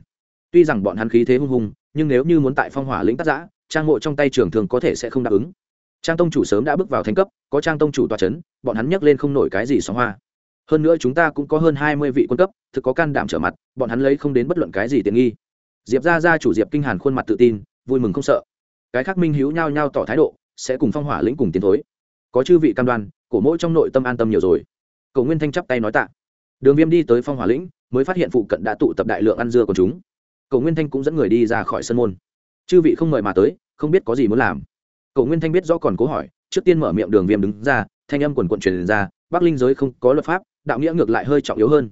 Tuy rằng bọn hắn khí thế hung hùng nhưng nếu như muốn tại phong hỏa lĩnh tác giã trang mộ trong tay trường thường có thể sẽ không đáp ứng. Trang tông chủ sớm đã bước vào thành cấp, có trang tông chủ tòa c h ấ n bọn hắn nhấc lên không nổi cái gì sóng hoa. Hơn nữa chúng ta cũng có hơn hai mươi vị quân cấp, thực có can đảm trở mặt, bọn hắn lấy không đến bất luận cái gì tiện nghi. Diệp ra ra chủ diệp kinh hàn khuôn mặt tự tin, vui mừng không sợ. Cái khác minh hữu nhao nhao tỏ thái độ, sẽ cùng phong hỏa lĩnh cùng tiến thối. Có chư vị cam đoan, cổ mỗi trong nội tâm an tâm nhiều rồi. Cầu nguyên thanh chắp tay nói tạ đường viêm đi tới phong hỏa lĩnh, mới phát hiện phụ cận đã tụ tập đại lượng ăn dưa của chúng. Cầu nguyên thanh cũng dẫn người đi ra khỏi sân môn. Chư vị không mời mà tới, không biết có gì muốn làm. Cầu nguyên thanh biết rõ còn cố hỏi, trước tiên mở miệng đường viêm đứng ra, thanh âm quần quận truyền ra, bắc linh giới không có luật pháp, đạo nghĩa ngược lại hơi trọng yếu hơn.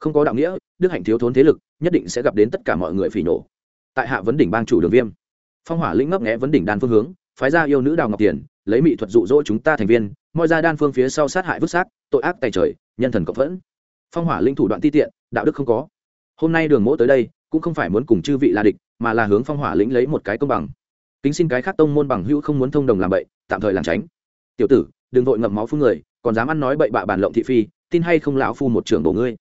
Không có đạo nghĩa, đức hạnh thiếu thốn thế lực, nhất định sẽ gặp đến tất cả mọi người phỉ nổ. Tại hạ vấn đỉnh bang chủ đường viêm. Phong hỏa lĩnh ngấp nghẽ vấn đỉnh đan phương hướng, phái ra yêu nữ đào ngọc tiền, lấy mỹ thuật dụ dỗ chúng ta thành viên, mọi ra đan phương phía sau sát hại vứt xác, tội ác tài trời, nhân thần cộng phẫn phong hỏa linh thủ đoạn ti tiện, đạo đức không có. Hôm nay đường mỗ tới đây, cũng không phải muốn cùng chư vị là địch, mà là hướng phong hỏa lĩnh lấy một cái công bằng. Kính xin cái khác tông môn bằng hữu không muốn thông đồng làm bậy, tạm thời làm tránh. Tiểu tử, đừng vội ngậm máu phun người, còn dám ăn nói bậy bạ bàn lộng thị phi, tin hay không lão phu một trưởng bổ ngươi.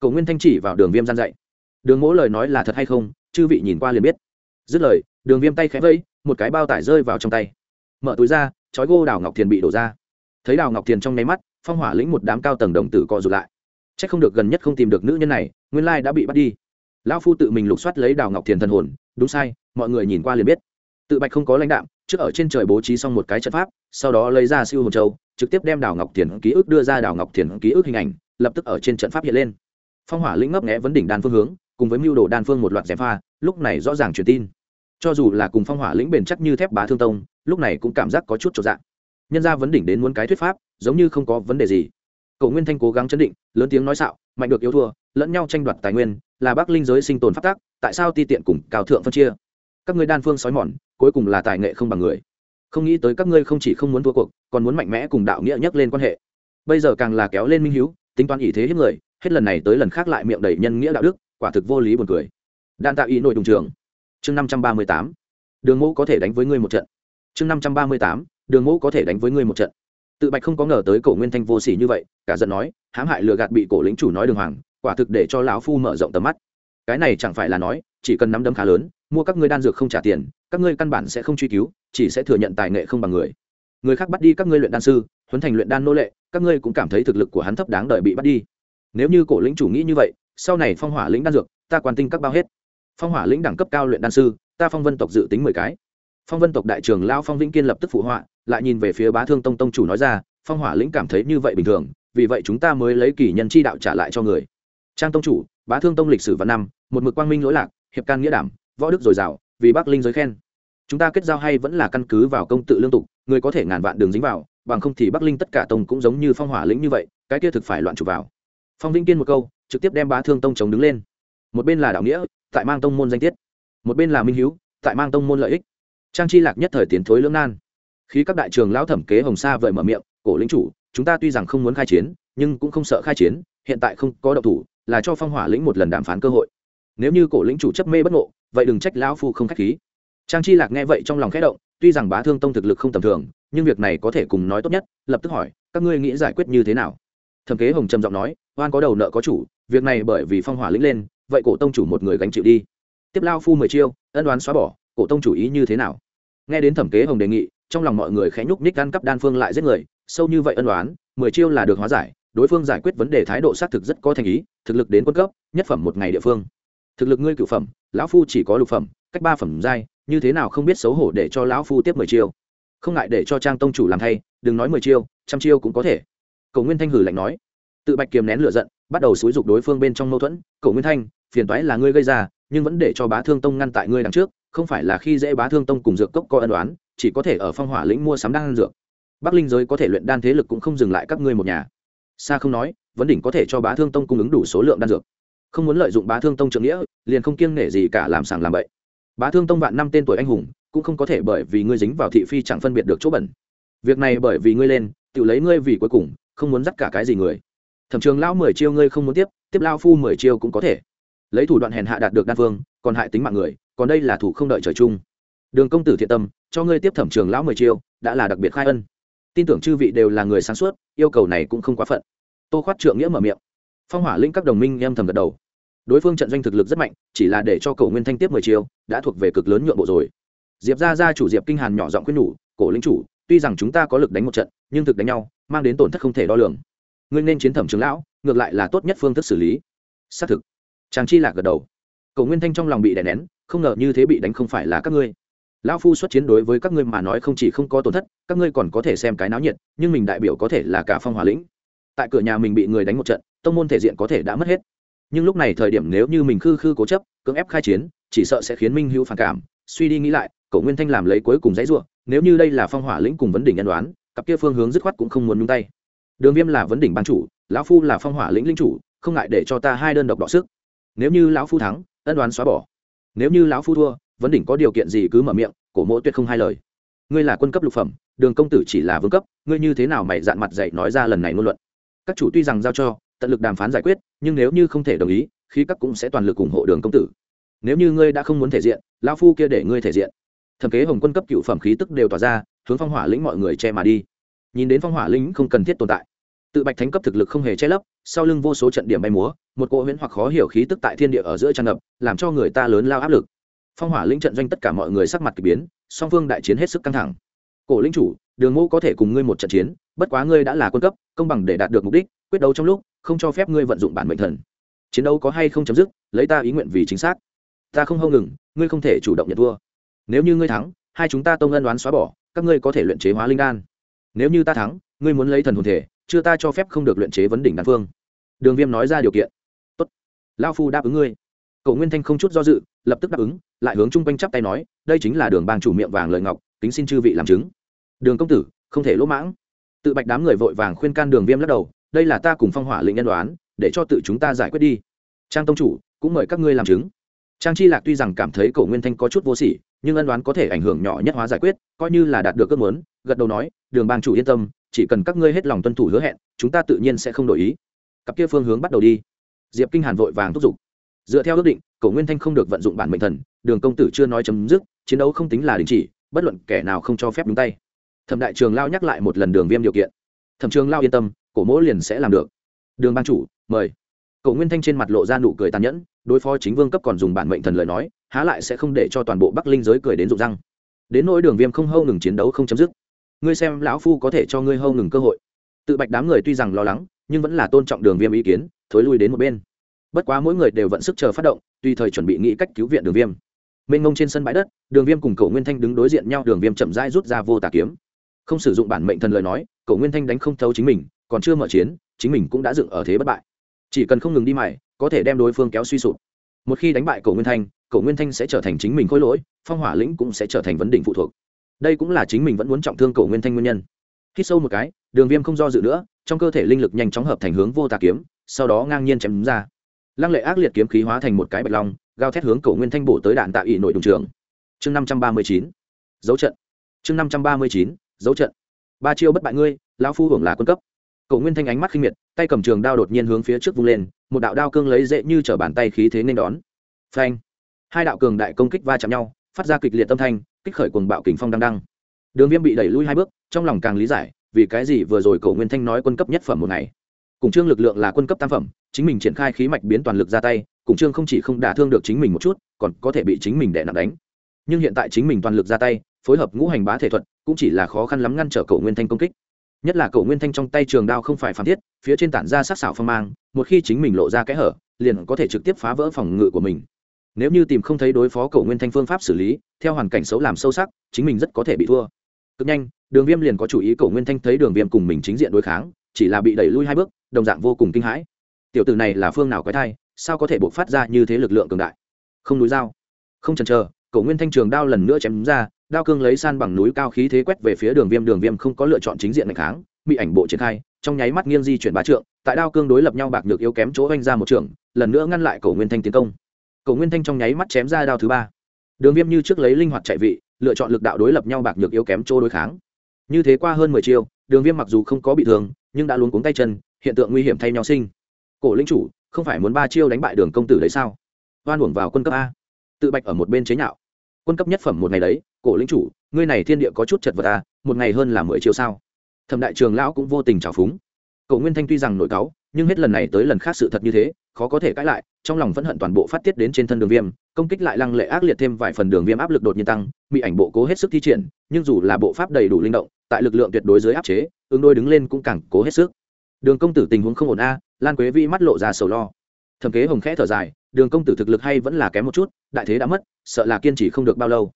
Cầu nguyên thanh chỉ vào đường viêm gian dạy. Đường mỗ lời nói là thật hay không, chư vị nhìn qua liền biết. Dứt lời, đường viêm tay khẽ vẫy, một cái bao tải rơi vào trong tay. Mở túi ra, chói gô đào ngọc thiền bị đổ ra. Thấy đào ngọc thiền trong nháy mắt, phong hỏa lĩnh một đám cao tầng đồng tử co rụt lại c h ắ c không được gần nhất không tìm được nữ nhân này nguyên lai đã bị bắt đi. Lão phu tự mình lục soát lấy đào ngọc thiền thần hồn đúng sai mọi người nhìn qua liền biết. Tự bạch không có lãnh đạm, trước ở trên trời bố trí xong một cái trận pháp sau đó lấy ra siêu hồn châu trực tiếp đem đào ngọc thiền ký ức đưa ra đào ngọc thiền ký ức hình ảnh lập tức ở trên trận pháp hiện lên. Phong hỏa lĩnh ngấp nghẽ vấn đỉnh đan phương hướng cùng với mưu đồ đan phương một loạt giém pha lúc này rõ ràng truyền tin. Cho dù là cùng phong hỏa lĩnh bền chắc như thép bá thương tông lúc này cũng cảm giác có chút trọn dạng nhân ra vấn đỉnh đến muốn cái thuyết pháp giống như không có vấn đề gì cậu nguyên thanh cố gắng chấn định, lớn tiếng nói xạo, mạnh được yếu thua, lẫn nhau tranh đoạt tài nguyên, là bắc linh giới sinh tồn phát tác, tại sao ti tiện cùng cao thượng phân chia? Các ngươi đan phương sói mòn, cuối cùng là tài nghệ không bằng người. Không nghĩ tới các ngươi không chỉ không muốn thua cuộc, còn muốn mạnh mẽ cùng đạo nghĩa nhắc lên quan hệ. Bây giờ càng là kéo lên minh hiếu, tính toán ý thế hết người, hết lần này tới lần khác lại miệng đầy nhân nghĩa đạo đức, quả thực vô lý buồn cười. Đan tạo ý nội đồng trường. Chương năm trăm ba mươi tám. Đường mẫu có thể đánh với ngươi một trận. Chương năm trăm ba mươi tám. Đường mẫu có thể đánh với ngươi một trận tự bạch không có ngờ tới cổ nguyên thanh vô sỉ như vậy, cả giận nói, hãm hại lừa gạt bị cổ lính chủ nói đường hoàng, quả thực để cho lão phu mở rộng tầm mắt. Cái này chẳng phải là nói, chỉ cần nắm đấm khá lớn, mua các ngươi đan dược không trả tiền, các ngươi căn bản sẽ không truy cứu, chỉ sẽ thừa nhận tài nghệ không bằng người. Người khác bắt đi các ngươi luyện đan sư, huấn thành luyện đan nô lệ, các ngươi cũng cảm thấy thực lực của hắn thấp đáng đợi bị bắt đi. Nếu như cổ lĩnh chủ nghĩ như vậy, sau này phong hỏa lĩnh đan dược, ta quan tinh các bao hết. Phong hỏa lĩnh đẳng cấp cao luyện đan sư, ta phong vân tộc dự tính mười cái phong vân tộc đại trưởng lao phong vĩnh kiên lập tức phụ họa, lại nhìn về phía bá thương tông tông chủ nói ra, phong hỏa lĩnh cảm thấy như vậy bình thường, vì vậy chúng ta mới lấy kỷ nhân chi đạo trả lại cho người. Trang tông chủ, bá thương tông lịch sử và năm, một mực quang minh lỗi lạc, hiệp can nghĩa đảm, võ đức dồi dào, vì bắc linh giới khen. Chúng ta kết giao hay vẫn là căn cứ vào công tự lương tục, người có thể ngàn vạn đường dính vào, bằng không thì bắc linh tất cả tông cũng giống như phong hỏa lĩnh như vậy, cái kia thực phải loạn chụp vào. Phong vĩnh kiên một câu, trực tiếp đem bá thương tông chống đứng lên. Một bên là đạo nghĩa, tại mang tông môn danh tiết. Một bên là minh hiếu, tại mang tông môn lợi ích trang chi lạc nhất thời tiến thối lưỡng nan. Khi các đại trường lão thẩm kế hồng sa vợi mở miệng, cổ lĩnh chủ, chúng ta tuy rằng không muốn khai chiến, nhưng cũng không sợ khai chiến, hiện tại không có động thủ, là cho phong hỏa lĩnh một lần đàm phán cơ hội. Nếu như cổ lĩnh chủ chấp mê bất ngộ, vậy đừng trách lão phu không khách khí. Trang chi lạc nghe vậy trong lòng khẽ động, tuy rằng bá thương tông thực lực không tầm thường, nhưng việc này có thể cùng nói tốt nhất, lập tức hỏi, các ngươi nghĩ giải quyết như thế nào? Thẩm kế hồng trầm giọng nói, oan có đầu nợ có chủ, việc này bởi vì phong hỏa lĩnh lên, vậy cổ tông chủ một người gánh chịu đi. Tiếp lao phu mười chiêu, ân đoán xóa bỏ cổ tông chủ ý như thế nào? Nghe đến thẩm kế hồng đề nghị, trong lòng mọi người khẽ nhúc ních ăn cắp đan phương lại giết người, sâu như vậy ân đoán mười chiêu là được hóa giải, đối phương giải quyết vấn đề thái độ xác thực rất có thành ý, thực lực đến quân cấp, nhất phẩm một ngày địa phương. Thực lực ngươi cựu phẩm, lão phu chỉ có lục phẩm, cách ba phẩm giai, như thế nào không biết xấu hổ để cho lão phu tiếp mười chiêu? Không ngại để cho trang tông chủ làm thay, đừng nói mười chiêu, trăm chiêu cũng có thể. Cầu nguyên thanh hử lạnh nói. Tự bạch kiềm nén lửa giận, bắt đầu xúi dục đối phương bên trong mâu thuẫn. Cầu nguyên thanh, phiền toái là ngươi gây ra, nhưng vẫn để cho bá thương tông ngăn tại ngươi đằng trước không phải là khi dễ bá thương tông cùng dược cốc có ân đoán chỉ có thể ở phong hỏa lĩnh mua sắm đan dược. Bắc linh giới có thể luyện đan thế lực cũng không dừng lại các ngươi một nhà. Xa không nói vấn đỉnh có thể cho bá thương tông cung ứng đủ số lượng đan dược. Không muốn lợi dụng bá thương tông trưởng nghĩa, liền không kiêng nể gì cả làm sàng làm bậy. Bá thương tông vạn năm tên tuổi anh hùng, cũng không có thể bởi vì ngươi dính vào thị phi chẳng phân biệt được chỗ bẩn. Việc này bởi vì ngươi lên, tự lấy ngươi vì cuối cùng, không muốn dắt cả cái gì người. Thẩm trường lão mười chiêu ngươi không muốn tiếp tiếp lao phu mười chiêu cũng có thể. Lấy thủ đoạn hèn hạ đạt được đan phương, còn hại tính mạng người còn đây là thủ không đợi trời chung. Đường công tử thiện tâm, cho ngươi tiếp thẩm trường lão mười chiêu, đã là đặc biệt khai ân. Tin tưởng chư vị đều là người sáng suốt, yêu cầu này cũng không quá phận. Tô khoát trượng nghĩa mở miệng. Phong hỏa linh các đồng minh em thầm gật đầu. Đối phương trận doanh thực lực rất mạnh, chỉ là để cho cậu nguyên thanh tiếp mười chiêu, đã thuộc về cực lớn nhượng bộ rồi. Diệp ra ra chủ diệp kinh hàn nhỏ giọng khuyên nhủ, cổ lính chủ, tuy rằng chúng ta có lực đánh một trận, nhưng thực đánh nhau, mang đến tổn thất không thể đo lường. Ngươi nên chiến thẩm trường lão, ngược lại là tốt nhất phương thức xử lý. Xác thực. Chàng chi lạc gật đầu. Cầu nguyên thanh trong lòng bị đè nén không ngờ như thế bị đánh không phải là các ngươi. Lão phu xuất chiến đối với các ngươi mà nói không chỉ không có tổn thất, các ngươi còn có thể xem cái náo nhiệt, nhưng mình đại biểu có thể là cả phong hòa lĩnh. Tại cửa nhà mình bị người đánh một trận, tông môn thể diện có thể đã mất hết. Nhưng lúc này thời điểm nếu như mình khư khư cố chấp, cưỡng ép khai chiến, chỉ sợ sẽ khiến minh hữu phản cảm. Suy đi nghĩ lại cậu nguyên thanh làm lấy cuối cùng dãy ruộng, nếu như đây là phong hỏa lĩnh cùng vấn đỉnh nhân đoán, cặp kia phương hướng dứt khoát cũng không muốn nhung tay. Đường viêm là vấn đỉnh ban chủ, lão phu là phong hỏa lĩnh linh chủ, không ngại để cho ta hai đơn độc đọ sức. Nếu như lão phu thắng, ân đoán xóa bỏ nếu như lão phu thua, vấn đỉnh có điều kiện gì cứ mở miệng, cổ mỗ tuyệt không hai lời. Ngươi là quân cấp lục phẩm, đường công tử chỉ là vương cấp, ngươi như thế nào mày dạn mặt dạy nói ra lần này ngôn luận? Các chủ tuy rằng giao cho, tận lực đàm phán giải quyết, nhưng nếu như không thể đồng ý khi các cũng sẽ toàn lực ủng hộ đường công tử. Nếu như ngươi đã không muốn thể diện, lão phu kia để ngươi thể diện. Thẩm kế hồng quân cấp cựu phẩm khí tức đều tỏa ra, hướng phong hỏa lĩnh mọi người che mà đi. Nhìn đến phong hỏa lĩnh không cần thiết tồn tại tự bạch thánh cấp thực lực không hề che lấp, sau lưng vô số trận điểm bay múa, một cỗ huyễn hoặc khó hiểu khí tức tại thiên địa ở giữa tràn ngập, làm cho người ta lớn lao áp lực. Phong hỏa lĩnh trận doanh tất cả mọi người sắc mặt k ỳ biến, song phương đại chiến hết sức căng thẳng. Cổ lĩnh chủ, đường ngũ có thể cùng ngươi một trận chiến, bất quá ngươi đã là quân cấp, công bằng để đạt được mục đích, quyết đấu trong lúc, không cho phép ngươi vận dụng bản mệnh thần. Chiến đấu có hay không chấm dứt, lấy ta ý nguyện vì chính xác. Ta không hâu ngừng, ngươi không thể chủ động nhận thua. Nếu như ngươi thắng, hai chúng ta tông ân đoán xóa bỏ, các ngươi có thể luyện chế hóa linh đan. Nếu như ta thắng, ngươi muốn lấy thần hồn thể chưa ta cho phép không được luyện chế vấn đỉnh đan phương. Đường viêm nói ra điều kiện. Tốt. Lao phu đáp ứng ngươi. Cậu nguyên thanh không chút do dự, lập tức đáp ứng, lại hướng chung quanh chắp tay nói, đây chính là đường bang chủ miệng vàng lời ngọc, kính xin chư vị làm chứng. Đường công tử, không thể lỗ mãng. Tự bạch đám người vội vàng khuyên can đường viêm lắc đầu, đây là ta cùng phong hỏa lĩnh nhân đoán, để cho tự chúng ta giải quyết đi. Trang tông chủ, cũng mời các ngươi làm chứng. Trang chi lạc tuy rằng cảm thấy cổ nguyên thanh có chút vô sỉ nhưng ân đoán có thể ảnh hưởng nhỏ nhất hóa giải quyết, coi như là đạt được ước muốn, gật đầu nói, đường bang chủ yên tâm, chỉ cần các ngươi hết lòng tuân thủ hứa hẹn, chúng ta tự nhiên sẽ không đổi ý. Cặp kia phương hướng bắt đầu đi. Diệp kinh hàn vội vàng thúc giục. Dựa theo ước định, cổ nguyên thanh không được vận dụng bản mệnh thần, đường công tử chưa nói chấm dứt, chiến đấu không tính là đình chỉ, bất luận kẻ nào không cho phép đúng tay. Thẩm đại trường lao nhắc lại một lần đường viêm điều kiện. Thẩm trường lao yên tâm, cổ mỗ liền sẽ làm được. Đường ban chủ, mời. Cổ nguyên thanh trên mặt lộ ra nụ cười tàn nhẫn đối phó chính vương cấp còn dùng bản mệnh thần lời nói, há lại sẽ không để cho toàn bộ bắc linh giới cười đến rụng răng. Đến nỗi đường viêm không hâu ngừng chiến đấu không chấm dứt. Ngươi xem lão phu có thể cho ngươi hâu ngừng cơ hội. Tự bạch đám người tuy rằng lo lắng, nhưng vẫn là tôn trọng đường viêm ý kiến, thối lui đến một bên. Bất quá mỗi người đều vận sức chờ phát động, tùy thời chuẩn bị nghĩ cách cứu viện đường viêm. Mênh ngông trên sân bãi đất, đường viêm cùng cầu nguyên thanh đứng đối diện nhau, đường viêm chậm rãi rút ra vô tà kiếm. Không sử dụng bản mệnh thần lời nói cầu nguyên thanh đánh không thấu chính mình, còn chưa mở chiến, chính mình cũng đã dựng ở thế bất bại. Chỉ cần không ngừng đi mày có thể đem đối phương kéo suy sụp. Một khi đánh bại Cổ nguyên thanh, Cổ nguyên thanh sẽ trở thành chính mình khôi lỗi, phong hỏa lĩnh cũng sẽ trở thành vấn đỉnh phụ thuộc. Đây cũng là chính mình vẫn muốn trọng thương Cổ nguyên thanh nguyên nhân. Khi sâu một cái, đường viêm không do dự nữa, trong cơ thể linh lực nhanh chóng hợp thành hướng vô tà kiếm, sau đó ngang nhiên chém ra. Lăng lệ ác liệt kiếm khí hóa thành một cái bạch long gao thét hướng Cổ nguyên thanh bổ tới đạn tại ỵ nội đồng trường. Chương năm trăm ba mươi chín, dấu trận. Chương năm trăm ba mươi chín, dấu trận. Ba chiêu bất bại ngươi, lão phu hưởng là quân cấp. Cổ nguyên thanh ánh mắt khinh miệt, tay cầm trường đao đột nhiên hướng phía trước vung lên, một đạo đao cương lấy dễ như trở bàn tay khí thế nên đón. Phanh! Hai đạo cường đại công kích va chạm nhau, phát ra kịch liệt âm thanh, kích khởi cuồng bạo kình phong đang đăng. Đường viêm bị đẩy lui hai bước, trong lòng càng lý giải, vì cái gì vừa rồi Cổ nguyên thanh nói quân cấp nhất phẩm một ngày. Cùng trương lực lượng là quân cấp tam phẩm, chính mình triển khai khí mạch biến toàn lực ra tay, cùng trương không chỉ không đả thương được chính mình một chút, còn có thể bị chính mình đè nặng đánh. Nhưng hiện tại chính mình toàn lực ra tay, phối hợp ngũ hành bá thể thuật, cũng chỉ là khó khăn lắm ngăn trở Cổ nguyên thanh công kích nhất là cổ nguyên thanh trong tay trường đao không phải phản thiết, phía trên tản ra sắc xảo phong mang, một khi chính mình lộ ra kẽ hở, liền có thể trực tiếp phá vỡ phòng ngự của mình. Nếu như tìm không thấy đối phó cổ nguyên thanh phương pháp xử lý, theo hoàn cảnh xấu làm sâu sắc, chính mình rất có thể bị thua. Cực nhanh, đường viêm liền có chủ ý cổ nguyên thanh thấy đường viêm cùng mình chính diện đối kháng, chỉ là bị đẩy lui hai bước, đồng dạng vô cùng kinh hãi. Tiểu tử này là phương nào quái thai, sao có thể buộc phát ra như thế lực lượng cường đại? Không núi dao. Không chần chờ cổ nguyên thanh trường đao lần nữa chém ra đao cương lấy san bằng núi cao khí thế quét về phía đường viêm đường viêm không có lựa chọn chính diện ngày kháng, bị ảnh bộ triển khai, trong nháy mắt nghiêng di chuyển bá trượng, tại đao cương đối lập nhau bạc được yếu kém chỗ oanh ra một trượng lần nữa ngăn lại cổ nguyên thanh tiến công. Cổ nguyên thanh trong nháy mắt chém ra đao thứ ba. Đường viêm như trước lấy linh hoạt chạy vị, lựa chọn lực đạo đối lập nhau bạc được yếu kém chỗ đối kháng. Như thế qua hơn mười chiêu, đường viêm mặc dù không có bị thương, nhưng đã luôn cuống tay chân, hiện tượng nguy hiểm thay nhau sinh. Cổ linh chủ, không phải muốn ba chiêu đánh bại đường công tử đấy sao? Oan uổng vào quân cấp a. Tự bạch ở một bên chế nhạo. Quân cấp nhất phẩm một ngày đấy cổ linh chủ, ngươi này thiên địa có chút chật vật à một ngày hơn là mười triệu sao? Thẩm đại trường lão cũng vô tình trào phúng. Cậu nguyên thanh tuy rằng nổi cáu, nhưng hết lần này tới lần khác sự thật như thế, khó có thể cãi lại, trong lòng vẫn hận toàn bộ phát tiết đến trên thân đường viêm, công kích lại lăng lệ ác liệt thêm vài phần đường viêm áp lực đột nhiên tăng, bị ảnh bộ cố hết sức thi triển, nhưng dù là bộ pháp đầy đủ linh động, tại lực lượng tuyệt đối dưới áp chế, ứng đôi đứng lên cũng càng cố hết sức. Đường công tử tình huống không ổn a, lan quế vi mắt lộ ra sầu lo. Thẩm kế hồng khẽ thở dài, đường công tử thực lực hay vẫn là kém một chút, đại thế đã mất, sợ là kiên trì không được bao lâu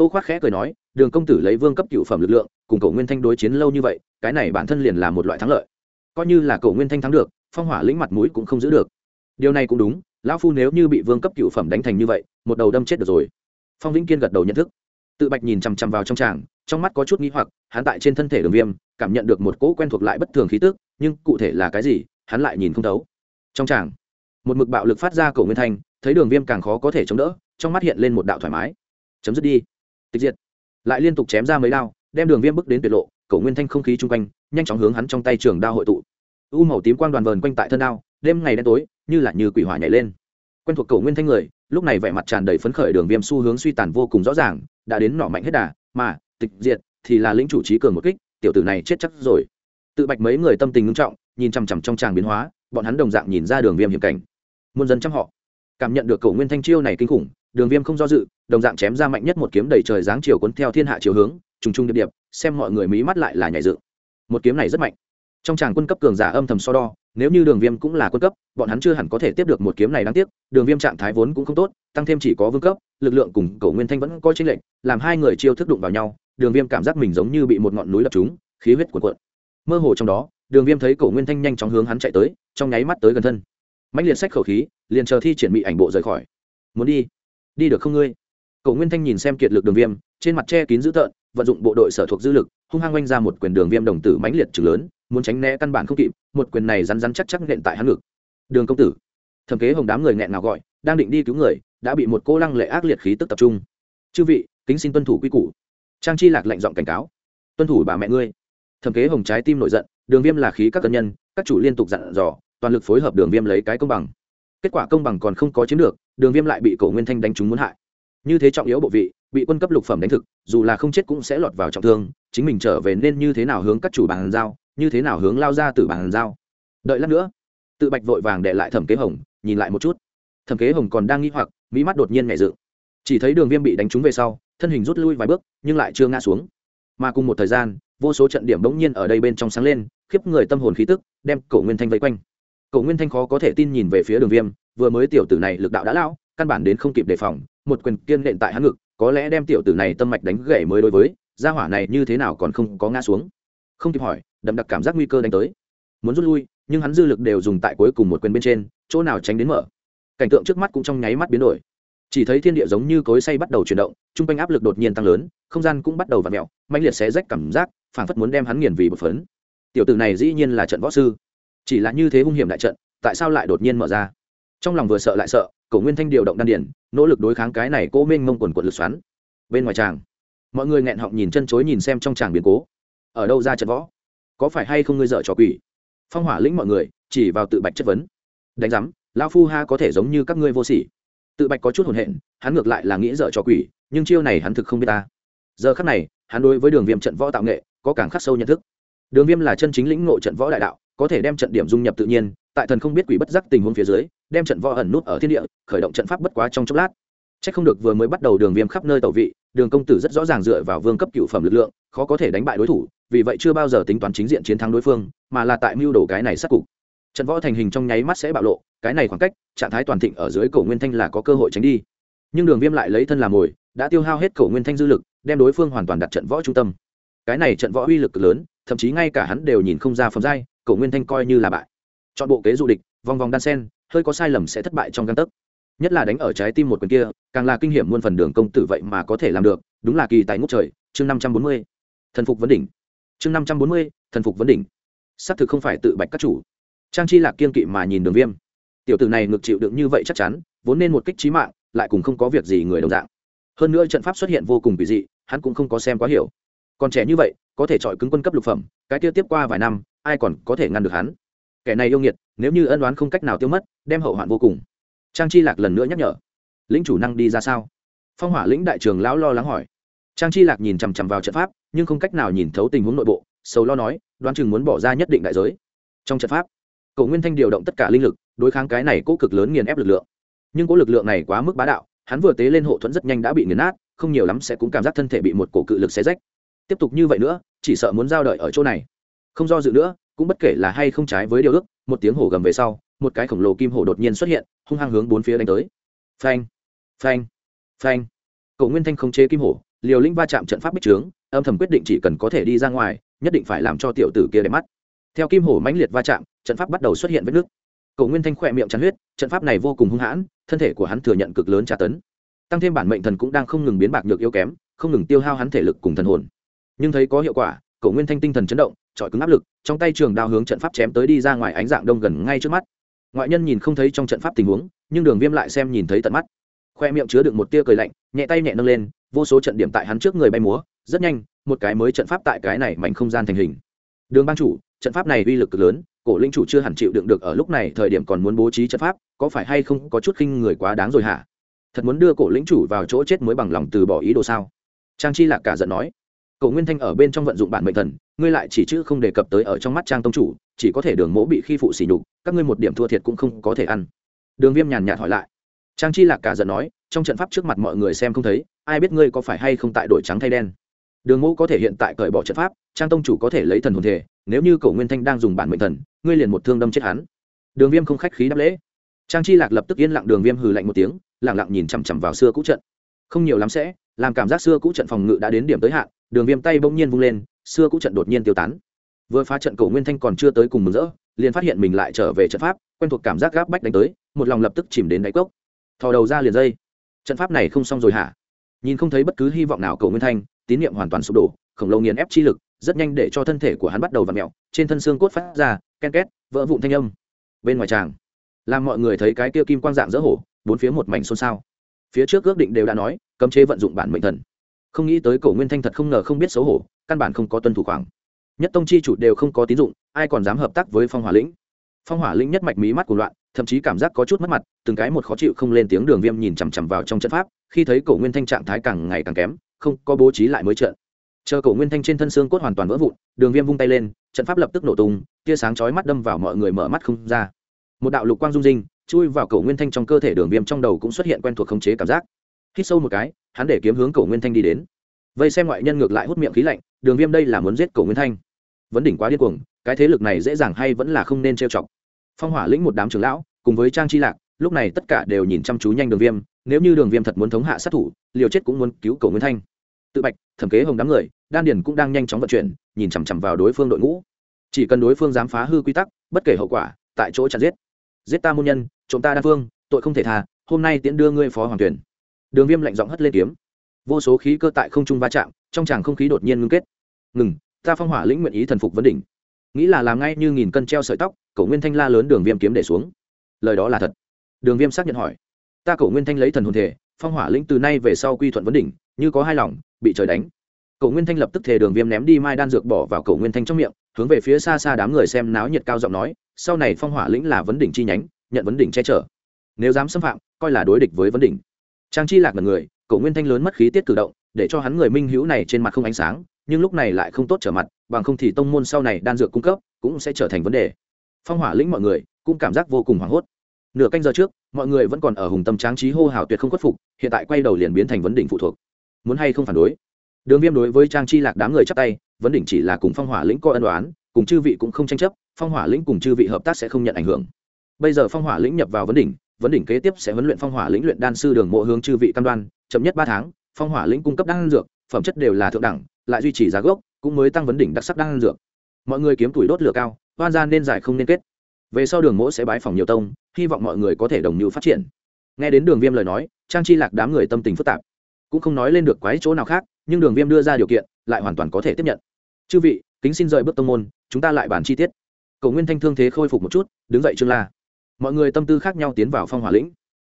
tô khoát khẽ cười nói, đường công tử lấy vương cấp cựu phẩm lực lượng, cùng cầu nguyên thanh đối chiến lâu như vậy, cái này bản thân liền là một loại thắng lợi. Coi như là cầu nguyên thanh thắng được, phong hỏa lĩnh mặt mũi cũng không giữ được. Điều này cũng đúng, lão phu nếu như bị vương cấp cựu phẩm đánh thành như vậy, một đầu đâm chết được rồi. Phong vĩnh kiên gật đầu nhận thức. Tự bạch nhìn chằm chằm vào trong tràng, trong mắt có chút nghĩ hoặc, hắn tại trên thân thể đường viêm, cảm nhận được một cỗ quen thuộc lại bất thường khí tức, nhưng cụ thể là cái gì, hắn lại nhìn không thấu. Trong tràng, một mực bạo lực phát ra cầu nguyên thanh, thấy đường viêm càng khó có thể chống đỡ, trong mắt hiện lên một đạo thoải mái. Chấm dứt đi tịch diệt. Lại liên tục chém ra mấy đao, đem đường viêm bước đến tuyệt lộ cầu nguyên thanh không khí chung quanh, nhanh chóng hướng hắn trong tay trường đao hội tụ. U màu tím quang đoàn vờn quanh tại thân đao, đêm ngày đen tối, như là như quỷ hỏa nhảy lên. Quen thuộc cầu nguyên thanh người, lúc này vẻ mặt tràn đầy phấn khởi đường viêm xu hướng suy tàn vô cùng rõ ràng, đã đến nọ mạnh hết đà, mà, tịch diệt thì là lĩnh chủ trí cường một kích, tiểu tử này chết chắc rồi. Tự bạch mấy người tâm tình ngưng trọng, nhìn chằm chằm trong tràng biến hóa, bọn hắn đồng dạng nhìn ra đường viêm hiểm cảnh. Muôn dân chăm họ. Cảm nhận được cầu nguyên thanh chiêu này kinh khủng, đường viêm không do dự đồng dạng chém ra mạnh nhất một kiếm đầy trời dáng chiều cuốn theo thiên hạ chiều hướng, trùng trùng điệp điệp, xem mọi người mí mắt lại là nhảy dựng. Một kiếm này rất mạnh. Trong tràng quân cấp cường giả âm thầm so đo, nếu như đường viêm cũng là quân cấp, bọn hắn chưa hẳn có thể tiếp được một kiếm này đáng tiếc, đường viêm trạng thái vốn cũng không tốt, tăng thêm chỉ có vương cấp, lực lượng cùng cầu nguyên thanh vẫn có chênh lệnh làm hai người chiêu thức đụng vào nhau, đường viêm cảm giác mình giống như bị một ngọn núi đập trúng, khí huyết cuộn cuộn. Mơ hồ trong đó, đường viêm thấy cổ nguyên thanh nhanh chóng hướng hắn chạy tới, trong nháy mắt tới gần thân. Mạnh liệt sách khẩu khí, liền chờ thi triển bị ảnh bộ rời khỏi. Muốn đi? Đi được không ngươi? Cổ nguyên thanh nhìn xem kiệt lực đường viêm, trên mặt che kín dữ tợn, vận dụng bộ đội sở thuộc dư lực, hung hăng oanh ra một quyền đường viêm đồng tử mãnh liệt chừng lớn, muốn tránh né căn bản không kịp, một quyền này rắn rắn chắc chắc nện tại hắn ngực. Đường công tử. Thẩm kế hồng đám người nghẹn nào gọi, đang định đi cứu người, đã bị một cô lăng lệ ác liệt khí tức tập trung. Chư vị, kính xin tuân thủ quy củ. Trang chi lạc lệnh giọng cảnh cáo. Tuân thủ bà mẹ ngươi. Thẩm kế hồng trái tim nổi giận, đường viêm là khí các cân nhân, các chủ liên tục dặn dò, toàn lực phối hợp đường viêm lấy cái công bằng. Kết quả công bằng còn không có chiếm được, đường viêm lại bị cổ nguyên thanh đánh trúng muốn hại như thế trọng yếu bộ vị, bị quân cấp lục phẩm đánh thực, dù là không chết cũng sẽ lọt vào trọng thương, chính mình trở về nên như thế nào hướng các chủ bàn giao, như thế nào hướng lao ra từ bàn giao. Đợi lát nữa, tự bạch vội vàng để lại thẩm kế hồng, nhìn lại một chút. Thẩm kế hồng còn đang nghĩ hoặc, mỹ mắt đột nhiên nhảy dựng. Chỉ thấy đường viêm bị đánh trúng về sau, thân hình rút lui vài bước, nhưng lại chưa ngã xuống. Mà cùng một thời gian, vô số trận điểm bỗng nhiên ở đây bên trong sáng lên, khiếp người tâm hồn khí tức, đem cổ nguyên thanh vây quanh. Cổ nguyên thanh khó có thể tin nhìn về phía đường viêm, vừa mới tiểu tử này lực đạo đã lão căn bản đến không kịp đề phòng, một quyền kiên nện tại hắn ngực, có lẽ đem tiểu tử này tâm mạch đánh gãy mới đối với, gia hỏa này như thế nào còn không có ngã xuống. Không kịp hỏi, đậm đặc cảm giác nguy cơ đánh tới. Muốn rút lui, nhưng hắn dư lực đều dùng tại cuối cùng một quyền bên trên, chỗ nào tránh đến mở. Cảnh tượng trước mắt cũng trong nháy mắt biến đổi. Chỉ thấy thiên địa giống như cối say bắt đầu chuyển động t r u n g quanh áp lực đột nhiên tăng lớn, không gian cũng bắt đầu v ặ mẹo mạnh liệt xé rách cảm giác, phảng phất muốn đem hắn nghiền vì bột phấn. Tiểu tử này dĩ nhiên là trận võ sư. Chỉ là như thế hung hiểm đại trận, tại sao lại đột nhiên mở ra? Trong lòng vừa sợ lại sợ cổ nguyên thanh điều động đan điển nỗ lực đối kháng cái này cố mênh mông quần quật lực xoắn. Bên ngoài tràng, mọi người nghẹn họng nhìn chân chối nhìn xem trong tràng biến cố. Ở đâu ra trận võ? Có phải hay không ngươi dợ trò quỷ? Phong hỏa lĩnh mọi người, chỉ vào tự bạch chất vấn. Đánh giám lao phu ha có thể giống như các ngươi vô sỉ. Tự bạch có chút hồn hện, hắn ngược lại là nghĩ dợ trò quỷ, nhưng chiêu này hắn thực không biết ta. Giờ khắc này, hắn đối với đường viêm trận võ tạo nghệ, có càng khắc sâu nhận thức. Đường viêm là chân chính lĩnh ngộ trận võ đại đạo, có thể đem trận điểm dung nhập tự nhiên, tại thần không biết quỷ bất giác tình huống phía dưới đem trận võ ẩn nút ở thiên địa, khởi động trận pháp bất quá trong chốc lát. C h ắ c không được vừa mới bắt đầu đường viêm khắp nơi tẩu vị, đường công tử rất rõ ràng dựa vào vương cấp cựu phẩm lực lượng, khó có thể đánh bại đối thủ, vì vậy chưa bao giờ tính toán chính diện chiến thắng đối phương, mà là tại mưu đồ cái này sát cục. Trận võ thành hình trong nháy mắt sẽ bạo lộ, cái này khoảng cách, trạng thái toàn thịnh ở dưới cổ nguyên thanh là có cơ hội tránh đi. Nhưng đường viêm lại lấy thân làm mồi, đã tiêu hao hết cổ nguyên thanh dư lực, đem đối phương hoàn toàn đặt trận võ trung tâm. Cái này trận võ uy lực lớn, thậm chí ngay cả hắn đều nhìn không ra phẩm giai, cổ nguyên thanh coi như là bại. Chọn bộ kế du địch, vòng vòng đan sen hơi có sai lầm sẽ thất bại trong căn tấc. Nhất là đánh ở trái tim một quyền kia, càng là kinh hiểm muôn phần đường công tử vậy mà có thể làm được, đúng là kỳ tài ngút trời. Chương năm trăm bốn mươi, thần phục vấn đỉnh. Chương năm trăm bốn mươi, thần phục vấn đỉnh. Xác thực không phải tự bạch các chủ. Trang chi lạc kiên kỵ mà nhìn đường viêm. Tiểu tử này ngược chịu đựng như vậy chắc chắn, vốn nên một kích trí mạng, lại cùng không có việc gì người đồng dạng. Hơn nữa trận pháp xuất hiện vô cùng kỳ dị, hắn cũng không có xem quá hiểu. Còn trẻ như vậy, có thể chọi cứng quân cấp lục phẩm, cái kia tiếp qua vài năm, ai còn có thể ngăn được hắn? Kẻ này yêu nghiệt, nếu như ân đoán không cách nào tiêu mất, đem hậu hoạn vô cùng. Trang chi lạc lần nữa nhắc nhở. Lĩnh chủ năng đi ra sao? Phong hỏa lĩnh đại trường lão lo lắng hỏi. Trang chi lạc nhìn chằm chằm vào trận pháp, nhưng không cách nào nhìn thấu tình huống nội bộ, sầu lo nói, đoán chừng muốn bỏ ra nhất định đại giới. Trong trận pháp cậu nguyên thanh điều động tất cả linh lực, đối kháng cái này cố cực lớn nghiền ép lực lượng. Nhưng cố lực lượng này quá mức bá đạo, hắn vừa tế lên hộ thuẫn rất nhanh đã bị nghiền nát, không nhiều lắm sẽ cũng cảm giác thân thể bị một cổ cự lực xé rách. Tiếp tục như vậy nữa, chỉ sợ muốn giao đợi ở chỗ này. Không do dự nữa cũng bất kể là hay không trái với điều ước, một tiếng hổ gầm về sau, một cái khổng lồ kim hổ đột nhiên xuất hiện, hung hăng hướng bốn phía đánh tới. Phanh phanh phanh. Cậu nguyên thanh không chế kim hổ, liều linh va chạm trận pháp bích trướng, âm thầm quyết định chỉ cần có thể đi ra ngoài, nhất định phải làm cho tiểu tử kia đẹp mắt. Theo kim hổ mãnh liệt va chạm, trận pháp bắt đầu xuất hiện vết nước cậu nguyên thanh khỏe miệng chắn huyết, trận pháp này vô cùng hung hãn, thân thể của hắn thừa nhận cực lớn tra tấn. Tăng thêm bản mệnh thần cũng đang không ngừng biến bạc nhược yếu kém, không ngừng tiêu hao hắn thể lực cùng thần hồn. Nhưng thấy có hiệu quả cậu nguyên thanh tinh thần chấn động trọi cứng áp lực, trong tay trường đao hướng trận pháp chém tới đi ra ngoài ánh dạng đông gần ngay trước mắt. Ngoại nhân nhìn không thấy trong trận pháp tình huống, nhưng đường viêm lại xem nhìn thấy tận mắt. Khoe miệng chứa đựng một tia cười lạnh, nhẹ tay nhẹ nâng lên, vô số trận điểm tại hắn trước người bay múa, rất nhanh, một cái mới trận pháp tại cái này mảnh không gian thành hình. Đường ban chủ, trận pháp này uy lực cực lớn, cổ linh chủ chưa hẳn chịu đựng được ở lúc này, thời điểm còn muốn bố trí trận pháp, có phải hay không có chút khinh người quá đáng rồi hả? Thật muốn đưa cổ lĩnh chủ vào chỗ chết mới bằng lòng từ bỏ ý đồ sao? Trang chi lạc cả giận nói. Cổ nguyên thanh ở bên trong vận dụng bản mệnh thần ngươi lại chỉ chữ không đề cập tới ở trong mắt trang tông chủ, chỉ có thể đường mỗ bị khi phụ xỉ nhục, các ngươi một điểm thua thiệt cũng không có thể ăn. Đường viêm nhàn nhạt hỏi lại. Trang chi lạc cả giận nói, trong trận pháp trước mặt mọi người xem không thấy, ai biết ngươi có phải hay không tại đổi trắng thay đen. Đường mẫu có thể hiện tại cởi bỏ trận pháp, trang tông chủ có thể lấy thần hồn thể, nếu như cổ nguyên thanh đang dùng bản mệnh thần, ngươi liền một thương đâm chết hắn. Đường viêm không khách khí đáp lễ. Trang chi lạc lập tức yên lặng đường viêm hừ lạnh một tiếng lẳng lặng nhìn chằm chằm vào xưa cũ trận. Không nhiều lắm sẽ, làm cảm giác xưa cũ trận phòng ngự đã đến điểm tới hạn, đường viêm tay bỗng nhiên vung lên xưa cũ trận đột nhiên tiêu tán. Vừa phá trận cổ nguyên thanh còn chưa tới cùng mừng rỡ, liền phát hiện mình lại trở về trận pháp, quen thuộc cảm giác gáp bách đánh tới, một lòng lập tức chìm đến đáy cốc. Thò đầu ra liền dây. Trận pháp này không xong rồi hả? Nhìn không thấy bất cứ hy vọng nào cầu nguyên thanh, tín nhiệm hoàn toàn sụp đổ, khổng lồ nghiền ép chi lực, rất nhanh để cho thân thể của hắn bắt đầu v ặ mẹo trên thân xương cốt phát ra, ken két, vỡ vụn thanh âm. Bên ngoài tràng, làm mọi người thấy cái kia kim quang dạng dỡ hổ, bốn phía một mảnh xôn xao. Phía trước ước định đều đã nói, cấm chế vận dụng bản mệnh thần. Không nghĩ tới cổ nguyên thanh thật không ngờ không biết xấu hổ căn bản không có tuân thủ khoảng. Nhất tông chi chủ đều không có tín dụng, ai còn dám hợp tác với phong hỏa lĩnh? Phong hỏa lĩnh nhất mạch mí mắt của loạn, thậm chí cảm giác có chút mất mặt, từng cái một khó chịu không lên tiếng đường viêm nhìn chằm chằm vào trong trận pháp, khi thấy cổ nguyên thanh trạng thái càng ngày càng kém, không có bố trí lại mới trận. Chờ cổ nguyên thanh trên thân xương cốt hoàn toàn vỡ vụn, đường viêm vung tay lên, trận pháp lập tức nổ tung, tia sáng chói mắt đâm vào mọi người mở mắt không ra. Một đạo lục quang dung dinh chui vào cổ nguyên thanh trong cơ thể đường viêm trong đầu cũng xuất hiện quen thuộc khống chế cảm giác. Hít sâu một cái, hắn để kiếm hướng cổ nguyên thanh đi đến vây xem ngoại nhân ngược lại hút miệng khí lạnh, đường viêm đây là muốn giết cổ nguyên thanh. Vấn đỉnh quá điên cuồng, cái thế lực này dễ dàng hay vẫn là không nên trêu chọc. Phong hỏa lĩnh một đám trưởng lão, cùng với trang chi lạc, lúc này tất cả đều nhìn chăm chú nhanh đường viêm, nếu như đường viêm thật muốn thống hạ sát thủ, liều chết cũng muốn cứu cổ nguyên thanh. Tự bạch, thẩm kế hồng đám người, đan điền cũng đang nhanh chóng vận chuyển, nhìn chằm chằm vào đối phương đội ngũ. Chỉ cần đối phương dám phá hư quy tắc, bất kể hậu quả, tại chỗ chặt giết. Giết ta môn nhân, trộm ta đa phương, tội không thể tha, hôm nay tiễn đưa ngươi phó hoàng tuyển. Đường viêm lạnh giọng hất lên kiếm vô số khí cơ tại không trung va chạm, trong tràng không khí đột nhiên ngưng kết. Ngừng, ta phong hỏa lĩnh nguyện ý thần phục vấn đỉnh. Nghĩ là làm ngay như nghìn cân treo sợi tóc, cậu nguyên thanh la lớn đường viêm kiếm để xuống. Lời đó là thật. Đường viêm xác nhận hỏi. Ta cậu nguyên thanh lấy thần hồn thể, phong hỏa lĩnh từ nay về sau quy thuận vấn đỉnh, như có hai lòng, bị trời đánh. Cậu nguyên thanh lập tức thề đường viêm ném đi mai đan dược bỏ vào cậu nguyên thanh trong miệng, hướng về phía xa xa đám người xem náo nhiệt cao giọng nói, sau này phong hỏa lĩnh là vấn đỉnh chi nhánh, nhận vấn đỉnh che chở. Nếu dám xâm phạm, coi là đối địch với vấn đỉnh. Trang chi lạc là người Cổ nguyên thanh lớn mất khí tiết cử động, để cho hắn người minh hữu này trên mặt không ánh sáng, nhưng lúc này lại không tốt trở mặt, bằng không thì tông môn sau này đan dược cung cấp cũng sẽ trở thành vấn đề. Phong hỏa lĩnh mọi người cũng cảm giác vô cùng hoảng hốt. Nửa canh giờ trước, mọi người vẫn còn ở hùng tâm tráng trí hô hào tuyệt không khuất phục, hiện tại quay đầu liền biến thành vấn đỉnh phụ thuộc. Muốn hay không phản đối? Đường viêm đối với trang chi lạc đám người chắp tay, vấn đỉnh chỉ là cùng phong hỏa lĩnh coi ân đoán cùng chư vị cũng không tranh chấp, phong hỏa lĩnh cùng chư vị hợp tác sẽ không nhận ảnh hưởng. Bây giờ phong hỏa lĩnh nhập vào vấn đỉnh vấn đỉnh kế tiếp sẽ huấn luyện phong hỏa lĩnh luyện đan sư đường mộ hướng chư vị cam đoan chậm nhất ba tháng, phong hỏa lĩnh cung cấp đan dược, phẩm chất đều là thượng đẳng, lại duy trì giá gốc, cũng mới tăng vấn đỉnh đặc sắc đan dược. Mọi người kiếm tuổi đốt lửa cao, hoan gian nên giải không nên kết. Về sau đường mỗ sẽ bái phòng nhiều tông, hy vọng mọi người có thể đồng nhu phát triển. Nghe đến đường viêm lời nói, trang chi lạc đám người tâm tình phức tạp. Cũng không nói lên được quái chỗ nào khác, nhưng đường viêm đưa ra điều kiện, lại hoàn toàn có thể tiếp nhận. Chư vị, kính xin rời bước tông môn, chúng ta lại bàn chi tiết. Cầu nguyên thanh thương thế khôi phục một chút, đứng dậy trương la. Mọi người tâm tư khác nhau tiến vào phong hỏa lĩnh.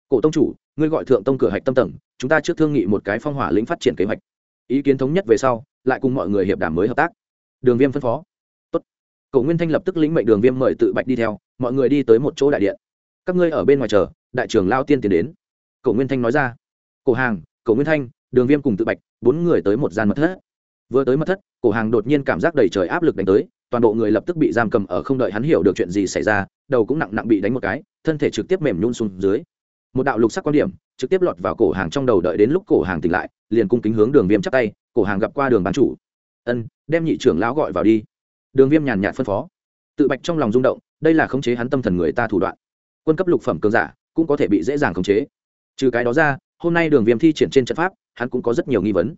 Cổ tông chủ ngươi gọi thượng tông cửa hạch tâm tầng, chúng ta trước thương nghị một cái phong hỏa lĩnh phát triển kế hoạch. Ý kiến thống nhất về sau, lại cùng mọi người hiệp đàm mới hợp tác. Đường viêm phân phó. Tốt. cổ nguyên thanh lập tức lĩnh mệnh đường viêm mời tự bạch đi theo, mọi người đi tới một chỗ đại điện. Các ngươi ở bên ngoài chờ, đại trưởng lao tiên tiến đến. Cổ nguyên thanh nói ra. Cổ hàng, cổ nguyên thanh, đường viêm cùng tự bạch, bốn người tới một gian mật thất. Vừa tới mật thất, cổ hàng đột nhiên cảm giác đầy trời áp lực đánh tới, toàn bộ người lập tức bị giam cầm ở không đợi hắn hiểu được chuyện gì xảy ra, đầu cũng nặng nặng bị đánh một cái, thân thể trực tiếp mềm nhún xuống dưới một đạo lục sắc quan điểm, trực tiếp lọt vào cổ hàng trong đầu đợi đến lúc cổ hàng tỉnh lại, liền cung kính hướng đường viêm chắp tay, cổ hàng gặp qua đường bán chủ. Ân, đem nhị trưởng lão gọi vào đi. Đường viêm nhàn nhạt phân phó. Tự bạch trong lòng rung động, đây là khống chế hắn tâm thần người ta thủ đoạn. Quân cấp lục phẩm cường giả, cũng có thể bị dễ dàng khống chế. Trừ cái đó ra, hôm nay đường viêm thi triển trên trận pháp, hắn cũng có rất nhiều nghi vấn.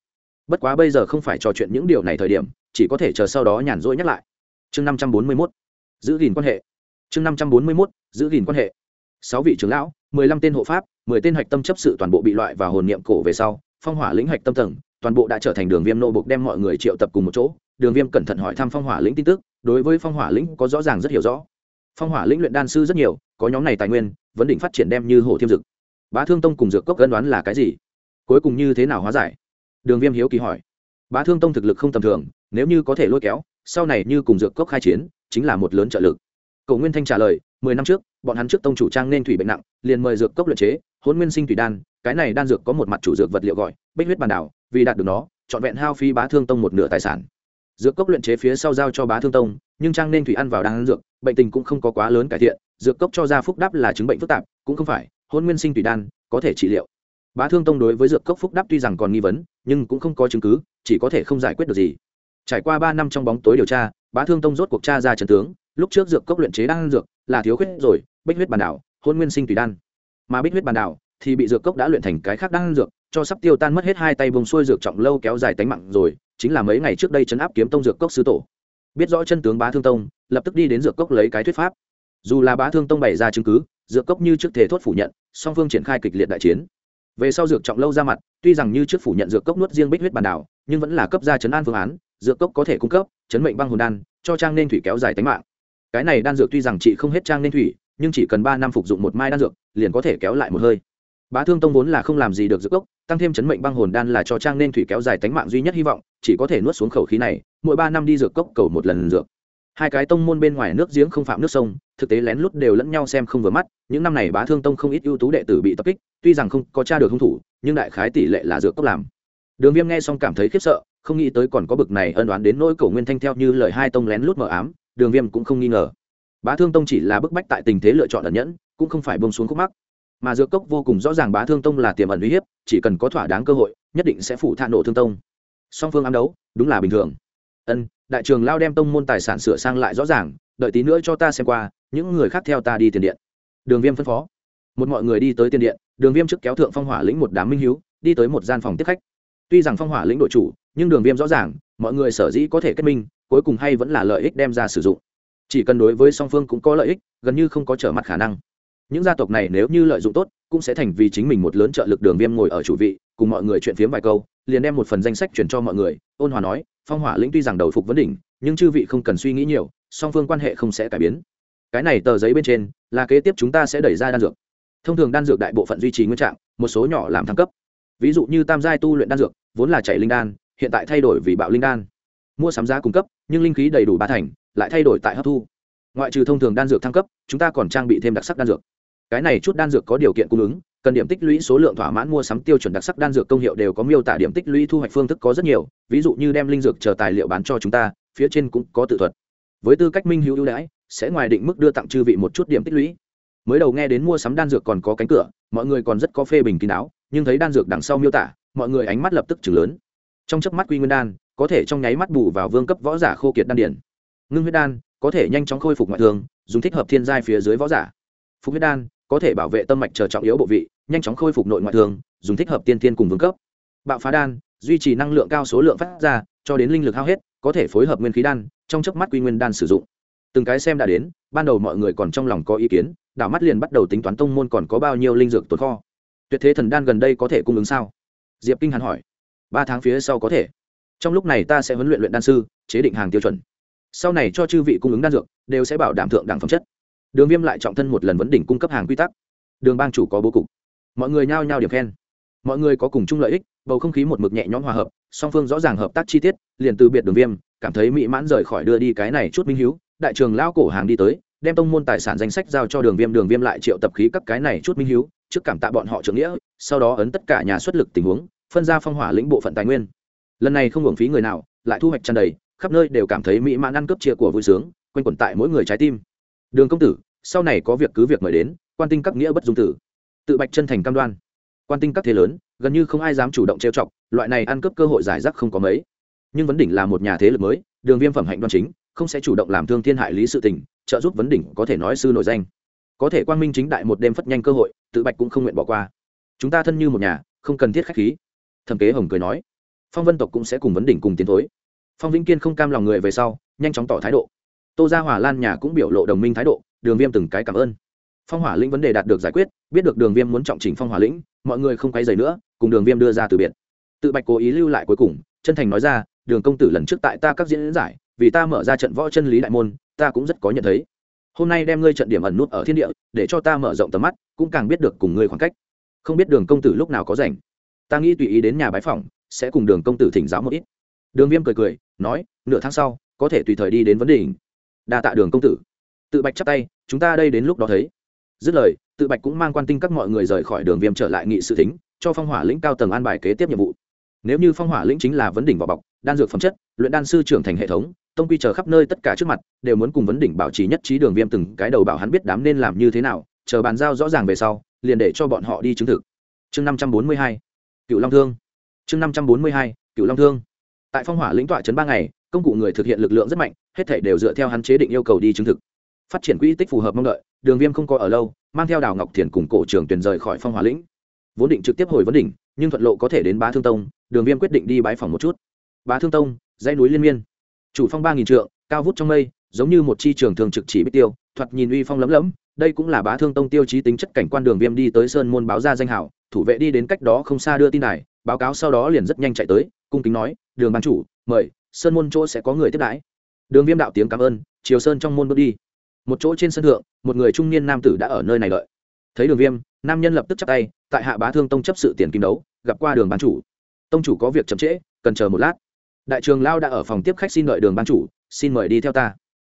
Bất quá bây giờ không phải trò chuyện những điều này thời điểm, chỉ có thể chờ sau đó nhàn rỗi nhắc lại. Chương năm trăm bốn mươi mốt, giữ gìn quan hệ. Chương năm trăm bốn mươi mốt, giữ gìn quan hệ. Sáu vị trưởng lão mười lăm tên hộ pháp, mười tên hạch tâm chấp sự toàn bộ bị loại và hồn niệm cổ về sau, phong hỏa lĩnh hạch tâm tầng, toàn bộ đã trở thành đường viêm nô bục đem mọi người triệu tập cùng một chỗ. Đường viêm cẩn thận hỏi thăm phong hỏa lĩnh tin tức, đối với phong hỏa lĩnh có rõ ràng rất hiểu rõ. Phong hỏa lĩnh luyện đan sư rất nhiều, có nhóm này tài nguyên vấn định phát triển đem như hồ thiêm dực bá thương tông cùng dược cốc gân đoán là cái gì? Cuối cùng như thế nào hóa giải? Đường viêm hiếu kỳ hỏi. Bá thương tông thực lực không tầm thường, nếu như có thể lôi kéo, sau này như cùng dược cốc khai chiến, chính là một lớn trợ lực. Cổ nguyên thanh trả lời, mười năm trước, bọn hắn trước tông chủ trang nên thủy bệnh nặng, liền mời dược cốc luyện chế hôn nguyên sinh thủy đan, cái này đan dược có một mặt chủ dược vật liệu gọi, bích huyết bàn đảo, vì đạt được nó chọn vẹn hao phí bá thương tông một nửa tài sản. Dược cốc luyện chế phía sau giao cho bá thương tông, nhưng trang nên thủy ăn vào đan dược, bệnh tình cũng không có quá lớn cải thiện, dược cốc cho ra phúc đáp là chứng bệnh phức tạp, cũng không phải hôn nguyên sinh thủy đan có thể trị liệu. Bá thương tông đối với dược cốc phúc đáp tuy rằng còn nghi vấn, nhưng cũng không có chứng cứ, chỉ có thể không giải quyết được gì. Trải qua ba năm trong bóng tối điều tra, bá thương tông rốt cuộc tra ra trận tướng lúc trước dược cốc luyện chế đan dược là thiếu khuyết rồi, bích huyết bàn đảo, hôn nguyên sinh thủy đan. Mà bích huyết bàn đảo thì bị dược cốc đã luyện thành cái khác đan dược, cho sắp tiêu tan mất hết hai tay vùng xuôi dược trọng lâu kéo dài tánh mạng rồi, chính là mấy ngày trước đây chấn áp kiếm tông dược cốc sư tổ. Biết rõ chân tướng bá thương tông, lập tức đi đến dược cốc lấy cái thuyết pháp. Dù là bá thương tông bày ra chứng cứ, dược cốc như trước thể thốt phủ nhận, song phương triển khai kịch liệt đại chiến. Về sau dược trọng lâu ra mặt, tuy rằng như trước phủ nhận dược cốc nuốt riêng bích huyết bàn đảo, nhưng vẫn là cấp ra chấn an phương án, dược cốc có thể cung cấp chấn mệnh băng hồn đan, cho trang nên thủy kéo dài tính mạng cái này đan dược tuy rằng chị không hết trang nên thủy, nhưng chỉ cần ba năm phục dụng một mai đan dược, liền có thể kéo lại một hơi. Bá thương tông vốn là không làm gì được dược gốc, tăng thêm chấn mệnh băng hồn đan là cho trang nên thủy kéo dài tính mạng duy nhất hy vọng, chỉ có thể nuốt xuống khẩu khí này, mỗi ba năm đi dược cốc cầu một lần dược. Hai cái tông môn bên ngoài nước giếng không phạm nước sông, thực tế lén lút đều lẫn nhau xem không vừa mắt, những năm này bá thương tông không ít ưu tú đệ tử bị tập kích, tuy rằng không có t r a được hung thủ, nhưng đại khái tỷ lệ là dược cốc làm. Đường viêm nghe xong cảm thấy khiếp sợ, không nghĩ tới còn có bực này ân đoán đến nỗi cổ nguyên thanh theo như lời hai tông lén lút mờ ám đường viêm cũng không nghi ngờ. Bá thương tông chỉ là bức bách tại tình thế lựa chọn ẩn nhẫn, cũng không phải bông xuống khúc mắc. Mà dược cốc vô cùng rõ ràng bá thương tông là tiềm ẩn uy hiếp, chỉ cần có thỏa đáng cơ hội, nhất định sẽ phủ thạ nổ thương tông. Song phương ám đấu, đúng là bình thường. Ân, đại trường lao đem tông môn tài sản sửa sang lại rõ ràng, đợi tí nữa cho ta xem qua, những người khác theo ta đi tiền điện. Đường viêm phân phó. Một mọi người đi tới tiền điện, đường viêm trước kéo thượng phong hỏa lĩnh một đám minh hiếu, đi tới một gian phòng tiếp khách. Tuy rằng phong hỏa lĩnh đội chủ nhưng đường viêm rõ ràng, mọi người sở dĩ có thể kết minh, cuối cùng hay vẫn là lợi ích đem ra sử dụng. Chỉ cần đối với song phương cũng có lợi ích, gần như không có trở mặt khả năng. Những gia tộc này nếu như lợi dụng tốt, cũng sẽ thành vì chính mình một lớn trợ lực đường viêm ngồi ở chủ vị, cùng mọi người chuyện phiếm vài câu, liền đem một phần danh sách chuyển cho mọi người, ôn hòa nói, phong hỏa lĩnh tuy rằng đầu phục vấn đỉnh, nhưng chư vị không cần suy nghĩ nhiều, song phương quan hệ không sẽ cải biến. Cái này tờ giấy bên trên, là kế tiếp chúng ta sẽ đẩy ra đan dược. Thông thường đan dược đại bộ phận duy trì nguyên trạng, một số nhỏ làm thăng cấp. Ví dụ như tam giai tu luyện đan dược, vốn là chảy linh đan hiện tại thay đổi vì bạo linh đan. Mua sắm giá cung cấp, nhưng linh khí đầy đủ ba thành, lại thay đổi tại hấp thu. Ngoại trừ thông thường đan dược thăng cấp, chúng ta còn trang bị thêm đặc sắc đan dược. Cái này chút đan dược có điều kiện cung ứng, cần điểm tích lũy số lượng thỏa mãn mua sắm tiêu chuẩn đặc sắc đan dược công hiệu đều có miêu tả điểm tích lũy thu hoạch phương thức có rất nhiều, ví dụ như đem linh dược chờ tài liệu bán cho chúng ta, phía trên cũng có tự thuật. Với tư cách minh hữu ưu đãi, sẽ ngoài định mức đưa tặng chư vị một chút điểm tích lũy. Mới đầu nghe đến mua sắm đan dược còn có cánh cửa, mọi người còn rất có phê bình kín đáo, nhưng thấy đan dược đằng sau miêu tả, mọi người ánh mắt lập tức chừng lớn trong chớp mắt quy nguyên đan, có thể trong nháy mắt bù vào vương cấp võ giả khô kiệt đan điển. Ngưng huyết đan, có thể nhanh chóng khôi phục ngoại thương, dùng thích hợp thiên giai phía dưới võ giả. Phục huyết đan, có thể bảo vệ tâm mạch chờ trọng yếu bộ vị, nhanh chóng khôi phục nội ngoại thương, dùng thích hợp tiên thiên cùng vương cấp. Bạo phá đan, duy trì năng lượng cao số lượng phát ra, cho đến linh lực hao hết, có thể phối hợp nguyên khí đan, trong chớp mắt quy nguyên đan sử dụng. Từng cái xem đã đến, ban đầu mọi người còn trong lòng có ý kiến, đảo mắt liền bắt đầu tính toán tông môn còn có bao nhiêu linh dược tồn kho. Tuyệt thế thần đan gần đây có thể cung ứng sao? Diệp kinh hàn hỏi ba tháng phía sau có thể. Trong lúc này ta sẽ huấn luyện luyện đan sư, chế định hàng tiêu chuẩn. Sau này cho chư vị cung ứng đan dược, đều sẽ bảo đảm thượng đẳng phẩm chất. Đường viêm lại trọng thân một lần vấn đỉnh cung cấp hàng quy tắc. Đường bang chủ có bố cục. Mọi người nhao nhao điểm khen. Mọi người có cùng chung lợi ích, bầu không khí một mực nhẹ nhõm hòa hợp, song phương rõ ràng hợp tác chi tiết, liền từ biệt đường viêm, cảm thấy mỹ mãn rời khỏi đưa đi cái này chút minh hiếu, đại trường lao cổ hàng đi tới, đem tông môn tài sản danh sách giao cho đường viêm đường viêm lại triệu tập khí các cái này chút minh hiếu, trước cảm tạ bọn họ trưởng nghĩa, sau đó ấn tất cả nhà xuất lực tình huống phân ra phong hỏa lĩnh bộ phận tài nguyên. Lần này không hưởng phí người nào, lại thu hoạch tràn đầy, khắp nơi đều cảm thấy mỹ mãn ăn cướp chia của vui sướng, quanh quẩn tại mỗi người trái tim. Đường công tử, sau này có việc cứ việc mời đến, quan tinh các nghĩa bất dung tử. Tự bạch chân thành cam đoan. Quan tinh các thế lớn, gần như không ai dám chủ động trêu chọc, loại này ăn cướp cơ hội giải rác không có mấy. Nhưng vấn đỉnh là một nhà thế lực mới, đường viêm phẩm hạnh đoan chính, không sẽ chủ động làm thương thiên hại lý sự tình, trợ giúp vấn đỉnh có thể nói sư nổi danh. Có thể quang minh chính đại một đêm phất nhanh cơ hội, tự bạch cũng không nguyện bỏ qua. Chúng ta thân như một nhà, không cần thiết khách khí thẩm kế hồng cười nói, phong vân tộc cũng sẽ cùng vấn đỉnh cùng tiến thối. Phong vĩnh kiên không cam lòng người về sau, nhanh chóng tỏ thái độ. Tô gia hỏa lan nhà cũng biểu lộ đồng minh thái độ, đường viêm từng cái cảm ơn. Phong hỏa lĩnh vấn đề đạt được giải quyết, biết được đường viêm muốn trọng chỉnh phong hỏa lĩnh, mọi người không quay dày nữa, cùng đường viêm đưa ra từ biệt. Tự bạch cố ý lưu lại cuối cùng, chân thành nói ra, đường công tử lần trước tại ta các diễn giải, vì ta mở ra trận võ chân lý đại môn, ta cũng rất có nhận thấy. Hôm nay đem ngươi trận điểm ẩn nút ở thiên địa, để cho ta mở rộng tầm mắt, cũng càng biết được cùng ngươi khoảng cách. Không biết đường công tử lúc nào có rảnh ta nghĩ tùy ý đến nhà bái phỏng, sẽ cùng đường công tử thỉnh giáo một ít. Đường viêm cười cười, nói, nửa tháng sau, có thể tùy thời đi đến vấn đề đa tạ đường công tử. Tự bạch chắp tay, chúng ta đây đến lúc đó thấy. Dứt lời, tự bạch cũng mang quan tinh các mọi người rời khỏi đường viêm trở lại nghị sự tính cho phong hỏa lĩnh cao tầng an bài kế tiếp nhiệm vụ. Nếu như phong hỏa lĩnh chính là vấn đỉnh vỏ bọc, đan dược phẩm chất, luyện đan sư trưởng thành hệ thống, tông quy chờ khắp nơi tất cả trước mặt, đều muốn cùng vấn đỉnh bảo trì nhất trí đường viêm từng cái đầu bảo hắn biết đám nên làm như thế nào, chờ bàn giao rõ ràng về sau, liền để cho bọn họ đi chứng thực. Chương năm trăm bốn mươi hai cựu long thương. Chương năm trăm bốn mươi hai cựu long thương. Tại phong hỏa lĩnh tọa trấn ba ngày, công cụ người thực hiện lực lượng rất mạnh, hết thể đều dựa theo hắn chế định yêu cầu đi chứng thực. Phát triển quỹ tích phù hợp mong đợi, đường viêm không có ở lâu, mang theo đào ngọc thiền cùng cổ trường tuyển rời khỏi phong hỏa lĩnh. Vốn định trực tiếp hồi vấn đỉnh, nhưng thuận lộ có thể đến bá thương tông, đường viêm quyết định đi bái phòng một chút. Bá thương tông, dãy núi liên miên. Chủ phong ba nghìn trượng, cao vút trong mây, giống như một chi trường thường trực chỉ bích tiêu, thoạt nhìn uy phong lấm lấm đây cũng là bá thương tông tiêu chí tính chất cảnh quan đường viêm đi tới sơn môn báo ra danh hảo thủ vệ đi đến cách đó không xa đưa tin này báo cáo sau đó liền rất nhanh chạy tới, cung kính nói, đường ban chủ, mời, sơn môn chỗ sẽ có người tiếp đãi. Đường viêm đạo tiếng cảm ơn, chiều sơn trong môn bước đi. Một chỗ trên sân thượng, một người trung niên nam tử đã ở nơi này đợi. Thấy đường viêm, nam nhân lập tức chắp tay, tại hạ bá thương tông chấp sự tiền kim đấu, gặp qua đường ban chủ. Tông chủ có việc chậm trễ, cần chờ một lát. Đại trường lao đã ở phòng tiếp khách xin đợi đường ban chủ, xin mời đi theo ta.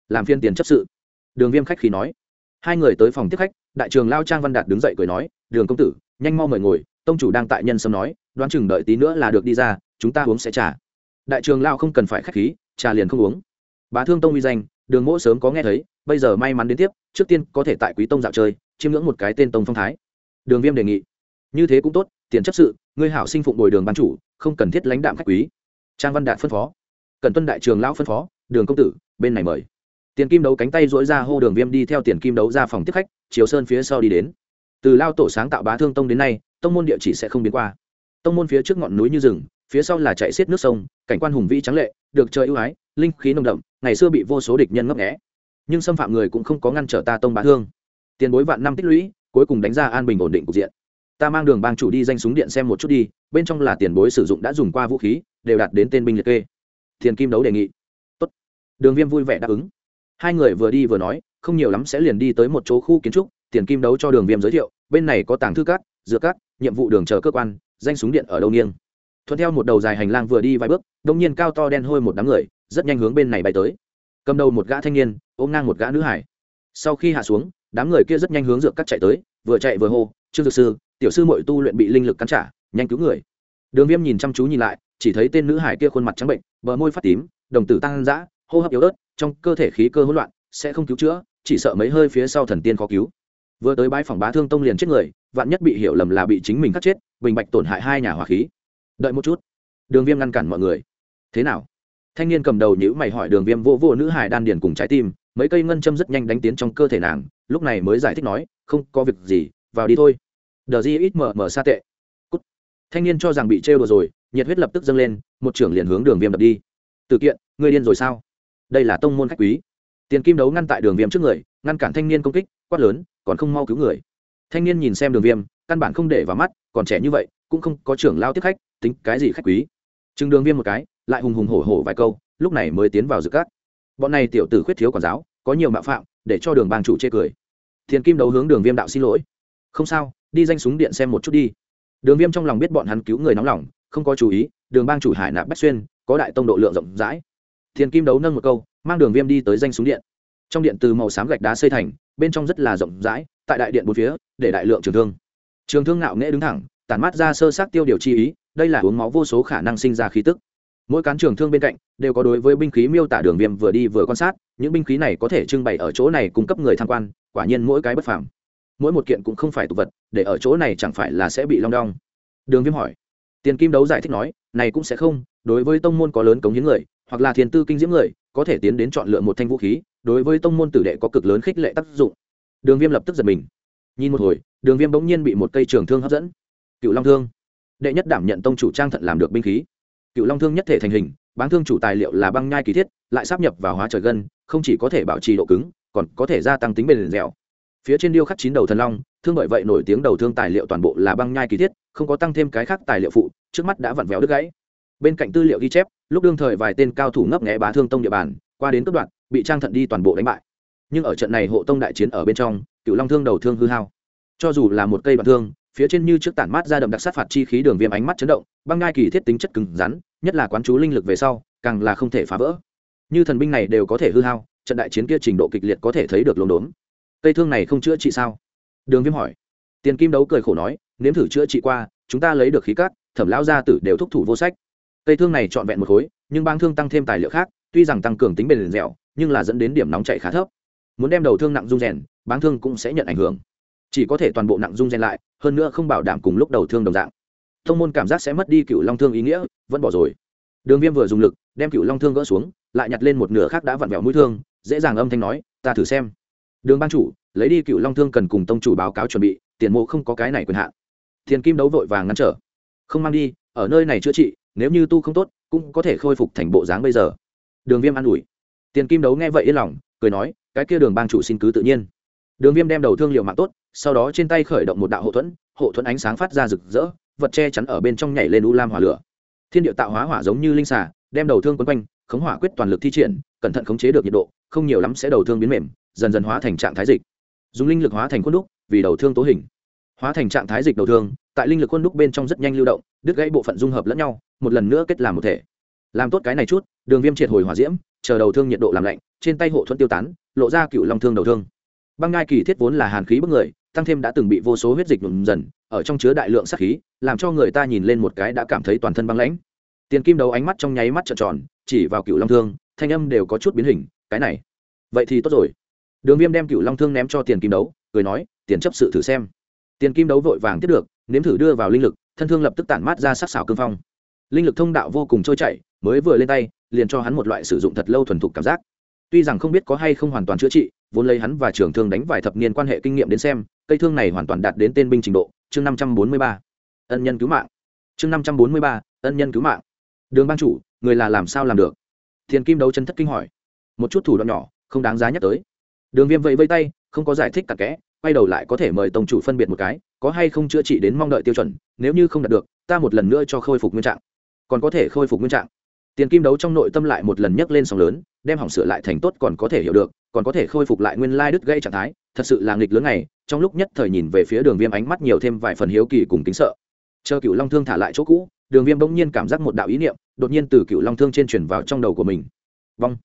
Làm phiên tiền chấp sự. Đường viêm khách khí nói. Hai người tới phòng tiếp khách, đại trường lao trang văn đạt đứng dậy cười nói, đường công tử nhanh mau mời ngồi, tông chủ đang tại nhân sâm nói, đoán chừng đợi tí nữa là được đi ra, chúng ta uống sẽ trả đại trường lao không cần phải khách khí, trà liền không uống. Bá thương tông uy danh, đường mỗ sớm có nghe thấy, bây giờ may mắn đến tiếp, trước tiên có thể tại quý tông dạo chơi, chiêm ngưỡng một cái tên tông phong thái. Đường viêm đề nghị. Như thế cũng tốt, tiền chấp sự, ngươi hảo sinh phụng bồi đường ban chủ, không cần thiết lãnh đạm khách quý. Trang văn đạt phân phó. Cần tuân đại trường lão phân phó, đường công tử, bên này mời. Tiền kim đấu cánh tay dỗi ra hô đường viêm đi theo tiền kim đấu ra phòng tiếp khách chiều sơn phía sau đi đến từ lao tổ sáng tạo bá thương tông đến nay, tông môn địa chỉ sẽ không biến qua. Tông môn phía trước ngọn núi như rừng, phía sau là chạy xiết nước sông, cảnh quan hùng vĩ trắng lệ, được trời ưu ái, linh khí nồng đậm, ngày xưa bị vô số địch nhân ngấp nghẽ nhưng xâm phạm người cũng không có ngăn trở ta tông bá thương. Tiền bối vạn năm tích lũy, cuối cùng đánh ra an bình ổn định cục diện. Ta mang đường bang chủ đi danh súng điện xem một chút đi, bên trong là tiền bối sử dụng đã dùng qua vũ khí, đều đạt đến tên binh liệt kê. Thiền kim đấu đề nghị. Tốt. đường viêm vui vẻ đáp ứng. Hai người vừa đi vừa nói, không nhiều lắm sẽ liền đi tới một chỗ khu kiến trúc tiền kim đấu cho đường viêm giới thiệu, bên này có tàng thư cát dựa cát nhiệm vụ đường chờ cơ quan, danh súng điện ở đâu nghiêng. Thuận theo một đầu dài hành lang vừa đi vài bước, đông nhiên cao to đen hôi một đám người, rất nhanh hướng bên này bay tới. Cầm đầu một gã thanh niên, ôm ngang một gã nữ hải. Sau khi hạ xuống, đám người kia rất nhanh hướng dược cắt chạy tới, vừa chạy vừa hô, trương dược sư, tiểu sư mội tu luyện bị linh lực cắn trả, nhanh cứu người. Đường viêm nhìn chăm chú nhìn lại, chỉ thấy tên nữ hải kia khuôn mặt trắng bệnh, bờ môi phát tím, đồng tử tăng dã, hô hấp yếu ớt, trong cơ thể khí cơ hỗn loạn, sẽ không cứu chữa, chỉ sợ mấy hơi phía sau thần tiên khó cứu vừa tới bãi phòng bá thương tông liền chết người, vạn nhất bị hiểu lầm là bị chính mình cắt chết, bình bạch tổn hại hai nhà hỏa khí. Đợi một chút. Đường viêm ngăn cản mọi người. Thế nào? Thanh niên cầm đầu nhữ mày hỏi đường viêm vô vô nữ hải đan điền cùng trái tim, mấy cây ngân châm rất nhanh đánh tiến trong cơ thể nàng, lúc này mới giải thích nói, không có việc gì, vào đi thôi. Đờ di ít mờ mờ xa tệ. Cút. thanh niên cho rằng bị trêu đùa rồi, nhiệt huyết lập tức dâng lên, một trưởng liền hướng đường viêm đập đi. Từ kiện, ngươi điên rồi sao? Đây là tông môn khách quý. Tiền kim đấu ngăn tại đường viêm trước người ngăn cản thanh niên công kích, quát lớn, còn không mau cứu người. Thanh niên nhìn xem đường viêm, căn bản không để vào mắt, còn trẻ như vậy, cũng không có trưởng lao tiếp khách, tính cái gì khách quý. Chừng đường viêm một cái, lại hùng hùng hổ hổ vài câu, lúc này mới tiến vào dự cát. Bọn này tiểu tử khuyết thiếu quản giáo, có nhiều mạo phạm, để cho đường bang chủ chê cười. Thiền kim đấu hướng đường viêm đạo xin lỗi. Không sao, đi danh súng điện xem một chút đi. Đường viêm trong lòng biết bọn hắn cứu người nóng lòng, không có chú ý, đường bang chủ hải nạp bách xuyên, có đại tông độ lượng rộng rãi. Thiền kim đấu nâng một câu, mang đường viêm đi tới danh súng điện trong điện từ màu xám gạch đá xây thành, bên trong rất là rộng rãi, tại đại điện bốn phía, để đại lượng trường thương. Trường thương ngạo nghễ đứng thẳng, tản mát ra sơ sát tiêu điều chi ý, đây là uống máu vô số khả năng sinh ra khí tức. Mỗi cán trường thương bên cạnh, đều có đối với binh khí miêu tả đường viêm vừa đi vừa quan sát, những binh khí này có thể trưng bày ở chỗ này cung cấp người tham quan, quả nhiên mỗi cái bất phàm. Mỗi một kiện cũng không phải tục vật, để ở chỗ này chẳng phải là sẽ bị long đong. Đường viêm hỏi. Tiền kim đấu giải thích nói, này cũng sẽ không, đối với tông môn có lớn cống hiến người, hoặc là thiền tư kinh diễm người, có thể tiến đến chọn lựa một thanh vũ khí đối với tông môn tử đệ có cực lớn khích lệ tác dụng. Đường viêm lập tức giật mình. Nhìn một hồi, đường viêm bỗng nhiên bị một cây trường thương hấp dẫn. Cựu long thương. Đệ nhất đảm nhận tông chủ trang thận làm được binh khí. Cựu long thương nhất thể thành hình bán thương chủ tài liệu là băng nhai kỳ thiết, lại sắp nhập vào hóa trời gân, không chỉ có thể bảo trì độ cứng, còn có thể gia tăng tính bền dẻo. Phía trên điêu khắc chín đầu thần long, thương bởi vậy nổi tiếng đầu thương tài liệu toàn bộ là băng nhai kỳ thiết, không có tăng thêm cái khác tài liệu phụ, trước mắt đã vặn vẹo đứt gãy. Bên cạnh tư liệu ghi chép, lúc đương thời vài tên cao thủ ngấp nghẽ bá thương tông địa bàn, qua đến cấp đoạn bị trang thận đi toàn bộ đánh bại. Nhưng ở trận này hộ tông đại chiến ở bên trong cựu long thương đầu thương hư hao. Cho dù là một cây đoạn thương, phía trên như trước tản mát ra đậm đặc sát phạt chi khí đường viêm ánh mắt chấn động, băng ngai kỳ thiết tính chất cứng rắn, nhất là quán chú linh lực về sau, càng là không thể phá vỡ. Như thần binh này đều có thể hư hao, trận đại chiến kia trình độ kịch liệt có thể thấy được lồn đốn cây thương này không chữa trị sao? Đường viêm hỏi. Tiền kim đấu cười khổ nói, nếm thử chữa trị qua, chúng ta lấy được khí cát, thẩm lão gia tử đều thúc thủ vô sách. Cây thương này trọn vẹn một khối, nhưng băng thương tăng thêm tài liệu khác tuy rằng tăng cường tính bền dẻo, nhưng là dẫn đến điểm nóng chạy khá thấp. Muốn đem đầu thương nặng dung rèn băng thương cũng sẽ nhận ảnh hưởng. Chỉ có thể toàn bộ nặng dung rèn lại, hơn nữa không bảo đảm cùng lúc đầu thương đồng dạng. Thông môn cảm giác sẽ mất đi cựu long thương ý nghĩa, vẫn bỏ rồi. Đường viêm vừa dùng lực, đem cựu long thương gỡ xuống, lại nhặt lên một nửa khác đã vặn vẹo mũi thương, dễ dàng âm thanh nói, ta thử xem. Đường ban chủ, lấy đi cựu long thương cần cùng tông chủ báo cáo chuẩn bị, tiền mộ không có cái này quyền hạn. Thiền kim đấu vội vàng ngăn trở. Không mang đi, ở nơi này chữa trị, nếu như tu không tốt, cũng có thể khôi phục thành bộ dáng bây giờ đường viêm an ủi. Tiền kim đấu nghe vậy yên lòng, cười nói, cái kia đường bang chủ xin cứ tự nhiên. Đường viêm đem đầu thương liệu mạng tốt, sau đó trên tay khởi động một đạo hộ thuẫn hộ thuẫn ánh sáng phát ra rực rỡ, vật che chắn ở bên trong nhảy lên u lam hỏa lửa. Thiên địa tạo hóa hỏa giống như linh xà, đem đầu thương quấn quanh, khống hỏa quyết toàn lực thi triển, cẩn thận khống chế được nhiệt độ, không nhiều lắm sẽ đầu thương biến mềm, dần dần hóa thành trạng thái dịch. Dùng linh lực hóa thành khuôn đúc, vì đầu thương tố hình. Hóa thành trạng thái dịch đầu thương, tại linh lực khuôn đúc bên trong rất nhanh lưu động, đứt gãy bộ phận dung hợp lẫn nhau, một lần nữa kết làm một thể làm tốt cái này chút, đường viêm triệt hồi hỏa diễm, chờ đầu thương nhiệt độ làm lạnh, trên tay hộ thuẫn tiêu tán, lộ ra cựu long thương đầu thương. Băng ngai kỳ thiết vốn là hàn khí bức người, tăng thêm đã từng bị vô số huyết dịch nhuộm dần, ở trong chứa đại lượng sát khí, làm cho người ta nhìn lên một cái đã cảm thấy toàn thân băng lãnh. Tiền kim đấu ánh mắt trong nháy mắt trợn tròn, chỉ vào cựu long thương, thanh âm đều có chút biến hình, cái này, vậy thì tốt rồi. Đường viêm đem cựu long thương ném cho tiền kim đấu, cười nói, tiền chấp sự thử xem. Tiền kim đấu vội vàng tiếp được, nếm thử đưa vào linh lực, thân thương lập tức tản mát ra sắc xảo cương phong linh lực thông đạo vô cùng trôi chảy, mới vừa lên tay, liền cho hắn một loại sử dụng thật lâu thuần thục cảm giác. Tuy rằng không biết có hay không hoàn toàn chữa trị, vốn lấy hắn và trưởng thương đánh vài thập niên quan hệ kinh nghiệm đến xem, cây thương này hoàn toàn đạt đến tên binh trình độ. Chương năm trăm bốn mươi ba, ân nhân cứu mạng. Chương năm trăm bốn mươi ba, ân nhân cứu mạng. Đường ban chủ, người là làm sao làm được? Thiền kim đấu chân thất kinh hỏi. Một chút thủ đoạn nhỏ, không đáng giá nhắc tới. Đường viêm vẫy vây tay, không có giải thích cả kẽ, quay đầu lại có thể mời tổng chủ phân biệt một cái, có hay không chữa trị đến mong đợi tiêu chuẩn, nếu như không đạt được, ta một lần nữa cho khôi phục nguyên trạng còn có thể khôi phục nguyên trạng. Tiền kim đấu trong nội tâm lại một lần nhấc lên sóng lớn, đem hỏng sửa lại thành tốt còn có thể hiểu được, còn có thể khôi phục lại nguyên lai đứt gây trạng thái, thật sự là nghịch lớn này trong lúc nhất thời nhìn về phía đường viêm ánh mắt nhiều thêm vài phần hiếu kỳ cùng kính sợ. Chờ cựu long thương thả lại chỗ cũ, đường viêm bỗng nhiên cảm giác một đạo ý niệm, đột nhiên từ cựu long thương trên chuyển vào trong đầu của mình. Vong.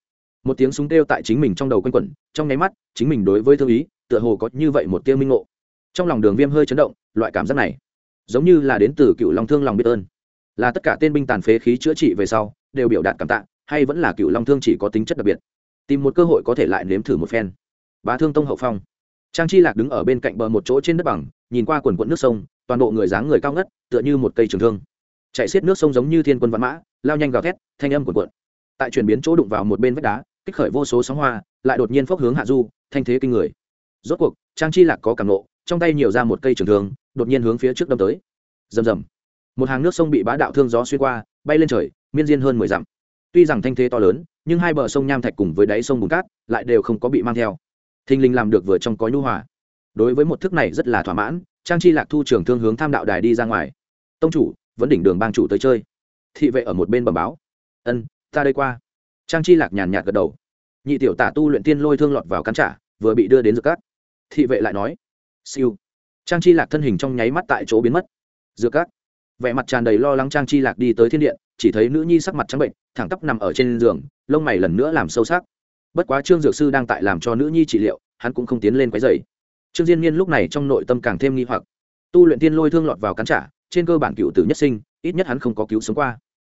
Một tiếng súng kêu tại chính mình trong đầu quanh quẩn, trong nháy mắt, chính mình đối với thương ý, tựa hồ có như vậy một tiêu minh ngộ. Trong lòng đường viêm hơi chấn động, loại cảm giác này, giống như là đến từ cựu long thương lòng biết ơn là tất cả tên binh tàn phế khí chữa trị về sau, đều biểu đạt cảm tạ, hay vẫn là cựu long thương chỉ có tính chất đặc biệt. Tìm một cơ hội có thể lại nếm thử một phen. Bá thương tông hậu phong. Trang chi lạc đứng ở bên cạnh bờ một chỗ trên đất bằng, nhìn qua quần quận nước sông, toàn bộ người dáng người cao ngất, tựa như một cây trường thương. Chạy xiết nước sông giống như thiên quân văn mã, lao nhanh gào thét, thanh âm quần quận tại chuyển biến chỗ đụng vào một bên vách đá, kích khởi vô số sóng hoa, lại đột nhiên phốc hướng hạ du, thanh thế kinh người. Rốt cuộc, trang chi lạc có cảm nộ, trong tay nhiều ra một cây trường thương, đột nhiên hướng phía trước đâm tới. Rầm rầm một hàng nước sông bị bá đạo thương gió xuyên qua, bay lên trời, miên diên hơn mười dặm. Tuy rằng thanh thế to lớn, nhưng hai bờ sông nham thạch cùng với đáy sông bùn cát lại đều không có bị mang theo. Thinh linh làm được vừa trong có nhu hòa. Đối với một thức này rất là thỏa mãn, trang chi lạc thu trưởng thương hướng tham đạo đài đi ra ngoài. Tông chủ, vẫn đỉnh đường bang chủ tới chơi. Thị vệ ở một bên bẩm báo. Ân, ta đây qua. Trang chi lạc nhàn nhạt gật đầu. Nhị tiểu tả tu luyện tiên lôi thương lọt vào cắn trả vừa bị đưa đến dược cát. Thị vệ lại nói, siêu. Trang chi lạc thân hình trong nháy mắt tại chỗ biến mất. Dược cát vẻ mặt tràn đầy lo lắng trang chi lạc đi tới thiên điện, chỉ thấy nữ nhi sắc mặt trắng bệnh, thẳng tắp nằm ở trên giường, lông mày lần nữa làm sâu sắc. Bất quá trương dược sư đang tại làm cho nữ nhi trị liệu, hắn cũng không tiến lên quấy dày trương diên niên lúc này trong nội tâm càng thêm nghi hoặc. Tu luyện tiên lôi thương lọt vào cắn trả, trên cơ bản cựu tử nhất sinh, ít nhất hắn không có cứu sống qua.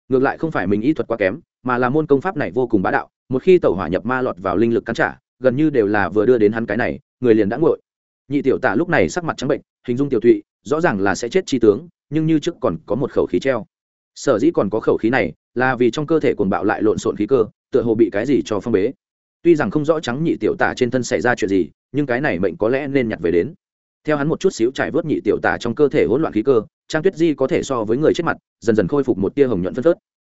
Ngược lại không phải mình ý thuật quá kém, mà là môn công pháp này vô cùng bá đạo, một khi tẩu hỏa nhập ma lọt vào linh lực cắn trả, gần như đều là vừa đưa đến hắn cái này, người liền đã ngội nhị tiểu tả lúc này sắc mặt trắng bệnh, hình dung tiểu thụy, rõ ràng là sẽ chết chi tướng nhưng như trước còn có một khẩu khí treo. Sở dĩ còn có khẩu khí này là vì trong cơ thể cuồng bạo lại lộn xộn khí cơ, tựa hồ bị cái gì cho phong bế. Tuy rằng không rõ trắng nhị tiểu tả trên thân xảy ra chuyện gì, nhưng cái này mệnh có lẽ nên nhặt về đến. Theo hắn một chút xíu trải vớt nhị tiểu tả trong cơ thể hỗn loạn khí cơ, trang tuyết di có thể so với người chết mặt, dần dần khôi phục một tia hồng nhuận phân phớt.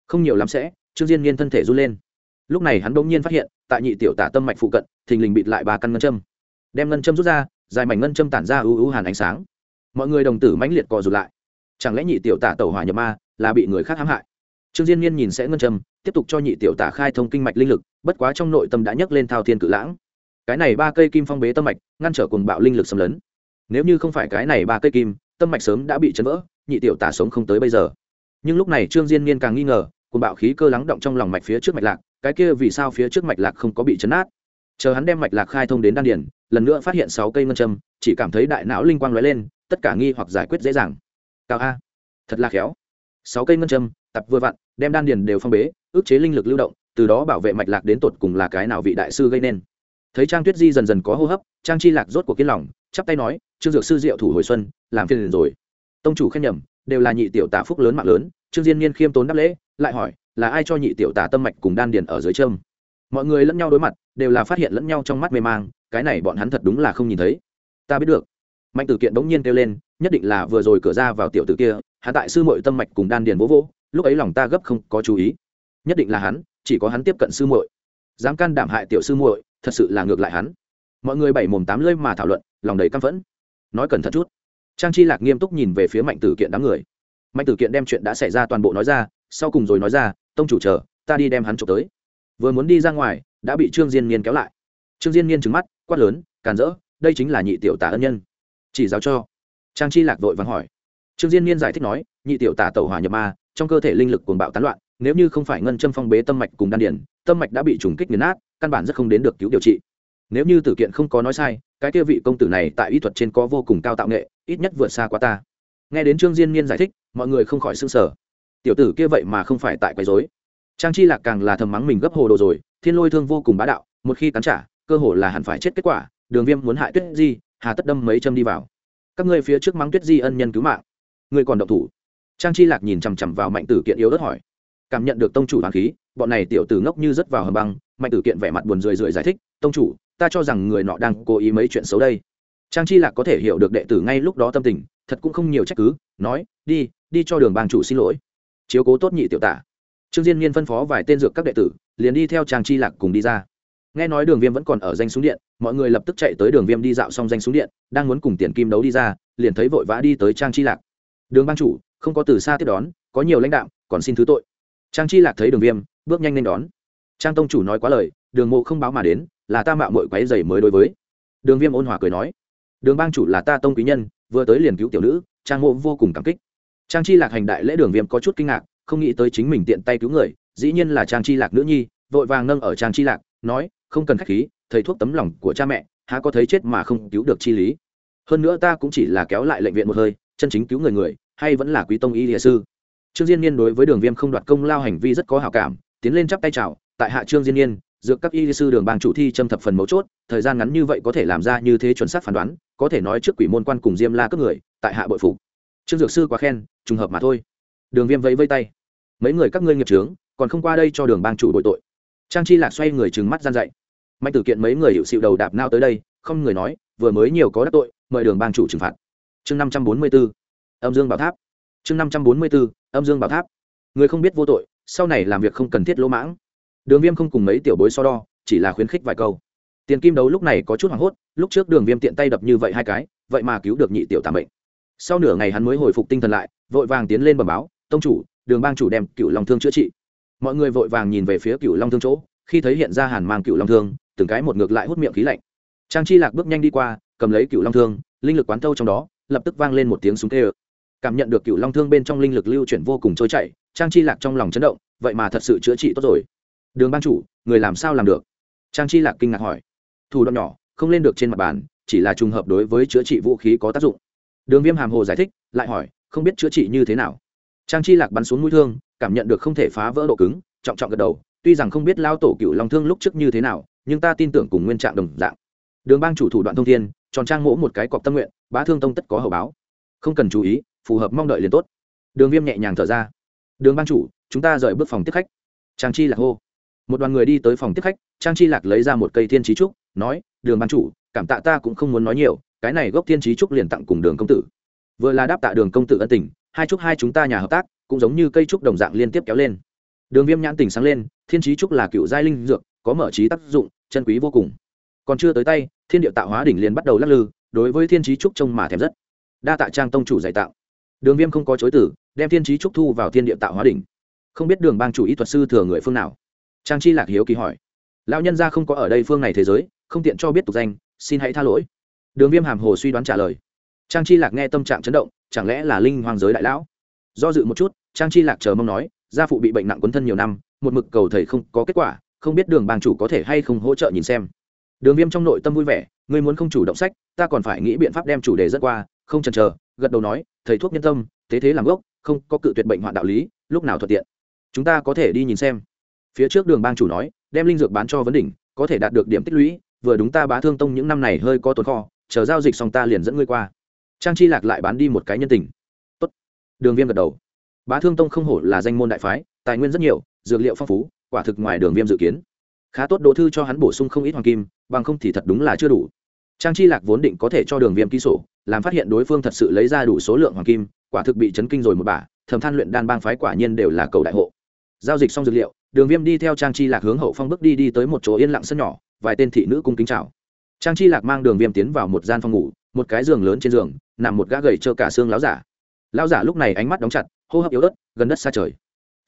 Không nhiều lắm sẽ, trương diên nhiên thân thể run lên. Lúc này hắn bỗng nhiên phát hiện, tại nhị tiểu tả tâm mạch phụ cận, thình lình bịt lại ba căn ngân châm. Đem ngân châm rút ra, dài mảnh ngân châm tản ra ưu ưu hàn ánh sáng. Mọi người đồng tử mãnh liệt cò rụt lại chẳng lẽ nhị tiểu tả tẩu hỏa nhập ma là bị người khác hãm hại? Trương diên niên nhìn sẽ ngân trầm tiếp tục cho nhị tiểu tả khai thông kinh mạch linh lực, bất quá trong nội tâm đã nhấc lên thao thiên cự lãng. Cái này ba cây kim phong bế tâm mạch, ngăn trở cùng bạo linh lực xâm lấn. Nếu như không phải cái này ba cây kim, tâm mạch sớm đã bị chấn vỡ, nhị tiểu tả sống không tới bây giờ. Nhưng lúc này trương diên niên càng nghi ngờ cùng bạo khí cơ lắng động trong lòng mạch phía trước mạch lạc, cái kia vì sao phía trước mạch lạc không có bị chấn át? Chờ hắn đem mạch lạc khai thông đến đan điển lần nữa phát hiện sáu cây ngân châm, chỉ cảm thấy đại não linh quang lóe lên, tất cả nghi hoặc giải quyết dễ dàng cao a. Thật là khéo. Sáu cây ngân châm, tập vừa vặn, đem đan điền đều phong bế ước chế linh lực lưu động, từ đó bảo vệ mạch lạc đến tột cùng là cái nào vị đại sư gây nên. Thấy trang tuyết di dần dần có hô hấp, trang chi lạc rốt cuộc kiên lòng, chắp tay nói, trương dược sư diệu thủ hồi xuân, làm phiền liền rồi. Tông chủ khen nhầm, đều là nhị tiểu tả phúc lớn mạng lớn, trương diên niên khiêm tốn đáp lễ, lại hỏi, là ai cho nhị tiểu tả tâm mạch cùng đan điền ở dưới trâm mọi người lẫn nhau đối mặt, đều là phát hiện lẫn nhau trong mắt mê mang, cái này bọn hắn thật đúng là không nhìn thấy. Ta biết được mạnh tử kiện bỗng nhiên kêu lên, nhất định là vừa rồi cửa ra vào tiểu tử kia hạ tại sư Mội tâm mạch cùng đan điền vỗ vỗ, lúc ấy lòng ta gấp không có chú ý. Nhất định là hắn, chỉ có hắn tiếp cận sư muội. Dám can đảm hại tiểu sư muội, thật sự là ngược lại hắn. Mọi người bảy mồm tám lưỡi mà thảo luận, lòng đầy căm phẫn. Nói cẩn thận chút. Trang chi lạc nghiêm túc nhìn về phía mạnh tử kiện đám người. Mạnh tử kiện đem chuyện đã xảy ra toàn bộ nói ra, sau cùng rồi nói ra, tông chủ chờ, ta đi đem hắn trộm tới. Vừa muốn đi ra ngoài, đã bị trương diên niên kéo lại. Trương diên niên trừng mắt, quát lớn, càn rỡ, đây chính là nhị tiểu tả ân nhân chỉ giáo cho. Trang chi lạc vội vàng hỏi. Trương diên niên giải thích nói, nhị tiểu tả tẩu hỏa nhập ma, trong cơ thể linh lực cuồng bạo tán loạn, nếu như không phải ngân châm phong bế tâm mạch cùng đan điển tâm mạch đã bị trùng kích nghiền nát, căn bản rất không đến được cứu điều trị. Nếu như tử kiện không có nói sai, cái kia vị công tử này tại y thuật trên có vô cùng cao tạo nghệ, ít nhất vượt xa qua ta. Nghe đến trương diên niên giải thích, mọi người không khỏi xưng sở tiểu tử kia vậy mà không phải tại quấy dối trang chi lạc càng là thầm mắng mình gấp hồ đồ rồi, thiên lôi thương vô cùng bá đạo, một khi cắn trả, cơ hồ là hẳn phải chết kết quả, đường viêm muốn hại tuyết di hà tất đâm mấy châm đi vào. Các ngươi phía trước mắng tuyết di ân nhân cứu mạng. Ngươi còn động thủ. Trang chi lạc nhìn chằm chằm vào mạnh tử kiện yếu ớt hỏi. Cảm nhận được tông chủ hoàng khí, bọn này tiểu tử ngốc như rất vào hầm băng, mạnh tử kiện vẻ mặt buồn rười rượi giải thích, tông chủ, ta cho rằng người nọ đang cố ý mấy chuyện xấu đây. Trang chi lạc có thể hiểu được đệ tử ngay lúc đó tâm tình, thật cũng không nhiều trách cứ, nói, đi đi cho đường bang chủ xin lỗi. Chiếu cố tốt nhị tiểu tả. Trương diên niên phân phó vài tên dược các đệ tử, liền đi theo trang chi lạc cùng đi ra nghe nói đường viêm vẫn còn ở danh súng điện, mọi người lập tức chạy tới đường viêm đi dạo xong danh súng điện, đang muốn cùng tiền kim đấu đi ra, liền thấy vội vã đi tới trang chi lạc. Đường bang chủ, không có từ xa tiếp đón, có nhiều lãnh đạo, còn xin thứ tội. Trang chi lạc thấy đường viêm, bước nhanh lên đón. Trang tông chủ nói quá lời, đường mộ không báo mà đến, là ta mạo mội quáy dày mới đối với. Đường viêm ôn hòa cười nói. Đường bang chủ là ta tông quý nhân, vừa tới liền cứu tiểu nữ, trang mộ vô cùng cảm kích. Trang chi lạc hành đại lễ đường viêm có chút kinh ngạc, không nghĩ tới chính mình tiện tay cứu người, dĩ nhiên là trang chi lạc nữ nhi, vội vàng nâng ở trang chi lạc, nói không cần k h á c h khí, thầy thuốc tấm lòng của cha mẹ, há có thấy chết mà không cứu được chi lý. Hơn nữa ta cũng chỉ là kéo lại lệnh viện một hơi, chân chính cứu người người, hay vẫn là quý tông y địa sư. Trương diên niên đối với đường viêm không đoạt công lao hành vi rất có hào cảm, tiến lên chắp tay chào, tại hạ trương diên niên, dược các y sư đường bang chủ thi châm thập phần mấu chốt, thời gian ngắn như vậy có thể làm ra như thế chuẩn xác phán đoán, có thể nói trước quỷ môn quan cùng diêm la cướp người, tại hạ bội phục. Trương dược sư quá khen, trùng hợp mà thôi. Đường viêm vẫy vây tay. Mấy người các ngươi nghiệp trướng, còn không qua đây cho đường bang chủ bội tội. Trang chi lạc xoay người trừng mắt gian dậy mạnh tử kiện mấy người hiệu xịu đầu đạp nao tới đây, không người nói, vừa mới nhiều có đắc tội, mời đường bang chủ trừng phạt. Chương năm trăm bốn mươi b ố âm dương bảo tháp. Chương năm trăm bốn mươi b ố âm dương bảo tháp. Người không biết vô tội, sau này làm việc không cần thiết lỗ mãng. Đường viêm không cùng mấy tiểu bối so đo, chỉ là khuyến khích vài câu. Tiền kim đấu lúc này có chút hoảng hốt, lúc trước đường viêm tiện tay đập như vậy hai cái, vậy mà cứu được nhị tiểu tạm bệnh sau nửa ngày hắn mới hồi phục tinh thần lại, vội vàng tiến lên bờ báo, tông chủ, đường bang chủ đem cựu long thương chữa trị. Mọi người vội vàng nhìn về phía cựu long thương chỗ, khi thấy hiện ra hàn mang cựu long thương từng cái một ngược lại hút miệng khí lạnh. Trang chi lạc bước nhanh đi qua, cầm lấy cựu long thương, linh lực quán thâu trong đó, lập tức vang lên một tiếng súng tê ơ cảm nhận được cựu long thương bên trong linh lực lưu chuyển vô cùng trôi chảy, trang chi lạc trong lòng chấn động, vậy mà thật sự chữa trị tốt rồi. Đường ban chủ, người làm sao làm được? Trang chi lạc kinh ngạc hỏi. Thủ đoạn nhỏ, không lên được trên mặt bàn, chỉ là trùng hợp đối với chữa trị vũ khí có tác dụng. Đường viêm hàm hồ giải thích, lại hỏi, không biết chữa trị như thế nào? Trang chi lạc bắn xuống mũi thương, cảm nhận được không thể phá vỡ độ cứng, trọng trọng gật đầu, tuy rằng không biết lao tổ cựu long thương lúc trước như thế nào nhưng ta tin tưởng cùng nguyên trạng đồng dạng. Đường bang chủ thủ đoạn thông thiên, tròn trang mỗ một cái cọc tâm nguyện, bá thương tông tất có hậu báo. Không cần chú ý, phù hợp mong đợi liền tốt. Đường viêm nhẹ nhàng thở ra. Đường bang chủ, chúng ta rời bước phòng tiếp khách. Trang chi lạc hô. Một đoàn người đi tới phòng tiếp khách, trang chi lạc lấy ra một cây thiên trí trúc, nói, đường bang chủ, cảm tạ ta cũng không muốn nói nhiều, cái này gốc thiên trí trúc liền tặng cùng đường công tử. Vừa là đáp tạ đường công tử ân tình, hai trúc hai chúng ta nhà hợp tác, cũng giống như cây trúc đồng dạng liên tiếp kéo lên. Đường viêm nhãn tình sáng lên, thiên trí trúc là cựu giai linh dược có mở trí tác dụng, chân quý vô cùng. Còn chưa tới tay, thiên địa tạo hóa đỉnh liền bắt đầu lắc lư, đối với thiên trí trúc trông mà thèm rất. Đa tạ trang tông chủ dạy tạo. Đường viêm không có chối tử đem thiên trí trúc thu vào thiên địa tạo hóa đỉnh. Không biết đường bang chủ ý thuật sư thừa người phương nào? Trang chi lạc hiếu kỳ hỏi. Lão nhân gia không có ở đây phương này thế giới, không tiện cho biết tục danh, xin hãy tha lỗi. Đường viêm hàm hồ suy đoán trả lời. Trang chi lạc nghe tâm trạng chấn động, chẳng lẽ là linh hoàng giới đại lão? Do dự một chút, trang chi lạc chờ mong nói, gia phụ bị bệnh nặng quấn thân nhiều năm, một mực cầu thầy không có kết quả không biết đường bang chủ có thể hay không hỗ trợ nhìn xem. Đường viêm trong nội tâm vui vẻ, ngươi muốn không chủ động sách, ta còn phải nghĩ biện pháp đem chủ đề dẫn qua, không chần chờ, gật đầu nói, thầy thuốc nhân tâm, thế thế làm gốc, không có cự tuyệt bệnh hoạn đạo lý, lúc nào thuận tiện. Chúng ta có thể đi nhìn xem. Phía trước đường bang chủ nói, đem linh dược bán cho vấn đỉnh, có thể đạt được điểm tích lũy, vừa đúng ta bá thương tông những năm này hơi có tồn kho, chờ giao dịch xong ta liền dẫn ngươi qua. Trang chi lạc lại bán đi một cái nhân tình. Tốt. đường viêm gật đầu. Bá thương tông không hổ là danh môn đại phái, tài nguyên rất nhiều, dược liệu phong phú quả thực ngoài đường viêm dự kiến. Khá tốt đỗ thư cho hắn bổ sung không ít hoàng kim, bằng không thì thật đúng là chưa đủ. Trang chi lạc vốn định có thể cho đường viêm ký sổ, làm phát hiện đối phương thật sự lấy ra đủ số lượng hoàng kim, quả thực bị chấn kinh rồi một bà, thầm than luyện đan bang phái quả nhiên đều là cầu đại hộ. Giao dịch xong dược liệu, đường viêm đi theo trang chi lạc hướng hậu phong bước đi đi tới một chỗ yên lặng sân nhỏ, vài tên thị nữ cung kính chào. Trang chi lạc mang đường viêm tiến vào một gian phòng ngủ, một cái giường lớn trên giường, nằm một gã gầy trơ cả xương láo giả. Lão giả lúc này ánh mắt đóng chặt, hô hấp yếu ớt, gần đất xa trời.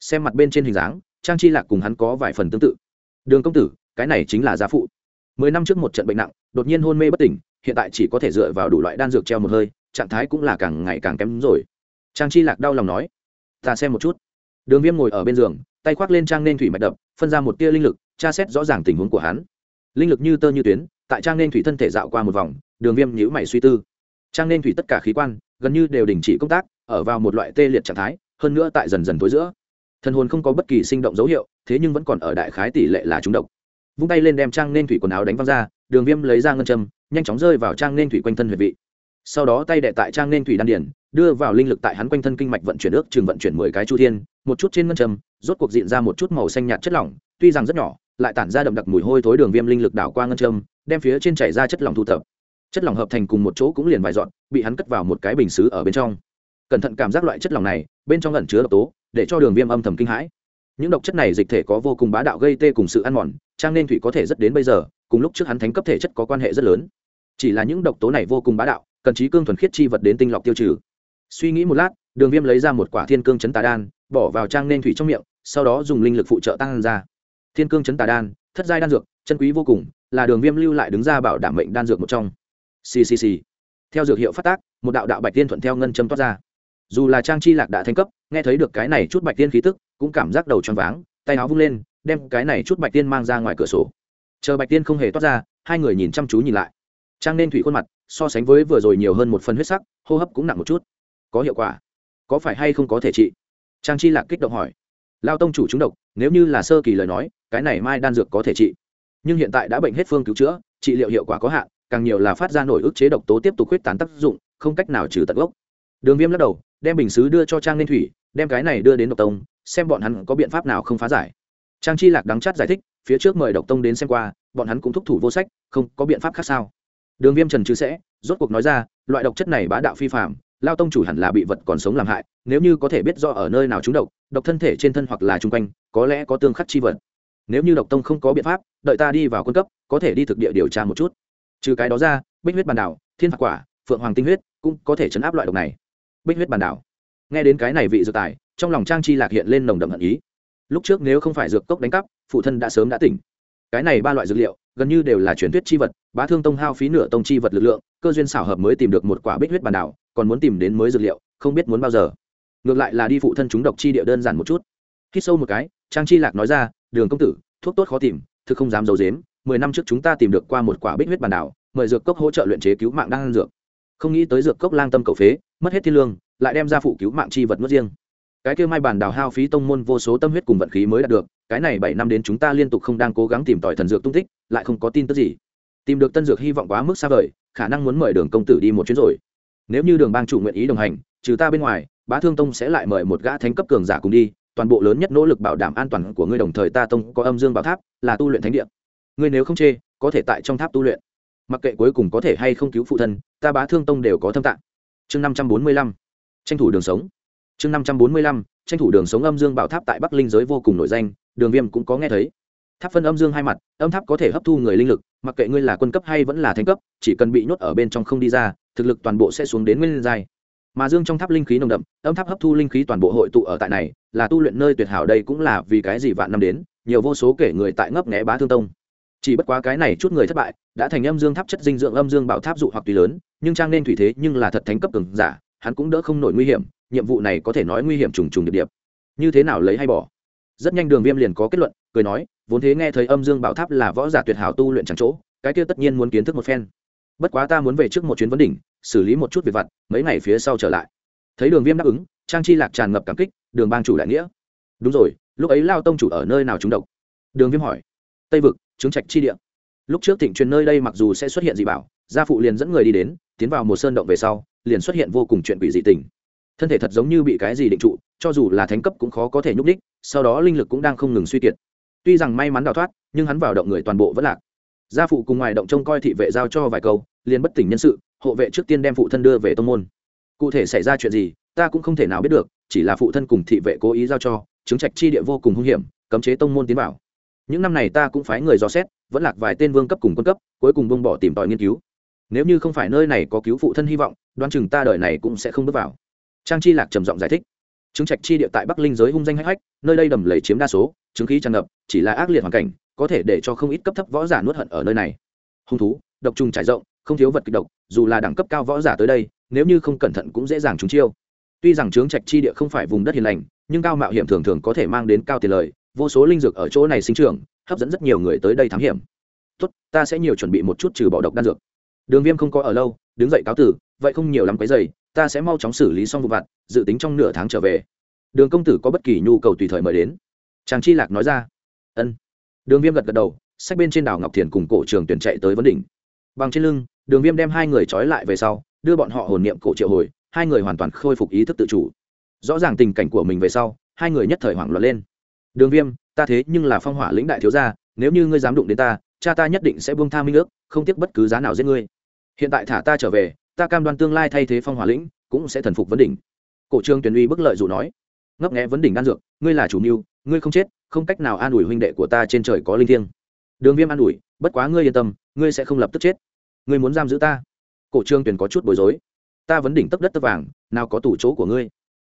Xem mặt bên trên hình dáng trang chi lạc cùng hắn có vài phần tương tự. Đường công tử, cái này chính là gia phụ. Mười năm trước một trận bệnh nặng, đột nhiên hôn mê bất tỉnh, hiện tại chỉ có thể dựa vào đủ loại đan dược treo một hơi, trạng thái cũng là càng ngày càng kém rồi. Trang chi lạc đau lòng nói, ta xem một chút. Đường viêm ngồi ở bên giường, tay khoác lên trang nên thủy mạch đập, phân ra một tia linh lực, tra xét rõ ràng tình huống của hắn. Linh lực như tơ như tuyến, tại trang nên thủy thân thể dạo qua một vòng, đường viêm nhữ mày suy tư. Trang nên thủy tất cả khí quan, gần như đều đình chỉ công tác, ở vào một loại tê liệt trạng thái, hơn nữa tại dần dần tối giữa thần hồn không có bất kỳ sinh động dấu hiệu thế nhưng vẫn còn ở đại khái tỷ lệ là trúng độc. Vung tay lên đem trang nên thủy quần áo đánh văng ra đường viêm lấy ra ngân châm nhanh chóng rơi vào trang nên thủy quanh thân huyệt vị. Sau đó tay đệ tại trang nên thủy đan điển đưa vào linh lực tại hắn quanh thân kinh mạch vận chuyển ước chừng vận chuyển mười cái chu thiên một chút trên ngân châm rốt cuộc diện ra một chút màu xanh nhạt chất lỏng tuy rằng rất nhỏ lại tản ra đậm đặc mùi hôi thối đường viêm linh lực đảo qua ngân châm đem phía trên chảy ra chất lỏng thu thập, chất lỏng hợp thành cùng một chỗ cũng liền vài dọn bị hắn cất vào một cái bình xứ ở bên trong. Cẩn thận cảm giác loại chất lỏng này bên trong ẩn chứa độc tố để cho đường viêm âm thầm kinh hãi. Những độc chất này dịch thể có vô cùng bá đạo gây tê cùng sự ăn mòn, trang nên thủy có thể rất đến bây giờ, cùng lúc trước hắn thánh cấp thể chất có quan hệ rất lớn. Chỉ là những độc tố này vô cùng bá đạo, cần trí cương thuần khiết chi vật đến tinh lọc tiêu trừ. Suy nghĩ một lát, đường viêm lấy ra một quả thiên cương chấn tà đan, bỏ vào trang nên thủy trong miệng, sau đó dùng linh lực phụ trợ tăng ra. Thiên cương chấn tà đan, thất giai đan dược, chân quý vô cùng, là đường viêm lưu lại đứng ra bảo đảm mệnh đan dược một trong. Ccc theo dược hiệu phát tác, một đạo đạo bạch tiên thuận theo ngân châm toát ra dù là trang chi lạc đã thành cấp, nghe thấy được cái này chút bạch tiên khí tức, cũng cảm giác đầu tròn váng, tay áo vung lên, đem cái này chút bạch tiên mang ra ngoài cửa sổ. Chờ bạch tiên không hề toát ra, hai người nhìn chăm chú nhìn lại. Trang nên thủy khuôn mặt, so sánh với vừa rồi nhiều hơn một phần huyết sắc, hô hấp cũng nặng một chút. Có hiệu quả. Có phải hay không có thể trị? Trang chi lạc kích động hỏi. Lao tông chủ chúng độc, nếu như là sơ kỳ lời nói, cái này mai đan dược có thể trị. Nhưng hiện tại đã bệnh hết phương cứu chữa, trị liệu hiệu quả có hạn, càng nhiều là phát ra nổi ức chế độc tố tiếp tục huyết tán tác dụng, không cách nào trừ tận gốc. Đường viêm lắc đầu đem bình xứ đưa cho trang nên thủy, đem cái này đưa đến độc tông, xem bọn hắn có biện pháp nào không phá giải. Trang chi lạc đắng chát giải thích, phía trước mời độc tông đến xem qua, bọn hắn cũng thúc thủ vô sách, không có biện pháp khác sao. Đường viêm trần chứ sẽ, rốt cuộc nói ra, loại độc chất này bá đạo phi phạm lao tông chủ hẳn là bị vật còn sống làm hại, nếu như có thể biết do ở nơi nào chúng độc độc thân thể trên thân hoặc là chung quanh, có lẽ có tương khắc chi vật. Nếu như độc tông không có biện pháp, đợi ta đi vào quân cấp, có thể đi thực địa điều tra một chút. Trừ cái đó ra, bích huyết bàn đảo, thiên phạt quả, phượng hoàng tinh huyết, cũng có thể chấn áp loại độc này bích huyết bàn đảo. Nghe đến cái này vị dược tài, trong lòng trang chi lạc hiện lên nồng đậm hận ý. Lúc trước nếu không phải dược cốc đánh cắp, phụ thân đã sớm đã tỉnh. Cái này ba loại dược liệu, gần như đều là truyền thuyết chi vật, bá thương tông hao phí nửa tông chi vật lực lượng, cơ duyên xảo hợp mới tìm được một quả bích huyết bàn đảo, còn muốn tìm đến mới dược liệu, không biết muốn bao giờ. Ngược lại là đi phụ thân chúng độc chi địa đơn giản một chút. Hít sâu một cái, trang chi lạc nói ra, đường công tử, thuốc tốt khó tìm, thực không dám giấu dếm mười năm trước chúng ta tìm được qua một quả bích huyết bàn đảo, mời dược cốc hỗ trợ luyện chế cứu mạng đang dược không nghĩ tới dược cốc lang tâm cầu phế, mất hết thiên lương, lại đem ra phụ cứu mạng chi vật mất riêng. Cái kêu mai bàn đào hao phí tông môn vô số tâm huyết cùng vận khí mới đạt được, cái này bảy năm đến chúng ta liên tục không đang cố gắng tìm tòi thần dược tung tích, lại không có tin tức gì. Tìm được tân dược hy vọng quá mức xa vời, khả năng muốn mời đường công tử đi một chuyến rồi. Nếu như đường bang chủ nguyện ý đồng hành, trừ ta bên ngoài, bá thương tông sẽ lại mời một gã thánh cấp cường giả cùng đi, toàn bộ lớn nhất nỗ lực bảo đảm an toàn của ngươi đồng thời ta tông có âm dương bảo tháp, là tu luyện thánh địa. Ngươi nếu không chê, có thể tại trong tháp tu luyện mặc kệ cuối cùng có thể hay không cứu phụ thân, ta bá thương tông đều có thâm tạng. Chương năm trăm bốn mươi lăm, tranh thủ đường sống. Chương năm trăm bốn mươi lăm, tranh thủ đường sống âm dương bảo tháp tại bắc linh giới vô cùng nổi danh, đường viêm cũng có nghe thấy. Tháp phân âm dương hai mặt, âm tháp có thể hấp thu người linh lực, mặc kệ ngươi là quân cấp hay vẫn là thánh cấp, chỉ cần bị nhốt ở bên trong không đi ra, thực lực toàn bộ sẽ xuống đến nguyên giai. Mà dương trong tháp linh khí nồng đậm, âm tháp hấp thu linh khí toàn bộ hội tụ ở tại này, là tu luyện nơi tuyệt hảo đây cũng là vì cái gì vạn năm đến, nhiều vô số kể người tại ngấp nghé bá thương tông. Chỉ bất quá cái này chút người thất bại đã thành âm dương tháp chất dinh dưỡng âm dương bảo tháp dụ hoặc tùy lớn, nhưng trang nên thủy thế nhưng là thật thánh cấp cường giả, hắn cũng đỡ không nổi nguy hiểm, nhiệm vụ này có thể nói nguy hiểm trùng trùng điệp điệp. Như thế nào lấy hay bỏ? Rất nhanh đường viêm liền có kết luận, cười nói, vốn thế nghe thấy âm dương bảo tháp là võ giả tuyệt hảo tu luyện chẳng chỗ, cái kia tất nhiên muốn kiến thức một phen. Bất quá ta muốn về trước một chuyến vấn đỉnh, xử lý một chút việc vặt, mấy ngày phía sau trở lại. Thấy đường viêm đáp ứng, trang chi lạc tràn ngập cảm kích, đường bang chủ đại nghĩa. Đúng rồi, lúc ấy lao tông chủ ở nơi nào trúng độc? Đường viêm hỏi. Tây vực, trướng trạch chi địa lúc trước thịnh truyền nơi đây mặc dù sẽ xuất hiện dị bảo, gia phụ liền dẫn người đi đến, tiến vào một sơn động về sau, liền xuất hiện vô cùng chuyện quỷ dị tình. Thân thể thật giống như bị cái gì định trụ, cho dù là thánh cấp cũng khó có thể nhúc đích sau đó linh lực cũng đang không ngừng suy kiệt. Tuy rằng may mắn đào thoát, nhưng hắn vào động người toàn bộ vẫn lạc. Gia phụ cùng ngoài động trông coi thị vệ giao cho vài câu, liền bất tỉnh nhân sự, hộ vệ trước tiên đem phụ thân đưa về tông môn. Cụ thể xảy ra chuyện gì, ta cũng không thể nào biết được, chỉ là phụ thân cùng thị vệ cố ý giao cho, chứng trạch chi địa vô cùng hung hiểm, cấm chế tông môn tiến vào những năm này ta cũng phái người dò xét, vẫn lạc vài tên vương cấp cùng quân cấp, cuối cùng bông bỏ tìm tòi nghiên cứu. Nếu như không phải nơi này có cứu phụ thân hy vọng, đoán chừng ta đời này cũng sẽ không bước vào. Trang chi lạc trầm giọng giải thích. Chứng trạch chi địa tại bắc linh giới hung danh hách hách, nơi đây đầm lầy chiếm đa số, chứng khí tràn ngập, chỉ là ác liệt hoàn cảnh, có thể để cho không ít cấp thấp võ giả nuốt hận ở nơi này. Hung thú, độc trùng trải rộng, không thiếu vật kịch độc, dù là đẳng cấp cao võ giả tới đây, nếu như không cẩn thận cũng dễ dàng trúng chiêu. Tuy rằng trướng trạch chi địa không phải vùng đất hiền lành, nhưng cao mạo hiểm thường thường có thể mang đến cao tiền lời vô số linh dược ở chỗ này sinh trưởng, hấp dẫn rất nhiều người tới đây thám hiểm. Tốt, ta sẽ nhiều chuẩn bị một chút trừ bỏ độc đan dược. Đường viêm không có ở lâu, đứng dậy cáo tử, vậy không nhiều lắm cái giày ta sẽ mau chóng xử lý xong vụ vặt, dự tính trong nửa tháng trở về. Đường công tử có bất kỳ nhu cầu tùy thời mời đến. Chàng chi lạc nói ra. Ân. Đường viêm gật gật đầu, sách bên trên đảo ngọc thiền cùng cổ trường tuyển chạy tới vấn đỉnh. Bằng trên lưng, đường viêm đem hai người trói lại về sau, đưa bọn họ hồn niệm cổ triệu hồi, hai người hoàn toàn khôi phục ý thức tự chủ. Rõ ràng tình cảnh của mình về sau, hai người nhất thời hoảng loạn lên đường viêm, ta thế nhưng là phong hỏa lĩnh đại thiếu gia, nếu như ngươi dám đụng đến ta, cha ta nhất định sẽ buông tha minh ước, không tiếc bất cứ giá nào giết ngươi. Hiện tại thả ta trở về, ta cam đoan tương lai thay thế phong hỏa lĩnh, cũng sẽ thần phục vấn đỉnh. Cổ trương tuyền uy bức lợi dù nói, ngấp nghẽ vấn đỉnh đan dược, ngươi là chủ mưu, ngươi không chết, không cách nào an ủi huynh đệ của ta trên trời có linh thiêng. Đường viêm an ủi, bất quá ngươi yên tâm, ngươi sẽ không lập tức chết. Ngươi muốn giam giữ ta? Cổ trương tuyền có chút bối rối. Ta vấn đỉnh tấp đất tấp vàng, nào có tủ chỗ của ngươi.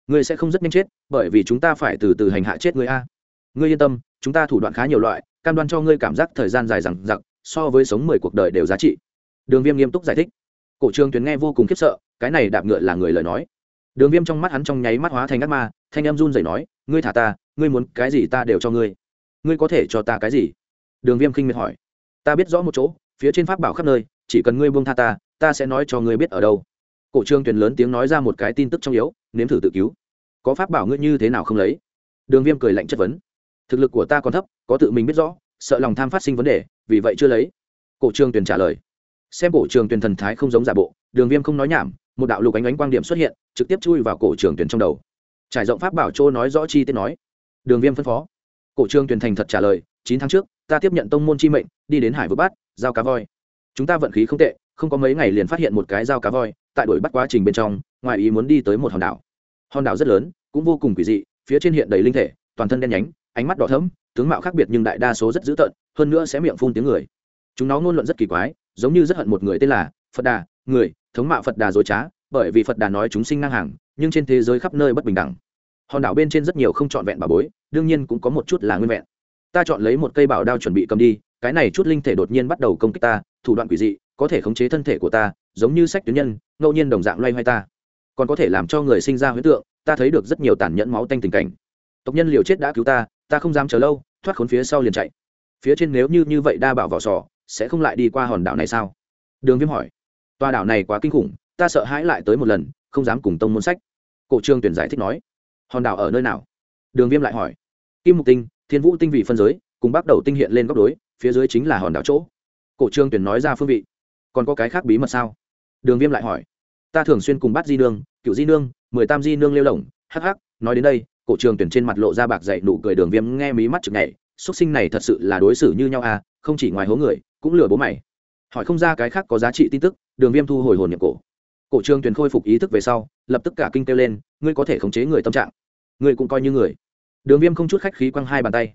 Ngươi sẽ không rất nhanh chết, bởi vì chúng ta phải từ từ hành hạ chết ngươi a ngươi yên tâm, chúng ta thủ đoạn khá nhiều loại, cam đoan cho ngươi cảm giác thời gian dài rằng giặc so với sống mười cuộc đời đều giá trị. Đường viêm nghiêm túc giải thích. Cổ trường tuyến nghe vô cùng khiếp sợ, cái này đạp ngựa là người lời nói. Đường viêm trong mắt hắn trong nháy mắt hóa thành ác ma, thanh em run rẩy nói, ngươi thả ta, ngươi muốn cái gì ta đều cho ngươi. Ngươi có thể cho ta cái gì? Đường viêm khinh miệt hỏi. Ta biết rõ một chỗ, phía trên pháp bảo khắp nơi, chỉ cần ngươi buông tha ta ta sẽ nói cho ngươi biết ở đâu. Cổ trương tuyền lớn tiếng nói ra một cái tin tức trong yếu, nếm thử tự cứu. Có pháp bảo ngươi như thế nào không lấy? Đường viêm cười lạnh chất vấn thực lực của ta còn thấp, có tự mình biết rõ, sợ lòng tham phát sinh vấn đề, vì vậy chưa lấy. Cổ trương tuyền trả lời. Xem cổ trường tuyền thần thái không giống giả bộ, đường viêm không nói nhảm, một đạo lục ánh ánh quang điểm xuất hiện, trực tiếp chui vào cổ trường tuyền trong đầu. Trải rộng pháp bảo châu nói rõ chi tiết nói. Đường viêm phân phó. Cổ trường tuyền thành thật trả lời, chín tháng trước, ta tiếp nhận tông môn chi mệnh, đi đến hải vực bát, giao cá voi. Chúng ta vận khí không tệ, không có mấy ngày liền phát hiện một cái dao cá voi, tại đuổi bắt quá trình bên trong, ngoài ý muốn đi tới một hòn đảo. Hòn đảo rất lớn, cũng vô cùng quỷ dị, phía trên hiện đầy linh thể, toàn thân đen nhánh ánh mắt đỏ thẫm, tướng mạo khác biệt nhưng đại đa số rất dữ tợn, hơn nữa sẽ miệng phun tiếng người. Chúng nó ngôn luận rất kỳ quái, giống như rất hận một người tên là phật đà, người, thống mạo phật đà dối trá, bởi vì phật đà nói chúng sinh ngang hàng, nhưng trên thế giới khắp nơi bất bình đẳng. Hòn đảo bên trên rất nhiều không trọn vẹn bà bối, đương nhiên cũng có một chút là nguyên vẹn. Ta chọn lấy một cây bảo đao chuẩn bị cầm đi, cái này chút linh thể đột nhiên bắt đầu công kích ta, thủ đoạn quỷ dị, có thể khống chế thân thể của ta, giống như sách tuyến nhân, ngẫu nhiên đồng dạng loay hoay ta. Còn có thể làm cho người sinh ra huyễn tượng, ta thấy được rất nhiều tàn nhẫn máu tanh tình cảnh tộc nhân liều chết đã cứu ta ta không dám chờ lâu, thoát khốn phía sau liền chạy. Phía trên nếu như như vậy đa bảo vỏ sò, sẽ không lại đi qua hòn đảo này sao? Đường viêm hỏi. Tòa đảo này quá kinh khủng, ta sợ hãi lại tới một lần, không dám cùng tông môn sách. Cổ trương tuyển giải thích nói. Hòn đảo ở nơi nào? Đường viêm lại hỏi. Kim mục tinh, thiên vũ tinh vị phân giới, cùng bắt đầu tinh hiện lên góc đối, phía dưới chính là hòn đảo chỗ. Cổ trương tuyển nói ra phương vị. Còn có cái khác bí mật sao? Đường viêm lại hỏi. Ta thường xuyên cùng bắt di nương, cựu di nương, mười tam di nương lêu lỏng, hắc hắc, nói đến đây cổ trường tuyển trên mặt lộ ra bạc dậy nụ cười đường viêm nghe mí mắt chực nhảy, xuất sinh này thật sự là đối xử như nhau à không chỉ ngoài hố người, cũng lừa bố mày. Hỏi không ra cái khác có giá trị tin tức, đường viêm thu hồi hồn nhập cổ. Cổ trường tuyển khôi phục ý thức về sau, lập tức cả kinh kêu lên, ngươi có thể khống chế người tâm trạng. Ngươi cũng coi như người. Đường viêm không chút khách khí quăng hai bàn tay.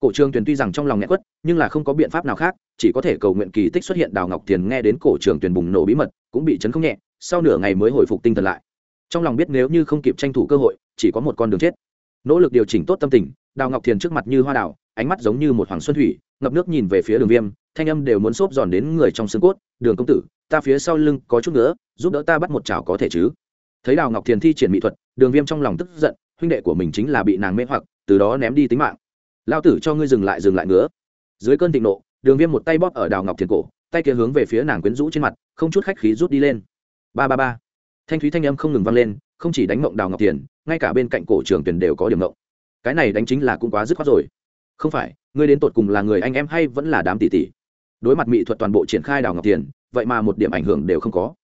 Cổ trường tuyển tuy rằng trong lòng nghẹn quất, nhưng là không có biện pháp nào khác, chỉ có thể cầu nguyện kỳ tích xuất hiện đào ngọc tiền nghe đến cổ trường tuyển bùng nổ bí mật, cũng bị chấn không nhẹ, sau nửa ngày mới hồi phục tinh thần lại. Trong lòng biết nếu như không kịp tranh thủ cơ hội, chỉ có một con đường chết nỗ lực điều chỉnh tốt tâm tình, đào ngọc thiền trước mặt như hoa đào, ánh mắt giống như một hoàng xuân thủy, ngập nước nhìn về phía đường viêm, thanh âm đều muốn xốp giòn đến người trong xương cốt, đường công tử, ta phía sau lưng có chút nữa, giúp đỡ ta bắt một chảo có thể chứ? Thấy đào ngọc thiền thi triển mỹ thuật, đường viêm trong lòng tức giận, huynh đệ của mình chính là bị nàng mê hoặc, từ đó ném đi tính mạng. Lao tử cho ngươi dừng lại dừng lại nữa dưới cơn thịnh nộ, đường viêm một tay bóp ở đào ngọc thiền cổ, tay kia hướng về phía nàng quyến rũ trên mặt, không chút khách khí rút đi lên. Ba ba ba. Thanh thúy thanh âm không ngừng vang lên không chỉ đánh mộng đào ngọc tiền ngay cả bên cạnh cổ trường tuyển đều có điểm mộng. Cái này đánh chính là cũng quá dứt khoát rồi. Không phải, ngươi đến tột cùng là người anh em hay vẫn là đám tỷ tỷ? Đối mặt mỹ thuật toàn bộ triển khai đào ngọc tiền vậy mà một điểm ảnh hưởng đều không có.